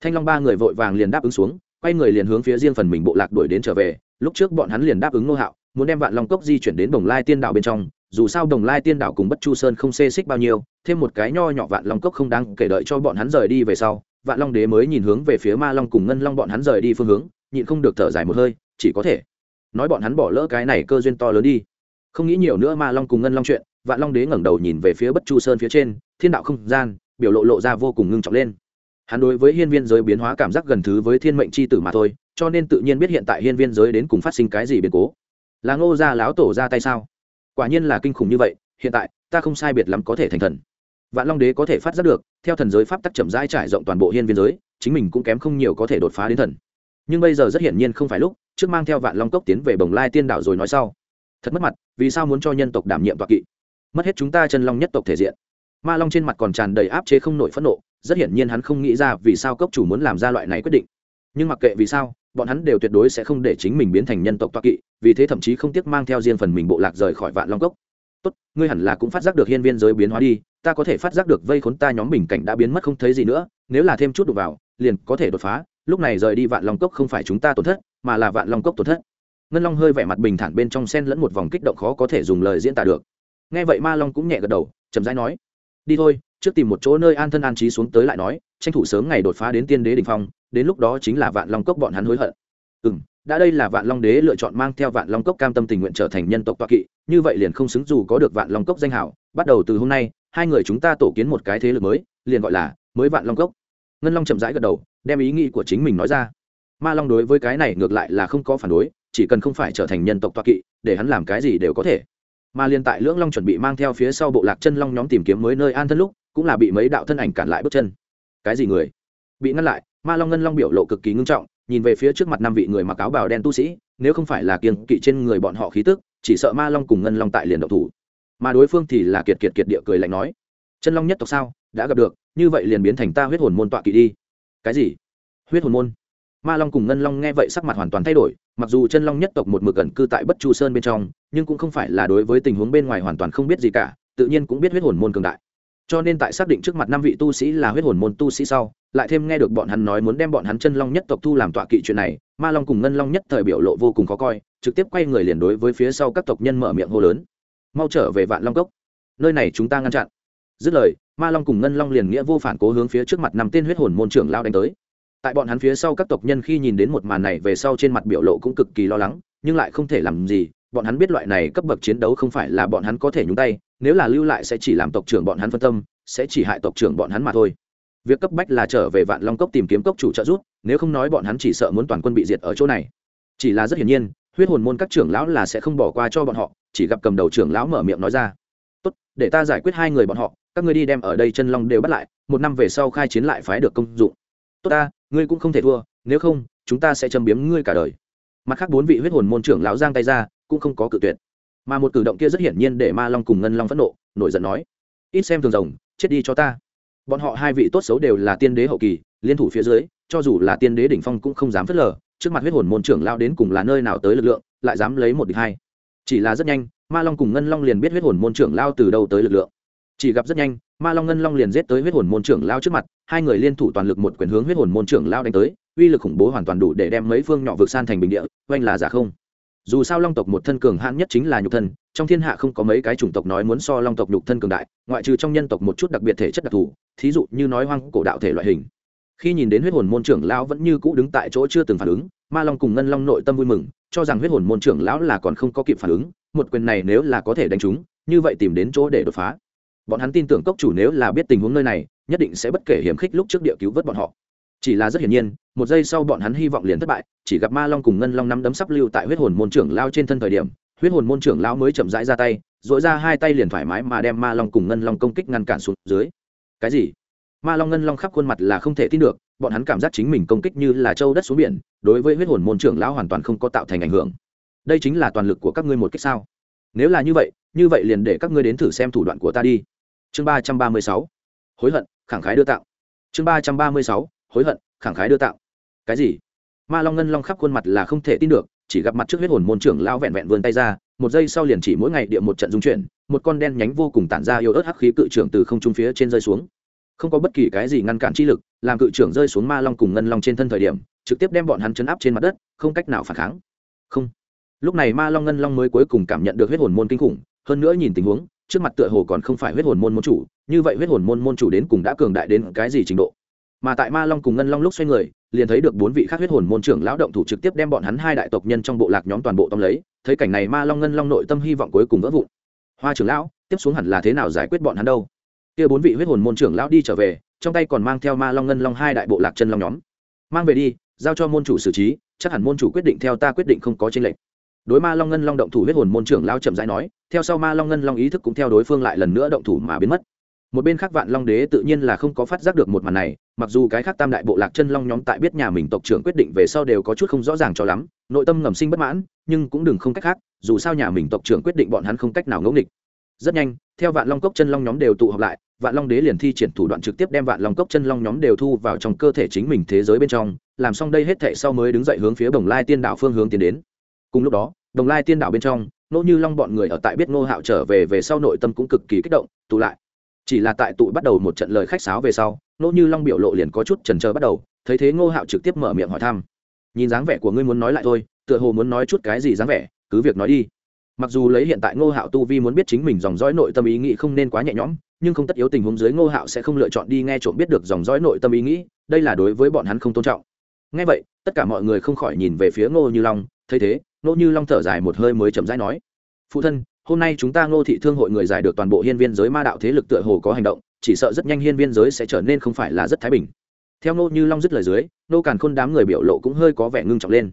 Thanh long ba người vội vàng liền đáp ứng xuống, quay người liền hướng phía riêng phần mình bộ lạc đuổi đến trở về. Lúc trước bọn hắn liền đáp ứng nô hạo, muốn đem vạn long cốc di chuyển đến bồng lai tiên đảo bên trong. Dù sao đồng lai tiên đảo cùng bất chu sơn không xê xích bao nhiêu, thêm một cái nho nhỏ vạn long cốc không đáng kể đợi cho bọn hắn rời đi về sau, vạn long đế mới nhìn hướng về phía ma long cùng ngân long bọn hắn rời đi phương hướng, nhịn không được thở dài một hơi, chỉ có thể nói bọn hắn bỏ lỡ cái này cơ duyên to lớn đi. Không nghĩ nhiều nữa ma long cùng ngân long chuyện vạn long đế ngẩng đầu nhìn về phía bất chu sơn phía trên, thiên đạo không gian, biểu lộ lộ ra vô cùng ngưng trọng lên. Hắn đối với hiên viên giới biến hóa cảm giác gần thứ với thiên mệnh c h i tử mà thôi, cho nên tự nhiên biết hiện tại hiên viên giới đến cùng phát sinh cái gì biến cố. Là ngô gia láo tổ ra tay sao? Quả nhiên là kinh khủng như vậy, hiện tại, ta không sai biệt lắm có thể thành thần. Vạn long đế có thể phát giác được, theo thần giới pháp tắc chậm rãi trải rộng toàn bộ hiên viên giới, chính mình cũng kém không nhiều có thể đột phá đến thần. Nhưng bây giờ rất hiển nhiên không phải lúc, trước mang theo vạn long cốc tiến về bồng lai tiên đảo rồi nói sau. Thật mất mặt, vì sao muốn cho nhân tộc đảm nhiệm toạc kỵ? Mất hết chúng ta chân long nhất tộc thể diện. Ma long trên mặt còn tràn đầy áp chế không nổi phẫn nộ, rất hiển nhiên hắn không nghĩ ra vì sao cốc chủ muốn làm ra loại này quyết định. Nhưng mặc kệ vì sao, bọn hắn đều tuyệt đối sẽ không để chính mình biến thành nhân tộc toa kỵ, vì thế thậm chí không tiếc mang theo riêng phần mình bộ lạc rời khỏi vạn long cốc. Tốt, ngươi hẳn là cũng phát giác được hiên viên giới biến hóa đi, ta có thể phát giác được vây khốn ta nhóm bình cảnh đã biến mất không thấy gì nữa, nếu là thêm chút đục vào, liền có thể đột phá, lúc này rời đi vạn long cốc không phải chúng ta tổn thất, mà là vạn long cốc tổn thất. Ngân long hơi vẻ mặt bình thản bên trong sen lẫn một vòng kích động khó có thể dùng lời diễn tả được nghe vậy ma long cũng nhẹ gật đầu, chậm rãi nói, đi thôi, trước tìm một chỗ nơi an thân an trí xuống tới lại nói, tranh thủ sớm ngày đột phá đến tiên đế đình phong, đến lúc đó chính là vạn long cốc bọn hắn hối hận. Ừ m đã đây là vạn long đế lựa chọn mang theo vạn long cốc cam tâm tình nguyện trở thành nhân tộc toa kỵ, như vậy liền không xứng dù có được vạn long cốc danh hảo. Bắt đầu từ hôm nay, hai người chúng ta tổ kiến một cái thế lực mới, liền gọi là mới vạn long cốc. Ngân long chậm rãi gật đầu, đem ý nghĩ của chính mình nói ra. Ma long đối với cái này ngược lại là không có phản đối, chỉ cần không phải trở thành nhân tộc toa kỵ, để hắn làm cái gì đều có thể mà liên tại lưỡng long chuẩn bị mang theo phía sau bộ lạc chân long nhóm tìm kiếm mới nơi an thân lúc, cũng là bị mấy đạo thân ảnh cản lại bước chân. Cái gì người? Bị ngăn lại, ma long ngân long biểu lộ cực kỳ ngưng trọng, nhìn về phía trước mặt năm vị người mặc áo bào đen tu sĩ, nếu không phải là kiêng kỵ trên người bọn họ khí tức, chỉ sợ ma long cùng ngân long tại liền động thủ. Mà đối phương thì là kiệt kiệt kiệt địa cười lạnh nói, chân long nhất tộc sao, đã gặp được, như vậy liền biến thành ta huyết hồn môn tọa kỵ đi. Cái gì? Huyết hồn môn? Ma long cùng ngân long nghe vậy sắc mặt hoàn toàn thay đổi, mặc dù chân long nhất tộc một mực gần cư tại bất chu sơn bên trong nhưng cũng không phải là đối với tình huống bên ngoài hoàn toàn không biết gì cả, tự nhiên cũng biết huyết hồn môn cường đại. Cho nên tại xác định trước mặt năm vị tu sĩ là huyết hồn môn tu sĩ sau, lại thêm nghe được bọn hắn nói muốn đem bọn hắn chân long nhất tộc thu làm tọa kỵ chuyện này, ma long cùng ngân long nhất thời biểu lộ vô cùng khó coi, trực tiếp quay người liền đối với phía sau các tộc nhân mở miệng hô lớn. Mau trở về vạn long cốc. Nơi này chúng ta ngăn chặn. Dứt lời, ma long cùng ngân long liền nghĩa vô phản cố hướng phía trước mặt năm tên huyết hồn môn trưởng lao đánh tới. Tại bọn hắn phía sau các tộc nhân khi nhìn đến một màn này về sau trên mặt biểu lộ cũng cực kỳ lo lắng, nhưng lại không thể làm gì bọn hắn biết loại này cấp bậc chiến đấu không phải là bọn hắn có thể nhúng tay, nếu là lưu lại sẽ chỉ làm tộc trưởng bọn hắn phân tâm, sẽ chỉ hại tộc trưởng bọn hắn mà thôi. Việc cấp bách là trở về vạn long cốc tìm kiếm cốc chủ trợ giúp, nếu không nói bọn hắn chỉ sợ muốn toàn quân bị diệt ở chỗ này. Chỉ là rất hiển nhiên, huyết hồn môn các trưởng lão là sẽ không bỏ qua cho bọn họ, chỉ gặp cầm đầu trưởng lão mở miệng nói ra. Tốt, để ta giải quyết hai người bọn họ, các ngươi đi đem ở đây chân long đều bắt lại, một năm về sau khai chiến lại phái được công dụng. Tốt ta, ngươi cũng không thể thua, nếu không, chúng ta sẽ châm biếm ngươi cả đời. Mặt khác bốn vị huyết hồn môn trưởng lão giang tay ra cũng không có cự tuyệt. Mà một cử động kia rất hiển nhiên để ma long cùng ngân long phẫn nộ, nổi giận nói, ít xem thường rồng, chết đi cho ta. Bọn họ hai vị tốt xấu đều là tiên đế hậu kỳ, liên thủ phía dưới, cho dù là tiên đế đỉnh phong cũng không dám phớt lờ, trước mặt huyết hồn môn trưởng lao đến cùng là nơi nào tới lực lượng, lại dám lấy một địch hai. Chỉ là rất nhanh, ma long cùng ngân long liền biết huyết hồn môn trưởng lao từ đâu tới lực lượng. Chỉ gặp rất nhanh, ma long ngân long liền giết tới huyết hồn môn trưởng lao trước mặt, hai người liên thủ toàn lực một quyền hướng huyết hồn môn trưởng lao đánh tới, uy lực khủng bố hoàn toàn đủ để đem mấy phương nhỏ vực san thành bình địa, oanh là giả không dù sao long tộc một thân cường hãn nhất chính là nhục thân, trong thiên hạ không có mấy cái chủng tộc nói muốn so long tộc nhục thân cường đại, ngoại trừ trong nhân tộc một chút đặc biệt thể chất đặc thù, thí dụ như nói hoang cổ đạo thể loại hình. Khi nhìn đến huyết hồn môn trưởng lão vẫn như cũ đứng tại chỗ chưa từng phản ứng, ma long cùng ngân long nội tâm vui mừng, cho rằng huyết hồn môn trưởng lão là còn không có kịp phản ứng, một quyền này nếu là có thể đánh trúng, như vậy tìm đến chỗ để đột phá. Bọn hắn tin tưởng cốc chủ nếu là biết tình huống nơi này, nhất định sẽ bất kể hiểm khích lúc trước địa cứu vớt bọn họ chỉ là rất hiển nhiên, một giây sau bọn hắn hy vọng liền thất bại, chỉ gặp ma long cùng ngân long năm đấm sắp lưu tại huyết hồn môn trưởng lao trên thân thời điểm, huyết hồn môn trưởng lao mới chậm rãi ra tay dội ra hai tay liền thoải mái mà đem ma long cùng ngân long công kích ngăn cản xuống dưới. Cái gì? Ma long ngân long khắp khuôn mặt là không thể tin được, bọn hắn cảm giác chính mình công kích như là châu đất xuống biển, đối với huyết hồn môn trưởng lão hoàn toàn không có tạo thành ảnh hưởng. Đây chính là toàn lực của các ngươi một cách sao? Nếu là như vậy như vậy liền để các ngươi đến thử xem thủ đoạn của ta đi. Chương ba trăm ba mươi sáu. Hối hận, khẳng khái đưa tạo. Chương ba trăm ba mươi sáu hối hận, khẳng khái đưa tạo. Cái gì? Ma long ngân long khắp khuôn mặt là không thể tin được, chỉ gặp mặt trước huyết hồn môn trưởng lao vẹn vẹn vươn tay ra, một giây sau liền chỉ mỗi ngày địa một trận dung chuyển, một con đen nhánh vô cùng tản ra yêu ớt hắc khí cự trưởng từ không trung phía trên rơi xuống. Không có bất kỳ cái gì ngăn cản chi lực, làm cự trưởng rơi xuống ma long cùng ngân long trên thân thời điểm, trực tiếp đem bọn hắn chấn áp trên mặt đất, không cách nào phản kháng. Không. Lúc này ma long ngân long mới cuối cùng cảm nhận được huyết hồn môn kinh khủng, hơn nữa nhìn tình huống, trước mặt tựa hồ còn không phải huyết hồn môn môn chủ, như vậy huyết hồn môn môn chủ đến cùng đã cường đại đến cái gì trình độ? Mà tại ma long cùng ngân long lúc xoay người, liền thấy được bốn vị khác huyết hồn môn trưởng lão động thủ trực tiếp đem bọn hắn hai đại tộc nhân trong bộ lạc nhóm toàn bộ tóm lấy, thấy cảnh này ma long ngân long nội tâm hy vọng cuối cùng vỡ vụn. Hoa trưởng lão, tiếp xuống hẳn là thế nào giải quyết bọn hắn đâu? Kia bốn vị huyết hồn môn trưởng lão đi trở về, trong tay còn mang theo ma long ngân long hai đại bộ lạc chân long nhóm. Mang về đi, giao cho môn chủ xử trí, chắc hẳn môn chủ quyết định theo ta quyết định không có tranh lệch. Đối ma long ngân long động thủ huyết hồn môn trưởng lão chậm rãi nói, theo sau ma long ngân long ý thức cũng theo đối phương lại lần nữa động thủ mà biến mất. Một bên khác vạn long đế tự nhiên là không có phát giác được một màn này mặc dù cái khác tam đại bộ lạc chân long nhóm tại biết nhà mình tộc trưởng quyết định về sau đều có chút không rõ ràng cho lắm, nội tâm ngầm sinh bất mãn, nhưng cũng đừng không cách khác, dù sao nhà mình tộc trưởng quyết định bọn hắn không cách nào ngẫu nghịch. Rất nhanh, theo vạn long cốc chân long nhóm đều tụ họp lại, vạn long đế liền thi triển thủ đoạn trực tiếp đem vạn long cốc chân long nhóm đều thu vào trong cơ thể chính mình thế giới bên trong, làm xong đây hết thệ sau mới đứng dậy hướng phía đồng lai tiên đạo phương hướng tiến đến. Cùng lúc đó, đồng lai tiên đạo bên trong nỗ như long bọn người ở tại biết ngô hạo trở về về sau nội tâm cũng cực kỳ kích động, tụ lại chỉ là tại tụ bắt đầu một trận lời khách sáo về sau nỗ như long biểu lộ liền có chút trần trờ bắt đầu, thấy thế ngô hạo trực tiếp mở miệng hỏi thăm. Nhìn dáng vẻ của ngươi muốn nói lại thôi, tựa hồ muốn nói chút cái gì dáng vẻ, cứ việc nói đi. Mặc dù lấy hiện tại ngô hạo tu vi muốn biết chính mình dòng dõi nội tâm ý nghĩ không nên quá nhẹ nhõm, nhưng không tất yếu tình huống dưới ngô hạo sẽ không lựa chọn đi nghe trộm biết được dòng dõi nội tâm ý nghĩ, đây là đối với bọn hắn không tôn trọng. Ngay vậy, tất cả mọi người không khỏi nhìn về phía ngô như long, thấy thế, ngô như long thở dài một hơi mới chậm rãi nói, phụ thân hôm nay chúng ta ngô thị thương hội người giải được toàn bộ hiên viên giới ma đạo thế lực tựa hồ có hành động, chỉ sợ rất nhanh hiên viên giới sẽ trở nên không phải là rất thái bình. Theo ngô như long dứt lời dưới nô càn khôn đám người biểu lộ cũng hơi có vẻ ngưng trọng lên.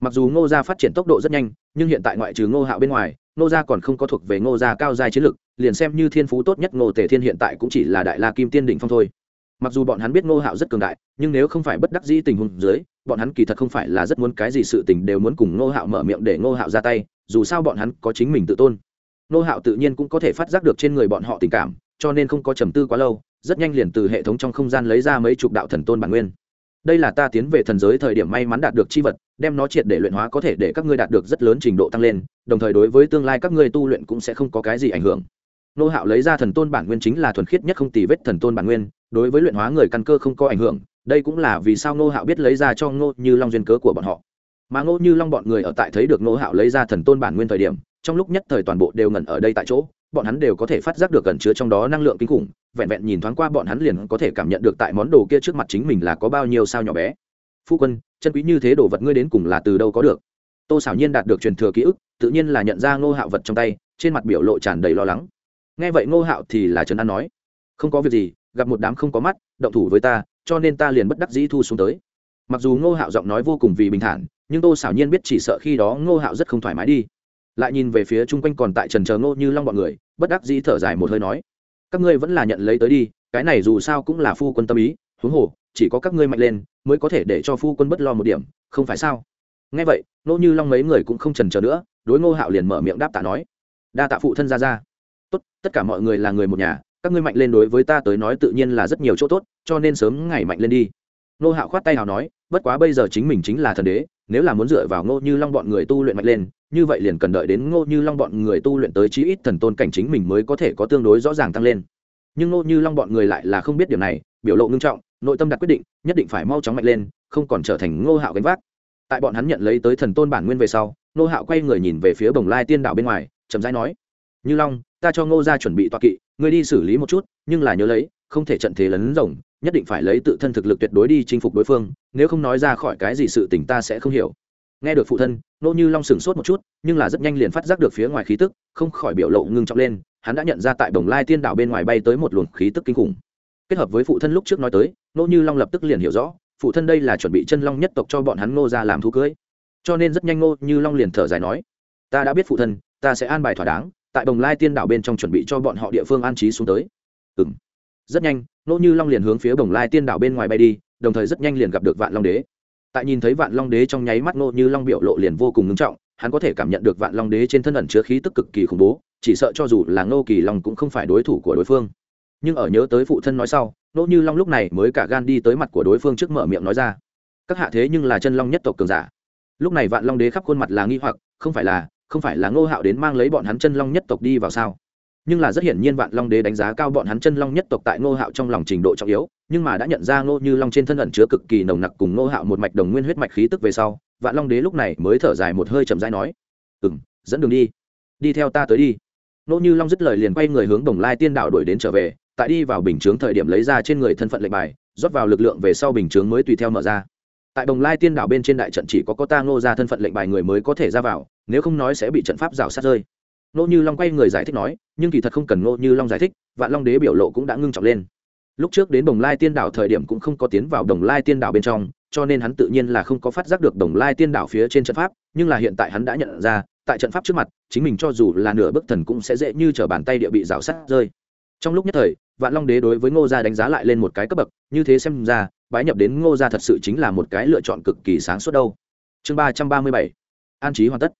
Mặc dù ngô gia phát triển tốc độ rất nhanh, nhưng hiện tại ngoại trừ ngô hạo bên ngoài, ngô gia còn không có thuộc về ngô gia cao giai chiến lực, liền xem như thiên phú tốt nhất ngô tề thiên hiện tại cũng chỉ là đại la kim tiên đỉnh phong thôi. Mặc dù bọn hắn biết ngô hạo rất cường đại, nhưng nếu không phải bất đắc dĩ tình huống dưới, bọn hắn kỳ thật không phải là rất muốn cái gì sự tình đều muốn cùng ngô hạo mở miệng để ngô hạo ra tay, dù sao bọn hắn có chính mình tự tôn. Nô hạo tự nhiên cũng có thể phát giác được trên người bọn họ tình cảm, cho nên không có trầm tư quá lâu, rất nhanh liền từ hệ thống trong không gian lấy ra mấy chục đạo thần tôn bản nguyên. Đây là ta tiến về thần giới thời điểm may mắn đạt được chi vật, đem nó triệt để luyện hóa có thể để các ngươi đạt được rất lớn trình độ tăng lên, đồng thời đối với tương lai các ngươi tu luyện cũng sẽ không có cái gì ảnh hưởng. Nô hạo lấy ra thần tôn bản nguyên chính là thuần khiết nhất không tì vết thần tôn bản nguyên, đối với luyện hóa người căn cơ không có ảnh hưởng, đây cũng là vì sao nô hạo biết lấy ra cho ngô như long duyên cớ của bọn họ. Mà ngô như long bọn người ở tại thấy được nô hạo lấy ra thần tôn bản nguyên thời điểm trong lúc nhất thời toàn bộ đều ngẩn ở đây tại chỗ, bọn hắn đều có thể phát giác được gần chứa trong đó năng lượng kinh khủng, vẹn vẹn nhìn thoáng qua bọn hắn liền có thể cảm nhận được tại món đồ kia trước mặt chính mình là có bao nhiêu sao nhỏ bé. Phu quân, chân quý như thế đồ vật ngươi đến cùng là từ đâu có được? Tô xảo nhiên đạt được truyền thừa ký ức, tự nhiên là nhận ra ngô hạo vật trong tay, trên mặt biểu lộ tràn đầy lo lắng. Nghe vậy ngô hạo thì là trấn an nói, không có việc gì, gặp một đám không có mắt, động thủ với ta, cho nên ta liền bất đắc dĩ thu xuống tới. Mặc dù ngô hạo giọng nói vô cùng vì bình thản, nhưng tô xảo nhiên biết chỉ sợ khi đó ngô hạo rất không thoải mái đi lại nhìn về phía chung quanh còn tại trần chờ ngô như long bọn người, bất đắc dĩ thở dài một hơi nói, các ngươi vẫn là nhận lấy tới đi, cái này dù sao cũng là phu quân tâm ý, huống hồ, chỉ có các ngươi mạnh lên, mới có thể để cho phu quân bất lo một điểm, không phải sao? Nghe vậy, ngô như long mấy người cũng không trần chờ nữa, đối ngô hạo liền mở miệng đáp tạ nói, đa tạ phụ thân ra ra tốt, tất cả mọi người là người một nhà, các ngươi mạnh lên đối với ta tới nói tự nhiên là rất nhiều chỗ tốt, cho nên sớm ngày mạnh lên đi. Ngô hạo khoát tay hào nói, bất quá bây giờ chính mình chính là thần đế nếu là muốn dựa vào ngô như long bọn người tu luyện mạnh lên, như vậy liền cần đợi đến ngô như long bọn người tu luyện tới chí ít thần tôn cảnh chính mình mới có thể có tương đối rõ ràng tăng lên. Nhưng ngô như long bọn người lại là không biết điều này, biểu lộ ngưng trọng, nội tâm đặt quyết định, nhất định phải mau chóng mạnh lên, không còn trở thành ngô hạo gánh vác. Tại bọn hắn nhận lấy tới thần tôn bản nguyên về sau, ngô hạo quay người nhìn về phía bồng lai tiên đảo bên ngoài, chậm rãi nói, như long, ta cho ngô ra chuẩn bị toa kỵ, ngươi đi xử lý một chút, nhưng là nhớ lấy, không thể trận thế lấn rồng, nhất định phải lấy tự thân thực lực tuyệt đối đi chinh phục đối phương nếu không nói ra khỏi cái gì sự tình ta sẽ không hiểu. Nghe được phụ thân, nô như long sửng sốt một chút, nhưng là rất nhanh liền phát giác được phía ngoài khí tức, không khỏi biểu lộ ngưng trọng lên, hắn đã nhận ra tại đồng lai tiên đảo bên ngoài bay tới một luồng khí tức kinh khủng. Kết hợp với phụ thân lúc trước nói tới, nô như long lập tức liền hiểu rõ, phụ thân đây là chuẩn bị chân long nhất tộc cho bọn hắn ngô ra làm thú cưới. Cho nên rất nhanh ngô như long liền thở dài nói, ta đã biết phụ thân, ta sẽ an bài thỏa đáng, tại đồng lai tiên đảo bên trong chuẩn bị cho bọn họ địa phương an trí xuống tới. Ừ m rất nhanh, nô như long liền hướng phía đồng lai tiên đảo bên ngoài bay đi đồng thời rất nhanh liền gặp được vạn long đế. Tại nhìn thấy vạn long đế trong nháy mắt nô như long biểu lộ liền vô cùng ngưng trọng, hắn có thể cảm nhận được vạn long đế trên thân ẩn chứa khí tức cực kỳ khủng bố, chỉ sợ cho dù là ngô kỳ long cũng không phải đối thủ của đối phương. Nhưng ở nhớ tới phụ thân nói sau nô như long lúc này mới cả gan đi tới mặt của đối phương trước mở miệng nói ra. Các hạ thế nhưng là chân long nhất tộc cường giả. Lúc này vạn long đế khắp khuôn mặt là nghi hoặc, không phải là, không phải là ngô hạo đến mang lấy bọn hắn chân long nhất tộc đi vào sao? Nhưng là rất hiển nhiên vạn long đế đánh giá cao bọn hắn chân long nhất tộc tại ngô hạo trong lòng trình độ trọng yếu, nhưng mà đã nhận ra ngô như long trên thân ẩn chứa cực kỳ nồng nặc cùng ngô hạo một mạch đồng nguyên huyết mạch khí tức về sau, vạn long đế lúc này mới thở dài một hơi chậm rãi nói ừ m dẫn đường đi đi theo ta tới đi. Ngô như long dứt lời liền quay người hướng đồng lai tiên đảo đuổi đến trở về, tại đi vào bình chướng thời điểm lấy ra trên người thân phận lệnh bài, rót vào lực lượng về sau bình chướng mới tùy theo mở ra. Tại đồng lai tiên đảo bên trên đại trận chỉ có có ta ngô ra thân phận lệnh bài người mới có thể ra vào, nếu không nói sẽ bị trận pháp rào sát rơi nô như long quay người giải thích nói, nhưng kỳ thật không cần nô như long giải thích, vạn long đế biểu lộ cũng đã ngưng trọng lên. Lúc trước đến đồng lai tiên đảo thời điểm cũng không có tiến vào đồng lai tiên đảo bên trong, cho nên hắn tự nhiên là không có phát giác được đồng lai tiên đảo phía trên trận pháp, nhưng là hiện tại hắn đã nhận ra, tại trận pháp trước mặt, chính mình cho dù là nửa bước thần cũng sẽ dễ như t r ở bàn tay địa bị rào sắt rơi. Trong lúc nhất thời, vạn long đế đối với ngô gia đánh giá lại lên một cái cấp bậc, như thế xem ra, bái nhập đến ngô gia thật sự chính là một cái lựa chọn cực kỳ sáng suốt đâu. Chương ba trăm ba mươi bảy, an trí hoàn tất.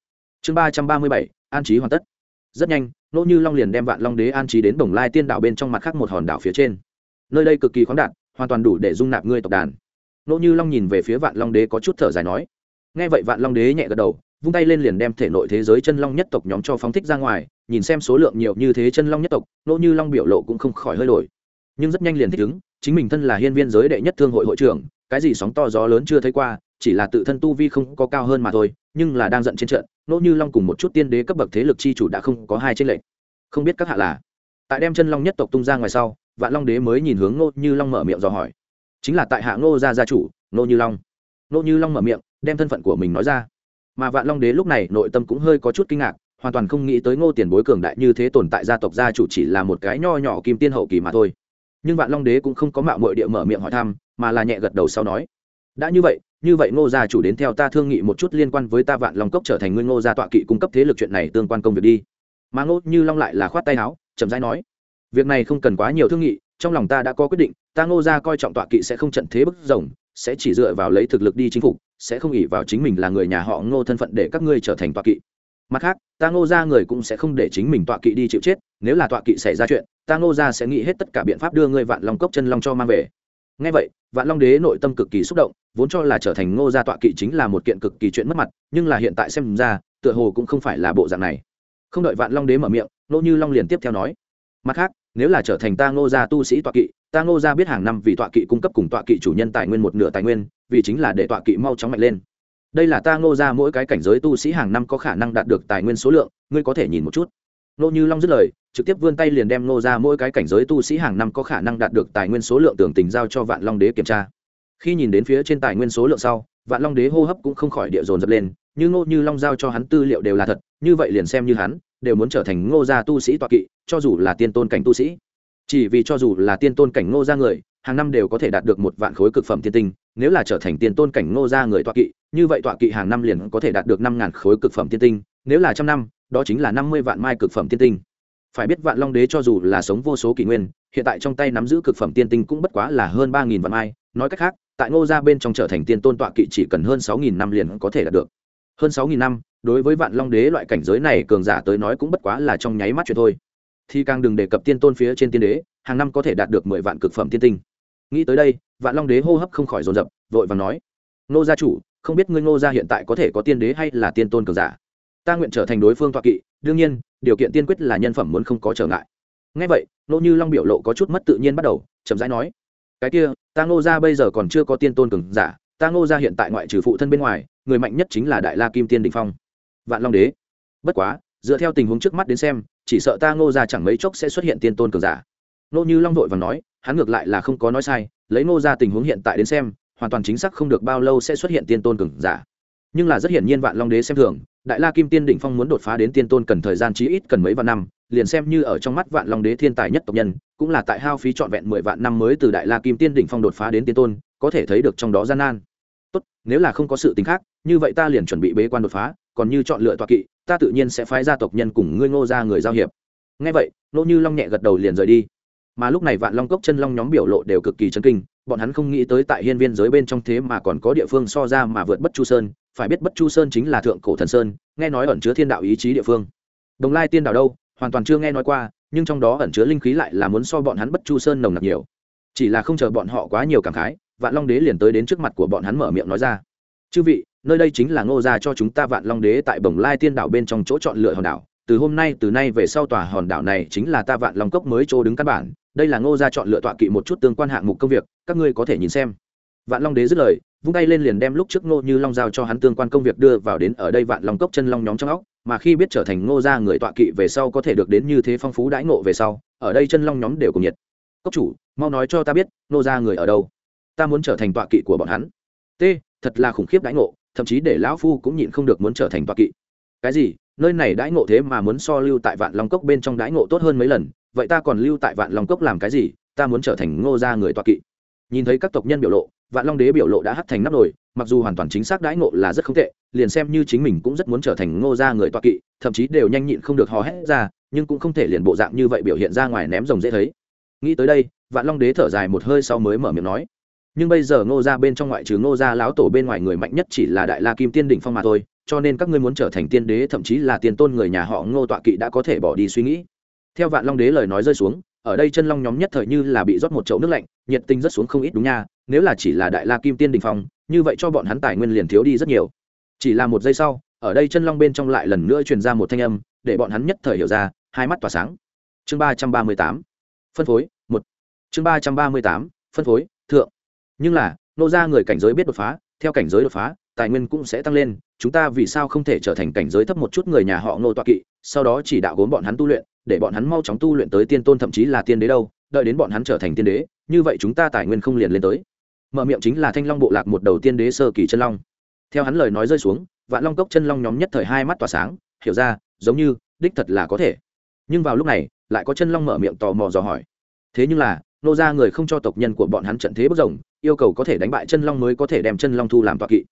Chương ba trăm ba mươi bảy, an trí hoàn tất rất nhanh, nỗ như long liền đem vạn long đế an trí đến bồng lai tiên đảo bên trong mặt khác một hòn đảo phía trên. Nơi đây cực kỳ khoáng đạt, hoàn toàn đủ để dung nạp ngươi tộc đàn. Nỗ như long nhìn về phía vạn long đế có chút thở dài nói. Nghe vậy vạn long đế nhẹ gật đầu, vung tay lên liền đem thể nội thế giới chân long nhất tộc nhóm cho phóng thích ra ngoài, nhìn xem số lượng nhiều như thế chân long nhất tộc, nỗ như long biểu lộ cũng không khỏi hơi đổi. Nhưng rất nhanh liền thích ứng, chính mình thân là hiên viên giới đệ nhất thương hội hội trưởng, cái gì sóng to gió lớn chưa thấy qua, chỉ là tự thân tu vi không có cao hơn mà thôi nhưng là đang giận trên trận, nỗ như long cùng một chút tiên đế cấp bậc thế lực chi chủ đã không có hai trên lệnh không biết các hạ là? Tại đem chân long nhất tộc tung ra ngoài sau, vạn long đế mới nhìn hướng nô như long mở miệng dò hỏi. Chính là tại hạ ngô gia gia chủ nô như long. Nô như long mở miệng, đem thân phận của mình nói ra. Mà vạn long đế lúc này nội tâm cũng hơi có chút kinh ngạc, hoàn toàn không nghĩ tới ngô tiền bối cường đại như thế tồn tại gia tộc gia chủ chỉ là một cái nho nhỏ kim tiên hậu kỳ mà thôi. Nhưng vạn long đế cũng không có mạo mội địa mở miệng hỏi thăm, mà là nhẹ gật đầu sau nói đã như vậy như vậy ngô gia chủ đến theo ta thương nghị một chút liên quan với ta vạn long cốc trở thành ngươi ngô gia tọa kỵ cung cấp thế lực chuyện này tương quan công việc đi. Mà ngô như long lại là khoát tay áo, chậm rãi nói, việc này không cần quá nhiều thương nghị, trong lòng ta đã có quyết định, ta ngô gia coi trọng tọa kỵ sẽ không trận thế bức rồng, sẽ chỉ dựa vào lấy thực lực đi chinh phục, sẽ không ỉ vào chính mình là người nhà họ ngô thân phận để các ngươi trở thành tọa kỵ. Mặt khác, ta ngô gia người cũng sẽ không để chính mình tọa kỵ đi chịu chết, nếu là tọa kỵ xảy ra chuyện, ta ngô gia sẽ nghĩ hết tất cả biện pháp đưa ngươi vạn long cốc chân long cho mang về. Ngay vậy, vạn long đế nội tâm cực kỳ xúc động vốn cho là trở thành ngô gia tọa kỵ chính là một kiện cực kỳ chuyện mất mặt, nhưng là hiện tại xem ra, tựa hồ cũng không phải là bộ dạng này. Không đợi vạn long đế mở miệng, nô như long liền tiếp theo nói, mặt khác, nếu là trở thành ta ngô gia tu sĩ tọa kỵ, ta ngô gia biết hàng năm vì tọa kỵ cung cấp cùng tọa kỵ chủ nhân tài nguyên một nửa tài nguyên, vì chính là để tọa kỵ mau chóng mạnh lên. Đây là ta ngô gia mỗi cái cảnh giới tu sĩ hàng năm có khả năng đạt được tài nguyên số lượng, ngươi có thể nhìn một chút. Nô như long dứt lời, trực tiếp vươn tay liền đem ngô ra mỗi cái cảnh giới tu sĩ hàng năm có khả năng đạt được tài nguyên số lượng tưởng tình giao cho vạn long đế kiểm tra khi nhìn đến phía trên tài nguyên số lượng sau, vạn long đế hô hấp cũng không khỏi địa dồn dập lên, như ngô như long giao cho hắn tư liệu đều là thật, như vậy liền xem như hắn, đều muốn trở thành ngô gia tu sĩ toạ kỵ, cho dù là tiên tôn cảnh tu sĩ. Chỉ vì cho dù là tiên tôn cảnh ngô gia người, hàng năm đều có thể đạt được một vạn khối cực phẩm tiên tinh, nếu là trở thành tiên tôn cảnh ngô gia người toạ kỵ, như vậy toạ kỵ hàng năm liền có thể đạt được năm ngàn khối cực phẩm tiên tinh, nếu là trăm năm, đó chính là năm mươi vạn mai cực phẩm tiên tinh. Phải biết vạn long đế cho dù là sống vô số kỷ nguyên, hiện tại trong tay nắm giữ cực phẩm tiên tinh cũng bất quá là hơn ba nghìn vạn mai, nói cách khác tại ngô gia bên trong trở thành tiên tôn tọa kỵ chỉ cần hơn sáu nghìn năm liền có thể đạt được. Hơn sáu nghìn năm, đối với vạn long đế loại cảnh giới này cường giả tới nói cũng bất quá là trong nháy mắt chuyện thôi. Thì càng đừng đề cập tiên tôn phía trên tiên đế, hàng năm có thể đạt được mười vạn cực phẩm tiên tinh. Nghĩ tới đây, vạn long đế hô hấp không khỏi dồn dập, vội và nói, ngô gia chủ, không biết ngươi ngô gia hiện tại có thể có tiên đế hay là tiên tôn cường giả? Ta nguyện trở thành đối phương tọa kỵ, đương nhiên, điều kiện tiên quyết là nhân phẩm muốn không có trở ngại. Ngay vậy nô như long biểu lộ có chút mất tự nhiên bắt đầu, chậm rãi nói cái kia, ta ngô gia bây giờ còn chưa có tiên tôn cường giả, ta ngô gia hiện tại ngoại trừ phụ thân bên ngoài, người mạnh nhất chính là đại la kim tiên đình phong. Vạn long đế. Bất quá, dựa theo tình huống trước mắt đến xem, chỉ sợ ta ngô gia chẳng mấy chốc sẽ xuất hiện tiên tôn cường giả. Nô như long vội và nói, hắn ngược lại là không có nói sai, lấy ngô gia tình huống hiện tại đến xem, hoàn toàn chính xác không được bao lâu sẽ xuất hiện tiên tôn cường giả. Nhưng là rất hiển nhiên vạn long đế xem thường, đại la kim tiên đỉnh phong muốn đột phá đến tiên tôn cần thời gian chí ít cần mấy vạn năm liền xem như ở trong mắt vạn long đế thiên tài nhất tộc nhân, cũng là tại hao phí trọn vẹn mười vạn năm mới từ đại la kim tiên đỉnh phong đột phá đến tiên tôn, có thể thấy được trong đó gian nan. Tốt, nếu là không có sự tính khác, như vậy ta liền chuẩn bị bế quan đột phá, còn như chọn lựa toa kỵ, ta tự nhiên sẽ phái gia tộc nhân cùng ngươi ngô ra người giao hiệp. Ngay vậy nỗ như long nhẹ gật đầu liền rời đi. Mà lúc này vạn long cốc chân long nhóm biểu lộ đều cực kỳ chấn kinh, bọn hắn không nghĩ tới tại hiên viên giới bên trong thế mà còn có địa phương so ra mà vượt bất chu sơn, phải biết bất chu sơn chính là thượng cổ thần sơn, nghe nói ẩn chứa thiên đạo ý chí địa phương. Đồng lai tiên đạo đâu? Hoàn toàn chưa nghe nói qua, nhưng trong đó ẩn chứa linh khí lại là muốn so bọn hắn bất chu sơn nồng nặc nhiều. Chỉ là không chờ bọn họ quá nhiều cảm khái, vạn long đế liền tới đến trước mặt của bọn hắn mở miệng nói ra. Chư vị, nơi đây chính là ngô gia cho chúng ta vạn long đế tại bồng lai tiên đảo bên trong chỗ chọn lựa hòn đảo. Từ hôm nay, từ nay về sau tòa hòn đảo này chính là ta vạn long cốc mới chỗ đứng căn bản. Đây là ngô gia chọn lựa tọa kỵ một chút tương quan hạng mục công việc, các ngươi có thể nhìn xem. Vạn long đế dứt lời, vung tay lên liền đem lúc trước ngô như long giao cho hắn tương quan công việc đưa vào đến ở đây vạn long cốc chân long nhóm trong óc mà khi biết trở thành ngô gia người tọa kỵ về sau có thể được đến như thế phong phú đãi ngộ về sau, ở đây chân long nhóm đều cùng nhiệt. Cốc chủ, mau nói cho ta biết, ngô gia người ở đâu? Ta muốn trở thành tọa kỵ của bọn hắn. T, thật là khủng khiếp đãi ngộ, thậm chí để lão phu cũng nhịn không được muốn trở thành tọa kỵ. Cái gì? Nơi này đãi ngộ thế mà muốn so lưu tại vạn long cốc bên trong đãi ngộ tốt hơn mấy lần, vậy ta còn lưu tại vạn long cốc làm cái gì? Ta muốn trở thành ngô gia người tọa kỵ. Nhìn thấy các tộc nhân biểu lộ vạn long đế biểu lộ đã hắt thành nắp nồi, mặc dù hoàn toàn chính xác đãi ngộ là rất không tệ, liền xem như chính mình cũng rất muốn trở thành ngô gia người toa kỵ, thậm chí đều nhanh nhịn không được hò hét ra, nhưng cũng không thể liền bộ dạng như vậy biểu hiện ra ngoài ném rồng dễ thấy. Nghĩ tới đây, vạn long đế thở dài một hơi sau mới mở miệng nói, nhưng bây giờ ngô gia bên trong ngoại trừ ngô gia lão tổ bên ngoài người mạnh nhất chỉ là đại la kim tiên đỉnh phong mà thôi, cho nên các ngươi muốn trở thành tiên đế thậm chí là tiền tôn người nhà họ ngô tọa kỵ đã có thể bỏ đi suy nghĩ. Theo vạn long đế lời nói rơi xuống, ở đây chân long nhóm nhất thời như là bị rót một chậu nước lạnh, nhiệt tinh rất xuống không ít đúng nha nếu là chỉ là đại la kim tiên đình phong, như vậy cho bọn hắn tài nguyên liền thiếu đi rất nhiều. Chỉ là một giây sau, ở đây chân long bên trong lại lần nữa truyền ra một thanh âm, để bọn hắn nhất thời hiểu ra, hai mắt tỏa sáng. Chương ba trăm ba mươi tám, phân phối, một. Chương ba trăm ba mươi tám, phân phối, thượng. Nhưng là, nô ra người cảnh giới biết đột phá, theo cảnh giới đột phá, tài nguyên cũng sẽ tăng lên, chúng ta vì sao không thể trở thành cảnh giới thấp một chút người nhà họ nô toa kỵ, sau đó chỉ đạo gốm bọn hắn tu luyện, để bọn hắn mau chóng tu luyện tới tiên tôn thậm chí là tiên đế đâu, đợi đến bọn hắn trở thành tiên đế, như vậy chúng ta tài nguyên không liền lên tới mở miệng chính là thanh long bộ lạc một đầu tiên đế sơ kỳ chân long. Theo hắn lời nói rơi xuống, vạn long cốc chân long nhóm nhất thời hai mắt tỏa sáng, hiểu ra, giống như, đích thật là có thể. Nhưng vào lúc này, lại có chân long mở miệng tò mò dò hỏi. Thế nhưng là, nô ra người không cho tộc nhân của bọn hắn trận thế bất rồng, yêu cầu có thể đánh bại chân long mới có thể đem chân long thu làm tọa kỵ.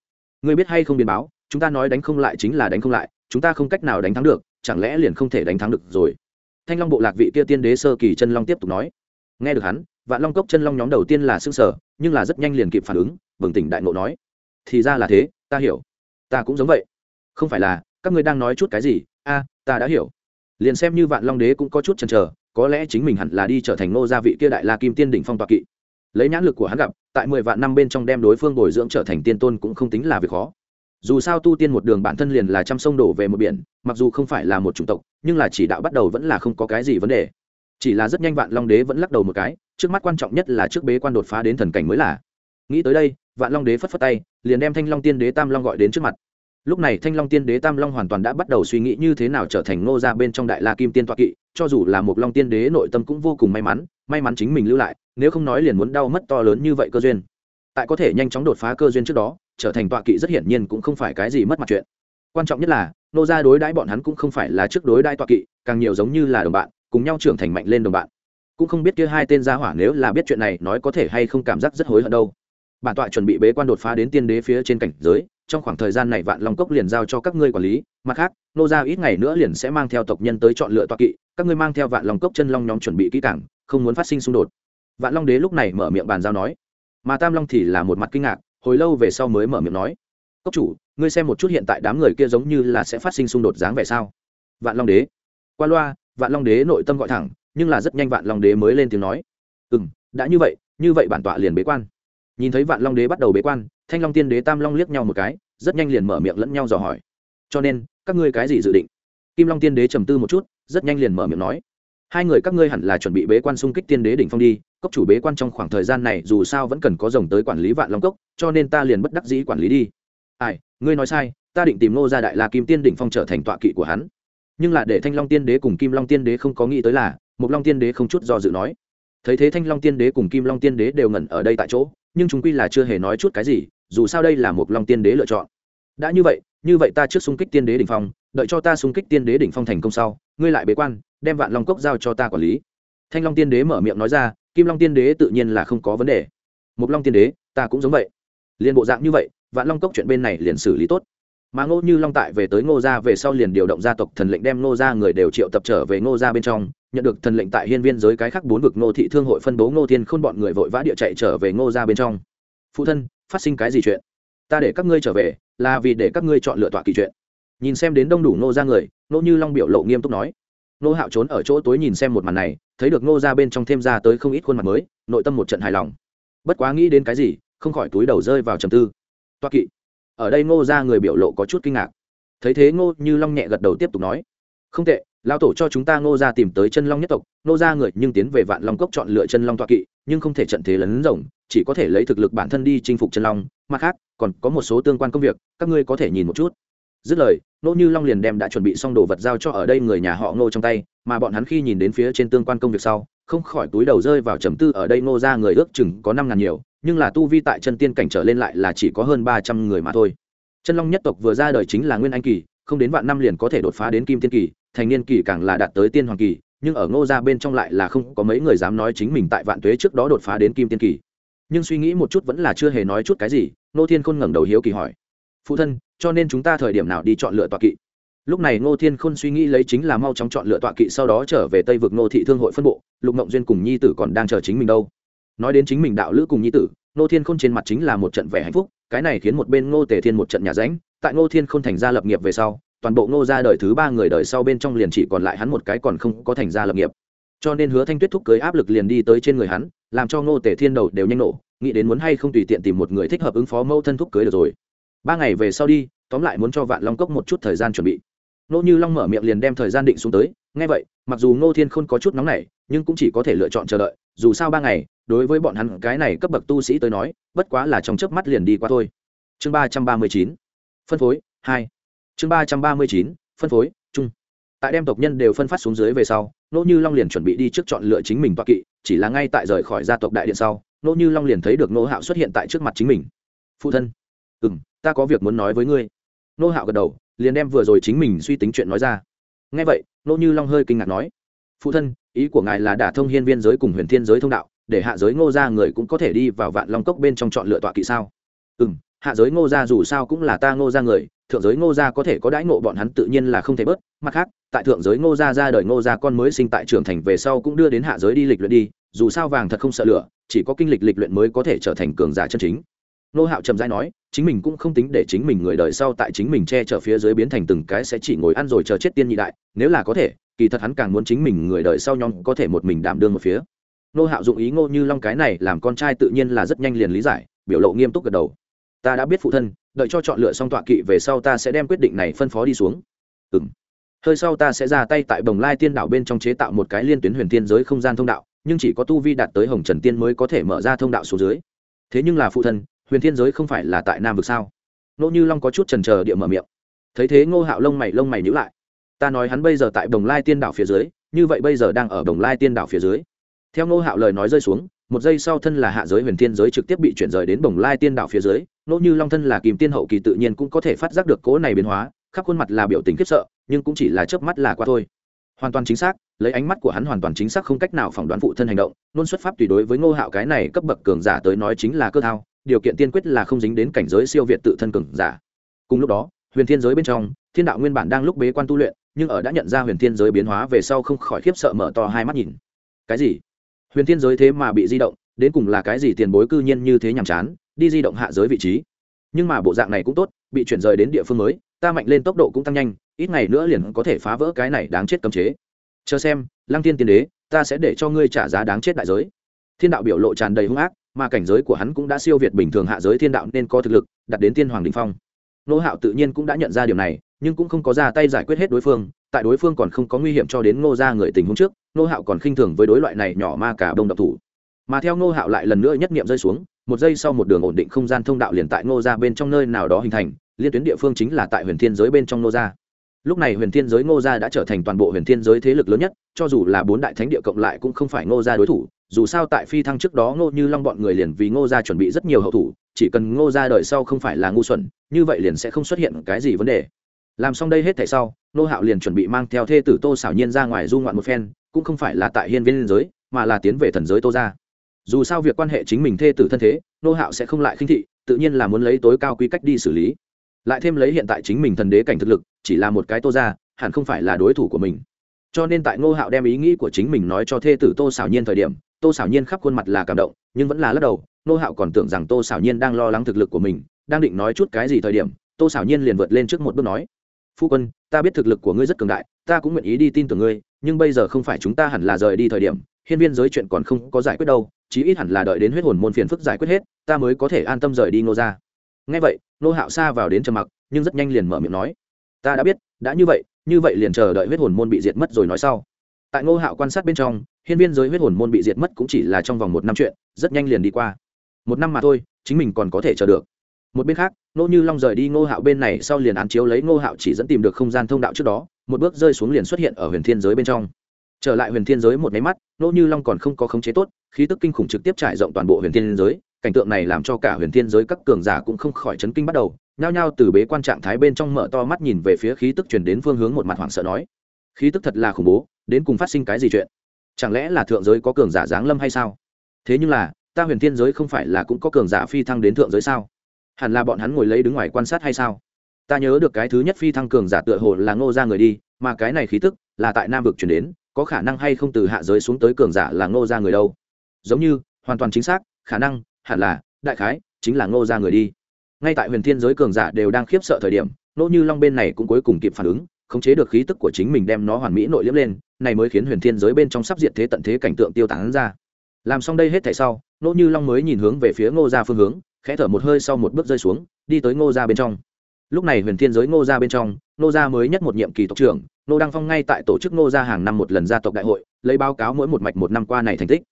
Ngươi biết hay không biến báo, chúng ta nói đánh không lại chính là đánh không lại, chúng ta không cách nào đánh thắng được, chẳng lẽ liền không thể đánh thắng được rồi? Thanh long bộ lạc vị kia tiên đế sơ kỳ chân long tiếp tục nói. Nghe được hắn vạn long cốc chân long nhóm đầu tiên là s ư n g sở nhưng là rất nhanh liền kịp phản ứng, bừng tỉnh đại ngộ nói, thì ra là thế, ta hiểu. Ta cũng giống vậy. Không phải là, các ngươi đang nói chút cái gì? A, ta đã hiểu. Liền xem như vạn long đế cũng có chút chần chờ, có lẽ chính mình hẳn là đi trở thành Ngô gia vị kia đại la kim tiên đỉnh phong toạc kỵ. Lấy nhãn lực của hắn gặp, tại mười vạn năm bên trong đem đối phương bồi dưỡng trở thành tiên tôn cũng không tính là việc khó. Dù sao tu tiên một đường bản thân liền là trăm sông đổ về một biển, mặc dù không phải là một chủng tộc, nhưng là chỉ đạo bắt đầu vẫn là không có cái gì vấn đề. Chỉ là rất nhanh vạn long đế vẫn lắc đầu một cái trước mắt quan trọng nhất là trước bế quan đột phá đến thần cảnh mới là. Nghĩ tới đây, vạn long đế phất phất tay, liền đem thanh long tiên đế tam long gọi đến trước mặt. Lúc này thanh long tiên đế tam long hoàn toàn đã bắt đầu suy nghĩ như thế nào trở thành ngô gia bên trong đại la kim tiên toa kỵ, cho dù là một long tiên đế nội tâm cũng vô cùng may mắn may mắn chính mình lưu lại, nếu không nói liền muốn đau mất to lớn như vậy cơ duyên. Tại có thể nhanh chóng đột phá cơ duyên trước đó, trở thành tọa kỵ rất hiển nhiên cũng không phải cái gì mất mặt chuyện. Quan trọng nhất là nô gia đối đãi bọn hắn cũng không phải là trước đối đãi tọa kỵ, càng nhiều giống như là đồng bạn, cùng nhau trưởng thành mạnh lên đồng bạn cũng không biết kia hai tên gia hỏa nếu là biết chuyện này nói có thể hay không cảm giác rất hối hận đâu. Bản tọa chuẩn bị bế quan đột phá đến tiên đế phía trên cảnh giới, trong khoảng thời gian này vạn long cốc liền giao cho các ngươi quản lý, mặt khác, nô gia ít ngày nữa liền sẽ mang theo tộc nhân tới chọn lựa tọa kỵ, các ngươi mang theo vạn long cốc chân long nhóm chuẩn bị kỹ càng, không muốn phát sinh xung đột. Vạn long đế lúc này mở miệng bàn giao nói. Mà tam long thì là một mặt kinh ngạc, hồi lâu về sau mới mở miệng nói. Cốc chủ, ngươi xem một chút hiện tại đám người kia giống như là sẽ phát sinh xung đột dáng vẻ sao? Vạn long đế. Qua loa, vạn long đế nội tâm gọi thẳng nhưng là rất nhanh vạn long đế mới lên tiếng nói ừ m đã như vậy như vậy bản tọa liền bế quan nhìn thấy vạn long đế bắt đầu bế quan thanh long tiên đế tam long liếc nhau một cái rất nhanh liền mở miệng lẫn nhau dò hỏi cho nên các ngươi cái gì dự định kim long tiên đế trầm tư một chút rất nhanh liền mở miệng nói hai người các ngươi hẳn là chuẩn bị bế quan xung kích tiên đế đỉnh phong đi cốc chủ bế quan trong khoảng thời gian này dù sao vẫn cần có rồng tới quản lý vạn long cốc cho nên ta liền bất đắc dĩ quản lý đi ai ngươi nói sai ta định tìm ngô gia đại la kim tiên đỉnh phong trở thành tọa kỵ của hắn nhưng là để thanh long tiên đế cùng kim long tiên đế không có nghĩ tới là Mộc long tiên đế không chút do dự nói. Thấy thế thanh long tiên đế cùng kim long tiên đế đều ngẩn ở đây tại chỗ, nhưng chúng quy là chưa hề nói chút cái gì, dù sao đây là Mộc long tiên đế lựa chọn. Đã như vậy như vậy ta trước xung kích tiên đế đỉnh phong, đợi cho ta xung kích tiên đế đỉnh phong thành công sau, ngươi lại bế quan, đem vạn long cốc giao cho ta quản lý. Thanh long tiên đế mở miệng nói ra, kim long tiên đế tự nhiên là không có vấn đề. Mục long tiên đế, ta cũng giống vậy. Liền bộ dạng như vậy, vạn long cốc chuyện bên này liền xử lý tốt mà ngô như long tại về tới ngô gia về sau liền điều động gia tộc thần lệnh đem ngô gia người đều triệu tập trở về ngô gia bên trong, nhận được thần lệnh tại hiên viên giới cái khác bốn vực ngô thị thương hội phân bố ngô thiên khôn bọn người vội vã địa chạy trở về ngô gia bên trong. Phụ thân, phát sinh cái gì chuyện? Ta để các ngươi trở về, là vì để các ngươi chọn lựa tọa kỳ chuyện. Nhìn xem đến đông đủ ngô gia người, ngô như long biểu lộ nghiêm túc nói. Ngô hạo trốn ở chỗ tối nhìn xem một màn này, thấy được Ngô Gia bên trong thêm ra tới không ít khuôn mặt mới, nội tâm một trận hài lòng. Bất quá nghĩ đến cái gì, không khỏi túi đầu rơi vào trầm tư. Tọa kỵ ở đây ngô ra người biểu lộ có chút kinh ngạc. Thấy thế ngô như long nhẹ gật đầu tiếp tục nói, không tệ lao tổ cho chúng ta ngô ra tìm tới chân long nhất tộc. Ngô ra người nhưng tiến về vạn long cốc chọn lựa chân long toa kỵ, nhưng không thể trận thế lấn rồng chỉ có thể lấy thực lực bản thân đi chinh phục chân long. Mặt khác, còn có một số tương quan công việc, các ngươi có thể nhìn một chút. Dứt lời, Ngô như long liền đem đã chuẩn bị xong đồ vật giao cho ở đây người nhà họ ngô trong tay, mà bọn hắn khi nhìn đến phía trên tương quan công việc sau, không khỏi túi đầu rơi vào trầm tư ở đây ngô ra người ước chừng có năm ngàn nhiều nhưng là tu vi tại chân tiên cảnh trở lên lại là chỉ có hơn ba trăm người mà thôi. Chân long nhất tộc vừa ra đời chính là nguyên anh kỳ, không đến vạn năm liền có thể đột phá đến kim tiên kỳ, thành niên kỳ càng là đạt tới tiên hoàng kỳ, nhưng ở ngô gia bên trong lại là không có mấy người dám nói chính mình tại vạn tuế trước đó đột phá đến kim tiên kỳ. Nhưng suy nghĩ một chút vẫn là chưa hề nói chút cái gì, Ngô thiên khôn ngẩng đầu hiếu kỳ hỏi, phụ thân, cho nên chúng ta thời điểm nào đi chọn lựa tọa kỵ? Lúc này ngô thiên khôn suy nghĩ lấy chính là mau chóng chọn lựa tọa kỵ, sau đó trở về tây vực ngô thị thương hội phân bộ, lục mộng duyên cùng nhi tử còn đang chờ chính mình đâu nói đến chính mình đạo lữ cùng nhi tử, ngô thiên khôn trên mặt chính là một trận vẻ hạnh phúc, cái này khiến một bên ngô tề thiên một trận nhà ránh, tại ngô thiên khôn thành ra lập nghiệp về sau, toàn bộ ngô ra đời thứ ba người đời sau bên trong liền chỉ còn lại hắn một cái còn không có thành ra lập nghiệp. Cho nên hứa thanh tuyết thúc cưới áp lực liền đi tới trên người hắn, làm cho ngô tề thiên đầu đều nhanh nổ, nghĩ đến muốn hay không tùy tiện tìm một người thích hợp ứng phó mâu thân thúc cưới được rồi. Ba ngày về sau đi, tóm lại muốn cho vạn long cốc một chút thời gian chuẩn bị. Nỗ như long mở miệng liền đem thời gian định xuống tới ngay vậy, mặc dù ngô thiên khôn có chút nóng nảy, nhưng cũng chỉ có thể lựa chọn chờ đợi, dù sao ba ngày đối với bọn hắn cái này cấp bậc tu sĩ tới nói, bất quá là trong chớp mắt liền đi qua thôi. Chương ba trăm ba mươi chín, phân phối, hai. Chương ba trăm ba mươi chín, phân phối, chung. Tại đem tộc nhân đều phân phát xuống dưới về sau nô như long liền chuẩn bị đi trước chọn lựa chính mình toa kỵ, chỉ là ngay tại rời khỏi gia tộc đại điện sau nô như long liền thấy được nô hạo xuất hiện tại trước mặt chính mình. Phụ thân. Ừ m ta có việc muốn nói với ngươi. Nô hạo gật đầu, liền đem vừa rồi chính mình suy tính chuyện nói ra. Ngay vậy nô như long hơi kinh ngạc nói, phụ thân, ý của ngài là đả thông hiên viên giới cùng huyền thiên giới thông đạo để hạ giới ngô gia người cũng có thể đi vào vạn long cốc bên trong chọn lựa tọa kỵ sao? Ừ m hạ giới ngô gia dù sao cũng là ta ngô gia người, thượng giới ngô gia có thể có đãi ngộ bọn hắn tự nhiên là không thể bớt. Mặt khác, tại thượng giới ngô gia ra đời ngô gia con mới sinh tại Trường thành về sau cũng đưa đến hạ giới đi lịch luyện đi, dù sao vàng thật không sợ lửa, chỉ có kinh lịch lịch luyện mới có thể trở thành cường giả chân chính. Nô hạo trầm dai nói, chính mình cũng không tính để chính mình người đời sau tại chính mình che chở phía dưới biến thành từng cái sẽ chỉ ngồi ăn rồi chờ chết tiên nhị đại, nếu là có thể, kỳ thật hắn càng muốn chính mình người đời sau nhóm có thể một mình đảm đương một phía nô hạo dụng ý ngô như long cái này làm con trai tự nhiên là rất nhanh liền lý giải, biểu lộ nghiêm túc gật đầu. Ta đã biết phụ thân, đợi cho chọn lựa xong tọa kỵ về sau ta sẽ đem quyết định này phân phó đi xuống. Ừ m hơi sau ta sẽ ra tay tại bồng lai tiên đảo bên trong chế tạo một cái liên tuyến huyền tiên giới không gian thông đạo, nhưng chỉ có tu vi đạt tới hồng trần tiên mới có thể mở ra thông đạo xuống dưới. Thế nhưng là phụ thân, huyền thiên giới không phải là tại nam vực sao? Nỗ như long có chút trần trờ địa mở miệng. Thấy thế ngô hạo lông mày lông mày nhữ lại. Ta nói hắn bây giờ tại đồng lai tiên đảo phía dưới, như vậy bây giờ đang ở đồng lai tiên đảo phía dưới theo ngô hạo lời nói rơi xuống, một giây sau thân là hạ giới huyền thiên giới trực tiếp bị chuyển rời đến bồng lai tiên đạo phía dưới nỗ như long thân là kìm tiên hậu kỳ tự nhiên cũng có thể phát giác được cố này biến hóa, khắp khuôn mặt là biểu tình khiếp sợ, nhưng cũng chỉ là chớp mắt là qua thôi. Hoàn toàn chính xác, lấy ánh mắt của hắn hoàn toàn chính xác không cách nào phỏng đoán phụ thân hành động Nôn xuất pháp tùy đối với ngô hạo cái này cấp bậc cường giả tới nói chính là cơ thao, điều kiện tiên quyết là không dính đến cảnh giới siêu việt tự thân cường giả. Cùng lúc đó, huyền thiên giới bên trong, thiên đạo nguyên bản đang lúc bế quan tu luyện, nhưng ở đã nhận ra huyền thiên giới biến hóa về sau không khỏi khiếp sợ mở to hai mắt nhìn. Cái gì? Huyền thiên giới thế mà bị di động, đến cùng là cái gì tiền bối cư nhiên như thế nhàm chán, đi di động hạ giới vị trí. Nhưng mà bộ dạng này cũng tốt, bị chuyển rời đến địa phương mới, ta mạnh lên tốc độ cũng tăng nhanh, ít ngày nữa liền có thể phá vỡ cái này đáng chết cấm chế. Chờ xem, lăng tiên tiên đế, ta sẽ để cho ngươi trả giá đáng chết đại giới. Thiên đạo biểu lộ tràn đầy hung ác, mà cảnh giới của hắn cũng đã siêu việt bình thường hạ giới thiên đạo nên có thực lực đặt đến tiên hoàng đình phong. Nô hạo tự nhiên cũng đã nhận ra điều này, nhưng cũng không có ra tay giải quyết hết đối phương tại đối phương còn không có nguy hiểm cho đến ngô ra người tình huống trước, Ngô hạo còn khinh thường với đối loại này nhỏ ma cả đông độc thủ. Mà theo ngô hạo lại lần nữa nhất nghiệm rơi xuống, một giây sau một đường ổn định không gian thông đạo liền tại ngô ra bên trong nơi nào đó hình thành, liên tuyến địa phương chính là tại huyền thiên giới bên trong ngô gia. Lúc này huyền thiên giới ngô gia đã trở thành toàn bộ huyền thiên giới thế lực lớn nhất, cho dù là bốn đại thánh địa cộng lại cũng không phải ngô gia đối thủ, dù sao tại phi thăng trước đó ngô như long bọn người liền vì ngô gia chuẩn bị rất nhiều hậu thủ, chỉ cần ngô gia đời sau không phải là ngu xuẩn, như vậy liền sẽ không xuất hiện cái gì vấn đề làm xong đây hết thảy sau, nô hạo liền chuẩn bị mang theo thê tử tô xảo nhiên ra ngoài du ngoạn một phen, cũng không phải là tại hiên viên giới, mà là tiến về thần giới tô gia. Dù sao việc quan hệ chính mình thê tử thân thế, nô hạo sẽ không lại khinh thị, tự nhiên là muốn lấy tối cao quy cách đi xử lý. Lại thêm lấy hiện tại chính mình thần đế cảnh thực lực, chỉ là một cái tô ra hẳn không phải là đối thủ của mình. Cho nên tại ngô hạo đem ý nghĩ của chính mình nói cho thê tử tô xảo nhiên thời điểm, tô xảo nhiên khắp khuôn mặt là cảm động, nhưng vẫn là lắc đầu. Ngô hạo còn tưởng rằng tô xảo nhiên đang lo lắng thực lực của mình, đang định nói chút cái gì thời điểm, tô xảo nhiên liền vượt lên trước một bước nói phu quân, ta biết thực lực của ngươi rất cường đại, ta cũng nguyện ý đi tin tưởng ngươi, nhưng bây giờ không phải chúng ta hẳn là rời đi thời điểm, hiên viên giới chuyện còn không có giải quyết đâu, chí ít hẳn là đợi đến huyết hồn môn phiền phức giải quyết hết, ta mới có thể an tâm rời đi ngô ra ngay vậy nô hạo xa vào đến trầm mặc, nhưng rất nhanh liền mở miệng nói, ta đã biết, đã như vậy như vậy liền chờ đợi huyết hồn môn bị diệt mất rồi nói sau. Tại ngô hạo quan sát bên trong, hiên viên giới huyết hồn môn bị diệt mất cũng chỉ là trong vòng một năm chuyện, rất nhanh liền đi qua. Một năm mà thôi, chính mình còn có thể chờ được một bên khác nô như long rời đi ngô hạo bên này, sau liền án chiếu lấy ngô hạo chỉ dẫn tìm được không gian thông đạo trước đó, một bước rơi xuống liền xuất hiện ở huyền thiên giới bên trong. Trở lại huyền thiên giới một máy mắt nô như long còn không có khống chế tốt, khí tức kinh khủng trực tiếp trải rộng toàn bộ huyền thiên giới, cảnh tượng này làm cho cả huyền thiên giới các cường giả cũng không khỏi chấn kinh bắt đầu, nhao nhao từ bế quan trạng thái bên trong mở to mắt nhìn về phía khí tức chuyển đến phương hướng một mặt hoảng sợ nói, khí tức thật là khủng bố, đến cùng phát sinh cái gì chuyện? Chẳng lẽ là thượng giới có cường giả giáng lâm hay sao? Thế nhưng là, ta huyền thiên giới không phải là cũng có cường giả phi thăng đến thượng giới sao? Hẳn là bọn hắn ngồi lấy đứng ngoài quan sát hay sao? Ta nhớ được cái thứ nhất phi thăng cường giả tựa hồ là ngô ra người đi, mà cái này khí tức là tại nam vực chuyển đến, có khả năng hay không từ hạ giới xuống tới cường giả là ngô ra người đâu? Giống như, hoàn toàn chính xác, khả năng, hẳn là, đại khái, chính là ngô ra người đi. Ngay tại huyền thiên giới cường giả đều đang khiếp sợ thời điểm nỗ như long bên này cũng cuối cùng kịp phản ứng, khống chế được khí tức của chính mình đem nó hoàn mỹ nội liếm lên, này mới khiến huyền thiên giới bên trong sắp diệt thế tận thế cảnh tượng tiêu tán ra. Làm xong đây hết thảy sau nỗ như long mới nhìn hướng về phía ngô ra phương hướng khẽ thở một hơi sau một bước rơi xuống, đi tới ngô ra bên trong. Lúc này huyền thiên giới ngô ra bên trong, ngô gia mới nhất một nhiệm kỳ tộc trưởng, ngô đăng phong ngay tại tổ chức ngô gia hàng năm một lần gia tộc đại hội, lấy báo cáo mỗi một mạch một năm qua này thành tích.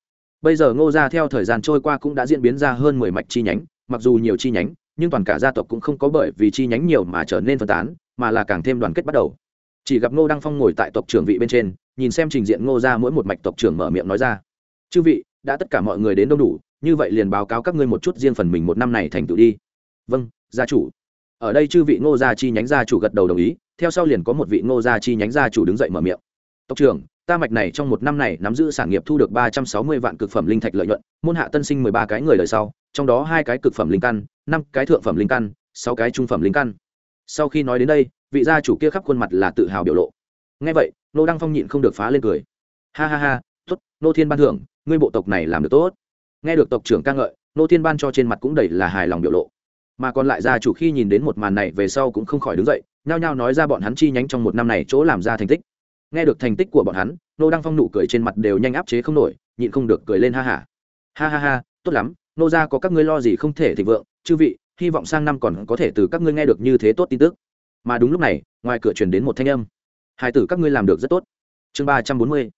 Bây giờ ngô gia theo thời gian trôi qua cũng đã diễn biến ra hơn mười mạch chi nhánh, mặc dù nhiều chi nhánh, nhưng toàn cả gia tộc cũng không có bởi vì chi nhánh nhiều mà trở nên phân tán, mà là càng thêm đoàn kết bắt đầu. Chỉ gặp ngô đăng phong ngồi tại tộc trưởng vị bên trên, nhìn xem trình diện ngô gia mỗi một mạch tộc trưởng mở miệng nói ra. Chư vị, đã tất cả mọi người đến đông đủ như vậy liền báo cáo các ngươi một chút riêng phần mình một năm này thành tựu đi. Vâng gia chủ. Ở đây chư vị ngô gia chi nhánh gia chủ gật đầu đồng ý, theo sau liền có một vị ngô gia chi nhánh gia chủ đứng dậy mở miệng. Tộc trưởng, ta mạch này trong một năm này nắm giữ sản nghiệp thu được ba trăm sáu mươi vạn cực phẩm linh thạch lợi nhuận, môn hạ tân sinh mười ba cái người đời sau, trong đó hai cái cực phẩm linh căn, năm cái thượng phẩm linh căn, sáu cái trung phẩm linh căn. Sau khi nói đến đây, vị gia chủ kia khắp khuôn mặt là tự hào biểu lộ. Ngay vậy, nô đăng phong nhịn không được phá lên cười. Ha ha ha, tốt, nô thiên ban thưởng, ngươi bộ tộc này làm được tốt nghe được tộc trưởng ca ngợi, nô thiên ban cho trên mặt cũng đầy là hài lòng biểu lộ. Mà còn lại gia chủ khi nhìn đến một màn này về sau cũng không khỏi đứng dậy, nhao nhao nói ra bọn hắn chi nhánh trong một năm này chỗ làm ra thành tích. Nghe được thành tích của bọn hắn, nô đăng phong nụ cười trên mặt đều nhanh áp chế không nổi, nhịn không được cười lên ha hả ha. ha ha ha, tốt lắm, nô ra có các ngươi lo gì không thể thịnh vượng, chư vị, hy vọng sang năm còn có thể từ các ngươi nghe được như thế tốt tin tức. Mà đúng lúc này, ngoài cửa truyền đến một thanh âm. Hai tử các ngươi làm được rất tốt. Chương ba trăm bốn mươi,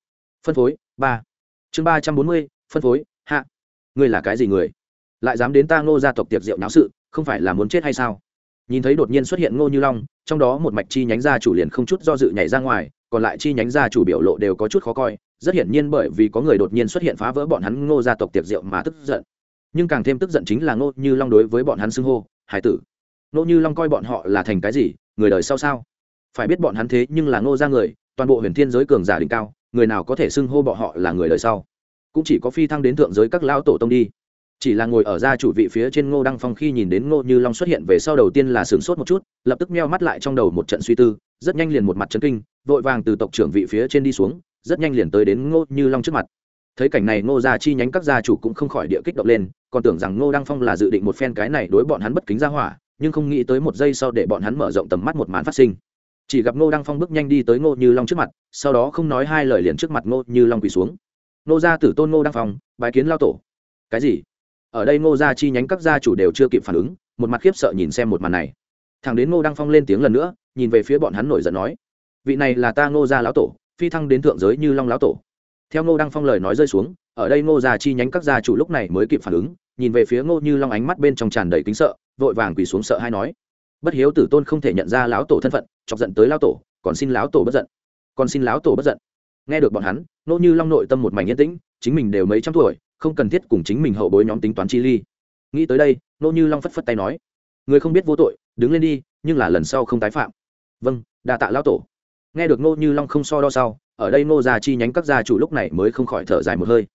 phân phối, ba. Chương ba trăm bốn mươi, phân phối ngươi là cái gì người? Lại dám đến ta ngô gia tộc tiệc rượu náo sự, không phải là muốn chết hay sao? Nhìn thấy đột nhiên xuất hiện ngô như long, trong đó một mạch chi nhánh gia chủ liền không chút do dự nhảy ra ngoài, còn lại chi nhánh gia chủ biểu lộ đều có chút khó coi, rất hiển nhiên bởi vì có người đột nhiên xuất hiện phá vỡ bọn hắn ngô gia tộc tiệc rượu mà tức giận. Nhưng càng thêm tức giận chính là ngô như long đối với bọn hắn xưng hô, hải tử, ngô như long coi bọn họ là thành cái gì, người đời sau sao? Phải biết bọn hắn thế nhưng là ngô gia người, toàn bộ huyền thiên giới cường giả đỉnh cao, người nào có thể xưng hô bọn họ là người đời sau? Cũng chỉ có phi thăng đến thượng giới các lão tổ tông đi. Chỉ là ngồi ở gia chủ vị phía trên ngô đăng phong khi nhìn đến ngô như long xuất hiện về sau đầu tiên là sửng sốt một chút, lập tức meo mắt lại trong đầu một trận suy tư, rất nhanh liền một mặt chấn kinh, vội vàng từ tộc trưởng vị phía trên đi xuống, rất nhanh liền tới đến ngô như long trước mặt. Thấy cảnh này ngô gia chi nhánh các gia chủ cũng không khỏi địa kích động lên, còn tưởng rằng ngô đăng phong là dự định một phen cái này đối bọn hắn bất kính ra hỏa, nhưng không nghĩ tới một giây sau để bọn hắn mở rộng tầm mắt một màn phát sinh. Chỉ gặp ngô đăng phong bước nhanh đi tới ngô như long trước mặt, sau đó không nói hai lời liền trước mặt ngô như long quỳ xuống. Nô gia tử tôn ngô đăng phong bài kiến lao tổ. Cái gì? Ở đây ngô gia chi nhánh các gia chủ đều chưa kịp phản ứng, một mặt khiếp sợ nhìn xem một màn này. Thằng đến ngô đăng phong lên tiếng lần nữa, nhìn về phía bọn hắn nổi giận nói, vị này là ta ngô gia lão tổ, phi thăng đến thượng giới như long lão tổ. Theo ngô đăng phong lời nói rơi xuống, ở đây ngô gia chi nhánh các gia chủ lúc này mới kịp phản ứng, nhìn về phía ngô như long ánh mắt bên trong tràn đầy kính sợ, vội vàng quỳ xuống sợ hay nói, bất hiếu tử tôn không thể nhận ra lão tổ thân phận, chọc giận tới lão tổ, còn xin lão tổ bất giận, còn xin lão tổ bất giận nghe được bọn hắn, nô như long nội tâm một mảnh yên tĩnh, chính mình đều mấy trăm tuổi, không cần thiết cùng chính mình hậu bối nhóm tính toán chi ly. Nghĩ tới đây, nô như long phất phất tay nói, người không biết vô tội, đứng lên đi, nhưng là lần sau không tái phạm. Vâng đa tạ lão tổ. Nghe được nô như long không so đo sau, ở đây nô gia chi nhánh các gia chủ lúc này mới không khỏi thở dài một hơi.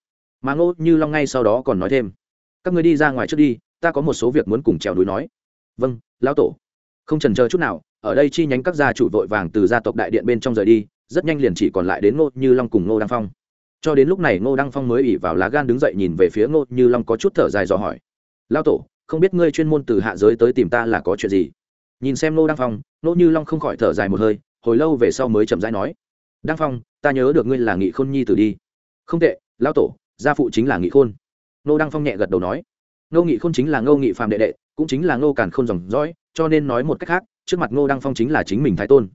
Mà nô như long ngay sau đó còn nói thêm, các người đi ra ngoài trước đi, ta có một số việc muốn cùng trèo núi nói. Vâng lão tổ. Không trần chờ chút nào, ở đây chi nhánh các gia chủ vội vàng từ gia tộc đại điện bên trong rời đi rất nhanh liền chỉ còn lại đến ngô như long cùng ngô đăng phong. Cho đến lúc này ngô đăng phong mới ỉ vào lá gan đứng dậy nhìn về phía ngô như long có chút thở dài dò hỏi. Lão tổ, không biết ngươi chuyên môn từ hạ giới tới tìm ta là có chuyện gì? Nhìn xem ngô đăng phong, ngô như long không khỏi thở dài một hơi, hồi lâu về sau mới chậm rãi nói. Đăng phong, ta nhớ được ngươi là nghị khôn nhi tử đi. Không tệ, lão tổ, gia phụ chính là nghị khôn. Ngô đăng phong nhẹ gật đầu nói. Ngô nghị khôn chính là ngô nghị phàm đệ đệ, cũng chính là ngô càn khôn dòng dõi, cho nên nói một cách khác, trước mặt ngô đăng phong chính là chính mình thái tôn.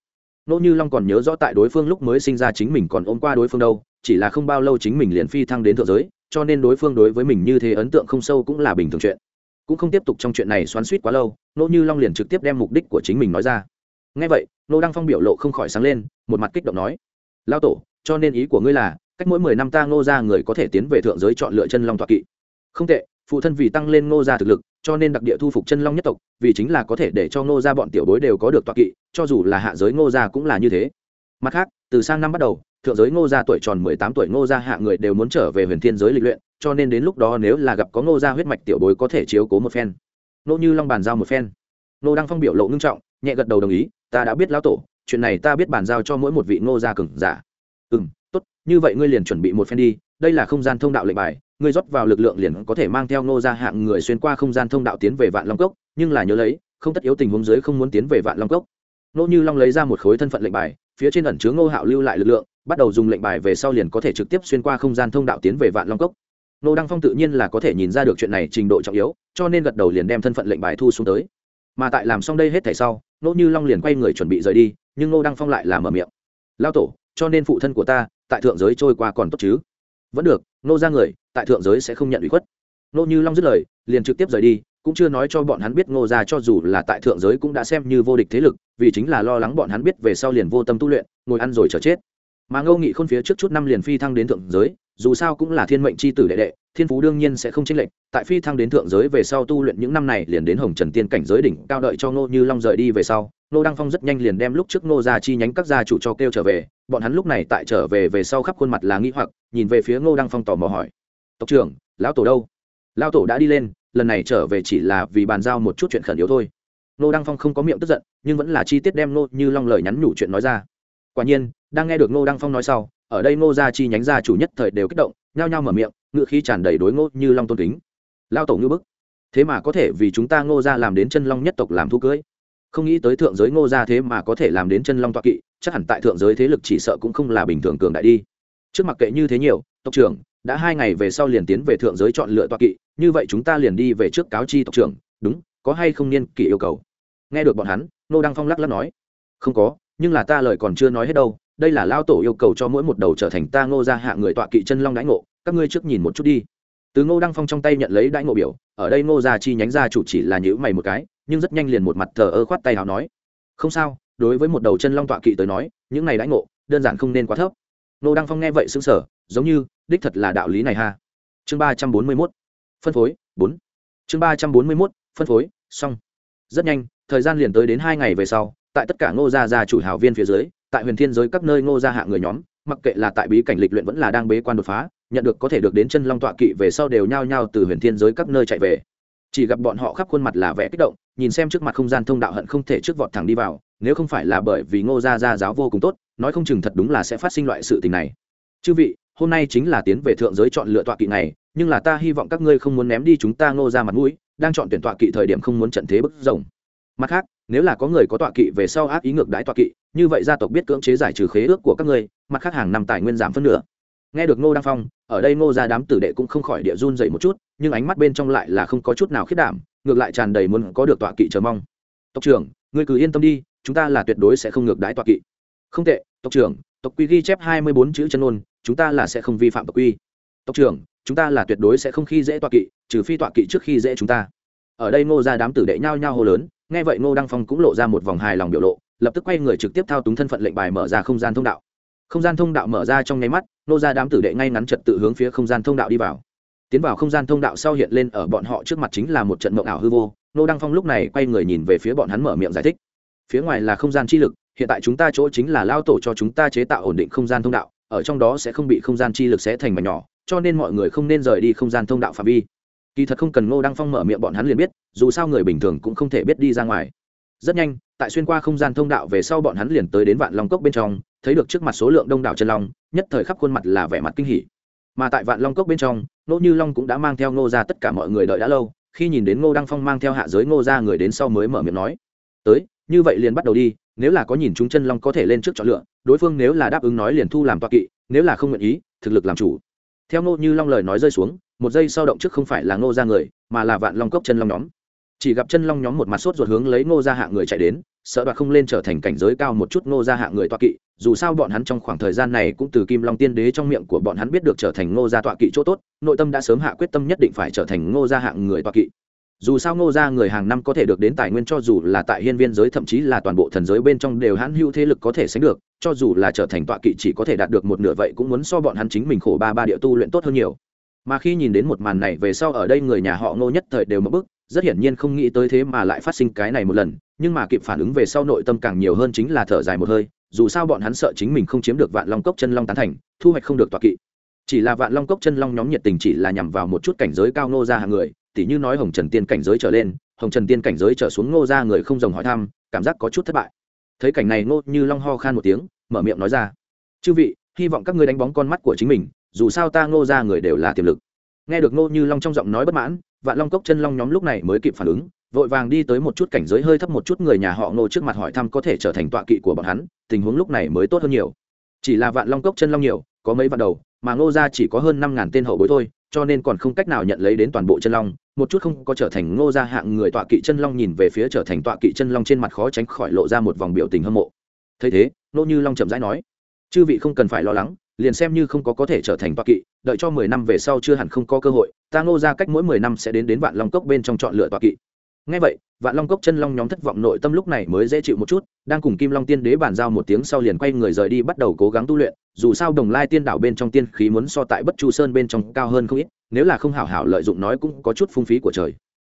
Nỗ như long còn nhớ rõ tại đối phương lúc mới sinh ra chính mình còn ôm qua đối phương đâu, chỉ là không bao lâu chính mình liền phi thăng đến thượng giới, cho nên đối phương đối với mình như thế ấn tượng không sâu cũng là bình thường chuyện. Cũng không tiếp tục trong chuyện này xoắn suýt quá lâu, Nỗ như long liền trực tiếp đem mục đích của chính mình nói ra. Ngay vậy, nô đăng phong biểu lộ không khỏi sáng lên, một mặt kích động nói lao tổ, cho nên ý của ngươi là, cách mỗi mười năm ta ngô ra người có thể tiến về thượng giới chọn lựa chân long toạc kỵ. Không tệ, phụ thân vì tăng lên ngô gia thực lực, cho nên đặc địa thu phục chân long nhất tộc, vì chính là có thể để cho ngô gia bọn tiểu bối đều có được toạc kỵ cho dù là hạ giới ngô gia cũng là như thế. Mặt khác, từ sang năm bắt đầu, thượng giới ngô gia tuổi tròn mười tám tuổi ngô gia hạ người đều muốn trở về huyền thiên giới lịch luyện, cho nên đến lúc đó nếu là gặp có ngô gia huyết mạch tiểu bối có thể chiếu cố một phen. Nô như long bàn giao một phen. Nô đang phong biểu lộ ngưng trọng, nhẹ gật đầu đồng ý, ta đã biết lão tổ, chuyện này ta biết bàn giao cho mỗi một vị ngô gia cừng giả. Ừ m tốt, như vậy ngươi liền chuẩn bị một phen đi, đây là không gian thông đạo lệnh bài, ngươi rót vào lực lượng liền có thể mang theo ngô gia hạng người xuyên qua không gian thông đạo tiến về vạn long cốc, nhưng là nhớ lấy, không tất yếu tình huống dưới không muốn tiến về vạn long cốc nô như long lấy ra một khối thân phận lệnh bài, phía trên ẩn chứa ngô hạo lưu lại lực lượng, bắt đầu dùng lệnh bài về sau liền có thể trực tiếp xuyên qua không gian thông đạo tiến về vạn long cốc. Nô đăng phong tự nhiên là có thể nhìn ra được chuyện này trình độ trọng yếu, cho nên gật đầu liền đem thân phận lệnh bài thu xuống tới. Mà tại làm xong đây hết thảy sau nô như long liền quay người chuẩn bị rời đi, nhưng nô đăng phong lại làm mở miệng. Lao tổ, cho nên phụ thân của ta, tại thượng giới trôi qua còn tốt chứ? Vẫn được nô ra người, tại thượng giới sẽ không nhận ủy khuất. Nô như long dứt lời, liền trực tiếp rời đi cũng chưa nói cho bọn hắn biết ngô gia cho dù là tại thượng giới cũng đã xem như vô địch thế lực, vì chính là lo lắng bọn hắn biết về sau liền vô tâm tu luyện, ngồi ăn rồi chờ chết. Mà ngô nghị khôn phía trước chút năm liền phi thăng đến thượng giới, dù sao cũng là thiên mệnh c h i tử đệ đệ, thiên phú đương nhiên sẽ không chênh lệch, tại phi thăng đến thượng giới về sau tu luyện những năm này liền đến hồng trần tiên cảnh giới đỉnh, cao đợi cho ngô như long rời đi về sau, Ngô đăng phong rất nhanh liền đem lúc trước Ngô gia chi nhánh các gia chủ cho kêu trở về, bọn hắn lúc này tại trở về về sau khắp khuôn mặt là nghĩ hoặc, nhìn về phía ngô đăng phong tò mò hỏi, tộc trưởng, lão tổ đâu? Lão tổ đã đi lên lần này trở về chỉ là vì bàn giao một chút chuyện khẩn yếu thôi. Nô đăng phong không có miệng tức giận, nhưng vẫn là chi tiết đem nô như long lời nhắn nhủ chuyện nói ra. Quả nhiên, đang nghe được nô đăng phong nói sau, ở đây nô gia chi nhánh gia chủ nhất thời đều kích động, nhao nhao mở miệng ngự khí tràn đầy đối ngô như long tôn kính. Lao tổ ngư bức. Thế mà có thể vì chúng ta ngô gia làm đến chân long nhất tộc làm thu cưới. Không nghĩ tới thượng giới ngô gia thế mà có thể làm đến chân long toa kỵ, chắc hẳn tại thượng giới thế lực chỉ sợ cũng không là bình thường cường đại đi. Trước mặt kệ như thế nhiều, tộc trưởng đã hai ngày về sau liền tiến về thượng giới chọn lựa toa kỵ, như vậy chúng ta liền đi về trước cáo chi tộc trưởng, đúng, có hay không niên kỷ yêu cầu? Nghe được bọn hắn, nô đăng phong lắc lắc nói, không có, nhưng là ta lời còn chưa nói hết đâu, đây là lao tổ yêu cầu cho mỗi một đầu trở thành ta ngô ra hạ người tọa kỵ chân long đãi ngộ, các ngươi trước nhìn một chút đi. Từ ngô đăng phong trong tay nhận lấy đãi ngộ biểu, ở đây ngô gia chi nhánh gia chủ chỉ là nhữ mày một cái, nhưng rất nhanh liền một mặt thờ ơ khoát tay hào nói, không sao, đối với một đầu chân long tọa kỵ tới nói, những này đãi ngộ, đơn giản không nên quá thấp. Ngô đăng phong nghe vậy xứng sở giống như đích thật là đạo lý này ha. Chương ba trăm bốn mươi mốt, phân phối, bốn. Chương ba trăm bốn mươi mốt, phân phối, xong. Rất nhanh, thời gian liền tới đến hai ngày về sau, tại tất cả ngô gia gia chủ hào viên phía dưới, tại huyền thiên giới các nơi ngô gia hạ người nhóm, mặc kệ là tại bí cảnh lịch luyện vẫn là đang bế quan đột phá, nhận được có thể được đến chân long tọa kỵ về sau đều nhao nhao từ huyền thiên giới các nơi chạy về. Chỉ gặp bọn họ khắp khuôn mặt là vẻ kích động, nhìn xem trước mặt không gian thông đạo hận không thể trước vọt thẳng đi vào, nếu không phải là bởi vì ngô gia gia giáo vô cùng tốt, nói không chừng thật đúng là sẽ phát sinh loại sự tình này. Chư vị hôm nay chính là tiến về thượng giới chọn lựa tọa kỵ này nhưng là ta hy vọng các ngươi không muốn ném đi chúng ta ngô ra mặt mũi, đang chọn tuyển tọa kỵ thời điểm không muốn trận thế bức rồng. Mặt khác, nếu là có người có tọa kỵ về sau ác ý ngược đái tọa kỵ, như vậy gia tộc biết cưỡng chế giải trừ khế ước của các ngươi, mặt khác hàng năm tài nguyên giảm phân nửa. Nghe được ngô đăng phong, ở đây ngô ra đám tử đệ cũng không khỏi địa run dậy một chút, nhưng ánh mắt bên trong lại là không có chút nào khiết đảm, ngược lại tràn đầy muốn có được tọa kỵ chờ mong. Tộc trưởng, ngươi cứ yên tâm đi, chúng ta là tuyệt đối sẽ không ngược đái tọa kỵ. Không tệ, tộc trưởng tộc quy ghi chép hai mươi bốn chữ chân ôn chúng ta là sẽ không vi phạm tộc quy. Tộc trưởng, chúng ta là tuyệt đối sẽ không khi dễ tọa kỵ, trừ phi tọa kỵ trước khi dễ chúng ta. Ở đây ngô ra đám tử đệ nhao nhao hô lớn, nghe vậy ngô đăng phong cũng lộ ra một vòng hài lòng biểu lộ, lập tức quay người trực tiếp thao túng thân phận lệnh bài mở ra không gian thông đạo. Không gian thông đạo mở ra trong nháy mắt nô ra đám tử đệ ngay ngắn trật tự hướng phía không gian thông đạo đi vào. Tiến vào không gian thông đạo sau hiện lên ở bọn họ trước mặt chính là một trận mộng ảo hư vô nô đăng phong lúc này quay người nhìn về phía bọn hắn mở miệng giải thích. Phía ngoài là không gian chi lực hiện tại chúng ta chỗ chính là lao tổ cho chúng ta chế tạo ổn định không gian thông đạo, ở trong đó sẽ không bị không gian chi lực sẽ thành mà nhỏ, cho nên mọi người không nên rời đi không gian thông đạo phạm vi. Kỳ thật không cần ngô đăng phong mở miệng bọn hắn liền biết, dù sao người bình thường cũng không thể biết đi ra ngoài. Rất nhanh, tại xuyên qua không gian thông đạo về sau bọn hắn liền tới đến vạn long cốc bên trong, thấy được trước mặt số lượng đông đảo chân long, nhất thời khắp khuôn mặt là vẻ mặt kinh hỉ. Mà tại vạn long cốc bên trong nỗ như long cũng đã mang theo ngô ra tất cả mọi người đợi đã lâu, khi nhìn đến ngô đăng phong mang theo hạ giới ngô ra người đến sau mới mở miệng nói, tới như vậy liền bắt đầu đi, nếu là có nhìn chúng chân long có thể lên trước chọn lựa, đối phương nếu là đáp ứng nói liền thu làm toa kỵ, nếu là không nguyện ý, thực lực làm chủ. Theo ngô như long lời nói rơi xuống, một giây sau động trước không phải là ngô ra người, mà là vạn long cốc chân long nhóm. Chỉ gặp chân long nhóm một mặt sốt ruột hướng lấy ngô ra hạ người chạy đến, sợ đoạt không lên trở thành cảnh giới cao một chút ngô ra hạ người toa kỵ, dù sao bọn hắn trong khoảng thời gian này cũng từ kim long tiên đế trong miệng của bọn hắn biết được trở thành ngô gia tọa kỵ chỗ tốt, nội tâm đã sớm hạ quyết tâm nhất định phải trở thành ngô gia hạng người tọa kỵ dù sao ngô gia người hàng năm có thể được đến tài nguyên cho dù là tại hiên viên giới thậm chí là toàn bộ thần giới bên trong đều hãn hữu thế lực có thể sánh được, cho dù là trở thành tọa kỵ chỉ có thể đạt được một nửa vậy cũng muốn so bọn hắn chính mình khổ ba ba địa tu luyện tốt hơn nhiều. Mà khi nhìn đến một màn này về sau ở đây người nhà họ ngô nhất thời đều mất bức, rất hiển nhiên không nghĩ tới thế mà lại phát sinh cái này một lần, nhưng mà kịp phản ứng về sau nội tâm càng nhiều hơn chính là thở dài một hơi, dù sao bọn hắn sợ chính mình không chiếm được vạn long cốc chân long tán thành, thu hoạch không được tọa kỵ. Chỉ là vạn long cốc chân long nhóm nhiệt tình chỉ là nhằm vào một chút cảnh giới cao ngô ra hàng người tỉ như nói hồng trần tiên cảnh giới trở lên, hồng trần tiên cảnh giới trở xuống ngô ra người không dòng hỏi thăm, cảm giác có chút thất bại. Thấy cảnh này ngô như long ho khan một tiếng, mở miệng nói ra. Chư vị, hy vọng các ngươi đánh bóng con mắt của chính mình, dù sao ta ngô ra người đều là tiềm lực. Nghe được ngô như long trong giọng nói bất mãn, vạn long cốc chân long nhóm lúc này mới kịp phản ứng, vội vàng đi tới một chút cảnh giới hơi thấp một chút người nhà họ ngô trước mặt hỏi thăm có thể trở thành tọa kỵ của bọn hắn, tình huống lúc này mới tốt hơn nhiều. Chỉ là vạn long cốc chân long nhiều, có mấy vạn đầu, mà ngô ra chỉ có hơn năm ngàn tên hậu bối thôi, cho nên còn không cách nào nhận lấy đến toàn bộ chân long một chút không có trở thành ngô gia hạng người tọa kỵ chân long nhìn về phía trở thành tọa kỵ chân long trên mặt khó tránh khỏi lộ ra một vòng biểu tình hâm mộ. Thấy thế, nô như long chậm rãi nói, chư vị không cần phải lo lắng, liền xem như không có có thể trở thành tọa kỵ, đợi cho mười năm về sau chưa hẳn không có cơ hội, ta ngô ra cách mỗi mười năm sẽ đến đến vạn long cốc bên trong chọn lựa tọa kỵ. Ngay vậy, vạn long cốc chân long nhóm thất vọng nội tâm lúc này mới dễ chịu một chút, đang cùng kim long tiên đế bàn giao một tiếng sau liền quay người rời đi bắt đầu cố gắng tu luyện, dù sao đồng lai tiên đảo bên trong tiên khí muốn so tại bất chu sơn bên trong cao hơn không ít nếu là không hảo hảo lợi dụng nói cũng có chút phung phí của trời.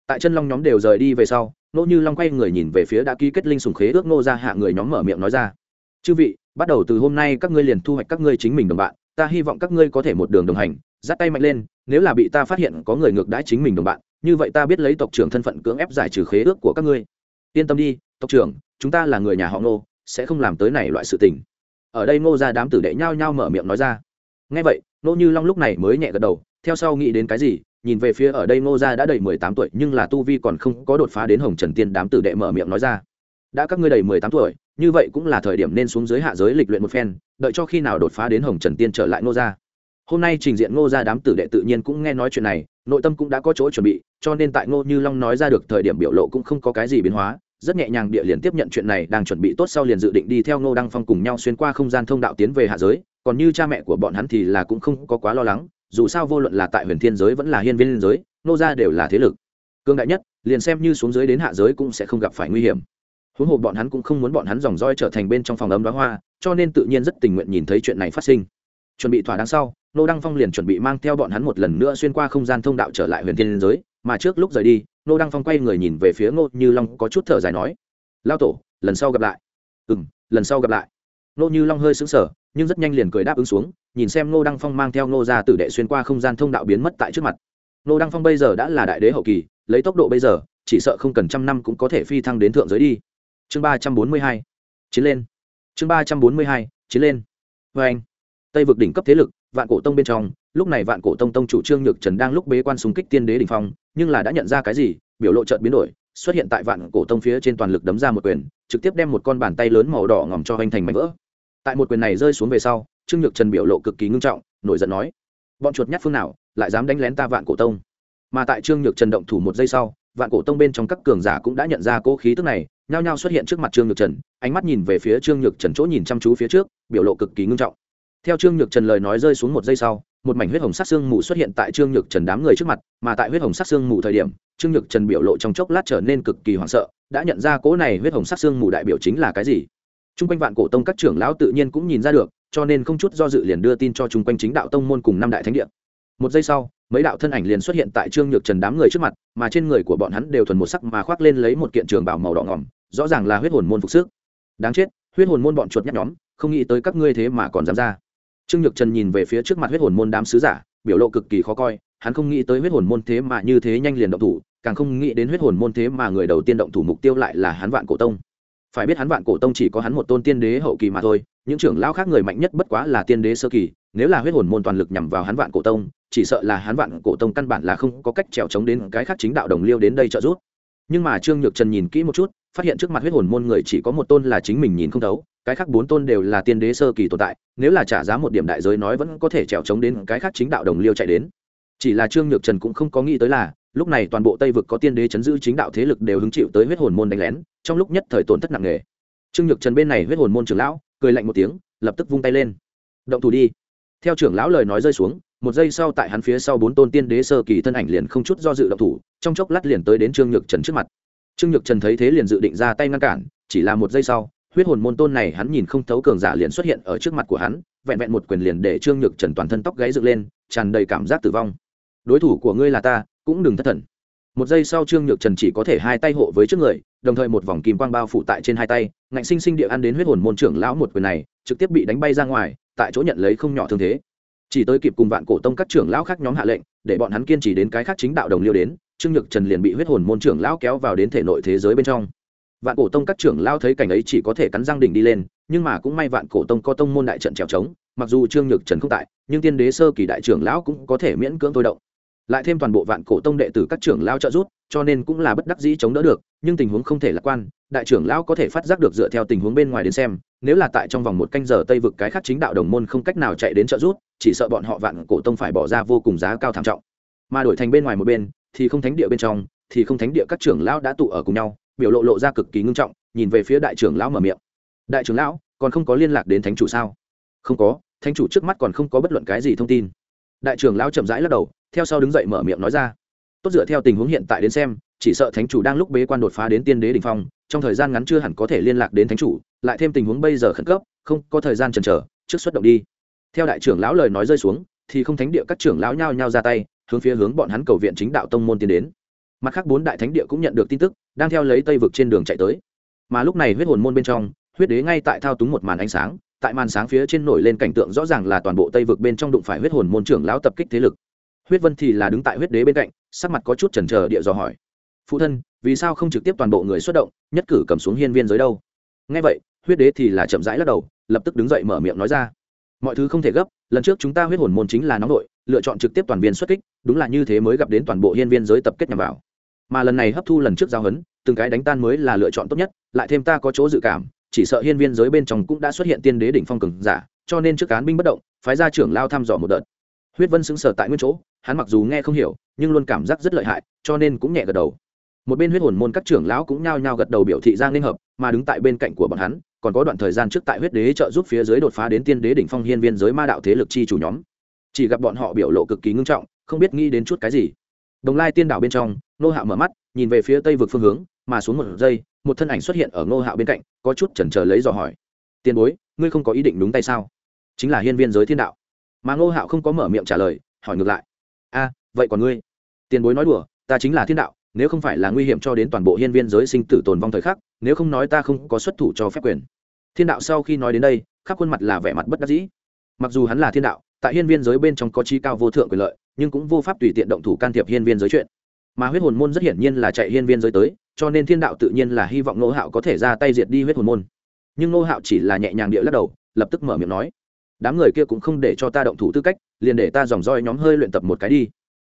Tại chân long nhóm đều rời đi về sau, nô như long quay người nhìn về phía đã ký kết linh sùng khế ước nô ra hạ người nhóm mở miệng nói ra. Chư vị, bắt đầu từ hôm nay các ngươi liền thu hoạch các ngươi chính mình đồng bạn, ta hy vọng các ngươi có thể một đường đồng hành, dắt tay mạnh lên, nếu là bị ta phát hiện có người ngược đãi chính mình đồng bạn, như vậy ta biết lấy tộc trưởng thân phận cưỡng ép giải trừ khế ước của các ngươi. Yên tâm đi, tộc trưởng, chúng ta là người nhà họ ngô, sẽ không làm tới này loại sự tình. Ở đây ngô ra đám tử đệ nhao nhao mở miệng nói ra. Ngay vậy, nô như long lúc này mới nhẹ gật đầu theo sau nghĩ đến cái gì, nhìn về phía ở đây ngô gia đã đầy mười tám tuổi, nhưng là tu vi còn không có đột phá đến hồng trần tiên đám tử đệ mở miệng nói ra. Đã các ngươi đầy mười tám tuổi, như vậy cũng là thời điểm nên xuống dưới hạ giới lịch luyện một phen, đợi cho khi nào đột phá đến hồng trần tiên trở lại ngô gia. Hôm nay trình diện ngô gia đám tử đệ tự nhiên cũng nghe nói chuyện này, nội tâm cũng đã có chỗ chuẩn bị, cho nên tại ngô như long nói ra được thời điểm biểu lộ cũng không có cái gì biến hóa, rất nhẹ nhàng địa liền tiếp nhận chuyện này, đang chuẩn bị tốt sau liền dự định đi theo ngô đăng phong cùng nhau xuyên qua không gian thông đạo tiến về hạ giới, còn như cha mẹ của bọn hắn thì là cũng không có quá lo lắng dù sao vô luận là tại huyền thiên giới vẫn là hiên viên giới, nô gia đều là thế lực. Cương đại nhất, liền xem như xuống dưới đến hạ giới cũng sẽ không gặp phải nguy hiểm. Huống hồ bọn hắn cũng không muốn bọn hắn dòng roi trở thành bên trong phòng ấm đóa hoa, cho nên tự nhiên rất tình nguyện nhìn thấy chuyện này phát sinh. Chuẩn bị thỏa đáng sau, nô đăng phong liền chuẩn bị mang theo bọn hắn một lần nữa xuyên qua không gian thông đạo trở lại huyền thiên giới, mà trước lúc rời đi, nô đăng phong quay người nhìn về phía ngô như long có chút thở dài nói lao tổ, lần sau gặp lại. Ừ m lần sau gặp lại. Nô như long hơi xứng sở nhưng rất nhanh liền cười đáp ứng xuống, nhìn xem ngô đăng phong mang theo ngô ra tử đệ xuyên qua không gian thông đạo biến mất tại trước mặt. Ngô đăng phong bây giờ đã là đại đế hậu kỳ, lấy tốc độ bây giờ, chỉ sợ không cần trăm năm cũng có thể phi thăng đến thượng giới đi. Chương ba trăm bốn mươi hai, chiến lên. Chương ba trăm bốn mươi hai, chiến lên. Vê anh, tây vực đỉnh cấp thế lực, vạn cổ tông bên trong, lúc này vạn cổ tông tông chủ trương nhược trần đang lúc bế quan súng kích tiên đế đ ỉ n h phong, nhưng là đã nhận ra cái gì, biểu lộ trợt biến đổi, xuất hiện tại vạn cổ tông phía trên toàn lực đấm ra một quyền, trực tiếp đem một con bàn tay lớn màu đỏ ngòm cho hoành thành mảnh vỡ tại một quyền này rơi xuống về sau, trương nhược trần biểu lộ cực kỳ ngưng trọng, nổi giận nói, bọn chuột nhát phương nào, lại dám đánh lén ta vạn cổ tông? Mà tại trương nhược trần động thủ một giây sau, vạn cổ tông bên trong các cường giả cũng đã nhận ra cố khí tức này, nhao nhao xuất hiện trước mặt trương nhược trần, ánh mắt nhìn về phía trương nhược trần chỗ nhìn chăm chú phía trước, biểu lộ cực kỳ ngưng trọng. Theo trương nhược trần lời nói rơi xuống một giây sau, một mảnh huyết hồng sắc xương mù xuất hiện tại trương nhược trần đám người trước mặt, mà tại huyết hồng sắc xương mù thời điểm, trương nhược trần biểu lộ trong chốc lát trở nên cực kỳ hoảng sợ, đã nhận ra cỗ này huyết hồng sắc xương mù đại biểu chính là cái gì? T r u n g quanh vạn cổ tông các trưởng lão tự nhiên cũng nhìn ra được, cho nên không chút do dự liền đưa tin cho trung quanh chính đạo tông môn cùng năm đại thánh địa. Một giây sau, mấy đạo thân ảnh liền xuất hiện tại trương nhược trần đám người trước mặt, mà trên người của bọn hắn đều thuần một sắc mà khoác lên lấy một kiện trường bảo màu đỏ ngỏm, rõ ràng là huyết hồn môn phục sức. Đáng chết, huyết hồn môn bọn chuột nhắt nhóm không nghĩ tới các ngươi thế mà còn dám ra. Trương nhược trần nhìn về phía trước mặt huyết hồn môn đám sứ giả, biểu lộ cực kỳ khó coi, hắn không nghĩ tới huyết hồn môn thế mà như thế nhanh liền động thủ, càng không nghĩ đến huyết hồn môn thế mà người đầu tiên động thủ mục tiêu lại là hắn vạn cổ tông phải biết hắn vạn cổ tông chỉ có hắn một tôn tiên đế hậu kỳ mà thôi, những trưởng lão khác người mạnh nhất bất quá là tiên đế sơ kỳ, nếu là huyết hồn môn toàn lực nhằm vào hắn vạn cổ tông, chỉ sợ là hắn vạn cổ tông căn bản là không có cách trèo chống đến cái khác chính đạo đồng liêu đến đây trợ giúp. Nhưng mà trương nhược trần nhìn kỹ một chút, phát hiện trước mặt huyết hồn môn người chỉ có một tôn là chính mình nhìn không thấu, cái khác bốn tôn đều là tiên đế sơ kỳ tồn tại, nếu là trả giá một điểm đại giới nói vẫn có thể trèo chống đến cái khác chính đạo đồng liêu chạy đến. Chỉ là trương nhược trần cũng không có nghĩ tới là lúc này toàn bộ tây vực có tiên đế chấn giữ chính đạo thế lực đều hứng chịu tới huyết hồn môn đánh lén, trong lúc nhất thời tổn thất nặng nề. Trương nhược trần bên này huyết hồn môn trưởng lão, cười lạnh một tiếng, lập tức vung tay lên. Động thủ đi. Theo trưởng lão lời nói rơi xuống, một giây sau tại hắn phía sau bốn tôn tiên đế sơ kỳ thân ảnh liền không chút do dự động thủ, trong chốc lát liền tới đến trương nhược trần trước mặt. Trương nhược trần thấy thế liền dự định ra tay ngăn cản, chỉ là một giây sau, huyết hồn môn tôn này hắn nhìn không thấu cường giả liền xuất hiện ở trước mặt của hắn, vẹn vẹn một quyền liền để trương nhược trần toàn thân tóc gáy dựng lên, tràn đầy cảm giác tử vong. Đối thủ của ngươi là ta cũng đừng thất thần. Một giây sau trương nhược trần chỉ có thể hai tay hộ với trước người, đồng thời một vòng kim quang bao phủ tại trên hai tay, ngạnh sinh sinh địa ăn đến huyết hồn môn trưởng lão một quyền này, trực tiếp bị đánh bay ra ngoài, tại chỗ nhận lấy không nhỏ thương thế. Chỉ tới kịp cùng vạn cổ tông các trưởng lão khác nhóm hạ lệnh, để bọn hắn kiên trì đến cái khác chính đạo đồng liêu đến, trương nhược trần liền bị huyết hồn môn trưởng lão kéo vào đến thể nội thế giới bên trong. Vạn cổ tông các trưởng lão thấy cảnh ấy chỉ có thể cắn răng đỉnh đi lên, nhưng mà cũng may vạn cổ tông có tông môn đại trận trèo trống, mặc dù trương nhược trần không tại, nhưng tiên đế sơ kỳ đại trưởng lão cũng có thể miễn cưỡng thôi động lại thêm toàn bộ vạn cổ tông đệ tử các trưởng lao trợ rút cho nên cũng là bất đắc dĩ chống đỡ được, nhưng tình huống không thể lạc quan, đại trưởng lão có thể phát giác được dựa theo tình huống bên ngoài đến xem, nếu là tại trong vòng một canh giờ tây vực cái khác chính đạo đồng môn không cách nào chạy đến trợ rút chỉ sợ bọn họ vạn cổ tông phải bỏ ra vô cùng giá cao thảm trọng. Mà đổi thành bên ngoài một bên, thì không thánh địa bên trong, thì không thánh địa các trưởng lão đã tụ ở cùng nhau, biểu lộ lộ ra cực kỳ ngưng trọng, nhìn về phía đại trưởng lão mở miệng. Đại trưởng lão, còn không có liên lạc đến thánh chủ sao? Không có, thánh chủ trước mắt còn không có bất luận cái gì thông tin. Đại trưởng lão chậm rãi lắc đầu theo sau đứng dậy mở miệng nói ra. Tốt dựa theo tình huống hiện tại đến xem, chỉ sợ thánh chủ đang lúc bế quan đột phá đến tiên đế đ ỉ n h phong, trong thời gian ngắn chưa hẳn có thể liên lạc đến thánh chủ, lại thêm tình huống bây giờ khẩn cấp, không có thời gian chần chờ, trước xuất động đi. Theo đại trưởng lão lời nói rơi xuống, thì không thánh địa các trưởng lão nhao nhao ra tay, hướng phía hướng bọn hắn cầu viện chính đạo tông môn tiến đến. Mặt khác bốn đại thánh địa cũng nhận được tin tức, đang theo lấy tây vực trên đường chạy tới. Mà lúc này huyết hồn môn bên trong, huyết đế ngay tại thao túng một màn ánh sáng, tại màn sáng phía trên nổi lên cảnh tượng rõ ràng là toàn bộ tây vực bên trong đụng phải huyết hồn môn trưởng lão tập kích thế lực huyết vân thì là đứng tại huyết đế bên cạnh, sắc mặt có chút chần chờ địa dò hỏi. Phụ thân, vì sao không trực tiếp toàn bộ người xuất động, nhất cử cầm xuống hiên viên giới đâu? Ngay vậy, huyết đế thì là chậm rãi lắc đầu, lập tức đứng dậy mở miệng nói ra. Mọi thứ không thể gấp, lần trước chúng ta huyết hồn môn chính là nóng nội lựa chọn trực tiếp toàn viên xuất kích, đúng là như thế mới gặp đến toàn bộ hiên viên giới tập kết nhằm vào. Mà lần này hấp thu lần trước giao hấn, từng cái đánh tan mới là lựa chọn tốt nhất, lại thêm ta có chỗ dự cảm, chỉ sợ hiên viên giới bên trong cũng đã xuất hiện tiên đế đỉnh phong cường giả, cho nên trước cán binh bất động, phái ra trưởng lao thăm dò một đợt. Huyết vân xứng sở tại nguyên chỗ hắn mặc dù nghe không hiểu, nhưng luôn cảm giác rất lợi hại, cho nên cũng nhẹ gật đầu. Một bên huyết hồn môn các trưởng lão cũng nhao nhao gật đầu biểu thị giang nên hợp, mà đứng tại bên cạnh của bọn hắn, còn có đoạn thời gian trước tại huyết đế trợ giúp phía dưới đột phá đến tiên đế đỉnh phong hiên viên giới ma đạo thế lực chi chủ nhóm. Chỉ gặp bọn họ biểu lộ cực kỳ ngưng trọng, không biết nghĩ đến chút cái gì. Đồng lai tiên đảo bên trong nô hạo mở mắt, nhìn về phía tây vực phương hướng, mà xuống một giây, một thân ảnh xuất hiện ở ngô hạo bên cạnh, có chút chần chờ lấy dò hỏi. Tiền bối, ngươi không có ý định đúng tay sao? Chính là hiên viên giới thiên đạo. Mà ngô hạo không có mở miệng trả lời, hỏi ngược lại a, vậy còn ngươi? Tiền bối nói đùa, ta chính là thiên đạo, nếu không phải là nguy hiểm cho đến toàn bộ hiên viên giới sinh tử tồn vong thời khắc, nếu không nói ta không có xuất thủ cho phép quyền. Thiên đạo sau khi nói đến đây, khắp khuôn mặt là vẻ mặt bất đắc dĩ. Mặc dù hắn là thiên đạo, tại hiên viên giới bên trong có chi cao vô thượng quyền lợi, nhưng cũng vô pháp tùy tiện động thủ can thiệp hiên viên giới chuyện. Mà huyết hồn môn rất hiển nhiên là chạy hiên viên giới tới, cho nên thiên đạo tự nhiên là hy vọng nô hạo có thể ra tay diệt đi huyết hồn môn. Nhưng nô hạo chỉ là nhẹ nhàng địa lắc đầu, lập tức mở miệng nói đám người kia cũng không để cho ta động thủ tư cách, liền để ta dòng roi nhóm hơi luyện tập một cái đi.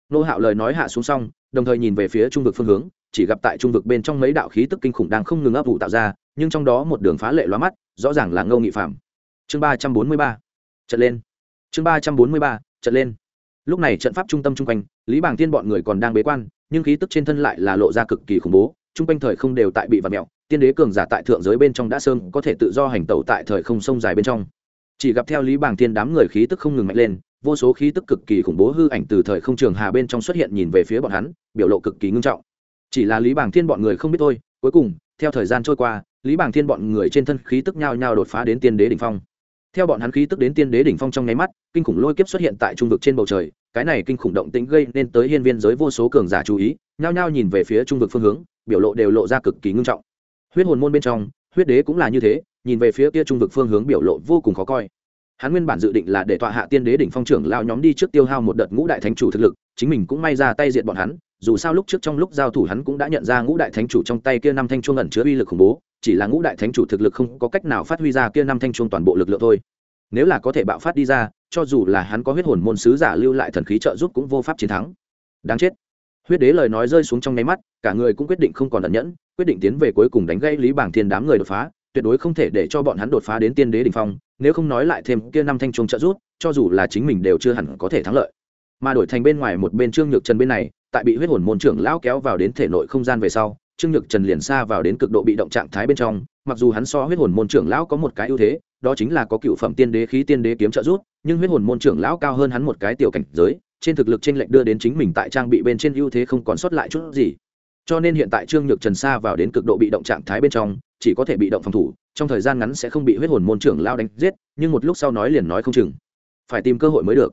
Nô hạo lời nói hạ xuống xong, đồng thời nhìn về phía trung vực phương hướng, chỉ gặp tại trung vực bên trong mấy đạo khí tức kinh khủng đang không ngừng ấp vụ tạo ra, nhưng trong đó một đường phá lệ loa mắt, rõ ràng là ngâu nghị phạm chương ba trăm bốn mươi ba, trận lên. Chương ba trăm bốn mươi ba, trận lên. Lúc này trận pháp trung tâm chung quanh, lý bảng tiên bọn người còn đang bế quan, nhưng khí tức trên thân lại là lộ ra cực kỳ khủng bố, chung quanh thời không đều tại bị vặt mẹo tiên đế cường giả tại thượng giới bên trong đã sơn có thể tự do hành tẩu tại thời không sông dài bên trong chỉ gặp theo lý bảng Thiên đám người khí tức không ngừng mạnh lên, vô số khí tức cực kỳ khủng bố hư ảnh từ thời không trường hà bên trong xuất hiện nhìn về phía bọn hắn, biểu lộ cực kỳ ngưng trọng. Chỉ là lý bảng thiên bọn người không biết thôi, cuối cùng, theo thời gian trôi qua, lý bảng thiên bọn người trên thân khí tức nhao nhao đột phá đến tiên đế đỉnh phong. Theo bọn hắn khí tức đến tiên đế đỉnh phong trong nháy mắt, kinh khủng lôi kiếp xuất hiện tại trung vực trên bầu trời, cái này kinh khủng động tĩnh gây nên tới hiên viên giới vô số cường giả chú ý, nhao nhao nhìn về phía trung vực phương hướng, biểu lộ đều lộ ra cực kỳ ngưng trọng. Huyết hồn môn bên trong, huyết đế cũng là như thế nhìn về phía kia trung vực phương hướng biểu lộ vô cùng khó coi. Hắn nguyên bản dự định là để tọa hạ tiên đế đỉnh phong trưởng lao nhóm đi trước tiêu hao một đợt ngũ đại thánh chủ thực lực, chính mình cũng may ra tay diện bọn hắn, dù sao lúc trước trong lúc giao thủ hắn cũng đã nhận ra ngũ đại thánh chủ trong tay kia năm thanh chuông ẩn chứa uy lực khủng bố, chỉ là ngũ đại thánh chủ thực lực không có cách nào phát huy ra kia năm thanh chuông toàn bộ lực lượng thôi. Nếu là có thể bạo phát đi ra, cho dù là hắn có huyết hồn môn sứ giả lưu lại thần khí trợ giúp cũng vô pháp chiến thắng. Đáng chết. Huyết đế lời nói rơi xuống trong nháy mắt, cả người cũng quyết định không còn ẩn nhẫn, quyết định tiến về cuối cùng đánh gây lý bảng thiên đám người đột phá tuyệt đối không thể để cho bọn hắn đột phá đến tiên đế đỉnh phong, nếu không nói lại thêm kia năm thanh trùng trợ giúp, cho dù là chính mình đều chưa hẳn có thể thắng lợi. Mà đổi thành bên ngoài một bên trương nhược trần bên này, tại bị huyết hồn môn trưởng lão kéo vào đến thể nội không gian về sau, trương nhược trần liền xa vào đến cực độ bị động trạng thái bên trong, mặc dù hắn so huyết hồn môn trưởng lão có một cái ưu thế, đó chính là có cựu phẩm tiên đế khí tiên đế kiếm trợ giúp, nhưng huyết hồn môn trưởng lão cao hơn hắn một cái tiểu cảnh giới, trên thực lực trên lệnh lệch đưa đến chính mình tại trang bị bên trên ưu thế không còn sót lại chút gì. Cho nên hiện tại trương nhược trần xa vào đến cực độ bị động trạng thái bên trong chỉ có thể bị động phòng thủ, trong thời gian ngắn sẽ không bị huyết hồn môn trưởng lao đánh giết, nhưng một lúc sau nói liền nói không chừng. Phải tìm cơ hội mới được.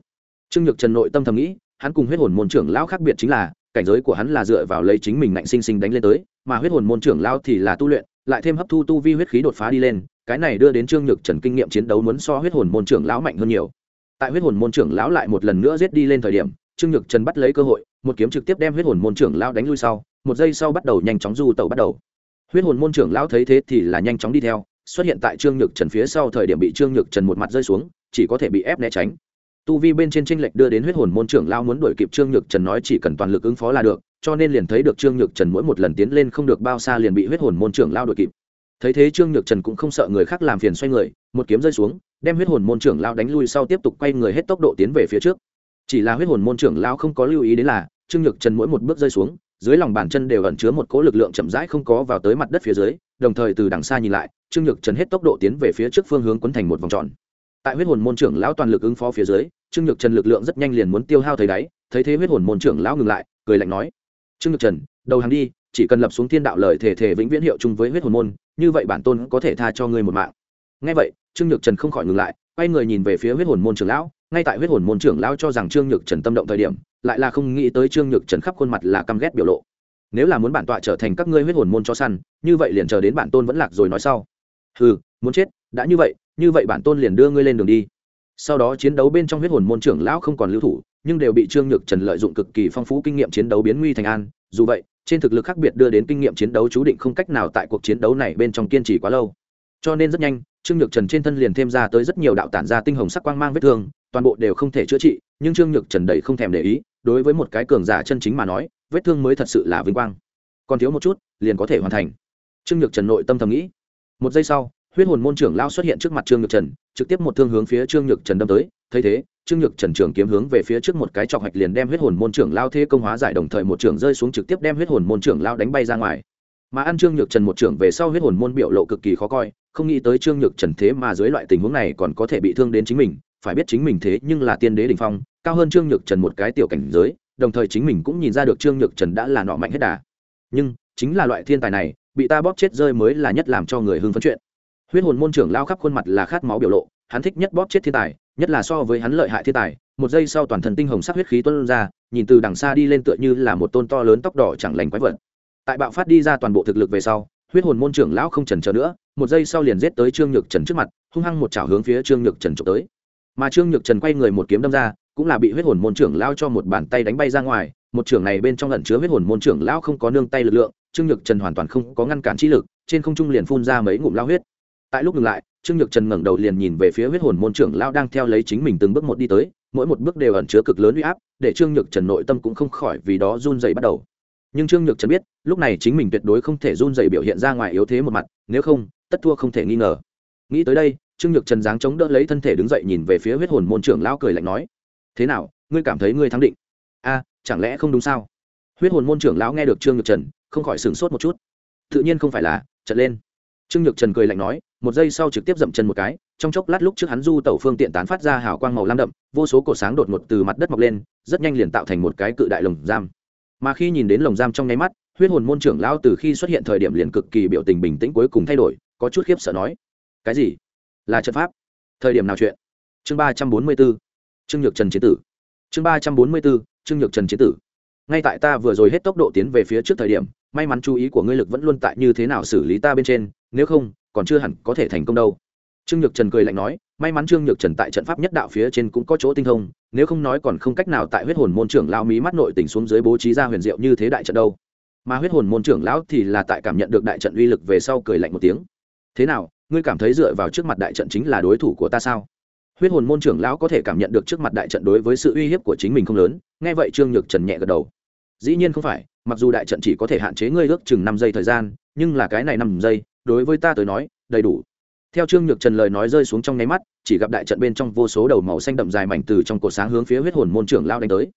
Trương nhược trần nội tâm thầm nghĩ, hắn cùng huyết hồn môn trưởng lão khác biệt chính là, cảnh giới của hắn là dựa vào lấy chính mình ngạnh sinh sinh đánh lên tới, mà huyết hồn môn trưởng lão thì là tu luyện, lại thêm hấp thu tu vi huyết khí đột phá đi lên, cái này đưa đến trương nhược trần kinh nghiệm chiến đấu muốn so huyết hồn môn trưởng lão mạnh hơn nhiều. Tại huyết hồn môn trưởng lão lại một lần nữa giết đi lên thời điểm, trương nhược trần bắt lấy cơ hội, một kiếm trực tiếp đem huyết hồn môn trưởng lão đánh lui sau, một giây sau bắt đầu nhanh chóng du tẩu bắt đầu huyết hồn môn trưởng lão thấy thế thì là nhanh chóng đi theo, xuất hiện tại trương nhược trần phía sau thời điểm bị trương nhược trần một mặt rơi xuống, chỉ có thể bị ép né tránh. Tu vi bên trên tranh lệch đưa đến huyết hồn môn trưởng lao muốn đuổi kịp trương nhược trần nói chỉ cần toàn lực ứng phó là được, cho nên liền thấy được trương nhược trần mỗi một lần tiến lên không được bao xa liền bị huyết hồn môn trưởng lao đuổi kịp. Thấy thế trương nhược trần cũng không sợ người khác làm phiền xoay người, một kiếm rơi xuống, đem huyết hồn môn trưởng lao đánh lui sau tiếp tục quay người hết tốc độ tiến về phía trước. Chỉ là huyết hồn môn trưởng lao không có lưu ý đến là, trương nhược trần mỗi một bước rơi xuống dưới lòng bàn chân đều ẩn chứa một cỗ lực lượng chậm rãi không có vào tới mặt đất phía dưới, đồng thời từ đằng xa nhìn lại, trương nhược trần hết tốc độ tiến về phía trước phương hướng quấn thành một vòng tròn. Tại huyết hồn môn trưởng lão toàn lực ứng phó phía dưới, trương nhược trần lực lượng rất nhanh liền muốn tiêu hao thấy đáy, thấy thế huyết hồn môn trưởng lão ngừng lại, cười lạnh nói, trương nhược trần, đầu hàng đi, chỉ cần lập xuống thiên đạo lời thể thể vĩnh viễn hiệu chung với huyết hồn môn, như vậy bản tôn có thể tha cho ngươi một mạng. Ngay vậy, trương nhược trần không khỏi ngừng lại quay người nhìn về phía huyết hồn môn trưởng lão, ngay tại huyết hồn môn trưởng lão cho rằng trương nhược trần tâm động thời điểm, lại là không nghĩ tới trương nhược trần khắp khuôn mặt là căm ghét biểu lộ. Nếu là muốn bản tọa trở thành các ngươi huyết hồn môn cho săn, như vậy liền chờ đến bản tôn vẫn lạc rồi nói sau. Ừ muốn chết, đã như vậy như vậy bản tôn liền đưa ngươi lên đường đi. Sau đó chiến đấu bên trong huyết hồn môn trưởng lão không còn lưu thủ, nhưng đều bị trương nhược trần lợi dụng cực kỳ phong phú kinh nghiệm chiến đấu biến nguy thành an. Dù vậy, trên thực lực khác biệt đưa đến kinh nghiệm chiến đấu chú định không cách nào tại cuộc chiến đấu này bên trong kiên trì quá lâu cho nên rất nhanh, trương nhược trần trên thân liền thêm ra tới rất nhiều đạo tản ra tinh hồng sắc quang mang vết thương, toàn bộ đều không thể chữa trị, nhưng trương nhược trần đầy không thèm để ý, đối với một cái cường giả chân chính mà nói, vết thương mới thật sự là vinh quang. Còn thiếu một chút, liền có thể hoàn thành. Trương nhược trần nội tâm thầm nghĩ. Một giây sau, huyết hồn môn trưởng lao xuất hiện trước mặt trương nhược trần, trực tiếp một thương hướng phía trương nhược trần đâm tới. Thấy thế, trương nhược trần trường kiếm hướng về phía trước một cái chọc hạch liền đem huyết hồn môn trưởng lao thế công hóa giải đồng thời một trưởng rơi xuống trực tiếp đem huyết hồn môn trưởng lao đánh bay ra ngoài. Mà ăn trương nhược trần một trưởng về sau huyết hồn môn biểu lộ cực kỳ khó coi không nghĩ tới trương nhược trần thế mà dưới loại tình huống này còn có thể bị thương đến chính mình, phải biết chính mình thế nhưng là tiên đế đình phong, cao hơn trương nhược trần một cái tiểu cảnh giới, đồng thời chính mình cũng nhìn ra được trương nhược trần đã là nọ mạnh hết đà. Nhưng, chính là loại thiên tài này, bị ta bóp chết rơi mới là nhất làm cho người hưng phấn chuyện. Huyết hồn môn trưởng lao khắp khuôn mặt là khát máu biểu lộ, hắn thích nhất bóp chết thiên tài, nhất là so với hắn lợi hại thiên tài, một giây sau toàn thân tinh hồng sắc huyết khí tuôn ra, nhìn từ đằng xa đi lên tựa như là một tôn to lớn tóc đỏ chẳng lành quái vật. Tại bạo phát đi ra toàn bộ thực lực về sau huyết hồn môn trưởng lão không trần chờ nữa, một giây sau liền giết tới trương nhược trần trước mặt, hung hăng một chảo hướng phía trương nhược trần trộm tới. Mà trương nhược trần quay người một kiếm đâm ra, cũng là bị huyết hồn môn trưởng lao cho một bàn tay đánh bay ra ngoài, một trưởng này bên trong lẩn chứa huyết hồn môn trưởng lão không có nương tay lực lượng, trương nhược trần hoàn toàn không có ngăn cản trí lực, trên không trung liền phun ra mấy ngụm lao huyết. Tại lúc ngừng lại, trương nhược trần ngẩng đầu liền nhìn về phía huyết hồn môn trưởng lao đang theo lấy chính mình từng bước một đi tới, mỗi một bước đều ẩn chứa cực lớn uy áp, để trương nhược trần nội tâm cũng không khỏi vì đó run dày bắt đầu nhưng trương nhược trần biết, lúc này chính mình tuyệt đối không thể run dày biểu hiện ra ngoài yếu thế một mặt, nếu không, tất thua không thể nghi ngờ. Nghĩ tới đây, trương nhược trần giáng chống đỡ lấy thân thể đứng dậy nhìn về phía huyết hồn môn trưởng lao cười lạnh nói, thế nào, ngươi cảm thấy ngươi thắng định? A, chẳng lẽ không đúng sao? Huyết hồn môn trưởng lão nghe được trương nhược trần, không khỏi sửng sốt một chút. Tự nhiên không phải là, trận lên. Trương nhược trần cười lạnh nói, một giây sau trực tiếp dậm chân một cái, trong chốc lát lúc trước hắn du tẩu phương tiện tán phát ra hào quang màu lam đậm, vô số cột sáng đột ngột từ mặt đất mọc lên, rất nhanh liền tạo thành một cái cự đại lồng giam mà khi nhìn đến lồng giam trong nháy mắt, huyết hồn môn trưởng lão từ khi xuất hiện thời điểm liền cực kỳ biểu tình bình tĩnh cuối cùng thay đổi, có chút khiếp sợ nói, cái gì? Là trận pháp? Thời điểm nào chuyện? Chương ba trăm bốn mươi b ố trương nhược trần chế tử. Chương ba trăm bốn mươi b ố trương nhược trần chế tử. Ngay tại ta vừa rồi hết tốc độ tiến về phía trước thời điểm, may mắn chú ý của ngươi lực vẫn luôn tại như thế nào xử lý ta bên trên, nếu không, còn chưa hẳn có thể thành công đâu. Trương nhược trần cười lạnh nói, may mắn trương nhược trần tại trận pháp nhất đạo phía trên cũng có chỗ tinh thông nếu không nói còn không cách nào tại huyết hồn môn trưởng lão mí mắt nội tình xuống dưới bố trí ra huyền diệu như thế đại trận đâu. Mà huyết hồn môn trưởng lão thì là tại cảm nhận được đại trận uy lực về sau cười lạnh một tiếng. Thế nào, ngươi cảm thấy dựa vào trước mặt đại trận chính là đối thủ của ta sao? Huyết hồn môn trưởng lão có thể cảm nhận được trước mặt đại trận đối với sự uy hiếp của chính mình không lớn, nghe vậy trương nhược trần nhẹ gật đầu. Dĩ nhiên không phải, mặc dù đại trận chỉ có thể hạn chế ngươi ước chừng năm giây thời gian, nhưng là cái này năm giây, đối với ta tới nói, đầy đủ. Theo trương nhược trần lời nói rơi xuống trong nháy mắt chỉ gặp đại trận bên trong vô số đầu màu xanh đậm dài mảnh từ trong cổ sáng hướng phía huyết hồn môn trưởng lao đánh tới.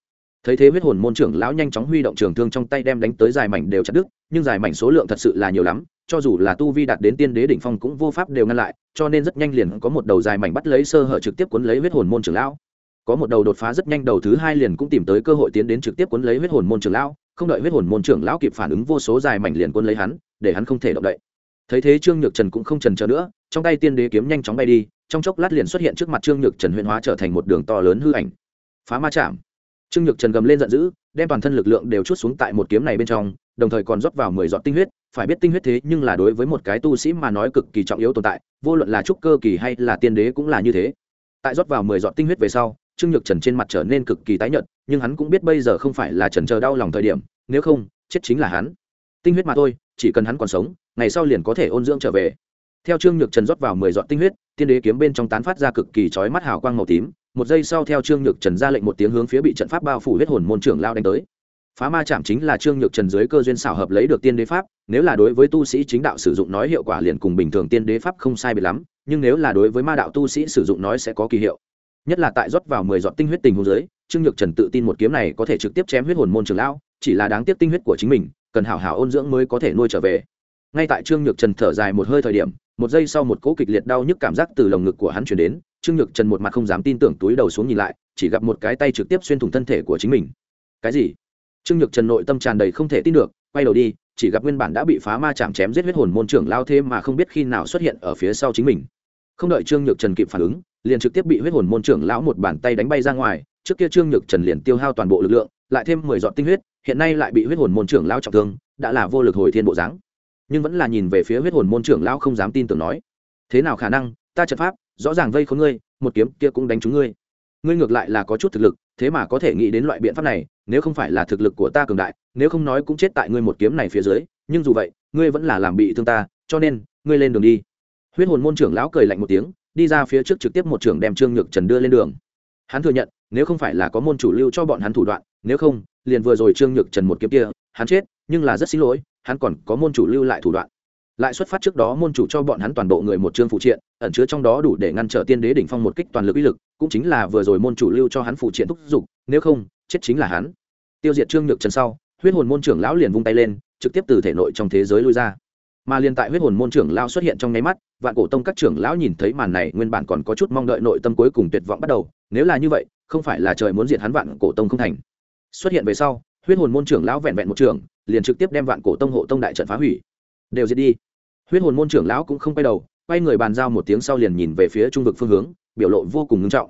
Thấy thế huyết hồn môn trưởng lão nhanh chóng huy động trường thương trong tay đem đánh tới dài mảnh đều chặt đứt, nhưng dài mảnh số lượng thật sự là nhiều lắm, cho dù là tu vi đạt đến tiên đế đỉnh phong cũng vô pháp đều ngăn lại, cho nên rất nhanh liền có một đầu dài mảnh bắt lấy sơ hở trực tiếp cuốn lấy huyết hồn môn trưởng lão. Có một đầu đột phá rất nhanh đầu thứ hai liền cũng tìm tới cơ hội tiến đến trực tiếp cuốn lấy huyết hồn môn trưởng lão, không đợi huyết hồn môn trưởng lão kịp phản ứng vô số dài mảnh liền cuốn lấy hắn, để hắn không thể động đậy. Thấy thế trương nhược trần cũng không trần chờ nữa, trong tay tiên đế kiếm nhanh chóng bay đi trong chốc lát liền xuất hiện trước mặt trương nhược trần huyền hóa trở thành một đường to lớn hư ảnh. Phá ma chạm. Trương nhược trần gầm lên giận dữ, đem toàn thân lực lượng đều chút xuống tại một kiếm này bên trong, đồng thời còn rót vào mười giọt tinh huyết. Phải biết tinh huyết thế nhưng là đối với một cái tu sĩ mà nói cực kỳ trọng yếu tồn tại, vô luận là trúc cơ kỳ hay là tiên đế cũng là như thế. Tại rót vào mười giọt tinh huyết về sau, trương nhược trần trên mặt trở nên cực kỳ tái nhợt, nhưng hắn cũng biết bây giờ không phải là trần chờ đau lòng thời điểm, nếu không, chết chính là hắn. Tinh huyết mà thôi, chỉ cần hắn còn sống, ngày sau liền có thể ôn dưỡng trở về theo trương nhược trần rót vào mười dọn tinh huyết, tiên đế kiếm bên trong tán phát ra cực kỳ chói mắt hào quang màu tím. Một giây sau theo trương nhược trần ra lệnh một tiếng hướng phía bị trận pháp bao phủ huyết hồn môn trưởng lao đánh tới. Phá ma chạm chính là trương nhược trần dưới cơ duyên xảo hợp lấy được tiên đế pháp, nếu là đối với tu sĩ chính đạo sử dụng nói hiệu quả liền cùng bình thường tiên đế pháp không sai bị lắm, nhưng nếu là đối với ma đạo tu sĩ sử dụng nói sẽ có kỳ hiệu. Nhất là tại rót vào mười dọn tinh huyết tình hồ dưới, trương nhược trần tự tin một kiếm này có thể trực tiếp chém huyết hồn môn trưởng lão, chỉ là đáng tiếc tinh huyết của chính mình, cần hảo hảo ôn dưỡng mới có thể nuôi trở về. Ngay tại trương nhược trần thở dài một hơi thời điểm một giây sau một cỗ kịch liệt đau nhức cảm giác từ lồng ngực của hắn chuyển đến, trương nhược trần một mặt không dám tin tưởng túi đầu xuống nhìn lại, chỉ gặp một cái tay trực tiếp xuyên thủng thân thể của chính mình. Cái gì? Trương nhược trần nội tâm tràn đầy không thể tin được, quay đầu đi, chỉ gặp nguyên bản đã bị phá ma chạm chém giết huyết hồn môn trưởng lao thêm mà không biết khi nào xuất hiện ở phía sau chính mình. Không đợi trương nhược trần kịp phản ứng, liền trực tiếp bị huyết hồn môn trưởng lão một bàn tay đánh bay ra ngoài, trước kia trương nhược trần liền tiêu hao toàn bộ lực lượng, lại thêm mười dọn tinh huyết, hiện nay lại bị huyết hồn môn trưởng lao trọng thương, đã là vô lực hồi thiên bộ dáng nhưng vẫn là nhìn về phía huyết hồn môn trưởng lão không dám tin tưởng nói, thế nào khả năng? Ta trận pháp, rõ ràng vây khốn ngươi, một kiếm kia cũng đánh trúng ngươi. Ngươi ngược lại là có chút thực lực, thế mà có thể nghĩ đến loại biện pháp này, nếu không phải là thực lực của ta cường đại, nếu không nói cũng chết tại ngươi một kiếm này phía dưới, nhưng dù vậy, ngươi vẫn là làm bị thương ta, cho nên, ngươi lên đường đi. Huyết hồn môn trưởng lão cười lạnh một tiếng, đi ra phía trước trực tiếp một trưởng đem trương nhược trần đưa lên đường. Hắn thừa nhận, nếu không phải là có môn chủ lưu cho bọn hắn thủ đoạn, nếu không, liền vừa rồi trương nhược trần một kiếm kia, hắn chết, nhưng là rất xin lỗi hắn còn có môn chủ lưu lại thủ đoạn. Lại xuất phát trước đó môn chủ cho bọn hắn toàn bộ người một chương phụ triện, ẩn chứa trong đó đủ để ngăn trở tiên đế đỉnh phong một kích toàn lực uy lực, cũng chính là vừa rồi môn chủ lưu cho hắn phụ triện thúc giục, nếu không, chết chính là hắn. Tiêu diệt trương nhược trần sau, huyết hồn môn trưởng lão liền vung tay lên, trực tiếp từ thể nội trong thế giới lui ra. Mà liền tại huyết hồn môn trưởng lão xuất hiện trong nháy mắt, vạn cổ tông các trưởng lão nhìn thấy màn này nguyên bản còn có chút mong đợi nội tâm cuối cùng tuyệt vọng bắt đầu, nếu là như vậy, không phải là trời muốn diệt hắn vạn cổ tông không thành. Xuất hiện về sau, huyết hồn môn trưởng lão vẹn vẹn một trưởng liền trực tiếp đem vạn cổ tông hộ tông đại trận phá hủy. Đều diệt đi. Huyết hồn môn trưởng lão cũng không quay đầu, quay người bàn giao một tiếng sau liền nhìn về phía trung vực phương hướng, biểu lộ vô cùng ngưng trọng.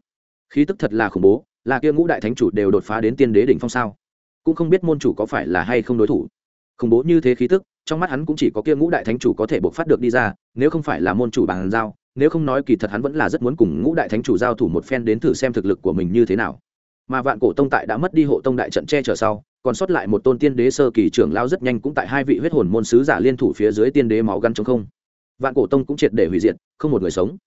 Khí tức thật là khủng bố, là kia ngũ đại thánh chủ đều đột phá đến tiên đế đỉnh phong sao? Cũng không biết môn chủ có phải là hay không đối thủ. Khủng bố như thế khí tức, trong mắt hắn cũng chỉ có kia ngũ đại thánh chủ có thể buộc phát được đi ra, nếu không phải là môn chủ bàn giao, nếu không nói kỳ thật hắn vẫn là rất muốn cùng ngũ đại thánh chủ giao thủ một phen đến thử xem thực lực của mình như thế nào. Mà vạn cổ tông tại đã mất đi hộ tông đại trận che chở sau còn sót lại một tôn tiên đế sơ kỳ trưởng lao rất nhanh cũng tại hai vị huyết hồn môn sứ giả liên thủ phía dưới tiên đế máu gắn trong không. Vạn cổ tông cũng triệt để hủy diệt, không một người sống.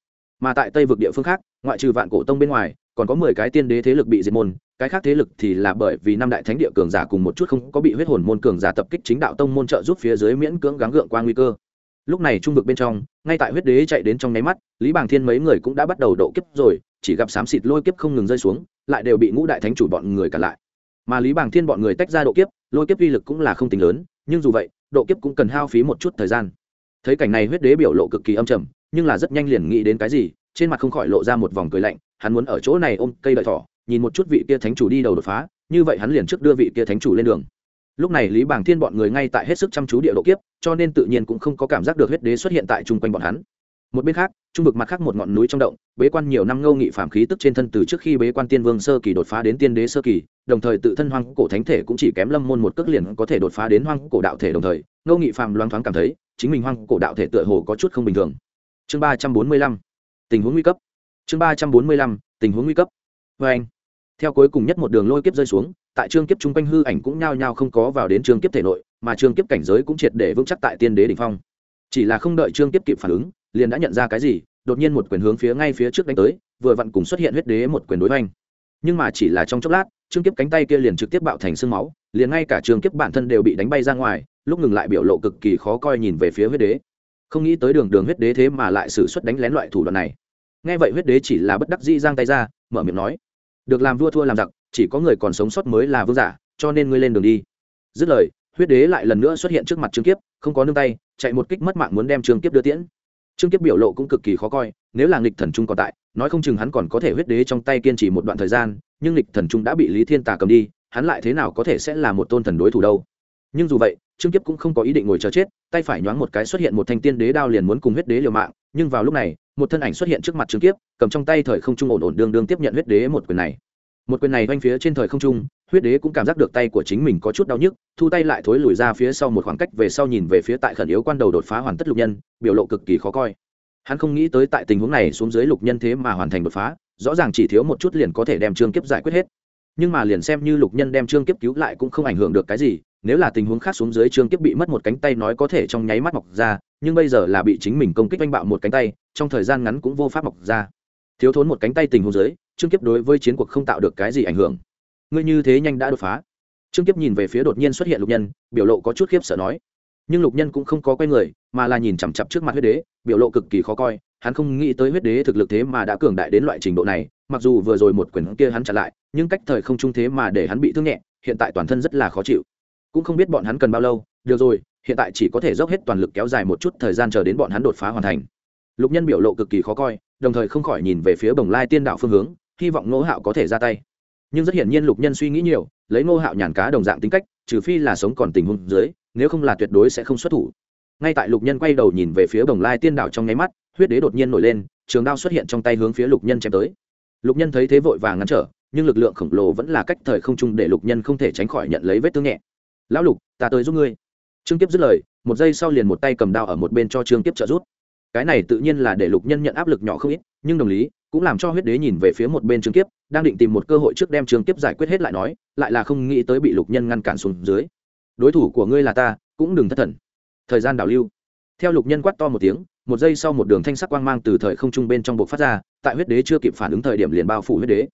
Mà tại tây vực địa phương khác, ngoại trừ vạn cổ tông bên ngoài, còn có mười cái tiên đế thế lực bị diệt môn, cái khác thế lực thì là bởi vì năm đại thánh địa cường giả cùng một chút không có bị huyết hồn môn cường giả tập kích chính đạo tông môn trợ giúp phía dưới miễn cưỡng gắng gượng qua nguy cơ. Lúc này trung vực bên trong, ngay tại huyết đế chạy đến trong nháy mắt, lý bàng thiên mấy người cũng đã bắt đầu độ kiếp rồi, chỉ gặp xám xịt lôi kiếp không ngừng rơi xuống, lại đều bị ngũ đại thánh chủ bọn người cả lại mà lý bàng thiên bọn người tách ra độ kiếp, lôi kiếp uy lực cũng là không tính lớn, nhưng dù vậy, độ kiếp cũng cần hao phí một chút thời gian. Thấy cảnh này huyết đế biểu lộ cực kỳ âm trầm, nhưng là rất nhanh liền nghĩ đến cái gì, trên mặt không khỏi lộ ra một vòng cười lạnh, hắn muốn ở chỗ này ôm cây đợi thỏ, nhìn một chút vị kia thánh chủ đi đầu đột phá, như vậy hắn liền trước đưa vị kia thánh chủ lên đường. Lúc này lý bàng thiên bọn người ngay tại hết sức chăm chú địa độ kiếp, cho nên tự nhiên cũng không có cảm giác được huyết đế xuất hiện tại chung quanh bọn hắn một bên khác, trung vực mặt khác một ngọn núi trong động, bế quan nhiều năm ngâu nghị phạm khí tức trên thân từ trước khi bế quan tiên vương sơ kỳ đột phá đến tiên đế sơ kỳ, đồng thời tự thân hoang cổ thánh thể cũng chỉ kém lâm môn một cước liền có thể đột phá đến hoang cổ đạo thể đồng thời, ngâu nghị phạm loáng thoáng cảm thấy, chính mình hoang cổ đạo thể tựa hồ có chút không bình thường. Chương ba trăm bốn mươi lăm, tình huống nguy cấp. Chương ba trăm bốn mươi lăm, tình huống nguy cấp. Vê anh, theo cuối cùng nhất một đường lôi kiếp rơi xuống, tại trương kiếp chung quanh hư ảnh cũng nhao nhao không có vào đến trương kiếp thể nội, mà trương kiếp cảnh giới cũng triệt để vững chắc tại tiên đế đ ỉ n h phong. Chỉ là không đợi trương kiếp kịp phản ứng liền đã nhận ra cái gì, đột nhiên một quyền hướng phía ngay phía trước đánh tới, vừa vặn cùng xuất hiện huyết đế một quyền đối hoành. Nhưng mà chỉ là trong chốc lát, trương kiếp cánh tay kia liền trực tiếp bạo thành sương máu, liền ngay cả trương kiếp bản thân đều bị đánh bay ra ngoài, lúc ngừng lại biểu lộ cực kỳ khó coi nhìn về phía huyết đế. Không nghĩ tới đường đường huyết đế thế mà lại xử suất đánh lén loại thủ đoạn này. Nghe vậy huyết đế chỉ là bất đắc dĩ giang tay ra, mở miệng nói, được làm vua thua làm giặc, chỉ có người còn sống sót mới là vương giả, cho nên ngươi lên đường đi. Dứt lời, huyết đế lại lần nữa xuất hiện trước mặt trương kiếp, không có nương tay, chạy một kích mất mạng muốn đem trương kiếp đưa tiễn trương kiếp biểu lộ cũng cực kỳ khó coi, nếu là nghịch thần trung còn tại, nói không chừng hắn còn có thể huyết đế trong tay kiên trì một đoạn thời gian, nhưng nghịch thần trung đã bị lý thiên tà cầm đi, hắn lại thế nào có thể sẽ là một tôn thần đối thủ đâu? Nhưng dù vậy, trương kiếp cũng không có ý định ngồi chờ chết, tay phải nhoáng một cái xuất hiện một thanh tiên đế đao liền muốn cùng huyết đế liều mạng, nhưng vào lúc này, một thân ảnh xuất hiện trước mặt trương kiếp, cầm trong tay thời không trung ổn ổn đương đương tiếp nhận huyết đế một quyền này. Một quyền này oanh phía trên thời không trung huyết đế cũng cảm giác được tay của chính mình có chút đau nhức, thu tay lại thối lùi ra phía sau một khoảng cách về sau nhìn về phía tại khẩn yếu quan đầu đột phá hoàn tất lục nhân, biểu lộ cực kỳ khó coi. Hắn không nghĩ tới tại tình huống này xuống dưới lục nhân thế mà hoàn thành đột phá, rõ ràng chỉ thiếu một chút liền có thể đem trương kiếp giải quyết hết. Nhưng mà liền xem như lục nhân đem trương kiếp cứu lại cũng không ảnh hưởng được cái gì, nếu là tình huống khác xuống dưới trương kiếp bị mất một cánh tay nói có thể trong nháy mắt mọc ra, nhưng bây giờ là bị chính mình công kích oanh bạo một cánh tay, trong thời gian ngắn cũng vô pháp mọc ra. Thiếu thốn một cánh tay tình huống dưới trương kiếp đối với chiến cuộc không tạo được cái gì ảnh hưởng ngươi như thế nhanh đã đột phá. Trương kiếp nhìn về phía đột nhiên xuất hiện lục nhân, biểu lộ có chút khiếp sợ nói. Nhưng lục nhân cũng không có quay người, mà là nhìn chằm chặp trước mặt huyết đế, biểu lộ cực kỳ khó coi, hắn không nghĩ tới huyết đế thực lực thế mà đã cường đại đến loại trình độ này, mặc dù vừa rồi một quyền kia hắn chặn lại, nhưng cách thời không trung thế mà để hắn bị thương nhẹ, hiện tại toàn thân rất là khó chịu. Cũng không biết bọn hắn cần bao lâu, được rồi, hiện tại chỉ có thể dốc hết toàn lực kéo dài một chút thời gian chờ đến bọn hắn đột phá hoàn thành. Lục nhân biểu lộ cực kỳ khó coi, đồng thời không khỏi nhìn về phía bồng lai tiên đạo phương hướng, hy vọng ngỗ hạo có thể ra tay nhưng rất hiển nhiên lục nhân suy nghĩ nhiều, lấy ngô hạo nhàn cá đồng dạng tính cách, trừ phi là sống còn tình huống dưới, nếu không là tuyệt đối sẽ không xuất thủ. Ngay tại lục nhân quay đầu nhìn về phía bồng lai tiên đạo trong nháy mắt, huyết đế đột nhiên nổi lên, trường đao xuất hiện trong tay hướng phía lục nhân chém tới. Lục nhân thấy thế vội vàng ngăn trở, nhưng lực lượng khổng lồ vẫn là cách thời không trung để lục nhân không thể tránh khỏi nhận lấy vết thương nhẹ. Lão lục, ta tới giúp ngươi. Trương kiếp dứt lời, một giây sau liền một tay cầm đao ở một bên cho trương kiếp trợ rút cái này tự nhiên là để lục nhân nhận áp lực nhỏ không ít nhưng đồng lý cũng làm cho huyết đế nhìn về phía một bên trương kiếp, đang định tìm một cơ hội trước đem trương kiếp giải quyết hết lại nói, lại là không nghĩ tới bị lục nhân ngăn cản xuống dưới. Đối thủ của ngươi là ta, cũng đừng thất thần. Thời gian đảo lưu. Theo lục nhân quát to một tiếng, một giây sau một đường thanh sắc quang mang từ thời không trung bên trong bộ phát ra, tại huyết đế chưa kịp phản ứng thời điểm liền bao phủ huyết đế.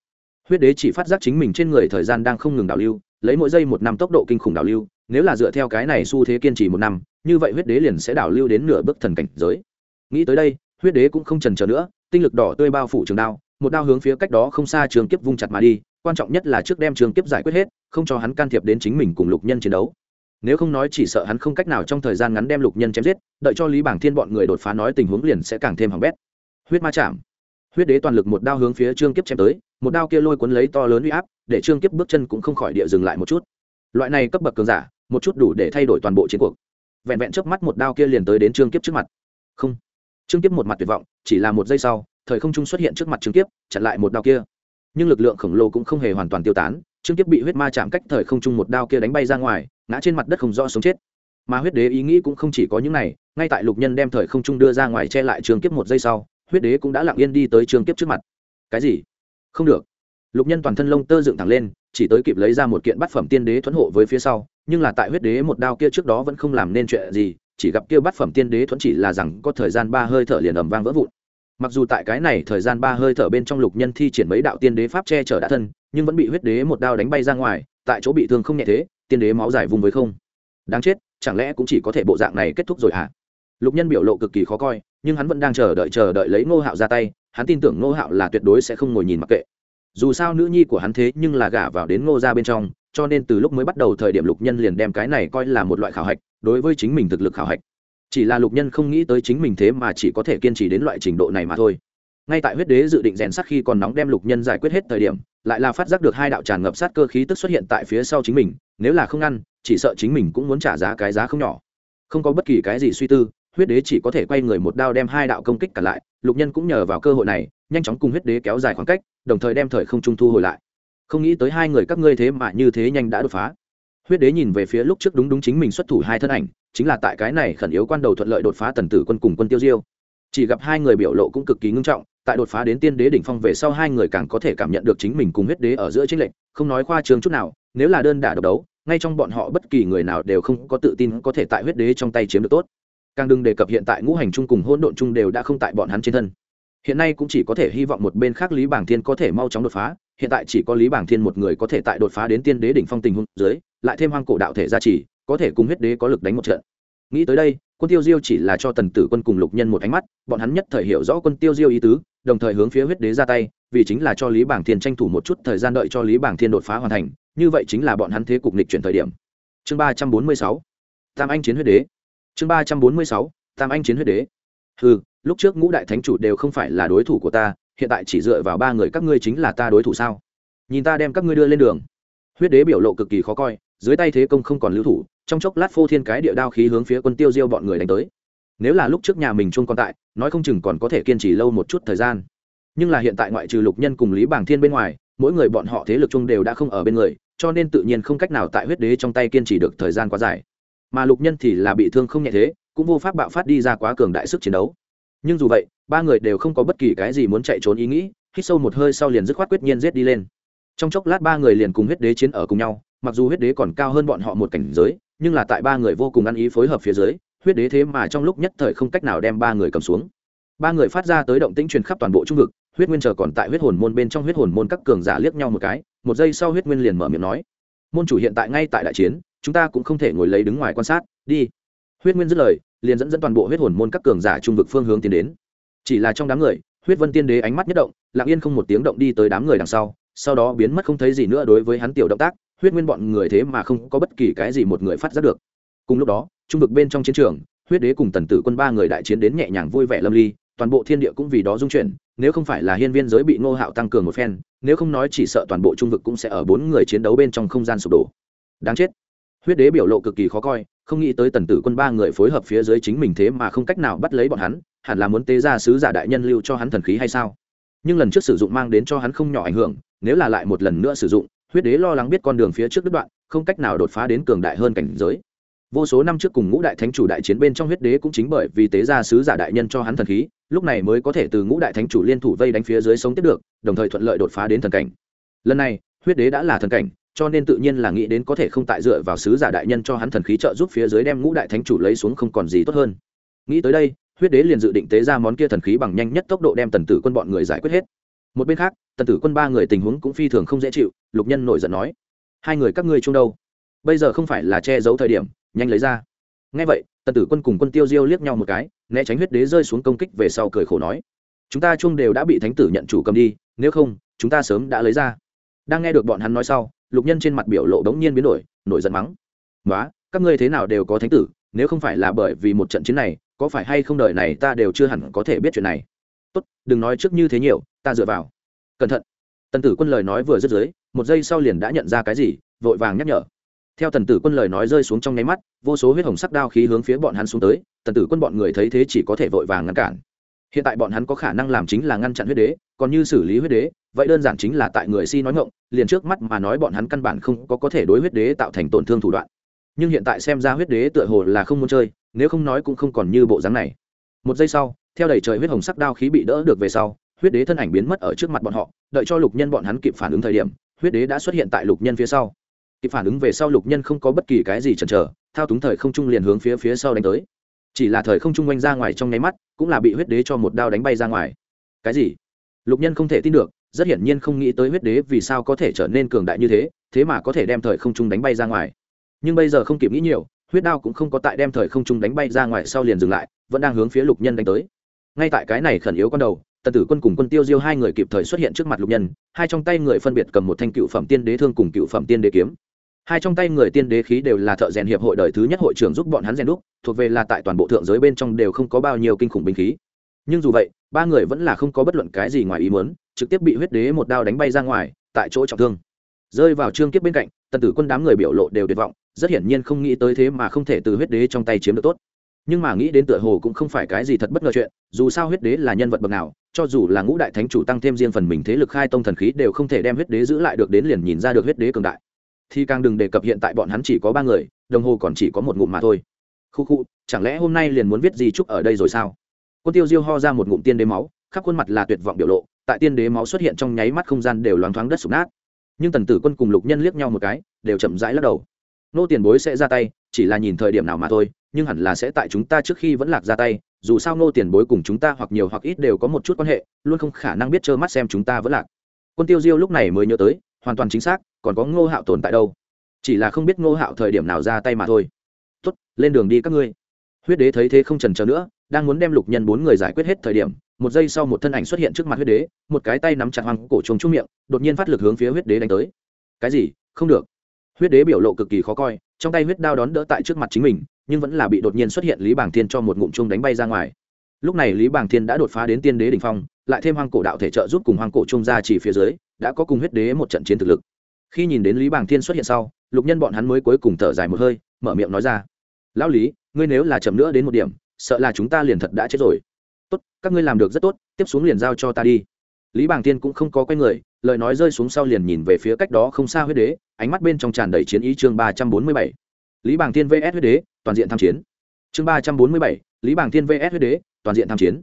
Huyết đế chỉ phát giác chính mình trên người thời gian đang không ngừng đảo lưu, lấy mỗi giây một năm tốc độ kinh khủng đảo lưu, nếu là dựa theo cái này xu thế kiên trì một năm, như vậy huyết đế liền sẽ đảo lưu đến nửa bước thần cảnh giới. Nghĩ tới đây, huyết đế cũng không trần trờ nữa tinh lực đỏ tươi bao phủ trường đao, một đao hướng phía cách đó không xa trường kiếp vung chặt mà đi, quan trọng nhất là trước đem trường kiếp giải quyết hết, không cho hắn can thiệp đến chính mình cùng lục nhân chiến đấu. Nếu không nói chỉ sợ hắn không cách nào trong thời gian ngắn đem lục nhân chém giết, đợi cho lý bảng thiên bọn người đột phá nói tình huống liền sẽ càng thêm hỏng bét. Huyết ma chạm. Huyết đế toàn lực một đao hướng phía trương kiếp chém tới, một đao kia lôi cuốn lấy to lớn uy áp, để trương kiếp bước chân cũng không khỏi địa dừng lại một chút. Loại này cấp bậc cường giả, một chút đủ để thay đổi toàn bộ chiến cuộc. Vẹn vẹn trước mắt một đao kia liền tới đến trương kiếp trước mặt. Không trương kiếp một mặt tuyệt vọng, chỉ là một giây sau, thời không trung xuất hiện trước mặt trương kiếp, chặn lại một đao kia. Nhưng lực lượng khổng lồ cũng không hề hoàn toàn tiêu tán, trương kiếp bị huyết ma chạm cách thời không trung một đao kia đánh bay ra ngoài, ngã trên mặt đất không rõ sống chết. Mà huyết đế ý nghĩ cũng không chỉ có những này, ngay tại lục nhân đem thời không trung đưa ra ngoài che lại trương kiếp một giây sau, huyết đế cũng đã lặng yên đi tới trương kiếp trước mặt. Cái gì? Không được. Lục nhân toàn thân lông tơ dựng thẳng lên, chỉ tới kịp lấy ra một kiện bát phẩm tiên đế thuẫn hộ với phía sau, nhưng là tại huyết đế một đao kia trước đó vẫn không làm nên chuyện gì chỉ gặp kia bát phẩm tiên đế thuẫn chỉ là rằng có thời gian ba hơi thở liền ầm vang vỡ vụn. Mặc dù tại cái này thời gian ba hơi thở bên trong lục nhân thi triển mấy đạo tiên đế pháp che chở đã thân, nhưng vẫn bị huyết đế một đao đánh bay ra ngoài, tại chỗ bị thương không nhẹ thế, tiên đế máu dài vùng với không. Đáng chết, chẳng lẽ cũng chỉ có thể bộ dạng này kết thúc rồi hả? Lục nhân biểu lộ cực kỳ khó coi, nhưng hắn vẫn đang chờ đợi chờ đợi lấy ngô hạo ra tay, hắn tin tưởng ngô hạo là tuyệt đối sẽ không ngồi nhìn mặc kệ dù sao nữ nhi của hắn thế nhưng là gả vào đến ngô ra bên trong, cho nên từ lúc mới bắt đầu thời điểm lục nhân liền đem cái này coi là một loại khảo hạch, đối với chính mình thực lực khảo hạch. Chỉ là lục nhân không nghĩ tới chính mình thế mà chỉ có thể kiên trì đến loại trình độ này mà thôi. Ngay tại huyết đế dự định rèn sắc khi còn nóng đem lục nhân giải quyết hết thời điểm, lại là phát giác được hai đạo tràn ngập sát cơ khí tức xuất hiện tại phía sau chính mình, nếu là không ngăn, chỉ sợ chính mình cũng muốn trả giá cái giá không nhỏ. Không có bất kỳ cái gì suy tư huyết đế chỉ có thể quay người một đao đem hai đạo công kích cả lại, lục nhân cũng nhờ vào cơ hội này, nhanh chóng cùng huyết đế kéo dài khoảng cách, đồng thời đem thời không trung thu hồi lại. Không nghĩ tới hai người các ngươi thế mà như thế nhanh đã đột phá. Huyết đế nhìn về phía lúc trước đúng đúng chính mình xuất thủ hai thân ảnh, chính là tại cái này khẩn yếu quan đầu thuận lợi đột phá tần tử quân cùng quân tiêu diêu. Chỉ gặp hai người biểu lộ cũng cực kỳ ngưng trọng, tại đột phá đến tiên đế đỉnh phong về sau hai người càng có thể cảm nhận được chính mình cùng huyết đế ở giữa chính lệnh không nói khoa trương chút nào, nếu là đơn đả độc đấu, ngay trong bọn họ bất kỳ người nào đều không có tự tin có thể tại huyết đế trong tay chiếm được tốt càng đừng đề cập hiện tại ngũ hành chung cùng hỗn độn chung đều đã không tại bọn hắn trên thân. Hiện nay cũng chỉ có thể hy vọng một bên khác lý bảng thiên có thể mau chóng đột phá, hiện tại chỉ có lý bảng thiên một người có thể tại đột phá đến tiên đế đỉnh phong tình huống dưới, lại thêm hoang cổ đạo thể gia trì, có thể cùng huyết đế có lực đánh một trận. Nghĩ tới đây, quân tiêu diêu chỉ là cho tần tử quân cùng lục nhân một ánh mắt, bọn hắn nhất thời hiểu rõ quân tiêu diêu ý tứ, đồng thời hướng phía huyết đế ra tay, vì chính là cho lý bảng thiên tranh thủ một chút thời gian đợi cho lý bảng thiên đột phá hoàn thành, như vậy chính là bọn hắn thế cục nịch chuyển thời điểm. Chương ba trăm bốn mươi sáu, tam anh chiến huyết đế chương ba trăm bốn mươi sáu, tam anh chiến huyết đế. Ừ lúc trước ngũ đại thánh chủ đều không phải là đối thủ của ta, hiện tại chỉ dựa vào ba người các ngươi chính là ta đối thủ sao? Nhìn ta đem các ngươi đưa lên đường. Huyết đế biểu lộ cực kỳ khó coi, dưới tay thế công không còn lưu thủ, trong chốc lát phô thiên cái địa đao khí hướng phía quân tiêu diêu bọn người đánh tới. Nếu là lúc trước nhà mình chung còn tại, nói không chừng còn có thể kiên trì lâu một chút thời gian. Nhưng là hiện tại ngoại trừ lục nhân cùng lý bảng thiên bên ngoài, mỗi người bọn họ thế lực chung đều đã không ở bên người, cho nên tự nhiên không cách nào tại huyết đế trong tay kiên trì được thời gian quá dài mà lục nhân thì là bị thương không nhẹ thế, cũng vô pháp bạo phát đi ra quá cường đại sức chiến đấu. Nhưng dù vậy, ba người đều không có bất kỳ cái gì muốn chạy trốn ý nghĩ, hít sâu một hơi sau liền dứt khoát quyết nhiên giết đi lên. Trong chốc lát ba người liền cùng huyết đế chiến ở cùng nhau, mặc dù huyết đế còn cao hơn bọn họ một cảnh giới, nhưng là tại ba người vô cùng ăn ý phối hợp phía dưới, huyết đế thế mà trong lúc nhất thời không cách nào đem ba người cầm xuống. Ba người phát ra tới động tĩnh truyền khắp toàn bộ trung vực, huyết nguyên chờ còn tại huyết hồn môn bên trong huyết hồn môn các cường giả liếc nhau một cái, một giây sau huyết nguyên liền mở miệng nói, môn chủ hiện tại ngay tại đại chiến chúng ta cũng không thể ngồi lấy đứng ngoài quan sát, đi. Huyết nguyên dứt lời, liền dẫn dẫn toàn bộ huyết hồn môn các cường giả trung vực phương hướng tiến đến. Chỉ là trong đám người, huyết vân tiên đế ánh mắt nhất động, lặng yên không một tiếng động đi tới đám người đằng sau sau đó biến mất không thấy gì nữa đối với hắn tiểu động tác, huyết nguyên bọn người thế mà không có bất kỳ cái gì một người phát giác được. Cùng lúc đó, trung vực bên trong chiến trường, huyết đế cùng tần tử quân ba người đại chiến đến nhẹ nhàng vui vẻ lâm ly, toàn bộ thiên địa cũng vì đó dung chuyển, nếu không phải là hiên viên giới bị ngô hạo tăng cường một phen, nếu không nói chỉ sợ toàn bộ trung vực cũng sẽ ở bốn người chiến đấu bên trong không gian sụp đổ. Đáng chết huyết đế biểu lộ cực kỳ khó coi, không nghĩ tới tần tử quân ba người phối hợp phía dưới chính mình thế mà không cách nào bắt lấy bọn hắn, hẳn là muốn tế ra sứ giả đại nhân lưu cho hắn thần khí hay sao? Nhưng lần trước sử dụng mang đến cho hắn không nhỏ ảnh hưởng, nếu là lại một lần nữa sử dụng, huyết đế lo lắng biết con đường phía trước đứt đoạn, không cách nào đột phá đến cường đại hơn cảnh giới. Vô số năm trước cùng ngũ đại thánh chủ đại chiến bên trong huyết đế cũng chính bởi vì tế gia sứ giả đại nhân cho hắn thần khí, lúc này mới có thể từ ngũ đại thánh chủ liên thủ vây đánh phía dưới sống tiếp được, đồng thời thuận lợi đột phá đến thần cảnh. Lần này, huyết đế đã là thần cảnh cho nên tự nhiên là nghĩ đến có thể không tại dựa vào sứ giả đại nhân cho hắn thần khí trợ giúp phía dưới đem ngũ đại thánh chủ lấy xuống không còn gì tốt hơn. Nghĩ tới đây, huyết đế liền dự định tế ra món kia thần khí bằng nhanh nhất tốc độ đem tần tử quân bọn người giải quyết hết. Một bên khác, tần tử quân ba người tình huống cũng phi thường không dễ chịu, lục nhân nổi giận nói, hai người các ngươi chung đâu? Bây giờ không phải là che giấu thời điểm, nhanh lấy ra. Ngay vậy, tần tử quân cùng quân tiêu diêu liếc nhau một cái, né tránh huyết đế rơi xuống công kích về sau cười khổ nói, chúng ta chung đều đã bị thánh tử nhận chủ cầm đi, nếu không, chúng ta sớm đã lấy ra đang nghe được bọn hắn nói sau, lục nhân trên mặt biểu lộ đống nhiên biến đổi, nổi giận mắng. Nói các ngươi thế nào đều có thánh tử, nếu không phải là bởi vì một trận chiến này, có phải hay không đời này ta đều chưa hẳn có thể biết chuyện này? Tốt, đừng nói trước như thế nhiều, ta dựa vào. Cẩn thận. Tần tử quân lời nói vừa dứt dưới, một giây sau liền đã nhận ra cái gì, vội vàng nhắc nhở. Theo tần tử quân lời nói rơi xuống trong nháy mắt, vô số huyết hồng sắc đao khí hướng phía bọn hắn xuống tới, tần tử quân bọn người thấy thế chỉ có thể vội vàng ngăn cản. Hiện tại bọn hắn có khả năng làm chính là ngăn chặn huyết đế, còn như xử lý huyết đế vậy đơn giản chính là tại người si nói ngộng liền trước mắt mà nói bọn hắn căn bản không có có thể đối huyết đế tạo thành tổn thương thủ đoạn. Nhưng hiện tại xem ra huyết đế tựa hồ là không muốn chơi, nếu không nói cũng không còn như bộ dáng này. Một giây sau, theo đầy trời huyết hồng sắc đao khí bị đỡ được về sau, huyết đế thân ảnh biến mất ở trước mặt bọn họ, đợi cho lục nhân bọn hắn kịp phản ứng thời điểm, huyết đế đã xuất hiện tại lục nhân phía sau. Kịp phản ứng về sau lục nhân không có bất kỳ cái gì chần chờ, thao túng thời không trung liền hướng phía phía sau đánh tới. Chỉ là thời không trung quanh ra ngoài trong nháy mắt, cũng là bị huyết đế cho một đao đánh bay ra ngoài. Cái gì? Lục nhân không thể tin được rất hiển nhiên không nghĩ tới huyết đế vì sao có thể trở nên cường đại như thế thế mà có thể đem thời không trung đánh bay ra ngoài. Nhưng bây giờ không kịp nghĩ nhiều, huyết đao cũng không có tại đem thời không trung đánh bay ra ngoài sau liền dừng lại, vẫn đang hướng phía lục nhân đánh tới. Ngay tại cái này khẩn yếu con đầu, tần tử quân cùng quân tiêu diêu hai người kịp thời xuất hiện trước mặt lục nhân, hai trong tay người phân biệt cầm một thanh cựu phẩm tiên đế thương cùng cựu phẩm tiên đế kiếm. Hai trong tay người tiên đế khí đều là thợ rèn hiệp hội đời thứ nhất hội trưởng giúp bọn hắn rèn đúc, thuộc về là tại toàn bộ thượng giới bên trong đều không có bao nhiêu kinh khủng binh khí. Nhưng dù vậy, ba người vẫn là không có bất luận cái gì ngoài ý muốn trực tiếp bị huyết đế một đao đánh bay ra ngoài, tại chỗ trọng thương. Rơi vào trương kiếp bên cạnh, tần tử quân đám người biểu lộ đều tuyệt vọng, rất hiển nhiên không nghĩ tới thế mà không thể từ huyết đế trong tay chiếm được tốt. Nhưng mà nghĩ đến tựa hồ cũng không phải cái gì thật bất ngờ chuyện, dù sao huyết đế là nhân vật bậc nào, cho dù là ngũ đại thánh chủ tăng thêm riêng phần mình thế lực khai tông thần khí đều không thể đem huyết đế giữ lại được đến liền nhìn ra được huyết đế cường đại. Thì càng đừng đề cập hiện tại bọn hắn chỉ có ba người, đồng hồ còn chỉ có một ngụm mà thôi. Khu khu, chẳng lẽ hôm nay liền muốn viết gì chúc ở đây rồi sao? Quân tiêu diêu ho ra một ngụm tiên đế máu, khắp khuôn mặt là tuyệt vọng biểu lộ tại tiên đế máu xuất hiện trong nháy mắt không gian đều loáng thoáng đất sụp nát. Nhưng tần tử quân cùng lục nhân liếc nhau một cái, đều chậm rãi lắc đầu. Nô tiền bối sẽ ra tay, chỉ là nhìn thời điểm nào mà thôi, nhưng hẳn là sẽ tại chúng ta trước khi vẫn lạc ra tay, dù sao nô tiền bối cùng chúng ta hoặc nhiều hoặc ít đều có một chút quan hệ, luôn không khả năng biết trơ mắt xem chúng ta vẫn lạc. Quân tiêu diêu lúc này mới nhớ tới, hoàn toàn chính xác, còn có ngô hạo tồn tại đâu. Chỉ là không biết ngô hạo thời điểm nào ra tay mà thôi. Tuất lên đường đi các ngươi. Huyết đế thấy thế không trần trờ nữa, đang muốn đem lục nhân bốn người giải quyết hết thời điểm một giây sau một thân ảnh xuất hiện trước mặt huyết đế, một cái tay nắm chặt hoang cổ trùng trúc miệng, đột nhiên phát lực hướng phía huyết đế đánh tới. Cái gì? Không được. Huyết đế biểu lộ cực kỳ khó coi, trong tay huyết đao đón đỡ tại trước mặt chính mình, nhưng vẫn là bị đột nhiên xuất hiện lý bảng thiên cho một ngụm chung đánh bay ra ngoài. Lúc này lý bảng thiên đã đột phá đến tiên đế đ ỉ n h phong, lại thêm hoang cổ đạo thể trợ giúp cùng hoang cổ trung ra chỉ phía dưới, đã có cùng huyết đế một trận chiến thực lực. Khi nhìn đến lý bảng thiên xuất hiện sau, lục nhân bọn hắn mới cuối cùng thở dài một hơi, mở miệng nói ra. Lão lý, ngươi nếu là chậm nữa đến một điểm, sợ là chúng ta liền thật đã chết rồi các ngươi làm được rất tốt, tiếp xuống liền giao cho ta đi. Lý Bàng thiên cũng không có quay người, lời nói rơi xuống sau liền nhìn về phía cách đó không xa huyết đế, ánh mắt bên trong tràn đầy chiến ý chương ba trăm bốn mươi bảy. Lý Bàng thiên vs huyết đế, toàn diện tham chiến. Chương ba trăm bốn mươi bảy, lý Bàng thiên vs huyết đế, toàn diện tham chiến.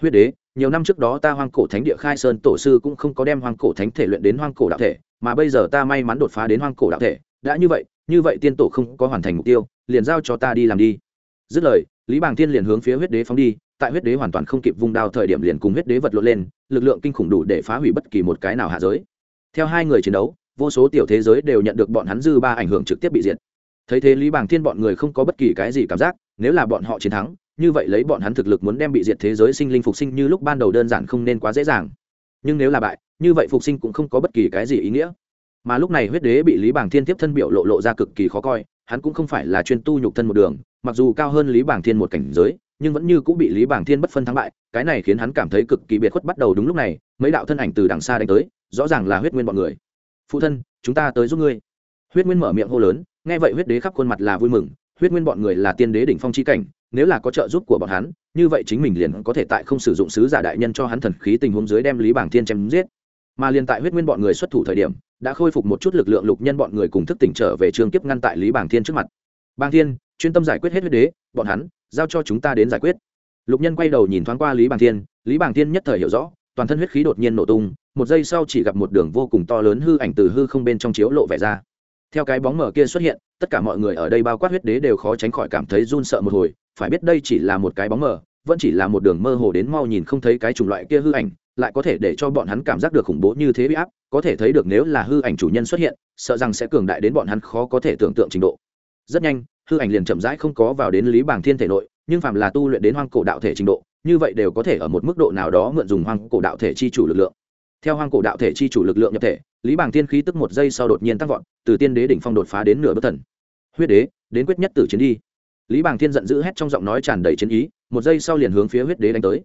Huyết đế, nhiều năm trước đó ta hoang cổ thánh địa khai sơn tổ sư cũng không có đem hoang cổ thánh thể luyện đến hoang cổ đạo thể, mà bây giờ ta may mắn đột phá đến hoang cổ đạo thể. Đã như vậy như vậy tiên tổ không có hoàn thành mục tiêu, liền giao cho ta đi làm đi. Dứt lời, lý Bàng thiên liền hướng phía huyết đế phóng đi tại huyết đế hoàn toàn không kịp vung đao thời điểm liền cùng huyết đế vật lộn lên, lực lượng kinh khủng đủ để phá hủy bất kỳ một cái nào hạ giới. Theo hai người chiến đấu, vô số tiểu thế giới đều nhận được bọn hắn dư ba ảnh hưởng trực tiếp bị diệt. Thấy thế lý Bảng thiên bọn người không có bất kỳ cái gì cảm giác, nếu là bọn họ chiến thắng, như vậy lấy bọn hắn thực lực muốn đem bị diệt thế giới sinh linh phục sinh như lúc ban đầu đơn giản không nên quá dễ dàng. Nhưng nếu là bại, như vậy phục sinh cũng không có bất kỳ cái gì ý nghĩa. Mà lúc này huyết đế bị lý Bảng thiên tiếp thân biểu lộ lộ ra cực kỳ khó coi, hắn cũng không phải là chuyên tu nhục thân một đường, mặc dù cao hơn lý Bảng thiên một cảnh giới nhưng vẫn như cũng bị lý bàng thiên bất phân thắng bại, cái này khiến hắn cảm thấy cực kỳ biệt khuất bắt đầu đúng lúc này, mấy đạo thân ảnh từ đằng xa đánh tới, rõ ràng là huyết nguyên bọn người. Phụ thân, chúng ta tới giúp ngươi. Huyết nguyên mở miệng hô lớn, nghe vậy huyết đế khắp khuôn mặt là vui mừng, huyết nguyên bọn người là tiên đế đỉnh phong chi cảnh, nếu là có trợ giúp của bọn hắn, như vậy chính mình liền có thể tại không sử dụng sứ giả đại nhân cho hắn thần khí tình huống dưới đem lý bảng thiên chém giết. Mà liền tại huyết nguyên bọn người xuất thủ thời điểm, đã khôi phục một chút lực lượng lục nhân bọn người cùng thức tỉnh trở về trường kiếp ngăn tại lý bảng thiên trước mặt. Bàng thiên, chuyên tâm giải quyết hết huyết đế, bọn hắn giao cho chúng ta đến giải quyết. Lục nhân quay đầu nhìn thoáng qua lý bàng thiên, lý bàng thiên nhất thời hiểu rõ, toàn thân huyết khí đột nhiên nổ tung, một giây sau chỉ gặp một đường vô cùng to lớn hư ảnh từ hư không bên trong chiếu lộ vẻ ra. Theo cái bóng mở kia xuất hiện, tất cả mọi người ở đây bao quát huyết đế đều khó tránh khỏi cảm thấy run sợ một hồi, phải biết đây chỉ là một cái bóng mở vẫn chỉ là một đường mơ hồ đến mau nhìn không thấy cái chủng loại kia hư ảnh, lại có thể để cho bọn hắn cảm giác được khủng bố như thế bị áp, có thể thấy được nếu là hư ảnh chủ nhân xuất hiện, sợ rằng sẽ cường đại đến bọn hắn khó có thể tưởng tượng trình độ. Rất nhanh hư ảnh liền chậm rãi không có vào đến lý bảng thiên thể nội, nhưng phàm là tu luyện đến hoang cổ đạo thể trình độ, như vậy đều có thể ở một mức độ nào đó mượn dùng hoang cổ đạo thể chi chủ lực lượng. Theo hoang cổ đạo thể chi chủ lực lượng nhập thể, lý bảng thiên khí tức một giây sau đột nhiên tăng vọt, từ tiên đế đỉnh phong đột phá đến nửa bất thần. Huyết đế, đến quyết nhất tử chiến đi. Lý bảng thiên giận dữ hét trong giọng nói tràn đầy chiến ý, một giây sau liền hướng phía huyết đế đánh tới.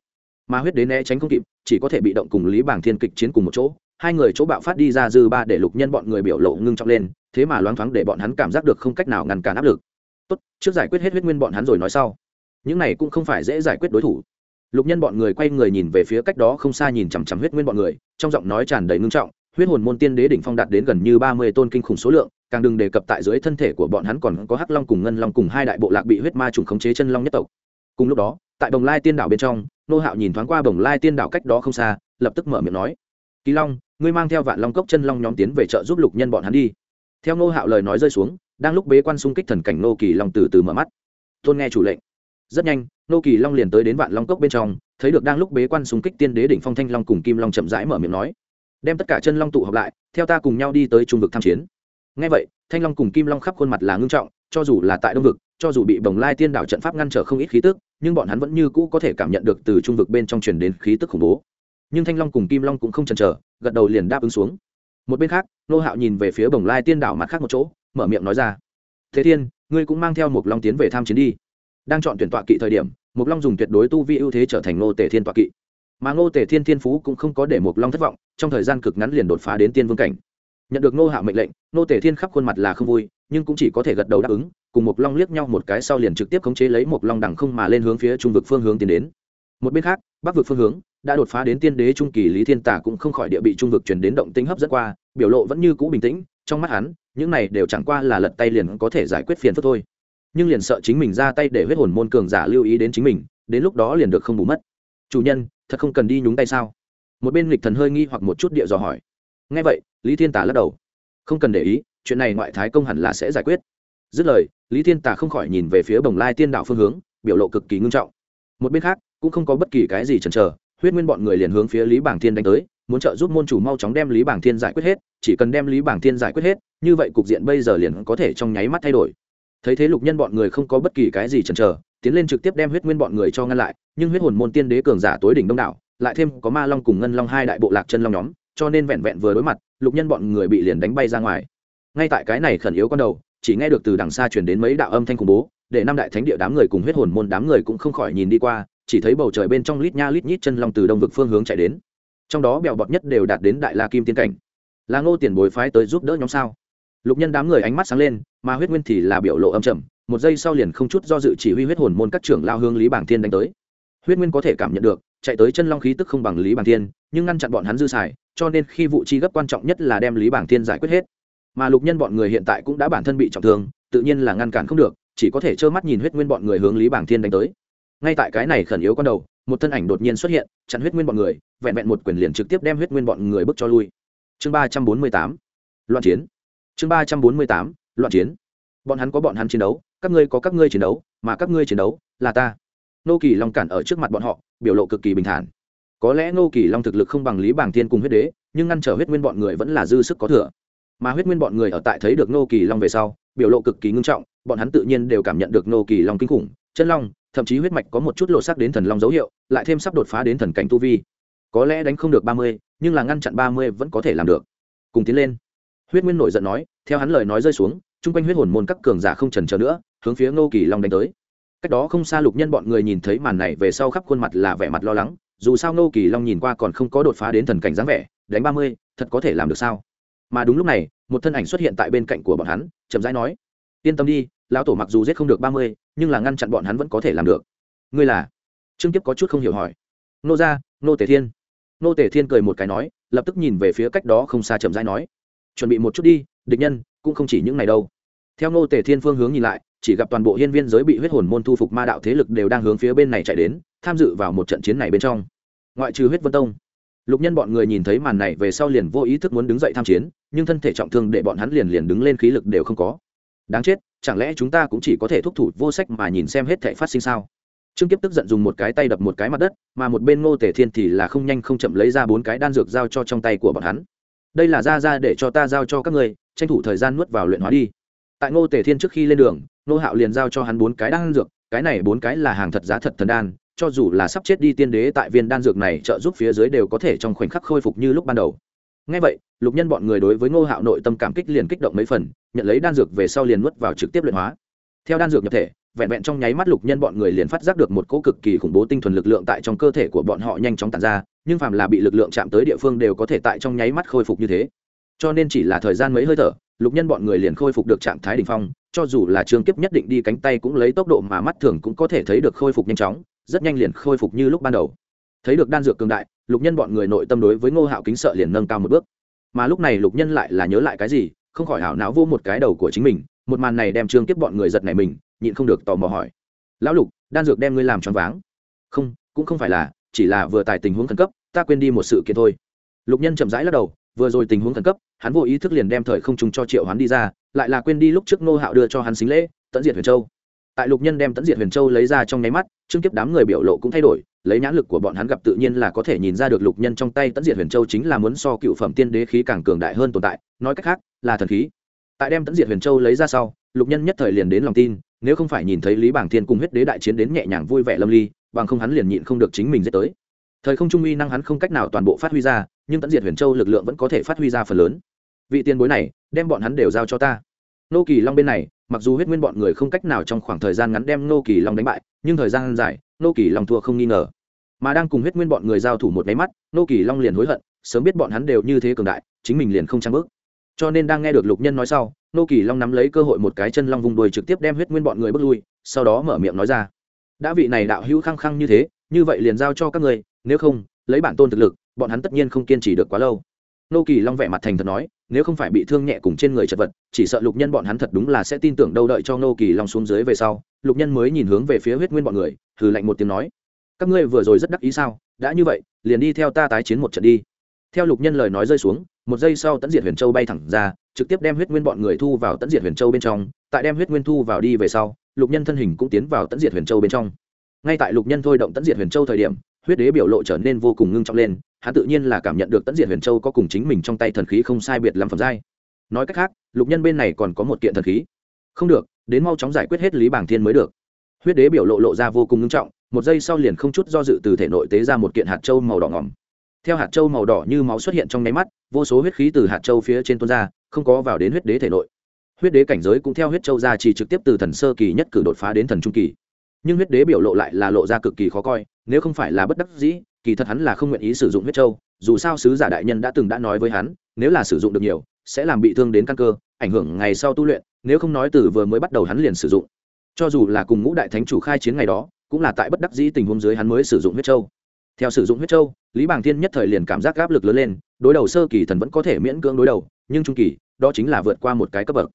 Mà huyết đế né tránh không kịp, chỉ có thể bị động cùng lý bảng thiên kịch chiến cùng một chỗ. Hai người chỗ bạo phát đi ra dư ba để lục nhân bọn người biểu lộ ngưng trọng lên, thế mà loáng thoáng để bọn hắn cảm giác được không cách nào ngăn cản áp lực tốt, trước giải quyết hết huyết nguyên bọn hắn rồi nói sau. Những này cũng không phải dễ giải quyết đối thủ. Lục nhân bọn người quay người nhìn về phía cách đó không xa nhìn chằm chằm huyết nguyên bọn người, trong giọng nói tràn đầy ngưng trọng, huyết hồn môn tiên đế đỉnh phong đạt đến gần như ba mươi tôn kinh khủng số lượng, càng đừng đề cập tại dưới thân thể của bọn hắn còn có hắc long cùng ngân long cùng hai đại bộ lạc bị huyết ma trùng khống chế chân long nhất tộc. Cùng lúc đó, tại bồng lai tiên đảo bên trong, nô hạo nhìn thoáng qua bồng lai tiên đảo cách đó không xa, lập tức mở miệng nói, kỳ long, ngươi mang theo vạn long cốc chân long nhóm tiến về chợ giúp lục nhân bọn hắn đi. Theo nô hạo lời nói rơi xuống đang lúc bế quan xung kích thần cảnh nô kỳ long từ từ mở mắt. Tôn nghe chủ lệnh. Rất nhanh nô kỳ long liền tới đến vạn long cốc bên trong, thấy được đang lúc bế quan xung kích tiên đế đỉnh phong thanh long cùng kim long chậm rãi mở miệng nói. Đem tất cả chân long tụ họp lại, theo ta cùng nhau đi tới trung vực tham chiến. Ngay vậy, thanh long cùng kim long khắp khuôn mặt là ngưng trọng, cho dù là tại đông vực, cho dù bị bồng lai tiên đảo trận pháp ngăn trở không ít khí tức, nhưng bọn hắn vẫn như cũ có thể cảm nhận được từ trung vực bên trong truyền đến khí tức khủng bố. Nhưng thanh long cùng kim long cũng không chần chờ, gật đầu liền đáp ứng xuống. Một bên khác nô hạo nhìn về phía bồng lai tiên đảo mặt khác một chỗ mở miệng nói ra. Thế thiên, ngươi cũng mang theo một long tiến về tham chiến đi. Đang chọn tuyển tọa kỵ thời điểm một long dùng tuyệt đối tu vi ưu thế trở thành ngô tể thiên tọa kỵ. Mà ngô tể thiên thiên phú cũng không có để một long thất vọng, trong thời gian cực ngắn liền đột phá đến tiên vương cảnh. Nhận được ngô Hạ mệnh lệnh, ngô tể thiên khắp khuôn mặt là không vui, nhưng cũng chỉ có thể gật đầu đáp ứng, cùng một long liếc nhau một cái sau liền trực tiếp khống chế lấy một long đằng không mà lên hướng phía trung vực phương hướng tiến đến. Một bên khác, bắc vực phương hướng đã đột phá đến tiên đế trung kỳ lý thiên tả cũng không khỏi địa bị trung vực chuyển đến động tính hấp dẫn qua, biểu lộ vẫn như cũ bình tĩnh trong mắt hắn, những này đều chẳng qua là lật tay liền có thể giải quyết phiền phức thôi. Nhưng liền sợ chính mình ra tay để huyết hồn môn cường giả lưu ý đến chính mình, đến lúc đó liền được không bù mất. Chủ nhân, thật không cần đi nhúng tay sao? Một bên lịch thần hơi nghi hoặc một chút địa dò hỏi. Ngay vậy, lý thiên tả lắc đầu. Không cần để ý, chuyện này ngoại thái công hẳn là sẽ giải quyết. Dứt lời, lý thiên tả không khỏi nhìn về phía bồng lai tiên đạo phương hướng, biểu lộ cực kỳ ngưng trọng. Một bên khác, cũng không có bất kỳ cái gì chần chờ, huyết nguyên bọn người liền hướng phía lý bảng thiên đánh tới, muốn trợ giúp môn chủ mau chóng đem lý bảng thiên giải quyết hết chỉ cần đem lý bảng thiên giải quyết hết, như vậy cục diện bây giờ liền có thể trong nháy mắt thay đổi. Thấy thế lục nhân bọn người không có bất kỳ cái gì chần chờ, tiến lên trực tiếp đem huyết nguyên bọn người cho ngăn lại, nhưng huyết hồn môn tiên đế cường giả tối đỉnh đông đảo, lại thêm có ma long cùng ngân long hai đại bộ lạc chân long nhóm, cho nên vẹn vẹn vừa đối mặt, lục nhân bọn người bị liền đánh bay ra ngoài. Ngay tại cái này khẩn yếu con đầu, chỉ nghe được từ đằng xa chuyển đến mấy đạo âm thanh khủng bố, để năm đại thánh địa đám người cùng huyết hồn môn đám người cũng không khỏi nhìn đi qua, chỉ thấy bầu trời bên trong lít nha lít nhít chân long từ đông vực phương hướng chạy đến. Trong đó bèo bọt nhất đều đạt đến đại la kim tiên cảnh là ngô tiền bối phái tới giúp đỡ nhóm sao? Lục nhân đám người ánh mắt sáng lên, mà huyết nguyên thì là biểu lộ âm trầm, một giây sau liền không chút do dự chỉ huy huyết hồn môn các trưởng lao hương lý bảng thiên đánh tới. Huyết nguyên có thể cảm nhận được, chạy tới chân long khí tức không bằng lý bảng thiên, nhưng ngăn chặn bọn hắn dư xài, cho nên khi vụ chi gấp quan trọng nhất là đem lý bảng thiên giải quyết hết. Mà lục nhân bọn người hiện tại cũng đã bản thân bị trọng thương, tự nhiên là ngăn cản không được, chỉ có thể trơ mắt nhìn huyết nguyên bọn người hướng lý bảng thiên đánh tới. Ngay tại cái này khẩn yếu con đầu, một thân ảnh đột nhiên xuất hiện, chặn huyết nguyên bọn người, vẹn vẹn một quyền liền trực tiếp đem huyết nguyên bọn người bước cho lui chương ba trăm bốn mươi tám, loạn chiến. Chương ba trăm bốn mươi tám, loạn chiến. Bọn hắn có bọn hắn chiến đấu, các ngươi có các ngươi chiến đấu, mà các ngươi chiến đấu là ta. Nô kỳ long cản ở trước mặt bọn họ, biểu lộ cực kỳ bình thản. Có lẽ nô kỳ long thực lực không bằng lý bảng thiên cùng huyết đế, nhưng ngăn trở huyết nguyên bọn người vẫn là dư sức có thừa. Mà huyết nguyên bọn người ở tại thấy được nô kỳ long về sau, biểu lộ cực kỳ ngưng trọng, bọn hắn tự nhiên đều cảm nhận được nô kỳ long kinh khủng. Chân long, thậm chí huyết mạch có một chút lộ sắc đến thần long dấu hiệu, lại thêm sắp đột phá đến thần cảnh tu vi có lẽ đánh không được ba mươi, nhưng là ngăn chặn ba mươi vẫn có thể làm được. Cùng tiến lên. Huyết nguyên nổi giận nói, theo hắn lời nói rơi xuống, chung quanh huyết hồn môn các cường giả không trần chờ nữa, hướng phía ngô kỳ long đánh tới. Cách đó không xa lục nhân bọn người nhìn thấy màn này về sau khắp khuôn mặt là vẻ mặt lo lắng, dù sao ngô kỳ long nhìn qua còn không có đột phá đến thần cảnh dáng vẻ, đánh ba mươi, thật có thể làm được sao? Mà đúng lúc này, một thân ảnh xuất hiện tại bên cạnh của bọn hắn, chậm rãi nói, yên tâm đi, lão tổ mặc dù giết không được ba mươi, nhưng là ngăn chặn bọn hắn vẫn có thể làm được. Ngươi là? Trương kiếp có chút không hiểu hỏi. Nô gia, nô tề thiên nô Tề thiên cười một cái nói, lập tức nhìn về phía cách đó không xa chậm rãi nói, chuẩn bị một chút đi, địch nhân, cũng không chỉ những này đâu. Theo Nô tề thiên phương hướng nhìn lại, chỉ gặp toàn bộ hiên viên giới bị huyết hồn môn thu phục ma đạo thế lực đều đang hướng phía bên này chạy đến, tham dự vào một trận chiến này bên trong. Ngoại trừ huyết vân tông, lục nhân bọn người nhìn thấy màn này về sau liền vô ý thức muốn đứng dậy tham chiến, nhưng thân thể trọng thương để bọn hắn liền liền đứng lên khí lực đều không có. Đáng chết, chẳng lẽ chúng ta cũng chỉ có thể thúc thủ vô sách mà nhìn xem hết thể phát sinh sao? Trương kiếp tức giận dùng một cái tay đập một cái mặt đất, mà một bên ngô tể thiên thì là không nhanh không chậm lấy ra bốn cái đan dược giao cho trong tay của bọn hắn. Đây là ra ra để cho ta giao cho các người tranh thủ thời gian nuốt vào luyện hóa đi. Tại ngô tể thiên trước khi lên đường, ngô hạo liền giao cho hắn bốn cái đan dược, cái này bốn cái là hàng thật giá thật thần đan, cho dù là sắp chết đi tiên đế tại viên đan dược này trợ giúp phía dưới đều có thể trong khoảnh khắc khôi phục như lúc ban đầu. Ngay vậy, lục nhân bọn người đối với ngô hạo nội tâm cảm kích liền kích động mấy phần, nhận lấy đan dược về sau liền nuốt vào trực tiếp luyện hóa. Theo đan dược nhập thể vẹn vẹn trong nháy mắt lục nhân bọn người liền phát giác được một cỗ cực kỳ khủng bố tinh thuần lực lượng tại trong cơ thể của bọn họ nhanh chóng tàn ra, nhưng phàm là bị lực lượng chạm tới địa phương đều có thể tại trong nháy mắt khôi phục như thế. Cho nên chỉ là thời gian mấy hơi thở, lục nhân bọn người liền khôi phục được trạng thái đ ỉ n h phong, cho dù là trường kiếp nhất định đi cánh tay cũng lấy tốc độ mà mắt thường cũng có thể thấy được khôi phục nhanh chóng, rất nhanh liền khôi phục như lúc ban đầu. Thấy được đan dược cường đại, lục nhân bọn người nội tâm đối với ngô hạo kính sợ liền nâng cao một bước. Mà lúc này lục nhân lại là nhớ lại cái gì, không khỏi hảo não vô một cái đầu của chính mình, một màn này đem trương kiếp bọn người giật này mình nhịn không được tò mò hỏi. Lão lục, đan dược đem ngươi làm choáng váng. Không, cũng không phải là, chỉ là vừa tại tình huống khẩn cấp, ta quên đi một sự kiện thôi. Lục nhân chậm rãi lắc đầu, vừa rồi tình huống khẩn cấp, hắn vô ý thức liền đem thời không trùng cho triệu hắn đi ra, lại là quên đi lúc trước nô hạo đưa cho hắn xính lễ tận diệt huyền châu. Tại lục nhân đem tận diệt huyền châu lấy ra trong nháy mắt, trương kiếp đám người biểu lộ cũng thay đổi, lấy nhãn lực của bọn hắn gặp tự nhiên là có thể nhìn ra được lục nhân trong tay tận diệt huyền châu chính là muốn so cựu phẩm tiên đế khí càng cường đại hơn tồn tại, nói cách khác, là thần khí. Tại đem tận diệt huyền châu lấy ra sau, lục nhân nhất thời liền đến lòng tin nếu không phải nhìn thấy lý bảng thiên cùng huyết đế đại chiến đến nhẹ nhàng vui vẻ lâm ly, bằng không hắn liền nhịn không được chính mình dễ tới. Thời không trung uy năng hắn không cách nào toàn bộ phát huy ra, nhưng tận diệt huyền châu lực lượng vẫn có thể phát huy ra phần lớn. Vị tiền bối này, đem bọn hắn đều giao cho ta. Nô kỳ long bên này, mặc dù huyết nguyên bọn người không cách nào trong khoảng thời gian ngắn đem nô kỳ long đánh bại, nhưng thời gian dài, nô kỳ long thua không nghi ngờ. Mà đang cùng huyết nguyên bọn người giao thủ một máy mắt, nô kỳ long liền hối hận, sớm biết bọn hắn đều như thế cường đại, chính mình liền không trang bước. Cho nên đang nghe được lục nhân nói sau nô kỳ long nắm lấy cơ hội một cái chân long vùng đuôi trực tiếp đem huyết nguyên bọn người bước lui, sau đó mở miệng nói ra. Đã vị này đạo hữu khăng khăng như thế, như vậy liền giao cho các người, nếu không, lấy bản tôn thực lực, bọn hắn tất nhiên không kiên trì được quá lâu. Nô kỳ long vẻ mặt thành thật nói, nếu không phải bị thương nhẹ cùng trên người chật vật, chỉ sợ lục nhân bọn hắn thật đúng là sẽ tin tưởng đâu đợi cho nô kỳ long xuống dưới về sau, lục nhân mới nhìn hướng về phía huyết nguyên bọn người thử lạnh một tiếng nói. Các ngươi vừa rồi rất đắc ý sao? Đã như vậy, liền đi theo ta tái chiến một trận đi. Theo lục nhân lời nói rơi xuống một giây sau tẫn diệt huyền châu bay thẳng ra, trực tiếp đem huyết nguyên bọn người thu vào tẫn diệt huyền châu bên trong, tại đem huyết nguyên thu vào đi về sau, lục nhân thân hình cũng tiến vào tẫn diệt huyền châu bên trong. Ngay tại lục nhân thôi động tẫn diệt huyền châu thời điểm, huyết đế biểu lộ trở nên vô cùng ngưng trọng lên, hắn tự nhiên là cảm nhận được tẫn diệt huyền châu có cùng chính mình trong tay thần khí không sai biệt làm phẩm giai. Nói cách khác, lục nhân bên này còn có một kiện thần khí. Không được, đến mau chóng giải quyết hết lý bảng thiên mới được. Huyết đế biểu lộ lộ ra vô cùng ngưng trọng, một giây sau liền không chút do dự từ thể nội tế ra một kiện hạt châu màu đỏ ngỏm theo hạt châu màu đỏ như máu xuất hiện trong nháy mắt, vô số huyết khí từ hạt châu phía trên tuôn ra, không có vào đến huyết đế thể nội. Huyết đế cảnh giới cũng theo huyết châu ra chỉ trực tiếp từ thần sơ kỳ nhất cử đột phá đến thần trung kỳ. Nhưng huyết đế biểu lộ lại là lộ ra cực kỳ khó coi, nếu không phải là bất đắc dĩ, kỳ thật hắn là không nguyện ý sử dụng huyết châu, dù sao sứ giả đại nhân đã từng đã nói với hắn, nếu là sử dụng được nhiều, sẽ làm bị thương đến căn cơ, ảnh hưởng ngày sau tu luyện, nếu không nói từ vừa mới bắt đầu hắn liền sử dụng. Cho dù là cùng ngũ đại thánh chủ khai chiến ngày đó, cũng là tại bất đắc dĩ tình huống dưới hắn mới sử dụng huyết châu. Theo sử dụng huyết châu lý bàng thiên nhất thời liền cảm giác áp lực lớn lên, đối đầu sơ kỳ thần vẫn có thể miễn cưỡng đối đầu, nhưng trung kỳ, đó chính là vượt qua một cái cấp bậc.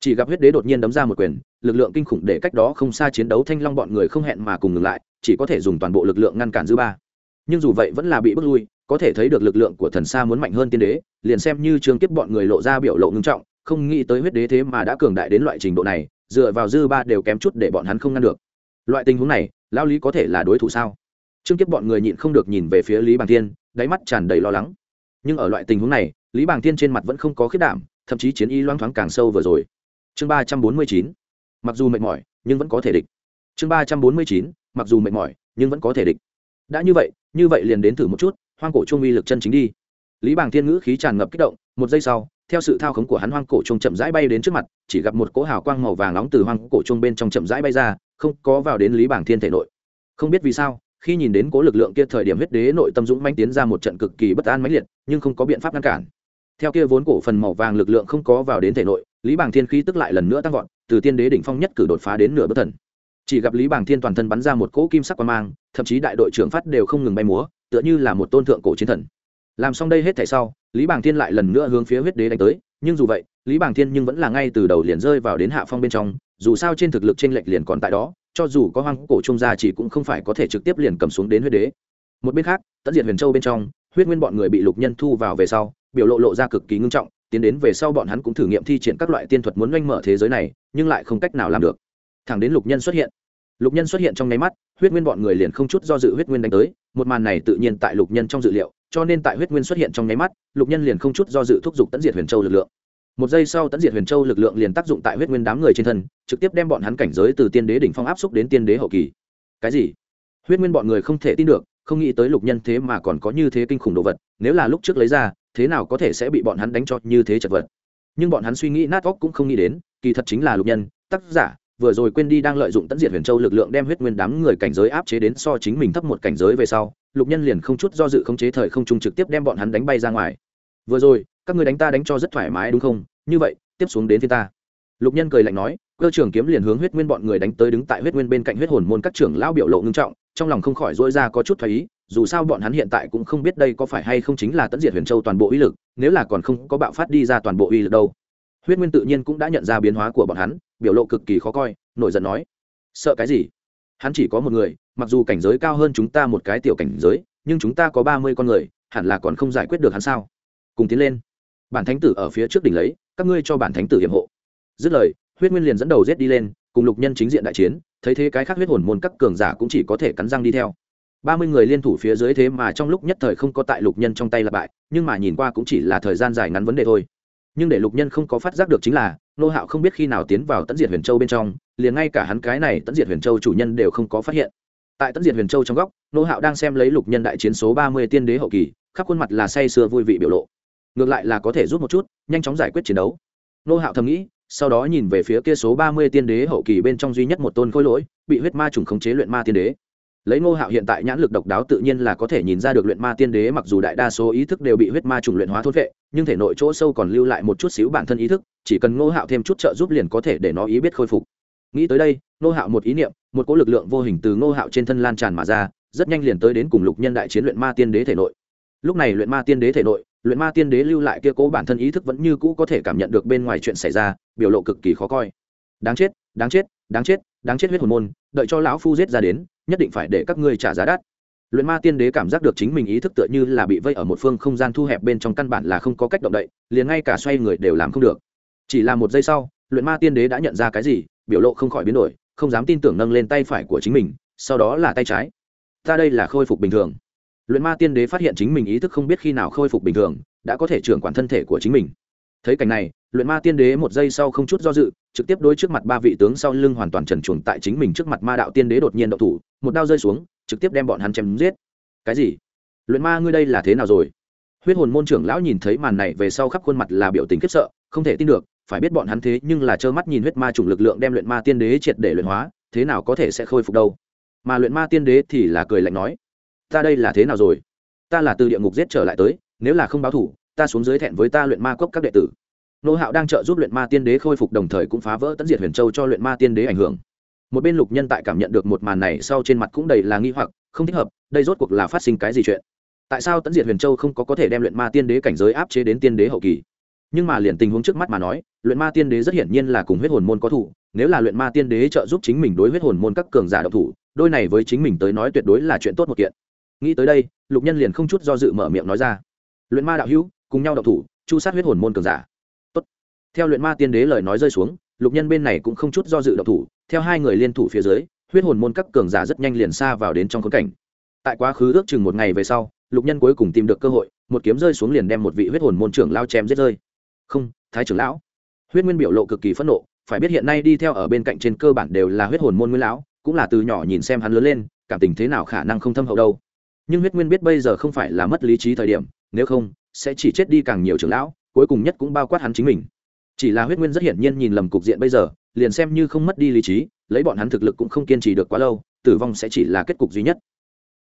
Chỉ gặp huyết đế đột nhiên đấm ra một quyền, lực lượng kinh khủng để cách đó không xa chiến đấu thanh long bọn người không hẹn mà cùng ngừng lại, chỉ có thể dùng toàn bộ lực lượng ngăn cản dư ba. Nhưng dù vậy vẫn là bị bước lui, có thể thấy được lực lượng của thần xa muốn mạnh hơn tiên đế, liền xem như trường kiếp bọn người lộ ra biểu lộ ngưng trọng, không nghĩ tới huyết đế thế mà đã cường đại đến loại trình độ này, dựa vào dư ba đều kém chút để bọn hắn không ngăn được. Loại tình huống này lao lý có thể là đối thủ sao? Trương kiếp bọn người nhịn không được nhìn về phía lý bàng thiên, đáy mắt tràn đầy lo lắng. Nhưng ở loại tình huống này, lý bàng thiên trên mặt vẫn không có khiết đảm, thậm chí chiến y loang thoáng càng sâu vừa rồi. Chương ba trăm bốn mươi chín, mặc dù mệt mỏi, nhưng vẫn có thể địch. Chương ba trăm bốn mươi chín, mặc dù mệt mỏi, nhưng vẫn có thể địch. Đã như vậy như vậy liền đến thử một chút, hoang cổ trung uy lực chân chính đi. Lý bàng thiên ngữ khí tràn ngập kích động, một giây sau, theo sự thao khống của hắn hoang cổ trung chậm rãi bay đến trước mặt, chỉ gặp một cỗ hào quang màu vàng nóng từ hoang cổ trung bên trong chậm rãi bay ra, không có vào đến lý bàng thiên thể nội. Không biết vì sao khi nhìn đến cố lực lượng kia thời điểm huyết đế nội tâm dũng manh tiến ra một trận cực kỳ bất an mãnh liệt, nhưng không có biện pháp ngăn cản. Theo kia vốn cổ phần màu vàng lực lượng không có vào đến thể nội, lý bàng thiên khí tức lại lần nữa tăng vọt, từ tiên đế đỉnh phong nhất cử đột phá đến nửa bất thần. Chỉ gặp lý bàng thiên toàn thân bắn ra một cỗ kim sắc quan mang, thậm chí đại đội trưởng phát đều không ngừng bay múa, tựa như là một tôn thượng cổ chiến thần. Làm xong đây hết thảy sau, lý bàng thiên lại lần nữa hướng phía huyết đế đánh tới, nhưng dù vậy, lý bàng thiên nhưng vẫn là ngay từ đầu liền rơi vào đến hạ phong bên trong, dù sao trên thực lực t r ê n lệch liền còn tại đó cho dù có hoang cổ trung gia chỉ cũng không phải có thể trực tiếp liền cầm xuống đến huyết đế. Một bên khác tận diệt huyền châu bên trong, huyết nguyên bọn người bị lục nhân thu vào về sau, biểu lộ lộ ra cực kỳ ngưng trọng, tiến đến về sau bọn hắn cũng thử nghiệm thi triển các loại tiên thuật muốn oanh mở thế giới này, nhưng lại không cách nào làm được. Thẳng đến lục nhân xuất hiện. Lục nhân xuất hiện trong nháy mắt, huyết nguyên bọn người liền không chút do dự huyết nguyên đánh tới, một màn này tự nhiên tại lục nhân trong dự liệu, cho nên tại huyết nguyên xuất hiện trong nháy mắt, lục nhân liền không chút do dự thúc giục tận diệt huyền châu lực lượng một giây sau tận diệt huyền châu lực lượng liền tác dụng tại huyết nguyên đám người trên thân, trực tiếp đem bọn hắn cảnh giới từ tiên đế đỉnh phong áp xúc đến tiên đế hậu kỳ. Cái gì? Huyết nguyên bọn người không thể tin được, không nghĩ tới lục nhân thế mà còn có như thế kinh khủng đồ vật, nếu là lúc trước lấy ra, thế nào có thể sẽ bị bọn hắn đánh cho như thế chật vật? Nhưng bọn hắn suy nghĩ nát óc cũng không nghĩ đến, kỳ thật chính là lục nhân, tác giả, vừa rồi quên đi đang lợi dụng tận diệt huyền châu lực lượng đem huyết nguyên đám người cảnh giới áp chế đến so chính mình thấp một cảnh giới về sau, lục nhân liền không chút do dự khống chế thời không trung trực tiếp đem bọn hắn đánh bay ra ngoài. Vừa rồi các người đánh ta đánh cho rất thoải mái, đúng không? Như vậy, tiếp xuống đến phía ta. Lục nhân cười lạnh nói, cơ trưởng kiếm liền hướng huyết nguyên bọn người đánh tới đứng tại huyết nguyên bên cạnh huyết hồn môn các trưởng lão biểu lộ ngưng trọng, trong lòng không khỏi dỗi ra có chút thoái ý, dù sao bọn hắn hiện tại cũng không biết đây có phải hay không chính là tận diệt huyền châu toàn bộ uy lực, nếu là còn không có bạo phát đi ra toàn bộ uy lực đâu. Huyết nguyên tự nhiên cũng đã nhận ra biến hóa của bọn hắn, biểu lộ cực kỳ khó coi, nổi giận nói, sợ cái gì? Hắn chỉ có một người, mặc dù cảnh giới cao hơn chúng ta một cái tiểu cảnh giới, nhưng chúng ta có ba mươi con người, hẳn là còn không giải quyết được hắn sao? Cùng tiến lên bản thánh tử ở phía trước đỉnh lấy, các ngươi cho bản thánh tử hiểm hộ. Dứt lời, huyết nguyên liền dẫn đầu rết đi lên, cùng lục nhân chính diện đại chiến, thấy thế cái khác huyết hồn môn các cường giả cũng chỉ có thể cắn răng đi theo. Ba mươi người liên thủ phía dưới thế mà trong lúc nhất thời không có tại lục nhân trong tay là bại, nhưng mà nhìn qua cũng chỉ là thời gian dài ngắn vấn đề thôi. Nhưng để lục nhân không có phát giác được chính là, nô hạo không biết khi nào tiến vào tận diệt huyền châu bên trong, liền ngay cả hắn cái này tận diệt huyền châu chủ nhân đều không có phát hiện. Tại tận diệt huyền châu trong góc, nô hạo đang xem lấy lục nhân đại chiến số ba mươi tiên đế hậu kỳ, khắp khuôn mặt là say sưa vui vị biểu lộ ngược lại là có thể rút một chút, nhanh chóng giải quyết chiến đấu. Nô hạo thầm nghĩ, sau đó nhìn về phía kia số ba mươi tiên đế hậu kỳ bên trong duy nhất một tôn khối lỗi, bị huyết ma trùng khống chế luyện ma tiên đế. Lấy nô hạo hiện tại nhãn lực độc đáo tự nhiên là có thể nhìn ra được luyện ma tiên đế mặc dù đại đa số ý thức đều bị huyết ma trùng luyện hóa thốt vệ, nhưng thể nội chỗ sâu còn lưu lại một chút xíu bản thân ý thức, chỉ cần nô hạo thêm chút trợ giúp liền có thể để nó ý biết khôi phục. Nghĩ tới đây nô hạo một ý niệm, một cỗ lực lượng vô hình từ nô hạo trên thân lan tràn mà ra, rất nhanh liền tới đến cùng lục nhân đại chiến luyện ma tiên đế thể nội. Lúc này luyện ma tiên đế thể nội luyện ma tiên đế lưu lại kia cố bản thân ý thức vẫn như cũ có thể cảm nhận được bên ngoài chuyện xảy ra, biểu lộ cực kỳ khó coi. Đáng chết đáng chết đáng chết đáng chết huyết hồn môn, đợi cho lão phu giết ra đến, nhất định phải để các ngươi trả giá đắt. Luyện ma tiên đế cảm giác được chính mình ý thức tựa như là bị vây ở một phương không gian thu hẹp bên trong căn bản là không có cách động đậy, liền ngay cả xoay người đều làm không được. Chỉ là một giây sau, luyện ma tiên đế đã nhận ra cái gì, biểu lộ không khỏi biến đổi, không dám tin tưởng nâng lên tay phải của chính mình, sau đó là tay trái. Ta đây là khôi phục bình thường luyện ma tiên đế phát hiện chính mình ý thức không biết khi nào khôi phục bình thường, đã có thể trưởng quản thân thể của chính mình. Thấy cảnh này, luyện ma tiên đế một giây sau không chút do dự, trực tiếp đối trước mặt ba vị tướng sau lưng hoàn toàn trần chuồng tại chính mình trước mặt ma đạo tiên đế đột nhiên đậu thủ, một đao rơi xuống, trực tiếp đem bọn hắn chém giết. Cái gì? Luyện ma ngươi đây là thế nào rồi? Huyết hồn môn trưởng lão nhìn thấy màn này về sau khắp khuôn mặt là biểu tình khiếp sợ, không thể tin được, phải biết bọn hắn thế nhưng là trơ mắt nhìn huyết ma chủng lực lượng đem luyện ma tiên đế triệt để luyện hóa, thế nào có thể sẽ khôi phục đâu? Mà luyện ma tiên đế thì là cười lạnh nói ta đây là thế nào rồi? Ta là từ địa ngục giết trở lại tới, nếu là không báo thủ, ta xuống dưới thẹn với ta luyện ma cốc các đệ tử. Nô hạo đang trợ giúp luyện ma tiên đế khôi phục đồng thời cũng phá vỡ tấn diệt huyền châu cho luyện ma tiên đế ảnh hưởng. Một bên lục nhân tại cảm nhận được một màn này sau trên mặt cũng đầy là nghi hoặc, không thích hợp, đây rốt cuộc là phát sinh cái gì chuyện? Tại sao tấn diệt huyền châu không có có thể đem luyện ma tiên đế cảnh giới áp chế đến tiên đế hậu kỳ? Nhưng mà liền tình huống trước mắt mà nói, luyện ma tiên đế rất hiển nhiên là cùng huyết hồn môn có thủ nếu là luyện ma tiên đế trợ giúp chính mình đối huyết hồn môn các cường giả độc thủ, đôi này với chính mình tới nói tuyệt đối là chuyện tốt một kiện nghĩ tới đây, lục nhân liền không chút do dự mở miệng nói ra. Luyện ma đạo hữu, cùng nhau đạo thủ, chu sát huyết hồn môn cường giả. Tốt. theo luyện ma tiên đế lời nói rơi xuống, lục nhân bên này cũng không chút do dự đạo thủ, theo hai người liên thủ phía dưới, huyết hồn môn các cường giả rất nhanh liền xa vào đến trong khốn cảnh. Tại quá khứ ước chừng một ngày về sau, lục nhân cuối cùng tìm được cơ hội, một kiếm rơi xuống liền đem một vị huyết hồn môn trưởng lao chém giết rơi. Không, thái trưởng lão. Huyết nguyên biểu lộ cực kỳ phẫn nộ, phải biết hiện nay đi theo ở bên cạnh trên cơ bản đều là huyết hồn môn nguyên lão, cũng là từ nhỏ nhìn xem hắn lớn lên, cảm tình thế nào khả năng không thâm hậu đâu nhưng huyết nguyên biết bây giờ không phải là mất lý trí thời điểm, nếu không, sẽ chỉ chết đi càng nhiều trưởng lão, cuối cùng nhất cũng bao quát hắn chính mình. Chỉ là huyết nguyên rất hiển nhiên nhìn lầm cục diện bây giờ, liền xem như không mất đi lý trí, lấy bọn hắn thực lực cũng không kiên trì được quá lâu, tử vong sẽ chỉ là kết cục duy nhất.